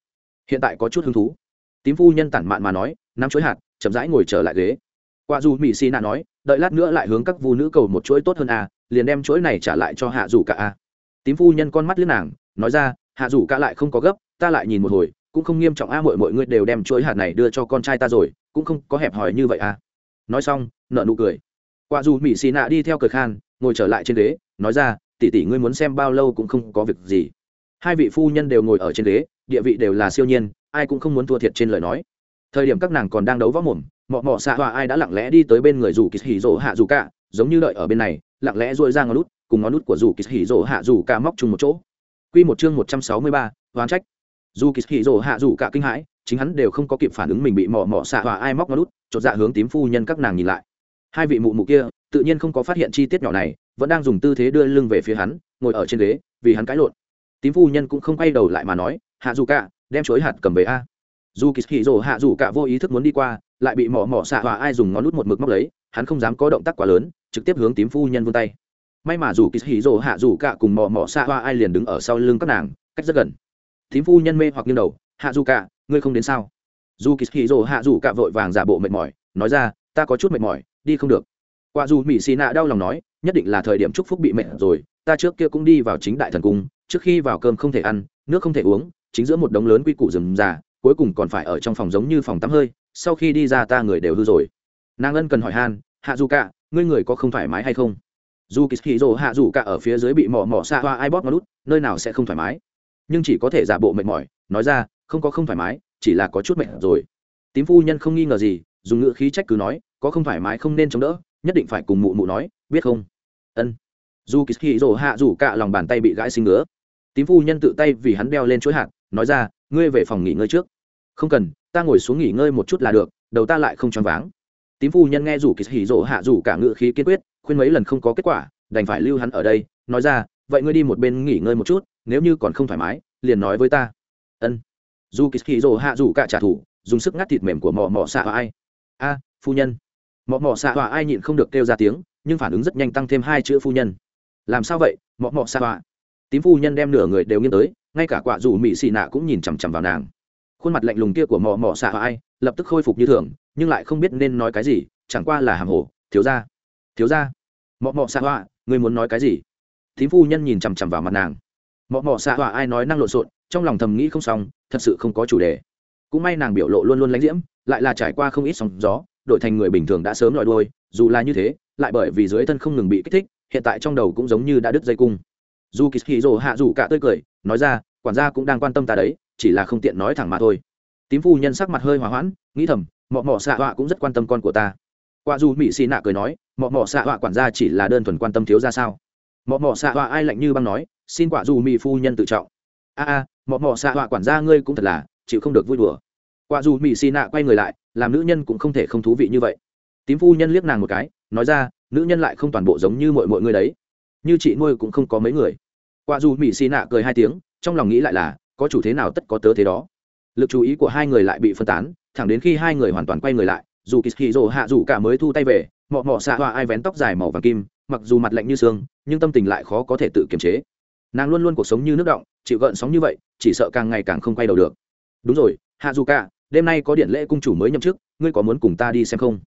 Hiện tại có chút hứng thú. Tím phu nhân tản mạn mà nói, nắm chuỗi hạt, chậm rãi ngồi trở lại ghế. Qua dù mỹ xì nạ nói đợi lát nữa lại hướng các vu nữ cầu một chuỗi tốt hơn à liền đem chuỗi này trả lại cho hạ dù cả à. Tím phu nhân con mắt lướt nàng nói ra hạ dù cả lại không có gấp ta lại nhìn một hồi cũng không nghiêm trọng a à, mọi mọi người đều đem chuỗi hạt này đưa cho con trai ta rồi cũng không có hẹp hòi như vậy à. Nói xong nợ nụ cười. Quả dù mỹ xì nạ đi theo cờ khan ngồi trở lại trên ghế nói ra tỷ tỷ ngươi muốn xem bao lâu cũng không có việc gì. Hai vị phu nhân đều ngồi ở trên ghế địa vị đều là siêu nhiên ai cũng không muốn thua thiệt trên lời nói. Thời điểm các nàng còn đang đấu võ mồm mọ mọ xạ hòa ai đã lặng lẽ đi tới bên người dù kỳ hỉ rỗ hạ dù cả, giống như đợi ở bên này, lặng lẽ dội ra ngón nút cùng ngón nút của dù kỳ hỉ rỗ hạ dù cả móc chung một chỗ. Quy một chương một trăm sáu mươi ba hoán trách. Dù kỳ hỉ rỗ hạ dù cả kinh hãi, chính hắn đều không có kịp phản ứng mình bị mọ mọ xạ hòa ai móc ngón nút chột dạ hướng tím phu nhân các nàng nhìn lại. Hai vị mụ mụ kia, tự nhiên không có phát hiện chi tiết nhỏ này, vẫn đang dùng tư thế đưa lưng về phía hắn, ngồi ở trên ghế, vì hắn cãi lộn. Tím phu nhân cũng không quay đầu lại mà nói, hạ dù cả, đem chối hạt cầm về a. Dù kỳ hì rồ hạ dù cả vô ý thức muốn đi qua lại bị mỏ mỏ xạ hòa ai dùng ngón lút một mực móc lấy, hắn không dám có động tác quá lớn, trực tiếp hướng tím phu nhân vươn tay. May mà dù kỳ hì rồ hạ dù cả cùng mỏ mỏ xạ hòa ai liền đứng ở sau lưng các nàng, cách rất gần. Tím phu nhân mê hoặc nghiêng đầu, hạ dù cả, ngươi không đến sao? Dù kỳ hì rồ hạ dù cả vội vàng giả bộ mệt mỏi, nói ra, ta có chút mệt mỏi, đi không được. Qua dù mỹ xì nạ đau lòng nói, nhất định là thời điểm chúc phúc bị mệt rồi, ta trước kia cũng đi vào chính đại thần cung, trước khi vào cơm không thể ăn, nước không thể uống, chính giữa một đống lớn quy củ rừng già cuối cùng còn phải ở trong phòng giống như phòng tắm hơi sau khi đi ra ta người đều hư rồi. Nàng ân cần hỏi han, hạ dù cả, ngươi người có không thoải mái hay không? Dù kỳ kỳ rồ hạ dù cả ở phía dưới bị mỏ mỏ xa hoa ai bóp nó lút, nơi nào sẽ không thoải mái. Nhưng chỉ có thể giả bộ mệt mỏi, nói ra, không có không thoải mái, chỉ là có chút mệt rồi. Tím phu nhân không nghi ngờ gì, dùng ngữ khí trách cứ nói, có không thoải mái không nên chống đỡ, nhất định phải cùng mụ mụ nói, biết không? Ân. Dù kỳ kỳ rồ hạ dù cả lòng bàn tay bị gãi sinh ngứa. Tím phu nhân tự tay vì hắn đeo lên chuỗi hạt, nói ra, ngươi về phòng nghỉ ngơi trước không cần, ta ngồi xuống nghỉ ngơi một chút là được, đầu ta lại không choáng váng. Tím phu nhân nghe rủ kỳ hỉ rộ hạ rủ cả ngự khí kiên quyết, khuyên mấy lần không có kết quả, đành phải lưu hắn ở đây, nói ra, vậy ngươi đi một bên nghỉ ngơi một chút, nếu như còn không thoải mái, liền nói với ta. Ân. Dù kỳ rồ hạ rủ cả trả thù, dùng sức ngắt thịt mềm của mò mò xạ và ai. A, phu nhân. Mò mò xạ hòa ai nhịn không được kêu ra tiếng, nhưng phản ứng rất nhanh tăng thêm hai chữ phu nhân. Làm sao vậy, mọ mọ xạ hòa tím phu nhân đem nửa người đều nghiêng tới, ngay cả quả dù mỹ xì nạ cũng nhìn chằm chằm vào nàng khuôn mặt lạnh lùng kia của mọ mọ xạ ai lập tức khôi phục như thường nhưng lại không biết nên nói cái gì chẳng qua là hàm hồ thiếu ra thiếu ra mọ mọ xạ hoa, ngươi muốn nói cái gì? Thí phu nhân nhìn chằm chằm vào mặt nàng. Mọ mọ xạ hoa ai nói năng lộn xộn trong lòng thầm nghĩ không xong thật sự không có chủ đề. Cũng may nàng biểu lộ luôn luôn lãnh diễm lại là trải qua không ít sóng gió đổi thành người bình thường đã sớm lòi đuôi dù là như thế lại bởi vì dưới thân không ngừng bị kích thích hiện tại trong đầu cũng giống như đã đứt dây cung. Dù kỳ hì rồ hạ dù cả tươi cười nói ra quản gia cũng đang quan tâm ta đấy chỉ là không tiện nói thẳng mà thôi. Tím phu nhân sắc mặt hơi hòa hoãn, nghĩ thầm, mọ mọ xạ họa cũng rất quan tâm con của ta. Qua dù mỹ xì nạ cười nói, mọ mọ xạ họa quản gia chỉ là đơn thuần quan tâm thiếu ra sao? Mọ mọ xạ họa ai lạnh như băng nói, xin quả dù mỹ phu nhân tự trọng. A a, mọ mọ xạ họa quản gia ngươi cũng thật là, chịu không được vui đùa. Quả dù mỹ xì nạ quay người lại, làm nữ nhân cũng không thể không thú vị như vậy. Tím phu nhân liếc nàng một cái, nói ra, nữ nhân lại không toàn bộ giống như mọi mọi người đấy. Như chị nuôi cũng không có mấy người. Quả dù mỹ xì nạ cười hai tiếng, trong lòng nghĩ lại là có chủ thế nào tất có tớ thế đó. Lực chú ý của hai người lại bị phân tán, thẳng đến khi hai người hoàn toàn quay người lại, dù kỳ hì rồ hạ dù cả mới thu tay về, mọ mọ xạ hoa ai vén tóc dài màu vàng kim, mặc dù mặt lạnh như xương, nhưng tâm tình lại khó có thể tự kiềm chế. Nàng luôn luôn cuộc sống như nước động, chịu gợn sóng như vậy, chỉ sợ càng ngày càng không quay đầu được. Đúng rồi, hạ dù cả, đêm nay có điện lễ cung chủ mới nhậm chức, ngươi có muốn cùng ta đi xem không?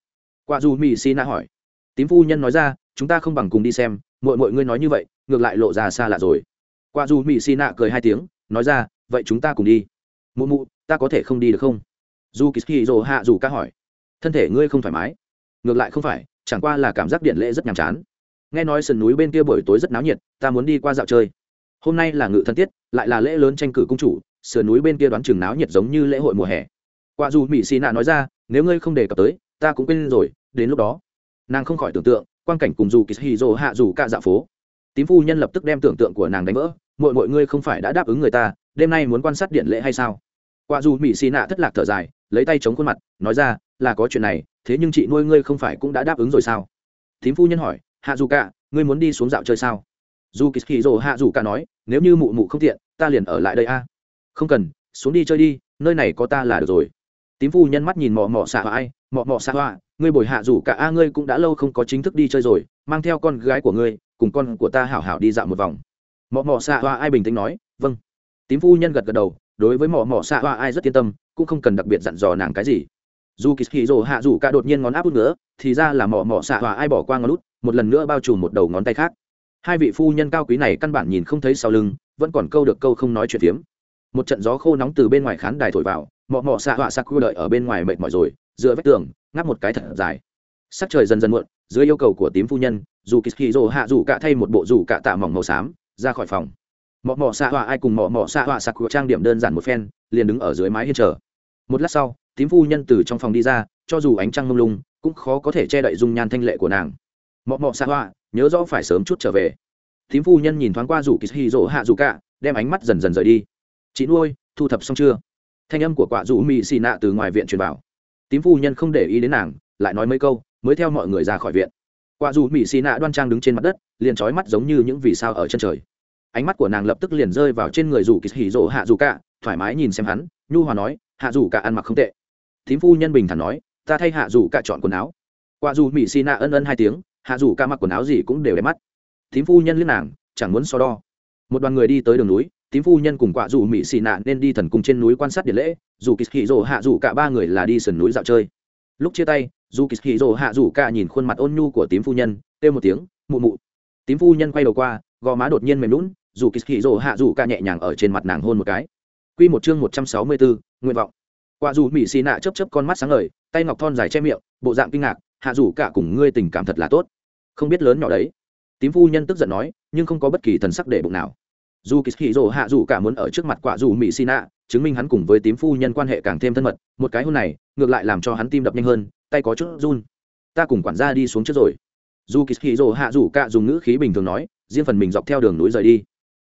Qua dù mỹ xi na hỏi. Tím phu nhân nói ra, chúng ta không bằng cùng đi xem mọi mọi ngươi nói như vậy, ngược lại lộ ra xa lạ rồi. Qua dù mỹ xi nạ cười hai tiếng, nói ra vậy chúng ta cùng đi. Mụ mụ, ta có thể không đi được không? Dù kỳ dồ hạ dù ca hỏi. Thân thể ngươi không thoải mái. Ngược lại không phải, chẳng qua là cảm giác điện lễ rất nhàm chán. Nghe nói sườn núi bên kia buổi tối rất náo nhiệt, ta muốn đi qua dạo chơi. Hôm nay là ngự thân tiết, lại là lễ lớn tranh cử công chủ, sườn núi bên kia đoán chừng náo nhiệt giống như lễ hội mùa hè. Qua dù mỹ xì nạ nói ra, nếu ngươi không đề cập tới, ta cũng quên rồi, đến lúc đó. Nàng không khỏi tưởng tượng quan cảnh cùng dù kỳ hì dồ hạ dù cả dạ phố. Tím phu nhân lập tức đem tưởng tượng của nàng đánh vỡ mọi mọi ngươi không phải đã đáp ứng người ta đêm nay muốn quan sát điện lễ hay sao? Qua dù mỹ xì nạ thất lạc thở dài, lấy tay chống khuôn mặt, nói ra, là có chuyện này, thế nhưng chị nuôi ngươi không phải cũng đã đáp ứng rồi sao? Tím phu nhân hỏi, hạ dù cả ngươi muốn đi xuống dạo chơi sao? Dù kỳ kỳ rồ hạ dù cả nói, nếu như mụ mụ không tiện, ta liền ở lại đây a. Không cần, xuống đi chơi đi, nơi này có ta là được rồi. Tím phu nhân mắt nhìn mò mò xạ hoa ai mò mò xạ hoa, ngươi bồi hạ dù cả a, ngươi cũng đã lâu không có chính thức đi chơi rồi, mang theo con gái của ngươi, cùng con của ta hảo hảo đi dạo một vòng. Mò mò xạ hoa ai bình tĩnh nói vâng tím phu nhân gật gật đầu, đối với Mỏ Mỏ xạ hoa ai rất yên tâm, cũng không cần đặc biệt dặn dò nàng cái gì. Dù kỳ hì rồ hạ rủ cả đột nhiên ngón áp út nữa, thì ra là Mỏ Mỏ xạ hoa ai bỏ qua ngón út, một lần nữa bao trùm một đầu ngón tay khác. Hai vị phu nhân cao quý này căn bản nhìn không thấy sau lưng, vẫn còn câu được câu không nói chuyện phiếm. Một trận gió khô nóng từ bên ngoài khán đài thổi vào mọ mọ xạ họa sạc khu đợi ở bên ngoài mệt mỏi rồi, dựa vách tường, ngáp một cái thật dài. Sắc trời dần dần muộn, dưới yêu cầu của tím phu nhân, dù kỳ hì rồ hạ dù cả thay một bộ dù cả tạ mỏng màu xám, ra khỏi phòng mọ mọ xạ họa ai cùng mọ mọ xạ họa sặc của trang điểm đơn giản một phen, liền đứng ở dưới mái hiên chờ. Một lát sau, tím phu nhân từ trong phòng đi ra, cho dù ánh trăng mông lung, cũng khó có thể che đậy dung nhan thanh lệ của nàng. Mọ mọ xạ họa, nhớ rõ phải sớm chút trở về. Tím phu nhân nhìn thoáng qua rủ kỳ hì rỗ hạ rủ cả, đem ánh mắt dần dần rời đi. Chị nuôi, thu thập xong chưa? Thanh âm của quả rủ mị xì nạ từ ngoài viện truyền vào. Tím phu nhân không để ý đến nàng, lại nói mấy câu, mới theo mọi người ra khỏi viện. Quả dù mỹ xì nạ đoan trang đứng trên mặt đất, liền trói mắt giống như những vì sao ở chân trời ánh mắt của nàng lập tức liền rơi vào trên người rủ kỳ hỉ rộ hạ dù cả, thoải mái nhìn xem hắn, nhu hòa nói, hạ dù cả ăn mặc không tệ. Thím phu nhân bình thản nói, ta thay hạ dù cả chọn quần áo. Qua dù mỹ xì nạ ân ân hai tiếng, hạ dù cả mặc quần áo gì cũng đều đẹp mắt. Thím phu nhân liếc nàng, chẳng muốn so đo. Một đoàn người đi tới đường núi, Thím phu nhân cùng quạ dù mỹ xì nạ nên đi thần cung trên núi quan sát điện lễ, dù kỳ hì rồ hạ dù cả ba người là đi sườn núi dạo chơi. Lúc chia tay, dù kỳ hì rồ hạ dù cả nhìn khuôn mặt ôn nhu của tím phu nhân, kêu một tiếng, mụ mụ. Tím phu nhân quay đầu qua, gò má đột nhiên mềm lún dù kỳ hạ dù ca nhẹ nhàng ở trên mặt nàng hôn một cái. Quy một chương một trăm sáu mươi bốn, nguyện vọng. Quạ dù mỹ xì nạ chớp chớp con mắt sáng ngời, tay ngọc thon dài che miệng, bộ dạng kinh ngạc, hạ dù cả cùng ngươi tình cảm thật là tốt. Không biết lớn nhỏ đấy. Tím phu nhân tức giận nói, nhưng không có bất kỳ thần sắc để bụng nào. Dù kỳ hì rồ hạ dù cả muốn ở trước mặt quả dù mỹ xì nạ, chứng minh hắn cùng với tím phu nhân quan hệ càng thêm thân mật, một cái hôn này, ngược lại làm cho hắn tim đập nhanh hơn, tay có chút run. Ta cùng quản gia đi xuống trước rồi. Dù kỳ hì rồ hạ dù cả dùng ngữ khí bình thường nói, riêng phần mình dọc theo đường núi rời đi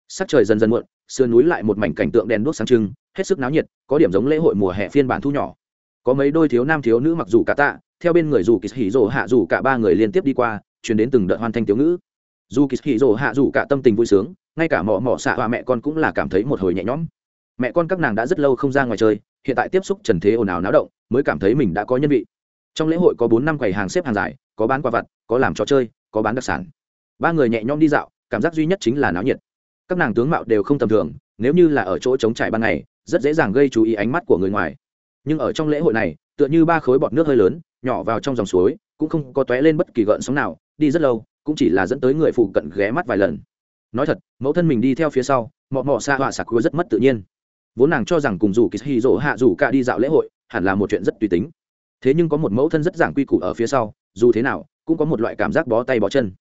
sắc trời dần dần muộn, sườn núi lại một mảnh cảnh tượng đèn đuốc sáng trưng, hết sức náo nhiệt, có điểm giống lễ hội mùa hè phiên bản thu nhỏ. Có mấy đôi thiếu nam thiếu nữ mặc dù cả tạ, theo bên người dù kỳ hỉ rồ hạ dù cả ba người liên tiếp đi qua, chuyển đến từng đợt hoàn thanh thiếu ngữ. Dù kỳ hỉ rồ hạ dù cả tâm tình vui sướng, ngay cả mỏ mỏ xạ và mẹ con cũng là cảm thấy một hồi nhẹ nhõm. Mẹ con các nàng đã rất lâu không ra ngoài chơi, hiện tại tiếp xúc trần thế ồn ào náo động, mới cảm thấy mình đã có nhân vị. Trong lễ hội có bốn năm quầy hàng xếp hàng dài, có bán quà vặt, có làm trò chơi, có bán đặc sản. Ba người nhẹ nhõm đi dạo, cảm giác duy nhất chính là náo nhiệt các nàng tướng mạo đều không tầm thường, nếu như là ở chỗ trống trải ban ngày, rất dễ dàng gây chú ý ánh mắt của người ngoài. Nhưng ở trong lễ hội này, tựa như ba khối bọt nước hơi lớn, nhỏ vào trong dòng suối, cũng không có tóe lên bất kỳ gợn sóng nào, đi rất lâu, cũng chỉ là dẫn tới người phụ cận ghé mắt vài lần. Nói thật, mẫu thân mình đi theo phía sau, mọ mọ xa họa sạc rất mất tự nhiên. Vốn nàng cho rằng cùng dù kỳ hì rỗ hạ dù cả đi dạo lễ hội, hẳn là một chuyện rất tùy tính. Thế nhưng có một mẫu thân rất giảng quy củ ở phía sau, dù thế nào, cũng có một loại cảm giác bó tay bó chân.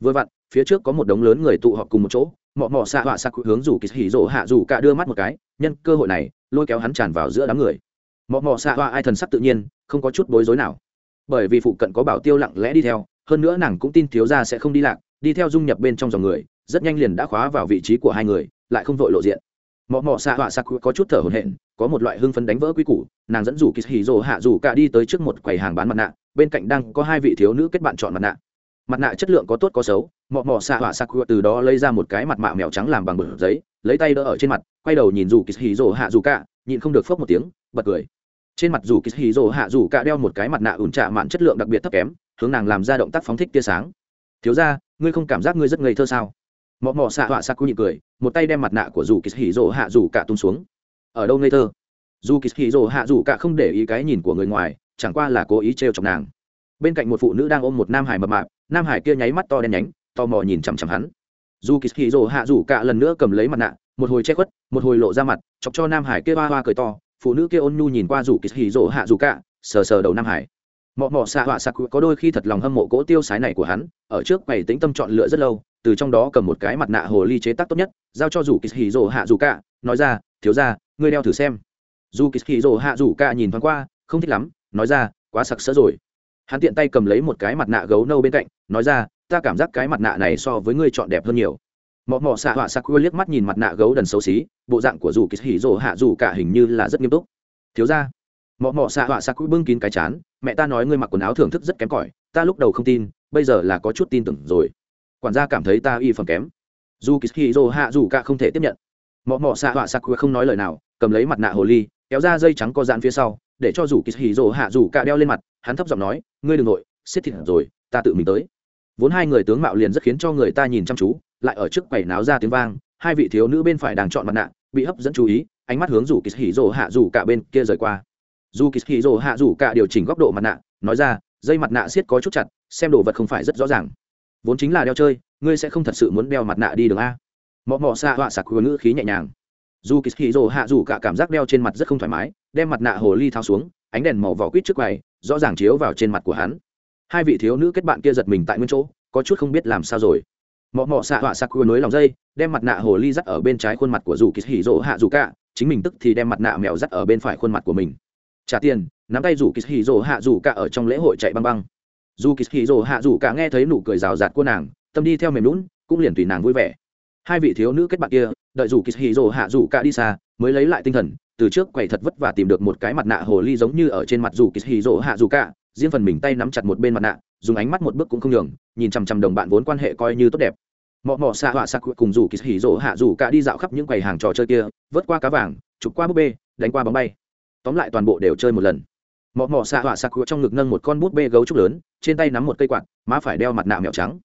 Vừa vặn phía trước có một đống lớn người tụ họp cùng một chỗ, mọ mọ xạ họa sạc hướng dù kỳ hỉ rỗ hạ dù cả đưa mắt một cái, nhân cơ hội này, lôi kéo hắn tràn vào giữa đám người. Mọ mọ xạ họa ai thần sắc tự nhiên, không có chút bối rối nào. Bởi vì phụ cận có bảo tiêu lặng lẽ đi theo, hơn nữa nàng cũng tin thiếu ra sẽ không đi lạc, đi theo dung nhập bên trong dòng người, rất nhanh liền đã khóa vào vị trí của hai người, lại không vội lộ diện. Mọ mọ xạ họa sạc có chút thở hổn hển, có một loại hưng phấn đánh vỡ quy củ, nàng dẫn rủ kỳ hỉ rỗ hạ rủ cả đi tới trước một quầy hàng bán mặt nạ, bên cạnh đang có hai vị thiếu nữ kết bạn chọn mặt nạ mặt nạ chất lượng có tốt có xấu, mọ mọ xạ họa sạc từ đó lấy ra một cái mặt mạ mèo trắng làm bằng bờ giấy, lấy tay đỡ ở trên mặt, quay đầu nhìn dù kỳ hì rồ hạ dù cả, nhịn không được phốc một tiếng, bật cười. Trên mặt dù kỳ hì rồ hạ dù cả đeo một cái mặt nạ ủn trạ mạn chất lượng đặc biệt thấp kém, hướng nàng làm ra động tác phóng thích tia sáng. Thiếu ra ngươi không cảm giác ngươi rất ngây thơ sao? Mọ mọ xạ họa sạc nhịn cười, một tay đem mặt nạ của dù kỳ hì rồ hạ dù cả tung xuống. Ở đâu ngây thơ? Dù kỳ hì rồ hạ dù cả không để ý cái nhìn của người ngoài, chẳng qua là cố ý trêu chọc nàng. Bên cạnh một phụ nữ đang ôm một nam hải mập mạp nam hải kia nháy mắt to đen nhánh, tò mò nhìn chằm chằm hắn. Dù kỳ hì rồ hạ rủ cả lần nữa cầm lấy mặt nạ, một hồi che khuất, một hồi lộ ra mặt, chọc cho nam hải kia hoa hoa cười to, phụ nữ kia ôn nhu nhìn qua rủ kỳ hì rồ hạ rủ cả, sờ sờ đầu nam hải. Mọ mọ xạ họa sạc có đôi khi thật lòng hâm mộ cỗ tiêu sái này của hắn, ở trước quầy tĩnh tâm chọn lựa rất lâu, từ trong đó cầm một cái mặt nạ hồ ly chế tác tốt nhất, giao cho rủ kỳ hì rồ hạ rủ cả, nói ra, thiếu ra ngươi đeo thử xem. Dù kỳ hì rồ hạ rủ cả nhìn thoáng qua, không thích lắm, nói ra, quá sặc sỡ rồi hắn tiện tay cầm lấy một cái mặt nạ gấu nâu bên cạnh, nói ra, ta cảm giác cái mặt nạ này so với ngươi chọn đẹp hơn nhiều. Mọ mọ xạ họa sạc liếc mắt nhìn mặt nạ gấu đần xấu xí, bộ dạng của dù kỳ hỉ rồ hạ rủ cả hình như là rất nghiêm túc. Thiếu ra mọ mọ xạ họa sạc bưng kín cái chán, mẹ ta nói ngươi mặc quần áo thưởng thức rất kém cỏi, ta lúc đầu không tin, bây giờ là có chút tin tưởng rồi. Quản gia cảm thấy ta y phẩm kém. Dù kỳ hỉ rồ hạ rủ cả không thể tiếp nhận. Mọ mọ xạ họa sạc không nói lời nào, cầm lấy mặt nạ hồ ly kéo ra dây trắng có dán phía sau, để cho rủ kỳ hì rồ hạ rủ cả đeo lên mặt, hắn thấp giọng nói, ngươi đ ừ n g nội, xiết thịt rồi, ta tự mình tới. Vốn hai người tướng mạo liền rất khiến cho người ta nhìn chăm chú, lại ở trước quầy náo ra tiếng vang, hai vị thiếu nữ bên phải đang chọn mặt nạ, bị hấp dẫn chú ý, ánh mắt hướng rủ kỳ hì rồ hạ rủ cả bên kia rời qua. Dù kỳ hì rồ hạ rủ cả điều chỉnh góc độ mặt nạ, nói ra, dây mặt nạ siết có chút chặt, xem đồ vật không phải rất rõ ràng. Vốn chính là đeo chơi, ngươi sẽ không thật sự muốn đeo mặt nạ đi đường a? Mọ mọ xạ họa sặc ngữ khí nhẹ nhàng dù kỳ hì rồ hạ dù cả cảm giác đeo trên mặt rất không thoải mái, đem mặt nạ hồ ly tháo xuống, ánh đèn màu vỏ quýt trước quầy rõ ràng chiếu vào trên mặt của hắn. Hai vị thiếu nữ kết bạn kia giật mình tại nguyên chỗ, có chút không biết làm sao rồi. Mọ mọ xạ họa sặc nối lòng dây, đem mặt nạ hồ ly dắt ở bên trái khuôn mặt của dù kỳ hì rỗ hạ dù cả, chính mình tức thì đem mặt nạ mèo dắt ở bên phải khuôn mặt của mình. Trả tiền, nắm tay dù kỳ hì rỗ hạ dù cả ở trong lễ hội chạy băng băng. Dù kỳ hì rỗ hạ dù cả nghe thấy nụ cười rào rạt của nàng, tâm đi theo mềm lún cũng liền tùy nàng vui vẻ. Hai vị thiếu nữ kết bạn kia đợi dù kỳ hì rồ hạ dù cả đi xa mới lấy lại tinh thần, từ trước quầy thật vất vả tìm được một cái mặt nạ hồ ly giống như ở trên mặt dù kỳ hì rồ hạ dù cả, riêng phần mình tay nắm chặt một bên mặt nạ, dùng ánh mắt một bước cũng không nhường, nhìn chằm chằm đồng bạn vốn quan hệ coi như tốt đẹp. Mọ mọ xạ họa sạc cùng dù kỳ hì rỗ hạ dù cả đi dạo khắp những quầy hàng trò chơi kia, vớt qua cá vàng, chụp qua búp bê, đánh qua bóng bay. Tóm lại toàn bộ đều chơi một lần. Mọ mọ xạ họa sạc trong ngực nâng một con búp bê gấu trúc lớn, trên tay nắm một cây quạt, má phải đeo mặt nạ mèo trắng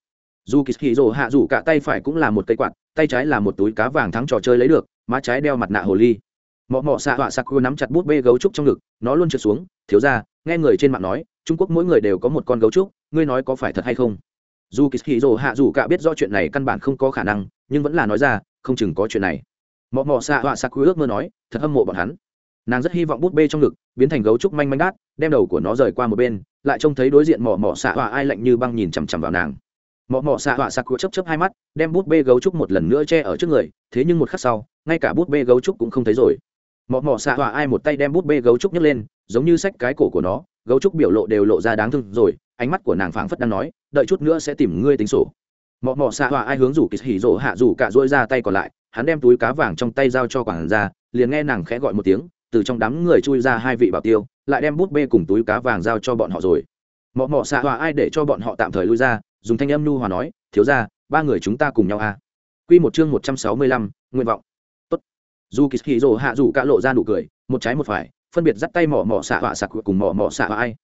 dù kỳ hì rồ hạ rủ cả tay phải cũng là một cây quạt, tay trái là một túi cá vàng thắng trò chơi lấy được, má trái đeo mặt nạ hồ ly. Mọ mọ xạ họa sạc nắm chặt bút bê gấu trúc trong ngực, nó luôn trượt xuống, thiếu ra nghe người trên mạng nói, trung quốc mỗi người đều có một con gấu trúc, ngươi nói có phải thật hay không? Dù kỳ hì rồ hạ rủ cả biết do chuyện này căn bản không có khả năng, nhưng vẫn là nói ra, không chừng có chuyện này. Mọ mọ xạ họa sạc ước mơ nói, thật hâm mộ bọn hắn. Nàng rất hy vọng bút bê trong ngực biến thành gấu trúc manh manh đát, đem đầu của nó rời qua một bên, lại trông thấy đối diện mỏ mỏ xạ họa ai lạnh như băng nhìn chằm chằm vào nàng mọ mọ xạ họa của chấp chấp hai mắt, đem bút bê gấu trúc một lần nữa che ở trước người, thế nhưng một khắc sau, ngay cả bút bê gấu trúc cũng không thấy rồi. Mọ mọ xạ họa ai một tay đem bút bê gấu trúc nhấc lên, giống như xách cái cổ của nó, gấu trúc biểu lộ đều lộ ra đáng thương rồi, ánh mắt của nàng phảng phất đang nói, đợi chút nữa sẽ tìm ngươi tính sổ. Mọ mọ xạ họa ai hướng rủ kỳ hỉ rỗ hạ rủ cả dỗi ra tay còn lại, hắn đem túi cá vàng trong tay giao cho quản ra liền nghe nàng khẽ gọi một tiếng, từ trong đám người chui ra hai vị bảo tiêu, lại đem bút bê cùng túi cá vàng giao cho bọn họ rồi. Mọ mọ xạ họa ai để cho bọn họ tạm thời lui ra dùng thanh âm nhu hòa nói, thiếu ra ba người chúng ta cùng nhau à. q một chương một trăm sáu mươi lăm, nguyện vọng. Dù kỳ hì rồ hạ dù cả lộ ra nụ cười, một trái một phải, phân biệt dắt tay mỏ mỏ xạ họa sặc cùng mỏ mỏ xạ họa ai.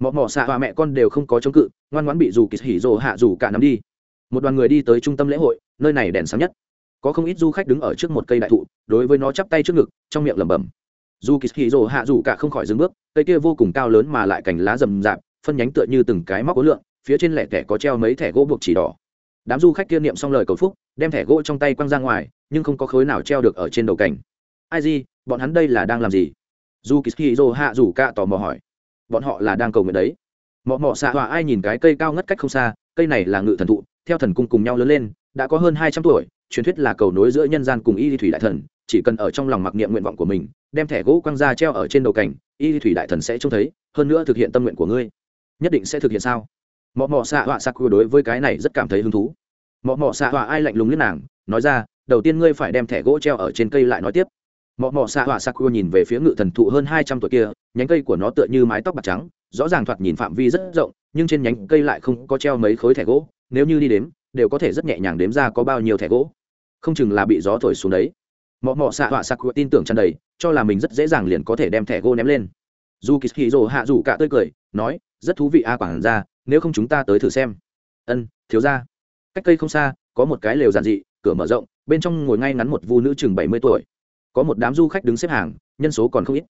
Mỏ mỏ xạ họa mẹ con đều không có chống cự, ngoan ngoãn bị dù kỳ hì rồ hạ dù cả nắm đi. Một đoàn người đi tới trung tâm lễ hội, nơi này đèn sáng nhất. Có không ít du khách đứng ở trước một cây đại thụ, đối với nó chắp tay trước ngực, trong miệng lẩm bẩm. Dù kỳ hì rồ hạ dù cả không khỏi dừng bước, cây kia vô cùng cao lớn mà lại cành lá rậm rạp, phân nhánh tựa như từng cái móc ố lượng phía trên lẻ tẻ có treo mấy thẻ gỗ buộc chỉ đỏ. Đám du khách kia niệm xong lời cầu phúc, đem thẻ gỗ trong tay quăng ra ngoài, nhưng không có khối nào treo được ở trên đầu cảnh ai gì bọn hắn đây là đang làm gì? Dù kỳ hạ rủ cạ tò mò hỏi. Bọn họ là đang cầu nguyện đấy. Mọ mọ xạ họa ai nhìn cái cây cao ngất cách không xa, cây này là ngự thần thụ, theo thần cung cùng nhau lớn lên, đã có hơn hai trăm tuổi, truyền thuyết là cầu nối giữa nhân gian cùng y thủy đại thần, chỉ cần ở trong lòng mặc niệm nguyện vọng của mình, đem thẻ gỗ quăng ra treo ở trên đầu cảnh y thủy đại thần sẽ trông thấy, hơn nữa thực hiện tâm nguyện của ngươi. Nhất định sẽ thực hiện sao? Mọ mọ xạ họa sắc đối với cái này rất cảm thấy hứng thú. Mọ mọ xạ họa ai lạnh lùng lên nàng, nói ra, đầu tiên ngươi phải đem thẻ gỗ treo ở trên cây lại nói tiếp. Mọ mọ xạ họa sắc nhìn về phía ngự thần thụ hơn hai trăm tuổi kia, nhánh cây của nó tựa như mái tóc bạc trắng, rõ ràng thoạt nhìn phạm vi rất rộng, nhưng trên nhánh cây lại không có treo mấy khối thẻ gỗ, nếu như đi đếm, đều có thể rất nhẹ nhàng đếm ra có bao nhiêu thẻ gỗ. Không chừng là bị gió thổi xuống đấy. Mọ mọ xạ họa sắc tin tưởng tràn đầy, cho là mình rất dễ dàng liền có thể đem thẻ gỗ ném lên. Dù kỳ hì rồ hạ dù cả tươi cười, nói, rất thú vị a à quản ra nếu không chúng ta tới thử xem. Ân, thiếu ra cách cây không xa, có một cái lều giản dị, cửa mở rộng, bên trong ngồi ngay ngắn một vu nữ chừng bảy mươi tuổi. Có một đám du khách đứng xếp hàng, nhân số còn không ít.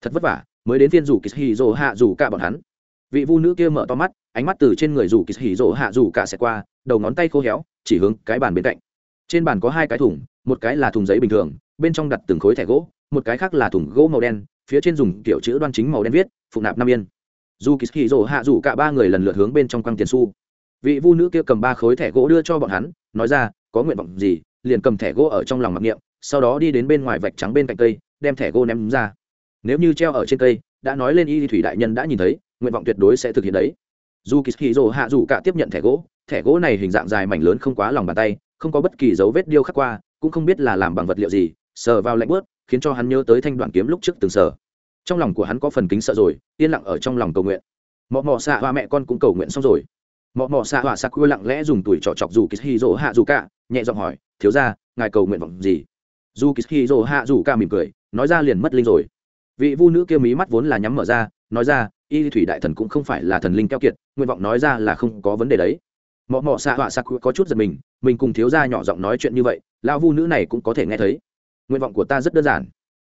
Thật vất vả, mới đến phiên rủ kỳ hì rồ hạ rủ cả bọn hắn. Vị vu nữ kia mở to mắt, ánh mắt từ trên người rủ kỳ hì rồ hạ rủ cả sẽ qua, đầu ngón tay khô héo, chỉ hướng cái bàn bên cạnh. Trên bàn có hai cái thùng, một cái là thùng giấy bình thường, bên trong đặt từng khối thẻ gỗ, một cái khác là thùng gỗ màu đen, phía trên dùng kiểu chữ đoan chính màu đen viết phục nạp năm yên dù kỳ kỳ rồ hạ rủ cả ba người lần lượt hướng bên trong quăng tiền xu. Vị vu nữ kia cầm ba khối thẻ gỗ đưa cho bọn hắn, nói ra, có nguyện vọng gì, liền cầm thẻ gỗ ở trong lòng mặc niệm, sau đó đi đến bên ngoài vạch trắng bên cạnh cây, đem thẻ gỗ ném ra. Nếu như treo ở trên cây, đã nói lên y thủy đại nhân đã nhìn thấy, nguyện vọng tuyệt đối sẽ thực hiện đấy. Dù kỳ hì rồ hạ rủ cả tiếp nhận thẻ gỗ thẻ gỗ này hình dạng dài mảnh lớn không quá lòng bàn tay, không có bất kỳ dấu vết điêu khắc qua, cũng không biết là làm bằng vật liệu gì, sờ vào lạnh bớt, khiến cho hắn nhớ tới thanh đoạn kiếm lúc trước từng sờ trong lòng của hắn có phần kính sợ rồi, yên lặng ở trong lòng cầu nguyện. Mọ mọ xạ hoa mẹ con cũng cầu nguyện xong rồi. Mọ mọ xạ hoa sạc quê lặng lẽ dùng tuổi trọ chọc dù kýt hi dỗ hạ dù cả, nhẹ giọng hỏi, thiếu ra ngài cầu nguyện vọng gì? Dù kýt hi dỗ hạ dù cả mỉm cười, nói ra liền mất linh rồi. Vị vu nữ kia mí mắt vốn là nhắm mở ra, nói ra, y thủy đại thần cũng không phải là thần linh keo kiệt, nguyện vọng nói ra là không có vấn đề đấy. Mọ mọ xạ họa sạc có chút giật mình mình cùng thiếu ra nhỏ giọng nói chuyện như vậy, lão vu nữ này cũng có thể nghe thấy. Nguyện vọng của ta rất đơn giản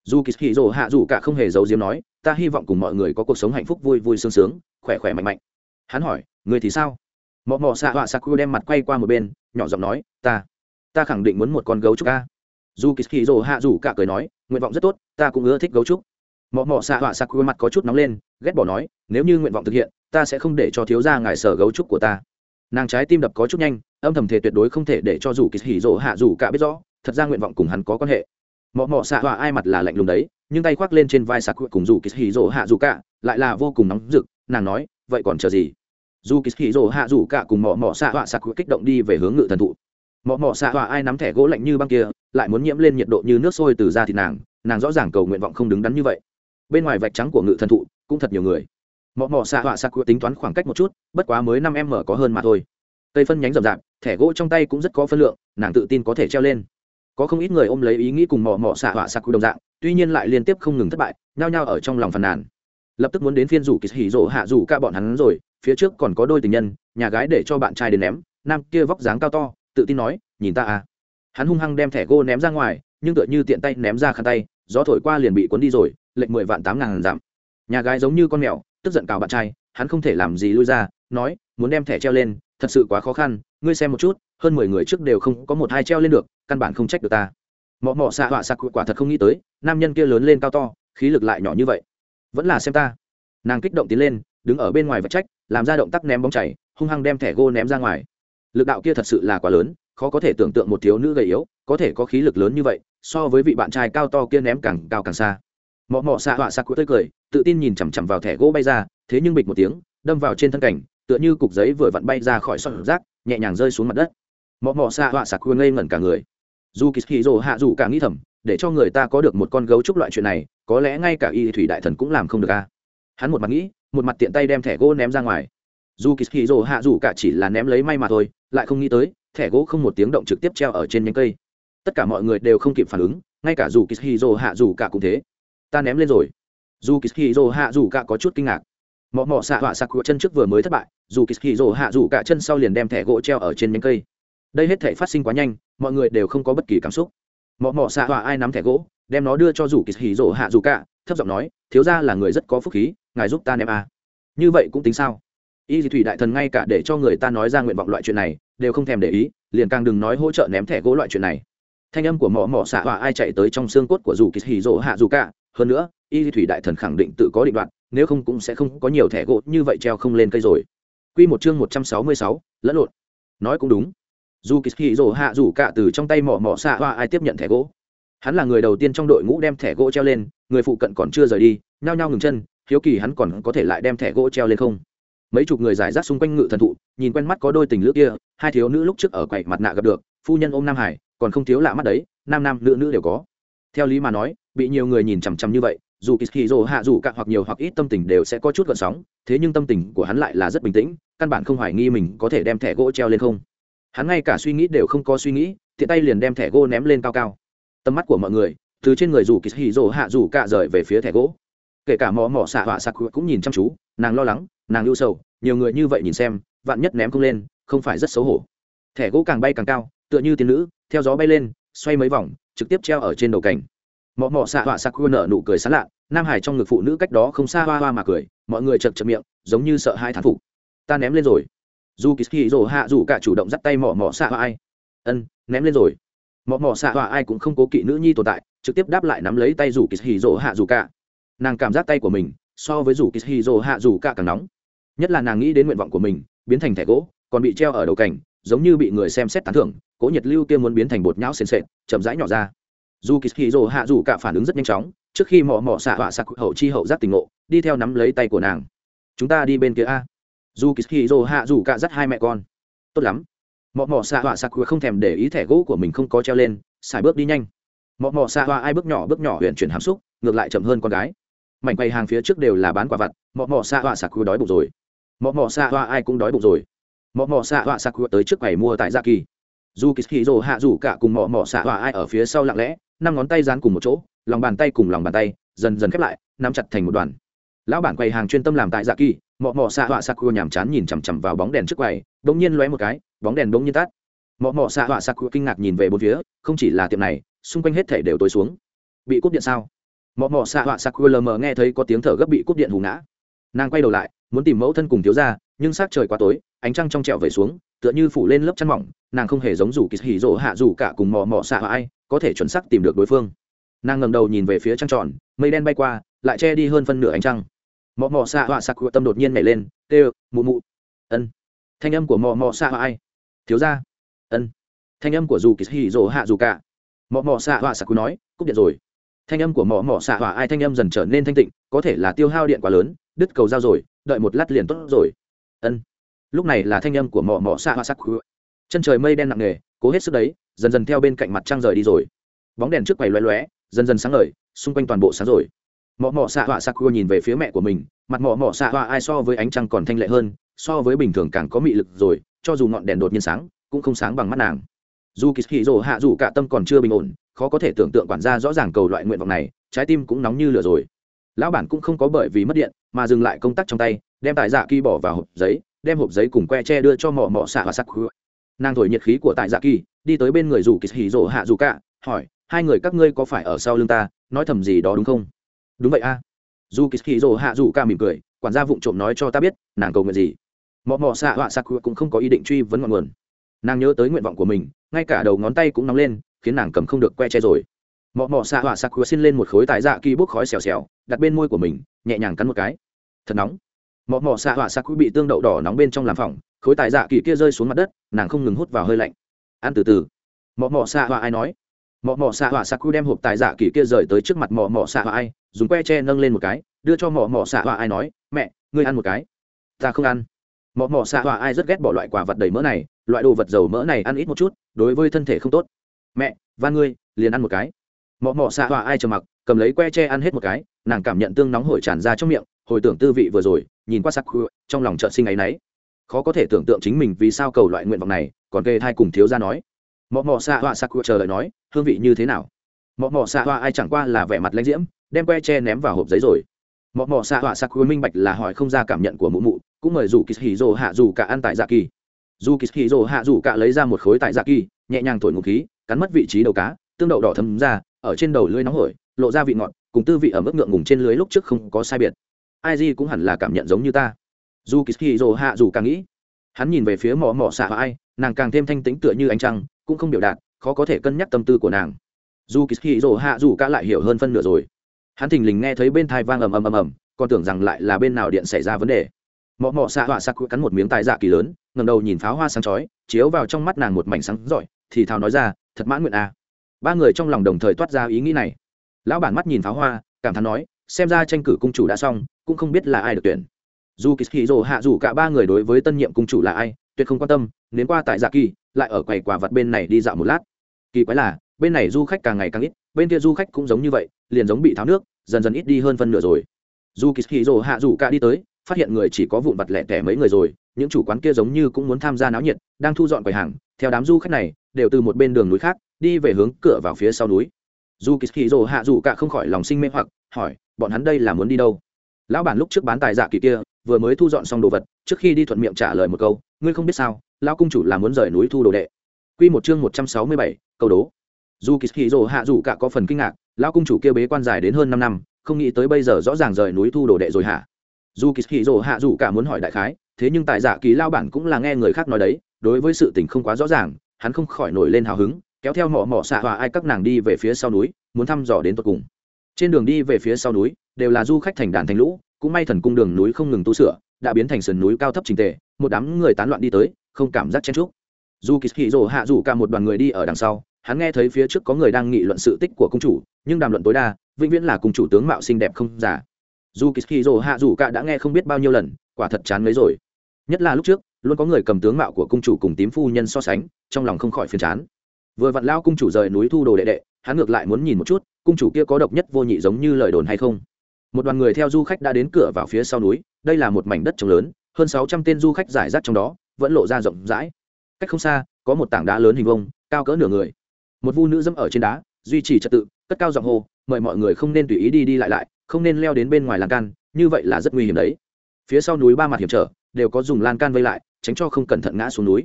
dù kỳ hì rồ hạ dù cả không hề giấu diếm nói, ta hy vọng cùng mọi người có cuộc sống hạnh phúc vui vui sướng sướng, khỏe khỏe mạnh mạnh. Hắn hỏi, người thì sao? Mọ mọ xạ họa saku đem mặt quay qua một bên, nhỏ giọng nói, ta ta khẳng định muốn một con gấu trúc ca. Dù kỳ hì rồ hạ dù cả cười nói, nguyện vọng rất tốt, ta cũng ưa thích gấu trúc. Mọ mọ xạ họa saku mặt có chút nóng lên, ghét bỏ nói, nếu như nguyện vọng thực hiện, ta sẽ không để cho thiếu gia ngài sở gấu trúc của ta. Nàng trái tim đập có chút nhanh, âm thầm thể tuyệt đối không thể để cho dù kỳ hì rồ hạ dù cả biết rõ, thật ra nguyện vọng cùng hắn có quan hệ mọ mọ xạ họa ai mặt là lạnh lùng đấy, nhưng tay khoác lên trên vai sạc cùng dù kỳ hì rỗ hạ dù cả, lại là vô cùng nóng rực, nàng nói, vậy còn chờ gì? Dù kỳ hì rỗ hạ dù cả cùng mọ mọ xạ họa sạc kích động đi về hướng ngự thần thụ. Mọ mọ xạ họa ai nắm thẻ gỗ lạnh như băng kia, lại muốn nhiễm lên nhiệt độ như nước sôi từ da thịt nàng nàng rõ ràng cầu nguyện vọng không đứng đắn như vậy. Bên ngoài vạch trắng của ngự thần thụ cũng thật nhiều người. Mọ mọ xạ họa sạc tính toán khoảng cách một chút, bất quá mới năm em mở có hơn mà thôi. Tây phân nhánh rậm rạp, thẻ gỗ trong tay cũng rất có phân lượng, nàng tự tin có thể treo lên có không ít người ôm lấy ý nghĩ cùng mò mò xạ họa sạc đồng dạng, tuy nhiên lại liên tiếp không ngừng thất bại, nhao nhao ở trong lòng phàn nàn. Lập tức muốn đến phiên rủ kỳ hỉ rộ hạ rủ ca bọn hắn rồi, phía trước còn có đôi tình nhân, nhà gái để cho bạn trai đến ném, nam kia vóc dáng cao to, tự tin nói, nhìn ta à. Hắn hung hăng đem thẻ gô ném ra ngoài, nhưng tựa như tiện tay ném ra khăn tay, gió thổi qua liền bị cuốn đi rồi lệnh mười vạn tám ngàn giảm. Nhà gái giống như con mèo, tức giận cào bạn trai, hắn không thể làm gì lui ra, nói, muốn đem thẻ treo lên, thật sự quá khó khăn ngươi xem một chút, hơn mười người trước đều không có một hai treo lên được, căn bản không trách được ta. Mọ mọ xạ họa sạc quả thật không nghĩ tới, nam nhân kia lớn lên cao to, khí lực lại nhỏ như vậy. Vẫn là xem ta. Nàng kích động tiến lên, đứng ở bên ngoài vật trách, làm ra động tác ném bóng chảy, hung hăng đem thẻ gô ném ra ngoài. Lực đạo kia thật sự là quá lớn, khó có thể tưởng tượng một thiếu nữ gầy yếu, có thể có khí lực lớn như vậy, so với vị bạn trai cao to kia ném càng cao càng xa. Mọ mọ xạ họa sạc tươi cười, tự tin nhìn chằm chằm vào thẻ gỗ bay ra, thế nhưng bịch một tiếng, đâm vào trên thân cảnh, tựa như cục giấy vừa vặn bay ra khỏi sọt rác nhẹ nhàng rơi xuống mặt đất. Mọ mọ xạ họa sạc ngây ngẩn cả người. Dù kỳ hì rồ hạ dù cả nghĩ thầm, để cho người ta có được một con gấu trúc loại chuyện này, có lẽ ngay cả y thủy đại thần cũng làm không được a. Hắn một mặt nghĩ, một mặt tiện tay đem thẻ gỗ ném ra ngoài. Dù kỳ hì rồ hạ dù cả chỉ là ném lấy may mà thôi, lại không nghĩ tới, thẻ gỗ không một tiếng động trực tiếp treo ở trên nhánh cây. Tất cả mọi người đều không kịp phản ứng, ngay cả dù kishiro hạ dù cả cũng thế. Ta ném lên rồi. Dù kishiro hạ dù cả có chút kinh ngạc. Mọ mọ xạ họa sạc chân trước vừa mới thất bại dù kishiro hạ dù cả chân sau liền đem thẻ gỗ treo ở trên nhánh cây. Đây hết thể phát sinh quá nhanh, mọi người đều không có bất kỳ cảm xúc. Mọ mọ xạ họa ai nắm thẻ gỗ, đem nó đưa cho dù kishiro hạ dù cả, thấp giọng nói, thiếu ra là người rất có phúc khí, ngài giúp ta ném a. À. như vậy cũng tính sao? Y thủy đại thần ngay cả để cho người ta nói ra nguyện vọng loại chuyện này, đều không thèm để ý, liền càng đừng nói hỗ trợ ném thẻ gỗ loại chuyện này. Thanh âm của mỏ mỏ xạ họa ai chạy tới trong xương cốt của dù kỳ hì rỗ hạ dù cả, hơn nữa, y thủy đại thần khẳng định tự có định đoạn nếu không cũng sẽ không có nhiều thẻ gỗ như vậy treo không lên cây rồi quy một chương một trăm sáu mươi sáu, lẫn lộn. Nói cũng đúng. Dù Kishiro hạ rủ cả từ trong tay mỏ mỏ xạ hoa ai tiếp nhận thẻ gỗ. Hắn là người đầu tiên trong đội ngũ đem thẻ gỗ treo lên, người phụ cận còn chưa rời đi, nhao nhao ngừng chân, hiếu kỳ hắn còn có thể lại đem thẻ gỗ treo lên không? Mấy chục người giải rác xung quanh ngự thần thụ, nhìn quen mắt có đôi tình lữ kia, hai thiếu nữ lúc trước ở quầy mặt nạ gặp được, phu nhân ôm nam hải, còn không thiếu lạ mắt đấy, nam nam nữ nữ đều có. Theo lý mà nói, bị nhiều người nhìn chằm chằm như vậy dù kỳ dỗ hạ dù cạn hoặc nhiều hoặc ít tâm tình đều sẽ có chút gợn sóng, thế nhưng tâm tình của hắn lại là rất bình tĩnh, căn bản không hoài nghi mình có thể đem thẻ gỗ treo lên không. Hắn ngay cả suy nghĩ đều không có suy nghĩ, tiện tay liền đem thẻ gỗ ném lên cao cao. Tầm mắt của mọi người, từ trên người dù kỳ dỗ hạ dù cạ rời về phía thẻ gỗ. Kể cả mỏ mỏ xạ họa sạc cũng nhìn chăm chú, nàng lo lắng, nàng ưu sầu, nhiều người như vậy nhìn xem, vạn nhất ném không lên, không phải rất xấu hổ. Thẻ gỗ càng bay càng cao, tựa như tiên nữ, theo gió bay lên, xoay mấy vòng, trực tiếp treo ở trên đầu cảnh mọ mọ xạ họa sạc nở nụ cười sán lạ, nam hải trong ngực phụ nữ cách đó không xa hoa hoa mà cười, mọi người chật chật miệng, giống như sợ hai thán phục. Ta ném lên rồi. Dù kỳ hì rồ hạ dù cả chủ động dắt tay mọ mọ xạ hoa ai. Ân, ném lên rồi. Mọ mọ xạ hoa ai cũng không cố kỵ nữ nhi tồn tại, trực tiếp đáp lại nắm lấy tay dù kỳ hì rồ hạ dù cả. Nàng cảm giác tay của mình, so với dù kỳ hì rồ hạ dù cả càng nóng. Nhất là nàng nghĩ đến nguyện vọng của mình, biến thành thẻ gỗ, còn bị treo ở đầu cảnh giống như bị người xem xét tán thưởng cỗ nhiệt lưu kia muốn biến thành bột nhão sền sệt, chậm rãi nhỏ ra dù kỳ hì rồ hạ dù cả phản ứng rất nhanh chóng, trước khi mò mò xạ họa sạc hậu chi hậu giác tình ngộ, đi theo nắm lấy tay của nàng. Chúng ta đi bên kia a. Dù kỳ hì rồ hạ dù cả dắt hai mẹ con. Tốt lắm. Mọ Mọ xạ họa sạc không thèm để ý thẻ gỗ của mình không có treo lên, xài bước đi nhanh. Mọ Mọ xạ họa ai bước nhỏ bước nhỏ huyện chuyển hàm xúc, ngược lại chậm hơn con gái. Mảnh quay hàng phía trước đều là bán quả vặt, Mọ Mọ xạ họa sạc đói bụng rồi. Mọ Mọ xạ họa ai cũng đói bụng rồi. Mọ Mọ xạ họa sạc tới trước quầy mua tại gia kỳ dù kỳ hì hạ rủ cả cùng Mọ Mọ xạ họa ai ở phía sau lặng lẽ năm ngón tay dán cùng một chỗ, lòng bàn tay cùng lòng bàn tay, dần dần khép lại, nắm chặt thành một đoàn. Lão bản quầy hàng chuyên tâm làm tại dạ kỳ, mọ mọ xạ họa sạc cua nhàm chán nhìn chằm chằm vào bóng đèn trước quầy đ ỗ n g nhiên lóe một cái, bóng đèn đ ỗ n g nhiên tắt. Mọ mọ xạ họa sạc cua kinh ngạc nhìn về bốn phía, không chỉ là tiệm này, xung quanh hết thể đều tối xuống. Bị cúp điện sao? Mọ mọ xạ họa sạc cua lờ mờ nghe thấy có tiếng thở gấp bị cúp điện hù ngã. Nàng quay đầu lại, muốn tìm mẫu thân cùng thiếu ra nhưng s trời quá tối, ánh trăng trong trẹo về xuống, tựa như phủ lên lớp chăn mỏng, nàng không hề giống rủ kỳ hỉ rỗ hạ rủ cả cùng mò mò xạ họa ai có thể chuẩn xác tìm được đối phương. Nàng ngầm đầu nhìn về phía trăng tròn, mây đen bay qua, lại che đi hơn phân nửa ánh trăng. Mọ mọ xạ họa sặc tâm đột nhiên nhảy lên, tê, mụ mụ. Ân. Thanh âm của mọ mọ xạ họa ai? Thiếu ra ân. Thanh âm của dù kỳ hì rổ hạ dù cả. Mọ mọ xạ họa sặc nói, cúp điện rồi. Thanh âm của mọ mọ xạ họa ai thanh âm dần trở nên thanh tịnh, có thể là tiêu hao điện quá lớn, đứt cầu dao rồi, đợi một lát liền tốt rồi. Ân. Lúc này là thanh âm của mọ mọ xạ họa sặc chân trời mây đen nặng nề cố hết sức đấy, dần dần theo bên cạnh mặt trăng rời đi rồi. Bóng đèn trước quầy loé loé dần dần sáng ngời, xung quanh toàn bộ sáng rồi. Mọ mọ xạ họa sakura nhìn về phía mẹ của mình, mặt mọ mọ xạ họa ai so với ánh trăng còn thanh lệ hơn, so với bình thường càng có mị lực rồi, cho dù ngọn đèn đột nhiên sáng, cũng không sáng bằng mắt nàng. Dù kỳ hì rồ hạ dù cả tâm còn chưa bình ổn, khó có thể tưởng tượng quản gia rõ ràng cầu loại nguyện vọng này, trái tim cũng nóng như lửa rồi. Lão bản cũng không có bởi vì mất điện, mà dừng lại công tác trong tay, đem tài dạ kỳ bỏ vào hộp giấy, đem hộp giấy cùng que tre đưa cho mỏ mỏ xạ và sắc nàng thổi nhiệt khí của tại dạ kỳ, đi tới bên người dù kỳ hì rồ hạ dù cả, hỏi, hai người các ngươi có phải ở sau lưng ta? Nói thầm gì đó đúng không? Đúng vậy a. Dù kỳ hì rồ hạ dù cả mỉm cười, quản gia vụng trộm nói cho ta biết, nàng cầu nguyện gì. Mọ mọ xạ họa sạc cũng không có ý định truy vấn ngọn nguồn. Nàng nhớ tới nguyện vọng của mình, ngay cả đầu ngón tay cũng nóng lên, khiến nàng cầm không được que che rồi. Mọ mọ xạ họa sạc xin lên một khối tài dạ kỳ bốc khói xèo xèo, đặt bên môi của mình, nhẹ nhàng cắn một cái. Thật nóng mọ mọ xạ họa sạc bị tương đậu đỏ nóng bên trong làm phòng khối tài dạ kỳ kia rơi xuống mặt đất, nàng không ngừng hút vào hơi lạnh. Ăn từ từ. Mọ mọ xạ họa ai nói? Mọ mọ xạ họa saku đem hộp tài dạ kỳ kia rời tới trước mặt mọ mọ xạ họa ai, dùng que tre nâng lên một cái, đưa cho mọ mọ xạ họa ai nói, mẹ, ngươi ăn một cái. Ta không ăn. Mọ mọ xạ họa ai rất ghét bỏ loại quả vật đầy mỡ này, loại đồ vật dầu mỡ này ăn ít một chút, đối với thân thể không tốt. Mẹ, van ngươi, liền ăn một cái. Mọ mọ xạ họa ai trầm mặc, cầm lấy que tre ăn hết một cái, nàng cảm nhận tương nóng hổi tràn ra trong miệng, hồi tưởng tư vị vừa rồi nhìn qua sắc trong lòng chợt sinh ấy nấy khó có thể tưởng tượng chính mình vì sao cầu loại nguyện vọng này, còn kê thai cùng thiếu ra nói. Mọ mọ xạ họa sạc chờ đợi nói, hương vị như thế nào? Mọ mọ xạ họa ai chẳng qua là vẻ mặt lãnh diễm, đem que che ném vào hộp giấy rồi. Mọ mọ xạ hoa sạc minh bạch là hỏi không ra cảm nhận của mụ mụ, cũng mời dù kỳ hì hạ dù cả ăn tại dạ kỳ. Dù kỳ hì hạ dù cả lấy ra một khối tại dạ kỳ, nhẹ nhàng thổi ngụ khí, cắn mất vị trí đầu cá, tương đậu đỏ thấm ra, ở trên đầu lưới nóng hổi, lộ ra vị ngọt, cùng tư vị ở mức ngượng ngùng trên lưới lúc trước không có sai biệt ai gì cũng hẳn là cảm nhận giống như ta. Dù kỳ rồ hạ dù càng nghĩ, hắn nhìn về phía mỏ mỏ xạ ai, nàng càng thêm thanh tĩnh tựa như ánh trăng, cũng không biểu đạt, khó có thể cân nhắc tâm tư của nàng. Dù kỳ rồ hạ dù cả lại hiểu hơn phân nửa rồi. Hắn thình lình nghe thấy bên thai vang ầm ầm ầm ầm, còn tưởng rằng lại là bên nào điện xảy ra vấn đề. Mọ mọ xạ họa sặc cắn một miếng tài dạ kỳ lớn ngầm đầu nhìn pháo hoa sáng chói, chiếu vào trong mắt nàng một mảnh sáng rọi, thì thào nói ra, thật mãn nguyện à. ba người trong lòng đồng thời toát ra ý nghĩ này. Lão bản mắt nhìn pháo hoa, cảm thán nói, xem ra tranh cử cung chủ đã xong cũng không biết là ai được tuyển. Dù kỳ hì rồ hạ dù cả ba người đối với tân nhiệm cung chủ là ai, tuyệt không quan tâm nến qua tại dạ kỳ, lại ở quầy quả vật bên này đi dạo một lát. Kỳ quái là, bên này du khách càng ngày càng ít, bên kia du khách cũng giống như vậy, liền giống bị tháo nước, dần dần ít đi hơn phân nửa rồi. Dù kỳ hì rồ hạ dù cả đi tới, phát hiện người chỉ có vụn vặt lẻ tẻ mấy người rồi, những chủ quán kia giống như cũng muốn tham gia náo nhiệt, đang thu dọn quầy hàng, theo đám du khách này, đều từ một bên đường núi khác, đi về hướng cửa vào phía sau núi. Dù kỳ hì rồ hạ dù cả không khỏi lòng sinh mê hoặc, hỏi, bọn hắn đây là muốn đi đâu? Lão bản lúc trước bán tài dạ kỳ kia, vừa mới thu dọn xong đồ vật, trước khi đi thuận miệng trả lời một câu, ngươi không biết sao, lão cung chủ là muốn rời núi thu đồ đệ. Quy một chương một trăm sáu mươi bảy, câu đố. Dù kỳ hì rồ hạ dù cả có phần kinh ngạc, lão cung chủ kia bế quan dài đến hơn năm năm, không nghĩ tới bây giờ rõ ràng rời núi thu đồ đệ rồi hả? Dù kỳ hì rồ hạ dù cả muốn hỏi đại khái, thế nhưng tại dạ kỳ lao bản cũng là nghe người khác nói đấy, đối với sự tình không quá rõ ràng, hắn không khỏi nổi lên hào hứng, kéo theo mỏ mỏ xạ hòa ai các nàng đi về phía sau núi, muốn thăm dò đến tận cùng. Trên đường đi về phía sau núi đều là du khách thành đàn thành lũ, cũng may thần cung đường núi không ngừng tu sửa, đã biến thành sườn núi cao thấp trình tề, một đám người tán loạn đi tới, không cảm giác chen trúc dù kỳ hì rồ hạ dù cả một đoàn người đi ở đằng sau, hắn nghe thấy phía trước có người đang nghị luận sự tích của công chủ, nhưng đàm luận tối đa, vĩnh viễn là cùng chủ tướng mạo xinh đẹp không giả. Dù kỳ hì rồ hạ dù cả đã nghe không biết bao nhiêu lần, quả thật chán mấy rồi. Nhất là lúc trước, luôn có người cầm tướng mạo của cung chủ cùng tím phu nhân so sánh, trong lòng không khỏi phiền chán. Vừa vặn lao cung chủ rời núi thu đồ đệ đệ, hắn ngược lại muốn nhìn một chút, cung chủ kia có độc nhất vô nhị giống như lời đồn hay không? Một đoàn người theo du khách đã đến cửa vào phía sau núi, đây là một mảnh đất trồng lớn, hơn sáu trăm tên du khách giải rác trong đó, vẫn lộ ra rộng rãi. Cách không xa, có một tảng đá lớn hình vông cao cỡ nửa người. Một vu nữ dẫm ở trên đá, duy trì trật tự, cất cao giọng hô, mời mọi người không nên tùy ý đi đi lại lại, không nên leo đến bên ngoài lan can, như vậy là rất nguy hiểm đấy. Phía sau núi ba mặt hiểm trở, đều có dùng lan can vây lại, tránh cho không cẩn thận ngã xuống núi.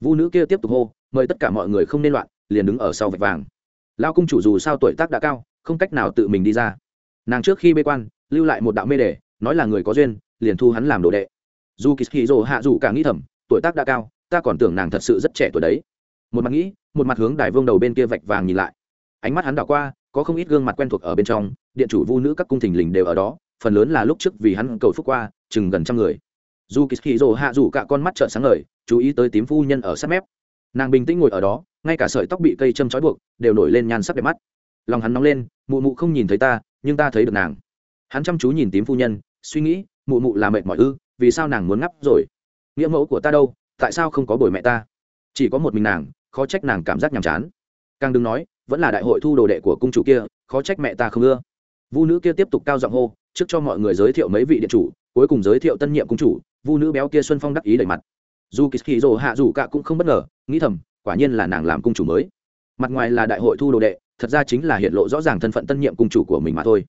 Vu nữ kia tiếp tục hô, mời tất cả mọi người không nên loạn, liền đứng ở sau vạch vàng. Lao cung chủ dù sao tuổi tác đã cao, không cách nào tự mình đi ra nàng trước khi bê quan, lưu lại một đạo mê đề, nói là người có duyên, liền thu hắn làm đồ đệ. Dù kỳ hì rồ hạ dù cả nghĩ thầm, tuổi tác đã cao, ta còn tưởng nàng thật sự rất trẻ tuổi đấy. Một mặt nghĩ, một mặt hướng đài vương đầu bên kia vạch vàng nhìn lại. Ánh mắt hắn đảo qua, có không ít gương mặt quen thuộc ở bên trong, điện chủ vu nữ các cung thình lình đều ở đó, phần lớn là lúc trước vì hắn cầu phúc qua, chừng gần trăm người. Dù kỳ hì rồ hạ dù cả con mắt trợn sáng ngời, chú ý tới tím phu nhân ở sát mép. Nàng bình tĩnh ngồi ở đó, ngay cả sợi tóc bị cây châm trói buộc, đều nổi lên nhan sắc đẹp mắt. Lòng hắn nóng lên, mụ mụ không nhìn thấy ta nhưng ta thấy được nàng. Hắn chăm chú nhìn tím phu nhân, suy nghĩ, mụ mụ là mệt mỏi ư, vì sao nàng muốn ngắp rồi? Nghĩa mẫu của ta đâu, tại sao không có bồi mẹ ta? Chỉ có một mình nàng, khó trách nàng cảm giác nhàm chán. Càng đừng nói, vẫn là đại hội thu đồ đệ của cung chủ kia, khó trách mẹ ta không ưa. Vu nữ kia tiếp tục cao giọng hô, trước cho mọi người giới thiệu mấy vị điện chủ, cuối cùng giới thiệu tân nhiệm cung chủ, vu nữ béo kia xuân phong đắc ý đầy mặt. Dù kỳ hì rồ hạ dù cả cũng không bất ngờ, nghĩ thầm, quả nhiên là nàng làm cung chủ mới. Mặt ngoài là đại hội thu đồ đệ thật ra chính là hiện lộ rõ ràng thân phận tân nhiệm cung chủ của mình mà thôi.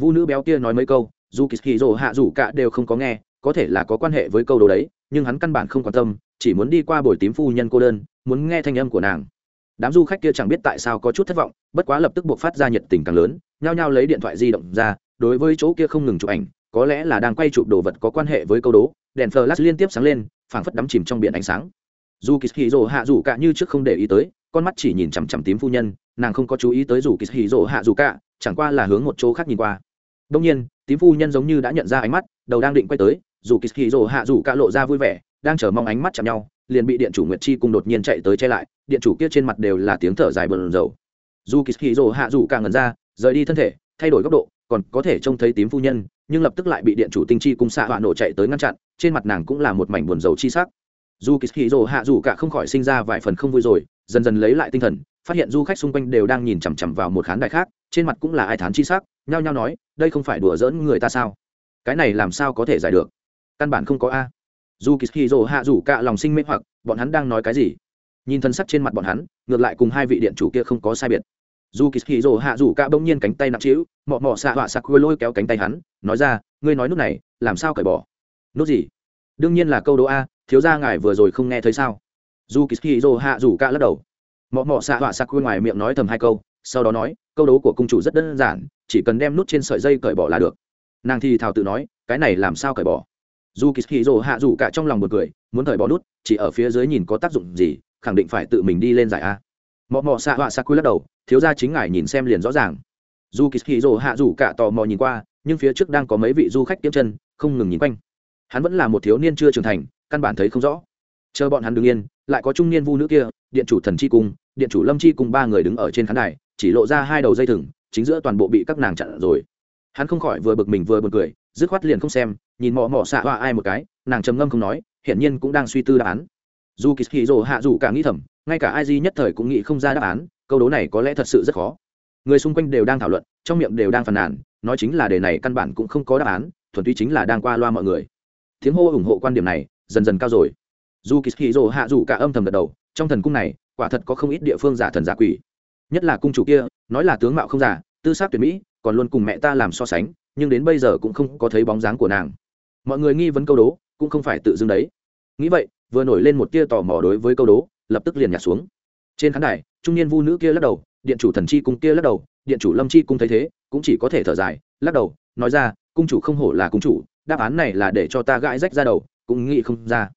Vu nữ béo kia nói mấy câu, dù kỳ rồ hạ rủ cả đều không có nghe, có thể là có quan hệ với câu đồ đấy, nhưng hắn căn bản không quan tâm, chỉ muốn đi qua buổi tím phu nhân cô đơn, muốn nghe thanh âm của nàng. Đám du khách kia chẳng biết tại sao có chút thất vọng, bất quá lập tức buộc phát ra nhiệt tình càng lớn, nhao nhao lấy điện thoại di động ra, đối với chỗ kia không ngừng chụp ảnh, có lẽ là đang quay chụp đồ vật có quan hệ với câu đố, đèn flash liên tiếp sáng lên, phảng phất đắm chìm trong biển ánh sáng dù kỳ hì rồ hạ dù cả như trước không để ý tới, con mắt chỉ nhìn chằm chằm tím phu nhân, nàng không có chú ý tới dù kỳ hì rồ hạ dù cả chẳng qua là hướng một chỗ khác nhìn qua. Đông nhiên, tím phu nhân giống như đã nhận ra ánh mắt, đầu đang định quay tới, dù kỳ hì rồ hạ dù cả lộ ra vui vẻ, đang chờ mong ánh mắt chạm nhau, liền bị điện chủ nguyệt chi cùng đột nhiên chạy tới che lại, điện chủ kia trên mặt đều là tiếng thở dài bờn dầu dù kỳ hì rồ hạ dù cả ngần ra, rời đi thân thể, thay đổi góc độ, còn có thể trông thấy tím phu nhân, nhưng lập tức lại bị điện chủ tinh chi cung xạ họa nổ chạy tới ngăn chặn, trên mặt nàng cũng là một mảnh buồn dầu chi sắc dù kỳ hì rồ hạ dù cả không khỏi sinh ra vài phần không vui rồi, dần dần lấy lại tinh thần, phát hiện du khách xung quanh đều đang nhìn chằm chằm vào một khán đài khác, trên mặt cũng là ai thán chi sắc, nhao nhao nói, đây không phải đùa giỡn người ta sao? Cái này làm sao có thể giải được? Căn bản không có a. Dù kỳ hì rồ hạ dù cả lòng sinh mê hoặc, bọn hắn đang nói cái gì? Nhìn thân sắc trên mặt bọn hắn, ngược lại cùng hai vị điện chủ kia không có sai biệt. Dù kỳ hì rồ hạ rủ cả bỗng nhiên cánh tay nặng trĩu, mọ mọ xạ họa sặc quê lôi kéo cánh tay hắn, nói ra, ngươi nói nút này, làm sao cởi bỏ? Nút gì? Đương nhiên là câu đố a thiếu gia ngài vừa rồi không nghe thấy sao? Dù kỳ hạ dù cả lắc đầu. Mọ mọ xạ họa sặc quê ngoài miệng nói thầm hai câu, sau đó nói, câu đố của cung chủ rất đơn giản, chỉ cần đem nút trên sợi dây cởi bỏ là được. Nàng thì thào tự nói, cái này làm sao cởi bỏ? Dù kỳ hạ dù cả trong lòng một cười, muốn cởi bỏ nút, chỉ ở phía dưới nhìn có tác dụng gì, khẳng định phải tự mình đi lên giải a. Mọ mọ xạ họa sặc quê lắc đầu, thiếu gia chính ngài nhìn xem liền rõ ràng. Dù kỳ hạ dù cả tò mò nhìn qua, nhưng phía trước đang có mấy vị du khách kiếm chân, không ngừng nhìn quanh. Hắn vẫn là một thiếu niên chưa trưởng thành căn bản thấy không rõ. Chờ bọn hắn đứng yên, lại có trung niên vu nữ kia, điện chủ thần chi cung, điện chủ lâm chi cung ba người đứng ở trên khán đài, chỉ lộ ra hai đầu dây thừng, chính giữa toàn bộ bị các nàng chặn rồi. Hắn không khỏi vừa bực mình vừa b u ồ n cười, dứt khoát liền không xem, nhìn mò mò xạ hoa ai một cái, nàng trầm ngâm không nói, hiển nhiên cũng đang suy tư đáp án. Dù kỳ hì rồ hạ dù cả nghĩ thầm, ngay cả ai di nhất thời cũng nghĩ không ra đáp án, câu đố này có lẽ thật sự rất khó. Người xung quanh đều đang thảo luận, trong miệng đều đang phàn nàn, nói chính là đề này căn bản cũng không có đáp án, thuần túy chính là đang qua loa mọi người. Tiếng hô ủng hộ quan điểm này dần dần cao rồi. Dù kỳ hì rồ hạ dù cả âm thầm gật đầu, trong thần cung này, quả thật có không ít địa phương giả thần giả quỷ. Nhất là cung chủ kia, nói là tướng mạo không giả, tư xác tuyệt mỹ, còn luôn cùng mẹ ta làm so sánh, nhưng đến bây giờ cũng không có thấy bóng dáng của nàng. Mọi người nghi vấn câu đố, cũng không phải tự dưng đấy. Nghĩ vậy, vừa nổi lên một tia tò mò đối với câu đố, lập tức liền nhả xuống. Trên khán đài, trung niên vu nữ kia lắc đầu, điện chủ thần chi cung kia lắc đầu, điện chủ lâm chi cung thấy thế, cũng chỉ có thể thở dài, lắc đầu, nói ra, cung chủ không hổ là cung chủ, đáp án này là để cho ta gãi rách ra đầu cũng nghĩ không ra.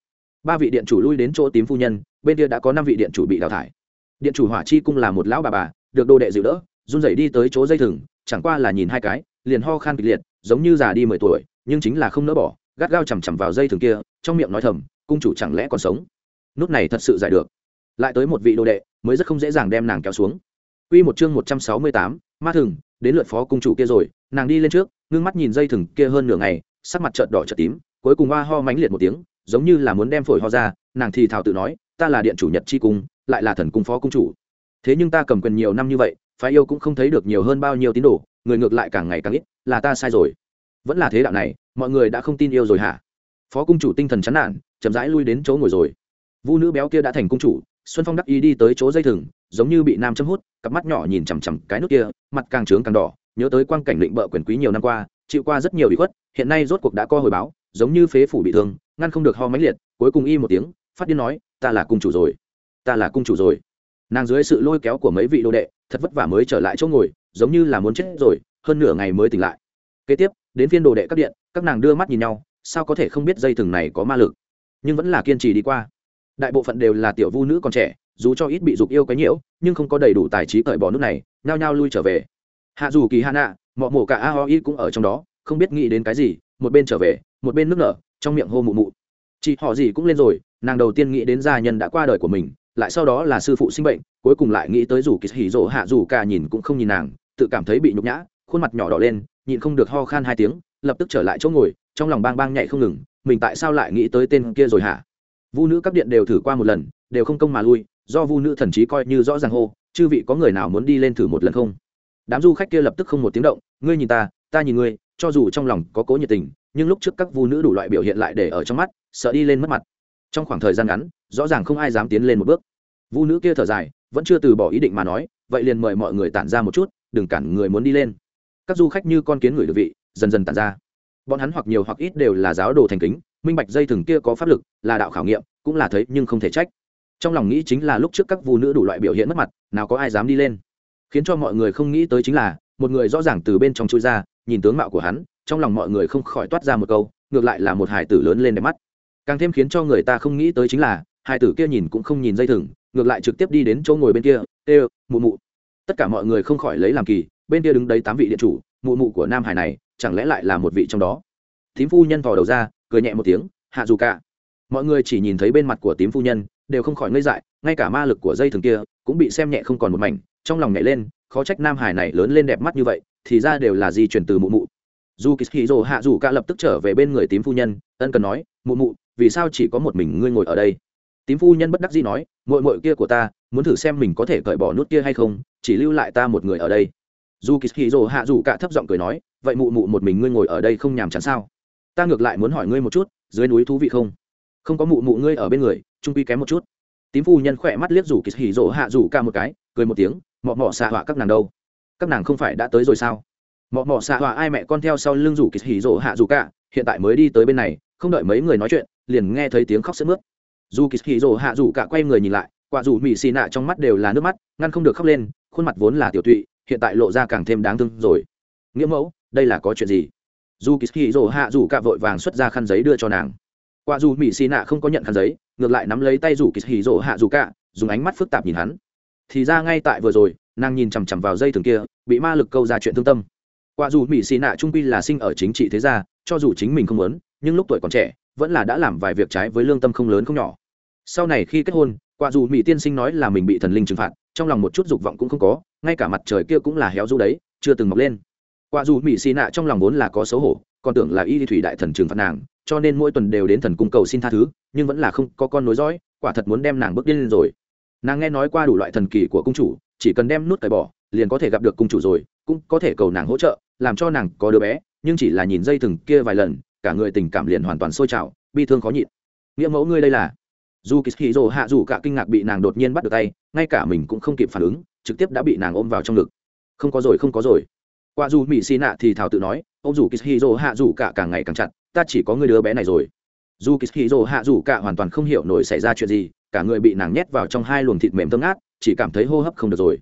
Ba vị điện chủ lui đến chỗ tím phu nhân bên kia đã có năm vị điện chủ bị đào thải. Điện chủ hỏa chi cung là một lão bà bà được đồ đệ dịu đỡ run rẩy đi tới chỗ dây thừng chẳng qua là nhìn hai cái liền ho khan kịch liệt giống như già đi mười tuổi nhưng chính là không nỡ bỏ gắt gao chằm chằm vào dây thừng kia trong miệng nói thầm cung chủ chẳng lẽ còn sống? Nút này thật sự giải được. Lại tới một vị đồ đệ mới rất không dễ dàng đem nàng kéo xuống. Quy một chương một trăm sáu mươi tám, ma thừng, đến lượt phó cung chủ kia rồi, nàng đi lên trước, ngưng mắt nhìn dây thừng kia hơn nửa ngày, sắc mặt chợt đỏ chợt tím, cuối cùng hoa ho mánh liệt một tiếng, giống như là muốn đem phổi ho ra, nàng thì thào tự nói, ta là điện chủ Nhật chi cung, lại là thần cung phó cung chủ. Thế nhưng ta cầm quyền nhiều năm như vậy, phái yêu cũng không thấy được nhiều hơn bao nhiêu tín đồ, người ngược lại càng ngày càng ít, là ta sai rồi. Vẫn là thế đạo này, mọi người đã không tin yêu rồi hả? Phó cung chủ tinh thần chán nản, chậm rãi lui đến chỗ ngồi rồi. Vu nữ béo kia đã thành cung chủ, Xuân Phong đắc ý đi tới chỗ dây thừng, giống như bị nam châm hút, cặp mắt nhỏ nhìn chằm chằm cái nút kia, mặt càng trướng càng đỏ, nhớ tới quang cảnh định bợ quyền quý nhiều năm qua, chịu qua rất nhiều ủy khuất, hiện nay rốt cuộc đã co hồi báo, giống như phế phủ bị thương, ngăn không được ho máy liệt, cuối cùng y một tiếng, phát điên nói, ta là cung chủ rồi, ta là cung chủ rồi. Nàng dưới sự lôi kéo của mấy vị đồ đệ, thật vất vả mới trở lại chỗ ngồi, giống như là muốn chết rồi, hơn nửa ngày mới tỉnh lại. Kế tiếp, đến phiên đồ đệ các điện, các nàng đưa mắt nhìn nhau, sao có thể không biết dây thừng này có ma lực, nhưng vẫn là kiên trì đi qua. Đại bộ phận đều là tiểu vu nữ còn trẻ, dù cho ít bị dục yêu cái nhiễu nhưng không có đầy đủ tài trí cởi bỏ nút này nhao nhao lui trở về hạ dù kỳ hạ nạ mọ mổ cả a ho y cũng ở trong đó không biết nghĩ đến cái gì một bên trở về một bên nước nở, trong miệng hô mụ mụ. Chị họ gì cũng lên rồi, nàng đầu tiên nghĩ đến gia nhân đã qua đời của mình, lại sau đó là sư phụ sinh bệnh, cuối cùng lại nghĩ tới dù kỳ hỉ rỗ hạ dù cả nhìn cũng không nhìn nàng, tự cảm thấy bị nhục nhã, khuôn mặt nhỏ đỏ lên, nhịn không được ho khan hai tiếng, lập tức trở lại chỗ ngồi, trong lòng bang bang nhảy không ngừng, mình tại sao lại nghĩ tới tên kia rồi hả? Vu nữ các điện đều thử qua một lần, đều không công mà lui, do vu nữ thần trí coi như rõ ràng hô, chư vị có người nào muốn đi lên thử một lần không? Đám du khách kia lập tức không một tiếng động, ngươi nhìn ta ta nhìn ngươi, cho dù trong lòng có cố nhiệt tình nhưng lúc trước các vu nữ đủ loại biểu hiện lại để ở trong mắt, sợ đi lên mất mặt. Trong khoảng thời gian ngắn, rõ ràng không ai dám tiến lên một bước. Vu nữ kia thở dài, vẫn chưa từ bỏ ý định mà nói, vậy liền mời mọi người tản ra một chút, đừng cản người muốn đi lên. Các du khách như con kiến người được vị, dần dần tản ra. Bọn hắn hoặc nhiều hoặc ít đều là giáo đồ thành kính, minh bạch dây thừng kia có pháp lực, là đạo khảo nghiệm, cũng là thấy nhưng không thể trách. Trong lòng nghĩ chính là lúc trước các vu nữ đủ loại biểu hiện mất mặt, nào có ai dám đi lên. Khiến cho mọi người không nghĩ tới chính là, một người rõ ràng từ bên trong chui ra, nhìn tướng mạo của hắn trong lòng mọi người không khỏi toát ra một câu, ngược lại là một hải tử lớn lên đẹp mắt. Càng thêm khiến cho người ta không nghĩ tới chính là hải tử kia nhìn cũng không nhìn dây thừng, ngược lại trực tiếp đi đến chỗ ngồi bên kia ê mụ mụ. Tất cả mọi người không khỏi lấy làm kỳ, bên kia đứng đấy tám vị điện chủ, mụ mụ của nam hải này, chẳng lẽ lại là một vị trong đó? Thím phu nhân thò đầu ra, cười nhẹ một tiếng, hạ dù cả. Mọi người chỉ nhìn thấy bên mặt của tím phu nhân, đều không khỏi ngây dại, ngay cả ma lực của dây thừng kia cũng bị xem nhẹ không còn một mảnh, trong lòng nhảy lên, khó trách nam hải này lớn lên đẹp mắt như vậy, thì ra đều là di chuyển từ mụ mụ dù kỳ rồ hạ dù cả lập tức trở về bên người tím phu nhân, ân cần nói, mụ mụ, vì sao chỉ có một mình ngươi ngồi ở đây? Tím phu nhân bất đắc dĩ nói mội mội kia của ta, muốn thử xem mình có thể cởi bỏ nút kia hay không, chỉ lưu lại ta một người ở đây. Dù kỳ rồ hạ dù cả thấp giọng cười nói, vậy mụ mụ một mình ngươi ngồi ở đây không nhàm chán sao? Ta ngược lại muốn hỏi ngươi một chút, dưới núi thú vị không? Không có mụ mụ ngươi ở bên người, trung quy kém một chút. Tím phu nhân khỏe mắt liếc rủ kỳ hì rỗ hạ rủ ca một cái, cười một tiếng, mọ mọ xạ họa các nàng đâu? Các nàng không phải đã tới rồi sao? Mọ mọ xạ họa ai mẹ con theo sau lưng rủ kỳ hỉ rỗ hạ dù cả, hiện tại mới đi tới bên này, không đợi mấy người nói chuyện, liền nghe thấy tiếng khóc sướt mướt. Dù kỳ hỉ rỗ hạ dù cả quay người nhìn lại, quả dù mỹ xì nạ trong mắt đều là nước mắt, ngăn không được khóc lên, khuôn mặt vốn là tiểu tụy, hiện tại lộ ra càng thêm đáng thương rồi. Nghĩa mẫu, đây là có chuyện gì? Dù kỳ hỉ rỗ hạ dù cả vội vàng xuất ra khăn giấy đưa cho nàng. Quả dù mỹ xì nạ không có nhận khăn giấy, ngược lại nắm lấy tay dù kỳ hỉ rỗ hạ dù cả, dùng ánh mắt phức tạp nhìn hắn. Thì ra ngay tại vừa rồi, nàng nhìn chằm chằm vào dây thừng kia, bị ma lực câu ra chuyện thương tâm quả dù mỹ xì nạ trung quy là sinh ở chính trị thế gia, cho dù chính mình không muốn, nhưng lúc tuổi còn trẻ, vẫn là đã làm vài việc trái với lương tâm không lớn không nhỏ. Sau này khi kết hôn, quả dù mỹ tiên sinh nói là mình bị thần linh trừng phạt, trong lòng một chút dục vọng cũng không có, ngay cả mặt trời kia cũng là héo rũ đấy, chưa từng mọc lên. Quả dù mỹ xì nạ trong lòng vốn là có xấu hổ, còn tưởng là y thủy đại thần trừng phạt nàng, cho nên mỗi tuần đều đến thần cung cầu xin tha thứ, nhưng vẫn là không có con nối dõi, quả thật muốn đem nàng bước điên lên rồi. Nàng nghe nói qua đủ loại thần kỳ của cung chủ, chỉ cần đem nút cởi bỏ, liền có thể gặp được cung chủ rồi, cũng có thể cầu nàng hỗ trợ làm cho nàng có đứa bé, nhưng chỉ là nhìn dây thừng kia vài lần, cả người tình cảm liền hoàn toàn sôi trào, bi thương khó nhịn. Nghĩa mẫu ngươi đây là? Dù kỳ hì rồ hạ dù cả kinh ngạc bị nàng đột nhiên bắt được tay, ngay cả mình cũng không kịp phản ứng, trực tiếp đã bị nàng ôm vào trong ngực. Không có rồi, không có rồi. Qua dù mỹ xì nạ thì thảo tự nói ô dù kỳ hì rồ hạ dù cả càng ngày càng chặt, ta chỉ có người đứa bé này rồi. Dù kỳ hì rồ hạ dù cả hoàn toàn không hiểu nổi xảy ra chuyện gì, cả người bị nàng nhét vào trong hai luồng thịt mềm thơm ngát, chỉ cảm thấy hô hấp không được rồi.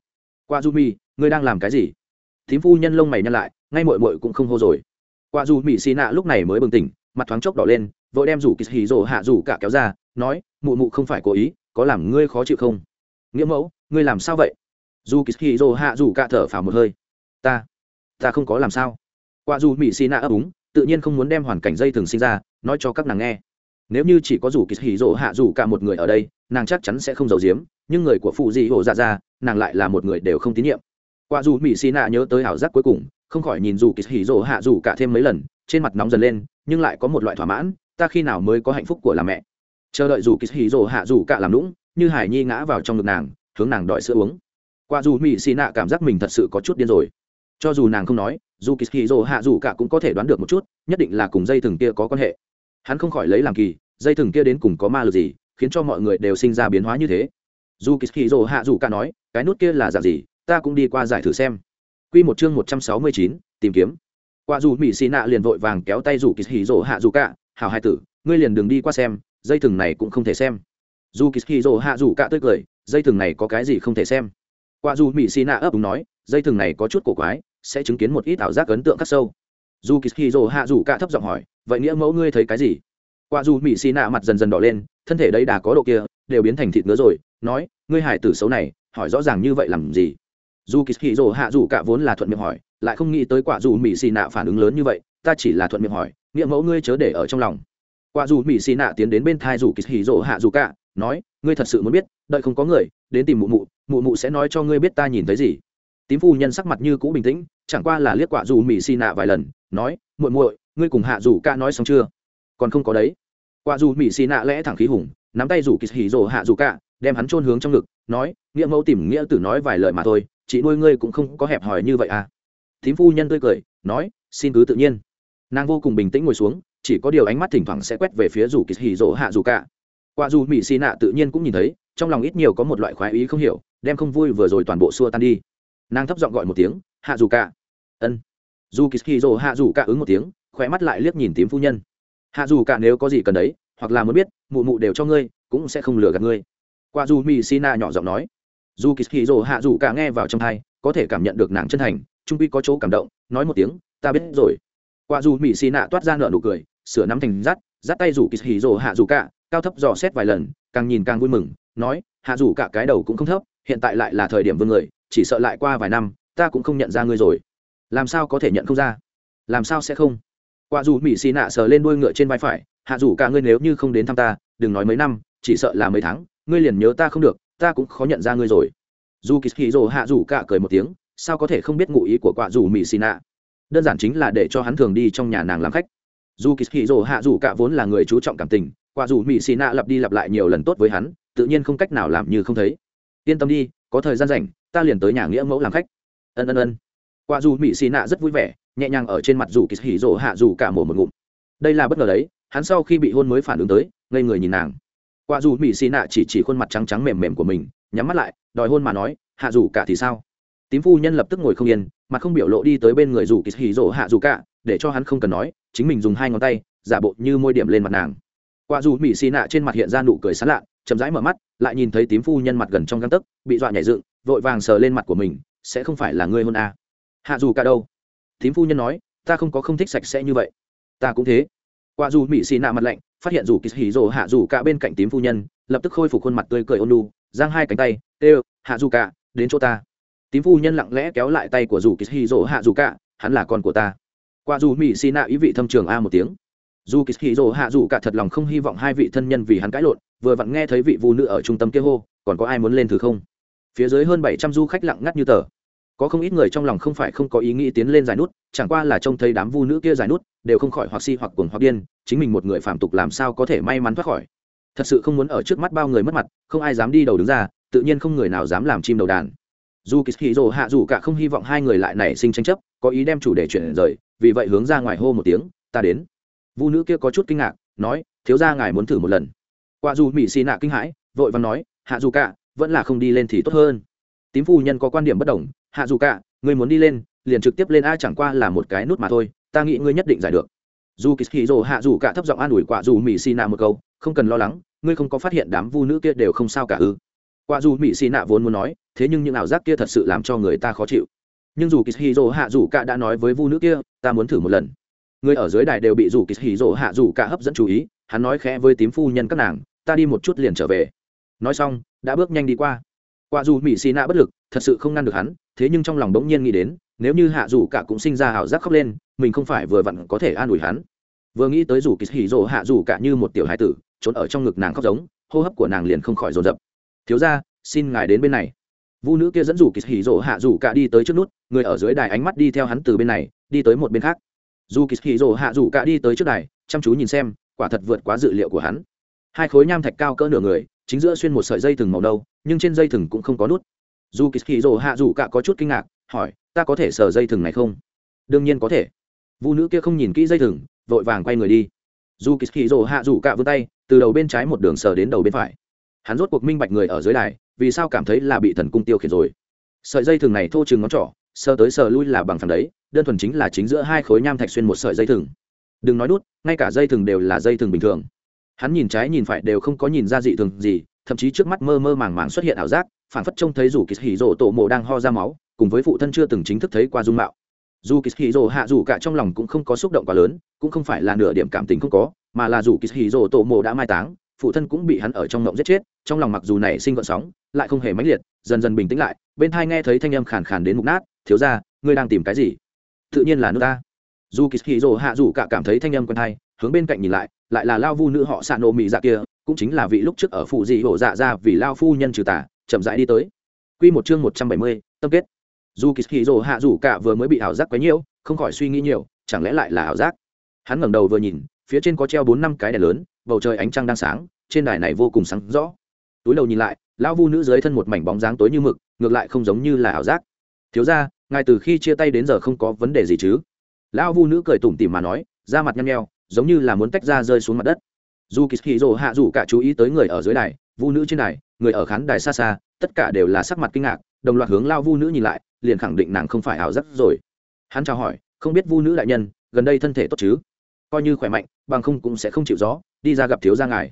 Qua du mi ngươi đang làm cái gì? Thím phu nhân lông mày nhăn lại ngay mội mội cũng không hô rồi. Quả du mỹ xì nạ lúc này mới bừng tỉnh, mặt thoáng chốc đỏ lên, vội đem rủ kỳ hì rồ hạ rủ cả kéo ra, nói, mụ mụ không phải cố ý, có làm ngươi khó chịu không? Nghĩa mẫu, ngươi làm sao vậy? Dù kỳ hì rồ hạ rủ cả thở phào một hơi. Ta ta không có làm sao. Quả du mỹ xì nạ ấp úng, tự nhiên không muốn đem hoàn cảnh dây thường sinh ra, nói cho các nàng nghe. Nếu như chỉ có rủ kỳ hì rồ hạ rủ cả một người ở đây, nàng chắc chắn sẽ không giấu giếm, nhưng người của phụ dị hổ dạ ra nàng lại là một người đều không tín nhiệm. Quả dù mỹ xì nạ nhớ tới ảo giác cuối cùng không khỏi nhìn dù kỳ hỉ rộ hạ dù cả thêm mấy lần, trên mặt nóng dần lên, nhưng lại có một loại thỏa mãn, ta khi nào mới có hạnh phúc của làm mẹ. Chờ đợi dù kỳ hỉ rộ hạ dù cả làm lũng như hải nhi ngã vào trong ngực nàng, hướng nàng đòi sữa uống. Qua dù mỹ xì nạ cảm giác mình thật sự có chút điên rồi. Cho dù nàng không nói, dù kỳ hì rỗ hạ dù cả cũng có thể đoán được một chút, nhất định là cùng dây thừng kia có quan hệ. Hắn không khỏi lấy làm kỳ, dây thừng kia đến cùng có ma lực gì, khiến cho mọi người đều sinh ra biến hóa như thế. Dù kỳ rồ hạ dù cả nói, cái nút kia là dạng gì, ta cũng đi qua giải thử xem. Quy một chương một trăm sáu mươi chín, tìm kiếm. Quả dù Mị Xí nạ liền vội vàng kéo tay dù Hỉ Dụ hạ dù cả hào hai tử, ngươi liền đừng đi qua xem, dây thừng này cũng không thể xem. Dù Hỉ Dụ hạ dù cả tươi cười, dây thừng này có cái gì không thể xem? Quả dù Mị Xí nạ ấp úng nói, dây thừng này có chút cổ quái, sẽ chứng kiến một ít ảo giác ấn tượng khắc sâu. Dù Hỉ Dụ hạ dù cả thấp giọng hỏi, vậy nghĩa mẫu ngươi thấy cái gì? Quả dù Mị Xí nạ mặt dần dần đỏ lên, thân thể đấy đã có độ kia, đều biến thành thịt ngứa rồi, nói, ngươi hải tử xấu này, hỏi rõ ràng như vậy làm gì? Dù kỳ hì rồ hạ dù cả vốn là thuận miệng hỏi, lại không nghĩ tới quả dù mỹ xì nạ phản ứng lớn như vậy, ta chỉ là thuận miệng hỏi, nghĩa mẫu ngươi chớ để ở trong lòng. Quả dù mỹ xì nạ tiến đến bên thai dù kỳ hì rồ hạ dù cả, nói, ngươi thật sự muốn biết, đợi không có người, đến tìm mụ mụ mụ mụ sẽ nói cho ngươi biết ta nhìn thấy gì. Tím phu nhân sắc mặt như cũ bình tĩnh, chẳng qua là liếc quả dù mỹ xì nạ vài lần, nói, muội muội, ngươi cùng hạ dù ca nói xong chưa? Còn không có đấy. Quả dù mỹ xì nạ lẽ thẳng khí hùng, nắm tay rủ kỳ hì rồ hạ dù cả đem hắn trôn hướng trong ngực, nói, nghĩa mẫu tìm nghĩa tử nói vài lời mà thôi, chị nuôi ngươi cũng không có hẹp hòi như vậy à. Thím phu nhân tươi cười, nói, xin cứ tự nhiên. Nàng vô cùng bình tĩnh ngồi xuống, chỉ có điều ánh mắt thỉnh thoảng sẽ quét về phía rủ kỳ hì rỗ hạ dù cả. Quả dù mỹ xì nạ tự nhiên cũng nhìn thấy, trong lòng ít nhiều có một loại khoái ý không hiểu, đem không vui vừa rồi toàn bộ xua tan đi. Nàng thấp giọng gọi một tiếng, hạ dù cả. Ân. Dù kỳ hì rỗ hạ dù cả ứng một tiếng, khóe mắt lại liếc nhìn tím phu nhân. Hạ dù cả nếu có gì cần đấy, hoặc là muốn biết, mụ mụ đều cho ngươi, cũng sẽ không lừa gạt ngươi qua dù mỹ sina nhỏ giọng nói dù kỳ hì rồ hạ dù cả nghe vào trong thai có thể cảm nhận được nàng chân thành, trung quy có chỗ cảm động, nói một tiếng, ta biết rồi. Qua dù mỹ sina toát ra nợ nụ cười, sửa nắm thành rắt rắt tay rủ kỳ hì rồ hạ dù cả, cao thấp dò xét vài lần, càng nhìn càng vui mừng, nói, hạ dù cả cái đầu cũng không thấp, hiện tại lại là thời điểm vương người, chỉ sợ lại qua vài năm, ta cũng không nhận ra ngươi rồi. Làm sao có thể nhận không ra? Làm sao sẽ không? Qua dù mỹ xì nạ sờ lên đuôi ngựa trên vai phải, hạ dù cả ngươi nếu như không đến thăm ta, đừng nói mấy năm, chỉ sợ là mấy tháng ngươi liền nhớ ta không được, ta cũng khó nhận ra ngươi rồi. Dù kỳ hì rồ hạ dù cả cười một tiếng, sao có thể không biết ngụ ý của quả dù mỹ xì nạ? Đơn giản chính là để cho hắn thường đi trong nhà nàng làm khách. Dù kỳ hì rồ hạ dù cả vốn là người chú trọng cảm tình, quả dù mỹ xì nạ lặp đi lặp lại nhiều lần tốt với hắn, tự nhiên không cách nào làm như không thấy. Yên tâm đi, có thời gian rảnh, ta liền tới nhà nghĩa mẫu làm khách. Ân ân ân. Quả dù mỹ xì nạ rất vui vẻ, nhẹ nhàng ở trên mặt dù kỳ hì rồ hạ dù cả mổ một ngụm. Đây là bất ngờ đấy, hắn sau khi bị hôn mới phản ứng tới, ngây người nhìn nàng qua dù mỹ xì nạ chỉ chỉ khuôn mặt trắng trắng mềm mềm của mình, nhắm mắt lại, đòi hôn mà nói, hạ dù cả thì sao? Tím phu nhân lập tức ngồi không yên, mà không biểu lộ đi tới bên người dù kỳ hì rỗ hạ dù cả, để cho hắn không cần nói, chính mình dùng hai ngón tay, giả bộ như môi điểm lên mặt nàng. Quả dù mỹ xì nạ trên mặt hiện ra nụ cười sán lạ, chậm rãi mở mắt, lại nhìn thấy tím phu nhân mặt gần trong găng tấc, bị dọa nhảy dựng, vội vàng sờ lên mặt của mình, sẽ không phải là ngươi hôn à. hạ dù cả đâu? Tím phu nhân nói, ta không có không thích sạch sẽ như vậy. Ta cũng thế quả dù mỹ xì nạ mặt lạnh, phát hiện dù kỳ hì rồ hạ dù cả bên cạnh tím phu nhân, lập tức khôi phục khuôn mặt tươi cười ôn lu giang hai cánh tay ê hạ dù cả, đến chỗ ta. Tím phu nhân lặng lẽ kéo lại tay của dù kỳ hì rồ hạ dù cả, hắn là con của ta. Quả dù mỹ xì nạ ý vị thâm trường a một tiếng. Dù kỳ hì rồ hạ dù cả thật lòng không hy vọng hai vị thân nhân vì hắn cãi lộn, vừa vặn nghe thấy vị vu nữ ở trung tâm kia hô, còn có ai muốn lên thử không? Phía dưới hơn bảy trăm du khách lặng ngắt như tờ có không ít người trong lòng không phải không có ý nghĩ tiến lên giải nút, chẳng qua là trông thấy đám vu nữ kia giải nút, đều không khỏi hoặc si hoặc cuồng hoặc điên, chính mình một người phạm tục làm sao có thể may mắn thoát khỏi. Thật sự không muốn ở trước mắt bao người mất mặt, không ai dám đi đầu đứng ra, tự nhiên không người nào dám làm chim đầu đàn. Dù kỳ dỗ hạ dù cả không hy vọng hai người lại nảy sinh tranh chấp, có ý đem chủ đề chuyển rời, vì vậy hướng ra ngoài hô một tiếng, ta đến. Vu nữ kia có chút kinh ngạc, nói, thiếu ra ngài muốn thử một lần. Qua dù mỹ xì nạ kinh hãi, vội và nói, hạ dù cả, vẫn là không đi lên thì tốt hơn tím phu nhân có quan điểm bất đồng, hạ dù cả, ngươi muốn đi lên, liền trực tiếp lên a chẳng qua là một cái nút mà thôi, ta nghĩ ngươi nhất định giải được. Dù kỳ hì rồ hạ dù cả thấp giọng an ủi quả dù mỹ xì nạ một câu, không cần lo lắng, ngươi không có phát hiện đám vu nữ kia đều không sao cả ư. Quả dù mỹ xì nạ vốn muốn nói, thế nhưng những ảo giác kia thật sự làm cho người ta khó chịu. Nhưng dù kỳ hì rồ hạ dù cả đã nói với vu nữ kia, ta muốn thử một lần. Người ở dưới đài đều bị dù kỳ hì rồ hạ dù cả hấp dẫn chú ý, hắn nói khẽ với tím phu nhân các nàng, ta đi một chút liền trở về. Nói xong, đã bước nhanh đi qua quả dù mỹ xì nạ bất lực, thật sự không ngăn được hắn, thế nhưng trong lòng bỗng nhiên nghĩ đến, nếu như hạ dù cả cũng sinh ra ảo giác khóc lên, mình không phải vừa vặn có thể an ủi hắn. Vừa nghĩ tới dù kỳ hỉ rộ hạ dù cả như một tiểu hải tử, trốn ở trong ngực nàng khóc giống, hô hấp của nàng liền không khỏi dồn dập. Thiếu ra xin ngài đến bên này. Vu nữ kia dẫn dù kỳ hỉ rộ hạ dù cả đi tới trước nút, người ở dưới đài ánh mắt đi theo hắn từ bên này, đi tới một bên khác. Dù kỳ hỉ rộ hạ dù cả đi tới trước đài, chăm chú nhìn xem, quả thật vượt quá dự liệu của hắn. Hai khối nham thạch cao cỡ nửa người, chính giữa xuyên một sợi dây thừng màu đâu nhưng trên dây thừng cũng không có nút. Dù kỳ hì rồ hạ dù cả có chút kinh ngạc, hỏi, ta có thể sờ dây thừng này không? Đương nhiên có thể. Vũ nữ kia không nhìn kỹ dây thừng, vội vàng quay người đi. Dù kỳ hì rồ hạ dù cả vươn tay, từ đầu bên trái một đường sờ đến đầu bên phải. Hắn rốt cuộc minh bạch người ở dưới đài, vì sao cảm thấy là bị thần cung tiêu khiển rồi. Sợi dây thừng này thô chừng ngón trỏ, sờ tới sờ lui là bằng phẳng đấy, đơn thuần chính là chính giữa hai khối nham thạch xuyên một sợi dây thừng. Đừng nói đút ngay cả dây thừng đều là dây thừng bình thường. Hắn nhìn trái nhìn phải đều không có nhìn ra dị thường gì thậm chí trước mắt mơ mơ màng màng xuất hiện ảo giác phản phất trông thấy dù kỳ hì rỗ tổ mộ đang ho ra máu, cùng với phụ thân chưa từng chính thức thấy qua dung mạo. Dù kỳ hì rỗ hạ dù cả trong lòng cũng không có xúc động quá lớn, cũng không phải là nửa điểm cảm tình không có, mà là dù kỳ hì rỗ tổ mộ đã mai táng, phụ thân cũng bị hắn ở trong ngộng giết chết, trong lòng mặc dù nảy sinh gợn sóng, lại không hề mãnh liệt, dần dần bình tĩnh lại, bên thai nghe thấy thanh âm khàn khàn đến mục nát, thiếu ra ngươi đang tìm cái gì? Tự nhiên là nước ta. Dù kỳ hì rỗ hạ dù cả cảm thấy thanh âm quen thai hướng bên cạnh nhìn lại lại là lao vu nữ họ xạ nộ mị dạ kia cũng chính là vị lúc trước ở phụ dị hổ dạ ra vì lao phu nhân trừ tà, chậm rãi đi tới. Quy một chương một trăm bảy mươi, tâm kết. Dù kỳ hì rồ hạ rủ cả vừa mới bị ảo giác quấy nhiễu, không khỏi suy nghĩ nhiều, chẳng lẽ lại là ảo giác? Hắn ngẩng đầu vừa nhìn, phía trên có treo bốn năm cái đèn lớn, bầu trời ánh trăng đang sáng, trên đài này vô cùng sáng rõ. Túi đầu nhìn lại, lão vu nữ dưới thân một mảnh bóng dáng tối như mực, ngược lại không giống như là ảo giác. Thiếu ra ngài từ khi chia tay đến giờ không có vấn đề gì chứ? Lão vu nữ cười tủm tỉm mà nói, da mặt nhăn nheo, giống như là muốn tách ra rơi xuống mặt đất dù kỳ hì rồ hạ dù cả chú ý tới người ở dưới đài, vu nữ trên đài, người ở khán đài xa xa, tất cả đều là sắc mặt kinh ngạc, đồng loạt hướng lao vu nữ nhìn lại, liền khẳng định nàng không phải ảo giác rồi. Hắn chào hỏi, không biết vu nữ đại nhân, gần đây thân thể tốt chứ? Coi như khỏe mạnh, bằng không cũng sẽ không chịu gió, đi ra gặp thiếu gia ngài.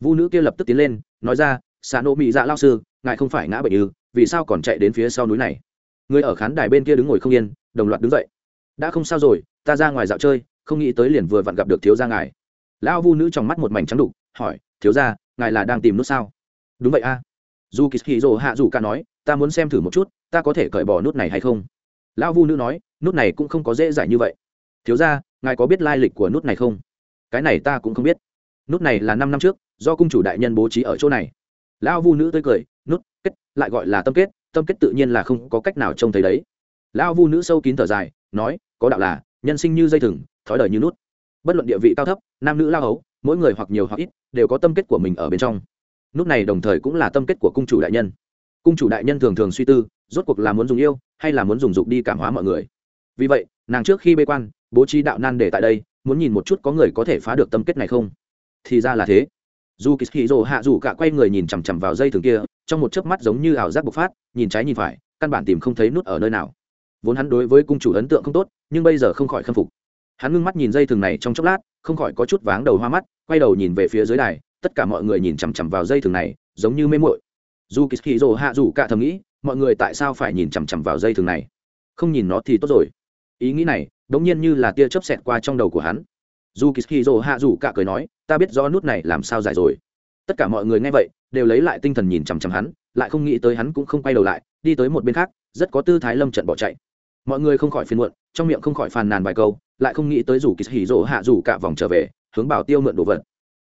Vu nữ kia lập tức tiến lên, nói ra xà nộ mị dạ lao sư, ngài không phải ngã bệnh ư, vì sao còn chạy đến phía sau núi này? Người ở khán đài bên kia đứng ngồi không yên, đồng loạt đứng dậy. Đã không sao rồi, ta ra ngoài dạo chơi, không nghĩ tới liền vừa vặn gặp được thiếu gia ngài lão vu nữ trong mắt một mảnh trắng đục, hỏi, thiếu gia, ngài là đang tìm nút sao? Đúng vậy a. Dù kỳ hì dồ hạ dù ca nói, ta muốn xem thử một chút, ta có thể cởi bỏ nút này hay không? Lão vu nữ nói, nút này cũng không có dễ dãi như vậy. Thiếu gia, ngài có biết lai lịch của nút này không? Cái này ta cũng không biết. Nút này là năm năm trước, do cung chủ đại nhân bố trí ở chỗ này. Lão vu nữ tươi cười, nút, kết, lại gọi là tâm kết tâm kết tự nhiên là không có cách nào trông thấy đấy. Lão vu nữ sâu kín thở dài, nói, có đạo là, nhân sinh như dây thừng, thói đời như nút bất luận địa vị cao thấp, nam nữ lao hấu, mỗi người hoặc nhiều hoặc ít, đều có tâm kết của mình ở bên trong. Nút này đồng thời cũng là tâm kết của cung chủ đại nhân. Cung chủ đại nhân thường thường suy tư, rốt cuộc là muốn dùng yêu, hay là muốn dùng dục đi cảm hóa mọi người. Vì vậy, nàng trước khi bê quan, bố trí đạo nan để tại đây, muốn nhìn một chút có người có thể phá được tâm kết này không. Thì ra là thế. Dù kỳ kỳ rồ hạ dù cả quay người nhìn chằm chằm vào dây thường kia, trong một chớp mắt giống như ảo giác bộc phát, nhìn trái nhìn phải, căn bản tìm không thấy nút ở nơi nào. Vốn hắn đối với cung chủ ấn tượng không tốt, nhưng bây giờ không khỏi khâm phục hắn ngưng mắt nhìn dây thừng này trong chốc lát, không khỏi có chút váng đầu hoa mắt, quay đầu nhìn về phía dưới đài, tất cả mọi người nhìn chằm chằm vào dây thừng này, giống như mê mội dù kỳ kỳ rồ hạ dù cả thầm nghĩ, mọi người tại sao phải nhìn chằm chằm vào dây thừng này? Không nhìn nó thì tốt rồi. Ý nghĩ này, đống nhiên như là tia chớp xẹt qua trong đầu của hắn. Dù kỳ kỳ rồ hạ dù cả cười nói, ta biết rõ nút này làm sao giải rồi. Tất cả mọi người nghe vậy, đều lấy lại tinh thần nhìn chằm chằm hắn, lại không nghĩ tới hắn cũng không quay đầu lại, đi tới một bên khác, rất có tư thái lâm trận bỏ chạy mọi người không khỏi phiền muộn, trong miệng không khỏi phàn nàn vài câu, lại không nghĩ tới rủ kỳ hỉ rỗ hạ rủ cả vòng trở về, hướng bảo tiêu mượn đồ vật.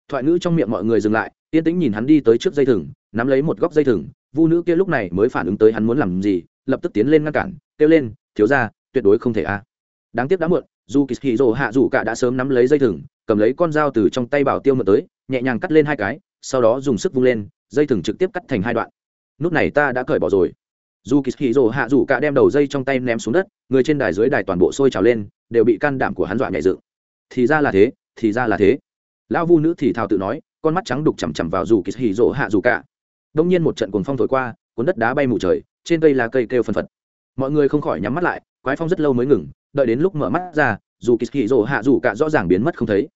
Thoại ngữ trong miệng mọi người dừng lại, yên tĩnh nhìn hắn đi tới trước dây thừng, nắm lấy một góc dây thừng, vu nữ kia lúc này mới phản ứng tới hắn muốn làm gì, lập tức tiến lên ngăn cản, kêu lên, thiếu ra tuyệt đối không thể a. Đáng tiếc đã muộn, dù kỳ hỉ rỗ hạ rủ cả đã sớm nắm lấy dây thừng, cầm lấy con dao từ trong tay bảo tiêu mượn tới, nhẹ nhàng cắt lên hai cái, sau đó dùng sức vung lên, dây thừng trực tiếp cắt thành hai đoạn. Nút này ta đã cởi bỏ rồi dù kỳ hì rồ hạ rủ cả đem đầu dây trong tay ném xuống đất, người trên đài dưới đài toàn bộ sôi trào lên, đều bị can đảm của hắn dọa nhảy dựng. Thì ra là thế, thì ra là thế. Lão vu nữ thì thào tự nói, con mắt trắng đục chằm chằm vào dù kỳ hì rồ hạ rủ cả. Đông nhiên một trận cuồng phong thổi qua, cuốn đất đá bay mù trời, trên cây là cây kêu phân phật. Mọi người không khỏi nhắm mắt lại, quái phong rất lâu mới ngừng, đợi đến lúc mở mắt ra, dù kỳ hì rồ hạ rủ cả rõ ràng biến mất không thấy.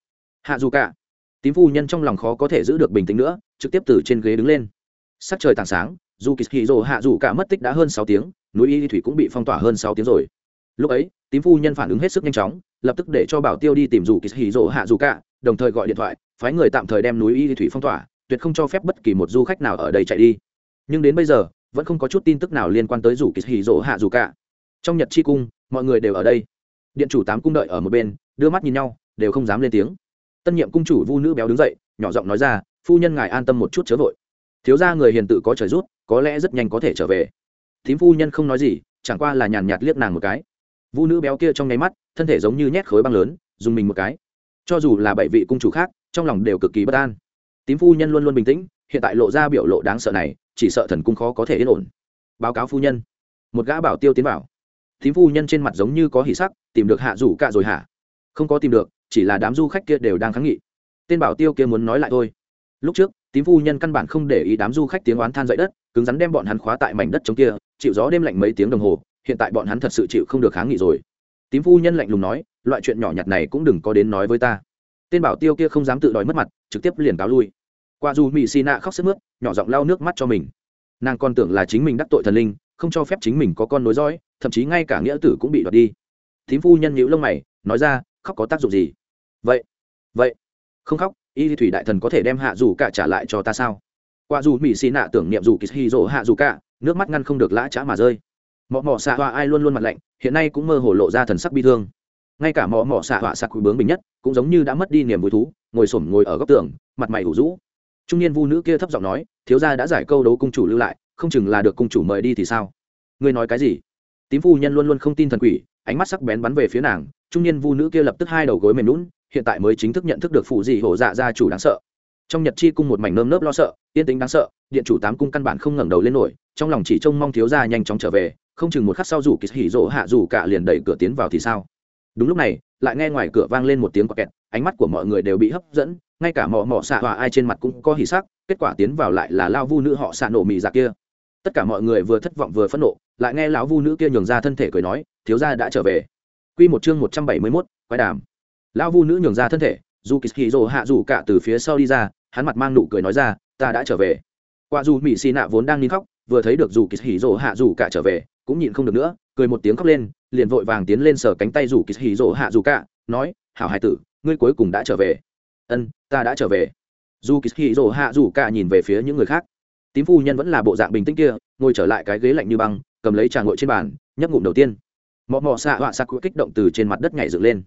Hạ rủ cả. Tím phu nhân trong lòng khó có thể giữ được bình tĩnh nữa, trực tiếp từ trên ghế đứng lên. Sắc trời tảng sáng dù kỳ hì rồ hạ dù cả mất tích đã hơn sáu tiếng, núi y thủy cũng bị phong tỏa hơn sáu tiếng rồi. Lúc ấy, tím phu nhân phản ứng hết sức nhanh chóng, lập tức để cho bảo tiêu đi tìm dù kỳ hì rồ hạ dù cả, đồng thời gọi điện thoại, phái người tạm thời đem núi y thủy phong tỏa, tuyệt không cho phép bất kỳ một du khách nào ở đây chạy đi. Nhưng đến bây giờ, vẫn không có chút tin tức nào liên quan tới dù kỳ hì rồ hạ dù cả. Trong nhật chi cung, mọi người đều ở đây. Điện chủ tám cung đợi ở một bên, đưa mắt nhìn nhau, đều không dám lên tiếng. Tân nhiệm cung chủ vu nữ béo đứng dậy, nhỏ giọng nói ra, phu nhân ngài an tâm một chút chớ vội thiếu ra người hiền tự có trời rút, có lẽ rất nhanh có thể trở về. Thím phu nhân không nói gì, chẳng qua là nhàn nhạt liếc nàng một cái. Vu nữ béo kia trong nháy mắt, thân thể giống như nhét khối băng lớn, dùng mình một cái. Cho dù là bảy vị cung chủ khác, trong lòng đều cực kỳ bất an. Tím phu nhân luôn luôn bình tĩnh, hiện tại lộ ra biểu lộ đáng sợ này, chỉ sợ thần cung khó có thể yên ổn. Báo cáo phu nhân. Một gã bảo tiêu tiến vào. Thím phu nhân trên mặt giống như có hỉ sắc, tìm được hạ rủ cả rồi hả? Không có tìm được, chỉ là đám du khách kia đều đang kháng nghị. Tên bảo tiêu kia muốn nói lại thôi lúc trước, tím phu nhân căn bản không để ý đám du khách tiếng oán than dậy đất, cứng rắn đem bọn hắn khóa tại mảnh đất chống kia, chịu gió đêm lạnh mấy tiếng đồng hồ, hiện tại bọn hắn thật sự chịu không được kháng nghị rồi. Tím phu nhân lạnh lùng nói, loại chuyện nhỏ nhặt này cũng đừng có đến nói với ta. Tên bảo tiêu kia không dám tự đòi mất mặt, trực tiếp liền cáo lui. Qua dù mỹ xì nạ khóc sức mướt, nhỏ giọng lau nước mắt cho mình. Nàng còn tưởng là chính mình đắc tội thần linh, không cho phép chính mình có con nối dõi, thậm chí ngay cả nghĩa tử cũng bị đoạt đi. Tím phu nhân nhíu lông mày, nói ra, khóc có tác dụng gì? Vậy vậy. Không khóc y thủy đại thần có thể đem hạ dù cả trả lại cho ta sao? Qua dù mỹ xì nạ tưởng niệm dù kỳ hy rỗ hạ dù cả, nước mắt ngăn không được lã chã mà rơi. Mọ mọ xạ họa ai luôn luôn mặt lạnh, hiện nay cũng mơ hồ lộ ra thần sắc bi thương. Ngay cả mọ mọ xạ họa sặc quý bướng bình nhất, cũng giống như đã mất đi niềm vui thú, ngồi sổm ngồi ở góc tường, mặt mày ủ rũ. Trung niên vu nữ kia thấp giọng nói, thiếu gia đã giải câu đấu cung chủ lưu lại, không chừng là được cung chủ mời đi thì sao? Ngươi nói cái gì? Tím phu nhân luôn luôn không tin thần quỷ, ánh mắt sắc bén bắn về phía nàng, trung niên vu nữ kia lập tức hai đầu gối mềm lún hiện tại mới chính thức nhận thức được phụ gì hổ dạ gia chủ đáng sợ. Trong nhật chi cung một mảnh nơm nớp lo sợ yên tĩnh đáng sợ điện chủ tám cung căn bản không ngẩng đầu lên nổi trong lòng chỉ trông mong thiếu gia nhanh chóng trở về không chừng một khắc sau rủ kỳ hỉ rỗ hạ rủ cả liền đẩy cửa tiến vào thì sao? Đúng lúc này lại nghe ngoài cửa vang lên một tiếng quạt kẹt ánh mắt của mọi người đều bị hấp dẫn ngay cả mọ mọ xạ hòa ai trên mặt cũng có hỉ sắc kết quả tiến vào lại là lao vu nữ họ xạ nổ mì giặc dạ kia. Tất cả mọi người vừa thất vọng vừa phẫn nộ lại nghe lão vu nữ kia nhường ra thân thể cười nói thiếu gia đã trở về. Quy một chương một trăm bảy mươi 171, quái đàm lão vu nữ nhường ra thân thể, dù kỳ hì rồ hạ dù cả từ phía sau đi ra, hắn mặt mang nụ cười nói ra, ta đã trở về. Qua dù mỹ xì nạ vốn đang nín khóc, vừa thấy được dù kỳ hì rồ hạ dù cả trở về, cũng nhịn không được nữa, cười một tiếng khóc lên, liền vội vàng tiến lên sờ cánh tay dù kỳ hì rồ hạ dù cả, nói, hảo hải tử, ngươi cuối cùng đã trở về. Ân, ta đã trở về. Dù kỳ hì rồ hạ dù cả nhìn về phía những người khác. Tím phu nhân vẫn là bộ dạng bình tĩnh kia, ngồi trở lại cái ghế lạnh như băng, cầm lấy trà ngội trên bàn, nhấp ngụm đầu tiên. Mọ mọ xạ họa sạc kích động từ trên mặt đất nhảy dựng lên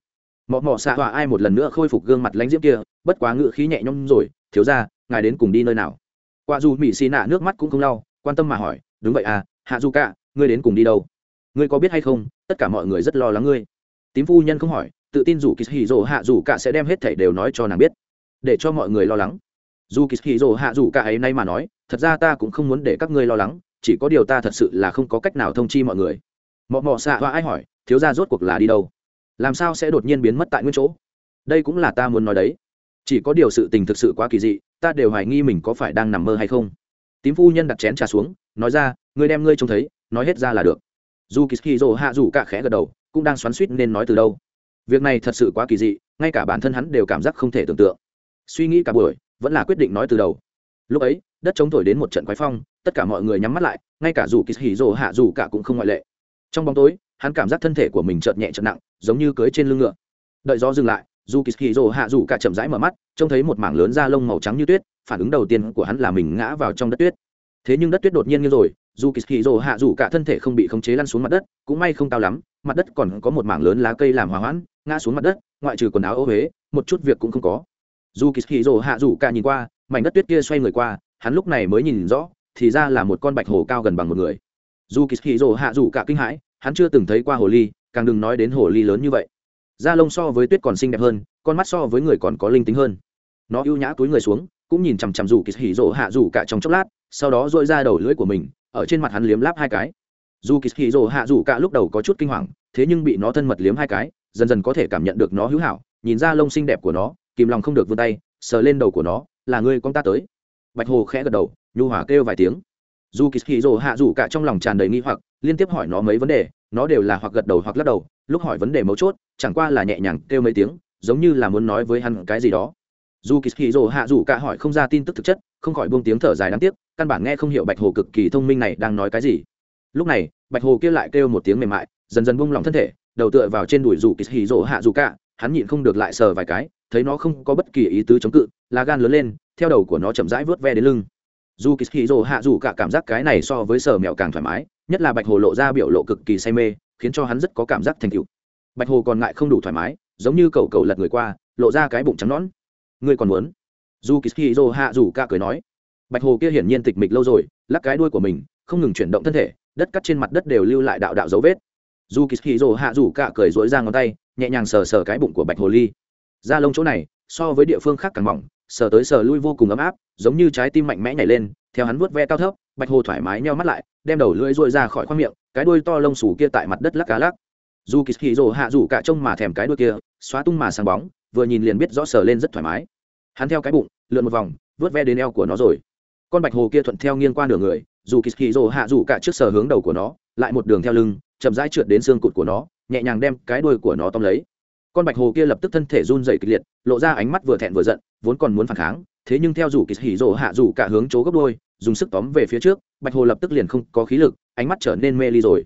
mọ mọ xạ họa ai một lần nữa khôi phục gương mặt lãnh diễm kia, bất quá ngự khí nhẹ nhõm rồi, thiếu ra ngài đến cùng đi nơi nào? Qua dù mỹ xì nạ nước mắt cũng không lau, quan tâm mà hỏi, đúng vậy à hạ du cả ngươi đến cùng đi đâu? Ngươi có biết hay không, tất cả mọi người rất lo lắng ngươi. Tím phu nhân không hỏi, tự tin dù kỳ hì dỗ hạ dù cả sẽ đem hết thảy đều nói cho nàng biết, để cho mọi người lo lắng. Dù kỳ hì dỗ hạ dù cả ấy nay mà nói, thật ra ta cũng không muốn để các ngươi lo lắng, chỉ có điều ta thật sự là không có cách nào thông chi mọi người. Mọ mọ xạ họa ai hỏi, thiếu ra rốt cuộc là đi đâu? Làm sao sẽ đột nhiên biến mất tại nguyên chỗ? Đây cũng là ta muốn nói đấy. Chỉ có điều sự tình thực sự quá kỳ dị, ta đều hoài nghi mình có phải đang nằm mơ hay không. Tím phu nhân đặt chén trà xuống, nói ra, ngươi đem ngươi trông thấy, nói hết ra là được. Dù kỳ dỗ hạ dù cả khẽ gật đầu, cũng đang xoắn suýt nên nói từ đâu. Việc này thật sự quá kỳ dị, ngay cả bản thân hắn đều cảm giác không thể tưởng tượng. Suy nghĩ cả buổi, vẫn là quyết định nói từ đầu. Lúc ấy, đất chống thổi đến một trận quái phong, tất cả mọi người nhắm mắt lại, ngay cả dù kỳ hì rồ hạ dù cả cũng không ngoại lệ. Trong bóng tối hắn cảm giác thân thể của mình chợt nhẹ chợt nặng, giống như cưới trên lưng ngựa. Đợi gió dừng lại dù kỳ hì rồ hạ dù cả chậm rãi mở mắt, trông thấy một mảng lớn da lông màu trắng như tuyết, phản ứng đầu tiên của hắn là mình ngã vào trong đất tuyết. Thế nhưng đất tuyết đột nhiên như rồi dù kỳ hì rồ hạ dù cả thân thể không bị khống chế lăn xuống mặt đất, cũng may không cao lắm, mặt đất còn có một mảng lớn lá cây làm hòa hoãn, ngã xuống mặt đất, ngoại trừ quần áo ô huế một chút việc cũng không có. Dù kỳ hì rồ hạ dù cả nhìn qua, mảnh đất tuyết kia xoay người qua, hắn lúc này mới nhìn rõ, thì ra là một con bạch hồ cao gần bằng một người. Dù kỳ hì rồ hạ dù cả kinh hãi hắn chưa từng thấy qua hồ ly, càng đừng nói đến hồ ly lớn như vậy. Da lông so với tuyết còn xinh đẹp hơn, con mắt so với người còn có linh tính hơn. Nó ưu nhã túi người xuống, cũng nhìn chằm chằm dù kỳ hỉ rỗ hạ dù cả trong chốc lát, sau đó dội ra đầu lưỡi của mình, ở trên mặt hắn liếm láp hai cái. Dù kỳ hỉ rỗ hạ dù cả lúc đầu có chút kinh hoàng, thế nhưng bị nó thân mật liếm hai cái, dần dần có thể cảm nhận được nó hữu hảo, nhìn ra lông xinh đẹp của nó, kìm lòng không được vươn tay, sờ lên đầu của nó, là ngươi con ta tới. Bạch hồ khẽ gật đầu, nhu hỏa kêu vài tiếng dù kỳ hì rồ hạ dù cả trong lòng tràn đầy nghi hoặc, liên tiếp hỏi nó mấy vấn đề, nó đều là hoặc gật đầu hoặc lắc đầu, lúc hỏi vấn đề mấu chốt, chẳng qua là nhẹ nhàng kêu mấy tiếng, giống như là muốn nói với hắn cái gì đó. Dù kỳ hì rồ hạ dù cả hỏi không ra tin tức thực chất, không khỏi buông tiếng thở dài đáng tiếc, căn bản nghe không hiểu bạch hồ cực kỳ thông minh này đang nói cái gì. Lúc này, bạch hồ kia lại kêu một tiếng mềm mại, dần dần buông lỏng thân thể, đầu tựa vào trên đùi dù kỳ hì rồ hạ dù cả, hắn nhịn không được lại sờ vài cái, thấy nó không có bất kỳ ý tứ chống cự là gan lớn lên, theo đầu của nó chậm rãi vớt ve đến lưng dù kỳ hì rồ hạ dù cả cảm giác cái này so với sở mèo càng thoải mái, nhất là bạch hồ lộ ra biểu lộ cực kỳ say mê, khiến cho hắn rất có cảm giác thành cựu bạch hồ còn ngại không đủ thoải mái, giống như cầu cầu lật người qua, lộ ra cái bụng trắng nõn. Ngươi còn muốn? Dù kỳ hì rồ hạ dù cả cười nói. Bạch hồ kia hiển nhiên tịch mịch lâu rồi, lắc cái đuôi của mình, không ngừng chuyển động thân thể, đất cắt trên mặt đất đều lưu lại đạo đạo dấu vết. Dù kỳ hì rồ hạ dù cả cười dối ra ngón tay, nhẹ nhàng sờ sờ cái bụng của bạch hồ ly. Da lông chỗ này, so với địa phương khác càng mỏng sờ tới sờ lui vô cùng ấm áp, giống như trái tim mạnh mẽ nhảy lên, theo hắn vuốt ve cao thấp, bạch hồ thoải mái nheo mắt lại, đem đầu lưỡi rôi ra khỏi khoang miệng, cái đuôi to lông xù kia tại mặt đất lắc cá lắc. Dù kỳ hì rồ hạ rủ cả trông mà thèm cái đuôi kia, xóa tung mà sáng bóng, vừa nhìn liền biết rõ sờ lên rất thoải mái. Hắn theo cái bụng, lượn một vòng vớt ve đến eo của nó rồi. Con bạch hồ kia thuận theo nghiêng qua nửa người, dù kỳ hì rồ hạ rủ cả trước sờ hướng đầu của nó, lại một đường theo lưng, chậm rãi trượt đến xương cụt của nó, nhẹ nhàng đem cái đuôi của nó tóm lấy con bạch hồ kia lập tức thân thể run dày kịch liệt, lộ ra ánh mắt vừa thẹn vừa giận, vốn còn muốn phản kháng, thế nhưng theo rủ kỳ hỉ rồ hạ rủ cả hướng chỗ gấp đôi, dùng sức tóm về phía trước, bạch hồ lập tức liền không có khí lực, ánh mắt trở nên mê ly rồi.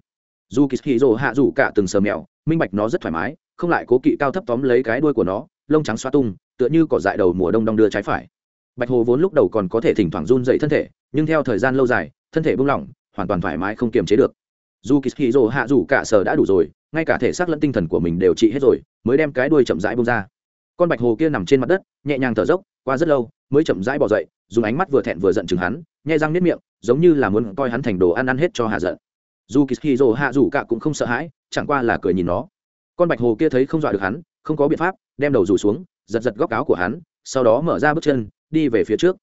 Dù kỳ hỉ rồ hạ rủ cả từng sờ mèo minh bạch nó rất thoải mái, không lại cố kỵ cao thấp tóm lấy cái đuôi của nó, lông trắng xoa tung, tựa như cỏ dại đầu mùa đông đông đưa trái phải. Bạch hồ vốn lúc đầu còn có thể thỉnh thoảng run dậy thân thể, nhưng theo thời gian lâu dài, thân thể buông lỏng, hoàn toàn thoải mái không kiềm chế được. Dù kỳ hì rồ hạ dù cả sờ đã đủ rồi ngay cả thể xác lẫn tinh thần của mình đều trị hết rồi, mới đem cái đuôi chậm rãi bông ra. Con bạch hồ kia nằm trên mặt đất, nhẹ nhàng thở dốc, qua rất lâu, mới chậm rãi bỏ dậy, dùng ánh mắt vừa thẹn vừa giận chừng hắn, nhai răng nếp miệng, giống như là muốn coi hắn thành đồ ăn ăn hết cho hạ giận. Dù kỳ hì rồ hạ dù cả cũng không sợ hãi, chẳng qua là cười nhìn nó. Con bạch hồ kia thấy không dọa được hắn, không có biện pháp, đem đầu rủ xuống, giật giật góc áo của hắn, sau đó mở ra bước chân, đi về phía trước.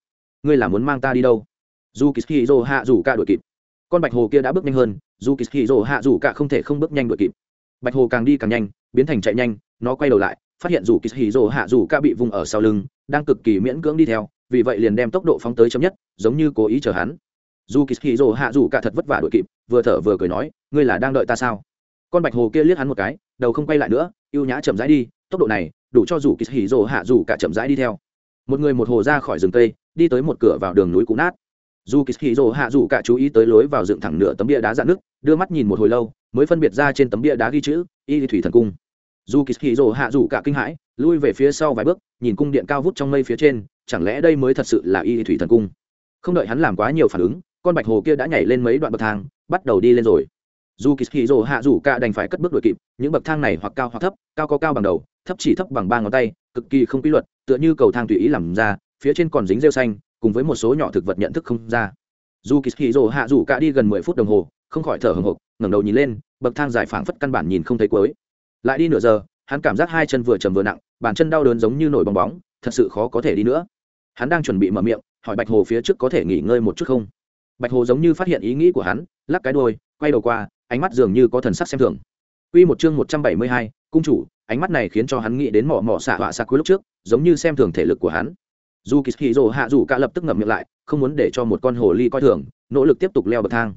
Ngươi là muốn mang ta đi đâu? Dù kỳ hì rồ hạ dù cả đuổi kịp. Con bạch hồ kia đã bước nhanh hơn, dù kỳ hì rồ hạ dù cả không thể không bước nhanh đuổi kịp bạch hồ càng đi càng nhanh, biến thành chạy nhanh, nó quay đầu lại, phát hiện dù kỳ hì rồ hạ dù ca bị vùng ở sau lưng, đang cực kỳ miễn cưỡng đi theo, vì vậy liền đem tốc độ phóng tới chấm nhất, giống như cố ý chờ hắn. Dù kỳ hì rồ hạ dù ca thật vất vả đuổi kịp, vừa thở vừa cười nói, ngươi là đang đợi ta sao? Con bạch hồ kia liếc hắn một cái, đầu không quay lại nữa, ưu nhã chậm rãi đi, tốc độ này, đủ cho dù kỳ hì rồ hạ dù cả chậm rãi đi theo. Một người một hồ ra khỏi rừng cây, đi tới một cửa vào đường núi cũ nát. Dù kỳ hì rồ hạ dù cả chú ý tới lối vào dựng thẳng nửa tấm bia đá dạn nước đưa mắt nhìn một hồi lâu mới phân biệt ra trên tấm bia đá ghi chữ, y thủy thần cung. Dù kỳ hì rồ hạ dù cả kinh hãi, lui về phía sau vài bước, nhìn cung điện cao vút trong mây phía trên, chẳng lẽ đây mới thật sự là y thủy thần cung? Không đợi hắn làm quá nhiều phản ứng, con bạch hồ kia đã nhảy lên mấy đoạn bậc thang, bắt đầu đi lên rồi. Dù kỳ hì rồ hạ dù cả đành phải cất bước đuổi kịp, những bậc thang này hoặc cao hoặc thấp, cao có cao bằng đầu, thấp chỉ thấp bằng ba ngón tay, cực kỳ không quy luật, tựa như cầu thang tùy ý làm ra, phía trên còn dính rêu xanh, cùng với một số nhỏ thực vật nhận thức không ra dù kỳ hì rồ hạ rủ cả đi gần mười phút đồng hồ không khỏi thở hồng hộc ngẩng đầu nhìn lên bậc thang dài phảng phất căn bản nhìn không thấy cuối. Lại đi nửa giờ hắn cảm giác hai chân vừa trầm vừa nặng bàn chân đau đớn giống như nổi bong bóng thật sự khó có thể đi nữa. Hắn đang chuẩn bị mở miệng hỏi bạch hồ phía trước có thể nghỉ ngơi một chút không? Bạch hồ giống như phát hiện ý nghĩ của hắn lắc cái đôi quay đầu qua ánh mắt dường như có thần sắc xem thường. Quy một chương một trăm bảy mươi hai, cung chủ, ánh mắt này khiến cho hắn nghĩ đến mỏ mỏ xạ họa xạ cuối lúc trước, giống như xem thường thể lực của hắn. Dù rồ hạ dù cả lập tức ngậm miệng lại, không muốn để cho một con hồ ly coi thường, nỗ lực tiếp tục leo bậc thang.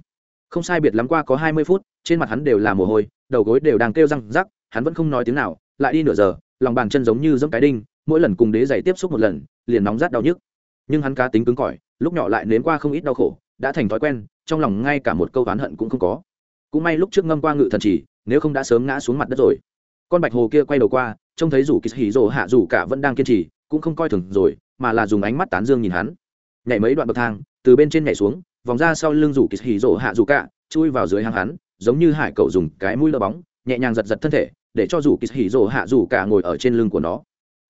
không sai biệt lắm qua có hai mươi phút trên mặt hắn đều là mồ hôi đầu gối đều đang kêu răng rắc hắn vẫn không nói tiếng nào lại đi nửa giờ lòng bàn chân giống như dẫm cái đinh mỗi lần cùng đế giày tiếp xúc một lần liền nóng rát đau nhức. Nhưng hắn cá tính cứng cỏi lúc nhỏ lại nếm qua không ít đau khổ đã thành thói quen trong lòng ngay cả một câu oán hận cũng không có. Cũng may lúc trước ngâm qua ngự thần chỉ nếu không đã sớm ngã xuống mặt đất rồi con bạch hồ kia quay đầu qua, trông thấy rủ kỳ hì rồ hạ rủ cả vẫn đang kiên trì, cũng không coi thường rồi, mà là dùng ánh mắt tán dương nhìn hắn. Nhảy mấy đoạn bậc thang, từ bên trên nhảy xuống, vòng ra sau lưng rủ kỳ hì rồ hạ rủ cả, chui vào dưới hang hắn, giống như hải cậu dùng cái mũi lơ bóng, nhẹ nhàng giật giật thân thể, để cho rủ kỳ hì rồ hạ rủ cả ngồi ở trên lưng của nó.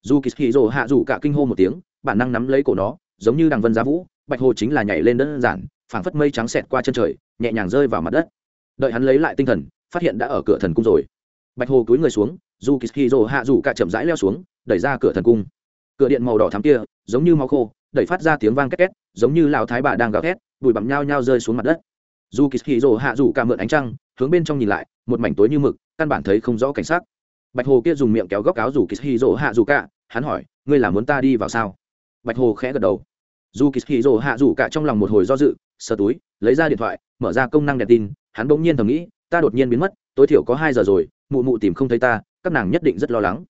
Dù kỳ hì rồ hạ rủ cả kinh hô một tiếng, bản năng nắm lấy cổ nó, giống như đằng vân giá vũ, bạch hồ chính là nhảy lên đơn giản, phảng phất mây trắng xẹt qua chân trời, nhẹ nhàng rơi vào mặt đất. Đợi hắn lấy lại tinh thần, phát hiện đã ở cửa thần cung rồi bạch hồ cúi người xuống, dù kỳ hì rồ hạ rủ cả chậm rãi leo xuống, đẩy ra cửa thần cung. Cửa điện màu đỏ thắm kia, giống như máu khô, đẩy phát ra tiếng vang két két, giống như lão thái bà đang gào thét, bụi bặm nhao nhao rơi xuống mặt đất. Dù kỳ hì rồ hạ rủ cả mượn ánh trăng, hướng bên trong nhìn lại, một mảnh tối như mực, căn bản thấy không rõ cảnh sắc. Bạch hồ kia dùng miệng kéo góc áo rủ kỳ hì rồ hạ rủ cả, hắn hỏi, ngươi là muốn ta đi vào sao? Bạch hồ khẽ gật đầu. Dù kỳ hì rồ hạ rủ cả trong lòng một hồi do dự, sờ túi, lấy ra điện thoại, mở ra công năng đèn tin, hắn bỗng nhiên thầm nghĩ, ta đột nhiên biến mất tối thiểu có hai giờ rồi, mụ mụ tìm không thấy ta, các nàng nhất định rất lo lắng.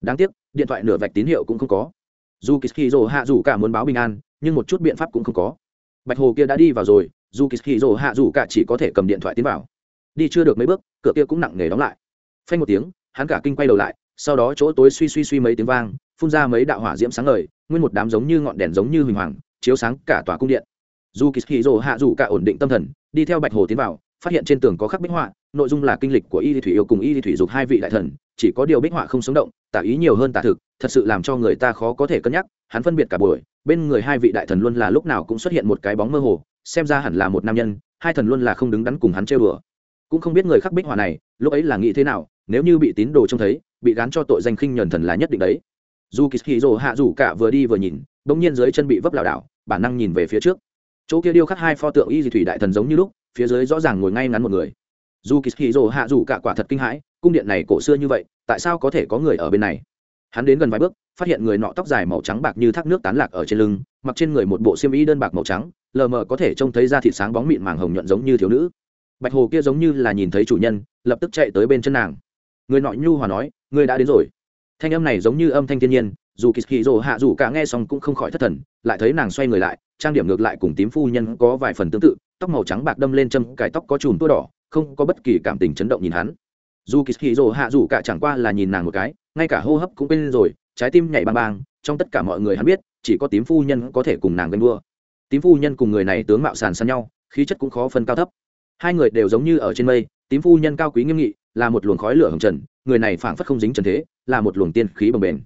Đáng tiếc, điện thoại nửa vạch tín hiệu cũng không có. Dù kỳ hạ rủ cả muốn báo bình an, nhưng một chút biện pháp cũng không có. Bạch hồ kia đã đi vào rồi dù kỳ hạ rủ cả chỉ có thể cầm điện thoại tiến vào. Đi chưa được mấy bước, cửa kia cũng nặng nề đóng lại. Phanh một tiếng, hắn cả kinh quay đầu lại, sau đó chỗ tối suy suy suy mấy tiếng vang, phun ra mấy đạo hỏa diễm sáng ngời, nguyên một đám giống như ngọn đèn giống như huỳnh hoàng, chiếu sáng cả tòa cung điện. Dù kỳ hạ rủ cả ổn định tâm thần, đi theo bạch hồ tiến vào, phát hiện trên tường có khắc bích họa nội dung là kinh lịch của y thủy yêu cùng y thủy dục hai vị đại thần, chỉ có điều bích họa không sống động, tả ý nhiều hơn tả thực, thật sự làm cho người ta khó có thể cân nhắc, hắn phân biệt cả buổi, bên người hai vị đại thần luôn là lúc nào cũng xuất hiện một cái bóng mơ hồ, xem ra hẳn là một nam nhân, hai thần luôn là không đứng đắn cùng hắn chơi đùa. Cũng không biết người khắc bích họa này, lúc ấy là nghĩ thế nào, nếu như bị tín đồ trông thấy, bị gán cho tội danh khinh nhờn thần là nhất định đấy. Dù kỳ hì hạ rủ cả vừa đi vừa nhìn, bỗng nhiên dưới chân bị vấp lảo đảo, bản năng nhìn về phía trước. Chỗ kia điêu khắc hai pho tượng y di thủy đại thần giống như lúc, phía dưới rõ ràng ngồi ngay ngắn một người dù kỳ hì rồ hạ rủ cả quả thật kinh hãi, cung điện này cổ xưa như vậy, tại sao có thể có người ở bên này? Hắn đến gần vài bước, phát hiện người nọ tóc dài màu trắng bạc như thác nước tán lạc ở trên lưng, mặc trên người một bộ xiêm y đơn bạc màu trắng, lờ mờ có thể trông thấy da thịt sáng bóng mịn màng hồng nhuận giống như thiếu nữ. Bạch hồ kia giống như là nhìn thấy chủ nhân, lập tức chạy tới bên chân nàng. Người nọ nhu hòa nói, ngươi đã đến rồi. Thanh âm này giống như âm thanh thiên nhiên, dù kỳ kỳ rồ hạ dù cả nghe xong cũng không khỏi thất thần, lại thấy nàng xoay người lại, trang điểm ngược lại cùng tím phu nhân có vài phần tương tự, tóc màu trắng bạc đâm lên châm, cái tóc có chùm tua đỏ không có bất kỳ cảm tình chấn động nhìn hắn. Dù kỳ hì rồ hạ dù cả chẳng qua là nhìn nàng một cái, ngay cả hô hấp cũng quên rồi, trái tim nhảy bang bang, trong tất cả mọi người hắn biết, chỉ có tím phu nhân có thể cùng nàng ganh đua. Tím phu nhân cùng người này tướng mạo sàn sàn nhau, khí chất cũng khó phân cao thấp. Hai người đều giống như ở trên mây, tím phu nhân cao quý nghiêm nghị, là một luồng khói lửa hồng trần, người này phảng phất không dính trần thế, là một luồng tiên khí bồng bềnh.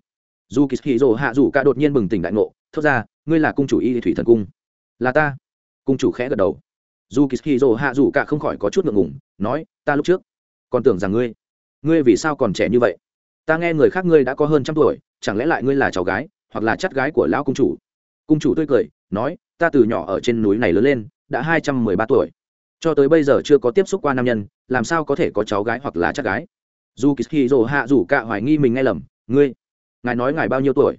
Dù kỳ hì rồ hạ dù cả đột nhiên bừng tỉnh đại ngộ, thốt ra, ngươi là cung chủ y thủy thần cung. Là ta. Cung chủ khẽ gật đầu dù kỳ hì rồ hạ dù cả không khỏi có chút ngượng ngùng, nói, ta lúc trước còn tưởng rằng ngươi ngươi vì sao còn trẻ như vậy? Ta nghe người khác ngươi đã có hơn trăm tuổi, chẳng lẽ lại ngươi là cháu gái, hoặc là chắt gái của lão cung chủ? Cung chủ tươi cười, nói, ta từ nhỏ ở trên núi này lớn lên, đã hai trăm mười ba tuổi. Cho tới bây giờ chưa có tiếp xúc qua nam nhân, làm sao có thể có cháu gái hoặc là chắc gái? Dù kỳ hì rồ hạ rủ cả hoài nghi mình nghe lầm, ngươi, ngài nói ngài bao nhiêu tuổi?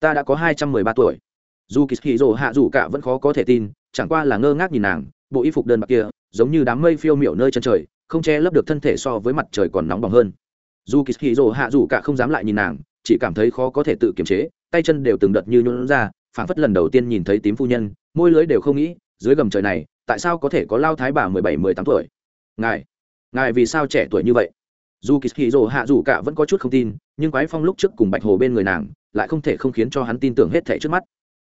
Ta đã có hai trăm mười ba tuổi. Dù kỳ hì rồ hạ rủ cả vẫn khó có thể tin, chẳng qua là ngơ ngác nhìn nàng bộ y phục đơn bạc kia giống như đám mây phiêu miểu nơi chân trời, không che lấp được thân thể so với mặt trời còn nóng bỏng hơn. Dù kỳ hì rồ hạ rủ cả không dám lại nhìn nàng, chỉ cảm thấy khó có thể tự kiềm chế, tay chân đều từng đợt như nhuận ra, phảng phất lần đầu tiên nhìn thấy tím phu nhân, môi lưới đều không nghĩ, dưới gầm trời này, tại sao có thể có lao thái bà mười bảy, mười tám tuổi? Ngài ngài vì sao trẻ tuổi như vậy? Dù kỳ hì rồ hạ rủ cả vẫn có chút không tin, nhưng quái phong lúc trước cùng bạch hồ bên người nàng, lại không thể không khiến cho hắn tin tưởng hết thẻ trước mắt.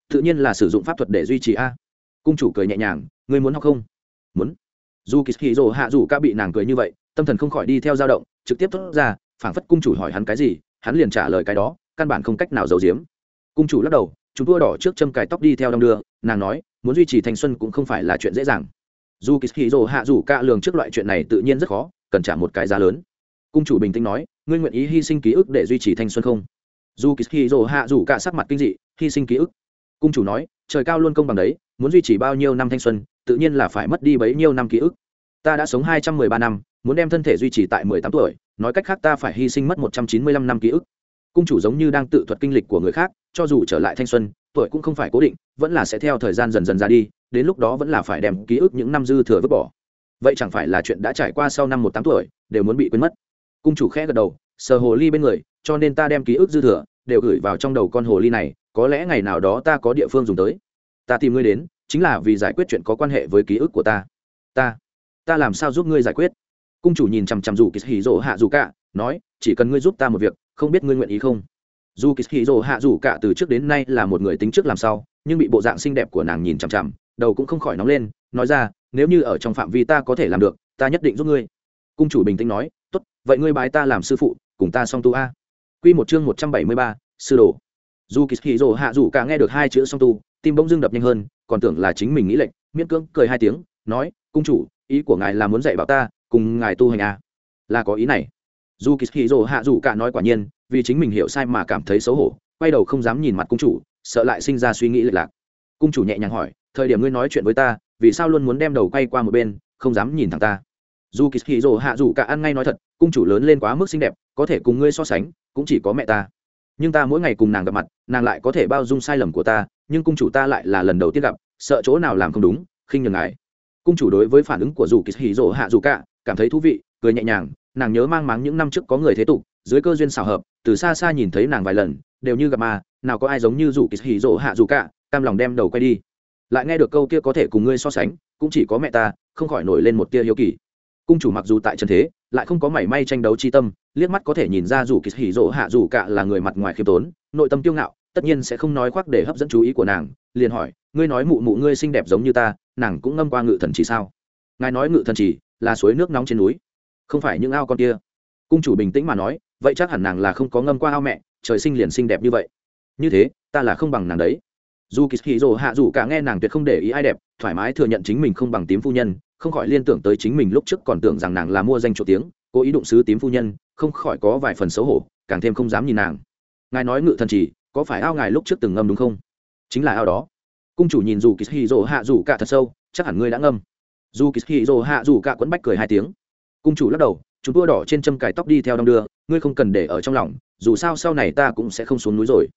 Tự nhiên là sử dụng pháp thuật để duy trì a cung chủ cười nhẹ nhàng, ngươi muốn học không? Muốn. Dù kỳ hì rồ hạ dù cả bị nàng cười như vậy, tâm thần không khỏi đi theo dao động, trực tiếp thốt ra, phảng phất cung chủ hỏi hắn cái gì, hắn liền trả lời cái đó, căn bản không cách nào giấu giếm. Cung chủ lắc đầu, chúng tua đỏ trước châm cài tóc đi theo đong đưa, nàng nói, muốn duy trì thanh xuân cũng không phải là chuyện dễ dàng. Dù kỳ hì rồ hạ dù cả lường trước loại chuyện này tự nhiên rất khó, cần trả một cái giá lớn. Cung chủ bình tĩnh nói, ngươi nguyện ý hy sinh ký ức để duy trì thanh xuân không? Dù kỳ hì rồ hạ dù cả sắc mặt kinh dị, hy sinh ký ức? Cung chủ nói, trời cao luôn công bằng đấy muốn duy trì bao nhiêu năm thanh xuân, tự nhiên là phải mất đi bấy nhiêu năm ký ức. Ta đã sống hai trăm mười ba năm, muốn đem thân thể duy trì tại mười tám tuổi, nói cách khác ta phải hy sinh mất một trăm chín mươi lăm năm ký ức. Cung chủ giống như đang tự thuật kinh lịch của người khác, cho dù trở lại thanh xuân, tuổi cũng không phải cố định, vẫn là sẽ theo thời gian dần dần ra đi, đến lúc đó vẫn là phải đem ký ức những năm dư thừa vứt bỏ. Vậy chẳng phải là chuyện đã trải qua sau năm một tám tuổi, đều muốn bị quên mất. Cung chủ khẽ gật đầu, sờ hồ ly bên người, cho nên ta đem ký ức dư thừa đều gửi vào trong đầu con hồ ly này, có lẽ ngày nào đó ta có địa phương dùng tới ta tìm ngươi đến, chính là vì giải quyết chuyện có quan hệ với ký ức của ta. Ta ta làm sao giúp ngươi giải quyết? Cung chủ nhìn chằm chằm dù kỳ hì dỗ hạ dù cả, nói, chỉ cần ngươi giúp ta một việc, không biết ngươi nguyện ý không? Dù kỳ hì dỗ hạ dù cả từ trước đến nay là một người tính trước làm sao nhưng bị bộ dạng xinh đẹp của nàng nhìn chằm chằm, đầu cũng không khỏi nóng lên, nói ra, nếu như ở trong phạm vi ta có thể làm được, ta nhất định giúp ngươi. Cung chủ bình tĩnh nói, tốt, vậy ngươi bái ta làm sư phụ, cùng ta song tu a. Q một chương một trăm bảy mươi ba, sư đồ dù kỳ hì hạ dù cả nghe được hai chữ song tu, tim bỗng dưng đập nhanh hơn, còn tưởng là chính mình nghĩ lệnh miễn cưỡng cười hai tiếng, nói, cung chủ, ý của ngài là muốn dạy bảo ta, cùng ngài tu hành à? là có ý này. Dù kỳ hì rồ hạ dù cả nói quả nhiên, vì chính mình hiểu sai mà cảm thấy xấu hổ, quay đầu không dám nhìn mặt cung chủ, sợ lại sinh ra suy nghĩ lệch lạc. Cung chủ nhẹ nhàng hỏi, thời điểm ngươi nói chuyện với ta, vì sao luôn muốn đem đầu quay qua một bên, không dám nhìn thẳng ta? Dù kỳ hì rồ hạ dù cả ăn ngay nói thật, cung chủ lớn lên quá mức xinh đẹp, có thể cùng ngươi so sánh, cũng chỉ có mẹ ta nhưng ta mỗi ngày cùng nàng gặp mặt, nàng lại có thể bao dung sai lầm của ta, nhưng cung chủ ta lại là lần đầu tiên gặp, sợ chỗ nào làm không đúng, khinh nhường ngài. Cung chủ đối với phản ứng của dù kỳ hì rỗ hạ dù cả, cảm thấy thú vị, cười nhẹ nhàng, nàng nhớ mang máng những năm trước có người thế tục, dưới cơ duyên xào hợp, từ xa xa nhìn thấy nàng vài lần, đều như gặp mà nào có ai giống như dù kỳ hì rỗ hạ dù cả, cam lòng đem đầu quay đi. Lại nghe được câu kia có thể cùng ngươi so sánh, cũng chỉ có mẹ ta, không khỏi nổi lên một tia hiếu kỳ cung chủ mặc dù tại trần thế, lại không có mảy may tranh đấu chi tâm, liếc mắt có thể nhìn ra dù kỳ hỉ rỗ hạ dù cả là người mặt ngoài khiêm tốn, nội tâm tiêu ngạo, tất nhiên sẽ không nói khoác để hấp dẫn chú ý của nàng, liền hỏi, ngươi nói mụ mụ ngươi xinh đẹp giống như ta, nàng cũng ngâm qua ngự thần chỉ sao? Ngài nói ngự thần chỉ là suối nước nóng trên núi, không phải những ao con kia. Cung chủ bình tĩnh mà nói, vậy chắc hẳn nàng là không có ngâm qua ao mẹ, trời sinh liền xinh đẹp như vậy. Như thế, ta là không bằng nàng đấy. Dù kỳ hì rồ hạ dù cả nghe nàng tuyệt không để ý ai đẹp, thoải mái thừa nhận chính mình không bằng tím phu nhân không khỏi liên tưởng tới chính mình lúc trước còn tưởng rằng nàng là mua danh chỗ tiếng, cố ý đụng sứ tím phu nhân, không khỏi có vài phần xấu hổ, càng thêm không dám nhìn nàng. Ngài nói ngự thần chỉ, có phải ao ngài lúc trước từng ngâm đúng không? Chính là ao đó. Cung chủ nhìn dù kỳ hì rồ hạ dù cả thật sâu, chắc hẳn ngươi đã ngâm. Dù kỳ hì rồ hạ dù cả quẫn bách cười hai tiếng. Cung chủ lắc đầu, chúng tua đỏ trên châm cài tóc đi theo đong đưa, ngươi không cần để ở trong lòng, dù sao sau này ta cũng sẽ không xuống núi rồi.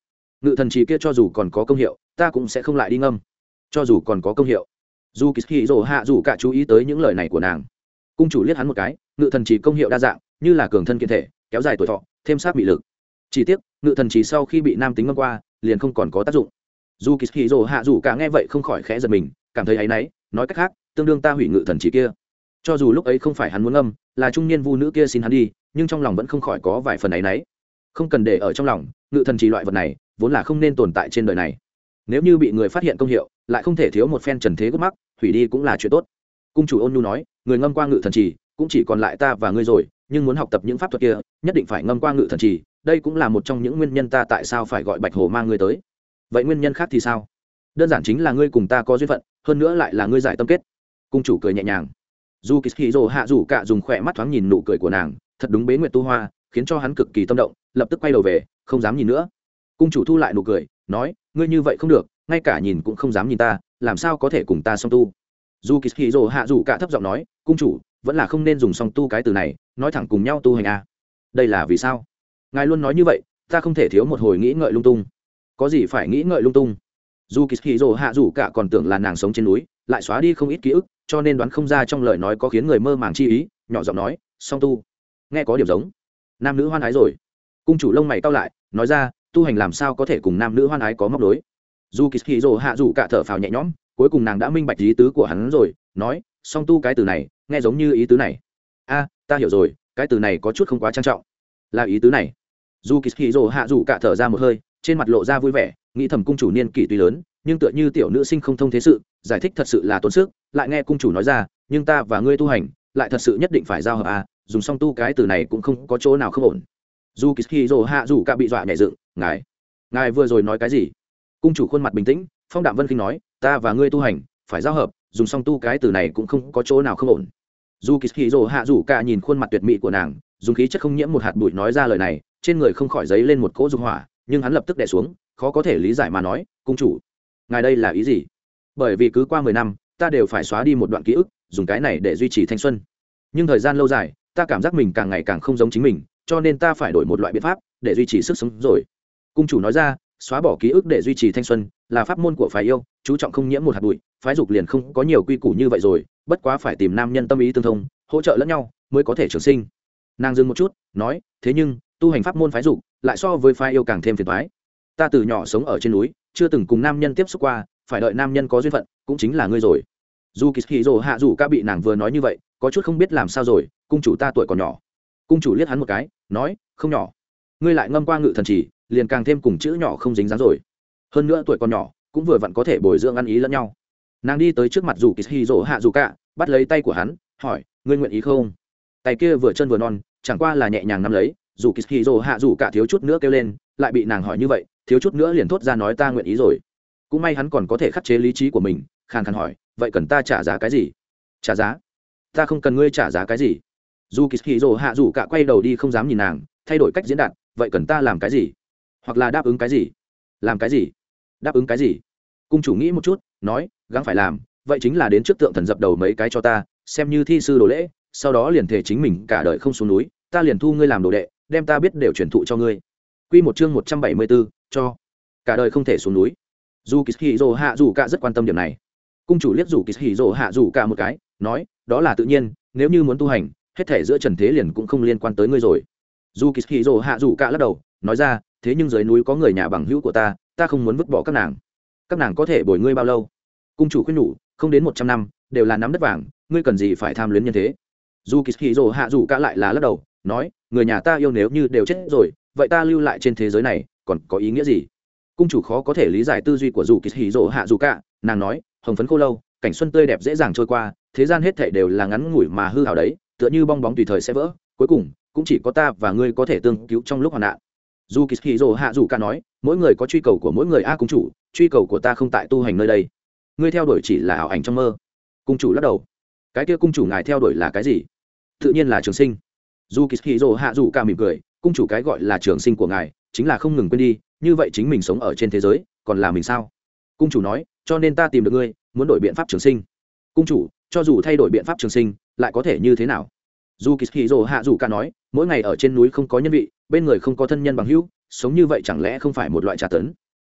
Ngự thần trì kia cho dù còn có công hiệu, ta cũng sẽ không lại đi ngâm. Cho dù còn có công hiệu dù kỳ hì rồ hạ dù cả chú ý tới những lời này của nàng. Cung chủ liếc hắn một cái, ngự thần trì công hiệu đa dạng, như là cường thân kiện thể, kéo dài tuổi thọ, thêm sát bị lực. Chỉ tiếc, ngự thần trì sau khi bị nam tính ngâm qua, liền không còn có tác dụng. Dù kỳ hì rồ hạ dù cả nghe vậy không khỏi khẽ giật mình, cảm thấy áy náy, nói cách khác, tương đương ta hủy ngự thần trì kia. Cho dù lúc ấy không phải hắn muốn ngâm, là trung niên vu nữ kia xin hắn đi, nhưng trong lòng vẫn không khỏi có vài phần áy náy. Không cần để ở trong lòng, ngự thần trì loại vật này, vốn là không nên tồn tại trên đời này. Nếu như bị người phát hiện công hiệu lại không thể thiếu một phen trần thế gốc mắc, hủy đi cũng là chuyện tốt. Cung chủ ôn nhu nói, người ngâm qua ngự thần trì, cũng chỉ còn lại ta và ngươi rồi, nhưng muốn học tập những pháp thuật kia, nhất định phải ngâm qua ngự thần trì, đây cũng là một trong những nguyên nhân ta tại sao phải gọi bạch hồ mang ngươi tới. Vậy nguyên nhân khác thì sao? Đơn giản chính là ngươi cùng ta có duyên phận, hơn nữa lại là ngươi giải tâm kết. Cung chủ cười nhẹ nhàng. Dù kỳ dỗ hạ dù cả dùng khỏe mắt thoáng nhìn nụ cười của nàng, thật đúng bế nguyệt tu hoa, khiến cho hắn cực kỳ tâm động, lập tức quay đầu về, không dám nhìn nữa. Cung chủ thu lại nụ cười, nói, ngươi như vậy không được ngay cả nhìn cũng không dám nhìn ta, làm sao có thể cùng ta song tu? Dù kỳ hì rồ hạ rủ cả thấp giọng nói, cung chủ, vẫn là không nên dùng song tu cái từ này, nói thẳng cùng nhau tu hành a à. đây là vì sao? Ngài luôn nói như vậy, ta không thể thiếu một hồi nghĩ ngợi lung tung. Có gì phải nghĩ ngợi lung tung? Dù kỳ hì rồ hạ rủ cả còn tưởng là nàng sống trên núi, lại xóa đi không ít ký ức, cho nên đoán không ra trong lời nói có khiến người mơ màng chi ý, nhỏ giọng nói, song tu, nghe có điểm giống. Nam nữ hoan ái rồi. Cung chủ lông mày cao lại, nói ra, tu hành làm sao có thể cùng nam nữ hoan ái có móc đối? Dù kỳ hì rồ hạ rủ cả thở phào nhẹ nhõm, cuối cùng nàng đã minh bạch ý tứ của hắn rồi, nói, song tu cái từ này, nghe giống như ý tứ này. A, ta hiểu rồi, cái từ này có chút không quá trang trọng. Là ý tứ này. Dù kỳ hì rồ hạ rủ cả thở ra một hơi, trên mặt lộ ra vui vẻ, nghĩ thầm cung chủ niên kỷ tuy lớn, nhưng tựa như tiểu nữ sinh không thông thế sự, giải thích thật sự là tốn sức, lại nghe cung chủ nói ra, nhưng ta và ngươi tu hành, lại thật sự nhất định phải giao hợp à dùng song tu cái từ này cũng không có chỗ nào không ổn. Dù kỳ rồ hạ dù cả bị dọa nhẹ dựng, ngài ngài vừa rồi nói cái gì? Cung chủ khuôn mặt bình tĩnh, phong đạm vân kinh nói, ta và ngươi tu hành, phải giao hợp, dùng song tu cái từ này cũng không có chỗ nào không ổn. Dù kỳ rồ hạ rủ cả nhìn khuôn mặt tuyệt mỹ của nàng, dùng khí chất không nhiễm một hạt bụi nói ra lời này, trên người không khỏi dấy lên một cỗ dục hỏa, nhưng hắn lập tức đẻ xuống, khó có thể lý giải mà nói, cung chủ, ngài đây là ý gì? Bởi vì cứ qua mười năm, ta đều phải xóa đi một đoạn ký ức, dùng cái này để duy trì thanh xuân. Nhưng thời gian lâu dài, ta cảm giác mình càng ngày càng không giống chính mình, cho nên ta phải đổi một loại biện pháp để duy trì sức sống rồi. Cung chủ nói ra xóa bỏ ký ức để duy trì thanh xuân, là pháp môn của phái yêu, chú trọng không nhiễm một hạt bụi, phái dục liền không có nhiều quy củ như vậy rồi, bất quá phải tìm nam nhân tâm ý tương thông, hỗ trợ lẫn nhau mới có thể trường sinh. Nàng dừng một chút, nói, thế nhưng, tu hành pháp môn phái dục lại so với phái yêu càng thêm phiền thoái ta từ nhỏ sống ở trên núi, chưa từng cùng nam nhân tiếp xúc qua, phải đợi nam nhân có duyên phận, cũng chính là ngươi rồi. Dù kỳ hì rồ hạ dù ca bị nàng vừa nói như vậy, có chút không biết làm sao rồi, cung chủ ta tuổi còn nhỏ. Cung chủ liếc hắn một cái, nói, không nhỏ. Ngươi lại ngâm qua ngự thần chỉ liền càng thêm cùng chữ nhỏ không dính dáng rồi. Hơn nữa tuổi còn nhỏ, cũng vừa vặn có thể bồi dưỡng ăn ý lẫn nhau. Nàng đi tới trước mặt dù kỳ hì rỗ hạ dù ca bắt lấy tay của hắn, hỏi, ngươi nguyện ý không? Tay kia vừa chân vừa non, chẳng qua là nhẹ nhàng nắm lấy, dù kỳ hì rỗ hạ dù cả thiếu chút nữa kêu lên, lại bị nàng hỏi như vậy, thiếu chút nữa liền thốt ra nói ta nguyện ý rồi. Cũng may hắn còn có thể khắc chế lý trí của mình, khàn khàn hỏi, vậy cần ta trả giá cái gì? Trả giá? Ta không cần ngươi trả giá cái gì. Dù kỳ hì rỗ hạ dù cả quay đầu đi không dám nhìn nàng, thay đổi cách diễn đạt, vậy cần ta làm cái gì? Hoặc là đáp ứng cái gì? Làm cái gì? Đáp ứng cái gì? Cung chủ nghĩ một chút nói gắng phải làm vậy chính là đến trước tượng thần dập đầu mấy cái cho ta xem như thi sư đồ lễ sau đó liền thể chính mình cả đời không xuống núi ta liền thu ngươi làm đồ đệ đem ta biết đều truyền thụ cho ngươi. Quy một chương một trăm bảy mươi 174, cho. Cả đời không thể xuống núi. Dù kỳ hì hạ dù cả rất quan tâm điểm này. Cung chủ liếc dù kỳ hì hạ dù cả một cái nói đó là tự nhiên nếu như muốn tu hành hết thể giữa trần thế liền cũng không liên quan tới ngươi rồi. Dù kỳ hì hạ dù cả lắc đầu nói ra thế nhưng dưới núi có người nhà bằng hữu của ta ta không muốn vứt bỏ các nàng. Các nàng có thể bồi ngươi bao lâu? Cung chủ khuyên nhủ, không đến một trăm năm, đều là nắm đất vàng, ngươi cần gì phải tham luyến như thế? Dù kỳ kỳ rồ hạ dù cả lại là lắc đầu, nói, người nhà ta yêu nếu như đều chết rồi, vậy ta lưu lại trên thế giới này, còn có ý nghĩa gì? Cung chủ khó có thể lý giải tư duy của dù kỳ hì rỗ hạ dù cả, nàng nói, hồng phấn khô lâu, cảnh xuân tươi đẹp dễ dàng trôi qua, thế gian hết thể đều là ngắn ngủi mà hư hảo đấy, tựa như bong bóng tùy thời sẽ vỡ, cuối cùng, cũng chỉ có ta và ngươi có thể tương cứu trong lúc hoạn nạn dù kỳ hì rỗ hạ dù cả nói, mỗi người có truy cầu của mỗi người a cung chủ, truy cầu của ta không tại tu hành nơi đây. Ngươi theo đuổi chỉ là ảo ảnh trong mơ. Cung chủ lắc đầu. Cái kia cung chủ ngài theo đuổi là cái gì? Tự nhiên là trường sinh. Dù kỳ hì rỗ hạ dù cả mỉm cười, cung chủ cái gọi là trường sinh của ngài, chính là không ngừng quên đi, như vậy chính mình sống ở trên thế giới, còn là mình sao? Cung chủ nói, cho nên ta tìm được ngươi, muốn đổi biện pháp trường sinh. Cung chủ, cho dù thay đổi biện pháp trường sinh, lại có thể như thế nào? Dù kỳ hì hạ dù ca nói, mỗi ngày ở trên núi không có nhân vị, bên người không có thân nhân bằng hữu, sống như vậy chẳng lẽ không phải một loại trả tấn?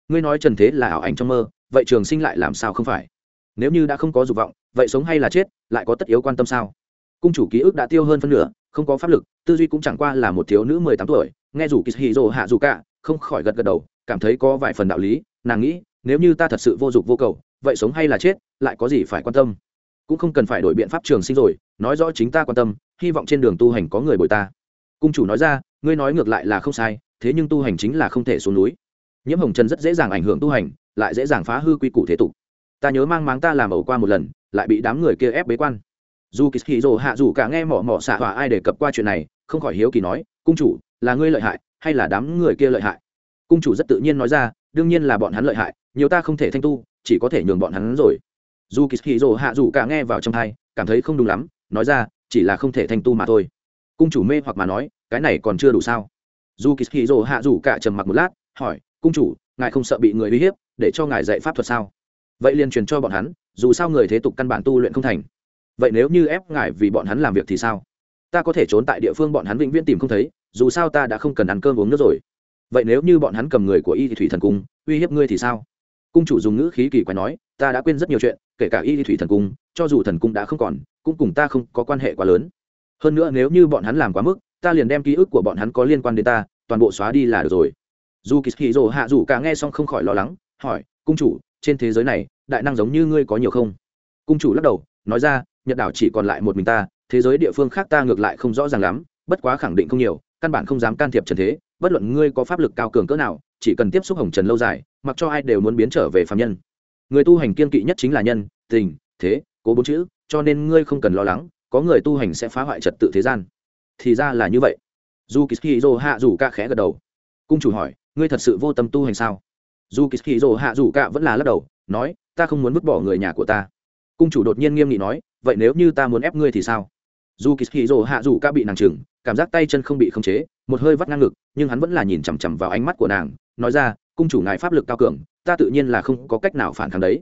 Ngươi nói trần thế là ảo ảnh trong mơ, vậy trường sinh lại làm sao không phải? Nếu như đã không có dục vọng, vậy sống hay là chết, lại có tất yếu quan tâm sao? Cung chủ ký ức đã tiêu hơn phân nửa, không có pháp lực, tư duy cũng chẳng qua là một thiếu nữ mười tám tuổi, nghe dù kỳ hì hạ dù cả không khỏi gật gật đầu, cảm thấy có vài phần đạo lý, nàng nghĩ, nếu như ta thật sự vô dụng vô cầu, vậy sống hay là chết, lại có gì phải quan tâm? Cũng không cần phải đổi biện pháp trường sinh rồi, nói rõ chính ta quan tâm hy vọng trên đường tu hành có người bồi ta. Cung chủ nói ra, ngươi nói ngược lại là không sai, thế nhưng tu hành chính là không thể xuống núi. Nhiễm hồng trần rất dễ dàng ảnh hưởng tu hành, lại dễ dàng phá hư quy củ thế tục. Ta nhớ mang máng ta làm ẩu qua một lần, lại bị đám người kia ép bế quan. Dù kỳ hì dồ hạ dù cả nghe mỏ mỏ xạ hỏa ai đề cập qua chuyện này, không khỏi hiếu kỳ nói, cung chủ, là ngươi lợi hại hay là đám người kia lợi hại? Cung chủ rất tự nhiên nói ra, đương nhiên là bọn hắn lợi hại, nhiều ta không thể thanh tu, chỉ có thể nhường bọn hắn rồi. Dù kỳ hì dồ hạ dù cả nghe vào trong thai cảm thấy không đúng lắm, nói ra chỉ là không thể thanh tu mà thôi. Cung chủ mê hoặc mà nói, cái này còn chưa đủ sao? Dù kỳ hì hạ dù cả trầm mặc một lát, hỏi, cung chủ, ngài không sợ bị người uy hiếp, để cho ngài dạy pháp thuật sao? Vậy liền truyền cho bọn hắn, dù sao người thế tục căn bản tu luyện không thành. Vậy nếu như ép ngài vì bọn hắn làm việc thì sao? Ta có thể trốn tại địa phương bọn hắn vĩnh viễn tìm không thấy, dù sao ta đã không cần ăn cơm uống nước rồi. Vậy nếu như bọn hắn cầm người của y thì thủy thần cung, uy hiếp ngươi thì sao? Cung chủ dùng ngữ khí kỳ quái nói, ta đã quên rất nhiều chuyện, kể cả y thủy thần cung, cho dù thần cung đã không còn, cũng cùng ta không có quan hệ quá lớn. Hơn nữa nếu như bọn hắn làm quá mức, ta liền đem ký ức của bọn hắn có liên quan đến ta, toàn bộ xóa đi là được rồi. Dù kỳ hì rồ hạ dù cả nghe xong không khỏi lo lắng, hỏi, cung chủ, trên thế giới này, đại năng giống như ngươi có nhiều không? Cung chủ lắc đầu, nói ra, nhật đảo chỉ còn lại một mình ta, thế giới địa phương khác ta ngược lại không rõ ràng lắm, bất quá khẳng định không nhiều, căn bản không dám can thiệp trần thế bất luận ngươi có pháp lực cao cường cỡ nào, chỉ cần tiếp xúc hồng trần lâu dài, mặc cho ai đều muốn biến trở về phạm nhân. Người tu hành kiên kỵ nhất chính là nhân, tình, thế, cố bốn chữ, cho nên ngươi không cần lo lắng, có người tu hành sẽ phá hoại trật tự thế gian. Thì ra là như vậy. Dù kishiro hạ dù ca khẽ gật đầu. Cung chủ hỏi, ngươi thật sự vô tâm tu hành sao? Dù kishiro hạ dù ca vẫn là lắc đầu, nói, ta không muốn vứt bỏ người nhà của ta. Cung chủ đột nhiên nghiêm nghị nói, vậy nếu như ta muốn ép ngươi thì sao? Dù kishiro hạ dù ca bị nàng chừng, cảm giác tay chân không bị khống chế, một hơi vắt ngang ngực nhưng hắn vẫn là nhìn chằm chằm vào ánh mắt của nàng, nói ra, cung chủ ngài pháp lực cao cường, ta tự nhiên là không có cách nào phản kháng đấy.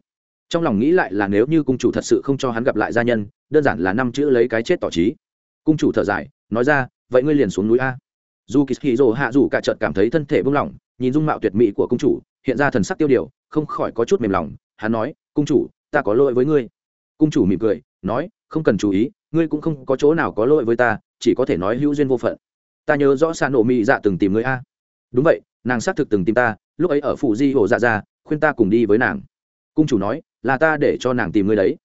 Trong lòng nghĩ lại là nếu như cung chủ thật sự không cho hắn gặp lại gia nhân, đơn giản là năm chữ lấy cái chết tỏ trí. Cung chủ thở dài, nói ra, vậy ngươi liền xuống núi a. Dù kỳ hì rồ hạ dù cả trợt cảm thấy thân thể bung lỏng, nhìn dung mạo tuyệt mỹ của cung chủ, hiện ra thần sắc tiêu điều, không khỏi có chút mềm lòng. Hắn nói, cung chủ, ta có lỗi với ngươi. Cung chủ mỉm cười, nói, không cần chú ý, ngươi cũng không có chỗ nào có lỗi với ta, chỉ có thể nói hữu duyên vô phận ta nhớ rõ xa nổ mỹ dạ từng tìm ngươi a. Đúng vậy, nàng xác thực từng tìm ta, lúc ấy ở phủ di hồ dạ ra khuyên ta cùng đi với nàng. Cung chủ nói, là ta để cho nàng tìm ngươi đấy.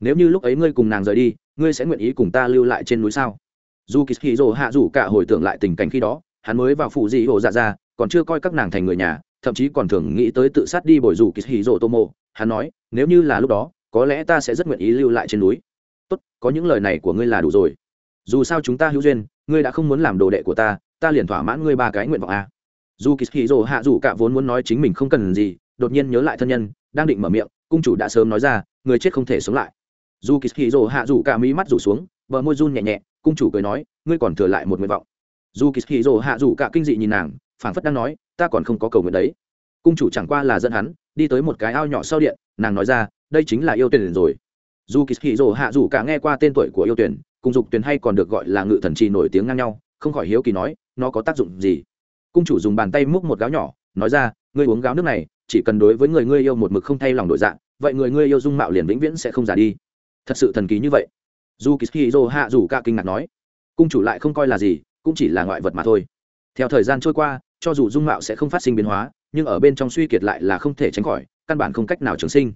Nếu như lúc ấy ngươi cùng nàng rời đi, ngươi sẽ nguyện ý cùng ta lưu lại trên núi sao? Dù kỳ hì hạ rủ cả hồi tưởng lại tình cảnh khi đó, hắn mới vào phủ di hồ dạ ra còn chưa coi các nàng thành người nhà, thậm chí còn thường nghĩ tới tự sát đi bồi rủ kỳ hì rồ tô mộ. Hắn nói, nếu như là lúc đó, có lẽ ta sẽ rất nguyện ý lưu lại trên núi. Tốt, có những lời này của ngươi là đủ rồi. Dù sao chúng ta hữu duyên ngươi đã không muốn làm đồ đệ của ta ta liền thỏa mãn ngươi ba cái nguyện vọng a dù kỳ hì hạ dù cả vốn muốn nói chính mình không cần gì, đột nhiên nhớ lại thân nhân, đang định mở miệng, cung chủ đã sớm nói ra, người chết không thể sống lại. Dù kỳ hì hạ dù cả mí mắt rủ xuống, bờ môi run nhẹ nhẹ, cung chủ cười nói, ngươi còn thừa lại một nguyện vọng. Dù kỳ hì hạ dù cả kinh dị nhìn nàng, phảng phất đang nói, ta còn không có cầu nguyện đấy. Cung chủ chẳng qua là dẫn hắn, đi tới một cái ao nhỏ sau điện, nàng nói ra, đây chính là yêu tuyển rồi. Dù kỳ hì hạ dù cả nghe qua tên tuổi của yêu tuyển cùng dục tuyền hay còn được gọi là ngự thần trì nổi tiếng ngang nhau, không khỏi hiếu kỳ nói, nó có tác dụng gì? Cung chủ dùng bàn tay múc một gáo nhỏ, nói ra, ngươi uống gáo nước này, chỉ cần đối với người ngươi yêu một mực không thay lòng đổi dạng, vậy người ngươi yêu dung mạo liền vĩnh viễn sẽ không già đi. Thật sự thần kỳ như vậy. Dù kishiro hạ dù cả kinh ngạc nói, cung chủ lại không coi là gì, cũng chỉ là ngoại vật mà thôi. Theo thời gian trôi qua, cho dù dung mạo sẽ không phát sinh biến hóa, nhưng ở bên trong suy kiệt lại là không thể tránh khỏi, căn bản không cách nào trường sinh.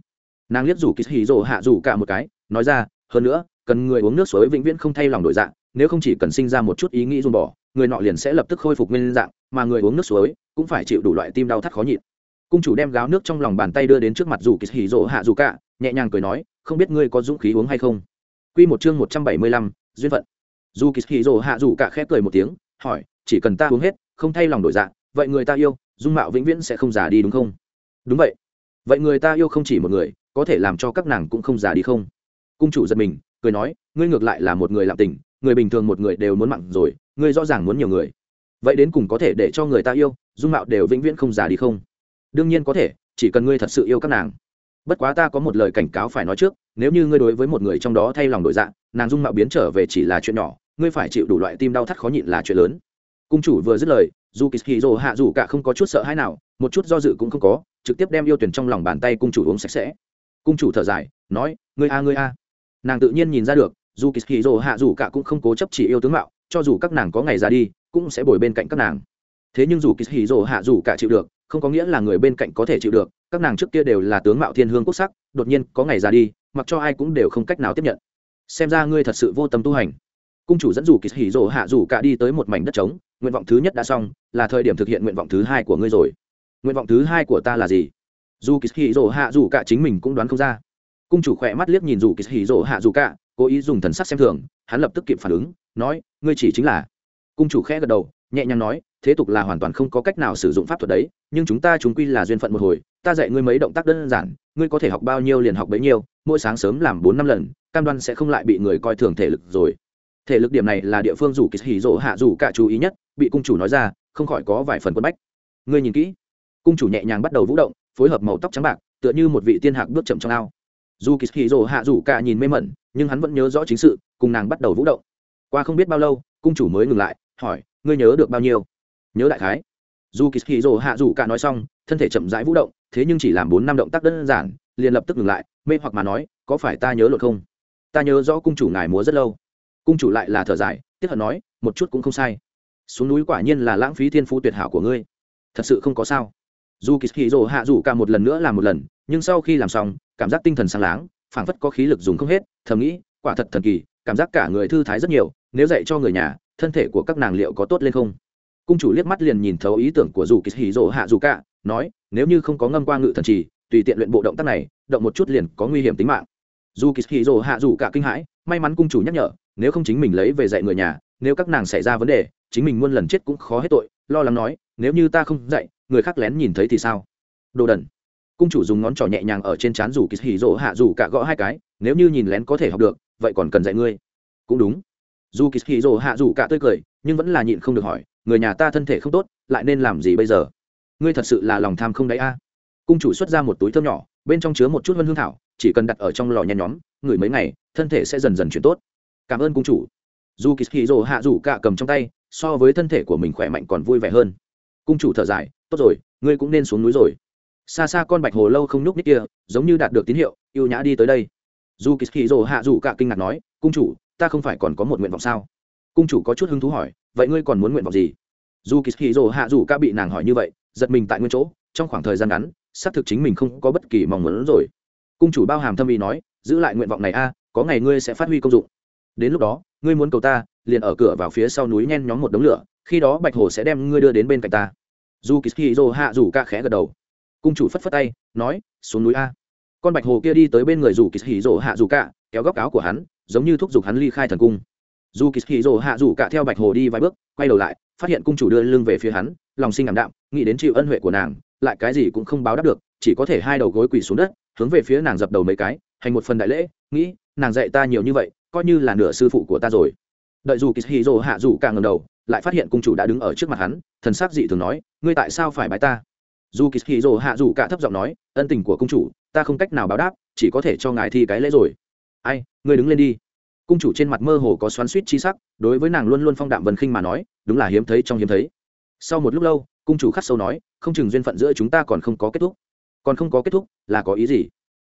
Nàng liếc rủ kishiro hạ dù cả một cái, nói ra, hơn nữa cần người uống nước suối vĩnh viễn không thay lòng đổi dạng, nếu không chỉ cần sinh ra một chút ý nghĩ dùng bỏ, người nọ liền sẽ lập tức khôi phục nguyên dạng, mà người uống nước suối cũng phải chịu đủ loại tim đau thắt khó nhịn. Cung chủ đem gáo nước trong lòng bàn tay đưa đến trước mặt dù kỳ hỉ rỗ hạ dù cả, nhẹ nhàng cười nói, không biết ngươi có dũng khí uống hay không? Quy một chương một trăm bảy mươi lăm, duyên phận. Dù kỳ hỉ rỗ hạ dù cả khép cười một tiếng, hỏi, chỉ cần ta uống hết, không thay lòng đổi dạng, vậy người ta yêu, dung mạo vĩnh viễn sẽ không già đi đúng không? Đúng vậy. Vậy người ta yêu không chỉ một người, có thể làm cho các nàng cũng không già đi không? Cung chủ giật mình cười nói, ngươi ngược lại là một người làm tình, người bình thường một người đều muốn mặn rồi, ngươi rõ ràng muốn nhiều người. Vậy đến cùng có thể để cho người ta yêu, dung mạo đều vĩnh viễn không già đi không? Đương nhiên có thể, chỉ cần ngươi thật sự yêu các nàng. Bất quá ta có một lời cảnh cáo phải nói trước, nếu như ngươi đối với một người trong đó thay lòng đổi dạng nàng dung mạo biến trở về chỉ là chuyện nhỏ, ngươi phải chịu đủ loại tim đau thắt khó nhịn là chuyện lớn. Cung chủ vừa dứt lời dù kỳ hì hạ dù cả không có chút sợ hãi nào, một chút do dự cũng không có, trực tiếp đem yêu tuyển trong lòng bàn tay cung chủ uống sạch sẽ. Cung chủ thở dài, nói, ngươi a ngươi a nàng tự nhiên nhìn ra được, dù kỳ hì hạ dù cả cũng không cố chấp chỉ yêu tướng mạo, cho dù các nàng có ngày ra đi, cũng sẽ bồi bên cạnh các nàng. Thế nhưng dù kỳ hì hạ dù cả chịu được, không có nghĩa là người bên cạnh có thể chịu được, các nàng trước kia đều là tướng mạo thiên hương quốc sắc, đột nhiên có ngày ra đi, mặc cho ai cũng đều không cách nào tiếp nhận. Xem ra ngươi thật sự vô tâm tu hành. Cung chủ dẫn dù kỳ hỉ rồ hạ dù cả đi tới một mảnh đất trống, nguyện vọng thứ nhất đã xong, là thời điểm thực hiện nguyện vọng thứ hai của ngươi rồi. Nguyện vọng thứ hai của ta là gì? Dù kỳ hỉ rồ hạ dù cả chính mình cũng đoán không ra cung chủ khỏe mắt liếc nhìn dù kỳ hỉ rỗ hạ dù cả, cố ý dùng thần sắc xem thường, hắn lập tức kịp phản ứng, nói, ngươi chỉ chính là cung chủ khẽ gật đầu, nhẹ nhàng nói, thế tục là hoàn toàn không có cách nào sử dụng pháp thuật đấy, nhưng chúng ta chúng quy là duyên phận một hồi, ta dạy ngươi mấy động tác đơn giản, ngươi có thể học bao nhiêu liền học bấy nhiêu, mỗi sáng sớm làm bốn năm lần, cam đoan sẽ không lại bị người coi thường thể lực rồi. Thể lực điểm này là địa phương rủ kỳ hỉ rỗ hạ rủ cả chú ý nhất, bị cung chủ nói ra, không khỏi có vài phần quân bách. Ngươi nhìn kỹ. Cung chủ nhẹ nhàng bắt đầu vũ động, phối hợp màu tóc trắng bạc, tựa như một vị tiên hạc bước chậm trong ao dù kỳ hì rồ hạ rủ cả nhìn mê mẩn, nhưng hắn vẫn nhớ rõ chính sự, cùng nàng bắt đầu vũ động. Qua không biết bao lâu, cung chủ mới ngừng lại, hỏi, ngươi nhớ được bao nhiêu? Nhớ đại khái. Dù kỳ hì rồ hạ dù cả nói xong, thân thể chậm rãi vũ động, thế nhưng chỉ làm bốn năm động tác đơn giản, liền lập tức ngừng lại, mê hoặc mà nói, có phải ta nhớ lộn không? Ta nhớ rõ cung chủ ngài múa rất lâu. Cung chủ lại là thở dài, tiếp hận nói, một chút cũng không sai. Xuống núi quả nhiên là lãng phí thiên phú tuyệt hảo của ngươi. Thật sự không có sao dù kỳ hì rồ hạ dù cả một lần nữa làm một lần, nhưng sau khi làm xong, cảm giác tinh thần sáng láng, phảng phất có khí lực dùng không hết, thầm nghĩ, quả thật thần kỳ, cảm giác cả người thư thái rất nhiều, nếu dạy cho người nhà, thân thể của các nàng liệu có tốt lên không? Cung chủ liếc mắt liền nhìn thấu ý tưởng của dù kỳ hì rồ hạ dù cả, nói, nếu như không có ngâm qua ngự thần trì, tùy tiện luyện bộ động tác này, động một chút liền có nguy hiểm tính mạng. Dù kỳ hì rồ hạ dù cả kinh hãi, may mắn cung chủ nhắc nhở, nếu không chính mình lấy về dạy người nhà, nếu các nàng xảy ra vấn đề, chính mình muôn lần chết cũng khó hết tội, lo lắng nói nếu như ta không dạy, người khác lén nhìn thấy thì sao? Đồ đần. Cung chủ dùng ngón trỏ nhẹ nhàng ở trên trán rủ kỳ hì rỗ hạ rủ cả gõ hai cái, nếu như nhìn lén có thể học được, vậy còn cần dạy ngươi. Cũng đúng. Dù kỳ hì rỗ hạ rủ cả tươi cười, nhưng vẫn là nhịn không được hỏi, người nhà ta thân thể không tốt, lại nên làm gì bây giờ? Ngươi thật sự là lòng tham không đáy a. Cung chủ xuất ra một túi thơm nhỏ, bên trong chứa một chút vân hương thảo, chỉ cần đặt ở trong lò nhen nhóm, ngửi mấy ngày, thân thể sẽ dần dần chuyển tốt. Cảm ơn cung chủ. Dù kỳ hì rồ hạ rủ cả cầm trong tay, so với thân thể của mình khỏe mạnh còn vui vẻ hơn cung chủ thở dài, tốt rồi, ngươi cũng nên xuống núi rồi. Xa xa con bạch hồ lâu không nhúc nít kia, giống như đạt được tín hiệu y ê u nhã đi tới đây. Dù kỳ hì rồ hạ dù cả kinh ngạc nói, cung chủ, ta không phải còn có một nguyện vọng sao? Cung chủ có chút hứng thú hỏi, vậy ngươi còn muốn nguyện vọng gì? Dù kỳ hì rồ hạ dù cả bị nàng hỏi như vậy, giật mình tại nguyên chỗ, trong khoảng thời gian ngắn, xác thực chính mình không có bất kỳ mong muốn rồi. Cung chủ bao hàm thâm ý nói, giữ lại nguyện vọng này a, có ngày ngươi sẽ phát huy công dụng. Đến lúc đó, ngươi muốn cầu ta, liền ở cửa vào phía sau núi nhen nhóm một đống lửa khi đó bạch hồ sẽ đem ngươi đưa đến bên cạnh ta. Dù kỳ hì hạ dù ca khẽ gật đầu. Cung chủ phất phất tay nói xuống núi a. Con bạch hồ kia đi tới bên người dù kỳ hì hạ dù ca, kéo góc áo của hắn giống như thúc giục hắn ly khai thần cung. Dù kỳ hì hạ dù ca theo bạch hồ đi vài bước quay đầu lại phát hiện cung chủ đưa lưng về phía hắn lòng sinh ảm đạm nghĩ đến chịu ân huệ của nàng lại cái gì cũng không báo đáp được chỉ có thể hai đầu gối quỳ xuống đất hướng về phía nàng dập đầu mấy cái hành một phần đại lễ nghĩ nàng dạy ta nhiều như vậy coi như là nửa sư phụ của ta rồi. Đợi dù kỳ hì rồ hạ dù ca ngầm đầu lại phát hiện cung chủ đã đứng ở trước mặt hắn, thần sắc dị thường nói, ngươi tại sao phải bái ta? Dù kỳ hì rồ hạ dù cả thấp giọng nói, ân tình của cung chủ, ta không cách nào báo đáp, chỉ có thể cho ngài thi cái lễ rồi. Ai, ngươi đứng lên đi. Cung chủ trên mặt mơ hồ có xoắn suýt chi sắc, đối với nàng luôn luôn phong đạm vần khinh mà nói, đúng là hiếm thấy trong hiếm thấy. Sau một lúc lâu, cung chủ khắc sâu nói, không chừng duyên phận giữa chúng ta còn không có kết thúc. Còn không có kết thúc, là có ý gì?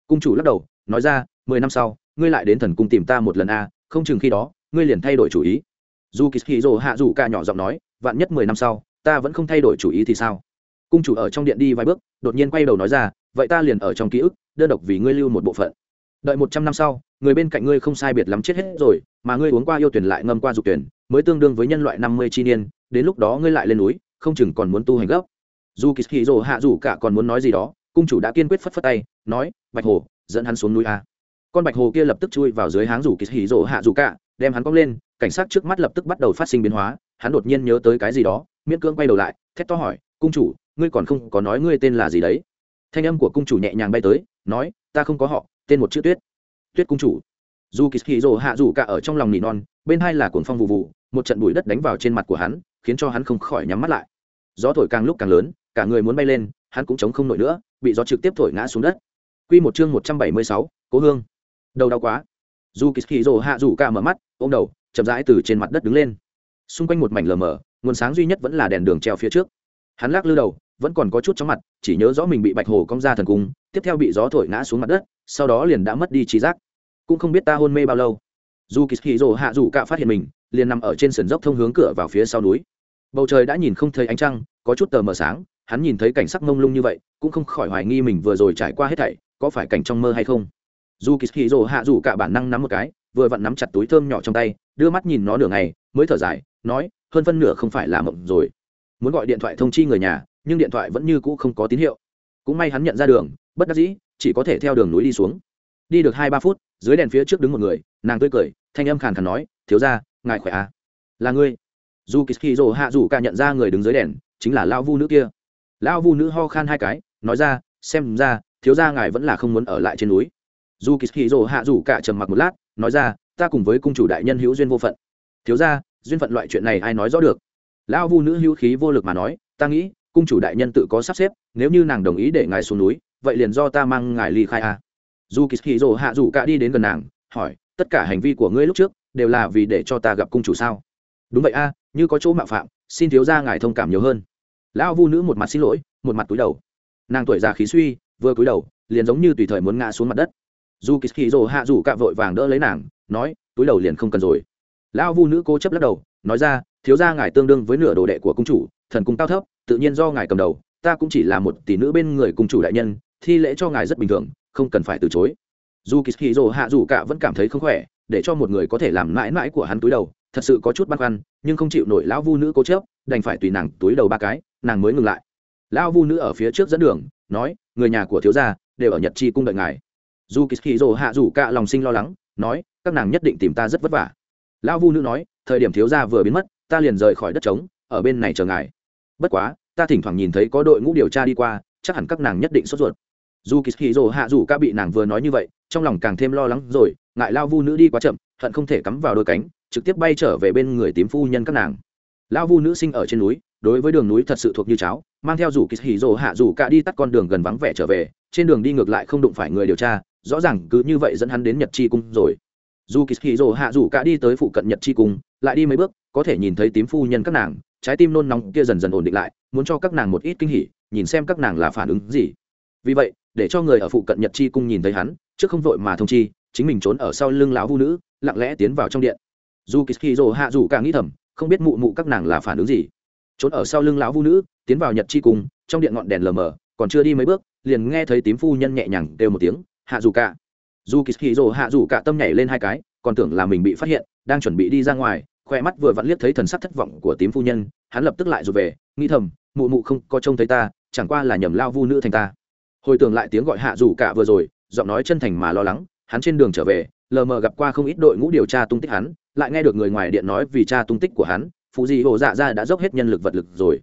Cung chủ lắc đầu, nói ra, mười năm sau, ngươi lại đến thần cung tìm ta một lần a không chừng khi đó, ngươi liền thay đổi chủ ý dù kỳ hì rồ hạ dù ca nhỏ giọng nói, vạn nhất mười năm sau, ta vẫn không thay đổi chủ ý thì sao? Cung chủ ở trong điện đi vài bước, đột nhiên quay đầu nói ra, vậy ta liền ở trong ký ức, đơn độc vì ngươi lưu một bộ phận. Đợi một trăm năm sau, người bên cạnh ngươi không sai biệt lắm chết hết rồi, mà ngươi uống qua yêu tuyển lại ngâm qua dục tuyển, mới tương đương với nhân loại năm mươi chi niên, đến lúc đó ngươi lại lên núi, không chừng còn muốn tu hành gấp. Dù kỳ hì rồ hạ dù cả còn muốn nói gì đó, cung chủ đã kiên quyết phất phất tay, nói, bạch hồ, dẫn hắn xuống núi a. Con bạch hồ kia lập tức chui vào dưới háng rủ kỳ hì rồ hạ dù cả, đem hắn cong lên cảnh sát trước mắt lập tức bắt đầu phát sinh biến hóa hắn đột nhiên nhớ tới cái gì đó miễn cưỡng quay đầu lại thét to hỏi cung chủ ngươi còn không có nói ngươi tên là gì đấy? Thanh âm của cung chủ nhẹ nhàng bay tới nói ta không có họ tên một chữ tuyết. Tuyết cung chủ. Dù kỳ hì rồ hạ dù cả ở trong lòng nỉ non bên hai là cuồng phong vụ vụ một trận bụi đất đánh vào trên mặt của hắn khiến cho hắn không khỏi nhắm mắt lại. Gió thổi càng lúc càng lớn cả người muốn bay lên hắn cũng chống không nổi nữa bị gió trực tiếp thổi ngã xuống đất. Quy một chương một trăm bảy mươi sáu, Cố Hương. Đầu đau quá. Dù Kishiro hạ rủ cả mở mắt, ôm đầu, chậm rãi từ trên mặt đất đứng lên. Xung quanh một mảnh lờ mờ, nguồn sáng duy nhất vẫn là đèn đường treo phía trước. Hắn lắc lư đầu, vẫn còn có chút chóng mặt, chỉ nhớ rõ mình bị Bạch Hồ cong ra thần cung, tiếp theo bị gió thổi ngã xuống mặt đất, sau đó liền đã mất đi trí giác. Cũng không biết ta hôn mê bao lâu. Dù Kishiro hạ rủ cạ phát hiện mình, liền nằm ở trên sườn dốc thông hướng cửa vào phía sau núi. Bầu trời đã nhìn không thấy ánh trăng, có chút tờ mờ sáng, hắn nhìn thấy cảnh sắc mông lung như vậy, cũng không khỏi hoài nghi mình vừa rồi trải qua hết thảy, có phải cảnh trong mơ hay không dù kỳ hì rồ hạ dù cạ bản năng nắm một cái vừa vặn nắm chặt túi thơm nhỏ trong tay đưa mắt nhìn nó nửa ngày, mới thở dài, nói, hơn phân nửa không phải là mộng rồi. Muốn gọi điện thoại thông chi người nhà, nhưng điện thoại vẫn như cũ không có tín hiệu. Cũng may hắn nhận ra đường, bất đắc dĩ, chỉ có thể theo đường núi đi xuống. Đi được hai ba phút, dưới đèn phía trước đứng một người, nàng tươi cười, thanh âm khàn khàn nói, thiếu ra ngài khỏe à? Là ngươi. Dù kỳ hì hạ dù cả nhận ra người đứng dưới đèn, chính là lao vu nữ kia. Lao vu nữ ho khan hai cái, nói ra, xem ra, thiếu gia ngài vẫn là không muốn ở lại trên núi. Dù kỳ hì hạ dù cả trầm mặc một lát, nói ra ta cùng với cung chủ đại nhân hữu duyên vô phận. Thiếu gia, duyên phận loại chuyện này ai nói rõ được? Lão vu nữ hữu khí vô lực mà nói, ta nghĩ, cung chủ đại nhân tự có sắp xếp, nếu như nàng đồng ý để ngài xuống núi, vậy liền do ta mang ngài ly khai a. À. dù kỳ hì hạ dù cả đi đến gần nàng, hỏi, tất cả hành vi của ngươi lúc trước, đều là vì để cho ta gặp cung chủ sao? Đúng vậy a, như có chỗ mạo phạm, xin thiếu gia ngài thông cảm nhiều hơn. Lão vu nữ một mặt xin lỗi, một mặt túi đầu. Nàng tuổi già khí suy, vừa cúi đầu, liền giống như tùy thời muốn ngã xuống mặt đất. Dù kỳ hì hạ dù cạ vội vàng đỡ lấy nàng nói, túi đầu liền không cần rồi. Lão vu nữ cố chấp lắc đầu, nói ra, thiếu gia ngài tương đương với nửa đồ đệ của cung chủ, thần cung cao thấp, tự nhiên do ngài cầm đầu, ta cũng chỉ là một tỷ nữ bên người cung chủ đại nhân, thi lễ cho ngài rất bình thường, không cần phải từ chối. Dù kỳ hạ dù cả vẫn cảm thấy không khỏe, để cho một người có thể làm mãi mãi của hắn túi đầu, thật sự có chút băn khoăn, nhưng không chịu nổi lão vu nữ cố chấp, đành phải tùy nàng túi đầu ba cái, nàng mới ngừng lại. Lão vu nữ ở phía trước dẫn đường, nói, người nhà của thiếu gia đều ở nhật chi cung đợi ngài. Dù kỳ hạ dù cả lòng sinh lo lắng, nói các nàng nhất định tìm ta rất vất vả. Lão vu nữ nói, thời điểm thiếu gia vừa biến mất, ta liền rời khỏi đất trống, ở bên này chờ ngài. Bất quá, ta thỉnh thoảng nhìn thấy có đội ngũ điều tra đi qua, chắc hẳn các nàng nhất định sốt ruột. Dù kỳ rồ hạ dù ca bị nàng vừa nói như vậy, trong lòng càng thêm lo lắng rồi, ngại lao vu nữ đi quá chậm, hận không thể cắm vào đôi cánh, trực tiếp bay trở về bên người tím phu nhân các nàng. Lao vu nữ sinh ở trên núi, đối với đường núi thật sự thuộc như cháo, mang theo dù kỳ hì rồ hạ dù cả đi tắt con đường gần vắng vẻ trở về, trên đường đi ngược lại không đụng phải người điều tra, rõ ràng cứ như vậy dẫn hắn đến nhật chi cung rồi dù kỳ hì rồ hạ rủ cả đi tới phụ cận nhật chi cung lại đi mấy bước có thể nhìn thấy tím phu nhân các nàng trái tim nôn nóng kia dần dần ổn định lại muốn cho các nàng một ít kinh hỉ nhìn xem các nàng là phản ứng gì. Vì vậy để cho người ở phụ cận nhật chi cung nhìn thấy hắn trước không vội mà thông chi chính mình trốn ở sau lưng lão vu nữ lặng lẽ tiến vào trong điện. Dù kỳ rồ hạ dù cả nghĩ thầm không biết mụ mụ các nàng là phản ứng gì. Trốn ở sau lưng lão vu nữ tiến vào nhật chi cung, trong điện ngọn đèn lờ mờ còn chưa đi mấy bước liền nghe thấy tím phu nhân nhẹ nhàng kêu một tiếng hạ dù cả dù kỳ rồ hạ dù cả tâm nhảy lên hai cái, còn tưởng là mình bị phát hiện, đang chuẩn bị đi ra ngoài khoe mắt vừa vặn liếc thấy thần sắc thất vọng của tím phu nhân, hắn lập tức lại rụt về, nghĩ thầm, mụ mụ không có trông thấy ta, chẳng qua là nhầm lao vu nữ thành ta. Hồi tưởng lại tiếng gọi hạ dù cả vừa rồi, giọng nói chân thành mà lo lắng, hắn trên đường trở về, lờ mờ gặp qua không ít đội ngũ điều tra tung tích hắn, lại nghe được người ngoài điện nói vì cha tung tích của hắn phụ dị hồ dạ ra đã dốc hết nhân lực vật lực rồi.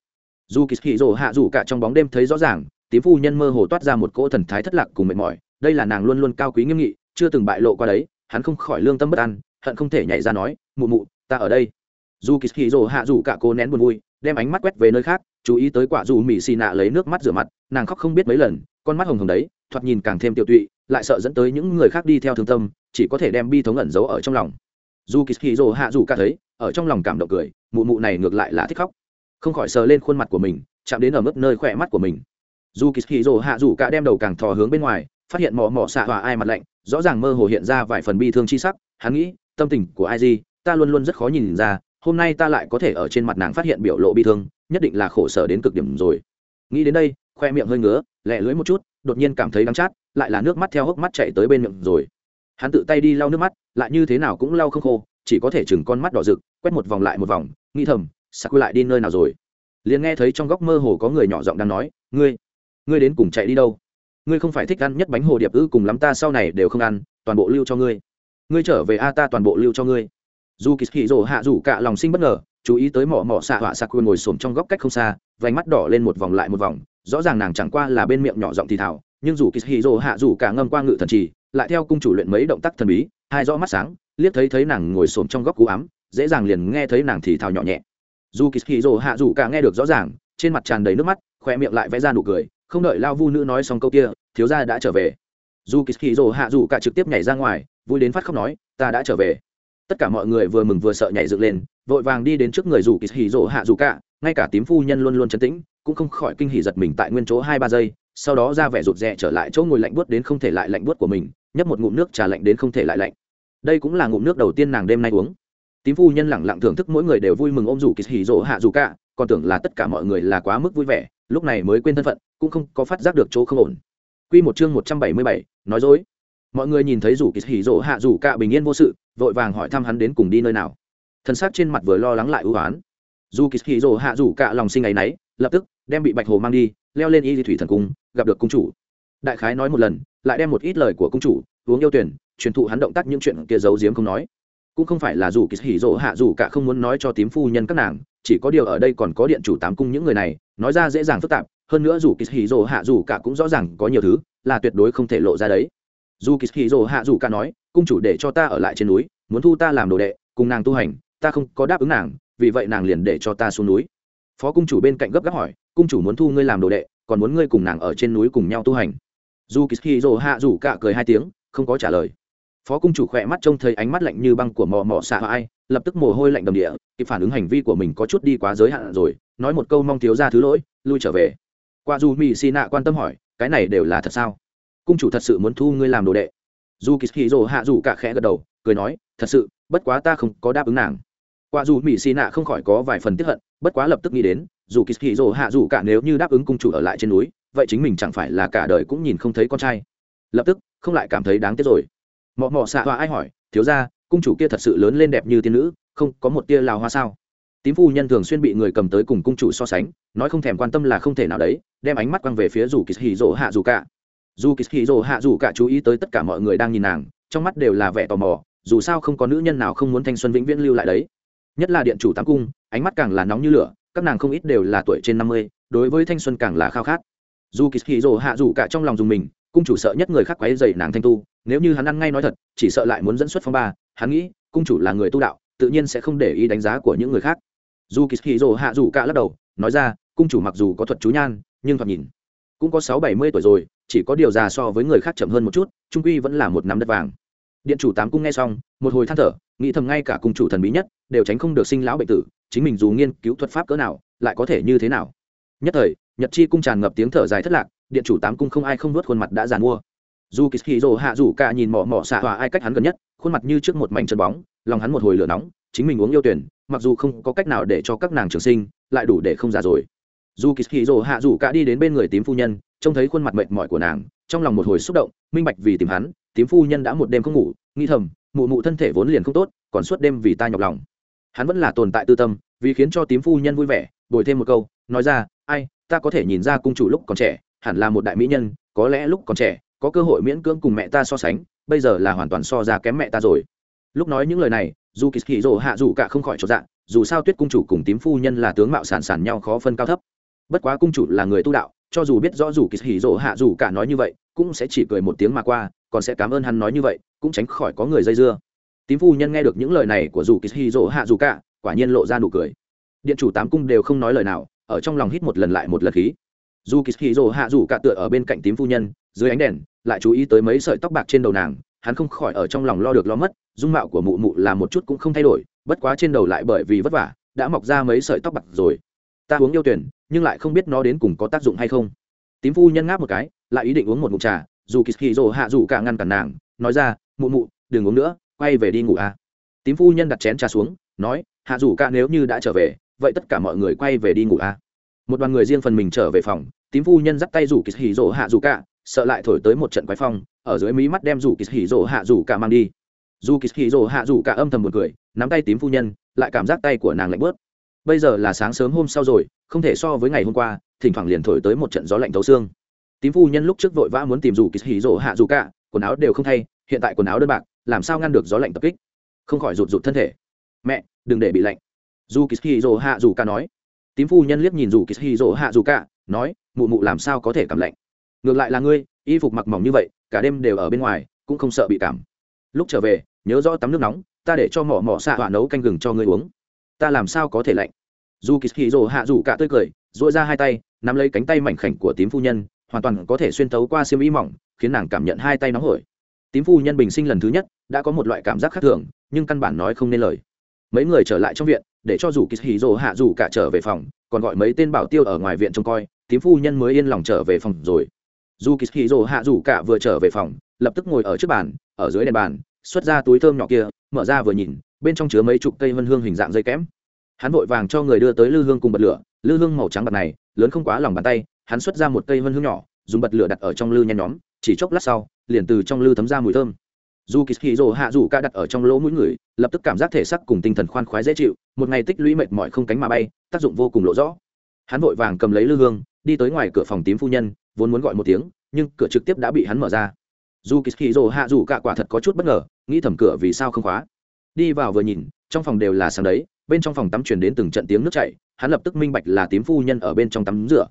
Dù kỳ hì rồ hạ dù cả trong bóng đêm thấy rõ ràng, tím phu nhân mơ hồ toát ra một cỗ thần thái thất lạc cùng mệt mỏi đây là nàng luôn luôn cao quý nghiêm nghị, chưa từng bại lộ qua đấy, hắn không khỏi lương tâm bất an, hận không thể nhảy ra nói, mụ mụ, ta ở đây. Dù kỳ kỳ rồ hạ dù cả cô nén buồn vui, đem ánh mắt quét về nơi khác, chú ý tới quả dù mỹ xì nạ lấy nước mắt rửa mặt, nàng khóc không biết mấy lần, con mắt hồng hồng đấy, thoạt nhìn càng thêm tiêu tụy, lại sợ dẫn tới những người khác đi theo thương tâm, chỉ có thể đem bi thống ẩn giấu ở trong lòng. Dù kỳ kỳ rồ hạ dù cả thấy, ở trong lòng cảm động cười, mụ mụ này ngược lại là thích khóc. Không khỏi sờ lên khuôn mặt của mình, chạm đến ở mức nơi khỏe mắt của mình. Dù kỳ kỳ rồ hạ dù cả đem đầu càng thò hướng bên ngoài phát hiện mò mò xạ hòa ai mặt lạnh, rõ ràng mơ hồ hiện ra vài phần bi thương chi sắc. Hắn nghĩ, tâm tình của ai gì, ta luôn luôn rất khó nhìn ra, hôm nay ta lại có thể ở trên mặt nàng phát hiện biểu lộ bi thương, nhất định là khổ sở đến cực điểm rồi. Nghĩ đến đây, khoe miệng hơi ngứa lẹ lưỡi một chút, đột nhiên cảm thấy đắng chát, lại là nước mắt theo hốc mắt chạy tới bên miệng rồi. Hắn tự tay đi lau nước mắt, lại như thế nào cũng lau không khô, chỉ có thể chừng con mắt đỏ rực, quét một vòng lại một vòng, nghĩ thầm sạc lại đi nơi nào rồi? Liền nghe thấy trong góc mơ hồ có người nhỏ giọng đang nói, ngươi ngươi đến cùng chạy đi đâu? Ngươi không phải thích ăn nhất bánh hồ điệp ư, cùng lắm ta sau này đều không ăn, toàn bộ lưu cho ngươi. Ngươi trở về a, ta toàn bộ lưu cho ngươi. Dù kỳ hì rồ hạ rủ cả lòng sinh bất ngờ, chú ý tới mỏ mỏ xạ họa xạ quên ngồi xổm trong góc cách không xa, vành mắt đỏ lên một vòng lại một vòng, rõ ràng nàng chẳng qua là bên miệng nhỏ giọng thì thảo nhưng dù kỳ hì rồ hạ rủ cả ngâm qua ngự thần trì, lại theo cung chủ luyện mấy động tác thần bí, hai rõ mắt sáng, liếc thấy thấy nàng ngồi xổm trong góc cú ám, dễ dàng liền nghe thấy nàng thì thào nhỏ nhẹ. Dù kỳ hì rồ hạ rủ cả nghe được rõ ràng, trên mặt tràn đầy nước mắt khoe miệng lại vẽ ra nụ cười không đợi lao vu nữ nói xong câu kia, thiếu gia đã trở về. Dù kỳ hì rồ hạ dù cả trực tiếp nhảy ra ngoài, vui đến phát khóc nói, ta đã trở về. Tất cả mọi người vừa mừng vừa sợ nhảy dựng lên, vội vàng đi đến trước người dù kỳ hì rỗ hạ dù cả, ngay cả tím phu nhân luôn luôn chấn tĩnh, cũng không khỏi kinh hỉ giật mình tại nguyên chỗ hai ba giây, sau đó ra vẻ rụt rè trở lại chỗ ngồi lạnh buốt đến không thể lại lạnh buốt của mình, nhấp một ngụm nước trà lạnh đến không thể lại lạnh. Đây cũng là ngụm nước đầu tiên nàng đêm nay uống. Tím phu nhân lẳng lặng thưởng thức mỗi người đều vui mừng ôm dù kỳ hì rỗ hạ dù cả, còn tưởng là tất cả mọi người là quá mức vui vẻ lúc này mới quên thân phận cũng không có phát giác được chỗ không ổn. Quy một chương một trăm bảy mươi bảy, nói dối. Mọi người nhìn thấy rủ kỳ hỉ rỗ hạ rủ cả bình yên vô sự vội vàng hỏi thăm hắn đến cùng đi nơi nào. Thân xác trên mặt vừa lo lắng lại ưu oán dù kỳ hỉ rỗ hạ rủ cả lòng sinh ngày nấy lập tức đem bị bạch hồ mang đi leo lên y di thủy thần cung gặp được cung chủ. Đại khái nói một lần lại đem một ít lời của cung chủ uống yêu tuyển truyền thụ hắn động tác những chuyện kia giấu giếm không nói cũng không phải là dù kỳ hỉ rỗ hạ dù cả không muốn nói cho tím phu nhân các nàng, chỉ có điều ở đây còn có điện chủ tám cung những người này, nói ra dễ dàng phức tạp, hơn nữa dù kỳ hỉ rỗ hạ dù cả cũng rõ ràng có nhiều thứ là tuyệt đối không thể lộ ra đấy. Dù kỳ hỉ rồ hạ dù cả nói, cung chủ để cho ta ở lại trên núi, muốn thu ta làm đồ đệ, cùng nàng tu hành, ta không có đáp ứng nàng, vì vậy nàng liền để cho ta xuống núi. Phó cung chủ bên cạnh gấp gáp hỏi, cung chủ muốn thu ngươi làm đồ đệ, còn muốn ngươi cùng nàng ở trên núi cùng nhau tu hành? Dù kỳ hì rồ hạ dù cả cười hai tiếng, không có trả lời phó cung chủ khỏe mắt trông thấy ánh mắt lạnh như băng của mò mò xạ ai, lập tức mồ hôi lạnh đầm địa, kịp phản ứng hành vi của mình có chút đi quá giới hạn rồi, nói một câu mong thiếu ra thứ lỗi, lui trở về. Qua dù mỹ xì nạ quan tâm hỏi, cái này đều là thật sao? Cung chủ thật sự muốn thu ngươi làm đồ đệ. Dù kỳ hì rồ hạ dù cả khẽ gật đầu, cười nói, thật sự, bất quá ta không có đáp ứng nàng. Qua dù mỹ xì nạ không khỏi có vài phần tiếp hận, bất quá lập tức nghĩ đến dù kỳ hì rồ hạ dù cả nếu như đáp ứng cung chủ ở lại trên núi, vậy chính mình chẳng phải là cả đời cũng nhìn không thấy con trai. Lập tức, không lại cảm thấy đáng tiếc rồi mọ mọ xạ hoa ai hỏi, thiếu ra cung chủ kia thật sự lớn lên đẹp như tiên nữ, không có một tia lào hoa sao? Tím phu nhân thường xuyên bị người cầm tới cùng cung chủ so sánh, nói không thèm quan tâm là không thể nào đấy, đem ánh mắt quăng về phía dù kỳ hì rỗ hạ dù cả. Dù kỳ hì rồ hạ dù cả chú ý tới tất cả mọi người đang nhìn nàng, trong mắt đều là vẻ tò mò, dù sao không có nữ nhân nào không muốn thanh xuân vĩnh viễn lưu lại đấy. Nhất là điện chủ tám cung, ánh mắt càng là nóng như lửa, các nàng không ít đều là tuổi trên năm mươi, đối với thanh xuân càng là khao khát. Dù kỳ hì rồ hạ dù cả trong lòng dùng mình, cung chủ sợ nhất người khác quấy dày nàng thanh tu nếu như hắn ăn ngay nói thật, chỉ sợ lại muốn dẫn xuất phong ba, hắn nghĩ, cung chủ là người tu đạo, tự nhiên sẽ không để ý đánh giá của những người khác. Dù kỳ hì rồ hạ dù cả lắc đầu, nói ra, cung chủ mặc dù có thuật chú nhan, nhưng thoạt nhìn, cũng có sáu bảy mươi tuổi rồi, chỉ có điều già so với người khác chậm hơn một chút, trung quy vẫn là một nắm đất vàng. Điện chủ tám cung nghe xong, một hồi than thở, nghĩ thầm ngay cả cung chủ thần bí nhất, đều tránh không được sinh lão bệnh tử, chính mình dù nghiên cứu thuật pháp cỡ nào, lại có thể như thế nào? Nhất thời, nhật chi cung tràn ngập tiếng thở dài thất lạc, điện chủ tám cung không ai không nuốt khuôn mặt đã giàn mua dù kỳ hì rồ hạ rủ cả nhìn mỏ mỏ xạ hòa ai cách hắn gần nhất, khuôn mặt như trước một mảnh chân bóng, lòng hắn một hồi lửa nóng, chính mình uống yêu tuyển, mặc dù không có cách nào để cho các nàng trường sinh, lại đủ để không già rồi. Dù kỳ hì rồ hạ rủ cả đi đến bên người tím phu nhân, trông thấy khuôn mặt mệt mỏi của nàng, trong lòng một hồi xúc động, minh bạch vì tìm hắn, tím phu nhân đã một đêm không ngủ, nghĩ thầm, mụ mụ thân thể vốn liền không tốt, còn suốt đêm vì ta nhọc lòng. Hắn vẫn là tồn tại tư tâm, vì khiến cho tím phu nhân vui vẻ, bồi thêm một câu, nói ra, ai, ta có thể nhìn ra cung chủ lúc còn trẻ, hẳn là một đại mỹ nhân, có lẽ lúc còn trẻ có cơ hội miễn cưỡng cùng mẹ ta so sánh, bây giờ là hoàn toàn so ra kém mẹ ta rồi. Lúc nói những lời này, dù kỳ kỳ rỗ hạ dù cả không khỏi cho dạng dù sao tuyết cung chủ cùng tím phu nhân là tướng mạo sản sản nhau khó phân cao thấp. Bất quá cung chủ là người tu đạo, cho dù biết rõ dù kỳ hỉ rỗ hạ dù cả nói như vậy, cũng sẽ chỉ cười một tiếng mà qua, còn sẽ cảm ơn hắn nói như vậy, cũng tránh khỏi có người dây dưa. Tím phu nhân nghe được những lời này của dù kỳ hỉ rỗ hạ dù cả, quả nhiên lộ ra nụ cười. Điện chủ tám cung đều không nói lời nào, ở trong lòng hít một lần lại một lần khí dù kỳ hì rỗ hạ dù cả tựa ở bên cạnh tím phu nhân, dưới ánh đèn, lại chú ý tới mấy sợi tóc bạc trên đầu nàng, hắn không khỏi ở trong lòng lo được lo mất, dung mạo của mụ mụ là một chút cũng không thay đổi, bất quá trên đầu lại bởi vì vất vả, đã mọc ra mấy sợi tóc bạc rồi ta uống yêu tuyển, nhưng lại không biết nó đến cùng có tác dụng hay không tím phu nhân ngáp một cái, lại ý định uống một mụn trà, dù kỳ hì rồ hạ dù cả ngăn cản nàng, nói ra, mụ mụ, đừng uống nữa, quay về đi ngủ à. tím phu nhân đặt chén trà xuống, nói, hạ dù cả nếu như đã trở về, vậy tất cả mọi người quay về đi ngủ à một đoàn người riêng phần mình trở về phòng, tím phu nhân dắt tay rủ kỳ hì rồ hạ rủ cả, sợ lại thổi tới một trận quái phong, ở dưới mí mắt đem rủ kỳ hì rồ hạ rủ cả mang đi. Dù kỳ hì rồ hạ rủ cả âm thầm một cười, nắm tay tím phu nhân, lại cảm giác tay của nàng lạnh bớt. Bây giờ là sáng sớm hôm sau rồi, không thể so với ngày hôm qua, thỉnh thoảng liền thổi tới một trận gió lạnh thấu xương. Tím phu nhân lúc trước vội vã muốn tìm rủ kỳ hỉ rỗ hạ rủ cả, quần áo đều không thay, hiện tại quần áo đơn bạc, làm sao ngăn được gió lạnh tập kích? Không khỏi rụt rụt thân thể. Mẹ, đừng để bị lạnh. Dù kỳ hỉ rỗ hạ rủ cả nói tím phu nhân liếc nhìn dù kỳ hỉ rỗ hạ dù cả, nói, mụ mụ làm sao có thể cảm lạnh? Ngược lại là ngươi, y phục mặc mỏng như vậy, cả đêm đều ở bên ngoài, cũng không sợ bị cảm. Lúc trở về, nhớ rõ tắm nước nóng, ta để cho mỏ mỏ xạ hỏa nấu canh gừng cho ngươi uống. Ta làm sao có thể lạnh? Dù kỳ hì hạ Dù cả tươi cười dội ra hai tay, nắm lấy cánh tay mảnh khảnh của tím phu nhân, hoàn toàn có thể xuyên tấu qua xiêm y mỏng, khiến nàng cảm nhận hai tay nóng hổi. Tím phu nhân bình sinh lần thứ nhất, đã có một loại cảm giác khác thường, nhưng căn bản nói không nên lời mấy người trở lại trong viện, để cho dù kỳ hì rồ hạ dù cả trở về phòng, còn gọi mấy tên bảo tiêu ở ngoài viện trông coi tím phu nhân mới yên lòng trở về phòng rồi. Dù kỳ hì rồ hạ dù cả vừa trở về phòng, lập tức ngồi ở trước bàn, ở dưới đèn bàn, xuất ra túi thơm nhỏ kia, mở ra vừa nhìn, bên trong chứa mấy chục cây vân hương hình dạng dây kẽm. Hắn vội vàng cho người đưa tới lư hương cùng bật lửa, lư hương màu trắng bật này, lớn không quá lòng bàn tay, hắn xuất ra một cây vân hương nhỏ, dùng bật lửa đặt ở trong lư nhen nhóm, chỉ chốc lát sau, liền từ trong lư thấm ra mùi thơm dù kỳ hì rồ hạ dù ca đặt ở trong lỗ mũi người, lập tức cảm giác thể sắc cùng tinh thần khoan khoái dễ chịu, một ngày tích lũy mệt mỏi không cánh mà bay, tác dụng vô cùng lộ rõ. Hắn vội vàng cầm lấy lư hương, đi tới ngoài cửa phòng tím phu nhân, vốn muốn gọi một tiếng, nhưng cửa trực tiếp đã bị hắn mở ra. Dù kỳ hì rồ hạ dù ca quả thật có chút bất ngờ, nghĩ thầm cửa vì sao không khóa. Đi vào vừa nhìn, trong phòng đều là sáng đấy, bên trong phòng tắm truyền đến từng trận tiếng nước chảy, hắn lập tức minh bạch là tím phu nhân ở bên trong tắm rửa.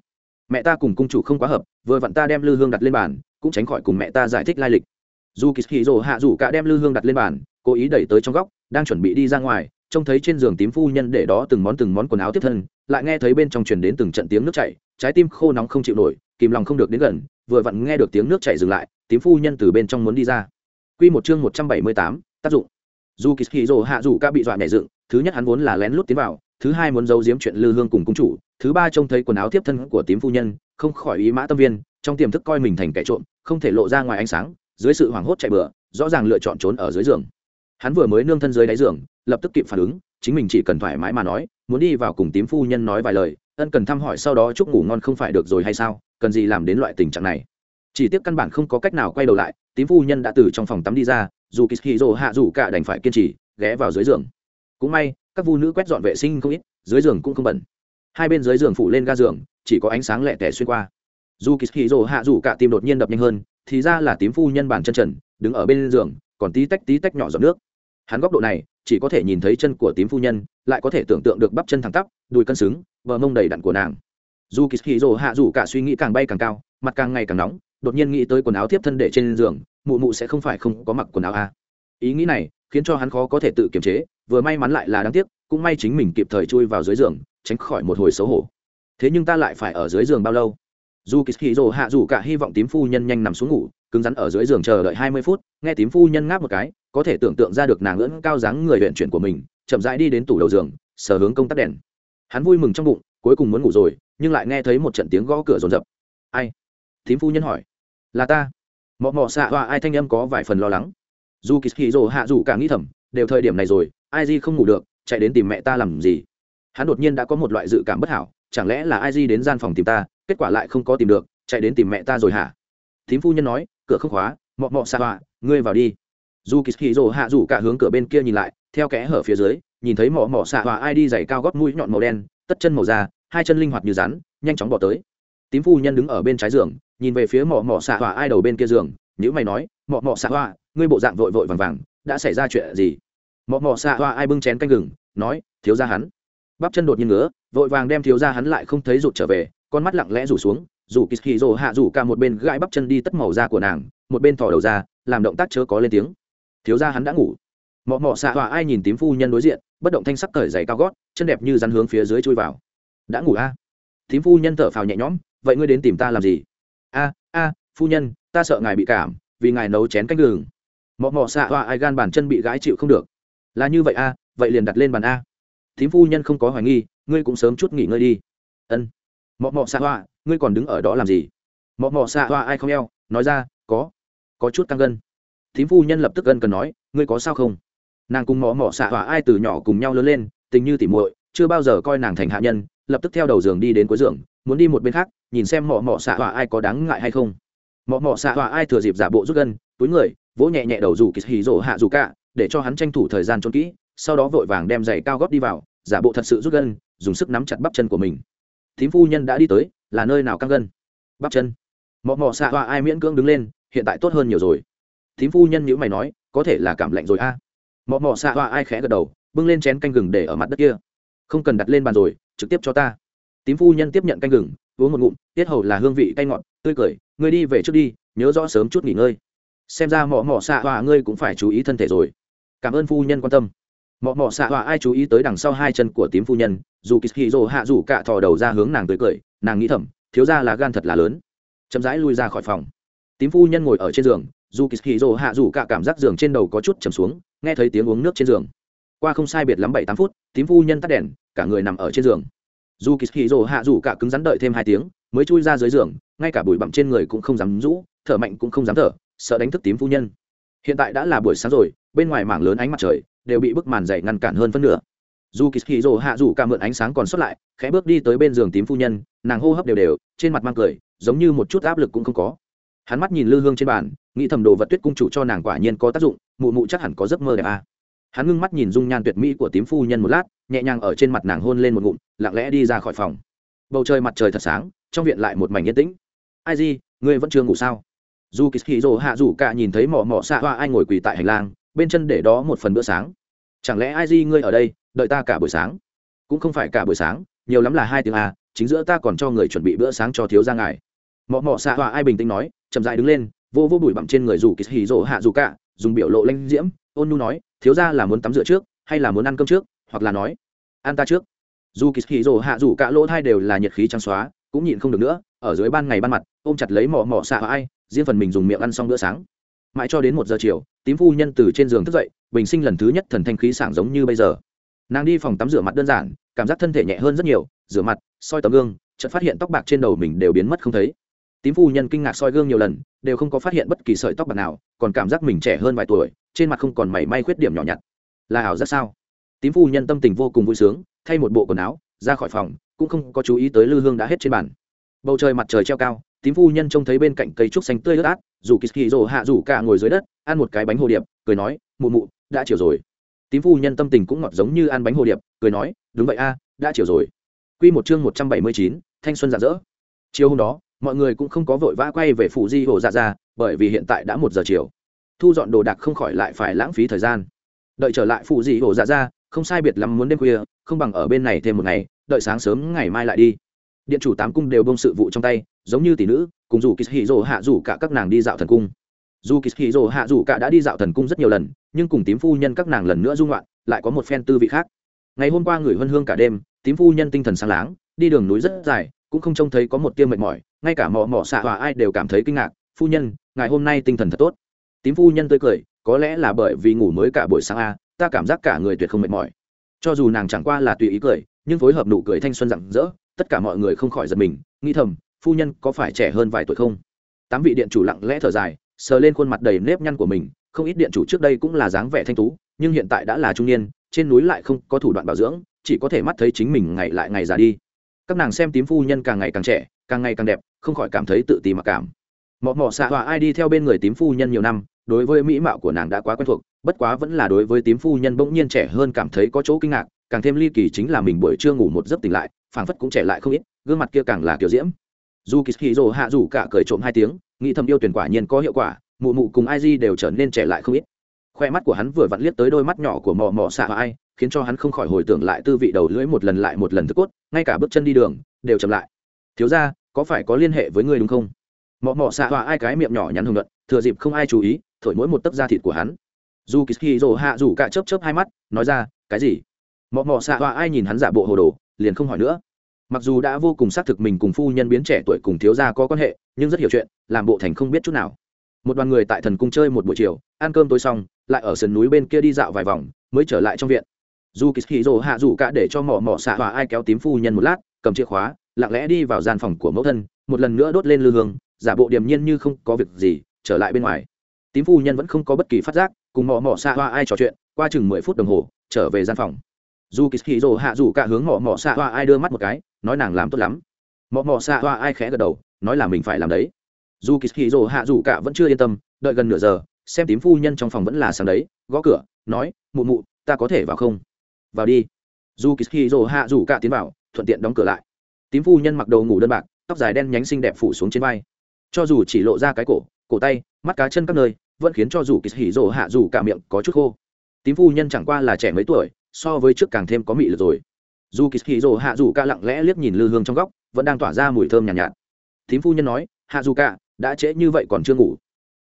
Mẹ ta cùng cung chủ không quá hợp, vừa vặn ta đem lư hương đặt lên bàn, cũng tránh khỏi cùng mẹ ta giải thích lai lịch dù kỳ hì rồ hạ rủ cả đem lư hương đặt lên bàn cố ý đẩy tới trong góc đang chuẩn bị đi ra ngoài trông thấy trên giường tím phu nhân để đó từng món từng món quần áo tiếp thân lại nghe thấy bên trong truyền đến từng trận tiếng nước chảy trái tim khô nóng không chịu nổi kìm lòng không được đến gần vừa vặn nghe được tiếng nước chảy dừng lại tím phu nhân từ bên trong muốn đi ra. Quy một chương một trăm bảy mươi tám, tác dụng. Dù kỳ hì rồ hạ rủ cả bị dọa nhảy dựng thứ nhất hắn vốn là lén lút tiến vào thứ hai muốn giấu giếm chuyện lư hương cùng cung chủ thứ ba trông thấy quần áo tiếp thân của tím phu nhân không khỏi ý mã tâm viên trong tiềm thức coi mình thành kẻ trộm không thể lộ ra ngoài ánh sáng dưới sự hoảng hốt chạy bừa, rõ ràng lựa chọn trốn ở dưới giường. Hắn vừa mới nương thân dưới đáy giường, lập tức kịp phản ứng, chính mình chỉ cần thoải mái mà nói, muốn đi vào cùng tím phu nhân nói vài lời, ân cần thăm hỏi sau đó chúc ngủ ngon không phải được rồi hay sao, cần gì làm đến loại tình trạng này. Chỉ tiếc căn bản không có cách nào quay đầu lại, tím phu nhân đã từ trong phòng tắm đi ra, dù kỳ hạ dù cả đành phải kiên trì, ghé vào dưới giường. Cũng may, các vu nữ quét dọn vệ sinh không ít, dưới giường cũng không bẩn. Hai bên dưới giường phủ lên ga giường, chỉ có ánh sáng lẹ tẻ xuyên qua. Dù kỳ hạ dù cả tim đột nhiên đập nhanh hơn thì ra là tím phu nhân bàn chân trần, đứng ở bên giường, còn tí tách tí tách nhỏ giọt nước. Hắn góc độ này, chỉ có thể nhìn thấy chân của tím phu nhân, lại có thể tưởng tượng được bắp chân thẳng tắp, đùi cân xứng, bờ mông đầy đặn của nàng. Dù kỳ hì rồ hạ dù cả suy nghĩ càng bay càng cao, mặt càng ngày càng nóng, đột nhiên nghĩ tới quần áo tiếp thân để trên giường, mụ mụ sẽ không phải không có mặc quần áo à. ý nghĩ này, khiến cho hắn khó có thể tự kiềm chế, vừa may mắn lại là đáng tiếc, cũng may chính mình kịp thời chui vào dưới giường, tránh khỏi một hồi xấu hổ. Thế nhưng ta lại phải ở dưới giường bao lâu? Dù kỳ hì rồ hạ dù cả hy vọng tím phu nhân nhanh nằm xuống ngủ, cứng rắn ở dưới giường chờ đợi hai mươi phút, nghe tím phu nhân ngáp một cái, có thể tưởng tượng ra được nàng ngưỡng cao dáng người huyện chuyển của mình, chậm rãi đi đến tủ đầu giường, sờ hướng công tắc đèn. Hắn vui mừng trong bụng, cuối cùng muốn ngủ rồi, nhưng lại nghe thấy một trận tiếng gõ cửa rồn rập. Ai? tím phu nhân hỏi. Là ta. Mọ mọ xạ hoa ai thanh âm có vài phần lo lắng. Dù kỳ hì rồ hạ dù cả nghĩ thầm đều thời điểm này rồi, ai di không ngủ được, chạy đến tìm mẹ ta làm gì? Hắn đột nhiên đã có một loại dự cảm bất hảo chẳng lẽ là ai di đến gian phòng tìm ta, kết quả lại không có tìm được, chạy đến tìm mẹ ta rồi hả? Thím phu nhân nói, cửa không khóa, mọ mọ xa hoa ngươi vào đi. Dù kỳ hì rồ hạ rủ cả hướng cửa bên kia nhìn lại, theo kẽ hở phía dưới, nhìn thấy mọ mọ xạ hoa ai đi giày cao gót mũi nhọn màu đen, tất chân màu da, hai chân linh hoạt như rắn, nhanh chóng bỏ tới. Tím phu nhân đứng ở bên trái giường, nhìn về phía mọ mọ xạ hoa ai đầu bên kia giường nhữ mày nói, mọ mọ xạ hoa ngươi bộ dạng vội vội vàng vàng, đã xảy ra chuyện gì? Mọ mọ xạ hoa ai bưng chén canh gừng, nói, thiếu ra hắn. Bắp chân đột nhiên ngứa vội vàng đem thiếu ra hắn lại không thấy rụt trở về, con mắt lặng lẽ rủ xuống rủ kỳ hì rồ hạ rủ cả một bên gãi bắp chân đi tất màu da của nàng, một bên thỏ đầu ra, làm động tác chớ có lên tiếng. Thiếu ra hắn đã ngủ. Mọ mọ xạ hòa ai nhìn tím phu nhân đối diện, bất động thanh sắc cởi giày cao gót, chân đẹp như rắn hướng phía dưới chui vào. Đã ngủ a? À? tím phu nhân thở phào nhẹ nhõm, vậy ngươi đến tìm ta làm gì? A a, phu nhân, ta sợ ngài bị cảm, vì ngài nấu chén canh gừng. Mọ mọ xạ hòa ai gan bàn chân bị gái chịu không được. Là như vậy a, vậy liền đặt lên bàn a. Tím phu nhân không có hoài nghi ngươi cũng sớm chút nghỉ ngơi đi. Ân. Mọ mọ xạ hoa, ngươi còn đứng ở đó làm gì? Mọ mọ xạ hoa ai không eo nói ra có. Có chút căng gân. Thím phu nhân lập tức gân cần nói ngươi có sao không? Nàng cùng mọ mọ xạ hoa ai từ nhỏ cùng nhau lớn lên tình như tỉ muội chưa bao giờ coi nàng thành hạ nhân lập tức theo đầu giường đi đến cuối giường muốn đi một bên khác nhìn xem mọ mọ xạ hoa ai có đáng ngại hay không. Mọ mọ xạ hoa ai thừa dịp giả bộ rút gân túi người vỗ nhẹ nhẹ đầu rủ kỳ hì rổ hạ rủ cả để cho hắn tranh thủ thời gian trốn kỹ sau đó vội vàng đem giày cao góp đi vào giả bộ thật sự rút gân dùng sức nắm chặt bắp chân của mình. Thím phu nhân đã đi tới, là nơi nào căng gân? Bắp chân. Mọ mọ xạ hòa ai miễn cưỡng đứng lên, hiện tại tốt hơn nhiều rồi. Thím phu nhân nhữ mày nói, có thể là cảm lạnh rồi a. À. mọ mọ xạ hoa ai khẽ gật đầu, bưng lên chén canh gừng để ở mặt đất kia. Không cần đặt lên bàn rồi, trực tiếp cho ta. Tím phu nhân tiếp nhận canh gừng, uống một ngụm, tiết hầu là hương vị cay ngọt, tươi cười, ngươi đi về trước đi, nhớ rõ sớm chút nghỉ ngơi. Xem ra mọ mọ xạ hoa ngươi cũng phải chú ý thân thể rồi. Cảm ơn phu nhân quan tâm mọ mọ xạ họa ai chú ý tới đằng sau hai chân của tím phu nhân, dù kỳ hì rồ hạ rủ cạ thò đầu ra hướng nàng tới cười, nàng nghĩ thầm, thiếu ra là gan thật là lớn. Chậm rãi lui ra khỏi phòng. Tím phu nhân ngồi ở trên giường, dù kỳ hì rồ hạ rủ cả cảm giác giường trên đầu có chút chầm xuống, nghe thấy tiếng uống nước trên giường. Qua không sai biệt lắm bảy tám phút, tím phu nhân tắt đèn, cả người nằm ở trên giường. Dù kỳ hì rồ hạ rủ cả cứng rắn đợi thêm hai tiếng, mới chui ra dưới giường, ngay cả bụi bặm trên người cũng không dám rũ, thở mạnh cũng không dám thở, sợ đánh thức tím phu nhân. Hiện tại đã là buổi sáng rồi, bên ngoài mảng lớn ánh mặt trời đều bị bức màn dày ngăn cản hơn phân nửa. Dù kỳ hì rồ hạ rủ cả mượn ánh sáng còn sót lại, khẽ bước đi tới bên giường tím phu nhân, nàng hô hấp đều đều, trên mặt mang cười, giống như một chút áp lực cũng không có. Hắn mắt nhìn lư hương trên bàn, nghĩ thầm đồ vật tuyết cung chủ cho nàng quả nhiên có tác dụng, mụ mụ chắc hẳn có giấc mơ đẹp à. hắn ngưng mắt nhìn dung nhan tuyệt mỹ của tím phu nhân một lát, nhẹ nhàng ở trên mặt nàng hôn lên một ngụm, lặng lẽ đi ra khỏi phòng. Bầu trời mặt trời thật sáng, trong viện lại một mảnh yên tĩnh. Ai gì ngươi vẫn chưa ngủ sao? Dù kỳ hì rồ hạ rủ cả nhìn thấy mỏ mỏ xạ hoa ai ngồi quỳ tại hành lang bên chân để đó một phần bữa sáng. Chẳng lẽ ai gì ngươi ở đây, đợi ta cả buổi sáng? Cũng không phải cả buổi sáng, nhiều lắm là hai tiếng à chính giữa ta còn cho người chuẩn bị bữa sáng cho thiếu gia ngài. Mọ mọ xạ hòa ai bình tĩnh nói, chậm dại đứng lên, vô vô bụi bặm trên người dù kỳ hì rỗ hạ dù cả, dùng biểu lộ lanh diễm, ôn nu nói, thiếu ra là muốn tắm rửa trước, hay là muốn ăn cơm trước, hoặc là nói, ăn ta trước. Dù kỳ hì rỗ hạ dù cả lỗ thai đều là nhiệt khí trắng xóa, cũng nhịn không được nữa, ở dưới ban ngày ban mặt, ôm chặt lấy mọ mọ xạ hòa ai, riêng phần mình dùng miệng ăn xong bữa sáng mãi cho đến một giờ chiều, tím phu nhân từ trên giường thức dậy, bình sinh lần thứ nhất thần thanh khí sảng giống như bây giờ. Nàng đi phòng tắm rửa mặt đơn giản, cảm giác thân thể nhẹ hơn rất nhiều, rửa mặt, soi tấm gương, chợt phát hiện tóc bạc trên đầu mình đều biến mất không thấy. Tím phu nhân kinh ngạc soi gương nhiều lần, đều không có phát hiện bất kỳ sợi tóc bạc nào, còn cảm giác mình trẻ hơn vài tuổi, trên mặt không còn mảy may khuyết điểm nhỏ nhặt. Là ảo giác sao? Tím phu nhân tâm tình vô cùng vui sướng, thay một bộ quần áo, ra khỏi phòng, cũng không có chú ý tới lư hương đã hết trên bàn. Bầu trời mặt trời treo cao, tím phu nhân trông thấy bên cạnh cây trúc xanh tươi ướt át dù kỳ kỳ rồ hạ rủ cả ngồi dưới đất ăn một cái bánh hồ điệp cười nói mụ mụ đã chiều rồi tím phu nhân tâm tình cũng ngọt giống như ăn bánh hồ điệp cười nói đúng vậy a đã chiều rồi Quy một chương một trăm bảy mươi chín, thanh xuân rạng rỡ. Chiều hôm đó, mọi người cũng không có vội vã quay về phủ di hồ dạ ra, bởi vì hiện tại đã một giờ chiều. Thu dọn đồ đạc không khỏi lại phải lãng phí thời gian. Đợi trở lại phủ di hồ dạ ra, không sai biệt lắm muốn đêm khuya, không bằng ở bên này thêm một ngày, đợi sáng sớm ngày mai lại đi. Điện chủ tám cung đều bông sự vụ trong tay, giống như tỷ nữ, cùng dù Kishiro hạ rủ cả các nàng đi dạo thần cung. Dù Kishiro hạ rủ cả đã đi dạo thần cung rất nhiều lần, nhưng cùng tím phu nhân các nàng lần nữa dung loạn, lại có một phen tư vị khác. Ngày hôm qua người huân hương cả đêm, tím phu nhân tinh thần sáng láng đi đường núi rất dài cũng không trông thấy có một tiêu mệt mỏi ngay cả mò mò xạ hòa ai đều cảm thấy kinh ngạc phu nhân ngày hôm nay tinh thần thật tốt tím phu nhân tươi cười có lẽ là bởi vì ngủ mới cả buổi sáng a ta cảm giác cả người tuyệt không mệt mỏi cho dù nàng chẳng qua là tùy ý cười nhưng phối hợp nụ cười thanh xuân rạng rỡ tất cả mọi người không khỏi giật mình nghĩ thầm phu nhân có phải trẻ hơn vài tuổi không? Tám vị điện chủ lặng lẽ thở dài, sờ lên khuôn mặt đầy nếp nhăn của mình, không ít điện chủ trước đây cũng là dáng vẻ thanh tú, nhưng hiện tại đã là trung niên, trên núi lại không có thủ đoạn bảo dưỡng, chỉ có thể mắt thấy chính mình ngày lại ngày già đi. Các nàng xem tím phu nhân càng ngày càng trẻ, càng ngày càng đẹp, không khỏi cảm thấy tự ti mặc cảm. Mọ mọ xạ hòa ai đi theo bên người tím phu nhân nhiều năm, đối với mỹ mạo của nàng đã quá quen thuộc, bất quá vẫn là đối với tím phu nhân bỗng nhiên trẻ hơn cảm thấy có chỗ kinh ngạc, càng thêm ly kỳ chính là mình buổi trưa ngủ một giấc tỉnh lại, phảng phất cũng trẻ lại không ít, gương mặt kia càng là kiểu diễm dù kỳ hì rồ hạ rủ cả cởi trộm hai tiếng, nghĩ thầm yêu tuyển quả nhiên có hiệu quả, mụ mụ cùng ai di đều trở nên trẻ lại không ít. Khoe mắt của hắn vừa vặn liếc tới đôi mắt nhỏ của mò mò xạ ai, khiến cho hắn không khỏi hồi tưởng lại tư vị đầu lưỡi một lần lại một lần thức cốt, ngay cả bước chân đi đường, đều chậm lại. Thiếu ra có phải có liên hệ với ngươi đúng không? Mò mò xạ hòa ai cái miệng nhỏ nhắn hưởng luận thừa dịp không ai chú ý, thổi mỗi một tấc da thịt của hắn. Dù kỳ hì rồ hạ rủ cả chớp chớp hai mắt, nói ra, cái gì? Mò mò xạ hòa ai nhìn hắn giả bộ hồ đồ, liền không hỏi nữa mặc dù đã vô cùng xác thực mình cùng phu nhân biến trẻ tuổi cùng thiếu gia có quan hệ, nhưng rất hiểu chuyện, làm bộ thành không biết chút nào. Một đoàn người tại thần cung chơi một buổi chiều, ăn cơm tối xong, lại ở sườn núi bên kia đi dạo vài vòng, mới trở lại trong viện. Dù kỳ hì rồ hạ dù cả để cho mỏ mỏ xạ hòa ai kéo tím phu nhân một lát, cầm chìa khóa, lặng lẽ đi vào gian phòng của mẫu thân, một lần nữa đốt lên lư hương, giả bộ điềm nhiên như không có việc gì, trở lại bên ngoài. Tím phu nhân vẫn không có bất kỳ phát giác, cùng mỏ mỏ xạ hoa ai trò chuyện, qua chừng mười phút đồng hồ, trở về gian phòng dù kỳ hì rồ hạ dù cả hướng mỏ mỏ xạ hoa ai đưa mắt một cái, nói nàng làm tốt lắm. Mỏ mỏ xạ hoa ai khẽ gật đầu, nói là mình phải làm đấy. Dù kỳ hì rồ hạ dù cả vẫn chưa yên tâm, đợi gần nửa giờ, xem tím phu nhân trong phòng vẫn là sáng đấy, gõ cửa, nói, mụ mụ, ta có thể vào không? Vào đi. Dù kỳ hì rồ hạ dù cả tiến vào, thuận tiện đóng cửa lại. Tím phu nhân mặc đồ ngủ đơn bạc, tóc dài đen nhánh xinh đẹp phủ xuống trên vai. Cho dù chỉ lộ ra cái cổ cổ tay, mắt cá chân các nơi, vẫn khiến cho dù kỳ hỉ rồ hạ dù cả miệng có chút khô. Tím phu nhân chẳng qua là trẻ mấy tuổi so với trước càng thêm có mị lực rồi. Dù kỳ rồ hạ dù ca lặng lẽ liếc nhìn lư hương trong góc vẫn đang tỏa ra mùi thơm nhàn nhạt, nhạt. Tím phu nhân nói hạ dù ca đã trễ như vậy còn chưa ngủ.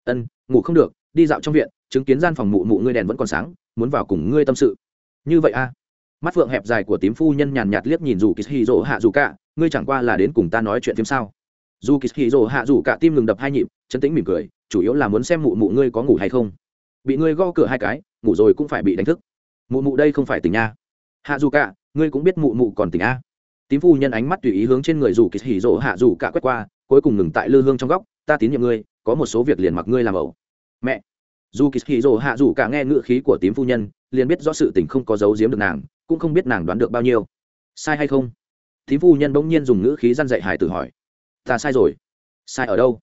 Ân ngủ không được đi dạo trong viện chứng kiến gian phòng mụ mụ ngươi đèn vẫn còn sáng muốn vào cùng ngươi tâm sự. Như vậy a à? mắt phượng hẹp dài của tím phu nhân nhàn nhạt liếc nhìn dù kỳ hì hạ dù ca, ngươi chẳng qua là đến cùng ta nói chuyện phim sao? Dù kỳ hì hạ dù cả tim ngừng đập hai nhịp chấn tĩnh mỉm cười chủ yếu là muốn xem mụ mụ ngươi có ngủ hay không. Bị ngươi gõ cửa hai cái ngủ rồi cũng phải bị đánh thức mụ mụ đây không phải tỉnh nha hạ dù cả, ngươi cũng biết mụ mụ còn tỉnh a. Tím phu nhân ánh mắt tùy ý hướng trên người dù kỳ hỉ rỗ hạ dù cả quét qua, cuối cùng ngừng tại lư hương trong góc, ta tín nhiệm ngươi, có một số việc liền mặc ngươi làm ẩu. Mẹ. Dù kỳ hỉ rỗ hạ dù cả nghe ngựa khí của tím phu nhân, liền biết rõ sự tình không có giấu giếm được nàng, cũng không biết nàng đoán được bao nhiêu. Sai hay không? Tím phu nhân bỗng nhiên dùng ngữ khí răn dạy hải tử hỏi. Ta sai rồi. Sai ở đâu?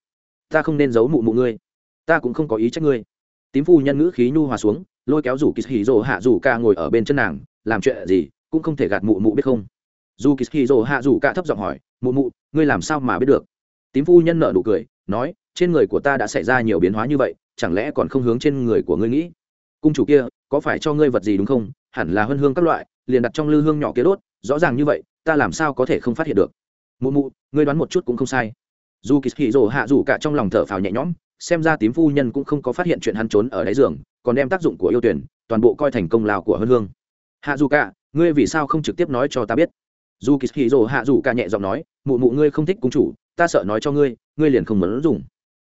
Ta không nên giấu mụ mụ ngươi. Ta cũng không có ý trách ngươi tím phu nhân ngữ khí nhu hòa xuống, lôi kéo rủ kỳ hì rồ hạ rủ ca ngồi ở bên chân nàng, làm chuyện gì cũng không thể gạt mụ mụ biết không. Dù kỳ hì rồ hạ rủ ca thấp giọng hỏi, mụ mụ, ngươi làm sao mà biết được? Tím phu nhân nợ nụ cười, nói, trên người của ta đã xảy ra nhiều biến hóa như vậy, chẳng lẽ còn không hướng trên người của ngươi nghĩ? Cung chủ kia, có phải cho ngươi vật gì đúng không? Hẳn là hân hương các loại, liền đặt trong lư hương nhỏ kia đốt, rõ ràng như vậy, ta làm sao có thể không phát hiện được? Mụ mụ, ngươi đoán một chút cũng không sai. Dù kỳ hì rồ hạ rủ cả trong lòng thở phào nhẹ nhõm xem ra tím phu nhân cũng không có phát hiện chuyện hắn trốn ở đáy giường, còn đem tác dụng của yêu tuyển toàn bộ coi thành công lao của hân hương. Hạ dù cả, ngươi vì sao không trực tiếp nói cho ta biết? Dù kỳ hì dồ hạ dù cả nhẹ giọng nói, mụ mụ ngươi không thích cung chủ, ta sợ nói cho ngươi ngươi liền không muốn dùng.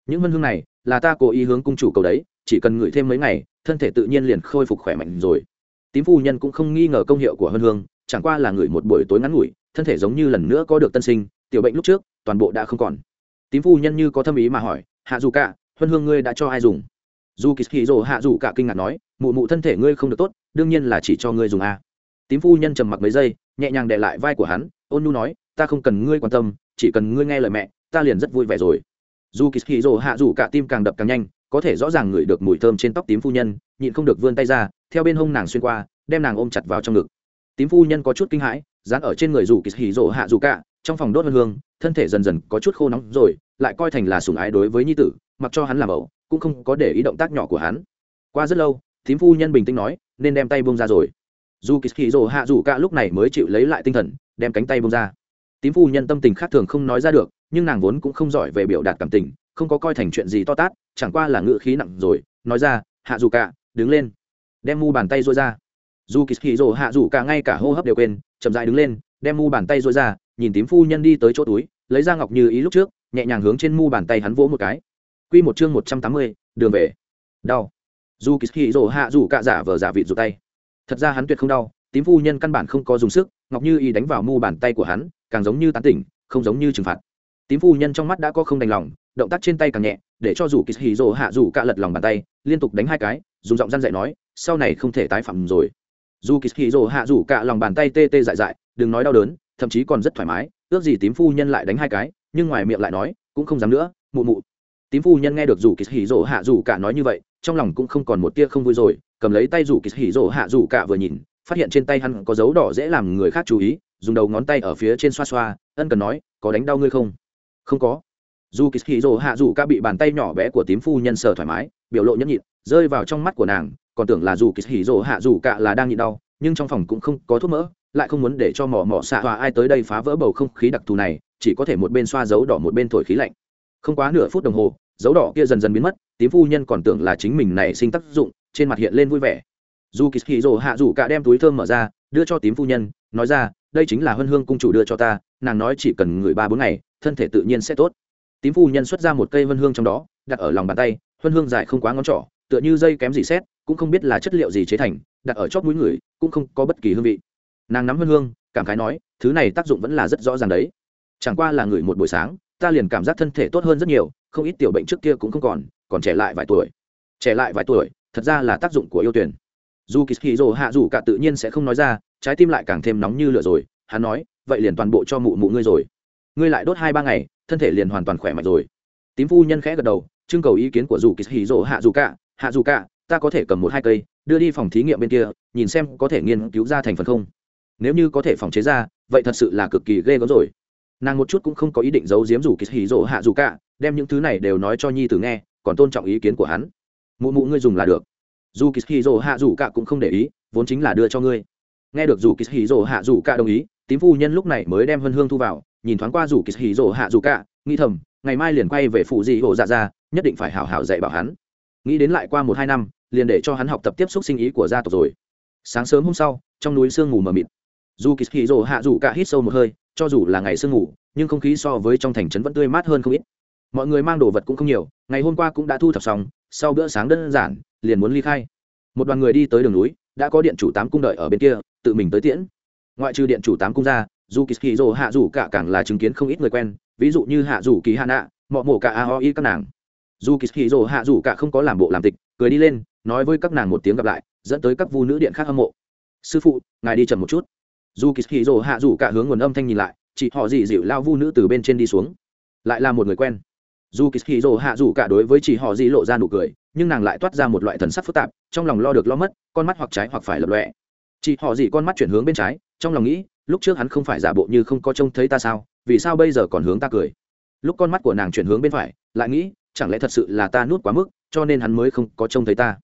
Những hân hương này là ta cố ý hướng cung chủ cầu đấy, chỉ cần ngửi thêm mấy ngày, thân thể tự nhiên liền khôi phục khỏe mạnh rồi. Tím phu nhân cũng không nghi ngờ công hiệu của hân hương, chẳng qua là ngửi một buổi tối ngắn ngủi, thân thể giống như lần nữa có được tân sinh, tiểu bệnh lúc trước, toàn bộ đã không còn. Tím phu nhân như có tâm ý mà hỏi, hạ dù cả huân hương ngươi đã cho ai dùng? Dù kỳ hì rồ hạ dù cả kinh ngạc nói, mụ mụ thân thể ngươi không được tốt, đương nhiên là chỉ cho ngươi dùng a à. tím phu nhân trầm mặc mấy giây, nhẹ nhàng để lại vai của hắn, ôn nu nói, ta không cần ngươi quan tâm, chỉ cần ngươi nghe lời mẹ, ta liền rất vui vẻ rồi. Dù kỳ hì rồ hạ dù cả tim càng đập càng nhanh, có thể rõ ràng ngửi được mùi thơm trên tóc tím phu nhân, nhịn không được vươn tay ra, theo bên hông nàng xuyên qua, đem nàng ôm chặt vào trong ngực. Tím phu nhân có chút kinh hãi, dán ở trên người dù kỳ hỉ rộ hạ dù cả trong phòng đốt hương thân thể dần dần có chút khô nóng rồi, lại coi thành là sùng ái đối với nhi tử, mặc cho hắn làm ẩu, cũng không có để ý động tác nhỏ của hắn. Qua rất lâu, thím phu nhân bình tĩnh nói, nên đem tay bông ra rồi. Dù kỳ hỉ hạ dù cả lúc này mới chịu lấy lại tinh thần, đem cánh tay bông ra. Tím phu nhân tâm tình khác thường không nói ra được, nhưng nàng vốn cũng không giỏi về biểu đạt cảm tình, không có coi thành chuyện gì to tát, chẳng qua là ngự khí nặng rồi, nói ra, hạ dù cả, đứng lên. Đem mu bàn tay rối ra. Dù kỳ hì rồ hạ dù cả ngay cả hô hấp đều quên, chậm dại đứng lên, đem mu bàn tay rối ra nhìn tím phu nhân đi tới chỗ túi, lấy ra ngọc như ý lúc trước, nhẹ nhàng hướng trên mu bàn tay hắn vỗ một cái. Quy một chương một trăm tám mươi, đường về. Đau. Dù kỳ hì rồ hạ dù cả giả vờ giả vịt rụt tay. Thật ra hắn tuyệt không đau, tím phu nhân căn bản không có dùng sức, ngọc như ý đánh vào mu bàn tay của hắn, càng giống như tán tỉnh, không giống như trừng phạt. Tím phu nhân trong mắt đã có không đành lòng, động tác trên tay càng nhẹ, để cho dù kỳ hì rồ hạ dù cả lật lòng bàn tay, liên tục đánh hai cái, dùng giọng răn dạy nói, sau này không thể tái phạm rồi. Dù kỳ hì rồ hạ dù cả lòng bàn tay tê tê dại dại, đừng nói đau đớn thậm chí còn rất thoải mái, ước gì tím phu nhân lại đánh hai cái, nhưng ngoài miệng lại nói, cũng không dám nữa, mụ mụ. Tím phu nhân nghe được dù kỳ hỉ rỗ hạ dù cả nói như vậy, trong lòng cũng không còn một tia không vui rồi, cầm lấy tay dù kỳ hỉ rỗ hạ dù cả vừa nhìn, phát hiện trên tay hắn có dấu đỏ dễ làm người khác chú ý, dùng đầu ngón tay ở phía trên xoa xoa, ân cần nói, có đánh đau ngươi không? Không có. Dù kỳ hỉ rỗ hạ dù cả bị bàn tay nhỏ bé của tím phu nhân sờ thoải mái, biểu lộ nhẫn nhịn, rơi vào trong mắt của nàng, còn tưởng là dù kỳ hỉ rỗ hạ dù cả là đang nhịn đau, nhưng trong phòng cũng không có thuốc mỡ lại không muốn để cho mỏ mỏ xạ hòa ai tới đây phá vỡ bầu không khí đặc thù này, chỉ có thể một bên xoa dấu đỏ một bên thổi khí lạnh. Không quá nửa phút đồng hồ, dấu đỏ kia dần dần biến mất, tím phu nhân còn tưởng là chính mình này sinh tác dụng, trên mặt hiện lên vui vẻ. Dù kỳ hì rồ hạ dù cả đem túi thơm mở ra, đưa cho tím phu nhân, nói ra, đây chính là huân hương cung chủ đưa cho ta, nàng nói chỉ cần người ba bốn ngày, thân thể tự nhiên sẽ tốt. Tím phu nhân xuất ra một cây huân hương trong đó, đặt ở lòng bàn tay, huân hương dài không quá ngón trỏ, tựa như dây kém gì xét, cũng không biết là chất liệu gì chế thành, đặt ở chóp mũi người, cũng không có bất kỳ hương vị nàng nắm hương hương, cảm khái nói, thứ này tác dụng vẫn là rất rõ ràng đấy. Chẳng qua là người một buổi sáng, ta liền cảm giác thân thể tốt hơn rất nhiều, không ít tiểu bệnh trước kia cũng không còn còn trẻ lại vài tuổi. Trẻ lại vài tuổi, thật ra là tác dụng của yêu tuyển. Dù kỳ hì rồ hạ dù cả tự nhiên sẽ không nói ra, trái tim lại càng thêm nóng như lửa rồi, hắn nói, vậy liền toàn bộ cho mụ mụ ngươi rồi. Ngươi lại đốt hai ba ngày, thân thể liền hoàn toàn khỏe mạnh rồi. Tím phu nhân khẽ gật đầu, trưng cầu ý kiến của dù kỳ hì rồ hạ dù cả, hạ dù cả, ta có thể cầm một hai cây, đưa đi phòng thí nghiệm bên kia, nhìn xem có thể nghiên cứu ra thành phần không nếu như có thể phòng chế ra, vậy thật sự là cực kỳ ghê gớm rồi. Nàng một chút cũng không có ý định giấu giếm rủ kỳ hì rỗ hạ dù cả, đem những thứ này đều nói cho nhi tử nghe, còn tôn trọng ý kiến của hắn. Mụ mụ ngươi dùng là được. Dù kỳ hì rỗ hạ dù cả cũng không để ý, vốn chính là đưa cho ngươi. Nghe được dù kỳ hì rỗ hạ dù cả đồng ý, tím phu nhân lúc này mới đem hân hương thu vào, nhìn thoáng qua dù kỳ hì rỗ hạ dù cả, nghĩ thầm, ngày mai liền quay về phụ dị hộ dạ ra nhất định phải hảo hảo dạy bảo hắn. Nghĩ đến lại qua một hai năm, liền để cho hắn học tập tiếp xúc sinh ý của gia tộc rồi. Sáng sớm hôm sau, trong núi sương mù mờ mịt dù kỳ hì rồ hạ dù cả hít sâu một hơi cho dù là ngày sương ngủ, nhưng không khí so với trong thành trấn vẫn tươi mát hơn không ít. Mọi người mang đồ vật cũng không nhiều ngày hôm qua cũng đã thu thập xong sau bữa sáng đơn giản liền muốn ly khai. Một đoàn người đi tới đường núi đã có điện chủ tám cung đợi ở bên kia tự mình tới tiễn. Ngoại trừ điện chủ tám cung ra dù kỳ kỳ rồ hạ dù cả càng là chứng kiến không ít người quen ví dụ như hạ dù kỳ hạ nạ mọ mổ cả a ho y các nàng. Dù kỳ kỳ rồ hạ dù cả không có làm bộ làm tịch cười đi lên nói với các nàng một tiếng gặp lại dẫn tới các vu nữ điện khác hâm mộ. Sư phụ ngài đi chậm một chút dù kỳ kỳ rồ hạ rủ cả hướng nguồn âm thanh nhìn lại chị họ dị dịu lao vu nữ từ bên trên đi xuống. Lại là một người quen. Dù kỳ hì rồ hạ rủ cả đối với chị họ dị lộ ra nụ cười, nhưng nàng lại toát ra một loại thần sắc phức tạp, trong lòng lo được lo mất, con mắt hoặc trái hoặc phải lập lọe chị họ dị con mắt chuyển hướng bên trái, trong lòng nghĩ, lúc trước hắn không phải giả bộ như không có trông thấy ta sao, vì sao bây giờ còn hướng ta cười? Lúc con mắt của nàng chuyển hướng bên phải, lại nghĩ, chẳng lẽ thật sự là ta nuốt quá mức, cho nên hắn mới không có trông thấy ta?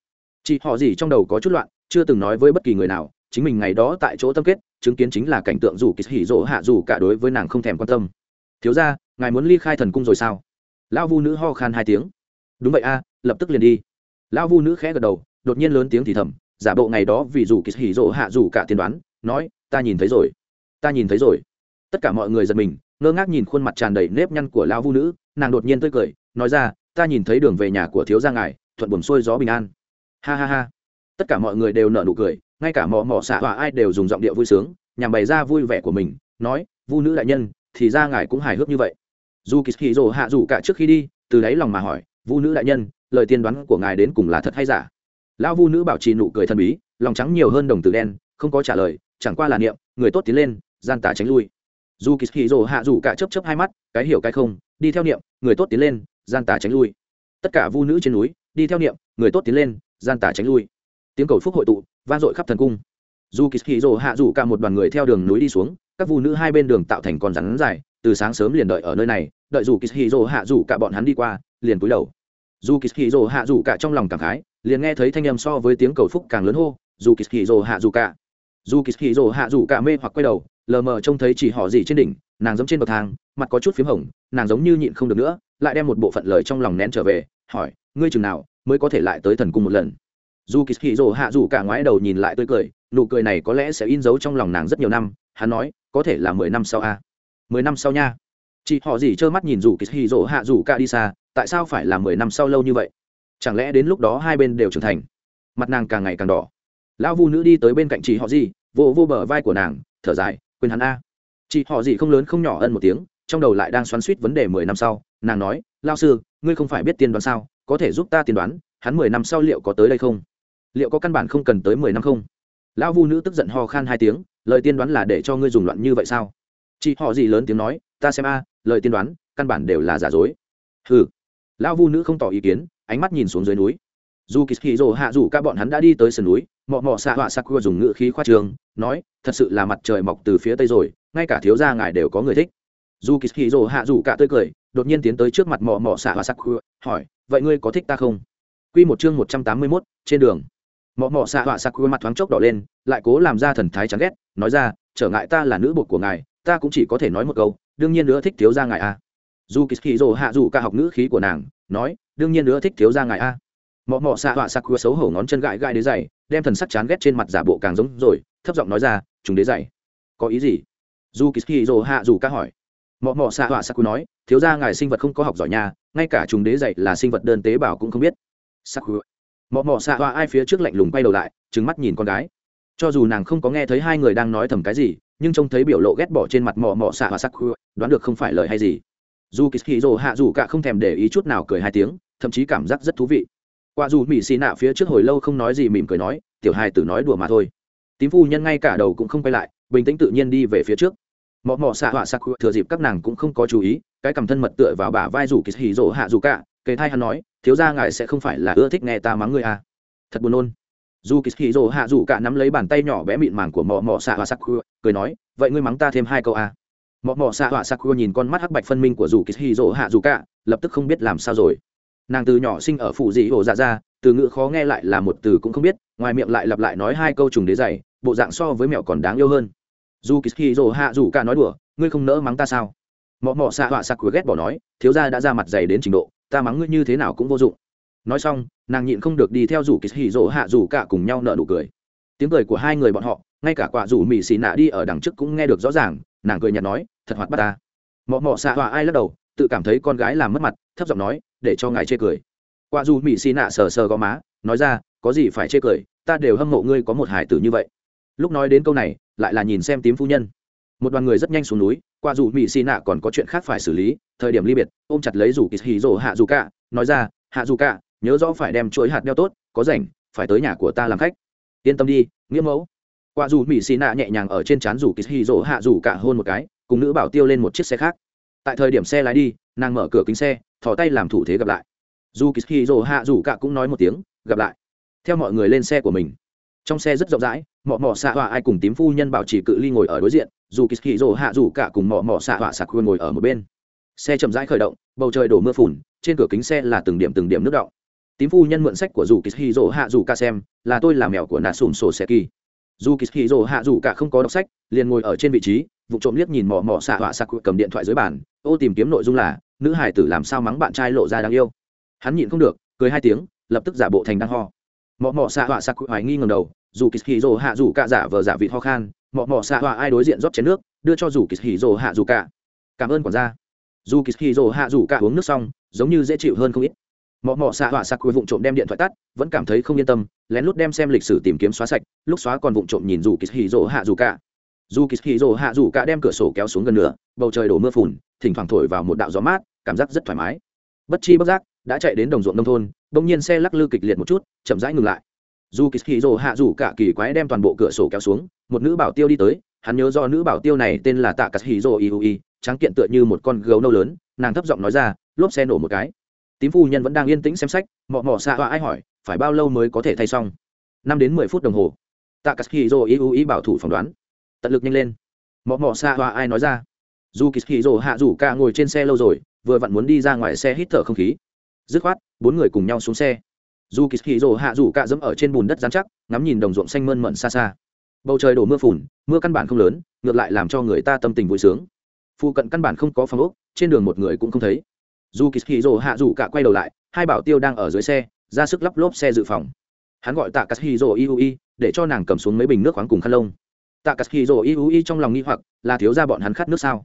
Chị họ gì trong đầu có chút loạn, chưa từng nói với bất kỳ người nào chính mình ngày đó tại chỗ tâm kết, chứng kiến chính là cảnh tượng dù kỳ hỉ rỗ hạ dù cả đối với nàng không thèm quan tâm. Thiếu ra ngài muốn ly khai thần cung rồi sao? Lão vu nữ ho khan hai tiếng. Đúng vậy a, lập tức liền đi. Lão vu nữ khẽ gật đầu, đột nhiên lớn tiếng thì thầm, giả bộ ngày đó vì dù kỳ hỉ rỗ hạ dù cả tiên đoán, nói, ta nhìn thấy rồi, ta nhìn thấy rồi. Tất cả mọi người giật mình, ngơ ngác nhìn khuôn mặt tràn đầy nếp nhăn của lão vu nữ, nàng đột nhiên tươi cười, nói ra, ta nhìn thấy đường về nhà của thiếu gia ngài, thuận buồm xuôi gió bình an. Ha ha ha. Tất cả mọi người đều nở nụ cười ngay cả mò mò xạ và ai đều dùng giọng điệu vui sướng, nhằm bày ra vui vẻ của mình, nói, vu nữ đại nhân, thì ra ngài cũng hài hước như vậy. Dù kỳ hì rồ hạ dù cả trước khi đi, từ đáy lòng mà hỏi, vu nữ đại nhân, lời tiên đoán của ngài đến cùng là thật hay giả? Lão vu nữ bảo trì nụ cười thần bí, lòng trắng nhiều hơn đồng tử đen, không có trả lời, chẳng qua là niệm, người tốt tiến lên, gian tả tránh lui. Dù kỳ hì rồ hạ dù cả chấp chấp hai mắt, cái hiểu cái không, đi theo niệm, người tốt tiến lên, gian tả tránh lui. Tất cả vu nữ trên núi, đi theo niệm, người tốt tiến lên, gian tả tránh lui. Tiếng cầu phúc hội tụ vang dội khắp thần cung. Dù kỳ hì rồ hạ rủ cả một đoàn người theo đường núi đi xuống, các vụ nữ hai bên đường tạo thành con rắn dài, từ sáng sớm liền đợi ở nơi này, đợi dù kỳ hì rồ hạ rủ cả bọn hắn đi qua, liền cúi đầu. Dù kỳ hì rồ hạ rủ cả trong lòng cảm khái, liền nghe thấy thanh âm so với tiếng cầu phúc càng lớn hô, dù kỳ hì rồ hạ rủ cả. Dù kỳ hì rồ hạ rủ cả mê hoặc quay đầu, lờ mờ trông thấy chỉ họ gì trên đỉnh, nàng giống trên bậc thang, mặt có chút p h í m hồng, nàng giống như nhịn không được nữa, lại đem một bộ phận lời trong lòng nén trở về, hỏi, ngươi chừng nào mới có thể lại tới thần cung một lần? Dù kỳ hì rồ hạ dù cả ngoái đầu nhìn lại tươi cười, nụ cười này có lẽ sẽ in dấu trong lòng nàng rất nhiều năm, hắn nói, có thể là mười năm sau a mười năm sau nha. Chị họ gì trơ mắt nhìn dù kỳ hì rồ hạ dù cả đi xa, tại sao phải là mười năm sau lâu như vậy? Chẳng lẽ đến lúc đó hai bên đều trưởng thành? Mặt nàng càng ngày càng đỏ. Lão vu nữ đi tới bên cạnh chị họ gì, vô vô bờ vai của nàng, thở dài, quên hắn a. Chị họ gì không lớn không nhỏ ân một tiếng, trong đầu lại đang xoắn suýt vấn đề mười năm sau, nàng nói lao sư, ngươi không phải biết tiên đoán sao? Có thể giúp ta tiên đoán, hắn mười năm sau liệu có tới đây không? Liệu có căn bản không cần tới mười năm không? Lão vu nữ tức giận ho khan hai tiếng lời tiên đoán là để cho ngươi dùng loạn như vậy sao? Chị họ gì lớn tiếng nói ta xem a lời tiên đoán căn bản đều là giả dối. Ừ lão vu nữ không tỏ ý kiến ánh mắt nhìn xuống dưới núi. Dù kỳ hì rồ hạ dù các bọn hắn đã đi tới sườn núi mọ mọ xạ họa sakura dùng ngựa khí khoa trường nói thật sự là mặt trời mọc từ phía tây rồi ngay cả thiếu gia ngài đều có người thích. Dù kỳ hì rồ hạ dù cả tươi cười đột nhiên tiến tới trước mặt mọ mọ xạ họa sakura hỏi vậy ngươi có thích ta không? Quy một chương một trăm tám mươi 181, trên đường. Mọ mọ xạ họa Sakura mặt thoáng chốc đỏ lên, lại cố làm ra thần thái chán ghét, nói ra, trở ngại ta là nữ bột của ngài, ta cũng chỉ có thể nói một câu, đương nhiên nữa thích thiếu gia ngài a. Dù dồ hạ dù ca học ngữ khí của nàng, nói, đương nhiên nữa thích thiếu gia ngài a. Mọ mọ xạ họa Sakura xấu hổ ngón chân gãi gãi đế dày đem thần sắc chán ghét trên mặt giả bộ càng giống rồi, thấp giọng nói ra, chúng đế dày Có ý gì? Dù dồ hạ dù ca hỏi. Mọ mọ xạ họa Sakura nói, thiếu gia ngài sinh vật không có học giỏi nhà, ngay cả chúng đế dày là sinh vật đơn tế bào cũng không biết sặc khuôn mọ mọ xạ hoa ai phía trước lạnh lùng quay đầu lại trứng mắt nhìn con gái. Cho dù nàng không có nghe thấy hai người đang nói thầm cái gì, nhưng trông thấy biểu lộ ghét bỏ trên mặt mọ mọ xạ hoa sắc khu đoán được không phải lời hay gì. Dù kỳ kỳ rồ hạ dù cả không thèm để ý chút nào cười hai tiếng, thậm chí cảm giác rất thú vị. Qua dù mỹ xì nạ phía trước hồi lâu không nói gì mỉm cười nói, tiểu hai tử nói đùa mà thôi. Tím phu nhân ngay cả đầu cũng không quay lại, bình tĩnh tự nhiên đi về phía trước. Mọ mọ xạ họa sắc thừa dịp các nàng cũng không có chú ý, cái cầm thân mật tựa vào bả vai rủ kỳ hì rỗ hạ dù cả, kề thai hắn nói thiếu gia ngài sẽ không phải là ưa thích nghe ta mắng người à. thật buồn nôn dù kỳ hì hạ dù cả nắm lấy bàn tay nhỏ bé mịn màng của mọ mọ xạ họa sắc cười nói, vậy ngươi mắng ta thêm hai câu à. mọ mọ xạ họa sắc nhìn con mắt hắc bạch phân minh của dù kỳ hì hạ dù cả, lập tức không biết làm sao rồi nàng từ nhỏ sinh ở phụ dị hồ dạ ra, từ ngữ khó nghe lại là một từ cũng không biết, ngoài miệng lại lặp lại nói hai câu trùng đế dày, bộ dạng so với mẹo còn đáng yêu hơn dù kỳ hì hạ dù cả nói đùa, ngươi không nỡ mắng ta sao mọ mọ xạ họa sặc ghét bỏ nói, thiếu gia đã ra mặt dày đến trình độ ta mắng ngươi như thế nào cũng vô dụng. Nói xong, nàng nhịn không được đi theo rủ kỳ hì rỗ hạ rủ cả cùng nhau nợ nụ cười. Tiếng cười của hai người bọn họ, ngay cả quả rủ mỹ xì nạ đi ở đằng trước cũng nghe được rõ ràng, nàng cười nhạt nói, thật hoạt bắt ta. Mọ mọ xạ họa ai lắc đầu, tự cảm thấy con gái làm mất mặt, thấp giọng nói, để cho ngài chê cười. Quả dù mỹ xì nạ sờ sờ gò má, nói ra, có gì phải chê cười, ta đều hâm mộ ngươi có một hải tử như vậy. Lúc nói đến câu này, lại là nhìn xem tím phu nhân một đoàn người rất nhanh xuống núi, qua dù mỹ xì nạ còn có chuyện khác phải xử lý, thời điểm ly biệt, ôm chặt lấy rủ kỳ hì rỗ hạ dù cả, nói ra, hạ dù cả, nhớ rõ phải đem chuỗi hạt đeo tốt, có rảnh, phải tới nhà của ta làm khách. Yên tâm đi, nghĩa mẫu. Qua dù mỹ xì nạ nhẹ nhàng ở trên trán rủ kỳ hì rỗ hạ dù cả hôn một cái, cùng nữ bảo tiêu lên một chiếc xe khác. Tại thời điểm xe lái đi, nàng mở cửa kính xe, thò tay làm thủ thế gặp lại. Dù kỳ hì rỗ hạ dù cả cũng nói một tiếng, gặp lại. Theo mọi người lên xe của mình. Trong xe rất rộng rãi, mọ mọ xạ hòa ai cùng tím phu nhân bảo trì cự ly ngồi ở đối diện dù kỳ hì rồ hạ dù cả cùng mọ mọ xạ họa sạc khuôn ngồi ở một bên. Xe chậm rãi khởi động, bầu trời đổ mưa phùn, trên cửa kính xe là từng điểm từng điểm nước động tím phu nhân mượn sách của dù kỳ hì rồ hạ dù cả xem, là tôi là mèo của nà sùm sổ xe kỳ. Dù kỳ hì rồ hạ dù cả không có đọc sách, liền ngồi ở trên vị trí, vụ trộm liếc nhìn mọ mọ xạ họa sạc cầm điện thoại dưới bàn, ô tìm kiếm nội dung là, nữ hải tử làm sao mắng bạn trai lộ ra đáng yêu. Hắn nhịn không được, cười hai tiếng, lập tức giả bộ thành đang ho. Mọ mọ xạ họa sạc hoài nghi ngầm đầu, dù kỳ hì hạ dù cả giả vờ giả vị ho khan mọ mọ xạ họa ai đối diện rót chén nước, đưa cho dù kỳ hì rồ hạ dù cả. Cảm ơn quản gia. Dù kỳ hì rồ hạ dù cả uống nước xong, giống như dễ chịu hơn không ít. Mọ mọ xạ họa cuối vụng trộm đem điện thoại tắt, vẫn cảm thấy không yên tâm, lén lút đem xem lịch sử tìm kiếm xóa sạch, lúc xóa còn vụng trộm nhìn dù kỳ hì rồ hạ dù cả. Dù kỳ hì rồ hạ dù cả đem cửa sổ kéo xuống gần nửa, bầu trời đổ mưa phùn, thỉnh thoảng thổi vào một đạo gió mát, cảm giác rất thoải mái. Bất chi bất giác, đã chạy đến đồng ruộng nông thôn, bỗng nhiên xe lắc lư kịch liệt một chút, chậm rãi ngừng lại dù kỳ kỳ rồ hạ rủ cả kỳ quái đem toàn bộ cửa sổ kéo xuống, một nữ bảo tiêu đi tới, hắn nhớ do nữ bảo tiêu này tên là tạ cắt hì rồ iui trắng kiện tựa như một con gấu nâu lớn, nàng thấp giọng nói ra, lốp xe nổ một cái. Tím phu nhân vẫn đang yên tĩnh xem sách, mọ mọ xạ hoa ai hỏi, phải bao lâu mới có thể thay xong? Năm đến mười phút đồng hồ. Tạ cắt hì rồ iui bảo thủ phỏng đoán. Tận lực nhanh lên. Mọ mọ xạ hoa ai nói ra. Dù kỳ kỳ rồ hạ rủ cả ngồi trên xe lâu rồi, vừa vặn muốn đi ra ngoài xe hít thở không khí. Dứt khoát, bốn người cùng nhau xuống xe dù kỳ hì rồ hạ rủ cạ dẫm ở trên bùn đất dán chắc, ngắm nhìn đồng ruộng xanh mơn mận xa xa. Bầu trời đổ mưa phùn, mưa căn bản không lớn, ngược lại làm cho người ta tâm tình vui sướng. Phụ cận căn bản không có phòng ốc, trên đường một người cũng không thấy. Dù kỳ hì rồ hạ rủ cạ quay đầu lại, hai bảo tiêu đang ở dưới xe, ra sức lắp lốp xe dự phòng. Hắn gọi tạ cắt hì rồ iui để cho nàng cầm xuống mấy bình nước khoáng cùng khăn lông. Tạ cắt hì rồ iui trong lòng nghi hoặc, là thiếu ra bọn hắn khát nước sao?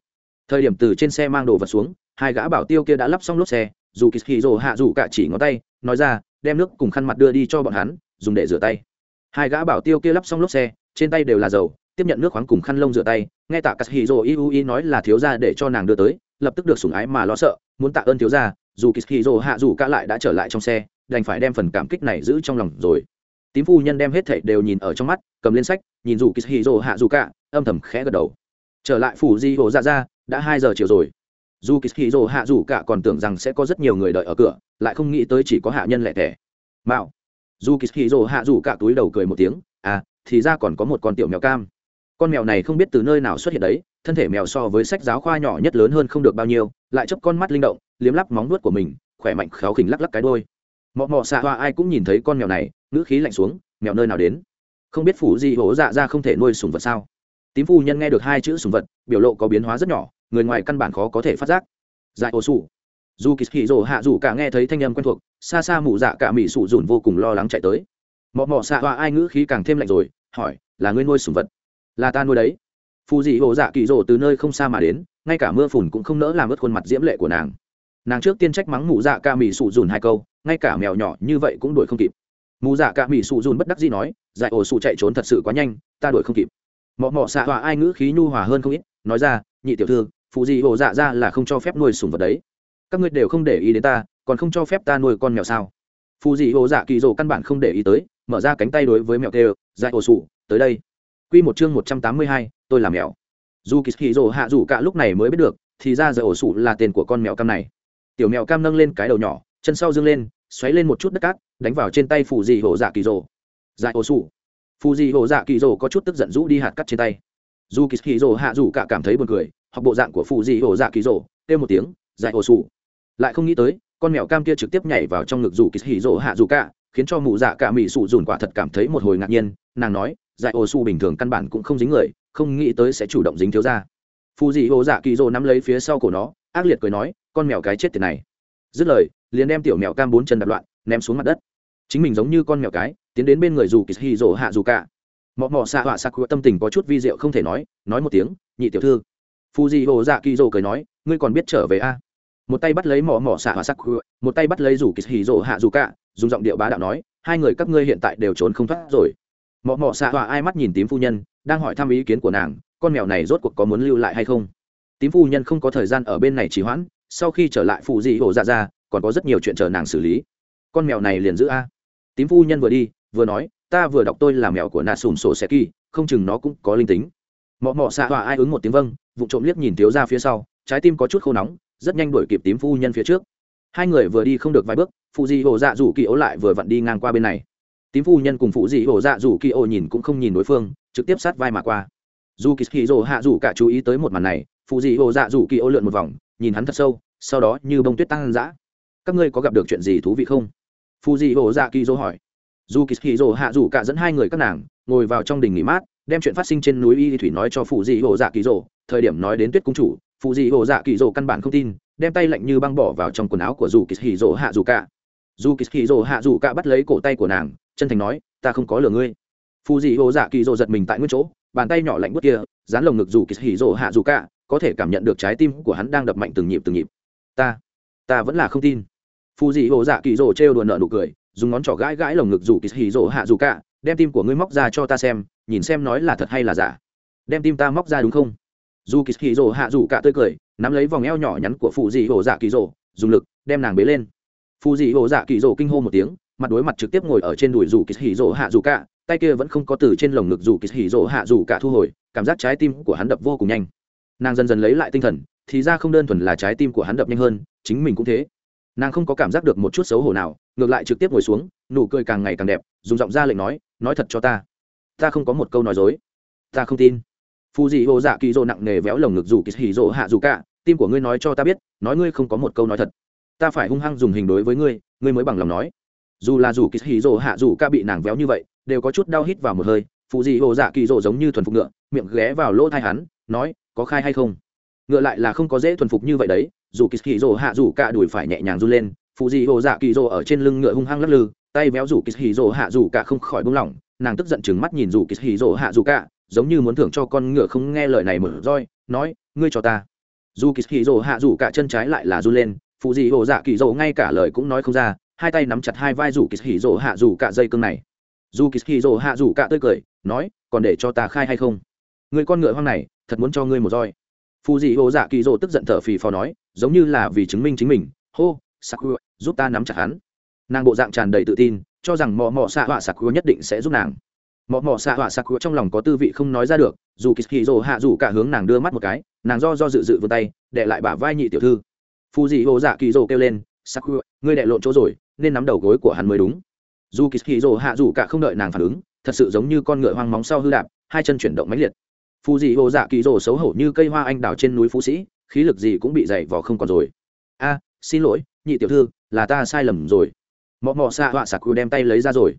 Thời điểm từ trên xe mang đồ vật xuống, hai gã bảo tiêu kia đã lắp xong lốp xe, dù kỳ hì rồ hạ rủ cạ chỉ ngón tay, nói ra đem nước cùng khăn mặt đưa đi cho bọn hắn, dùng để rửa tay. Hai gã bảo tiêu kia lắp xong lốp xe, trên tay đều là dầu, tiếp nhận nước khoáng cùng khăn lông rửa tay, nghe tạ cắt hì rồ Y nói là thiếu gia để cho nàng đưa tới, lập tức được sủng ái mà lo sợ, muốn tạ ơn thiếu gia, dù kishiro hạ dù cả lại đã trở lại trong xe, đành phải đem phần cảm kích này giữ trong lòng rồi. Tím phu nhân đem hết thảy đều nhìn ở trong mắt, cầm lên sách, nhìn dù kishiro hạ dù cả, âm thầm khẽ gật đầu. Trở lại phủ di hồ ra ra đã hai giờ chiều rồi. Dù kishiro hạ dù cả còn tưởng rằng sẽ có rất nhiều người đợi ở cửa lại không nghĩ tới chỉ có hạ nhân lẻ tẻ mạo. Dù rồ hạ dù cả túi đầu cười một tiếng à thì ra còn có một con tiểu mèo cam. Con mèo này không biết từ nơi nào xuất hiện đấy, thân thể mèo so với sách giáo khoa nhỏ nhất lớn hơn không được bao nhiêu, lại chấp con mắt linh động, liếm lắp móng nuốt của mình, khỏe mạnh khéo khỉnh lắc lắc cái đôi mọ mọ xạ hoa ai cũng nhìn thấy con mèo này, ngữ khí lạnh xuống, mèo nơi nào đến? Không biết phủ gì hổ dạ ra không thể nuôi sùng vật sao? Tím phu nhân nghe được hai chữ sùng vật, biểu lộ có biến hóa rất nhỏ, người ngoài căn bản khó có thể phát giác. Dại ô sủ dù kỳ hì rồ hạ dù cả nghe thấy thanh âm quen thuộc xa xa mụ dạ cả mỹ sụ dùn vô cùng lo lắng chạy tới. Mọ mọ xạ hoa ai ngữ khí càng thêm lạnh rồi, hỏi, là ngươi nuôi sùng vật? Là ta nuôi đấy. Phù dị hồ dạ kỳ rồ từ nơi không xa mà đến, ngay cả mưa phùn cũng không nỡ làm ướt khuôn mặt diễm lệ của nàng. Nàng trước tiên trách mắng mụ dạ ca mỹ sụ dùn hai câu, ngay cả mèo nhỏ như vậy cũng đuổi không kịp. Mụ dạ ca mỹ sụ dùn bất đắc gì nói dạy ổ sụ chạy trốn thật sự quá nhanh, ta đuổi không kịp. Mọ mọ xạ hoa ai ngữ khí nhu hòa hơn không ít, nói ra, nhị tiểu thư, phù dị hồ dạ ra là không cho phép nuôi sùng vật đấy các ngươi đều không để ý đến ta còn không cho phép ta nuôi con mèo sao phù dị hồ dạ kỳ dỗ căn bản không để ý tới mở ra cánh tay đối với mèo tê dạy ổ sụ tới đây Quy một chương một trăm tám mươi hai, tôi làm mèo. Dù Kishiro hạ dù cả lúc này mới biết được, thì ra dạ giờ ổ sủ là tên của con mèo cam này. Tiểu mèo cam nâng lên cái đầu nhỏ, chân sau dâng lên, xoáy lên một chút đất cát, đánh vào trên tay phù dị hồ dạ kỳ dỗ dạy ổ sủ. phù dị hồ dạ kỳ dỗ có chút tức giận rũ đi hạt cát trên tay. Dù Kishiro hạ dù cả cảm thấy buồn cười, hoặc bộ dạng của phù dị hồ dạ kỳ dỗ kêu một tiếng, dạy ổ sủ. Lại không nghĩ tới, con mèo cam kia trực tiếp nhảy vào trong ngực dù rỗ hạ dù cả, khiến cho mụ dạ cả mỹ sụ dùn quả thật cảm thấy một hồi ngạc nhiên, nàng nói, dạy ô su bình thường căn bản cũng không dính người không nghĩ tới sẽ chủ động dính thiếu ra phù dị hồ dạ kỳ rỗ nắm lấy phía sau cổ nó ác liệt cười nói con mèo cái chết tiền này. Dứt lời liền đem tiểu mèo cam bốn chân đập loạn ném xuống mặt đất. Chính mình giống như con mèo cái tiến đến bên người dù kỳ hì rỗ hạ dù cả. Mọ mọ xạ họa xạ khua tâm tình có chút vi diệu không thể nói nói một tiếng nhị tiểu thư. Phù dị hồ dạ kỳ rỗ cười nói ngươi còn biết trở về a? Một tay bắt lấy mỏ mỏ xạ hòa sắc, một tay bắt lấy rủ kỳ hì rồ hạ dù cả dùng giọng điệu bá đạo nói hai người các ngươi hiện tại đều trốn không thoát rồi. Mỏ mỏ xạ hòa ai mắt nhìn tím phu nhân đang hỏi thăm ý kiến của nàng con mèo này rốt cuộc có muốn lưu lại hay không? Tím phu nhân không có thời gian ở bên này trì hoãn sau khi trở lại phụ dị hộ dạ ra còn có rất nhiều chuyện chờ nàng xử lý. Con mèo này liền giữ a. Tím phu nhân vừa đi vừa nói ta vừa đọc tôi là mèo của nà sùm sổ xe kỳ không chừng nó cũng có linh tính. Mọ mọ xạ hòa ai ứng một tiếng vâng vụ trộm liếc nhìn thiếu ra phía sau trái tim có chút khô nóng rất nhanh đuổi kịp tím phu nhân phía trước. Hai người vừa đi không được vài bước, phụ dị hồ dạ rủ kỳ ô lại vừa vặn đi ngang qua bên này. Tím phu nhân cùng phụ dị hồ dạ rủ kỳ ô nhìn cũng không nhìn đối phương, trực tiếp sát vai mà qua. Dù kỳ kỳ rồ hạ rủ cả chú ý tới một màn này, phụ dị hồ dạ rủ kỳ ô lượn một vòng, nhìn hắn thật sâu, sau đó như bông tuyết tăng dã. Các ngươi có gặp được chuyện gì thú vị không? Phụ dị hồ dạ kỳ rồ hỏi. Dù kỳ kỳ rồ hạ rủ cả dẫn hai người các nàng, ngồi vào trong đình nghỉ mát, đem chuyện phát sinh trên núi y thủy nói cho phụ dị hồ dạ kỳ rồ thời điểm nói đến tuyết cung chủ phụ dị hồ dạ kỳ rồ căn bản không tin, đem tay lạnh như băng bỏ vào trong quần áo của dù kỳ kỳ hạ dù cả. Dù kỳ kỳ hạ dù cả bắt lấy cổ tay của nàng, chân thành nói, ta không có lừa ngươi. Phù dị hồ dạ kỳ rồ giật mình tại nguyên chỗ, bàn tay nhỏ lạnh bút kia, dán lồng ngực dù kỳ hỉ hạ dù cả, có thể cảm nhận được trái tim của hắn đang đập mạnh từng nhịp từng nhịp. Ta ta vẫn là không tin. Phù dị hồ dạ kỳ rồ trêu đùa nợ nụ cười, dùng ngón trỏ gãi gãi lồng ngực dù kỳ hỉ hạ dù cả, đem tim của ngươi móc ra cho ta xem, nhìn xem nói là thật hay là giả. Đem tim ta móc ra đúng không? Dù kỳ hỉ rồ hạ dù cả tươi cười, nắm lấy vòng eo nhỏ nhắn của phù dị hồ dạ kỳ rồ, dùng lực đem nàng bế lên. Phù dị hồ dạ kỳ rồ kinh hô một tiếng, mặt đối mặt trực tiếp ngồi ở trên đùi rủ kỳ hỉ rỗ hạ dù cả, tay kia vẫn không có từ trên lồng ngực rủ kỳ hỉ rỗ hạ dù cả thu hồi, cảm giác trái tim của hắn đập vô cùng nhanh. Nàng dần dần lấy lại tinh thần, thì ra không đơn thuần là trái tim của hắn đập nhanh hơn, chính mình cũng thế. Nàng không có cảm giác được một chút xấu hổ nào, ngược lại trực tiếp ngồi xuống, nụ cười càng ngày càng đẹp, dùng giọng ra lệnh nói nói thật cho ta ta không có một câu nói dối. Ta không tin phù dị hồ dạ kỳ rỗ nặng nề véo lồng ngực rủ kỳ hỉ rỗ hạ dù cả. Tim của ngươi nói cho ta biết, nói ngươi không có một câu nói thật. Ta phải hung hăng dùng hình đối với ngươi ngươi mới bằng lòng nói. Dù là dù kỳ hì rồ hạ dù ca bị nàng véo như vậy, đều có chút đau hít vào một hơi. Phụ dị hồ dạ kỳ rồ giống như thuần phục ngựa, miệng ghé vào lỗ thai hắn, nói, có khai hay không? Ngựa lại là không có dễ thuần phục như vậy đấy. Dù kỳ hì rồ hạ dù ca đùi phải nhẹ nhàng run lên. Phụ dị hồ dạ kỳ rồ ở trên lưng ngựa hung hăng lắc lư, tay véo rủ kỳ hì rồ hạ dù cả không khỏi buông lỏng nàng tức giận chừng mắt nhìn dù kỳ hì rồ hạ dù cả, giống như muốn thưởng cho con ngựa không nghe lời này mở roi nói ngươi cho ta. Dù kỳ hì rồ hạ dù cả chân trái lại là run lên phụ dị hồ dạ kỳ rồ ngay cả lời cũng nói không ra hai tay nắm chặt hai vai rủ kỳ hì rỗ hạ rủ cả dây cương này. Dù kỳ hì rỗ hạ rủ cả tươi cười nói còn để cho ta khai hay không? Người con ngựa hoang này thật muốn cho ngươi một roi. Phù dị hồ dạ kỳ rồ tức giận thở phì phò nói giống như là vì chứng minh chính mình. Hô sắc giúp ta nắm chặt hắn. Nàng bộ dạng tràn đầy tự tin cho rằng mò mò xạ họa sakura nhất định sẽ giúp nàng. Mò mò xạ họa sakura trong lòng có tư vị không nói ra được, dù kỳ rồ hạ dù cả hướng nàng đưa mắt một cái, nàng do do dự dự vươn tay đệ lại bả vai nhị tiểu thư. Phù dị hồ dạ kỳ rồ kêu lên sakura ngươi đệ lộn chỗ rồi, nên nắm đầu gối của hắn mới đúng. Dù kỳ rồ hạ dù cả không đợi nàng phản ứng, thật sự giống như con ngựa hoang móng sau hư đạp, hai chân chuyển động mãnh liệt. Phù dị hồ dạ kỳ rồ xấu hổ như cây hoa anh đào trên núi phú sĩ, khí lực gì cũng bị dày vò không còn rồi. A, xin lỗi, nhị tiểu thư, là ta sai lầm rồi mọ mọ xạ họa sạc đem tay lấy ra rồi.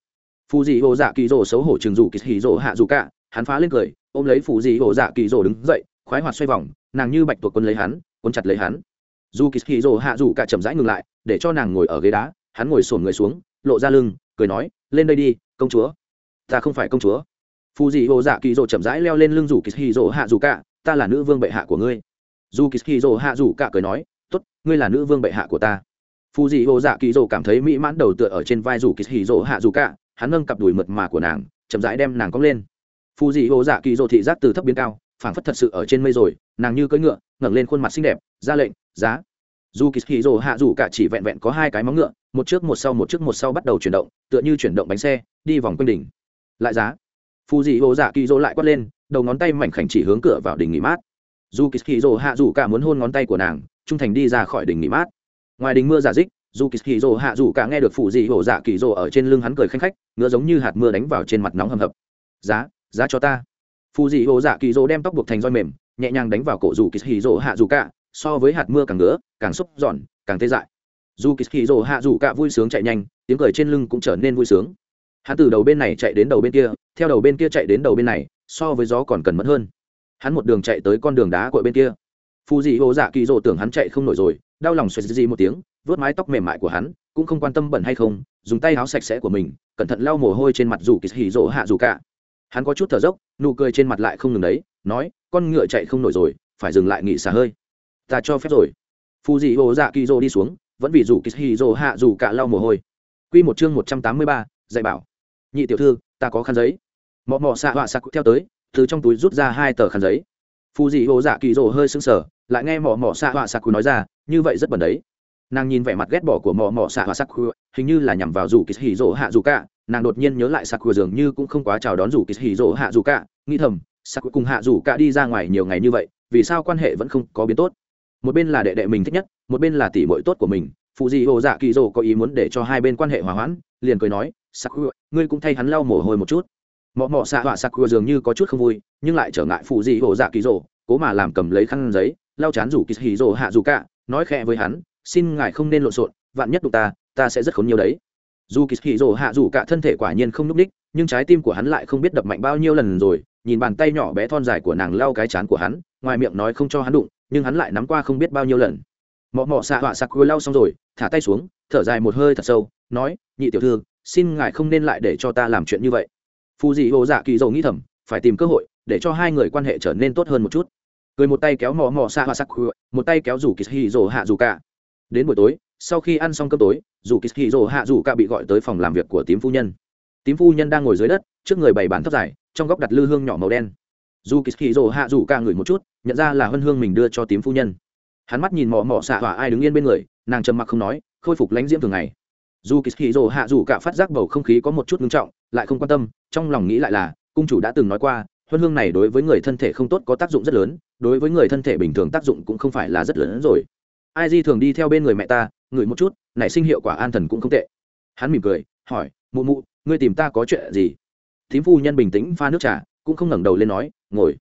Phù dị hồ dạ kỳ rồ xấu hổ chừng rủ kỳ hì rồ hạ dù cả, hắn phá lên cười, ôm lấy phù dị hồ dạ kỳ rồ đứng dậy, khoái hoạt xoay vòng, nàng như bạch tuộc quân lấy hắn quân chặt lấy hắn. Dù kỳ hì rồ hạ dù cả chậm rãi ngừng lại, để cho nàng ngồi ở ghế đá, hắn ngồi sổn người xuống, lộ ra lưng, cười nói, lên đây đi, công chúa. Ta không phải công chúa. Phù dị hồ dạ kỳ rồ chậm rãi leo lên lưng rủ kỳ hì rồ hạ dù cả, ta là nữ vương bệ hạ của ngươi. Dù kỳ hì rồ hạ dù cả cười nói, tốt, ngươi là nữ vương bệ hạ của ta phù dị Ô dạ kỳ dỗ cảm thấy mỹ mãn đầu tựa ở trên vai rủ kỳ hì dỗ hạ dù cả, hắn nâng cặp đùi mượt mà của nàng, chậm rãi đem nàng cong lên. Phù dị Ô dạ kỳ dỗ thị giác từ thấp biến cao, phảng phất thật sự ở trên mây rồi, nàng như cưỡi ngựa, ngẩng lên khuôn mặt xinh đẹp, ra lệnh, giá. Dù kỳ hì dỗ hạ dù cả chỉ vẹn vẹn có hai cái móng ngựa, một trước một sau một trước một sau bắt đầu chuyển động, tựa như chuyển động bánh xe, đi vòng quanh đỉnh. Lại giá. Phù dị Ô dạ kỳ dỗ lại quát lên, đầu ngón tay mảnh khảnh chỉ hướng cửa vào đỉnh nghỉ mát. Dù kỳ hì hạ dù cả muốn hôn ngón tay của nàng, trung thành đi ra khỏi đỉnh nghỉ mát ngoài đình mưa giả dích, dù kỳ hì rồ hạ dù cả nghe được phụ dị hổ dạ kỳ rồ ở trên lưng hắn cười khanh khách, ngựa giống như hạt mưa đánh vào trên mặt nóng hầm hập. Giá giá cho ta. Phụ dị hổ dạ kỳ rồ đem tóc buộc thành roi mềm, nhẹ nhàng đánh vào cổ dù kỳ hì rồ hạ dù cả, so với hạt mưa càng ngứa, càng xúc giòn, càng tê dại. Dù kỳ hì rồ hạ dù cả vui sướng chạy nhanh, tiếng cười trên lưng cũng trở nên vui sướng. Hắn từ đầu bên này chạy đến đầu bên kia, theo đầu bên kia chạy đến đầu bên này, so với gió còn cần mẫn hơn. Hắn một đường chạy tới con đường đá cội bên kia phù dị hồ dạ kỳ dỗ tưởng hắn chạy không nổi rồi, đau lòng xoay dị một tiếng vớt mái tóc mềm mại của hắn, cũng không quan tâm bẩn hay không, dùng tay áo sạch sẽ của mình, cẩn thận lau mồ hôi trên mặt dù kỳ hỉ dỗ hạ dù cả. Hắn có chút thở dốc, nụ cười trên mặt lại không ngừng đấy, nói, con ngựa chạy không nổi rồi, phải dừng lại nghỉ xả hơi. Ta cho phép rồi. Phù dị hồ dạ kỳ dỗ đi xuống, vẫn vì dù kỳ hỉ dỗ hạ dù cả lau mồ hôi. Quy một chương một trăm tám mươi ba, dạy bảo. Nhị tiểu thư, ta có khăn giấy. Mọ mọ xạ họa sạc theo tới, từ trong túi rút ra hai tờ khăn giấy. Phù dị hồ dạ kỳ dỗ hơi sững sờ lại nghe mỏ mỏ xạ họa sạc nói ra như vậy rất bẩn đấy. Nàng nhìn vẻ mặt ghét bỏ của mỏ mỏ xạ họa sạc hình như là nhằm vào dù kỳ hỉ rỗ hạ dù cả. Nàng đột nhiên nhớ lại sạc dường như cũng không quá chào đón dù kỳ hỉ rỗ hạ dù cả. Nghĩ thầm sạc cùng hạ dù cả đi ra ngoài nhiều ngày như vậy vì sao quan hệ vẫn không có biến tốt? Một bên là đệ đệ mình thích nhất một bên là tỷ muội tốt của mình. Phụ dị hồ dạ kỳ Dỗ có ý muốn để cho hai bên quan hệ hòa hoãn liền cười nói saku ngươi cũng thay hắn lau mồ hôi một chút. Mọ mọ xạ họa saku dường như có chút không vui nhưng lại trở ngại phụ dị hồ dạ kỳ Dỗ, cố mà làm cầm lấy khăn giấy lau chán rủ kỳ hì rồ hạ dù cả, nói khẽ với hắn, xin ngài không nên lộn xộn, vạn nhất đụng ta ta sẽ rất khốn nhiều đấy. Dù kỳ hì rồ hạ dù cả thân thể quả nhiên không núp đích nhưng trái tim của hắn lại không biết đập mạnh bao nhiêu lần rồi, nhìn bàn tay nhỏ bé thon dài của nàng lau cái chán của hắn, ngoài miệng nói không cho hắn đụng, nhưng hắn lại nắm qua không biết bao nhiêu lần. Mọ mọ xạ họa sặc vừa lau xong rồi, thả tay xuống, thở dài một hơi thật sâu, nói, nhị tiểu thư, xin ngài không nên lại để cho ta làm chuyện như vậy. Phù dị hồ dạ kỳ dầu nghĩ thầm, phải tìm cơ hội, để cho hai người quan hệ trở nên tốt hơn một chút cười một tay kéo mò mò xa hoa sắc một tay kéo rủ kỳ hì rồ hạ rủ cả. Đến buổi tối, sau khi ăn xong cơm tối, rủ kỳ hì rồ hạ dù cả bị gọi tới phòng làm việc của tím phu nhân. Tím phu nhân đang ngồi dưới đất, trước người bày bàn thấp dài, trong góc đặt lư hương nhỏ màu đen. Dù kỳ hì rồ hạ dù cả ngửi một chút, nhận ra là hân hương mình đưa cho tím phu nhân. Hắn mắt nhìn mò mò xạ hỏa ai đứng yên bên người, nàng trầm mặc không nói, khôi phục lãnh diễm thường ngày. Dù kỳ hì rồ hạ dù cả phát giác bầu không khí có một chút ngưng trọng, lại không quan tâm, trong lòng nghĩ lại là, cung chủ đã từng nói qua, huân hương này đối với người thân thể không tốt có tác dụng rất lớn đối với người thân thể bình thường tác dụng cũng không phải là rất lớn hơn rồi. Ai di thường đi theo bên người mẹ ta, ngửi một chút, nảy sinh hiệu quả an thần cũng không tệ. Hắn mỉm cười, hỏi, mụ mụ, ngươi tìm ta có chuyện gì? Thím phu nhân bình tĩnh pha nước trà, cũng không ngẩng đầu lên nói, ngồi.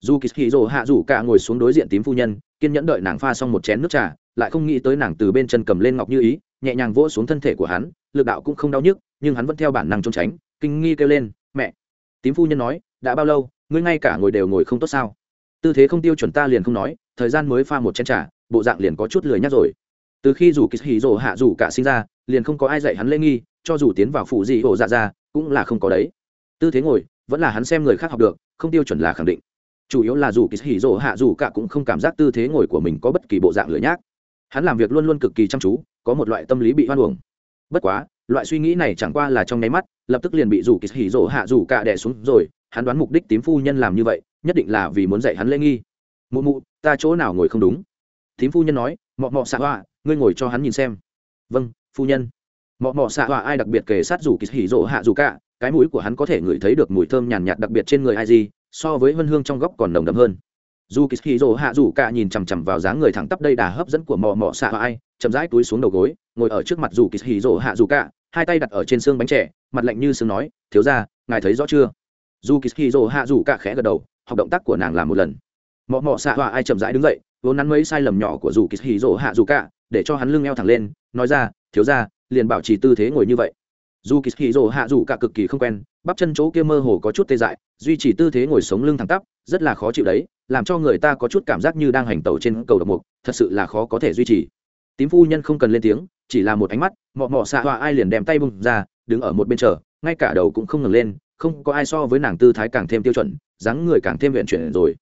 Dù kỳ kỳ rồ hạ rủ cả ngồi xuống đối diện tím phu nhân, kiên nhẫn đợi nàng pha xong một chén nước trà, lại không nghĩ tới nàng từ bên chân cầm lên ngọc như ý, nhẹ nhàng vỗ xuống thân thể của hắn, lực đạo cũng không đau nhức, nhưng hắn vẫn theo bản năng trốn tránh, kinh nghi kêu lên, mẹ. Tím phu nhân nói, đã bao lâu, ngươi ngay cả ngồi đều ngồi không tốt sao? Tư thế không tiêu chuẩn ta liền không nói, thời gian mới pha một chén t r à bộ dạng liền có chút lười nhắc rồi. Từ khi dù kỳ hì rồ hạ dù cả sinh ra, liền không có ai dạy hắn lễ nghi, cho dù tiến vào phụ dị hộ dạ ra, cũng là không có đấy. Tư thế ngồi, vẫn là hắn xem người khác học được, không tiêu chuẩn là khẳng định. Chủ yếu là dù kỳ hì rồ hạ dù cả cũng không cảm giác tư thế ngồi của mình có bất kỳ bộ dạng lười nhác. Hắn làm việc luôn luôn cực kỳ chăm chú, có một loại tâm lý bị hoan hồng bất quá, loại suy nghĩ này chẳng qua là trong nháy mắt, lập tức liền bị dù kỳ hì rồ hạ dù cả đẻ xuống rồi, hắn đoán mục đích tím phu nhân làm như vậy nhất định là vì muốn dạy hắn lễ nghi. Mụ mụ, ta chỗ nào ngồi không đúng? Thím phu nhân nói, mọ mọ xạ họa, ngươi ngồi cho hắn nhìn xem. Vâng phu nhân. Mọ mọ xạ họa ai đặc biệt kể sát dù kỳ hỉ rộ hạ dù cả, cái mũi của hắn có thể ngửi thấy được mùi thơm nhàn nhạt đặc biệt trên người ai gì, so với vân hương trong góc còn nồng đậm hơn. Dù kỳ hỉ rộ hạ dù cả nhìn chằm chằm vào dáng người thẳng tắp đây đà hấp dẫn của mọ mọ xạ họa ai, chậm rãi túi xuống đầu gối, ngồi ở trước mặt dù kỳ hỉ rộ hạ dù cả, hai tay đặt ở trên xương bánh trẻ mặt lạnh như xương nói, thiếu ra ngài thấy rõ chưa? Dù kỳ hỉ rộ hạ dù cả khẽ gật đầu học động tác của nàng làm một lần. Mọ mọ xạ họa ai chậm rãi đứng dậy, vốn nắn mấy sai lầm nhỏ của dù kỳ hì rỗ hạ dù cả, để cho hắn lưng eo thẳng lên, nói ra, thiếu ra liền bảo trì tư thế ngồi như vậy. Dù kỳ hì rỗ hạ dù cả cực kỳ không quen, bắp chân chỗ kia mơ hồ có chút tê dại, duy trì tư thế ngồi sống lưng thẳng tắp, rất là khó chịu đấy, làm cho người ta có chút cảm giác như đang hành tẩu trên cầu độc mục, thật sự là khó có thể duy trì. Tím phu nhân không cần lên tiếng, chỉ là một ánh mắt, mọ mọ xạ họa ai liền đem tay bung ra, đứng ở một bên chờ, ngay cả đầu cũng không ngừng lên không có ai so với nàng tư thái càng thêm tiêu chuẩn, dáng người càng thêm viện chuyển rồi.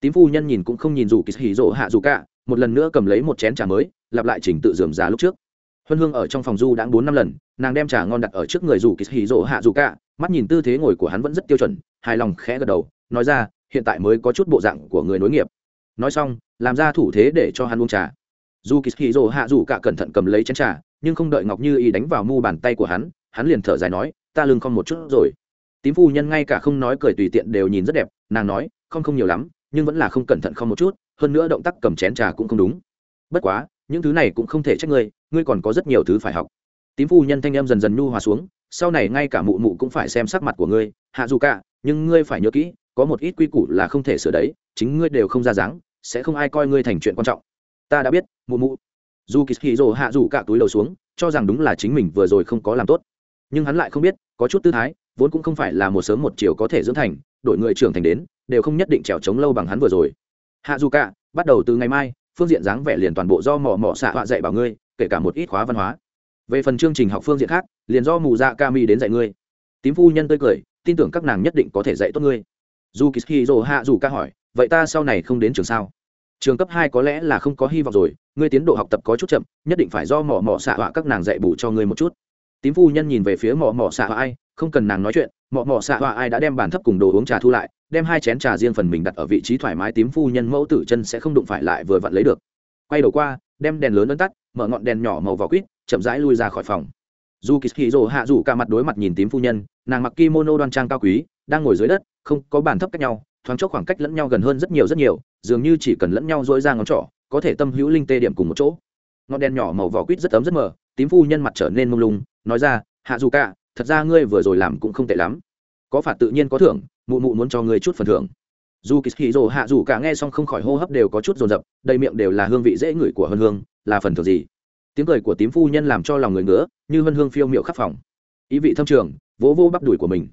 Tím phu nhân nhìn cũng không nhìn dù kỳ hỉ rỗ hạ dù cả, một lần nữa cầm lấy một chén trà mới, lặp lại trình tự dườm giá lúc trước. Huân hương ở trong phòng du đã bốn năm lần, nàng đem trà ngon đặt ở trước người dù kỳ hỉ rỗ hạ dù cả, mắt nhìn tư thế ngồi của hắn vẫn rất tiêu chuẩn, hài lòng khẽ gật đầu, nói ra, hiện tại mới có chút bộ dạng của người nối nghiệp. Nói xong, làm ra thủ thế để cho hắn uống trà. Dù kỳ hỉ rỗ hạ dù cả cẩn thận cầm lấy chén trà, nhưng không đợi ngọc như Y đánh vào mu bàn tay của hắn hắn liền thở dài nói, ta lưng không một chút rồi tím phu nhân ngay cả không nói cười tùy tiện đều nhìn rất đẹp, nàng nói, không không nhiều lắm, nhưng vẫn là không cẩn thận không một chút, hơn nữa động tác cầm chén trà cũng không đúng. Bất quá, những thứ này cũng không thể trách ngươi ngươi còn có rất nhiều thứ phải học. Tím phu nhân thanh em dần dần nhu hòa xuống, sau này ngay cả mụ mụ cũng phải xem sắc mặt của ngươi, hạ dù cả, nhưng ngươi phải nhớ kỹ, có một ít quy củ là không thể sửa đấy, chính ngươi đều không ra dáng, sẽ không ai coi ngươi thành chuyện quan trọng. Ta đã biết, mụ mụ. Dù kỳ kỳ rồ hạ dù cả túi đầu xuống, cho rằng đúng là chính mình vừa rồi không có làm tốt. Nhưng hắn lại không biết, có chút tư thái vốn cũng không phải là một sớm một chiều có thể dưỡng thành đội người trưởng thành đến, đều không nhất định trèo trống lâu bằng hắn vừa rồi. Hạ dù cả, bắt đầu từ ngày mai, phương diện dáng vẻ liền toàn bộ do mỏ mỏ xạ họa dạy bảo ngươi, kể cả một ít khóa văn hóa. Về phần chương trình học phương diện khác, liền do mù dạ ca mi đến dạy ngươi. Tím phu nhân tươi cười, tin tưởng các nàng nhất định có thể dạy tốt ngươi. Dù kỳ dỗ hạ dù ca hỏi, vậy ta sau này không đến trường sao? Trường cấp hai có lẽ là không có hy vọng rồi, ngươi tiến độ học tập có chút chậm, nhất định phải do mỏ mỏ xạ họa các nàng dạy bù cho ngươi một chút. Tím phu nhân nhìn về phía mỏ mỏ xạ họa ai không cần nàng nói chuyện, mọ mọ xạ họa ai đã đem bàn thấp cùng đồ uống trà thu lại, đem hai chén trà riêng phần mình đặt ở vị trí thoải mái tím phu nhân mẫu tử chân sẽ không đụng phải lại vừa vặn lấy được. Quay đầu qua, đem đèn lớn ấn tắt, mở ngọn đèn nhỏ màu vỏ quýt, chậm rãi lui ra khỏi phòng. Dù kỳ hì rồ hạ rủ cả mặt đối mặt nhìn tím phu nhân, nàng mặc kimono đoan trang cao quý, đang ngồi dưới đất, không có bàn thấp cách nhau, thoáng chốc khoảng cách lẫn nhau gần hơn rất nhiều rất nhiều, dường như chỉ cần lẫn nhau dỗi ra ngón trỏ, có thể tâm hữu linh tê điểm cùng một chỗ. Ngọn đèn nhỏ màu vỏ quýt rất ấm rất mờ, tím phu nhân mặt trở nên mông lung, nói ra, hạ dù cả thật ra ngươi vừa rồi làm cũng không tệ lắm. Có phạt tự nhiên có thưởng, mụ mụ muốn cho ngươi chút phần thưởng. Dù kỳ hì rồ hạ dù cả nghe xong không khỏi hô hấp đều có chút rồn rập đầy miệng đều là hương vị dễ ngửi của hân hương, là phần thưởng gì? Tiếng cười của tím phu nhân làm cho lòng người ngứa, như hân hương phiêu miệu khắp phòng. Ý vị thâm trường, vỗ vô bắp đùi của mình.